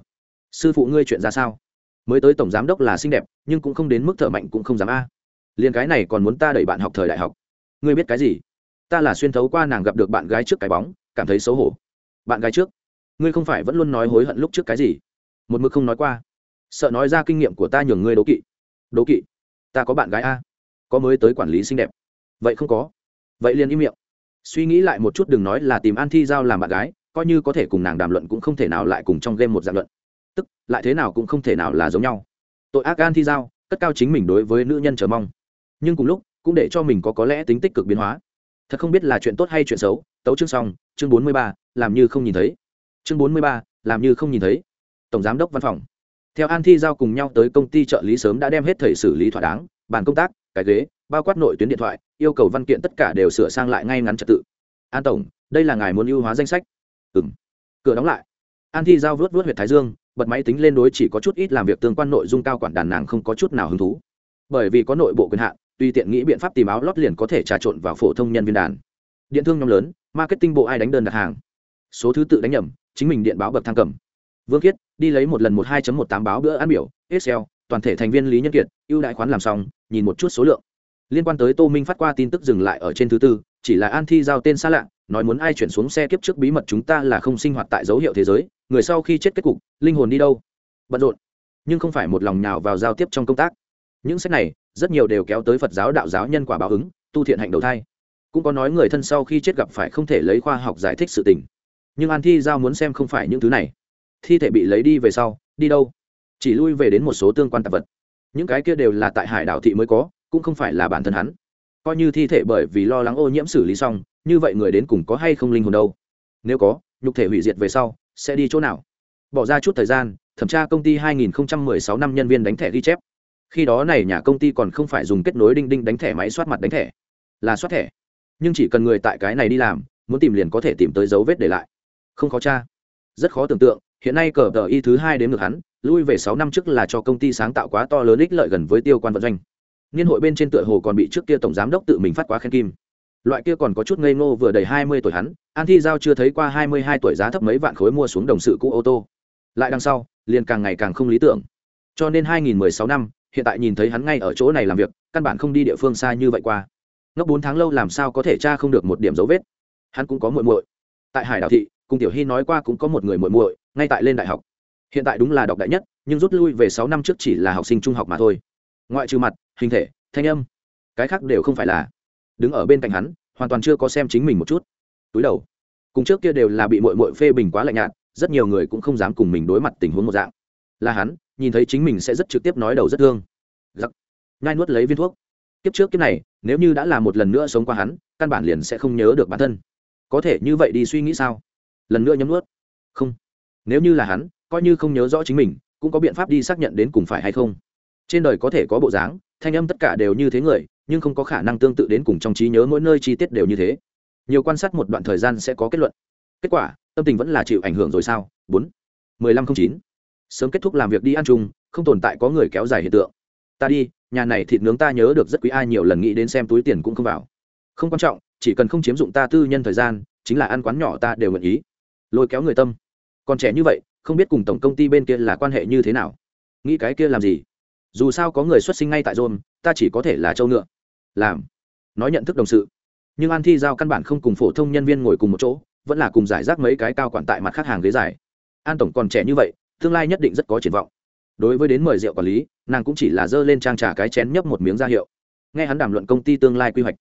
Sư phụ ngươi chuyện ra sao? Mới tới tổng giám đốc là xinh đẹp, nhưng cũng không đến mức thở mạnh cũng không dám a. Liền cái này còn muốn ta đẩy bạn học thời đại học. Ngươi biết cái gì? Ta là xuyên thấu qua nàng gặp được bạn gái trước cái bóng, cảm thấy xấu hổ. Bạn gái trước? Ngươi không phải vẫn luôn nói hối hận lúc trước cái gì? Một mực không nói qua. Sợ nói ra kinh nghiệm của ta nhường ngươi đố kỵ. Đố kỵ? Ta có bạn gái a. Có mới tới quản lý xinh đẹp. Vậy không có. Vậy liền im miệng. Suy nghĩ lại một chút đừng nói là tìm an thi giao làm bạn gái, coi như có thể cùng nàng đàm luận cũng không thể nào lại cùng trong game một dạng luận tức, lại thế nào cũng không thể nào là giống nhau. Tội ác gan thi giao, cất cao chính mình đối với nữ nhân chờ mong. Nhưng cùng lúc, cũng để cho mình có có lẽ tính tích cực biến hóa. Thật không biết là chuyện tốt hay chuyện xấu, tấu chương xong, chương bốn mươi ba, làm như không nhìn thấy. Chương bốn mươi ba, làm như không nhìn thấy. Tổng giám đốc văn phòng. Theo an thi giao cùng nhau tới công ty trợ lý sớm đã đem hết thầy xử lý thỏa đáng, bàn công tác, cái ghế, bao quát nội tuyến điện thoại, yêu cầu văn kiện tất cả đều sửa sang lại ngay ngắn trật tự. An tổng, đây là ngài muốn ưu hóa danh sách. Ừ m cửa đóng lại. An thi giao vớt vớt h u y ệ t thái dương bật máy tính lên đối chỉ có chút ít làm việc tương quan nội dung cao quản đàn nàng không có chút nào hứng thú. Bởi vì có nội bộ quyền hạn, tùy tiện nghĩ biện pháp tìm áo lót liền có thể trà trộn vào phổ thông nhân viên đàn. Điện thương nhóm lớn, marketing bộ ai đánh đơn đặt hàng. Số thứ tự đánh nhầm, chính mình điện báo bậc thang cầm. Vương khiết, đi lấy một lần một hai một tám báo bữa ăn biểu, excel, toàn thể thành viên lý nhân kiệt, ưu đại khoán làm xong, nhìn một chút số lượng. Liên quan tới tô minh phát qua tin tức dừng lại ở trên thứ tư, chỉ là an thi giao tên xa lạ nói muốn ai chuyển xuống xe kiếp trước bí mật chúng ta là không sinh hoạt tại dấu hiệu thế giới, người sau khi chết kết cục, linh hồn đi đâu? Bận rộn. Nhưng không phải một lòng nào vào giao tiếp trong công tác. Những sách này, rất nhiều đều kéo tới phật giáo đạo giáo nhân quả báo ứng, tu thiện hạnh đầu thai. Cũng có nói người thân sau khi chết gặp phải không thể lấy khoa học giải thích sự tình. Nhưng an thi giao muốn xem không phải những thứ này. Thi thể bị lấy đi về sau, đi đâu? Chỉ lui về đến một số tương quan tạp vật. Những cái kia đều là tại hải đảo thị mới có, cũng không phải là bản thân hắn. Coi như thi thể bởi vì lo lắng ô nhiễm xử lý xong như vậy người đến cùng có hay không linh hồn đâu? Nếu có, nhục thể hủy diệt về sau, sẽ đi chỗ nào? Bỏ ra chút thời gian, thẩm tra công ty 2016 năm nhân viên đánh thẻ ghi chép. Khi đó này nhà công ty còn không phải dùng kết nối đinh đinh đánh thẻ máy soát mặt đánh thẻ, là soát thẻ. Nhưng chỉ cần người tại cái này đi làm, muốn tìm liền có thể tìm tới dấu vết để lại. Không khó tra. Rất khó tưởng tượng, hiện nay cờ tờ y thứ hai đến ngược hắn, lui về sáu năm trước là cho công ty sáng tạo quá to lớn ích lợi gần với tiêu quan vận doanh. Niên hội bên trên tựa hồ còn bị trước kia tổng giám đốc tự mình phát quá khen kim loại kia còn có chút ngây ngô vừa đầy hai mươi tuổi hắn, an thi giao chưa thấy qua hai mươi hai tuổi giá thấp mấy vạn khối mua xuống đồng sự cũ ô tô. Lại đằng sau, liền càng ngày càng không lý tưởng. Cho nên hai nghìn mười sáu năm, hiện tại nhìn thấy hắn ngay ở chỗ này làm việc, căn bản không đi địa phương xa như vậy qua. Ngốc bốn tháng lâu làm sao có thể tra không được một điểm dấu vết. Hắn cũng có muội muội. Tại hải đảo thị, cùng tiểu hy nói qua cũng có một người muội muội, ngay tại lên đại học. Hiện tại đúng là đọc đại nhất, nhưng rút lui về sáu năm trước chỉ là học sinh trung học mà thôi. Ngoại trừ mặt, hình thể, thanh âm, cái khác đều không phải là đứng ở bên cạnh hắn, hoàn toàn chưa có xem chính mình một chút. Túi đầu. Cùng trước kia đều là bị mội mội phê bình quá lạnh nhạt, rất nhiều người cũng không dám cùng mình đối mặt tình huống một dạng. Là hắn, nhìn thấy chính mình sẽ rất trực tiếp nói đầu rất thương. Giặc. Nhai nuốt lấy viên thuốc. Kiếp trước kiếp này, nếu như đã là một lần nữa sống qua hắn, căn bản liền sẽ không nhớ được bản thân. Có thể như vậy đi suy nghĩ sao? Lần nữa nhấm nuốt. Không. Nếu như là hắn, coi như không nhớ rõ chính mình, cũng có biện pháp đi xác nhận đến cùng phải hay không. Trên đời có thể có bộ dáng, thanh âm tất cả đều như thế người nhưng không có khả năng tương tự đến cùng trong trí nhớ mỗi nơi chi tiết đều như thế. Nhiều quan sát một đoạn thời gian sẽ có kết luận. Kết quả, tâm tình vẫn là chịu ảnh hưởng rồi sao? Bốn. Mười lăm không chín. Sớm kết thúc làm việc đi ăn chung, không tồn tại có người kéo dài hiện tượng. Ta đi, nhà này thịt nướng ta nhớ được rất quý ai, nhiều lần nghĩ đến xem túi tiền cũng không vào. Không quan trọng, chỉ cần không chiếm dụng ta tư nhân thời gian, chính là ăn quán nhỏ ta đều nguyện ý. Lôi kéo người tâm. Còn trẻ như vậy, không biết cùng tổng công ty bên kia là quan hệ như thế nào. Nghĩ cái kia làm gì? Dù sao có người xuất sinh ngay tại rôn ta chỉ có thể là châu ngựa làm. Nói nhận thức đồng sự. Nhưng an thi giao căn bản không cùng phổ thông nhân viên ngồi cùng một chỗ, vẫn là cùng giải rác mấy cái cao quản tại mặt khách hàng ghế dài. An tổng còn trẻ như vậy, tương lai nhất định rất có triển vọng. Đối với đến mời rượu quản lý, nàng cũng chỉ là dơ lên trang trả cái chén nhấp một miếng ra hiệu. Nghe hắn đàm luận công ty tương lai quy hoạch,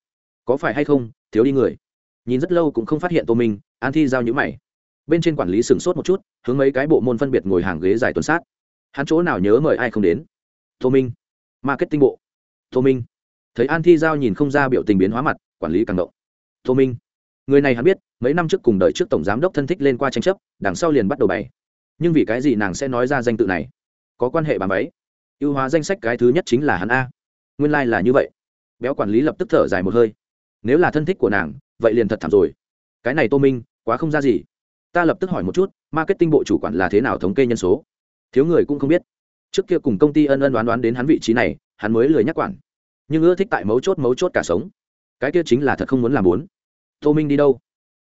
có phải hay không, thiếu đi người. Nhìn rất lâu cũng không phát hiện tô minh, an thi giao nhữ mày. Bên trên quản lý sửng sốt một chút, hướng mấy cái bộ môn phân biệt ngồi hàng ghế dài tuần sát. Hắn chỗ nào nhớ mời ai không đến? Tô minh. Marketing bộ. Tô minh thấy an thi giao nhìn không ra biểu tình biến hóa mặt, quản lý càng động. Tô minh, người này hắn biết, mấy năm trước cùng đợi trước tổng giám đốc thân thích lên qua tranh chấp, đằng sau liền bắt đầu bày. Nhưng vì cái gì nàng sẽ nói ra danh tự này? Có quan hệ bàn váy ưu hóa danh sách cái thứ nhất chính là hắn a. Nguyên lai、like、là như vậy. Béo quản lý lập tức thở dài một hơi. Nếu là thân thích của nàng, vậy liền thật thảm rồi. Cái này tô minh, quá không ra gì. Ta lập tức hỏi một chút, marketing bộ chủ quản là thế nào thống kê nhân số? Thiếu người cũng không biết. Trước kia cùng công ty ân ân đoán đoán đến hắn vị trí này, hắn mới lười nhắc quản nhưng ưa thích tại mấu chốt mấu chốt cả sống. Cái kia chính là thật không muốn làm muốn. Tô minh đi đâu?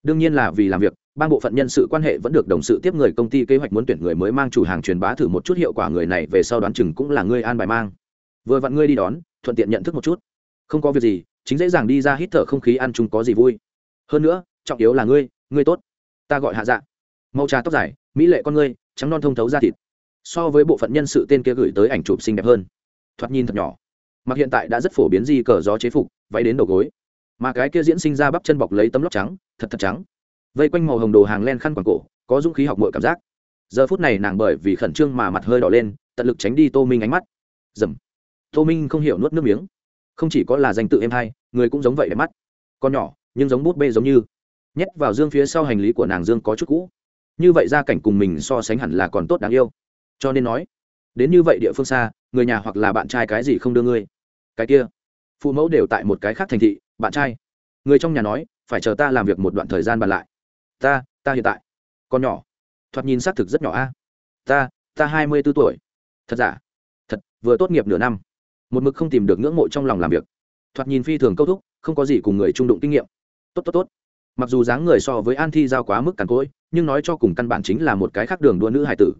Đương nhiên là vì làm việc, ban bộ phận nhân sự quan hệ vẫn được đồng sự tiếp người công ty kế hoạch muốn tuyển người mới mang chủ hàng truyền bá thử một chút hiệu quả người này về sau đoán chừng cũng là ngươi an bài mang. Vừa vặn ngươi đi đón, thuận tiện nhận thức một chút. Không có việc gì, chính dễ dàng đi ra hít thở không khí ăn chung có gì vui. Hơn nữa, trọng yếu là ngươi ngươi tốt. Ta gọi hạ dạ. Màu trà tóc dài, mỹ lệ con ngươi, trắng non thông thấu da thịt. So với bộ phận nhân sự tên kia gửi tới ảnh chụp xinh đẹp hơn. Thoạt nhìn thật nhỏ mặc hiện tại đã rất phổ biến di cờ gió chế phục, váy đến đầu gối. Mà cái kia diễn sinh ra bắp chân bọc lấy tấm lóc trắng, thật thật trắng. Vây quanh màu hồng đồ hàng len khăn quàng cổ, có dũng khí học mọi cảm giác. Giờ phút này nàng bởi vì khẩn trương mà mặt hơi đỏ lên, tận lực tránh đi tô minh ánh mắt. Dầm tô minh không hiểu nuốt nước miếng. Không chỉ có là danh tự em hai, người cũng giống vậy đẹp mắt. Con nhỏ, nhưng giống bút bê giống như. Nhét vào dương phía sau hành lý của nàng dương có chút cũ. Như vậy gia cảnh cùng mình so sánh hẳn là còn tốt đáng yêu. Cho nên nói đến như vậy địa phương xa, người nhà hoặc là bạn trai cái gì không đưa ngươi? Cái kia, phụ mẫu đều tại một cái khác thành thị, bạn trai. Người trong nhà nói, phải chờ ta làm việc một đoạn thời gian bàn lại. Ta ta hiện tại. Con nhỏ. Thoạt nhìn xác thực rất nhỏ a. Ta ta hai mươi b ố tuổi. Thật giả? Thật, vừa tốt nghiệp nửa năm. Một mực không tìm được ngưỡng mộ trong lòng làm việc. Thoạt nhìn phi thường câu thúc, không có gì cùng người trung đụng kinh nghiệm. Tốt tốt tốt. Mặc dù dáng người so với an thi giao quá mức càn cỗi, nhưng nói cho cùng căn bản chính là một cái khác đường đua nữ hải tử.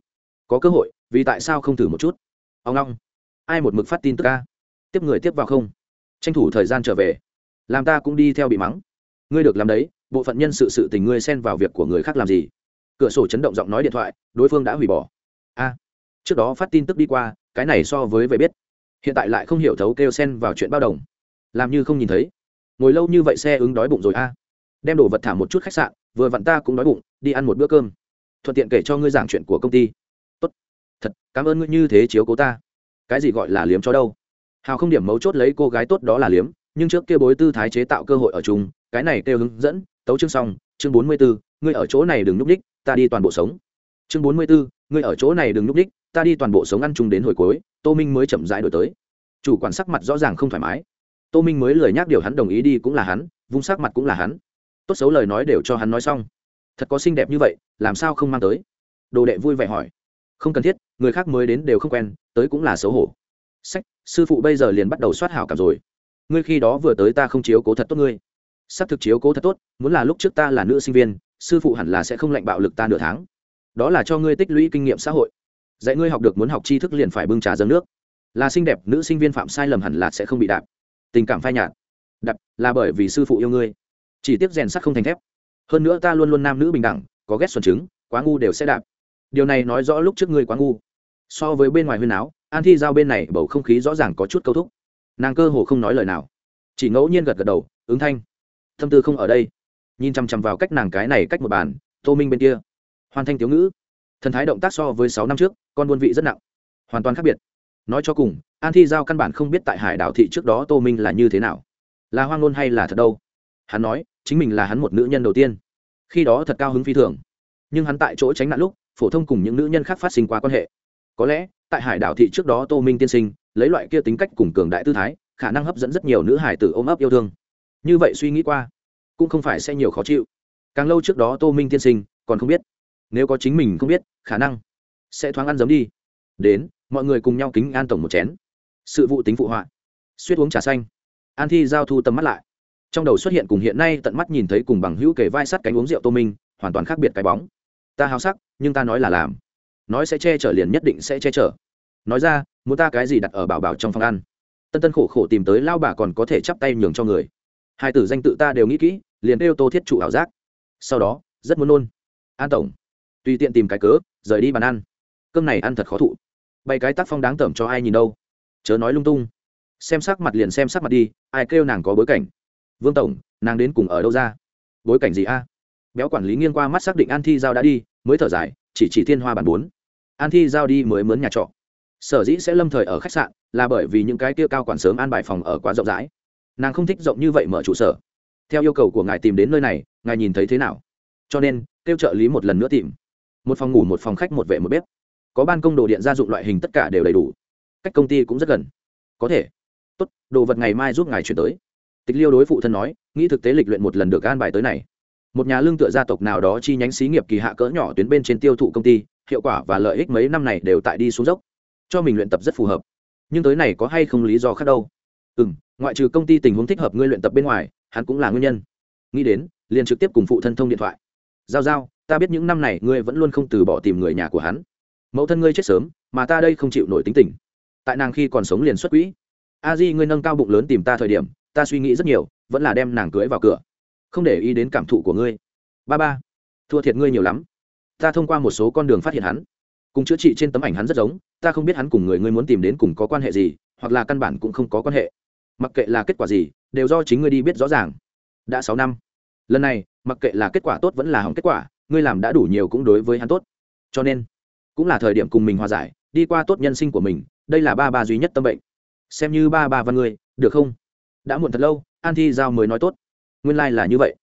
Có cơ hội vì tại sao không thử một chút? Ông long, ai một mực phát tin tức ca? Tiếp người tiếp vào không? Tranh thủ thời gian trở về. Làm ta cũng đi theo bị mắng. Ngươi được làm đấy, bộ phận nhân sự sự tình ngươi xen vào việc của người khác làm gì? Cửa sổ chấn động giọng nói điện thoại, đối phương đã hủy bỏ. A, trước đó phát tin tức đi qua, cái này so với về biết. Hiện tại lại không hiểu thấu kêu xen vào chuyện bao đồng. Làm như không nhìn thấy. Ngồi lâu như vậy xe ứng đói bụng rồi, a. Đem đồ vật thả một chút khách sạn, vừa vặn ta cũng đói bụng, đi ăn một bữa cơm. Thuận tiện kể cho ngươi giảng chuyện của công ty thật, cảm ơn ngươi như thế chiếu cố ta. Cái gì gọi là liếm cho đâu? Hào không điểm mấu chốt lấy cô gái tốt đó là liếm, nhưng trước kia bối tư thái chế tạo cơ hội ở chung, cái này kêu hướng dẫn, tấu chương xong, chương bốn mươi bốn ngươi ở chỗ này đừng núp ních ta đi toàn bộ sống. Chương bốn mươi bốn ngươi ở chỗ này đừng núp ních ta đi toàn bộ sống ăn chung đến hồi cuối, tô minh mới chậm rãi đổi tới. Chủ quản sắc mặt rõ ràng không thoải mái. Tô minh mới lời nhắc điều hắn đồng ý đi cũng là hắn, vung sắc mặt cũng là hắn. Tốt xấu lời nói đều cho hắn nói xong. Thật có xinh đẹp như vậy, làm sao không mang tới? Đồ đệ vui vẻ hỏi không cần thiết người khác mới đến đều không quen tới cũng là xấu hổ. Sách sư phụ bây giờ liền bắt đầu soát hảo cảm rồi. Ngươi khi đó vừa tới ta không chiếu cố thật tốt ngươi. Sắp thực chiếu cố thật tốt muốn là lúc trước ta là nữ sinh viên sư phụ hẳn là sẽ không lạnh bạo lực ta nửa tháng. Đó là cho ngươi tích lũy kinh nghiệm xã hội. Dạy ngươi học được muốn học tri thức liền phải bưng trà dâng nước. Là xinh đẹp nữ sinh viên phạm sai lầm hẳn là sẽ không bị đạp. Tình cảm phai nhạt. Đặt, là bởi vì sư phụ yêu ngươi. Chỉ tiếc rèn sắt không thành thép. Hơn nữa ta luôn luôn nam nữ bình đẳng có ghét xuân trứng quá ngu đều sẽ đạp điều này nói rõ lúc trước ngươi quá ngu. So với bên ngoài huyên áo an thi giao bên này bầu không khí rõ ràng có chút câu thúc. Nàng cơ hồ không nói lời nào. Chỉ ngẫu nhiên gật gật đầu, ứng thanh. Thâm tư không ở đây. Nhìn chằm chằm vào cách nàng cái này cách một bàn, tô minh bên kia. Hoàn thanh thiếu ngữ. Thần thái động tác so với sáu năm trước, con buôn vị rất nặng. Hoàn toàn khác biệt. Nói cho cùng, an thi giao căn bản không biết tại hải đảo thị trước đó tô minh là như thế nào. Là hoang ngôn hay là thật đâu? Hắn nói, chính mình là hắn một nữ nhân đầu tiên. Khi đó thật cao hứng phi thường. Nhưng hắn tại chỗ tránh nạn lúc phổ thông cùng những nữ nhân khác phát sinh qua quan hệ. Có lẽ, tại hải đảo thị trước đó tô minh tiên sinh, lấy loại kia tính cách cùng cường đại tư thái, khả năng hấp dẫn rất nhiều nữ hải tử ôm ấp yêu thương. Như vậy suy nghĩ qua, cũng không phải sẽ nhiều khó chịu. Càng lâu trước đó tô minh tiên sinh còn không biết. Nếu có chính mình không biết, khả năng sẽ thoáng ăn giống đi. Đến, mọi người cùng nhau kính an tổng một chén. Sự vụ tính phụ họa. Suýt uống trà xanh. An thi giao thu tầm mắt lại. Trong đầu xuất hiện cùng hiện nay tận mắt nhìn thấy cùng bằng hữu kể vai sắt cánh uống rượu tô minh, hoàn toàn khác biệt cái bóng ta háo sắc, nhưng ta nói là làm. Nói sẽ che chở liền nhất định sẽ che chở. Nói ra, muốn ta cái gì đặt ở bảo bảo trong phòng ăn. Tân tân khổ khổ tìm tới lao bà còn có thể chắp tay nhường cho người. Hai tử danh tự ta đều nghĩ kỹ, liền kêu tô thiết trụ ảo giác. Sau đó, rất muốn nôn. An tổng, tùy tiện tìm cái cớ, rời đi bàn ăn. Cơm này ăn thật khó thụ. Bày cái tác phong đáng tởm cho ai nhìn đâu. Chớ nói lung tung. Xem sắc mặt liền xem sắc mặt đi, ai kêu nàng có bối cảnh. Vương tổng, nàng đến cùng ở đâu ra? Bối cảnh gì a? Béo quản lý nghiêng qua mắt xác định an thi giao đã đi, mới thở dài, chỉ chỉ thiên hoa bản bốn. An thi giao đi mới mướn nhà trọ. Sở dĩ sẽ lâm thời ở khách sạn, là bởi vì những cái kia cao quản sớm an bài phòng ở quá rộng rãi. Nàng không thích rộng như vậy mở trụ sở. Theo yêu cầu của ngài tìm đến nơi này, ngài nhìn thấy thế nào? Cho nên, kêu trợ lý một lần nữa tìm. Một phòng ngủ, một phòng khách, một vệ, một bếp. Có ban công đồ điện gia dụng loại hình tất cả đều đầy đủ. Cách công ty cũng rất gần. Có thể. Tốt, đồ vật ngày mai giúp ngài chuyển tới. Tịch liêu đối phụ thân nói, nghĩ thực tế lịch luyện một lần được an bài tới này một nhà lương tựa gia tộc nào đó chi nhánh xí nghiệp kỳ hạ cỡ nhỏ tuyến bên trên tiêu thụ công ty, hiệu quả và lợi ích mấy năm này đều tại đi xuống dốc. Cho mình luyện tập rất phù hợp. Nhưng tới này có hay không lý do khác đâu? Ừ m ngoại trừ công ty tình huống thích hợp ngươi luyện tập bên ngoài, hắn cũng là nguyên nhân. Nghĩ đến, liền trực tiếp cùng phụ thân thông điện thoại. Giao giao, ta biết những năm này ngươi vẫn luôn không từ bỏ tìm người nhà của hắn. Mẫu thân ngươi chết sớm, mà ta đây không chịu nổi tính tình. Tại nàng khi còn sống liền xuất quỹ. A di, ngươi nâng cao bụng lớn tìm ta thời điểm, ta suy nghĩ rất nhiều, vẫn là đem nàng cưới vào cửa không để ý đến cảm thụ của ngươi. Ba ba, thua thiệt ngươi nhiều lắm. Ta thông qua một số con đường phát hiện hắn. Cùng chữa trị trên tấm ảnh hắn rất giống, ta không biết hắn cùng người ngươi muốn tìm đến cùng có quan hệ gì, hoặc là căn bản cũng không có quan hệ. Mặc kệ là kết quả gì, đều do chính ngươi đi biết rõ ràng. Đã sáu năm. Lần này, mặc kệ là kết quả tốt vẫn là hỏng kết quả, ngươi làm đã đủ nhiều cũng đối với hắn tốt. Cho nên, cũng là thời điểm cùng mình hòa giải, đi qua tốt nhân sinh của mình, đây là ba ba duy nhất tâm bệnh. Xem như ba ba văn ngươi, được không? Đã muộn thật lâu, an thi giao mới nói tốt nguyên lai、like、là như vậy.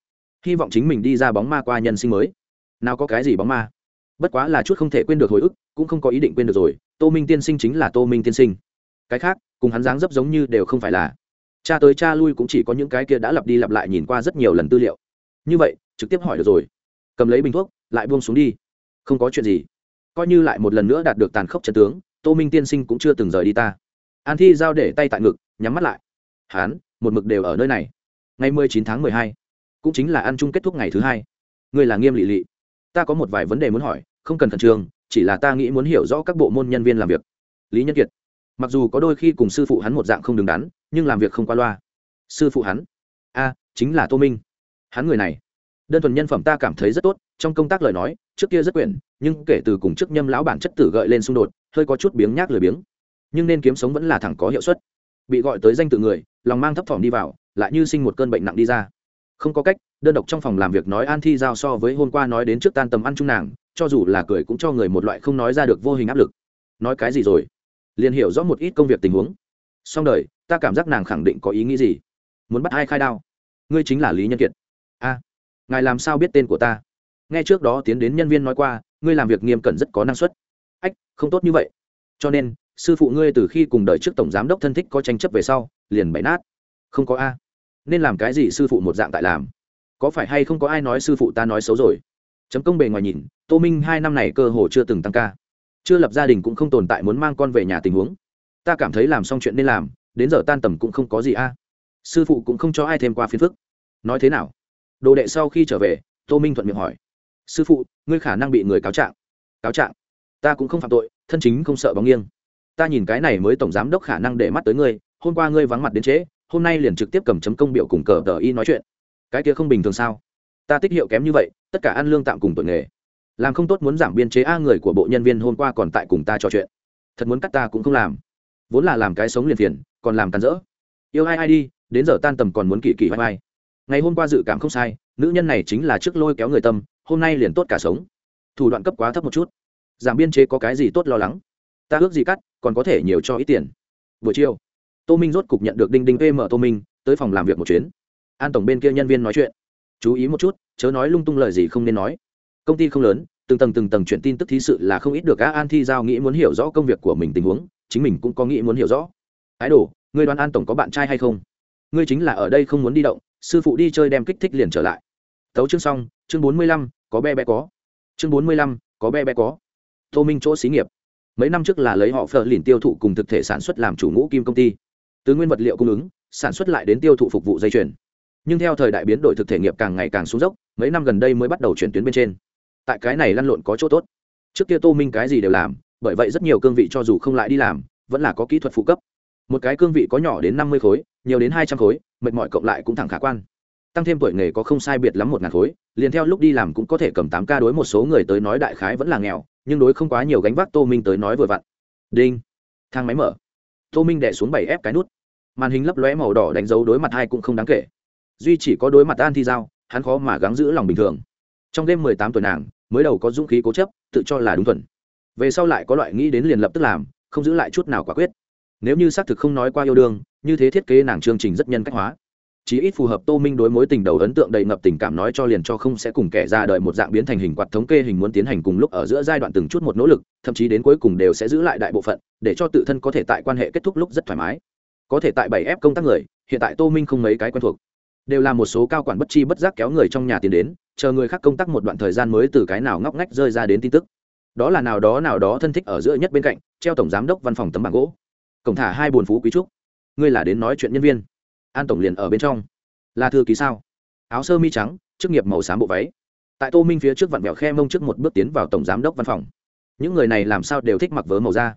Hy vọng chính mình đi ra bóng ma qua nhân sinh mới. Nào có cái gì bóng ma? Bất quá là chút không thể quên được hồi ức, cũng không có ý định quên được rồi. Tô minh tiên sinh chính là tô minh tiên sinh. Cái khác, cùng hắn dáng dấp giống như đều không phải là. Cha tới cha lui cũng chỉ có những cái kia đã lặp đi lặp lại nhìn qua rất nhiều lần tư liệu. Như vậy, trực tiếp hỏi được rồi. Cầm lấy bình thuốc, lại buông xuống đi. Không có chuyện gì. Coi như lại một lần nữa đạt được tàn khốc trận tướng, tô minh tiên sinh cũng chưa từng rời đi ta. An thi giao để tay tại ngực, nhắm mắt lại. Hán một mực đều ở nơi này ngày mười chín tháng mười hai, cũng chính là ăn chung kết thúc ngày thứ hai. Ngươi là nghiêm lị lị. Ta có một vài vấn đề muốn hỏi, không cần khẩn trương, chỉ là ta nghĩ muốn hiểu rõ các bộ môn nhân viên làm việc. Lý nhân kiệt. Mặc dù có đôi khi cùng sư phụ hắn một dạng không đứng đắn, nhưng làm việc không qua loa. Sư phụ hắn? A, chính là tô minh. Hắn người này. Đơn thuần nhân phẩm ta cảm thấy rất tốt, trong công tác lời nói, trước kia rất quyển, nhưng kể từ cùng chức nhâm lão bản chất tử gợi lên xung đột, hơi có chút biếng nhác lười biếng. Nhưng nên kiếm sống vẫn là thẳng có hiệu suất. Bị gọi tới danh tự người, lòng mang thấp thỏm đi vào lại như sinh một cơn bệnh nặng đi ra. Không có cách, đơn độc trong phòng làm việc nói an thi giao so với hôm qua nói đến trước tan tầm ăn chung nàng, cho dù là cười cũng cho người một loại không nói ra được vô hình áp lực. Nói cái gì rồi? Liền hiểu rõ một ít công việc tình huống. Xong đời, ta cảm giác nàng khẳng định có ý nghĩ gì. Muốn bắt ai khai đao? Ngươi chính là lý nhân kiệt. A, ngài làm sao biết tên của ta? Nghe trước đó tiến đến nhân viên nói qua, ngươi làm việc nghiêm cẩn rất có năng suất. Ách, không tốt như vậy. Cho nên, sư phụ ngươi từ khi cùng đời trước tổng giám đốc thân thích có tranh chấp về sau, liền bậy nát không có a. Nên làm cái gì sư phụ một dạng tại làm? Có phải hay không có ai nói sư phụ ta nói xấu rồi? Chấm công bề ngoài nhìn, tô minh hai năm này cơ hồ chưa từng tăng ca. Chưa lập gia đình cũng không tồn tại muốn mang con về nhà tình huống. Ta cảm thấy làm xong chuyện nên làm, đến giờ tan tầm cũng không có gì a. Sư phụ cũng không cho ai thêm qua phiền phức. Nói thế nào? Đồ đệ sau khi trở về, tô minh thuận miệng hỏi. Sư phụ, ngươi khả năng bị người cáo trạng. Cáo trạng? Ta cũng không phạm tội, thân chính không sợ bóng nghiêng. Ta nhìn cái này mới tổng giám đốc khả năng để mắt tới ngươi, hôm qua ngươi vắng mặt đến trễ hôm nay liền trực tiếp cầm chấm công biểu cùng cờ tờ y nói chuyện. Cái kia không bình thường sao? Ta tích hiệu kém như vậy, tất cả ăn lương tạm cùng tuổi nghề. Làm không tốt muốn giảm biên chế a người của bộ nhân viên hôm qua còn tại cùng ta trò chuyện. Thật muốn cắt ta cũng không làm. Vốn là làm cái sống liền phiền, còn làm cắn rỡ. Yêu ai ai đi, đến giờ tan tầm còn muốn kỳ kỳ vai vai. Ngày hôm qua dự cảm không sai, nữ nhân này chính là trước lôi kéo người tâm, hôm nay liền tốt cả sống. Thủ đoạn cấp quá thấp một chút. Giảm biên chế có cái gì tốt lo lắng? Ta ước gì cắt, còn có thể nhiều cho ít tiền. Buổi chiều tô minh rốt cục nhận được đinh đinh pm tô minh, tới phòng làm việc một chuyến. An tổng bên kia nhân viên nói chuyện. Chú ý một chút, chớ nói lung tung lời gì không nên nói. Công ty không lớn, từng tầng từng tầng chuyển tin tức thí sự là không ít được các an thi giao nghĩ muốn hiểu rõ công việc của mình tình huống, chính mình cũng có nghĩ muốn hiểu rõ. Ái đồ, ngươi đoán an tổng có bạn trai hay không? Ngươi chính là ở đây không muốn đi động, sư phụ đi chơi đem kích thích liền trở lại. Tấu chương xong, chương bốn mươi lăm, có be bé có. Chương bốn mươi lăm, có be bé có. Tô minh chỗ xí nghiệp. Mấy năm trước là lấy họ phờ lìn tiêu thụ cùng thực thể sản xuất làm chủ ngũ kim công ty từ nguyên vật liệu cung ứng, sản xuất lại đến tiêu thụ phục vụ dây chuyền. Nhưng theo thời đại biến đổi thực thể nghiệp càng ngày càng xuống dốc, mấy năm gần đây mới bắt đầu chuyển tuyến bên trên. Tại cái này lăn lộn có chỗ tốt. Trước kia tô minh cái gì đều làm, bởi vậy rất nhiều cương vị cho dù không lại đi làm, vẫn là có kỹ thuật phụ cấp. Một cái cương vị có nhỏ đến năm mươi khối, nhiều đến hai trăm khối, mệt mỏi cộng lại cũng thẳng khả quan. Tăng thêm tuổi nghề có không sai biệt lắm một ngàn khối, liền theo lúc đi làm cũng có thể cầm tám ca đối một số người tới nói đại khái vẫn là nghèo, nhưng đối không quá nhiều gánh vác tô minh tới nói vừa vặn. Đinh. Thang máy mở tô minh đẻ xuống bảy ép cái nút. Màn hình lấp lóe màu đỏ đánh dấu đối mặt hai cũng không đáng kể. Duy chỉ có đối mặt an thi giao, hắn khó mà gắng giữ lòng bình thường. Trong đêm mười tám tuổi nàng, mới đầu có dũng khí cố chấp, tự cho là đúng thuần. Về sau lại có loại nghĩ đến liền lập tức làm, không giữ lại chút nào quả quyết. Nếu như xác thực không nói qua yêu đương, như thế thiết kế nàng chương trình rất nhân cách hóa chí ít phù hợp tô minh đối mối tình đầu ấn tượng đầy ngập tình cảm nói cho liền cho không sẽ cùng kẻ ra đời một dạng biến thành hình quạt thống kê hình muốn tiến hành cùng lúc ở giữa giai đoạn từng chút một nỗ lực, thậm chí đến cuối cùng đều sẽ giữ lại đại bộ phận, để cho tự thân có thể tại quan hệ kết thúc lúc rất thoải mái. Có thể tại bảy ép công tác người, hiện tại tô minh không mấy cái quen thuộc. Đều là một số cao quản bất chi bất giác kéo người trong nhà tiến đến, chờ người khác công tác một đoạn thời gian mới từ cái nào ngóc ngách rơi ra đến tin tức. Đó là nào đó nào đó thân thích ở giữa nhất bên cạnh, treo tổng giám đốc văn phòng tấm bảng gỗ. Cổng thả hai buồn phú quý trúc. Ngươi là đến nói chuyện nhân viên an tổng liền ở bên trong. Là thư ký sao? Áo sơ mi trắng, chức nghiệp màu xám bộ váy. Tại tô minh phía trước vặn vẹo khe mông trước một bước tiến vào tổng giám đốc văn phòng. Những người này làm sao đều thích mặc vớ màu da.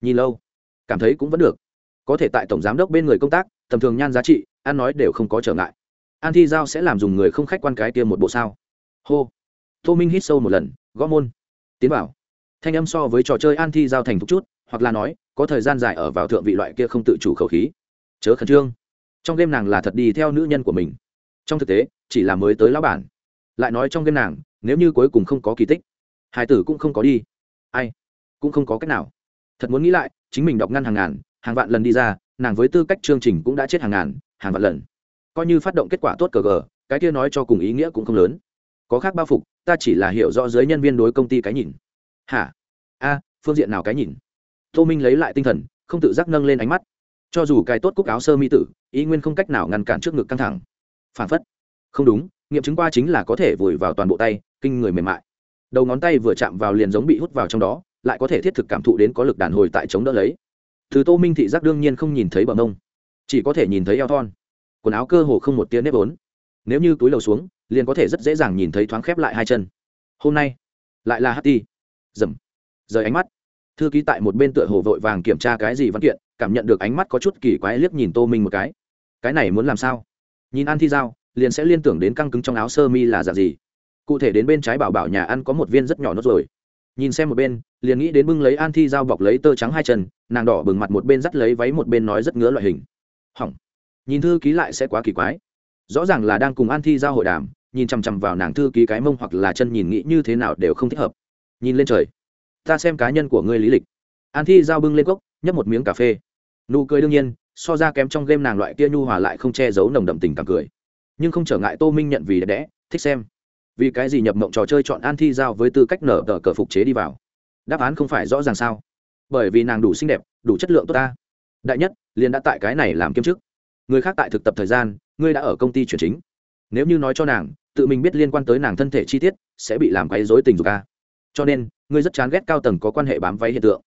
Nhìn lâu, cảm thấy cũng vẫn được. Có thể tại tổng giám đốc bên người công tác, tầm thường nhan giá trị an nói đều không có trở ngại. An thi giao sẽ làm dùng người không khách quan cái kia một bộ sao? Hô. Tô minh hít sâu một lần, gõ môn. Tiến vào. Thanh âm so với trò chơi an thi giao thành thúc chút, hoặc là nói, có thời gian dài ở vào thượng vị loại kia không tự chủ khẩu khí. Chớ khẩn trương trong game nàng là thật đi theo nữ nhân của mình. Trong thực tế, chỉ là mới tới lão bản. Lại nói trong game nàng, nếu như cuối cùng không có kỳ tích hải tử cũng không có đi. Ai? Cũng không có cách nào. Thật muốn nghĩ lại, chính mình đọc ngăn hàng ngàn, hàng vạn lần đi ra, nàng với tư cách chương trình cũng đã chết hàng ngàn, hàng vạn lần. Coi như phát động kết quả tốt cờ gờ, cái kia nói cho cùng ý nghĩa cũng không lớn. Có khác bao phục, ta chỉ là hiểu rõ giới nhân viên đối công ty cái nhìn. Hả? A, phương diện nào cái nhìn? Tô minh lấy lại tinh thần, không tự giác nâng lên ánh mắt cho dù cái tốt cúc áo sơ mi tử, ý nguyên không cách nào ngăn cản trước ngực căng thẳng. Phản phất. Không đúng, nghiệm chứng qua chính là có thể vùi vào toàn bộ tay, kinh người mềm mại. Đầu ngón tay vừa chạm vào liền giống bị hút vào trong đó, lại có thể thiết thực cảm thụ đến có lực đàn hồi tại chống đỡ lấy. Thứ tô minh thị giác đương nhiên không nhìn thấy bờ mông, chỉ có thể nhìn thấy eo thon. Quần áo cơ hồ không một tia nếp vốn. Nếu như túi lầu xuống, liền có thể rất dễ dàng nhìn thấy thoáng khép lại hai chân. Hôm nay, lại là hát ti. Dầm. Rời ánh mắt. Thư ký tại một bên tựa hồ vội vàng kiểm tra cái gì văn kiện cảm nhận được ánh mắt có chút kỳ quái liếc nhìn tô minh một cái. Cái này muốn làm sao? Nhìn ăn thi dao liền sẽ liên tưởng đến căng cứng trong áo sơ mi là dạng gì. Cụ thể đến bên trái bảo bảo nhà ăn có một viên rất nhỏ nốt rồi. Nhìn xem một bên, liền nghĩ đến bưng lấy an thi dao bọc lấy tơ trắng hai chân, nàng đỏ bừng mặt một bên dắt lấy váy một bên nói rất ngứa loại hình. Hỏng. Nhìn thư ký lại sẽ quá kỳ quái. Rõ ràng là đang cùng an thi giao hội đàm, nhìn chằm chằm vào nàng thư ký cái mông hoặc là chân nhìn nghĩ như thế nào đều không thích hợp. Nhìn lên trời. Ta xem cá nhân của ngươi lý lịch. An thi giao bưng lên cốc, nhấp một miếng cà phê nụ cười đương nhiên, so ra kém trong game nàng loại kia nhu hòa lại không che giấu nồng đậm tình cảm cười. Nhưng không trở ngại tô minh nhận vì đẹp đẽ, thích xem. Vì cái gì nhập mộng trò chơi chọn an thi giao với tư cách nở tờ cờ phục chế đi vào? Đáp án không phải rõ ràng sao? Bởi vì nàng đủ xinh đẹp, đủ chất lượng tốt ta. Đại nhất, liền đã tại cái này làm kiêm chức. Người khác tại thực tập thời gian, ngươi đã ở công ty chuyển chính. Nếu như nói cho nàng, tự mình biết liên quan tới nàng thân thể chi tiết, sẽ bị làm quấy dối tình dục ca cho nên, ngươi rất chán ghét cao tầng có quan hệ bám váy hiện tượng.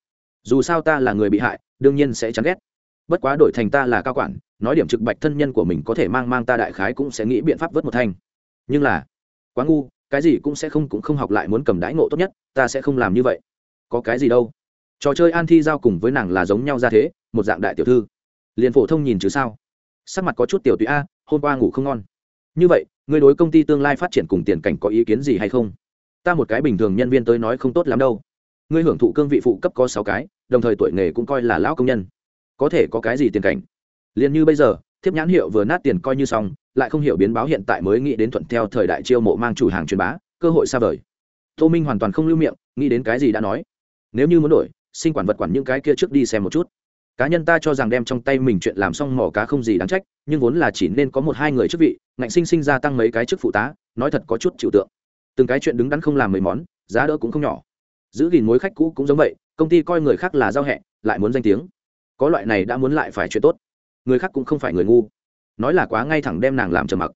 Dù sao ta là người bị hại, đương nhiên sẽ chán ghét bất quá đổi thành ta là cao quản, nói điểm trực bạch thân nhân của mình có thể mang mang ta đại khái cũng sẽ nghĩ biện pháp vớt một thanh. Nhưng là, quá ngu, cái gì cũng sẽ không, cũng không học lại muốn cầm đãi ngộ tốt nhất, ta sẽ không làm như vậy. Có cái gì đâu. Trò chơi an thi giao cùng với nàng là giống nhau ra thế, một dạng đại tiểu thư. Liền phổ thông nhìn chứ sao. Sắc mặt có chút tiểu tụy a, hôm qua ngủ không ngon. Như vậy, ngươi đối công ty tương lai phát triển cùng tiền cảnh có ý kiến gì hay không? Ta một cái bình thường nhân viên tới nói không tốt lắm đâu. Ngươi hưởng thụ cương vị phụ cấp có sáu cái, đồng thời tuổi nghề cũng coi là lão công nhân có thể có cái gì tiền cảnh. Liền như bây giờ, thiếp nhãn hiệu vừa nát tiền coi như xong, lại không hiểu biến báo hiện tại mới nghĩ đến thuận theo thời đại chiêu mộ mang chủ hàng truyền bá, cơ hội xa vời. Tô minh hoàn toàn không lưu miệng, nghĩ đến cái gì đã nói. Nếu như muốn đổi sinh quản vật quản những cái kia trước đi xem một chút. Cá nhân ta cho rằng đem trong tay mình chuyện làm xong mỏ cá không gì đáng trách, nhưng vốn là chỉ nên có một hai người chức vị, ngạnh sinh sinh gia tăng mấy cái chức phụ tá, nói thật có chút chịu tượng. Từng cái chuyện đứng đắn không làm mấy món, giá đỡ cũng không nhỏ. Giữ gìn mối khách cũ cũng giống vậy, công ty coi người khác là giao hẹ, lại muốn danh tiếng có loại này đã muốn lại phải chuyện tốt. Người khác cũng không phải người ngu. Nói là quá ngay thẳng đem nàng làm trầm mặc.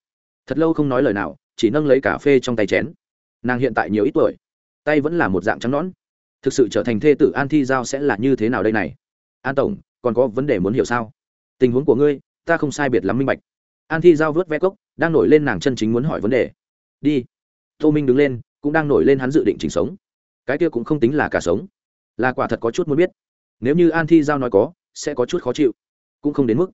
Thật lâu không nói lời nào, chỉ nâng lấy cà phê trong tay chén. Nàng hiện tại nhiều ít tuổi, tay vẫn là một dạng trắng nõn. Thực sự trở thành thê tử an thi giao sẽ là như thế nào đây này? An tổng, còn có vấn đề muốn hiểu sao? Tình huống của ngươi, ta không sai biệt lắm minh bạch. An thi giao vớt ve cốc, đang nổi lên nàng chân chính muốn hỏi vấn đề. Đi. Tô minh đứng lên, cũng đang nổi lên hắn dự định chỉnh sống. Cái kia cũng không tính là cả sống. Là quả thật có chút muốn biết. Nếu như an thi giao nói có sẽ có chút khó chịu. Cũng không đến mức,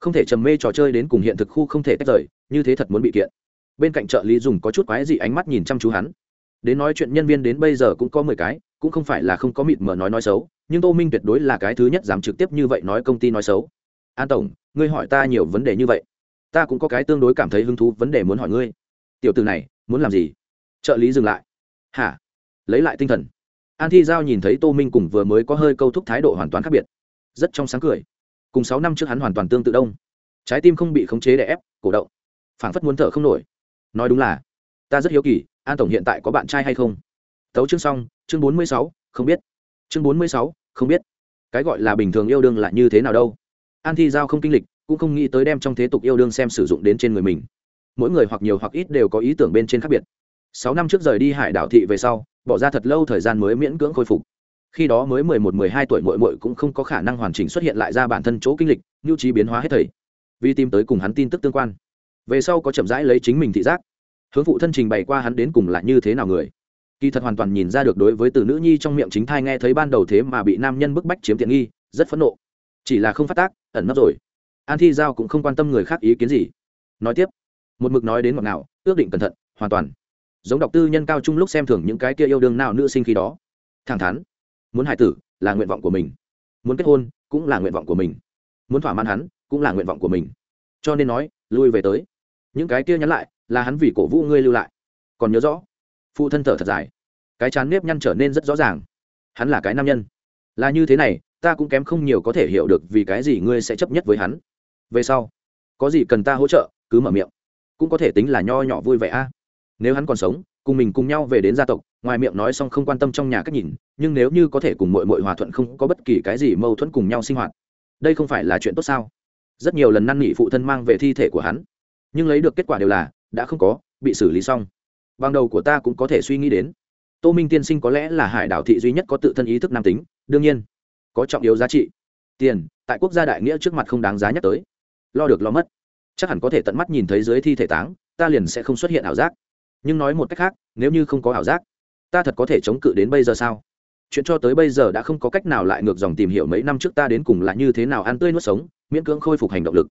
không thể trầm mê trò chơi đến cùng hiện thực khu không thể tách rời, như thế thật muốn bị kiện. Bên cạnh trợ lý dùng có chút quái dị ánh mắt nhìn chăm chú hắn. Đến nói chuyện nhân viên đến bây giờ cũng có mười cái, cũng không phải là không có mịt mờ nói nói xấu, nhưng tô minh tuyệt đối là cái thứ nhất dám trực tiếp như vậy nói công ty nói xấu. An tổng, ngươi hỏi ta nhiều vấn đề như vậy, ta cũng có cái tương đối cảm thấy hứng thú vấn đề muốn hỏi ngươi. Tiểu từ này, muốn làm gì? Trợ lý dừng lại. Hả? Lấy lại tinh thần. An thi giao nhìn thấy tô minh cùng vừa mới có hơi câu thúc thái độ hoàn toàn khác biệt rất trong sáng cười. Cùng sáu năm trước hắn hoàn toàn tương tự đông. Trái tim không bị khống chế đè ép, cổ động. Phảng phất muốn thở không nổi. Nói đúng là, ta rất hiếu kỳ, an tổng hiện tại có bạn trai hay không? Tấu chương xong, chương bốn mươi sáu, không biết. Chương bốn mươi sáu, không biết. Cái gọi là bình thường yêu đương là như thế nào đâu. An thi giao không kinh lịch, cũng không nghĩ tới đem trong thế tục yêu đương xem sử dụng đến trên người mình. Mỗi người hoặc nhiều hoặc ít đều có ý tưởng bên trên khác biệt. Sáu năm trước rời đi hải đảo thị về sau, bỏ ra thật lâu thời gian mới miễn cưỡng khôi phục khi đó mới mười một, mười hai tuổi mội mội cũng không có khả năng hoàn chỉnh xuất hiện lại ra bản thân chỗ kinh lịch nhu trí biến hóa hết thầy. Vì tìm tới cùng hắn tin tức tương quan. Về sau có chậm rãi lấy chính mình thị giác. Hướng phụ thân trình bày qua hắn đến cùng là như thế nào người. Kỳ thật hoàn toàn nhìn ra được đối với từ nữ nhi trong miệng chính thai nghe thấy ban đầu thế mà bị nam nhân bức bách chiếm tiện nghi, rất phẫn nộ. Chỉ là không phát tác, ẩn nấp rồi. An thi giao cũng không quan tâm người khác ý kiến gì. Nói tiếp, một mực nói đến ngọt nào ước định cẩn thận, hoàn toàn. Giống đọc tư nhân cao trung lúc xem thường những cái kia yêu đương nào nữ sinh khi đó. Thẳng thắn muốn hài tử là nguyện vọng của mình. Muốn kết hôn cũng là nguyện vọng của mình. Muốn thỏa mãn hắn cũng là nguyện vọng của mình. Cho nên nói, lui về tới. Những cái kia nhắn lại là hắn vì cổ vũ ngươi lưu lại. Còn nhớ rõ, phụ thân thở thật dài. Cái chán nếp nhăn trở nên rất rõ ràng. Hắn là cái nam nhân. Là như thế này, ta cũng kém không nhiều có thể hiểu được vì cái gì ngươi sẽ chấp nhất với hắn. Về sau, có gì cần ta hỗ trợ, cứ mở miệng. Cũng có thể tính là nho nhỏ vui vẻ a. Nếu hắn còn sống cùng mình cùng nhau về đến gia tộc, ngoài miệng nói xong không quan tâm trong nhà cách nhìn, nhưng nếu như có thể cùng mội mội hòa thuận không có bất kỳ cái gì mâu thuẫn cùng nhau sinh hoạt, đây không phải là chuyện tốt sao? Rất nhiều lần năn nỉ phụ thân mang về thi thể của hắn, nhưng lấy được kết quả đều là, đã không có, bị xử lý xong. Bằng đầu của ta cũng có thể suy nghĩ đến. Tô minh tiên sinh có lẽ là hải đảo thị duy nhất có tự thân ý thức nam tính, đương nhiên, có trọng yếu giá trị. Tiền, tại quốc gia đại nghĩa trước mặt không đáng giá nhắc tới. Lo được lo mất. Chắc hẳn có thể tận mắt nhìn thấy dưới thi thể táng, ta liền sẽ không xuất hiện ảo giác nhưng nói một cách khác, nếu như không có ảo giác, ta thật có thể chống cự đến bây giờ sao? Chuyện cho tới bây giờ đã không có cách nào lại ngược dòng tìm hiểu mấy năm trước ta đến cùng là như thế nào ăn tươi nuốt sống, miễn cưỡng khôi phục hành động lực.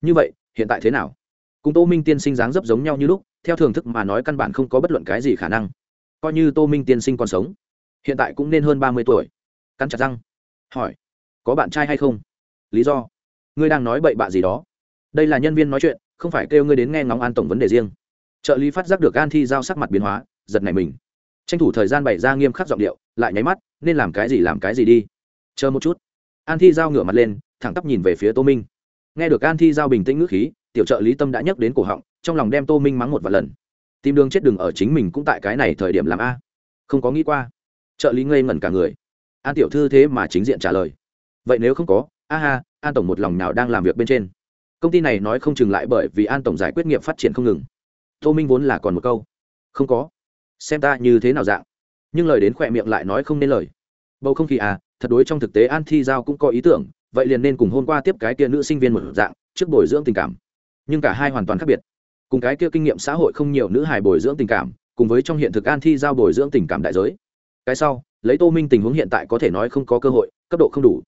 Như vậy, hiện tại thế nào? Cùng tô minh tiên sinh dáng dấp giống nhau như lúc, theo thưởng thức mà nói căn bản không có bất luận cái gì khả năng. Coi như tô minh tiên sinh còn sống, hiện tại cũng nên hơn ba mươi tuổi. Cắn chặt răng, hỏi, có bạn trai hay không? Lý do, ngươi đang nói bậy bạ gì đó. Đây là nhân viên nói chuyện, không phải kêu ngươi đến nghe ngóng an tổng vấn đề riêng trợ lý phát giác được an thi giao sắc mặt biến hóa, giật này mình. Tranh thủ thời gian bày ra nghiêm khắc giọng điệu, lại nháy mắt, nên làm cái gì làm cái gì đi. Chờ một chút. An thi giao ngửa mặt lên, thẳng tắp nhìn về phía tô minh. Nghe được an thi giao bình tĩnh ngữ khí, tiểu trợ lý tâm đã nhắc đến cổ họng, trong lòng đem tô minh mắng một vài lần. Tìm đường chết đừng ở chính mình cũng tại cái này thời điểm làm a. Không có nghĩ qua. Trợ lý ngây ngẩn cả người. An tiểu thư thế mà chính diện trả lời. Vậy nếu không có, a ha, an tổng một lòng nào đang làm việc bên trên. Công ty này nói không chừng lại bởi vì an tổng giải quyết nghiệp phát triển không ngừng tô minh vốn là còn một câu. Không có. Xem ta như thế nào dạng. Nhưng lời đến khỏe miệng lại nói không nên lời. Bầu không khí à thật đối trong thực tế an thi giao cũng có ý tưởng, vậy liền nên cùng hôm qua tiếp cái kia nữ sinh viên một dạng, trước bồi dưỡng tình cảm. Nhưng cả hai hoàn toàn khác biệt. Cùng cái kia kinh nghiệm xã hội không nhiều nữ hài bồi dưỡng tình cảm, cùng với trong hiện thực an thi giao bồi dưỡng tình cảm đại giới. Cái sau, lấy tô minh tình huống hiện tại có thể nói không có cơ hội, cấp độ không đủ.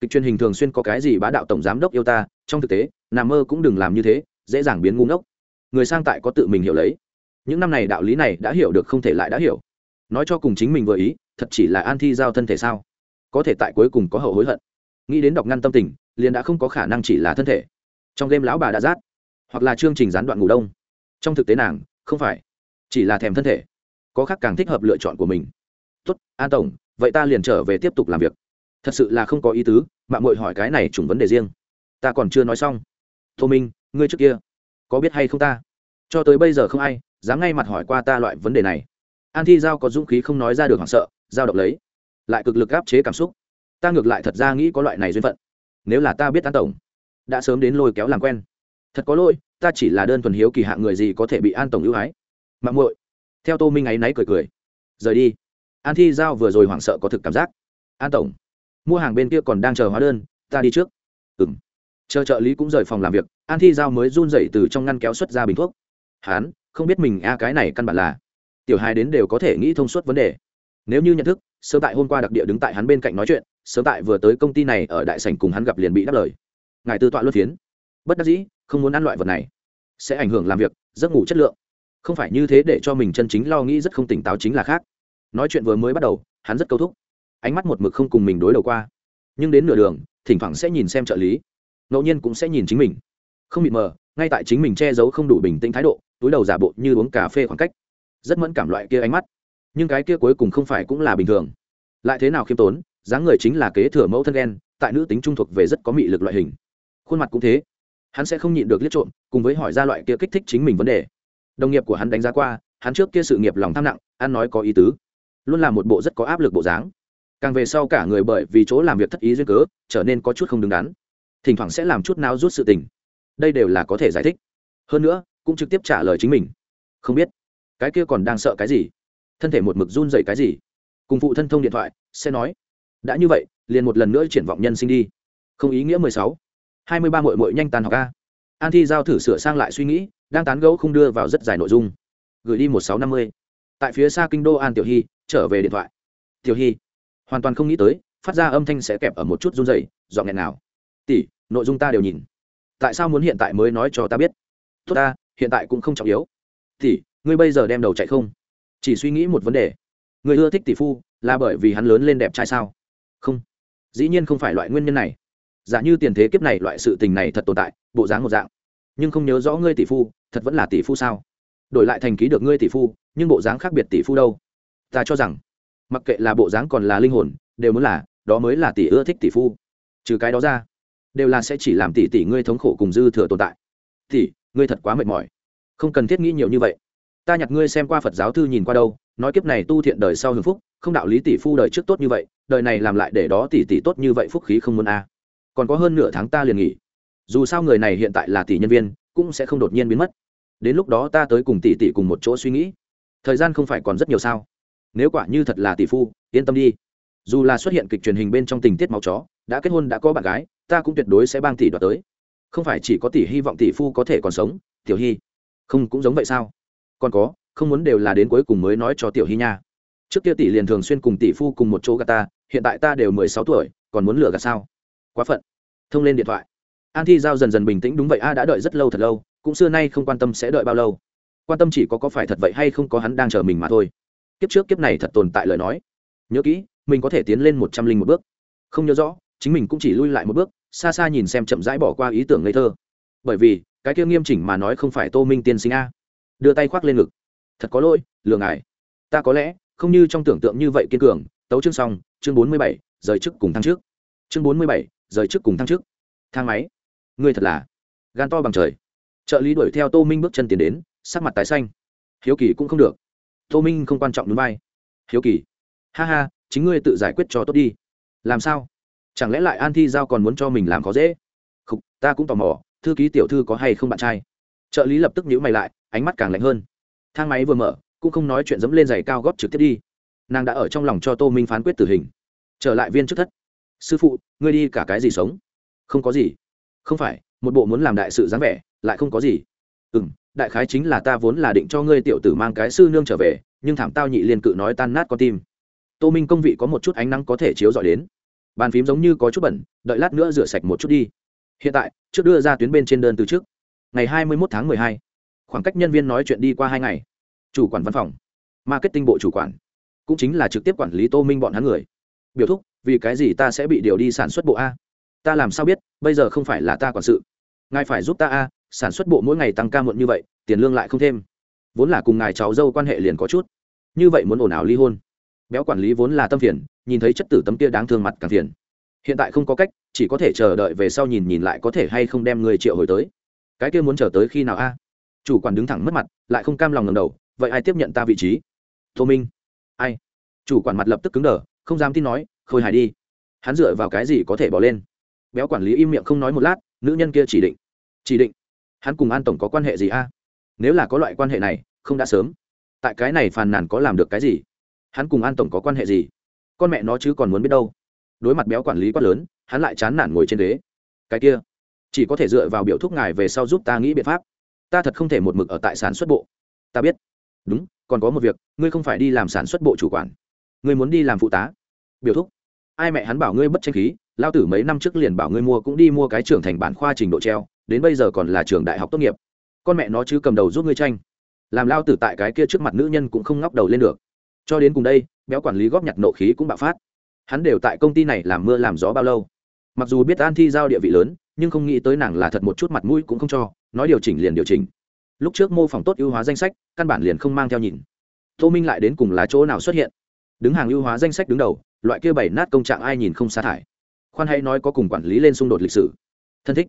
Kịch truyền hình thường xuyên có cái gì bá đạo tổng giám đốc yêu ta, trong thực tế nằm mơ cũng đừng làm như thế, dễ dàng biến ngu ngốc người sang tại có tự mình hiểu lấy. Những năm này đạo lý này đã hiểu được không thể lại đã hiểu. Nói cho cùng chính mình vừa ý, thật chỉ là an thi giao thân thể sao? Có thể tại cuối cùng có hậu hối hận. Nghĩ đến đọc ngăn tâm tình, liền đã không có khả năng chỉ là thân thể. Trong game lão bà đã rát, hoặc là chương trình gián đoạn ngủ đông. Trong thực tế nàng, không phải, chỉ là thèm thân thể. Có khác càng thích hợp lựa chọn của mình. Tốt, an tổng, vậy ta liền trở về tiếp tục làm việc. Thật sự là không có ý tứ mạng mội hỏi cái này trùng vấn đề riêng. Ta còn chưa nói xong. Tô minh, ngươi trước kia có biết hay không ta? Cho tới bây giờ không ai dám ngay mặt hỏi qua ta loại vấn đề này. An thi giao có dũng khí không nói ra được hoảng sợ, giao động lấy. Lại cực lực áp chế cảm xúc. Ta ngược lại thật ra nghĩ có loại này duyên phận. Nếu là ta biết an tổng, đã sớm đến lôi kéo làm quen. Thật có lỗi, ta chỉ là đơn thuần hiếu kỳ hạng người gì có thể bị an tổng ưu ái. Mạng muội. Theo tô minh áy náy cười cười. Rời đi. An thi giao vừa rồi hoảng sợ có thực cảm giác. An tổng, mua hàng bên kia còn đang chờ hóa đơn, ta đi trước. Ừ m chờ trợ lý cũng rời phòng làm việc, an thi giao mới run dậy từ trong ngăn kéo xuất ra bình thuốc. Hán, không biết mình a, cái này căn bản là, tiểu hai đến đều có thể nghĩ thông suốt vấn đề. Nếu như nhận thức, sớm tại hôm qua đặc địa đứng tại hắn bên cạnh nói chuyện, sớm tại vừa tới công ty này ở đại sảnh cùng hắn gặp liền bị đáp lời. Ngài tư tọa luân phiến. Bất đắc dĩ, không muốn ăn loại vật này. Sẽ ảnh hưởng làm việc, giấc ngủ chất lượng. Không phải như thế để cho mình chân chính lo nghĩ rất không tỉnh táo chính là khác. Nói chuyện vừa mới bắt đầu, hắn rất câu thúc. Ánh mắt một mực không cùng mình đối đầu qua. Nhưng đến nửa đường, thỉnh thoảng sẽ nhìn xem trợ lý ngẫu nhiên cũng sẽ nhìn chính mình. Không bị mờ, ngay tại chính mình che giấu không đủ bình tĩnh thái độ, túi đầu giả bộ như uống cà phê khoảng cách. Rất mẫn cảm loại kia ánh mắt. Nhưng cái kia cuối cùng không phải cũng là bình thường. Lại thế nào khiêm tốn, dáng người chính là kế thừa mẫu thân đen tại nữ tính trung thuộc về rất có mị lực loại hình. Khuôn mặt cũng thế. Hắn sẽ không nhịn được liếc trộm, cùng với hỏi ra loại kia kích thích chính mình vấn đề. Đồng nghiệp của hắn đánh giá qua, hắn trước kia sự nghiệp lòng tham nặng, ăn nói có ý tứ. Luôn là một bộ rất có áp lực bộ dáng. Càng về sau cả người bởi vì chỗ làm việc thất ý duyên cớ, trở nên có chút không đứng đắn thỉnh thoảng sẽ làm chút nào rút sự tình. Đây đều là có thể giải thích. Hơn nữa, cũng trực tiếp trả lời chính mình. Không biết, cái kia còn đang sợ cái gì? Thân thể một mực run dậy cái gì? Cùng phụ thân thông điện thoại, sẽ nói. Đã như vậy, liền một lần nữa triển vọng nhân sinh đi. Không ý nghĩa mười sáu. Hai mươi ba mội mội nhanh tàn học ca an thi giao thử sửa sang lại suy nghĩ, đang tán gẫu không đưa vào rất dài nội dung. Gửi đi một sáu năm mươi. Tại phía xa kinh đô an tiểu hy, trở về điện thoại. Tiểu hy, hoàn toàn không nghĩ tới, phát ra âm thanh sẽ kẹp ở một chút run dày dọn nghẹn nào tỷ nội dung ta đều nhìn. Tại sao muốn hiện tại mới nói cho ta biết? Tốt ta hiện tại cũng không trọng yếu. Thì, ngươi bây giờ đem đầu chạy không? Chỉ suy nghĩ một vấn đề. Người ưa thích tỷ phu là bởi vì hắn lớn lên đẹp trai sao? Không. Dĩ nhiên không phải loại nguyên nhân này. Giả như tiền thế kiếp này loại sự tình này thật tồn tại bộ dáng một dạng. Nhưng không nhớ rõ ngươi tỷ phu thật vẫn là tỷ phu sao? Đổi lại thành ký được ngươi tỷ phu nhưng bộ dáng khác biệt tỷ phu đâu? Ta cho rằng mặc kệ là bộ dáng còn là linh hồn đều muốn là đó mới là tỷ ưa thích tỷ phu. Trừ cái đó ra đều là sẽ chỉ làm tỷ tỷ ngươi thống khổ cùng dư thừa tồn tại. Tỷ ngươi thật quá mệt mỏi. Không cần thiết nghĩ nhiều như vậy. Ta nhặt ngươi xem qua phật giáo thư nhìn qua đâu, nói kiếp này tu thiện đời sau hưởng phúc, không đạo lý tỷ phu đời trước tốt như vậy, đời này làm lại để đó tỷ tỷ tốt như vậy phúc khí không muốn a. Còn có hơn nửa tháng ta liền nghỉ. Dù sao người này hiện tại là tỷ nhân viên, cũng sẽ không đột nhiên biến mất. Đến lúc đó ta tới cùng tỷ tỷ cùng một chỗ suy nghĩ. Thời gian không phải còn rất nhiều sao? Nếu quả như thật là tỷ phu, yên tâm đi. Dù là xuất hiện kịch truyền hình bên trong tình tiết máu chó đã kết hôn đã có bạn gái, ta cũng tuyệt đối sẽ bang tỷ đoạt tới. Không phải chỉ có tỷ hy vọng tỷ phu có thể còn sống, tiểu hy. Không, cũng giống vậy sao? Còn có, không muốn đều là đến cuối cùng mới nói cho tiểu hy nha. Trước kia tỷ liền thường xuyên cùng tỷ phu cùng một chỗ gà ta, hiện tại ta đều mười sáu tuổi, còn muốn lừa gạt sao? Quá phận. Thông lên điện thoại. An thi giao dần dần bình tĩnh đúng vậy, a, đã đợi rất lâu thật lâu, cũng xưa nay không quan tâm sẽ đợi bao lâu. Quan tâm chỉ có có phải thật vậy hay không có hắn đang chờ mình mà thôi. Kiếp trước kiếp này thật tồn tại lời nói. Nhớ kỹ, mình có thể tiến lên một trăm linh một bước. Không nhớ rõ chính mình cũng chỉ lui lại một bước, xa xa nhìn xem chậm rãi bỏ qua ý tưởng ngây thơ. Bởi vì, cái kia nghiêm chỉnh mà nói không phải tô minh tiên sinh a. Đưa tay khoác lên ngực. Thật có lỗi, lừa ngài. Ta có lẽ, không như trong tưởng tượng như vậy kiên cường. Tấu chương xong, chương bốn mươi bảy, rời chức cùng thăng trước. Chương bốn mươi bảy, rời chức cùng thăng trước. Thang máy. Ngươi thật là gan to bằng trời. Trợ lý đuổi theo tô minh bước chân tiến đến, sắc mặt tái xanh. Hiếu kỳ cũng không được. Tô minh không quan trọng núi bay hiếu kỳ, ha ha, chính ngươi tự giải quyết cho tốt đi. Làm sao? Chẳng lẽ lại an thi giao còn muốn cho mình làm khó dễ? Không ta cũng tò mò, thư ký tiểu thư có hay không bạn trai? Trợ lý lập tức nhíu mày lại, ánh mắt càng lạnh hơn. Thang máy vừa mở, cũng không nói chuyện dẫm lên giày cao góp trực tiếp đi. Nàng đã ở trong lòng cho tô minh phán quyết tử hình. Trở lại viên chức thất. Sư phụ, ngươi đi cả cái gì sống? Không có gì. Không phải, một bộ muốn làm đại sự dáng vẻ, lại không có gì. Ừ m đại khái chính là ta vốn là định cho ngươi tiểu tử mang cái sư nương trở về, nhưng thảm tao nhị liên cự nói tan nát con tim. Tô minh công vị có một chút ánh nắng có thể chiếu dọi đến bàn phím giống như có chút bẩn, đợi lát nữa rửa sạch một chút đi. Hiện tại, trước đưa ra tuyến bên trên đơn từ trước. Ngày hai mươi một tháng mười hai, khoảng cách nhân viên nói chuyện đi qua hai ngày. Chủ quản văn phòng, marketing bộ chủ quản, cũng chính là trực tiếp quản lý tô minh bọn hắn người. Biểu thúc, vì cái gì ta sẽ bị điều đi sản xuất bộ a? Ta làm sao biết, bây giờ không phải là ta quản sự. Ngài phải giúp ta a, sản xuất bộ mỗi ngày tăng ca muộn như vậy, tiền lương lại không thêm. Vốn là cùng ngài cháu dâu quan hệ liền có chút. Như vậy muốn ồn ào ly hôn. Béo quản lý vốn là tâm phiền nhìn thấy chất tử tấm kia đáng thương mặt càng phiền. Hiện tại không có cách, chỉ có thể chờ đợi về sau nhìn nhìn lại có thể hay không đem người triệu hồi tới. Cái kia muốn chờ tới khi nào a? Chủ quản đứng thẳng mất mặt, lại không cam lòng ngầm đầu, vậy ai tiếp nhận ta vị trí? Tô minh. Ai? Chủ quản mặt lập tức cứng đờ, không dám tin nói, khôi hài đi. Hắn dựa vào cái gì có thể bỏ lên? Béo quản lý im miệng không nói một lát, nữ nhân kia chỉ định. Chỉ định. Hắn cùng an tổng có quan hệ gì a? Nếu là có loại quan hệ này, không đã sớm. Tại cái này phàn nàn có làm được cái gì? Hắn cùng an tổng có quan hệ gì? Con mẹ nó chứ còn muốn biết đâu. Đối mặt béo quản lý quá lớn, hắn lại chán nản ngồi trên ghế. Cái kia, chỉ có thể dựa vào biểu thúc ngài về sau giúp ta nghĩ biện pháp. Ta thật không thể một mực ở tại sản xuất bộ. Ta biết. Đúng, còn có một việc, ngươi không phải đi làm sản xuất bộ chủ quản. Ngươi muốn đi làm phụ tá. Biểu thúc, ai mẹ hắn bảo ngươi bất tranh khí, lao tử mấy năm trước liền bảo ngươi mua cũng đi mua cái trưởng thành bản khoa trình độ treo, đến bây giờ còn là trường đại học tốt nghiệp. Con mẹ nó chứ cầm đầu giúp ngươi tranh. Làm lao tử tại cái kia trước mặt nữ nhân cũng không ngóc đầu lên được cho đến cùng đây, béo quản lý góp nhặt nộ khí cũng bạo phát. Hắn đều tại công ty này làm mưa làm gió bao lâu. Mặc dù biết an thi giao địa vị lớn, nhưng không nghĩ tới nàng là thật một chút mặt mũi cũng không cho, nói điều chỉnh liền điều chỉnh. Lúc trước mô phỏng tốt ưu hóa danh sách, căn bản liền không mang theo nhìn. Tô minh lại đến cùng là chỗ nào xuất hiện? Đứng hàng ưu hóa danh sách đứng đầu, loại kia bảy nát công trạng ai nhìn không sa thải. Khoan hay nói có cùng quản lý lên xung đột lịch sử. Thân thích.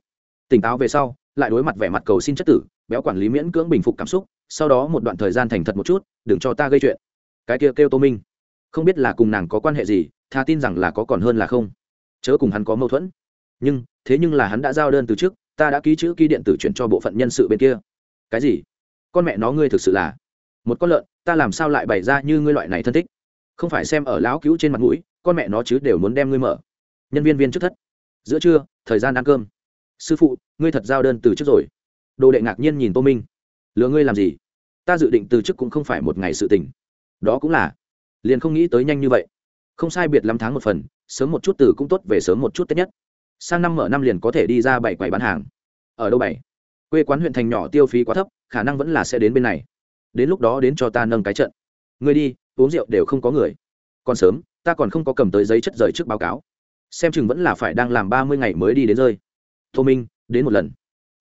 Tỉnh táo về sau, lại đối mặt vẻ mặt cầu xin chất tử, béo quản lý miễn cưỡng bình phục cảm xúc, sau đó một đoạn thời gian thành thật một chút, đừng cho ta gây chuyện cái kia kêu tô minh không biết là cùng nàng có quan hệ gì tha tin rằng là có còn hơn là không chớ cùng hắn có mâu thuẫn nhưng thế nhưng là hắn đã giao đơn từ trước ta đã ký chữ ký điện tử chuyển cho bộ phận nhân sự bên kia cái gì con mẹ nó ngươi thực sự là một con lợn ta làm sao lại bày ra như ngươi loại này thân thích không phải xem ở lão cứu trên mặt mũi con mẹ nó chứ đều muốn đem ngươi mở nhân viên viên trước thất giữa trưa thời gian ăn cơm sư phụ ngươi thật giao đơn từ trước rồi đồ đệ ngạc nhiên nhìn tô minh lừa ngươi làm gì ta dự định từ chức cũng không phải một ngày sự tình đó cũng là. Liền không nghĩ tới nhanh như vậy. Không sai biệt lắm tháng một phần, sớm một chút từ cũng tốt về sớm một chút tết nhất. Sang năm mở năm liền có thể đi ra bảy quầy bán hàng. Ở đâu bảy? Quê quán huyện thành nhỏ tiêu phí quá thấp, khả năng vẫn là sẽ đến bên này. Đến lúc đó đến cho ta nâng cái trận. Người đi, uống rượu đều không có người. Còn sớm, ta còn không có cầm tới giấy chất rời trước báo cáo. Xem chừng vẫn là phải đang làm ba mươi ngày mới đi đến rơi. Tô minh, đến một lần.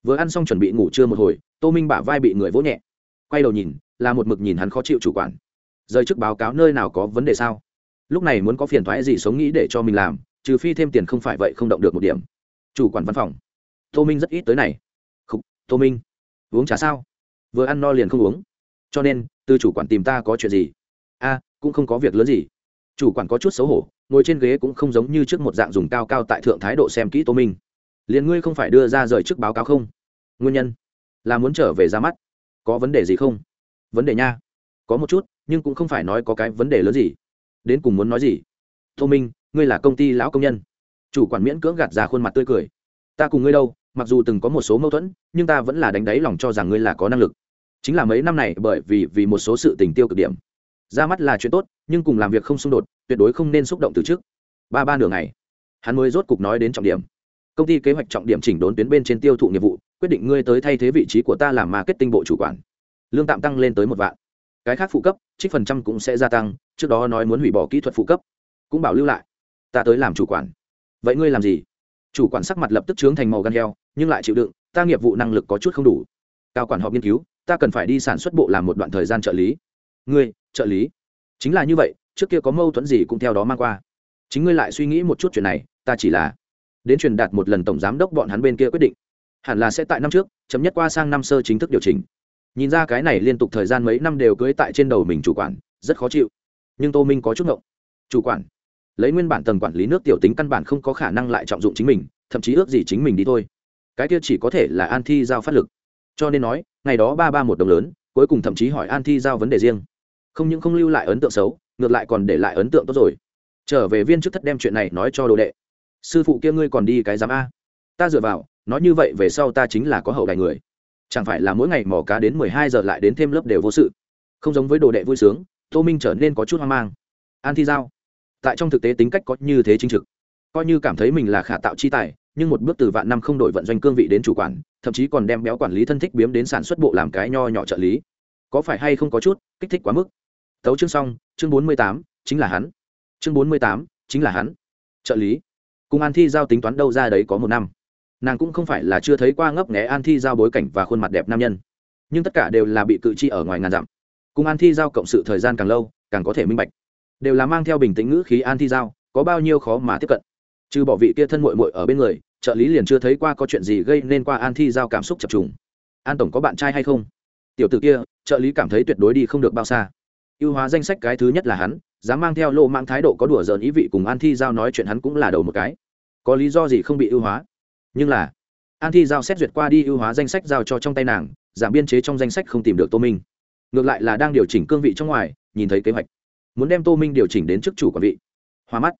Vừa ăn xong chuẩn bị ngủ trưa một hồi, tô minh bả vai bị người vỗ nhẹ. Quay đầu nhìn, là một mực nhìn hắn khó chịu chủ quản rời trước báo cáo nơi nào có vấn đề sao? Lúc này muốn có phiền thoái gì sống nghĩ để cho mình làm trừ phi thêm tiền không phải vậy không động được một điểm. Chủ quản văn phòng. Tô minh rất ít tới này. Khúc, tô minh uống trà sao? Vừa ăn no liền không uống. Cho nên từ chủ quản tìm ta có chuyện gì? A cũng không có việc lớn gì. Chủ quản có chút xấu hổ ngồi trên ghế cũng không giống như trước một dạng dùng cao cao tại thượng thái độ xem kỹ tô minh. Liền ngươi không phải đưa ra rời trước báo cáo không? Nguyên nhân là muốn trở về ra mắt. Có vấn đề gì không? Vấn đề nha. Có một chút nhưng cũng không phải nói có cái vấn đề lớn gì. Đến cùng muốn nói gì? Tô minh, ngươi là công ty lão công nhân. Chủ quản miễn cưỡng gạt ra khuôn mặt tươi cười. Ta cùng ngươi đâu, mặc dù từng có một số mâu thuẫn, nhưng ta vẫn là đánh đáy lòng cho rằng ngươi là có năng lực. Chính là mấy năm này bởi vì vì một số sự tình tiêu cực điểm. Ra mắt là chuyện tốt, nhưng cùng làm việc không xung đột, tuyệt đối không nên xúc động từ trước. Ba ba nửa ngày, hắn mới rốt cục nói đến trọng điểm. Công ty kế hoạch trọng điểm chỉnh đốn tuyến bên trên tiêu thụ nghiệp vụ, quyết định ngươi tới thay thế vị trí của ta làm marketing bộ chủ quản. Lương tạm tăng lên tới một vạn cái khác phụ cấp, trích phần trăm cũng sẽ gia tăng, trước đó nói muốn hủy bỏ kỹ thuật phụ cấp, cũng bảo lưu lại. Ta tới làm chủ quản. Vậy ngươi làm gì? Chủ quản sắc mặt lập tức trướng thành màu gan heo, nhưng lại chịu đựng, ta nghiệp vụ năng lực có chút không đủ. Cao quản họp nghiên cứu, ta cần phải đi sản xuất bộ làm một đoạn thời gian trợ lý. Ngươi, trợ lý? Chính là như vậy, trước kia có mâu thuẫn gì cũng theo đó mang qua. Chính ngươi lại suy nghĩ một chút chuyện này, ta chỉ là đến truyền đạt một lần tổng giám đốc bọn hắn bên kia quyết định. Hẳn là sẽ tại năm trước, chấm nhất qua sang năm sơ chính thức điều chỉnh nhìn ra cái này liên tục thời gian mấy năm đều cưới tại trên đầu mình chủ quản, rất khó chịu. Nhưng tô minh có chút ngộng. Chủ quản, lấy nguyên bản tầng quản lý nước tiểu tính căn bản không có khả năng lại trọng dụng chính mình, thậm chí ước gì chính mình đi thôi. Cái kia chỉ có thể là an thi giao phát lực. Cho nên nói, ngày đó ba ba một đồng lớn, cuối cùng thậm chí hỏi an thi giao vấn đề riêng. Không những không lưu lại ấn tượng xấu, ngược lại còn để lại ấn tượng tốt rồi. Trở về viên chức thất đem chuyện này nói cho đồ đệ. Sư phụ kia ngươi còn đi cái giám a. Ta dựa vào, nói như vậy về sau ta chính là có hậu đại người chẳng phải là mỗi ngày mò cá đến mười hai giờ lại đến thêm lớp đều vô sự? Không giống với đồ đệ vui sướng, tô minh trở nên có chút hoang mang. An thi giao. Tại trong thực tế tính cách có như thế chính trực. Coi như cảm thấy mình là khả tạo chi tài, nhưng một bước từ vạn năm không đổi vận doanh cương vị đến chủ quản, thậm chí còn đem béo quản lý thân thích biếm đến sản xuất bộ làm cái nho nhỏ trợ lý. Có phải hay không có chút kích thích quá mức? Tấu chương xong, chương bốn mươi tám, chính là hắn. Chương bốn mươi tám, chính là hắn. Trợ lý. Cùng an thi giao tính toán đâu ra đấy có một năm nàng cũng không phải là chưa thấy qua ngấp nghé an thi giao bối cảnh và khuôn mặt đẹp nam nhân nhưng tất cả đều là bị cự chi ở ngoài ngàn dặm cùng an thi giao cộng sự thời gian càng lâu càng có thể minh bạch đều là mang theo bình tĩnh ngữ khí an thi giao có bao nhiêu khó mà tiếp cận trừ bỏ vị kia thân mội mội ở bên người trợ lý liền chưa thấy qua có chuyện gì gây nên qua an thi giao cảm xúc chập trùng an tổng có bạn trai hay không tiểu t ử kia trợ lý cảm thấy tuyệt đối đi không được bao xa ưu hóa danh sách cái thứ nhất là hắn dám mang theo lộ mang thái độ có đùa giỡn ý vị cùng an thi giao nói chuyện hắn cũng là đầu một cái có lý do gì không bị ưu hóa nhưng là, an thi giao xét duyệt qua đi ưu hóa danh sách giao cho trong tay nàng, giảm biên chế trong danh sách không tìm được tô minh. Ngược lại là đang điều chỉnh cương vị trong ngoài, nhìn thấy kế hoạch. Muốn đem tô minh điều chỉnh đến chức chủ quản vị. Hoa mắt.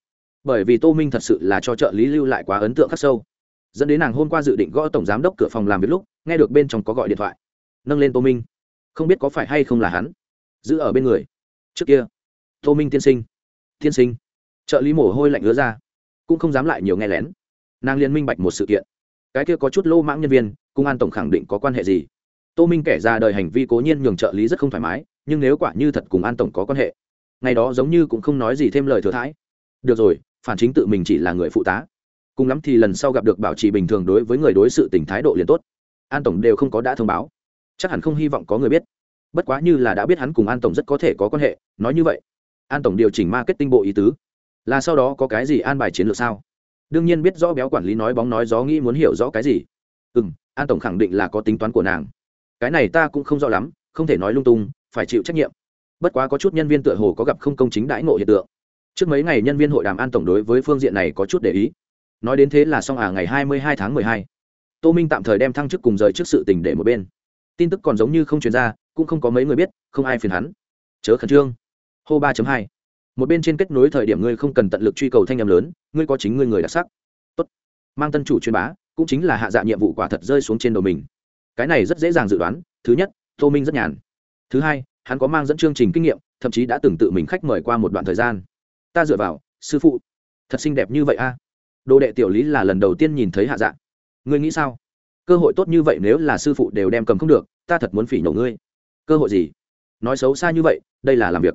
Bởi vì tô minh thật sự là cho trợ lý lưu lại quá ấn tượng khắc sâu. Dẫn đến nàng hôm qua dự định gõ tổng giám đốc cửa phòng làm việc lúc, nghe được bên trong có gọi điện thoại. Nâng lên tô minh. Không biết có phải hay không là hắn. Giữ ở bên người. Trước kia, tô minh tiên sinh. Tiên sinh. Trợ lý mồ hôi lạnh ứa ra. Cũng không dám lại nhiều nghe lén nàng liên minh bạch một sự kiện. Cái kia có chút lô mãng nhân viên công an tổng khẳng định có quan hệ gì? Tô minh kể ra đời hành vi cố nhiên nhường trợ lý rất không thoải mái, nhưng nếu quả như thật cùng an tổng có quan hệ, ngày đó giống như cũng không nói gì thêm lời thừa thãi. Được rồi, phản chính tự mình chỉ là người phụ tá. Cùng lắm thì lần sau gặp được bảo trì bình thường đối với người đối sự tình thái độ liền tốt. An tổng đều không có đã thông báo. Chắc hẳn không hy vọng có người biết. Bất quá như là đã biết hắn cùng an tổng rất có thể có quan hệ, nói như vậy, an tổng điều chỉnh marketing bộ ý tứ. Là sau đó có cái gì an bài chiến lược sao? Đương nhiên biết rõ béo quản lý nói bóng nói gió nghĩ muốn hiểu rõ cái gì. Ừ m an tổng khẳng định là có tính toán của nàng. Cái này ta cũng không rõ lắm, không thể nói lung tung, phải chịu trách nhiệm. Bất quá có chút nhân viên tựa hồ có gặp không công chính đãi ngộ hiện tượng. Trước mấy ngày nhân viên hội đàm an tổng đối với phương diện này có chút để ý. Nói đến thế là xong à ngày hai mươi hai tháng mười hai. Tô minh tạm thời đem thăng chức cùng rời trước sự tình để một bên. Tin tức còn giống như không chuyển ra, cũng không có mấy người biết, không ai phiền hắn. Chớ khẩn trương. Hô ba hai một bên trên kết nối thời điểm ngươi không cần tận lực truy cầu thanh âm lớn, ngươi có chính ngươi người đặc sắc. Tốt. Mang tân chủ truyền bá, cũng chính là hạ dạ nhiệm vụ quả thật rơi xuống trên đầu mình. Cái này rất dễ dàng dự đoán, thứ nhất, tô minh rất nhàn. Thứ hai, hắn có mang dẫn chương trình kinh nghiệm, thậm chí đã từng tự mình khách mời qua một đoạn thời gian. Ta dựa vào, sư phụ. Thật xinh đẹp như vậy a. Đồ đệ tiểu lý là lần đầu tiên nhìn thấy hạ dạ. Ngươi nghĩ sao? Cơ hội tốt như vậy nếu là sư phụ đều đem cầm không được, ta thật muốn phỉ nhổ ngươi. Cơ hội gì? Nói xấu xa như vậy, đây là làm việc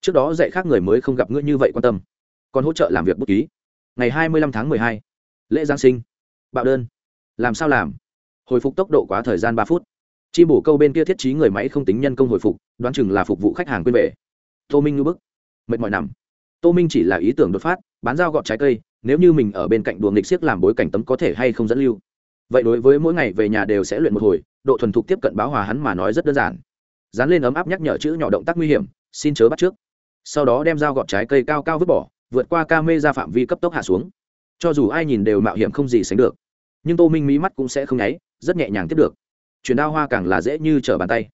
trước đó dạy khác người mới không gặp ngươi như vậy quan tâm. Còn hỗ trợ làm việc bút ký. Ngày hai mươi lăm tháng mười hai. Lễ giáng sinh. Bạo đơn. Làm sao làm? Hồi phục tốc độ quá thời gian ba phút. Chi bổ câu bên kia thiết trí người máy không tính nhân công hồi phục, đoán chừng là phục vụ khách hàng quên về. Tô minh ngư bức. Mệt mỏi nằm. Tô minh chỉ là ý tưởng đột phát, bán dao gọt trái cây, nếu như mình ở bên cạnh đùa nghịch siếc làm bối cảnh tấm có thể hay không dẫn lưu. Vậy đối với mỗi ngày về nhà đều sẽ luyện một hồi, độ thuần thục tiếp cận báo hòa hắn mà nói rất đơn giản. Dán lên ấm áp nhắc nhở chữ nhỏ động tác nguy hiểm, xin chớ bắt trước sau đó đem dao gọt trái cây cao cao vứt bỏ, vượt qua ca mê ra phạm vi cấp tốc hạ xuống. Cho dù ai nhìn đều mạo hiểm không gì sánh được. Nhưng tô minh mỹ mắt cũng sẽ không nháy, rất nhẹ nhàng tiếp được. Chuyển đao hoa càng là dễ như trở bàn tay.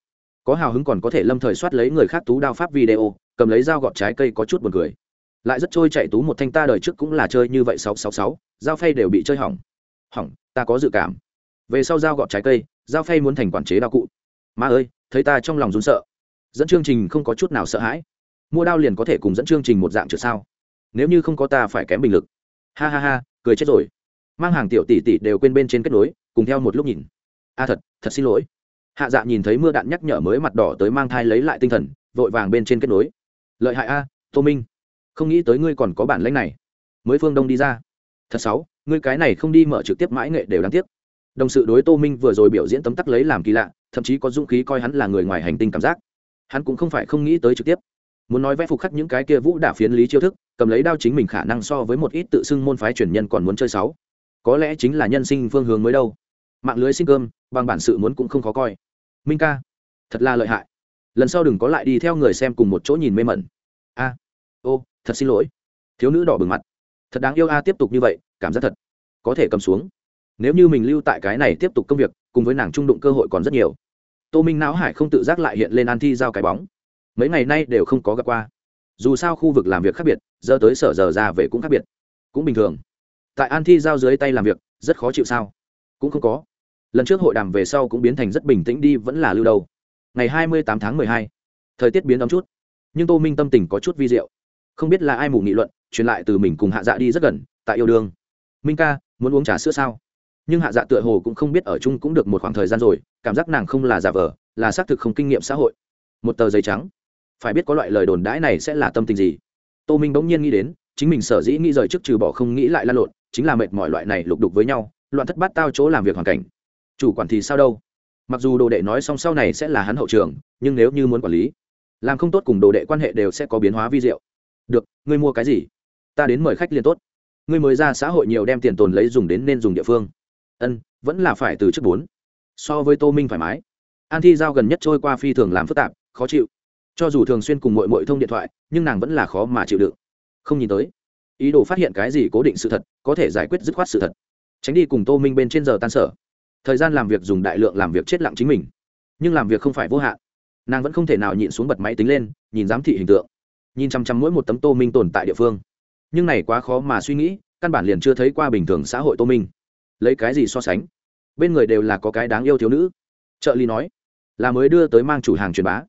Có hào hứng còn có thể lâm thời soát lấy người khác tú đao pháp video, cầm lấy dao gọt trái cây có chút buồn cười. Lại rất trôi chạy tú một thanh ta đời trước cũng là chơi như vậy sáu sáu sáu, dao phay đều bị chơi hỏng. Hỏng, ta có dự cảm. Về sau dao gọt trái cây, dao phay muốn thành quản chế đao cụ. Ma ơi, thấy ta trong lòng rún sợ. Dẫn chương trình không có chút nào sợ hãi mua đao liền có thể cùng dẫn chương trình một dạng trượt sao? Nếu như không có ta phải kém bình lực. Ha ha ha, cười chết rồi. Mang hàng tiểu tỷ tỷ đều quên bên trên kết nối, cùng theo một lúc nhìn. A thật thật xin lỗi. Hạ dạ nhìn thấy mưa đạn nhắc nhở mới mặt đỏ tới mang thai lấy lại tinh thần, vội vàng bên trên kết nối. Lợi hại a, tô minh. Không nghĩ tới ngươi còn có bản lãnh này. Mới phương đông đi ra. Thật sáu ngươi cái này không đi mở trực tiếp mãi nghệ đều đáng tiếc. Đồng sự đối tô minh vừa rồi biểu diễn tấm tắc lấy làm kỳ lạ, thậm chí có dũng khí coi hắn là người ngoài hành tinh cảm giác. Hắn cũng không phải không nghĩ tới trực tiếp muốn nói vẽ phục khắc những cái kia vũ đả phiến lý chiêu thức, cầm lấy đao chính mình khả năng so với một ít tự xưng môn phái truyền nhân còn muốn chơi sáu. Có lẽ chính là nhân sinh phương hướng mới đâu. Mạng lưới xin cơm, bằng bản sự muốn cũng không khó coi. Minh ca, thật là lợi hại. Lần sau đừng có lại đi theo người xem cùng một chỗ nhìn mê mẩn. A, ô, thật xin lỗi. Thiếu nữ đỏ bừng mặt. Thật đáng yêu a, tiếp tục như vậy, cảm giác thật có thể cầm xuống. Nếu như mình lưu tại cái này tiếp tục công việc, cùng với nàng trung đụng cơ hội còn rất nhiều. Tô minh não hải không tự giác lại hiện lên an thi giao cái bóng mấy ngày nay đều không có gặp qua. Dù sao khu vực làm việc khác biệt, giờ tới sở giờ ra về cũng khác biệt. Cũng bình thường. Tại an thi giao dưới tay làm việc, rất khó chịu sao? Cũng không có. Lần trước hội đàm về sau cũng biến thành rất bình tĩnh đi, vẫn là lưu đầu. ngày hai mươi tám tháng mười hai. Thời tiết biến ấm chút. Nhưng tô minh tâm tình có chút vi diệu. Không biết là ai mù nghị luận, truyền lại từ mình cùng hạ dạ đi rất gần, tại yêu đương. Minh ca, muốn uống trà sữa sao? Nhưng hạ dạ tựa hồ cũng không biết ở chung cũng được một khoảng thời gian rồi, cảm giác nàng không là giả vờ, là xác thực không kinh nghiệm xã hội. Một tờ giấy trắng phải biết có loại lời đồn đãi này sẽ là tâm tình gì. Tô minh bỗng nhiên nghĩ đến, chính mình sở dĩ nghĩ rời trước trừ bỏ không nghĩ lại lan lộn, chính là mệt mọi loại này lục đục với nhau, loạn thất bát tao chỗ làm việc hoàn cảnh. Chủ quản thì sao đâu? Mặc dù đồ đệ nói xong sau này sẽ là hắn hậu trường, nhưng nếu như muốn quản lý, làm không tốt cùng đồ đệ quan hệ đều sẽ có biến hóa vi diệu. Được, ngươi mua cái gì? Ta đến mời khách liền tốt. Ngươi mới ra xã hội nhiều đem tiền tồn lấy dùng đến nên dùng địa phương. Ân, vẫn là phải từ trước bốn. So với tô minh thoải mái. An thi giao gần nhất trôi qua phi thường làm phức tạp, khó chịu cho dù thường xuyên cùng mội mội thông điện thoại, nhưng nàng vẫn là khó mà chịu đựng. Không nhìn tới. Ý đồ phát hiện cái gì cố định sự thật, có thể giải quyết dứt khoát sự thật. Tránh đi cùng tô minh bên trên giờ tan sở. Thời gian làm việc dùng đại lượng làm việc chết lặng chính mình. Nhưng làm việc không phải vô hạn. Nàng vẫn không thể nào nhịn xuống bật máy tính lên, nhìn giám thị hình tượng. Nhìn chăm chăm mỗi một tấm tô minh tồn tại địa phương. Nhưng này quá khó mà suy nghĩ, căn bản liền chưa thấy qua bình thường xã hội tô minh. Lấy cái gì so sánh? Bên người đều là có cái đáng yêu thiếu nữ. Trợ lý nói, là mới đưa tới mang chủ hàng truyền bá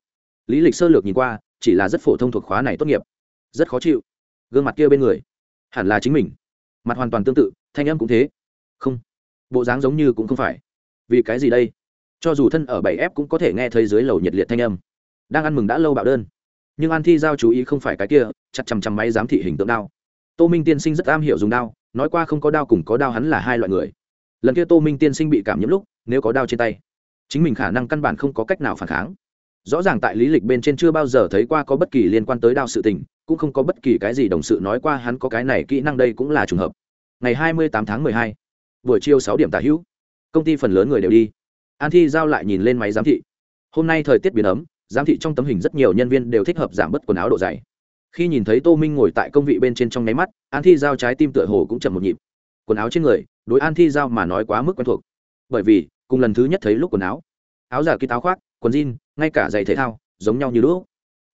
lý lịch sơ lược nhìn qua, chỉ là rất phổ thông thuộc khóa này tốt nghiệp. Rất khó chịu. Gương mặt kia bên người, hẳn là chính mình. Mặt hoàn toàn tương tự, thanh âm cũng thế. Không. Bộ dáng giống như cũng không phải. Vì cái gì đây? Cho dù thân ở bảy f cũng có thể nghe thấy dưới lầu nhiệt liệt thanh âm. Đang ăn mừng đã lâu bạo đơn. Nhưng an thi giao chú ý không phải cái kia, chặt chằm chằm máy giám thị hình tượng đao. Tô minh tiên sinh rất am hiểu dùng đao, nói qua không có đao cùng có đao hắn là hai loại người. Lần kia tô minh tiên sinh bị cảm nhiễm lúc, nếu có đao trên tay, chính mình khả năng căn bản không có cách nào phản kháng rõ ràng tại lý lịch bên trên chưa bao giờ thấy qua có bất kỳ liên quan tới đao sự tình, cũng không có bất kỳ cái gì đồng sự nói qua hắn có cái này kỹ năng đây cũng là trùng hợp. Ngày hai mươi tám tháng mười hai, buổi chiều sáu điểm tả hữu, công ty phần lớn người đều đi. An thi giao lại nhìn lên máy giám thị. Hôm nay thời tiết biến ấm, giám thị trong tấm hình rất nhiều nhân viên đều thích hợp giảm bớt quần áo độ dày. Khi nhìn thấy tô minh ngồi tại công vị bên trên trong nháy mắt, an thi giao trái tim tựa hồ cũng chậm một nhịp. Quần áo trên người, đối an thi giao mà nói quá mức quen thuộc. Bởi vì, cùng lần thứ nhất thấy lúc quần áo. Áo giả ký táo khoác, quần jean ngay cả giày thể thao giống nhau như lũ.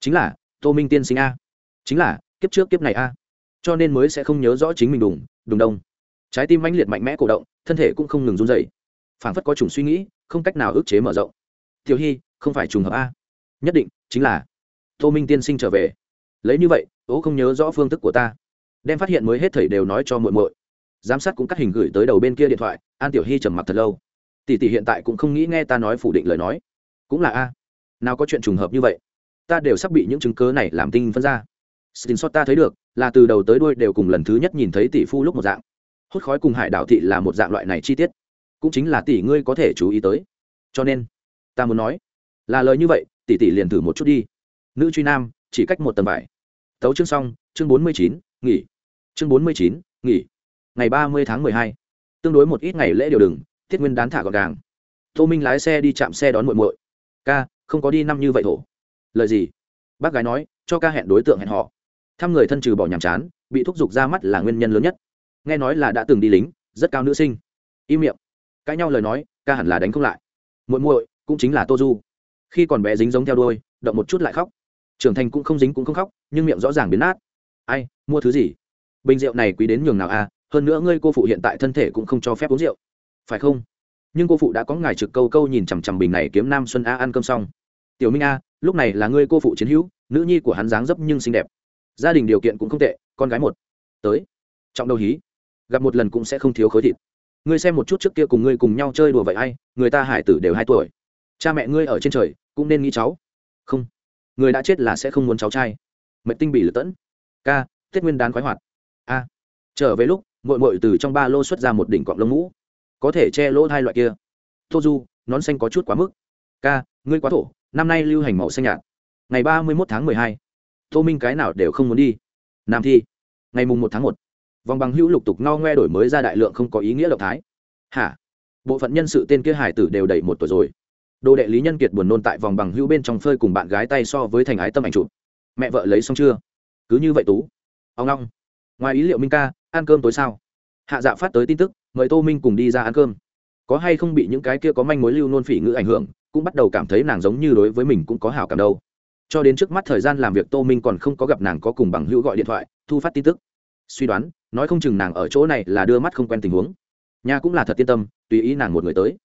chính là, tô minh tiên sinh a. Chính là, kiếp trước kiếp này a. Cho nên mới sẽ không nhớ rõ chính mình đùng đùng đông. Trái tim mãnh liệt mạnh mẽ cổ động, thân thể cũng không ngừng run dày phảng phất có chủng suy nghĩ, không cách nào ức chế mở rộng. Tiểu hy, không phải trùng hợp a. Nhất định, chính là tô minh tiên sinh trở về. Lấy như vậy, ố không nhớ rõ phương thức của ta. Đem phát hiện mới hết thầy đều nói cho muội muội. Giám sát cũng cắt hình gửi tới đầu bên kia điện thoại, an tiểu hy trầm mặc thật lâu. Tỷ tỷ hiện tại cũng không nghĩ nghe ta nói phủ định lời nói. Cũng là a nào có chuyện trùng hợp như vậy ta đều sắp bị những chứng cớ này làm tinh phân ra Xin xót ta thấy được, là từ đầu tới đuôi đều cùng lần thứ nhất nhìn thấy tỷ phu lúc một dạng. Hút khói cùng hải đảo thị là một dạng loại này chi tiết, cũng chính là tỷ ngươi có thể chú ý tới. Cho nên, ta muốn nói, là lời như vậy, tỷ tỷ liền thử một chút đi. Nữ truy nam, chỉ cách một tầng vải. Tấu chương xong, chương bốn mươi chín, nghỉ. Chương bốn mươi chín, nghỉ. Ngày ba mươi tháng mười hai, tương đối một ít ngày lễ điều đừng, Thiết Nguyên đán thả gọn gàng. Tô Minh lái xe đi chạm xe đón muội muội. Ca, không có đi năm như vậy thổ. Lời gì? Bác gái nói, cho ca hẹn đối tượng hẹn họ. Thăm người thân trừ bỏ nhàm chán bị thúc giục ra mắt là nguyên nhân lớn nhất. Nghe nói là đã từng đi lính rất cao nữ sinh. Im miệng. Cãi nhau lời nói ca hẳn là đánh không lại. Muội muội cũng chính là tô du. Khi còn bé dính giống theo đôi động một chút lại khóc. Trưởng thành cũng không dính cũng không khóc nhưng miệng rõ ràng biến nát. Ai mua thứ gì? Bình rượu này quý đến nhường nào à? Hơn nữa ngươi cô phụ hiện tại thân thể cũng không cho phép uống rượu. Phải không? Nhưng cô phụ đã có ngài trực câu câu nhìn chằm chằm bình này kiếm nam xuân a ăn cơm xong. Tiểu minh a, lúc này là ngươi cô phụ chiến hữu, nữ nhi của hắn dáng dấp nhưng xinh đẹp. Gia đình điều kiện cũng không tệ, con gái một. Tới. Trọng đầu hí. Gặp một lần cũng sẽ không thiếu khối thịt. Ngươi xem một chút trước kia cùng ngươi cùng nhau chơi đùa vậy ai, người ta hải tử đều hai tuổi. Cha mẹ ngươi ở trên trời, cũng nên nghĩ cháu. Không. Người đã chết là sẽ không muốn cháu trai. Mệnh tinh bị lật tẫn. Ca, tết nguyên đán khoái hoạt. A. Trở về lúc mội mội từ trong ba lô xuất ra một đỉnh cọng lông mũ có thể che lỗ hai loại kia. Tô du, nón xanh có chút quá mức. Ca, ngươi quá thổ, năm nay lưu hành màu xanh nhạt. Ngày ba mươi một tháng mười hai. Tô minh cái nào đều không muốn đi. Nam thi. Ngày mùng một tháng một. Vòng bằng hữu lục tục no ngoe đổi mới ra đại lượng không có ý nghĩa động thái. Hả? Bộ phận nhân sự tên kia hải tử đều đầy một tuổi rồi. Đồ đệ lý nhân kiệt buồn nôn tại vòng bằng hữu bên trong phơi cùng bạn gái tay so với thành ái tâm ảnh chụp. Mẹ vợ lấy xong chưa? Cứ như vậy tú. Ông long. Ngoài ý liệu minh ca, ăn cơm tối sao? Hạ dạ phát tới tin tức, mời tô minh cùng đi ra ăn cơm. Có hay không bị những cái kia có manh mối lưu nôn phỉ ngữ ảnh hưởng, cũng bắt đầu cảm thấy nàng giống như đối với mình cũng có hảo cảm đâu. Cho đến trước mắt thời gian làm việc tô minh còn không có gặp nàng có cùng bằng hữu gọi điện thoại, thu phát tin tức. Suy đoán, nói không chừng nàng ở chỗ này là đưa mắt không quen tình huống. Nhà cũng là thật yên tâm, tùy ý nàng một người tới.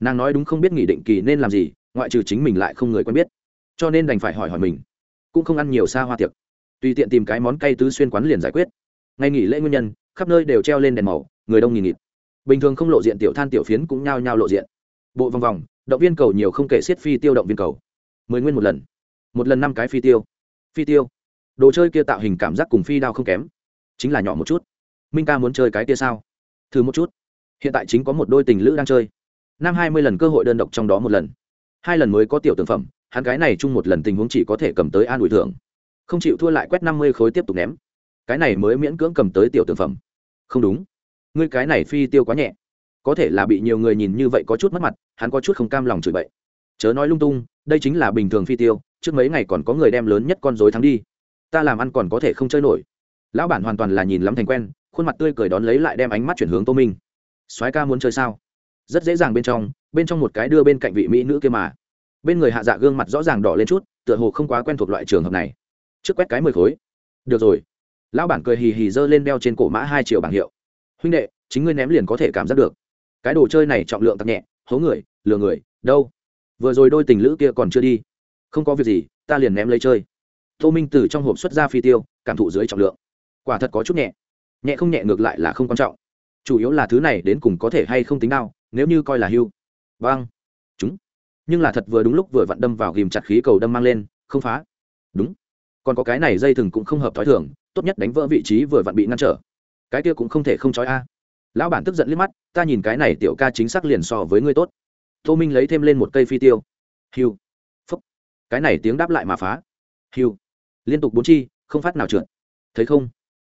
Nàng nói đúng không biết nghỉ định kỳ nên làm gì, ngoại trừ chính mình lại không người quen biết. Cho nên đành phải hỏi hỏi mình. Cũng không ăn nhiều xa hoa tiệc. Tùy tiện tìm cái món cay tứ xuyên quán liền giải quyết. Ngày nghỉ lễ nguyên nhân khắp nơi đều treo lên đèn màu, người đông nghìn nghịt. Bình thường không lộ diện tiểu than tiểu phiến cũng nhao nhao lộ diện. Bộ vòng vòng, động viên cầu nhiều không kể xiết phi tiêu động viên cầu. Mười nguyên một lần. Một lần năm cái phi tiêu. Phi tiêu. Đồ chơi kia tạo hình cảm giác cùng phi đao không kém. Chính là nhỏ một chút. Minh ca muốn chơi cái kia sao? Thử một chút. Hiện tại chính có một đôi tình lữ đang chơi. Năm hai mươi lần cơ hội đơn độc trong đó một lần. Hai lần mới có tiểu tưởng phẩm, hắn cái này chung một lần tình huống chỉ có thể cầm tới an ủi thưởng. Không chịu thua lại quét năm mươi khối tiếp tục ném. Cái này mới miễn cưỡng cầm tới tiểu tưởng phẩm không đúng. Ngươi cái này phi tiêu quá nhẹ. Có thể là bị nhiều người nhìn như vậy có chút mất mặt, hắn có chút không cam lòng chửi bậy. Chớ nói lung tung, đây chính là bình thường phi tiêu, trước mấy ngày còn có người đem lớn nhất con dối thắng đi. Ta làm ăn còn có thể không chơi nổi. Lão bản hoàn toàn là nhìn lắm thành quen, khuôn mặt tươi cười đón lấy lại đem ánh mắt chuyển hướng tô minh. Soái ca muốn chơi sao? Rất dễ dàng bên trong bên trong một cái đưa bên cạnh vị mỹ nữ kia mà. Bên người hạ dạ gương mặt rõ ràng đỏ lên chút, tựa hồ không quá quen thuộc loại trường hợp này. Trước quét cái mười khối. Được rồi lão bản cười hì hì giơ lên đeo trên cổ mã hai triệu bảng hiệu. Huynh đệ, chính ngươi ném liền có thể cảm giác được. Cái đồ chơi này trọng lượng tặc nhẹ, hố người, lừa người, đâu? Vừa rồi đôi tình lữ kia còn chưa đi. Không có việc gì, ta liền ném lấy chơi. Tô minh từ trong hộp xuất ra phi tiêu, cảm thụ dưới trọng lượng. Quả thật có chút nhẹ. Nhẹ không nhẹ ngược lại là không quan trọng. Chủ yếu là thứ này đến cùng có thể hay không tính nào nếu như coi là hưu. Vâng. Chúng. Nhưng là thật vừa đúng lúc vừa vặn đâm vào ghìm chặt khí cầu đâm mang lên, không phá. Đúng. Còn có cái này dây thừng cũng không hợp t h ó i thường tốt nhất đánh vỡ vị trí vừa vặn bị ngăn trở. Cái kia cũng không thể không trói a. Lão bản tức giận liếc mắt, ta nhìn cái này tiểu ca chính xác liền so với ngươi tốt. Tô minh lấy thêm lên một cây phi tiêu. Hiu. Cái này tiếng đáp lại mà phá. Hiu. Liên tục bốn chi, không phát nào trượt. Thấy không?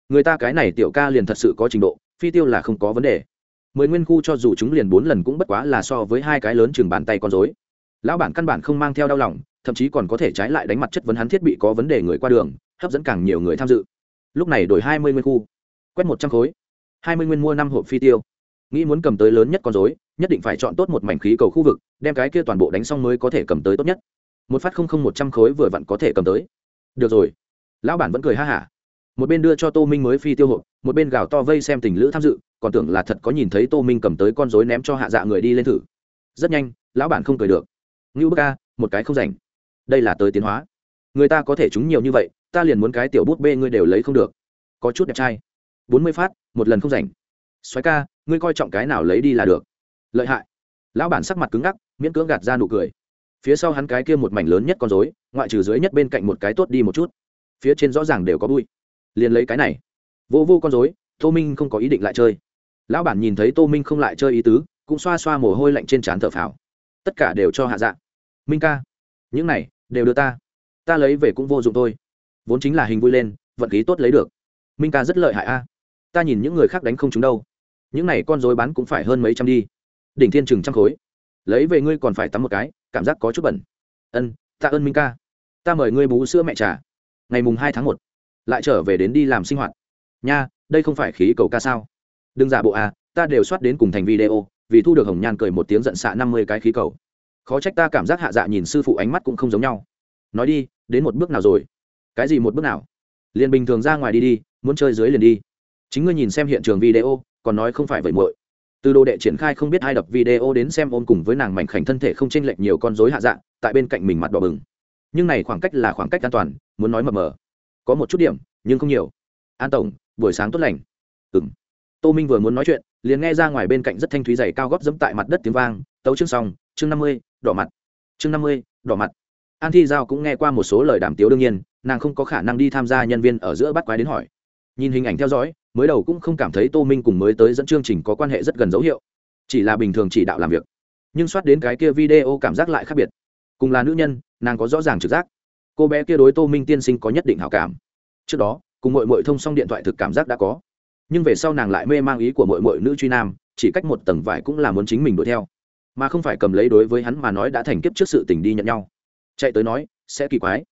Người ta cái này tiểu ca liền thật sự có trình độ, phi tiêu là không có vấn đề. Mười nguyên khu cho dù chúng liền bốn lần cũng bất quá là so với hai cái lớn chừng bàn tay con dối lão bản căn bản không mang theo đau lòng, thậm chí còn có thể trái lại đánh mặt chất vấn hắn thiết bị có vấn đề người qua đường, hấp dẫn càng nhiều người tham dự lúc này đổi hai mươi nguyên khu, quét một trăm khối, hai mươi nguyên mua năm hộp phi tiêu. Nghĩ muốn cầm tới lớn nhất con dối nhất định phải chọn tốt một mảnh khí cầu khu vực, đem cái kia toàn bộ đánh xong mới có thể cầm tới tốt nhất. Một phát không không một trăm khối vừa vặn có thể cầm tới. Được rồi. Lão bản vẫn cười ha hả. Một bên đưa cho tô minh mới phi tiêu hộp, một bên gào to vây xem tình lữ tham dự, còn tưởng là thật có nhìn thấy tô minh cầm tới con dối ném cho hạ dạ người đi lên thử. Rất nhanh, lão bản không cười được. Ngưu bức ca một cái không rảnh. Đây là tới tiến hóa. Người ta có thể trúng nhiều như vậy ta liền muốn cái tiểu bút bê ngươi đều lấy không được. Có chút đẹp trai. Bốn mươi phát, một lần không rảnh. Xoáy ca, ngươi coi trọng cái nào lấy đi là được. Lợi hại. Lão bản sắc mặt cứng ngắc, miễn cưỡng gạt ra nụ cười. Phía sau hắn cái kia một mảnh lớn nhất con dối ngoại trừ dưới nhất bên cạnh một cái tốt đi một chút. Phía trên rõ ràng đều có bụi. Liền lấy cái này. Vô vô con dối tô minh không có ý định lại chơi. Lão bản nhìn thấy tô minh không lại chơi ý tứ, cũng xoa xoa mồ hôi lạnh trên trán thở phào. Tất cả đều cho hạ dạ. Minh ca, những này đều đưa ta. Ta lấy về cũng vô dụng thôi vốn chính là hình vui lên, vận khí tốt lấy được. Minh ca rất lợi hại a. Ta nhìn những người khác đánh không chúng đâu. Những này con dối bán cũng phải hơn mấy trăm đi. Đỉnh thiên trừng trăm khối. Lấy về ngươi còn phải tắm một cái, cảm giác có chút bẩn. Ân, tạ ơn minh ca. Ta mời ngươi bú sữa mẹ trà. Ngày mùng hai tháng một, lại trở về đến đi làm sinh hoạt. Nha, đây không phải khí cầu ca sao? Đừng giả bộ à ta đều soát đến cùng thành video, vì thu được hồng nhan cười một tiếng giận xạ năm mươi cái khí cầu. Khó trách ta cảm giác hạ dạ nhìn sư phụ ánh mắt cũng không giống nhau. Nói đi, đến một bước nào rồi? Cái gì một bước nào? Liền bình thường ra ngoài đi đi muốn chơi dưới liền đi. Chính ngươi nhìn xem hiện trường video còn nói không phải vậy muội. Từ đồ đệ triển khai không biết ai đập video đến xem ôm cùng với nàng mảnh khảnh thân thể không chênh lệch nhiều con rối hạ dạng, tại bên cạnh mình mặt đỏ bừng. Nhưng này khoảng cách là khoảng cách an toàn muốn nói mờ mờ. Có một chút điểm nhưng không nhiều. An tổng buổi sáng tốt lành. Ừ m tô minh vừa muốn nói chuyện liền nghe ra ngoài bên cạnh rất thanh thúy dày cao góp dẫm tại mặt đất tiếng vang tấu chương xong chương năm mươi đỏ mặt. Chương năm mươi đỏ mặt. An thi giao cũng nghe qua một số lời đàm tiếu đương nhiên nàng không có khả năng đi tham gia nhân viên ở giữa bắt quái đến hỏi. Nhìn hình ảnh theo dõi, mới đầu cũng không cảm thấy tô minh cùng mới tới dẫn chương trình có quan hệ rất gần dấu hiệu. Chỉ là bình thường chỉ đạo làm việc. Nhưng soát đến cái kia video cảm giác lại khác biệt. Cùng là nữ nhân, nàng có rõ ràng trực giác. Cô bé kia đối tô minh tiên sinh có nhất định hảo cảm. Trước đó, cùng mội mội thông xong điện thoại thực cảm giác đã có. Nhưng về sau nàng lại mê mang ý của mội mội nữ truy nam, chỉ cách một tầng vải cũng là muốn chính mình đuổi theo. Mà không phải cầm lấy đối với hắn mà nói đã thành kiếp trước sự tình đi nhận nhau. Chạy tới nói, sẽ kỳ quái.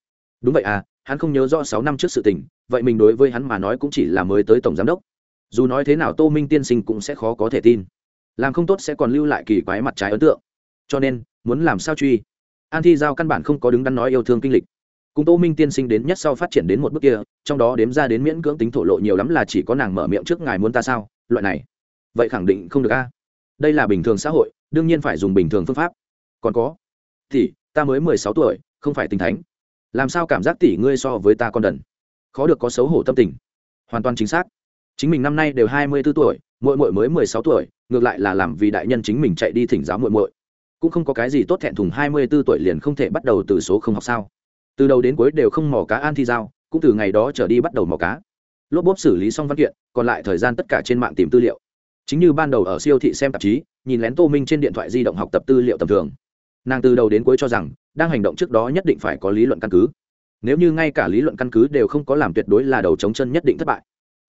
Đúng vậy à hắn không nhớ rõ sáu năm trước sự tình, vậy mình đối với hắn mà nói cũng chỉ là mới tới tổng giám đốc. Dù nói thế nào tô minh tiên sinh cũng sẽ khó có thể tin. Làm không tốt sẽ còn lưu lại kỳ quái mặt trái ấn tượng. Cho nên, muốn làm sao truy? An thi giao căn bản không có đứng đắn nói yêu thương kinh lịch. Cùng tô minh tiên sinh đến nhất sau phát triển đến một bước kia, trong đó đếm ra đến miễn cưỡng tính thổ lộ nhiều lắm là chỉ có nàng mở miệng trước ngài muốn ta sao, loại này. Vậy khẳng định không được a. Đây là bình thường xã hội, đương nhiên phải dùng bình thường phương pháp. Còn có, thì, ta mới mười sáu tuổi, không phải tình thánh làm sao cảm giác tỷ ngươi so với ta con đần? Khó được có xấu hổ tâm tình. Hoàn toàn chính xác. Chính mình năm nay đều hai mươi b ố tuổi mội mội mới mười sáu tuổi, ngược lại là làm vì đại nhân chính mình chạy đi thỉnh giáo mội mội cũng không có cái gì tốt thẹn thùng hai mươi b ố tuổi liền không thể bắt đầu từ số không học sao. Từ đầu đến cuối đều không mò cá an thi giao, cũng từ ngày đó trở đi bắt đầu mò cá. Lốp bốp xử lý xong văn kiện, còn lại thời gian tất cả trên mạng tìm tư liệu. Chính như ban đầu ở siêu thị xem tạp chí, nhìn lén tô minh trên điện thoại di động học tập tư liệu tầm thường. Nàng từ đầu đến cuối cho rằng đang hành động trước đó nhất định phải có lý luận căn cứ. Nếu như ngay cả lý luận căn cứ đều không có làm tuyệt đối là đầu chống chân nhất định thất bại.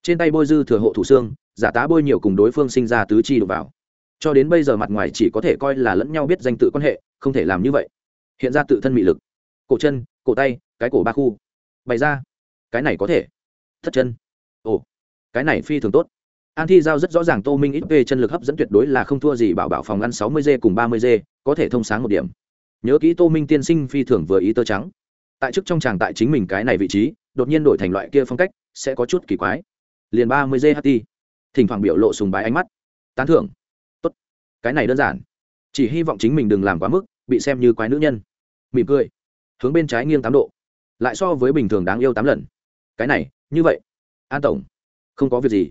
Trên tay bôi dư thừa hộ thủ xương, giả tá bôi nhiều cùng đối phương sinh ra tứ chi đục vào. Cho đến bây giờ mặt ngoài chỉ có thể coi là lẫn nhau biết danh tự quan hệ, không thể làm như vậy. Hiện ra tự thân mị lực. Cổ chân, cổ tay, cái cổ ba khu. Bày ra. Cái này có thể. Thất chân. Ồ. Cái này phi thường tốt. An thi giao rất rõ ràng tô minh ít về chân lực hấp dẫn tuyệt đối là không thua gì bảo bảo phòng ăn sáu mươi g cùng ba mươi g, có thể thông sáng một điểm nhớ kỹ tô minh tiên sinh phi thường vừa ý tơ trắng. Tại chức trong tràng tại chính mình cái này vị trí, đột nhiên đổi thành loại kia phong cách, sẽ có chút kỳ quái. Liền ba mươi ght thỉnh thoảng biểu lộ sùng bái ánh mắt. Tán thưởng. Tốt. Cái này đơn giản. Chỉ hy vọng chính mình đừng làm quá mức, bị xem như quái nữ nhân. Mỉm cười. Hướng bên trái nghiêng tám độ. Lại so với bình thường đáng yêu tám lần. Cái này, như vậy. An tổng. Không có việc gì.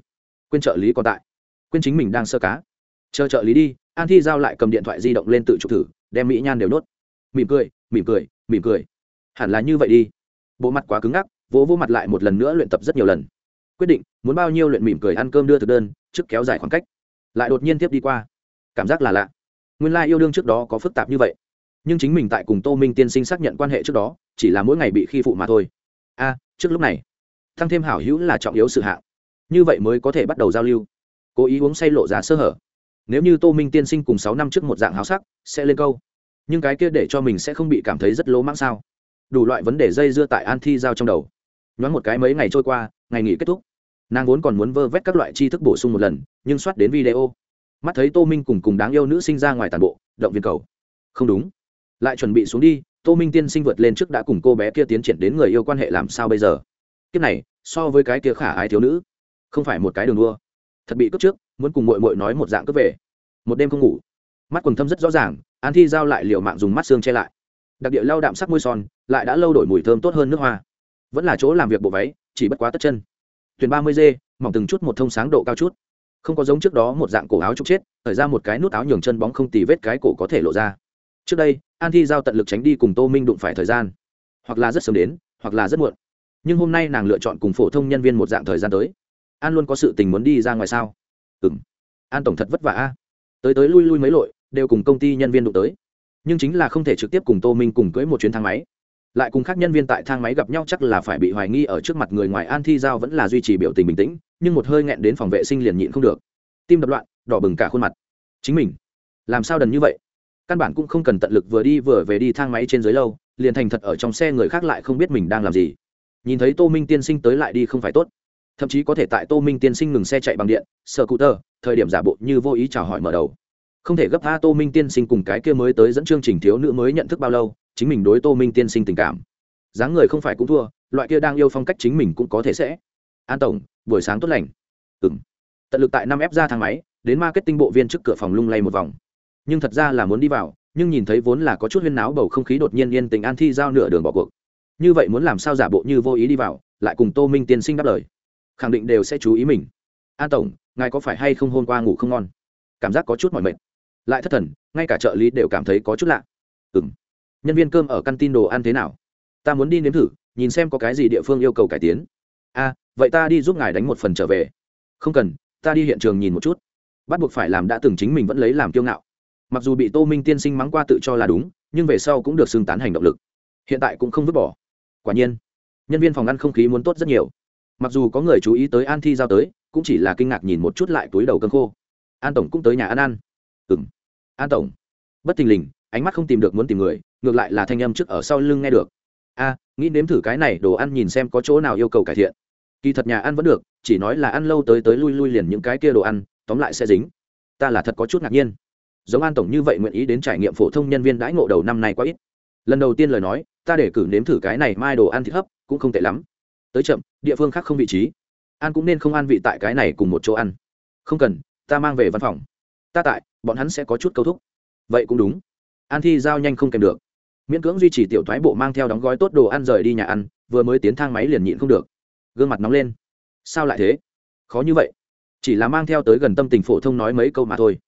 Quên trợ lý còn tại. Quên chính mình đang sơ cá. Chờ trợ lý đi, an thi giao lại cầm điện thoại di động lên tự chụp thử, đem mỹ nhan đều nốt mỉm cười mỉm cười mỉm cười. Hẳn là như vậy đi. Bộ mặt quá cứng ngắc, vỗ vỗ mặt lại một lần nữa luyện tập rất nhiều lần. Quyết định, muốn bao nhiêu luyện mỉm cười ăn cơm đưa thực đơn, trước kéo dài khoảng cách. Lại đột nhiên tiếp đi qua. Cảm giác là lạ. Nguyên lai、like、yêu đương trước đó có phức tạp như vậy. Nhưng chính mình tại cùng tô minh tiên sinh xác nhận quan hệ trước đó, chỉ là mỗi ngày bị khi phụ mà thôi. A, trước lúc này, tăng thêm hảo hữu là trọng yếu sự hạng. Như vậy mới có thể bắt đầu giao lưu. Cố ý uống say lộ ra sơ hở. Nếu như tô minh tiên sinh cùng sáu năm trước một dạng háo sắc, sẽ lên câu nhưng cái kia để cho mình sẽ không bị cảm thấy rất lố mãng sao? Đủ loại vấn đề dây dưa tại an thi giao trong đầu. Nhoáng một cái mấy ngày trôi qua, ngày nghỉ kết thúc. Nàng vốn còn muốn vơ vét các loại tri thức bổ sung một lần, nhưng soát đến video. Mắt thấy tô minh cùng cùng đáng yêu nữ sinh ra ngoài tàn bộ, động viên cầu. Không đúng. Lại chuẩn bị xuống đi, tô minh tiên sinh vượt lên trước đã cùng cô bé kia tiến triển đến người yêu quan hệ làm sao bây giờ? Kiếp này, so với cái kia khả ái thiếu nữ, không phải một cái đường đua. Thật bị cướp trước, muốn cùng mội mội nói một dạng cướp về. Một đêm không ngủ. Mắt quần thâm rất rõ ràng an thi giao lại liệu mạng dùng mắt xương che lại. Đặc địa lau đạm sắc môi son, lại đã lâu đổi mùi thơm tốt hơn nước hoa. Vẫn là chỗ làm việc bộ váy, chỉ bất quá tất chân. Thuyền ba mươi d mỏng từng chút một thông sáng độ cao chút. Không có giống trước đó một dạng cổ áo trục chết, thời ra một cái nút áo nhường chân bóng không tì vết cái cổ có thể lộ ra. Trước đây, an thi giao tận lực tránh đi cùng tô minh đụng phải thời gian. Hoặc là rất sớm đến, hoặc là rất muộn. Nhưng hôm nay nàng lựa chọn cùng phổ thông nhân viên một dạng thời gian tới. An luôn có sự tình muốn đi ra ngoài sao? Ừ m an tổng thật vất vả a. Tới tới lui lui mấy lội đều cùng công ty nhân viên đụng tới. Nhưng chính là không thể trực tiếp cùng tô minh cùng cưới một chuyến thang máy. Lại cùng khác nhân viên tại thang máy gặp nhau chắc là phải bị hoài nghi ở trước mặt người ngoài an thi giao vẫn là duy trì biểu tình bình tĩnh, nhưng một hơi nghẹn đến phòng vệ sinh liền nhịn không được. Tim đập loạn, đỏ bừng cả khuôn mặt. Chính mình, làm sao đần như vậy? Căn bản cũng không cần tận lực vừa đi vừa về đi thang máy trên dưới lâu, liền thành thật ở trong xe người khác lại không biết mình đang làm gì. Nhìn thấy tô minh tiên sinh tới lại đi không phải tốt. Thậm chí có thể tại tô minh tiên sinh ngừng xe chạy bằng điện sờ cụ tơ thời điểm giả bộ như vô ý chào hỏi mở đầu không thể gấp tha tô minh tiên sinh cùng cái kia mới tới dẫn chương trình thiếu nữ mới nhận thức bao lâu, chính mình đối tô minh tiên sinh tình cảm. Dáng người không phải cũng thua, loại kia đang yêu phong cách chính mình cũng có thể sẽ. An tổng, buổi sáng tốt lành. Ừ m tận lực tại năm ép ra thang máy, đến marketing bộ viên trước cửa phòng lung lay một vòng. Nhưng thật ra là muốn đi vào, nhưng nhìn thấy vốn là có chút huyên náo bầu không khí đột nhiên yên tình an thi giao nửa đường bỏ cuộc. Như vậy muốn làm sao giả bộ như vô ý đi vào, lại cùng tô minh tiên sinh đáp lời. Khẳng định đều sẽ chú ý mình. An tổng, ngài có phải hay không hôm qua ngủ không ngon? Cảm giác có chút mỏi mệt lại thất thần, ngay cả trợ lý đều cảm thấy có chút lạ. Ừ m nhân viên cơm ở căn tin đồ ăn thế nào? Ta muốn đi nếm thử, nhìn xem có cái gì địa phương yêu cầu cải tiến. A, vậy ta đi giúp ngài đánh một phần trở về. Không cần, ta đi hiện trường nhìn một chút. Bắt buộc phải làm đã từng chính mình vẫn lấy làm kiêu ngạo. Mặc dù bị tô minh tiên sinh mắng qua tự cho là đúng, nhưng về sau cũng được xưng tán hành động lực. Hiện tại cũng không vứt bỏ. Quả nhiên, nhân viên phòng ăn không khí muốn tốt rất nhiều. Mặc dù có người chú ý tới an thi giao tới, cũng chỉ là kinh ngạc nhìn một chút lại túi đầu cơn khô. An tổng cũng tới nhà ăn ăn ừ m an tổng. Bất thình lình, ánh mắt không tìm được muốn tìm người, ngược lại là thanh âm trước ở sau lưng nghe được. A, nghĩ nếm thử cái này đồ ăn nhìn xem có chỗ nào yêu cầu cải thiện. Kỳ thật nhà ăn vẫn được, chỉ nói là ăn lâu tới tới lui lui liền những cái kia đồ ăn, tóm lại sẽ dính. Ta là thật có chút ngạc nhiên. Giống an tổng như vậy nguyện ý đến trải nghiệm phổ thông nhân viên đãi ngộ đầu năm nay quá ít. Lần đầu tiên lời nói, ta để cử nếm thử cái này mai đồ ăn thịt hấp, cũng không tệ lắm. Tới chậm, địa phương khác không vị trí. An cũng nên không an vị tại cái này cùng một chỗ ăn. Không cần, ta mang về văn phòng ta tại, bọn hắn sẽ có chút câu thúc. Vậy cũng đúng. An thi giao nhanh không kèm được. Miễn cưỡng duy trì tiểu thoái bộ mang theo đóng gói tốt đồ ăn rời đi nhà ăn, vừa mới tiến thang máy liền nhịn không được. Gương mặt nóng lên. Sao lại thế? Khó như vậy. Chỉ là mang theo tới gần tâm tình phổ thông nói mấy câu mà thôi.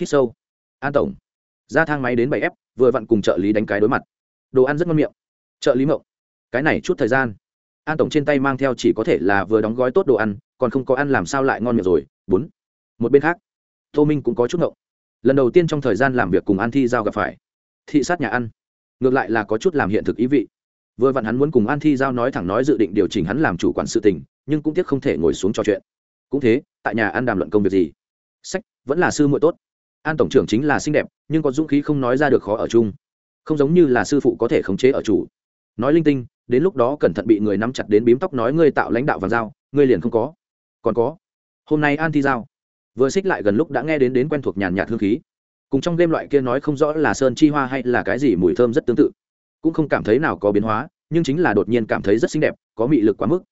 Hít sâu. An tổng. Ra thang máy đến bảy f vừa vặn cùng trợ lý đánh cái đối mặt. Đồ ăn rất ngon miệng. Trợ lý mộng. Cái này chút thời gian. An tổng trên tay mang theo chỉ có thể là vừa đóng gói tốt đồ ăn, còn không có ăn làm sao lại ngon miệng rồi. Bốn. Một bên khác tô minh cũng có chút ngộng. Lần đầu tiên trong thời gian làm việc cùng an thi giao gặp phải, thị sát nhà ăn, ngược lại là có chút làm hiện thực ý vị. Vừa vặn hắn muốn cùng an thi giao nói thẳng nói dự định điều chỉnh hắn làm chủ quản sự tình, nhưng cũng tiếc không thể ngồi xuống trò chuyện. Cũng thế, tại nhà ăn đàm luận công việc gì? Sách, vẫn là sư muội tốt. An tổng trưởng chính là xinh đẹp, nhưng có dũng khí không nói ra được khó ở chung. Không giống như là sư phụ có thể khống chế ở chủ. Nói linh tinh, đến lúc đó cẩn thận bị người nắm chặt đến bím tóc nói ngươi tạo lãnh đạo và giao, ngươi liền không có. Còn có, hôm nay an thi giao vừa xích lại gần lúc đã nghe đến đến quen thuộc nhàn nhạt hương khí. Cùng trong game loại kia nói không rõ là sơn chi hoa hay là cái gì mùi thơm rất tương tự. Cũng không cảm thấy nào có biến hóa, nhưng chính là đột nhiên cảm thấy rất xinh đẹp, có mị lực quá mức.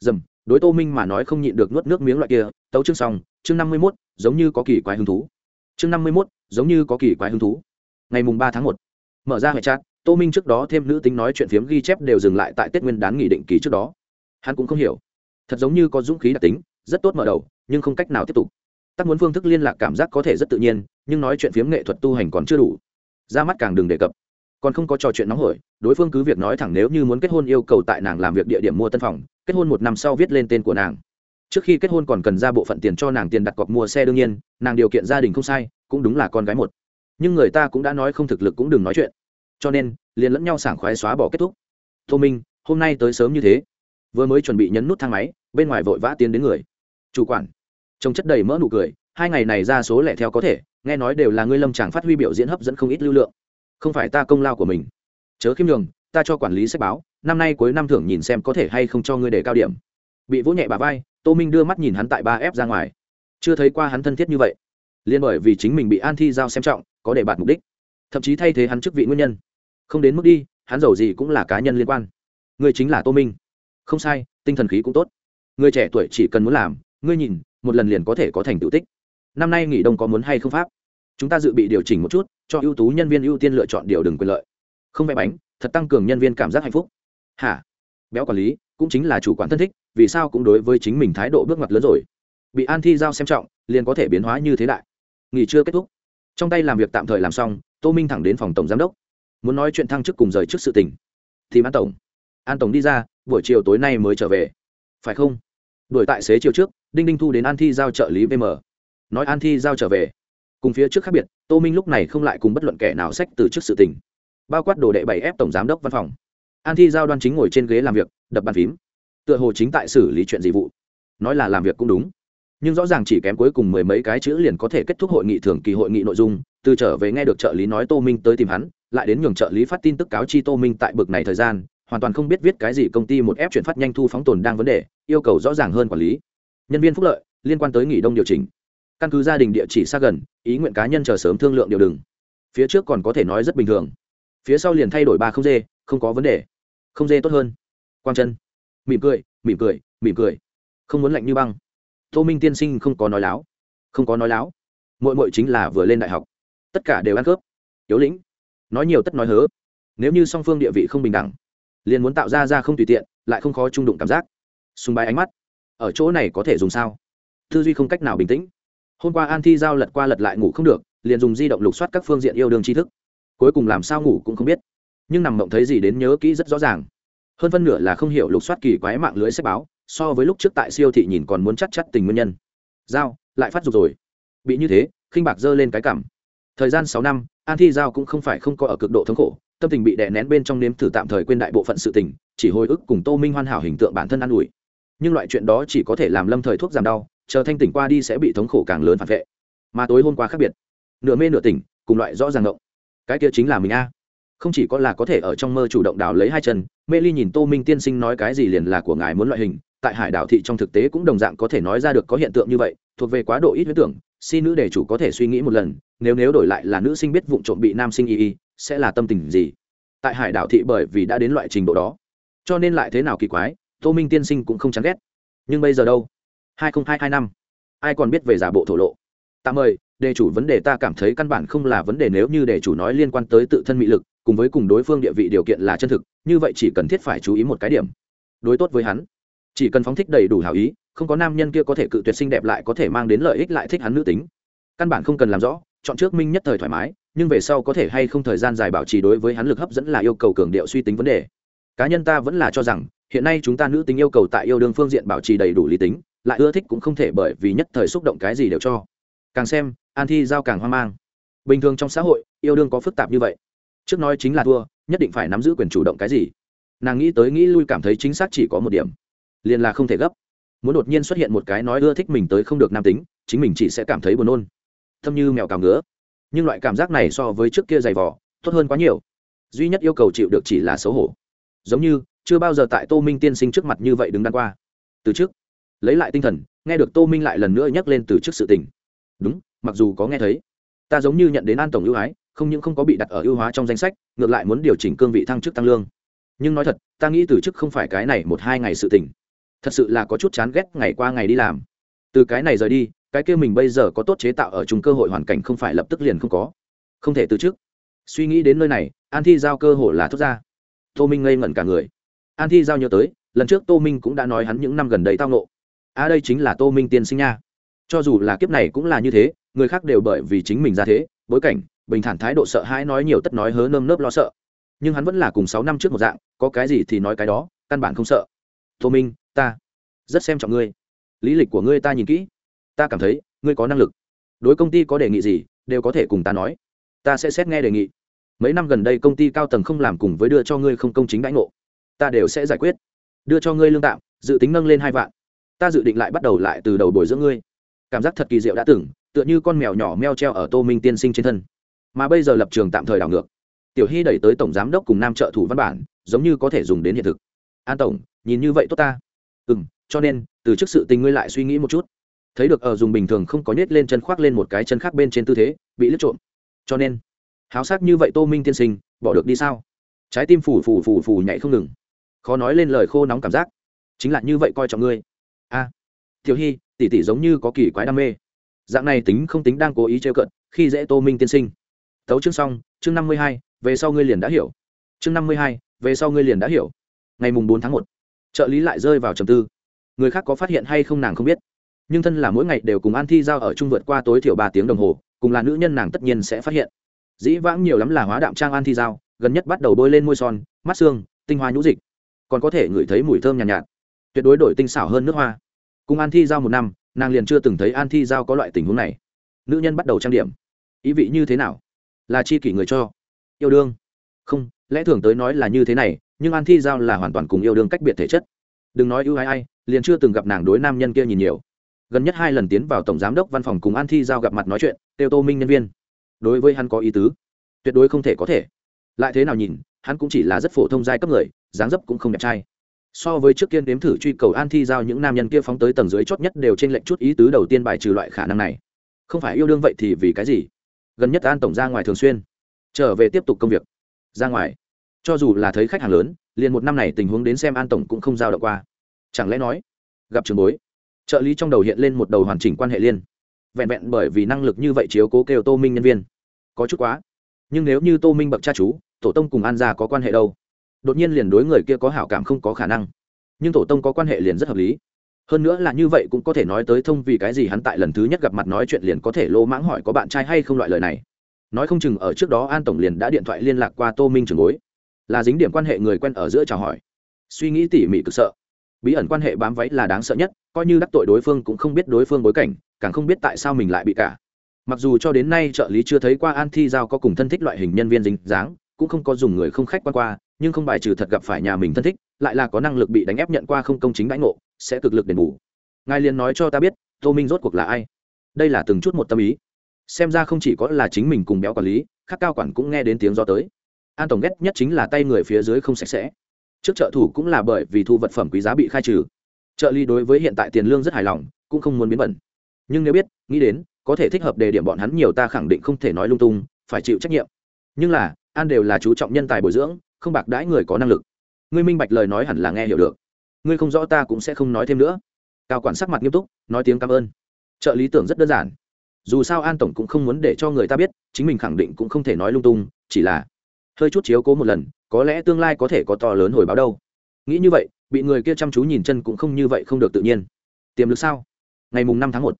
Dầm, đối tô minh mà nói không nhịn được nuốt nước miếng loại kia, tấu chương xong, chương năm mươi mốt, giống như có kỳ quái hứng thú. Chương năm mươi mốt, giống như có kỳ quái hứng thú. Ngày mùng ba tháng một, mở ra hệ chat, tô minh trước đó thêm nữ tính nói chuyện phiếm ghi chép đều dừng lại tại tết nguyên đán nghị định ký trước đó. Hắn cũng không hiểu. Thật giống như có dũng khí đặc tính, rất tốt mở đầu, nhưng không cách nào tiếp tục tác muốn phương thức liên lạc cảm giác có thể rất tự nhiên, nhưng nói chuyện phiếm nghệ thuật tu hành còn chưa đủ. Ra mắt càng đừng đề cập. Còn không có trò chuyện nóng hổi, đối phương cứ việc nói thẳng nếu như muốn kết hôn yêu cầu tại nàng làm việc địa điểm mua tân phòng, kết hôn một năm sau viết lên tên của nàng. Trước khi kết hôn còn cần ra bộ phận tiền cho nàng tiền đặt cọc mua xe đương nhiên, nàng điều kiện gia đình không sai, cũng đúng là con gái một. Nhưng người ta cũng đã nói không thực lực cũng đừng nói chuyện. Cho nên, liền lẫn nhau sảng khoái xóa bỏ kết thúc. Tô minh, hôm nay tới sớm như thế. Vừa mới chuẩn bị nhấn nút thang máy, bên ngoài vội vã tiến đến người. Chủ quản trông chất đầy mỡ nụ cười, hai ngày này ra số lẻ theo có thể, nghe nói đều là ngươi lâm chàng phát huy biểu diễn hấp dẫn không ít lưu lượng. Không phải ta công lao của mình. Chớ khiêm nhường, ta cho quản lý sách báo, năm nay cuối năm thưởng nhìn xem có thể hay không cho ngươi để cao điểm. Bị vỗ nhẹ bà vai, tô minh đưa mắt nhìn hắn tại ba f ra ngoài. Chưa thấy qua hắn thân thiết như vậy. Liên bởi vì chính mình bị an thi giao xem trọng, có để bạt mục đích. Thậm chí thay thế hắn chức vị nguyên nhân. Không đến mức đi, hắn giàu gì cũng là cá nhân liên quan. Ngươi chính là tô minh. Không sai, tinh thần khí cũng tốt. Người trẻ tuổi chỉ cần muốn làm, ngươi nhìn một lần liền có thể có thành tựu tích. Năm nay nghỉ đông có muốn hay không pháp? Chúng ta dự bị điều chỉnh một chút, cho ưu tú nhân viên ưu tiên lựa chọn điều đừng quyền lợi. Không vẽ bánh, thật tăng cường nhân viên cảm giác hạnh phúc. Hả? Béo quản lý cũng chính là chủ quản thân thích, vì sao cũng đối với chính mình thái độ bước ngoặt lớn rồi. Bị an thi giao xem trọng, liền có thể biến hóa như thế đại. Nghỉ chưa kết thúc. Trong tay làm việc tạm thời làm xong, tô minh thẳng đến phòng tổng giám đốc. Muốn nói chuyện thăng chức cùng rời trước sự tình. Thì an tổng. An tổng đi ra, buổi chiều tối nay mới trở về. Phải không? Đuổi tại xế chiều trước, đinh đinh thu đến an thi giao trợ lý vm nói an thi giao trở về. Cùng phía trước khác biệt, tô minh lúc này không lại cùng bất luận kẻ nào sách từ trước sự tình. Bao quát đồ đệ bảy ép tổng giám đốc văn phòng. An thi giao đoan chính ngồi trên ghế làm việc, đập bàn phím. Tựa hồ chính tại xử lý chuyện gì vụ. Nói là làm việc cũng đúng. Nhưng rõ ràng chỉ kém cuối cùng mười mấy cái chữ liền có thể kết thúc hội nghị thường kỳ hội nghị nội dung. Từ trở về nghe được trợ lý nói tô minh tới tìm hắn, lại đến nhường trợ lý phát tin tức cáo chi tô minh tại bực này thời gian, hoàn toàn không biết viết cái gì công ty một ép chuyển phát nhanh thu phóng tồn đang vấn đề yêu cầu rõ ràng hơn quản lý. Nhân viên phúc lợi liên quan tới nghỉ đông điều chỉnh. Căn cứ gia đình địa chỉ xa gần, ý nguyện cá nhân chờ sớm thương lượng điều đừng. Phía trước còn có thể nói rất bình thường. Phía sau liền thay đổi ba không dê, không có vấn đề. Không dê tốt hơn. Quang chân mỉm cười mỉm cười mỉm cười. Không muốn lạnh như băng. Tô minh tiên sinh không có nói láo. Không có nói láo. Mội mội chính là vừa lên đại học. Tất cả đều ăn cướp. Yếu lĩnh. Nói nhiều tất nói hớ. Nếu như song phương địa vị không bình đẳng, liền muốn tạo ra ra không tùy tiện, lại không khó trung đụng cảm giác sùng bái ánh mắt. Ở chỗ này có thể dùng sao? Tư duy không cách nào bình tĩnh. Hôm qua an thi giao lật qua lật lại ngủ không được, liền dùng di động lục soát các phương diện yêu đương tri thức. Cuối cùng làm sao ngủ cũng không biết. Nhưng nằm mộng thấy gì đến nhớ kỹ rất rõ ràng. Hơn phân nửa là không hiểu lục soát kỳ quái mạng lưới sách báo, so với lúc trước tại siêu thị nhìn còn muốn chắc chắc tình nguyên nhân. Giao, lại phát dục rồi. Bị như thế, khinh bạc giơ lên cái cảm. Thời gian sáu năm, an thi giao cũng không phải không có ở cực độ thống khổ, tâm tình bị đè nén bên trong nếm thử tạm thời quên đại bộ phận sự tình, chỉ hồi ức cùng tô minh hoàn hảo hình tượng bản thân an ủi nhưng loại chuyện đó chỉ có thể làm lâm thời thuốc giảm đau, chờ thanh tỉnh qua đi sẽ bị thống khổ càng lớn phản vệ. Mà tối hôm qua khác biệt, nửa mê nửa tỉnh, cùng loại rõ ràng ngộng cái kia chính là mình a. Không chỉ có là có thể ở trong mơ chủ động đào lấy hai chân, mê ly nhìn tô minh tiên sinh nói cái gì liền là của ngài muốn loại hình, tại hải đảo thị trong thực tế cũng đồng dạng có thể nói ra được có hiện tượng như vậy, thuộc về quá độ ít huyết tưởng, si nữ đề chủ có thể suy nghĩ một lần, nếu nếu đổi lại là nữ sinh biết vụ trộm bị nam sinh y y, sẽ là tâm tình gì? Tại hải đảo thị bởi vì đã đến loại trình độ đó, cho nên lại thế nào kỳ quái tô minh tiên sinh cũng không chán ghét. Nhưng bây giờ đâu? Hai nghìn hai hai năm. Ai còn biết về giả bộ thổ lộ? Tạm mời, đề chủ vấn đề ta cảm thấy căn bản không là vấn đề nếu như đề chủ nói liên quan tới tự thân mị lực, cùng với cùng đối phương địa vị điều kiện là chân thực, như vậy chỉ cần thiết phải chú ý một cái điểm. Đối tốt với hắn. Chỉ cần phóng thích đầy đủ hảo ý, không có nam nhân kia có thể cự tuyệt xinh đẹp lại có thể mang đến lợi ích lại thích hắn nữ tính. Căn bản không cần làm rõ, chọn trước minh nhất thời thoải mái, nhưng về sau có thể hay không thời gian dài bảo trì đối với hắn lực hấp dẫn là yêu cầu cường điệu suy tính vấn đề cá nhân ta vẫn là cho rằng, hiện nay chúng ta nữ tính yêu cầu tại yêu đương phương diện bảo trì đầy đủ lý tính, lại ưa thích cũng không thể bởi vì nhất thời xúc động cái gì đều cho. Càng xem, an thi giao càng hoang mang. Bình thường trong xã hội, yêu đương có phức tạp như vậy. Trước nói chính là thua, nhất định phải nắm giữ quyền chủ động cái gì. Nàng nghĩ tới nghĩ lui cảm thấy chính xác chỉ có một điểm. Liền là không thể gấp. Muốn đột nhiên xuất hiện một cái nói ưa thích mình tới không được nam tính, chính mình chỉ sẽ cảm thấy buồn nôn. Thâm như mèo cào ngứa. Nhưng loại cảm giác này so với trước kia dày vỏ tốt hơn quá nhiều. Duy nhất yêu cầu chịu được chỉ là xấu hổ giống như chưa bao giờ tại tô minh tiên sinh trước mặt như vậy đứng đắn qua. Từ trước, lấy lại tinh thần, nghe được tô minh lại lần nữa nhắc lên từ trước sự tình. Đúng, mặc dù có nghe thấy. Ta giống như nhận đến an tổng ưu ái, không những không có bị đặt ở ưu hóa trong danh sách, ngược lại muốn điều chỉnh cương vị thăng chức tăng lương. Nhưng nói thật, ta nghĩ từ chức không phải cái này một hai ngày sự tình. Thật sự là có chút chán ghét ngày qua ngày đi làm. Từ cái này rời đi, cái kia mình bây giờ có tốt chế tạo ở chung cơ hội hoàn cảnh không phải lập tức liền không có. Không thể từ chức suy nghĩ đến nơi này, an thi giao cơ hội là thốt ra tô minh ngây ngẩn cả người. An thi giao nhớ tới, lần trước tô minh cũng đã nói hắn những năm gần đây tao nộ à đây chính là tô minh tiên sinh nha. Cho dù là kiếp này cũng là như thế, người khác đều bởi vì chính mình ra thế, bối cảnh, bình thản thái độ sợ hãi nói nhiều tất nói hớ nơm nớp lo sợ. Nhưng hắn vẫn là cùng sáu năm trước một dạng, có cái gì thì nói cái đó, căn bản không sợ. Tô minh, ta rất xem trọng ngươi. Lý lịch của ngươi ta nhìn kỹ. Ta cảm thấy, ngươi có năng lực. Đối công ty có đề nghị gì, đều có thể cùng ta nói. Ta sẽ xét nghe đề nghị mấy năm gần đây công ty cao tầng không làm cùng với đưa cho ngươi không công chính đãi ngộ. Ta đều sẽ giải quyết. Đưa cho ngươi lương tạm, dự tính nâng lên hai vạn. Ta dự định lại bắt đầu lại từ đầu bồi dưỡng ngươi. Cảm giác thật kỳ diệu đã từng, tựa như con mèo nhỏ meo treo ở tô minh tiên sinh trên thân. Mà bây giờ lập trường tạm thời đảo ngược. Tiểu hy đẩy tới tổng giám đốc cùng nam trợ thủ văn bản, giống như có thể dùng đến hiện thực. An tổng, nhìn như vậy tốt ta. Ừ m cho nên, từ trước sự tình ngươi lại suy nghĩ một chút. Thấy được ở dùng bình thường không có nhét lên chân khoác lên một cái chân khác bên trên tư thế, bị lướt trộm. Cho nên háo sắc như vậy tô minh tiên sinh bỏ được đi sao? Trái tim phủ phủ phủ phủ nhảy không ngừng. Khó nói lên lời khô nóng cảm giác. Chính là như vậy coi trọng ngươi. A. À, thiếu hy tỷ tỷ giống như có kỳ quái đam mê. Dạng này tính không tính đang cố ý trêu cận khi dễ tô minh tiên sinh. Tấu chương xong chương năm mươi hai về sau ngươi liền đã hiểu. Chương năm mươi hai về sau ngươi liền đã hiểu. Ngày mùng bốn tháng một trợ lý lại rơi vào trầm tư. Người khác có phát hiện hay không nàng không biết. Nhưng thân là mỗi ngày đều cùng an thi giao ở chung vượt qua tối thiểu ba tiếng đồng hồ cùng là nữ nhân nàng tất nhiên sẽ phát hiện dĩ vãng nhiều lắm là hóa đạm trang an thi giao gần nhất bắt đầu bôi lên môi son mắt xương tinh hoa nhũ dịch. Còn có thể ngửi thấy mùi thơm nhàn nhạt, nhạt tuyệt đối đổi tinh xảo hơn nước hoa. Cùng an thi giao một năm nàng liền chưa từng thấy an thi giao có loại tình huống này. Nữ nhân bắt đầu trang điểm. Ý vị như thế nào? Là chi kỷ người cho. Yêu đương. Không lẽ thường tới nói là như thế này nhưng an thi giao là hoàn toàn cùng yêu đương cách biệt thể chất. Đừng nói ưu ai ai liền chưa từng gặp nàng đối nam nhân kia nhìn nhiều. Gần nhất hai lần tiến vào tổng giám đốc văn phòng cùng an thi giao gặp mặt nói chuyện tiêu tô minh nhân viên đối với hắn có ý tứ. Tuyệt đối không thể có thể. Lại thế nào nhìn, hắn cũng chỉ là rất phổ thông giai cấp người, dáng dấp cũng không đẹp trai. So với trước tiên đếm thử truy cầu an thi giao những nam nhân kia phóng tới tầng dưới chót nhất đều trên lệnh chút ý tứ đầu tiên bài trừ loại khả năng này. Không phải yêu đương vậy thì vì cái gì? Gần nhất an tổng ra ngoài thường xuyên. Trở về tiếp tục công việc. Ra ngoài. Cho dù là thấy khách hàng lớn, liền một năm này tình huống đến xem an tổng cũng không giao động qua. Chẳng lẽ nói, gặp trường bối, trợ lý trong đầu hiện lên một đầu hoàn chỉnh quan hệ liên vẹn vẹn bởi vì năng lực như vậy chiếu cố kêu tô minh nhân viên. Có chút quá. Nhưng nếu như tô minh bậc cha chú, tổ tông cùng an gia có quan hệ đâu? Đột nhiên liền đối người kia có hảo cảm không có khả năng. Nhưng tổ tông có quan hệ liền rất hợp lý. Hơn nữa là như vậy cũng có thể nói tới thông vì cái gì hắn tại lần thứ nhất gặp mặt nói chuyện liền có thể lô mãng hỏi có bạn trai hay không loại lời này. Nói không chừng ở trước đó an tổng liền đã điện thoại liên lạc qua tô minh trường bối. Là dính điểm quan hệ người quen ở giữa chào hỏi. Suy nghĩ tỉ mỉ cực sợ. Bí ẩn quan hệ bám váy là đáng sợ nhất coi như đắc tội đối phương cũng không biết đối phương bối cảnh, càng không biết tại sao mình lại bị cả. Mặc dù cho đến nay trợ lý chưa thấy qua an thi giao có cùng thân thích loại hình nhân viên dính dáng, cũng không có dùng người không khách quan qua, nhưng không bài trừ thật gặp phải nhà mình thân thích, lại là có năng lực bị đánh ép nhận qua không công chính đãi ngộ, sẽ cực lực đền bù. Ngài liền nói cho ta biết, tô minh rốt cuộc là ai? Đây là từng chút một tâm ý. Xem ra không chỉ có là chính mình cùng béo quản lý, khác cao quản cũng nghe đến tiếng do tới. An tổng ghét nhất chính là tay người phía dưới không sạch sẽ. Trước trợ thủ cũng là bởi vì thu vật phẩm quý giá bị khai trừ trợ lý đối với hiện tại tiền lương rất hài lòng, cũng không muốn biến bẩn. Nhưng nếu biết, nghĩ đến, có thể thích hợp đề điểm bọn hắn nhiều ta khẳng định không thể nói lung tung, phải chịu trách nhiệm. Nhưng là, an đều là chú trọng nhân tài bồi dưỡng, không bạc đãi người có năng lực. Ngươi minh bạch lời nói hẳn là nghe hiểu được. Ngươi không rõ ta cũng sẽ không nói thêm nữa. Cao quản sắc mặt nghiêm túc, nói tiếng cảm ơn. Trợ lý tưởng rất đơn giản. Dù sao an tổng cũng không muốn để cho người ta biết, chính mình khẳng định cũng không thể nói lung tung, chỉ là hơi chút chiếu cố một lần, có lẽ tương lai có thể có to lớn hồi báo đâu. Nghĩ như vậy bị người kia chăm chú nhìn chân cũng không như vậy không được tự nhiên. Tiềm lực sao? Ngày mùng năm tháng một.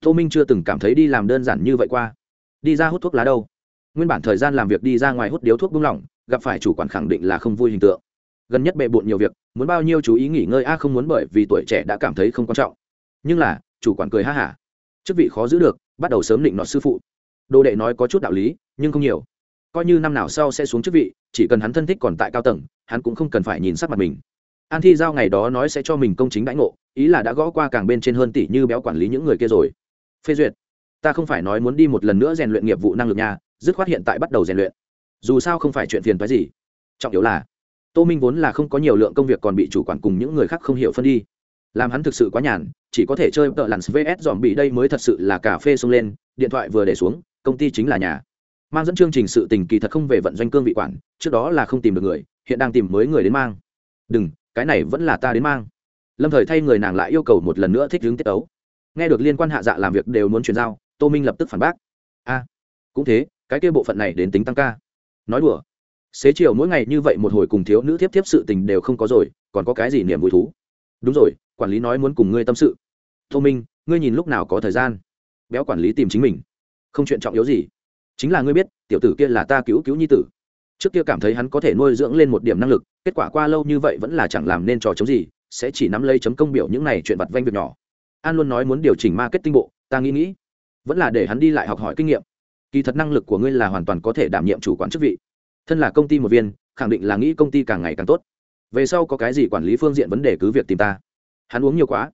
Tô minh chưa từng cảm thấy đi làm đơn giản như vậy qua. Đi ra hút thuốc lá đâu? Nguyên bản thời gian làm việc đi ra ngoài hút điếu thuốc buông lỏng gặp phải chủ quản khẳng định là không vui hình tượng. Gần nhất bệ bộn nhiều việc, muốn bao nhiêu chú ý nghỉ ngơi a không muốn bởi vì tuổi trẻ đã cảm thấy không quan trọng. Nhưng là, chủ quản cười ha hả. Chức vị khó giữ được, bắt đầu sớm định nọ sư phụ. Đồ đệ nói có chút đạo lý, nhưng không nhiều. Coi như năm nào sau sẽ xuống chức vị, chỉ cần hắn thân thích còn tại cao tầng, hắn cũng không cần phải nhìn sắc mặt mình an thi giao ngày đó nói sẽ cho mình công chính đãi ngộ, ý là đã gõ qua càng bên trên hơn tỷ như béo quản lý những người kia rồi. Phê duyệt. Ta không phải nói muốn đi một lần nữa rèn luyện nghiệp vụ năng lực nha, dứt khoát hiện tại bắt đầu rèn luyện. Dù sao không phải chuyện phiền phái gì. Trọng yếu là, tô minh vốn là không có nhiều lượng công việc còn bị chủ quản cùng những người khác không hiểu phân đi. Làm hắn thực sự quá nhàn, chỉ có thể chơi tợ lặn vs dòm bị đây mới thật sự là cà phê xông lên, điện thoại vừa để xuống, công ty chính là nhà. Mang dẫn chương trình sự tình kỳ thật không về vận doanh cương vị quản, trước đó là không tìm được người, hiện đang tìm mới người đến mang. Đừng cái này vẫn là ta đến mang. Lâm thời thay người nàng lại yêu cầu một lần nữa thích hướng tiết ấu nghe được liên quan hạ dạ làm việc đều muốn chuyển giao, tô minh lập tức phản bác. A, cũng thế, cái kia bộ phận này đến tính tăng ca. Nói đùa. Xế chiều mỗi ngày như vậy một hồi cùng thiếu nữ tiếp tiếp sự tình đều không có rồi, còn có cái gì niềm vui thú? Đúng rồi, quản lý nói muốn cùng ngươi tâm sự. Tô minh, ngươi nhìn lúc nào có thời gian? Béo quản lý tìm chính mình. Không chuyện trọng yếu gì. Chính là ngươi biết, tiểu tử kia là ta cứu cứu nhi tử trước kia cảm thấy hắn có thể nuôi dưỡng lên một điểm năng lực, kết quả qua lâu như vậy vẫn là chẳng làm nên trò chống gì, sẽ chỉ nắm lấy chấm công biểu những này chuyện vặt vanh việc nhỏ. An luôn nói muốn điều chỉnh marketing bộ, ta nghĩ nghĩ, vẫn là để hắn đi lại học hỏi kinh nghiệm. Kỳ thật năng lực của ngươi là hoàn toàn có thể đảm nhiệm chủ quản chức vị. Thân là công ty một viên, khẳng định là nghĩ công ty càng ngày càng tốt. Về sau có cái gì quản lý phương diện vấn đề cứ việc tìm ta. Hắn uống nhiều quá.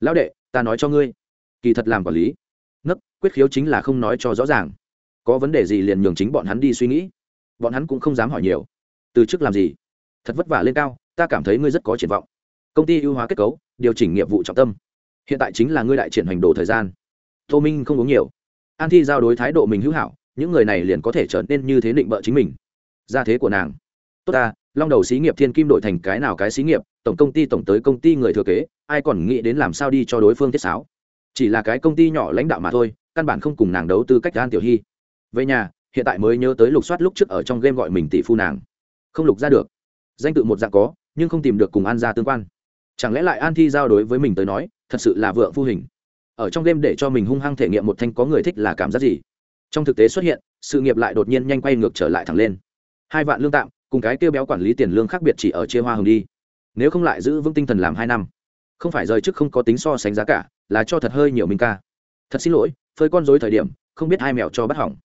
Lão đệ, ta nói cho ngươi. Kỳ thật làm quản lý, nấc, quyết khiếu chính là không nói cho rõ ràng. Có vấn đề gì liền nhường chính bọn hắn đi suy nghĩ bọn hắn cũng không dám hỏi nhiều. Từ chức làm gì? Thật vất vả lên cao, ta cảm thấy ngươi rất có triển vọng. Công ty ưu hóa kết cấu, điều chỉnh nghiệp vụ trọng tâm. Hiện tại chính là ngươi đại triển hành đồ thời gian. Tô minh không uống nhiều. An thi giao đối thái độ mình hữu hảo, những người này liền có thể trở nên như thế định bợ chính mình. Gia thế của nàng. Tốt ta, long đầu xí nghiệp thiên kim đổi thành cái nào cái xí nghiệp, tổng công ty tổng tới công ty người thừa kế, ai còn nghĩ đến làm sao đi cho đối phương tiết sáo. Chỉ là cái công ty nhỏ lãnh đạo mà thôi, căn bản không cùng nàng đấu tư cách an tiểu hy. Về nhà hiện tại mới nhớ tới lục soát lúc trước ở trong game gọi mình tỷ phu nàng. Không lục ra được. Danh tự một dạng có, nhưng không tìm được cùng an gia tương quan. Chẳng lẽ lại an thi giao đối với mình tới nói, thật sự là vượng phu hình? Ở trong game để cho mình hung hăng thể nghiệm một thanh có người thích là cảm giác gì? Trong thực tế xuất hiện, sự nghiệp lại đột nhiên nhanh quay ngược trở lại thẳng lên. Hai vạn lương tạm, cùng cái kêu béo quản lý tiền lương khác biệt chỉ ở chia hoa hồng đi. Nếu không lại giữ vững tinh thần làm hai năm, không phải rời trước không có tính so sánh giá cả, là cho thật hơi nhiều minh ca. Thật xin lỗi, phơi con dối thời điểm, không biết hai mèo cho bắt hỏng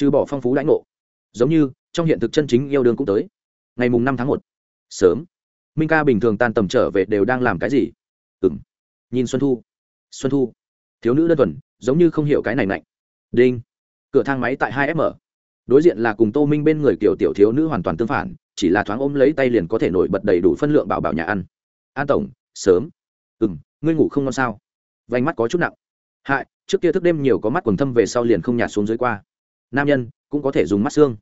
trừ bỏ phong phú lãnh ngộ. Giống như trong hiện thực chân chính yêu đương cũng tới. Ngày mùng năm tháng một. Sớm. Minh ca bình thường tan tầm trở về đều đang làm cái gì? Ừng nhìn xuân thu. Xuân thu. Thiếu nữ đơn thuần giống như không hiểu cái này mạnh, đinh. Cửa thang máy tại hai f đối diện là cùng tô minh bên người kiểu tiểu thiếu nữ hoàn toàn tương phản chỉ là thoáng ôm lấy tay liền có thể nổi bật đầy đủ phân lượng bảo bảo nhà ăn. An tổng sớm. Ừ m ngươi ngủ không ngon sao? Vành mắt có chút nặng. Hại trước kia thức đêm nhiều có mắt quần thâm về sau liền không nhạt xuống dưới qua nam nhân cũng có thể dùng mắt xương.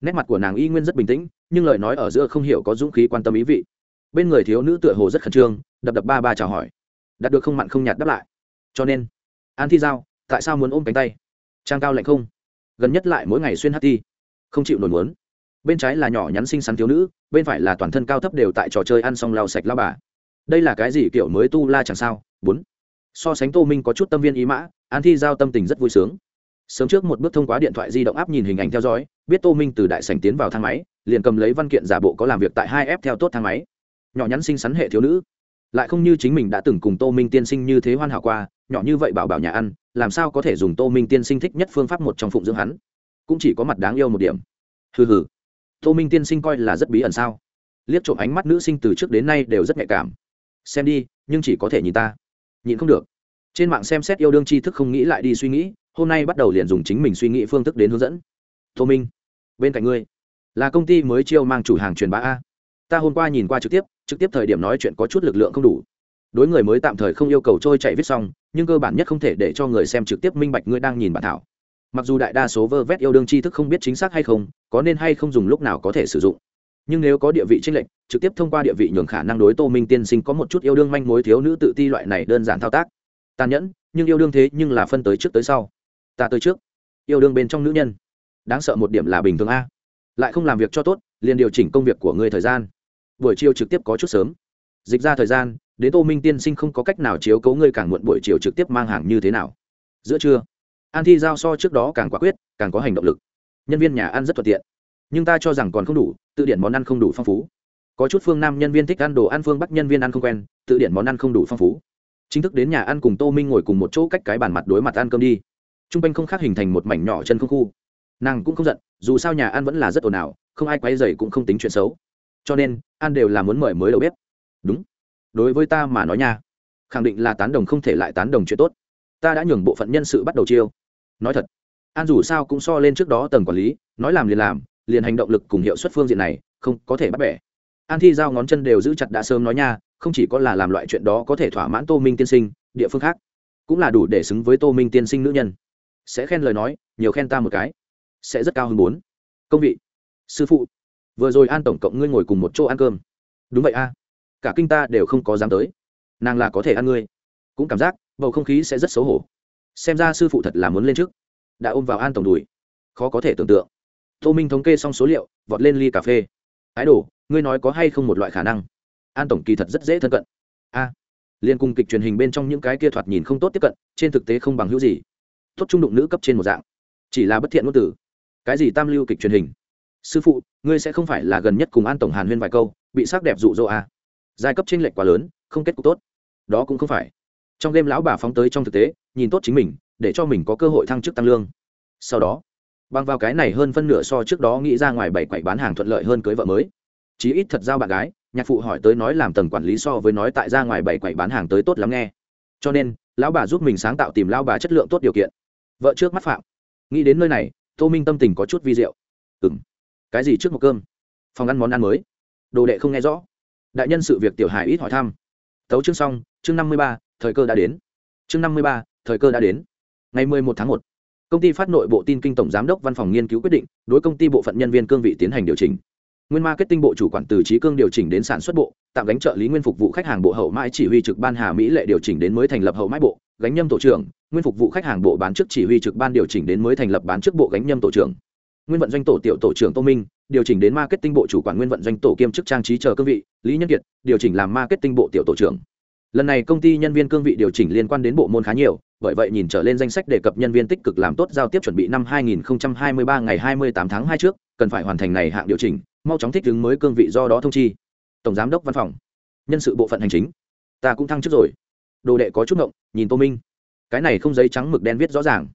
Nét mặt của nàng y nguyên rất bình tĩnh, nhưng lời nói ở giữa không hiểu có dũng khí quan tâm ý vị. Bên người thiếu nữ tựa hồ rất khẩn trương, đập đập ba ba chào hỏi. Đạt được không mặn không nhạt đáp lại. Cho nên, an thi giao, tại sao muốn ôm cánh tay? Trang cao lạnh không? Gần nhất lại mỗi ngày xuyên hát ti. Không chịu nổi muốn. Bên trái là nhỏ nhắn xinh xắn thiếu nữ, bên phải là toàn thân cao thấp đều tại trò chơi ăn xong lau sạch lao bà. Đây là cái gì kiểu mới tu la chẳng sao? Bốn. So sánh tô minh có chút tâm viên ý mã, an thi giao tâm tình rất vui sướng sớm trước một bước thông qua điện thoại di động áp nhìn hình ảnh theo dõi, biết tô minh từ đại sảnh tiến vào thang máy, liền cầm lấy văn kiện giả bộ có làm việc tại hai f theo tốt thang máy. Nhỏ nhắn xinh xắn hệ thiếu nữ. Lại không như chính mình đã từng cùng tô minh tiên sinh như thế hoan hảo qua, nhỏ như vậy bảo bảo nhà ăn, làm sao có thể dùng tô minh tiên sinh thích nhất phương pháp một trong phụng dưỡng hắn? Cũng chỉ có mặt đáng yêu một điểm. Hừ hừ. Tô minh tiên sinh coi là rất bí ẩn sao? Liếc trộm ánh mắt nữ sinh từ trước đến nay đều rất nhạy cảm. Xem đi, nhưng chỉ có thể nhìn ta. Nhìn không được. Trên mạng xem xét yêu đương tri thức không nghĩ lại đi suy nghĩ hôm nay bắt đầu liền dùng chính mình suy nghĩ phương thức đến hướng dẫn. Tô minh, bên cạnh ngươi, là công ty mới chiêu mang chủ hàng truyền bá a. Ta hôm qua nhìn qua trực tiếp trực tiếp thời điểm nói chuyện có chút lực lượng không đủ. Đối người mới tạm thời không yêu cầu trôi chạy viết xong, nhưng cơ bản nhất không thể để cho người xem trực tiếp minh bạch ngươi đang nhìn bản thảo. Mặc dù đại đa số vơ vét yêu đương tri thức không biết chính xác hay không, có nên hay không dùng lúc nào có thể sử dụng. Nhưng nếu có địa vị tranh lệch, trực tiếp thông qua địa vị nhường khả năng đối tô minh tiên sinh có một chút yêu đương manh mối thiếu nữ tự ti loại này đơn giản thao tác. Tàn nhẫn, nhưng yêu đương thế nhưng là phân tới trước tới sau ta tới trước. Yêu đương bên trong nữ nhân. Đáng sợ một điểm là bình thường a. Lại không làm việc cho tốt, liền điều chỉnh công việc của người thời gian. Buổi chiều trực tiếp có chút sớm. Dịch ra thời gian, đến tô minh tiên sinh không có cách nào chiếu cấu ngươi càng muộn buổi chiều trực tiếp mang hàng như thế nào. Giữa trưa, an thi giao so trước đó càng quả quyết, càng có hành động lực. Nhân viên nhà ăn rất thuận tiện. Nhưng ta cho rằng còn không đủ, tự điển món ăn không đủ phong phú. Có chút phương nam nhân viên thích ăn đồ ăn, phương bắc nhân viên ăn không quen, tự điển món ăn không đủ phong phú. Chính thức đến nhà ăn cùng tô minh ngồi cùng một chỗ cách cái bàn mặt đối mặt ăn cơm đi t r u n g quanh không khác hình thành một mảnh nhỏ chân không khu. Nàng cũng không giận, dù sao nhà ăn vẫn là rất ồn ào, không ai quay dày cũng không tính chuyện xấu. Cho nên, An đều là muốn mời mới đầu bếp. Đúng. Đối với ta mà nói nha, khẳng định là tán đồng không thể lại tán đồng chuyện tốt. Ta đã nhường bộ phận nhân sự bắt đầu chiêu. Nói thật, an dù sao cũng so lên trước đó tầng quản lý, nói làm liền làm, liền hành động lực cùng hiệu suất phương diện này, không có thể bắt bẻ. An thi giao ngón chân đều giữ chặt đã sớm nói nha, không chỉ có là làm loại chuyện đó có thể thỏa mãn tô minh tiên sinh, địa phương khác cũng là đủ để xứng với tô minh tiên sinh nữ nhân sẽ khen lời nói, nhiều khen ta một cái. Sẽ rất cao hơn bốn công vị. Sư phụ. Vừa rồi an tổng cộng ngươi ngồi cùng một chỗ ăn cơm. Đúng vậy a. Cả kinh ta đều không có dám tới. Nàng là có thể ăn ngươi. Cũng cảm giác, bầu không khí sẽ rất xấu hổ. Xem ra sư phụ thật là muốn lên trước. Đã ôm vào an tổng đùi. Khó có thể tưởng tượng. Tô minh thống kê xong số liệu, vọt lên ly cà phê. Ái đồ, ngươi nói có hay không một loại khả năng? An tổng kỳ thật rất dễ thân cận. A. Liên cung kịch truyền hình bên trong những cái kia thoạt nhìn không tốt tiếp cận, trên thực tế không bằng hữu gì tốt trung đụng nữ cấp trên một dạng. Chỉ là bất thiện ngôn từ. Cái gì tam lưu kịch truyền hình? Sư phụ, ngươi sẽ không phải là gần nhất cùng an tổng hàn huyên vài câu, bị sắc đẹp dụ dỗ à. giai cấp tranh lệch quá lớn, không kết cục tốt. Đó cũng không phải. Trong đêm lão bà phóng tới trong thực tế, nhìn tốt chính mình, để cho mình có cơ hội thăng chức tăng lương. Sau đó, bằng vào cái này hơn phân nửa so trước đó nghĩ ra ngoài bảy quậy bán hàng thuận lợi hơn cưới vợ mới. Chí ít thật giao bạn gái, nhạc phụ hỏi tới nói làm tầng quản lý so với nói tại ra ngoài bảy quậy bán hàng tới tốt lắm nghe. Cho nên, lão bà giúp mình sáng tạo tìm lao bà chất lượng tốt điều kiện vợ trước mắt phạm. Nghĩ đến nơi này, tô minh tâm tình có chút vi rượu ừng cái gì trước một cơm? Phòng ăn món ăn mới. Đồ đệ không nghe rõ. Đại nhân sự việc tiểu hải ít hỏi thăm. Tấu chương xong, chương năm mươi ba, thời cơ đã đến. Chương năm mươi ba, thời cơ đã đến. Ngày mười một tháng một, công ty phát nội bộ tin kinh tổng giám đốc văn phòng nghiên cứu quyết định, đối công ty bộ phận nhân viên cương vị tiến hành điều chỉnh. Nguyên marketing bộ chủ quản từ trí cương điều chỉnh đến sản xuất bộ, tạm gánh trợ lý nguyên phục vụ khách hàng bộ hậu mãi chỉ huy trực ban hà mỹ lệ điều chỉnh đến mới thành lập hậu mãi bộ gánh nhâm tổ trưởng, nguyên phục vụ khách hàng bộ bán trước chỉ huy trực ban điều chỉnh đến mới thành lập bán trước bộ gánh nhâm tổ trưởng. Nguyên vận doanh tổ tiểu tổ trưởng tô minh, điều chỉnh đến marketing bộ chủ quản nguyên vận doanh tổ kiêm chức trang trí chờ cương vị, lý nhân kiệt, điều chỉnh làm marketing bộ tiểu tổ trưởng. Lần này công ty nhân viên cương vị điều chỉnh liên quan đến bộ môn khá nhiều, bởi vậy nhìn trở lên danh sách đề cập nhân viên tích cực làm tốt giao tiếp chuẩn bị năm 2023 ngày 28 tháng 2 trước, cần phải hoàn thành này hạng điều chỉnh, mau chóng thích ứng mới cương vị do đó thông chi. Tổng giám đốc văn phòng. Nhân sự bộ phận hành chính. Ta cũng thăng chức rồi đồ đệ có chút ngộng, nhìn tô minh. Cái này không giấy trắng mực đen viết rõ ràng.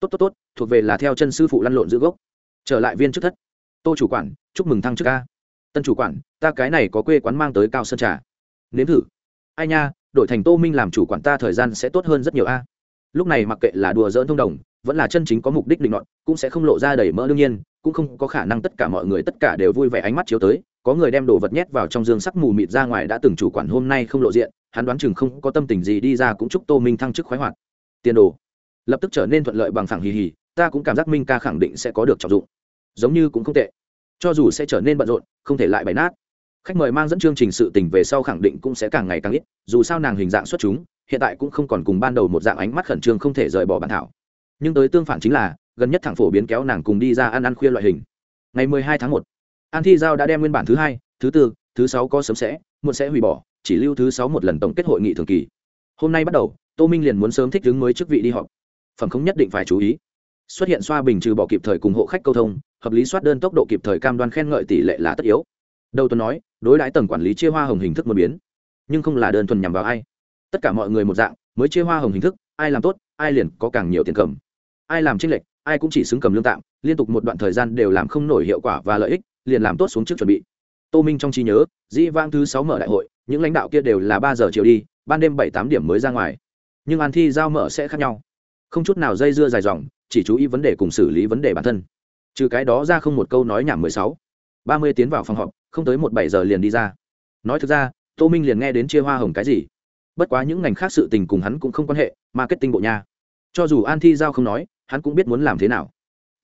Tốt tốt tốt, thuộc về là theo chân sư phụ lăn lộn giữ gốc. Trở lại viên chức thất. Tô chủ quản, chúc mừng thăng chức ca. Tân chủ quản, ta cái này có quê quán mang tới cao sơn trà. Nếm thử. Ai nha, đổi thành tô minh làm chủ quản ta thời gian sẽ tốt hơn rất nhiều a. Lúc này mặc kệ là đùa dỡn thông đồng, vẫn là chân chính có mục đích định luận cũng sẽ không lộ ra đầy mỡ đương nhiên, cũng không có khả năng tất cả mọi người tất cả đều vui vẻ ánh mắt chiếu tới. Có người đem đồ vật nhét vào trong dương sắc mù mịt ra ngoài đã từng chủ quản hôm nay không lộ diện hắn đoán chừng không có tâm tình gì đi ra cũng chúc tô minh thăng chức khoái hoạt. Tiền đồ. Lập tức trở nên thuận lợi bằng phẳng hì hì, ta cũng cảm giác minh ca khẳng định sẽ có được trọng dụng. Giống như cũng không tệ. Cho dù sẽ trở nên bận rộn, không thể lại bày nát. Khách mời mang dẫn chương trình sự tình về sau khẳng định cũng sẽ càng ngày càng ít, dù sao nàng hình dạng xuất chúng, hiện tại cũng không còn cùng ban đầu một dạng ánh mắt khẩn trương không thể rời bỏ bản thảo. Nhưng tới tương phản chính là, gần nhất thẳng phổ biến kéo nàng cùng đi ra ăn ăn khuya loại hình. Ngày mười hai tháng một, an thi giao đã đem nguyên bản thứ hai, thứ tư, thứ sáu có sớm sẽ, muộn sẽ hủy bỏ chỉ lưu thứ sáu một lần tổng kết hội nghị thường kỳ. Hôm nay bắt đầu, tô minh liền muốn sớm thích ứng mới chức vị đi họp. Phẩm không nhất định phải chú ý. Xuất hiện xoa bình trừ bỏ kịp thời cùng hộ khách câu thông, hợp lý soát đơn tốc độ kịp thời cam đoan khen ngợi tỷ lệ là tất yếu. Đầu tuần nói, đối đãi tầng quản lý chia hoa hồng hình thức một biến. Nhưng không là đơn thuần nhằm vào ai. Tất cả mọi người một dạng, mới chia hoa hồng hình thức, ai làm tốt, ai liền có càng nhiều tiền cầm. Ai làm tranh lệch, ai cũng chỉ xứng cầm lương tạm, liên tục một đoạn thời gian đều làm không nổi hiệu quả và lợi ích, liền làm tốt xuống trước chuẩn bị. Tô minh trong trí nhớ, dĩ vang thứ sáu mở đại hội những lãnh đạo kia đều là ba giờ chiều đi, ban đêm bảy tám điểm mới ra ngoài. Nhưng an thi giao mở sẽ khác nhau. Không chút nào dây dưa dài dòng, chỉ chú ý vấn đề cùng xử lý vấn đề bản thân. Trừ cái đó ra không một câu nói nhảm mười sáu. Ba mươi tiến vào phòng họp, không tới một bảy giờ liền đi ra. Nói thực ra, tô minh liền nghe đến chia hoa hồng cái gì. Bất quá những ngành khác sự tình cùng hắn cũng không quan hệ, marketing bộ nha. Cho dù an thi giao không nói, hắn cũng biết muốn làm thế nào.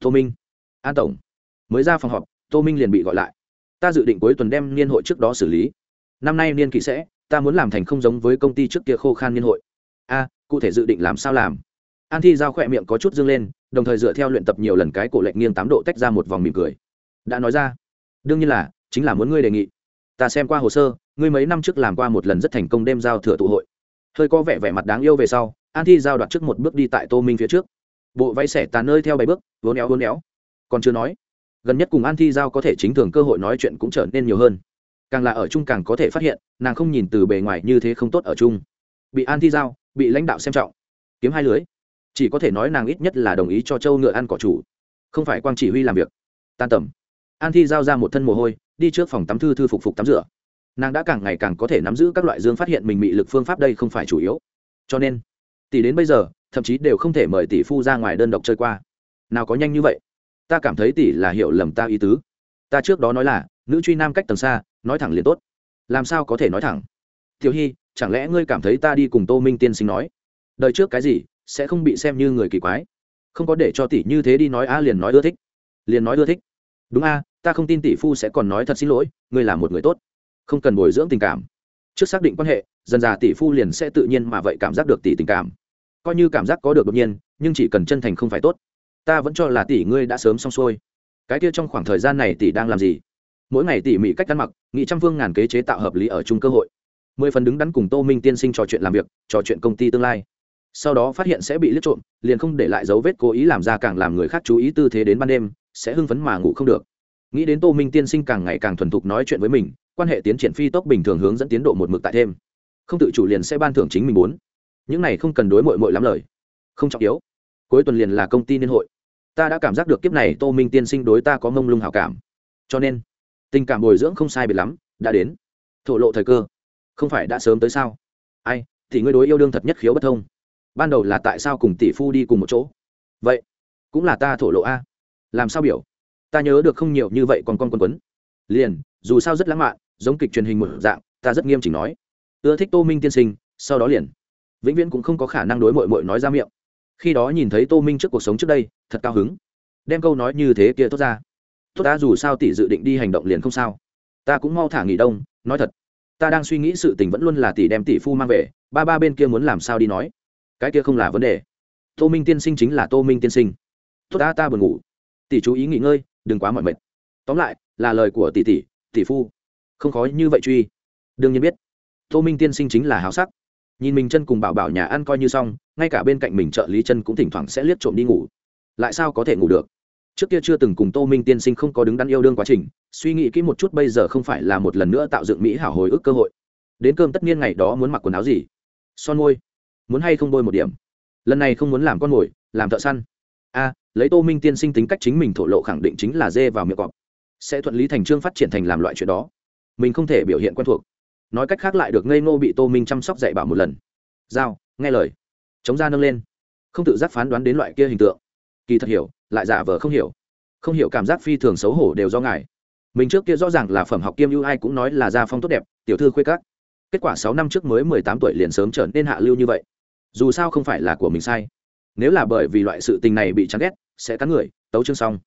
Tô minh. An tổng. Mới ra phòng họp, tô minh liền bị gọi lại. Ta dự định cuối tuần đem niên hội trước đó xử lý năm nay niên kỵ sẽ, ta muốn làm thành không giống với công ty trước kia khô khan niên hội. A, cụ thể dự định làm sao làm? An thi giao khỏe miệng có chút dương lên, đồng thời dựa theo luyện tập nhiều lần cái cổ lệnh nghiêng tám độ tách ra một vòng mỉm cười. Đã nói ra. Đương nhiên là, chính là muốn ngươi đề nghị. Ta xem qua hồ sơ, ngươi mấy năm trước làm qua một lần rất thành công đêm giao thừa tụ hội. Hơi có vẻ vẻ mặt đáng yêu về sau, an thi giao đoạt trước một bước đi tại tô minh phía trước. Bộ váy xẻ tàn nơi theo bảy bước vốn éo vốn éo. Còn chưa nói, gần nhất cùng an thi giao có thể chính thường cơ hội nói chuyện cũng trở nên nhiều hơn càng là ở chung càng có thể phát hiện, nàng không nhìn từ bề ngoài như thế không tốt ở chung. Bị an thi giao, bị lãnh đạo xem trọng. Kiếm hai lưới. Chỉ có thể nói nàng ít nhất là đồng ý cho châu ngựa ăn cỏ chủ. Không phải quang chỉ huy làm việc. Tan tầm. An thi giao ra một thân mồ hôi, đi trước phòng tắm thư thư phục phục tắm rửa. Nàng đã càng ngày càng có thể nắm giữ các loại dương phát hiện mình bị lực phương pháp đây không phải chủ yếu. Cho nên, tỷ đến bây giờ, thậm chí đều không thể mời tỷ phu ra ngoài đơn độc chơi qua. Nào có nhanh như vậy? Ta cảm thấy tỷ là hiểu lầm ta ý tứ. Ta trước đó nói là nữ truy nam cách tầng xa, nói thẳng liền tốt. Làm sao có thể nói thẳng? Thiếu hy, chẳng lẽ ngươi cảm thấy ta đi cùng tô minh tiên sinh nói? Đời trước cái gì, sẽ không bị xem như người kỳ quái. Không có để cho tỷ như thế đi nói a liền nói ưa thích. Liền nói ưa thích. Đúng a, ta không tin tỷ phu sẽ còn nói thật xin lỗi, ngươi là một người tốt. Không cần bồi dưỡng tình cảm. Trước xác định quan hệ, dần dà tỷ phu liền sẽ tự nhiên mà vậy cảm giác được tỷ tình cảm. Coi như cảm giác có được đột nhiên, nhưng chỉ cần chân thành không phải tốt. Ta vẫn cho là tỷ ngươi đã sớm xong xuôi. Cái kia trong khoảng thời gian này tỷ đang làm gì? Mỗi ngày tỉ mỉ cách ăn mặc, nghị trăm phương ngàn kế chế tạo hợp lý ở chung cơ hội. Mười phần đứng đắn cùng tô minh tiên sinh trò chuyện làm việc, trò chuyện công ty tương lai. Sau đó phát hiện sẽ bị liếc trộm, liền không để lại dấu vết cố ý làm ra càng làm người khác chú ý tư thế đến ban đêm, sẽ hưng phấn mà ngủ không được. Nghĩ đến tô minh tiên sinh càng ngày càng thuần thục nói chuyện với mình, quan hệ tiến triển phi tốc bình thường hướng dẫn tiến độ một mực tại thêm. Không tự chủ liền sẽ ban thưởng chính mình muốn. Những này không cần đối mội mội lắm lời. Không trọng yếu. Cuối tuần liền là công ty niên hội. Ta đã cảm giác được kiếp này tô minh tiên sinh đối ta có mông lung hảo cảm. Cho nên tình cảm bồi dưỡng không sai biệt lắm, đã đến. Thổ lộ thời cơ. Không phải đã sớm tới sao? Ai, thì ngươi đối yêu đương thật nhất khiếu bất thông. Ban đầu là tại sao cùng tỷ phu đi cùng một chỗ? Vậy, cũng là ta thổ lộ a. Làm sao biểu? Ta nhớ được không nhiều như vậy còn con quần quấn. Liền, dù sao rất lãng mạn, giống kịch truyền hình một dạng, ta rất nghiêm chỉnh nói. Ưa thích tô minh tiên sinh, sau đó liền. Vĩnh viễn cũng không có khả năng đối mội mội nói ra miệng. Khi đó nhìn thấy tô minh trước cuộc sống trước đây, thật cao hứng. Đem câu nói như thế kia tốt ra tốt ta dù sao tỷ dự định đi hành động liền không sao. Ta cũng mau thả nghỉ đông, nói thật, ta đang suy nghĩ sự tình vẫn luôn là tỷ đem tỷ phu mang về, ba ba bên kia muốn làm sao đi nói. Cái kia không là vấn đề. Tô minh tiên sinh chính là tô minh tiên sinh. Tốt ta ta buồn ngủ. Tỷ chú ý nghỉ ngơi, đừng quá mỏi mệt. Tóm lại, là lời của tỷ tỷ tỷ phu. Không khó như vậy truy. Đương nhiên biết, tô minh tiên sinh chính là háo sắc. Nhìn mình chân cùng bảo bảo nhà ăn coi như xong, ngay cả bên cạnh mình trợ lý chân cũng thỉnh thoảng sẽ liếc trộm đi ngủ. Lại sao có thể ngủ được? Trước kia chưa từng cùng tô minh tiên sinh không có đứng đắn yêu đương quá trình, suy nghĩ kỹ một chút bây giờ không phải là một lần nữa tạo dựng mỹ hảo hồi ức cơ hội. Đến cơm tất nhiên ngày đó muốn mặc quần áo gì? Son môi. Muốn hay không bôi một điểm? Lần này không muốn làm con mồi, làm thợ săn. A, lấy tô minh tiên sinh tính cách chính mình thổ lộ khẳng định chính là dê vào miệng cọp. Sẽ thuận lý thành trương phát triển thành làm loại chuyện đó. Mình không thể biểu hiện quen thuộc. Nói cách khác lại được ngây ngô bị tô minh chăm sóc dạy bảo một lần. Giao, nghe lời. Chống ra nâng lên. Không tự giác phán đoán đến loại kia hình tượng. Kỳ thật hiểu lại giả vờ không hiểu. Không hiểu cảm giác phi thường xấu hổ đều do ngài. Mình trước kia rõ ràng là phẩm học kiêm ưu ai cũng nói là gia phong tốt đẹp, tiểu thư khuê các. Kết quả sáu năm trước mới mười tám tuổi liền sớm trở nên hạ lưu như vậy. Dù sao không phải là của mình sai. Nếu là bởi vì loại sự tình này bị chán ghét, sẽ cắn người, tấu chương xong.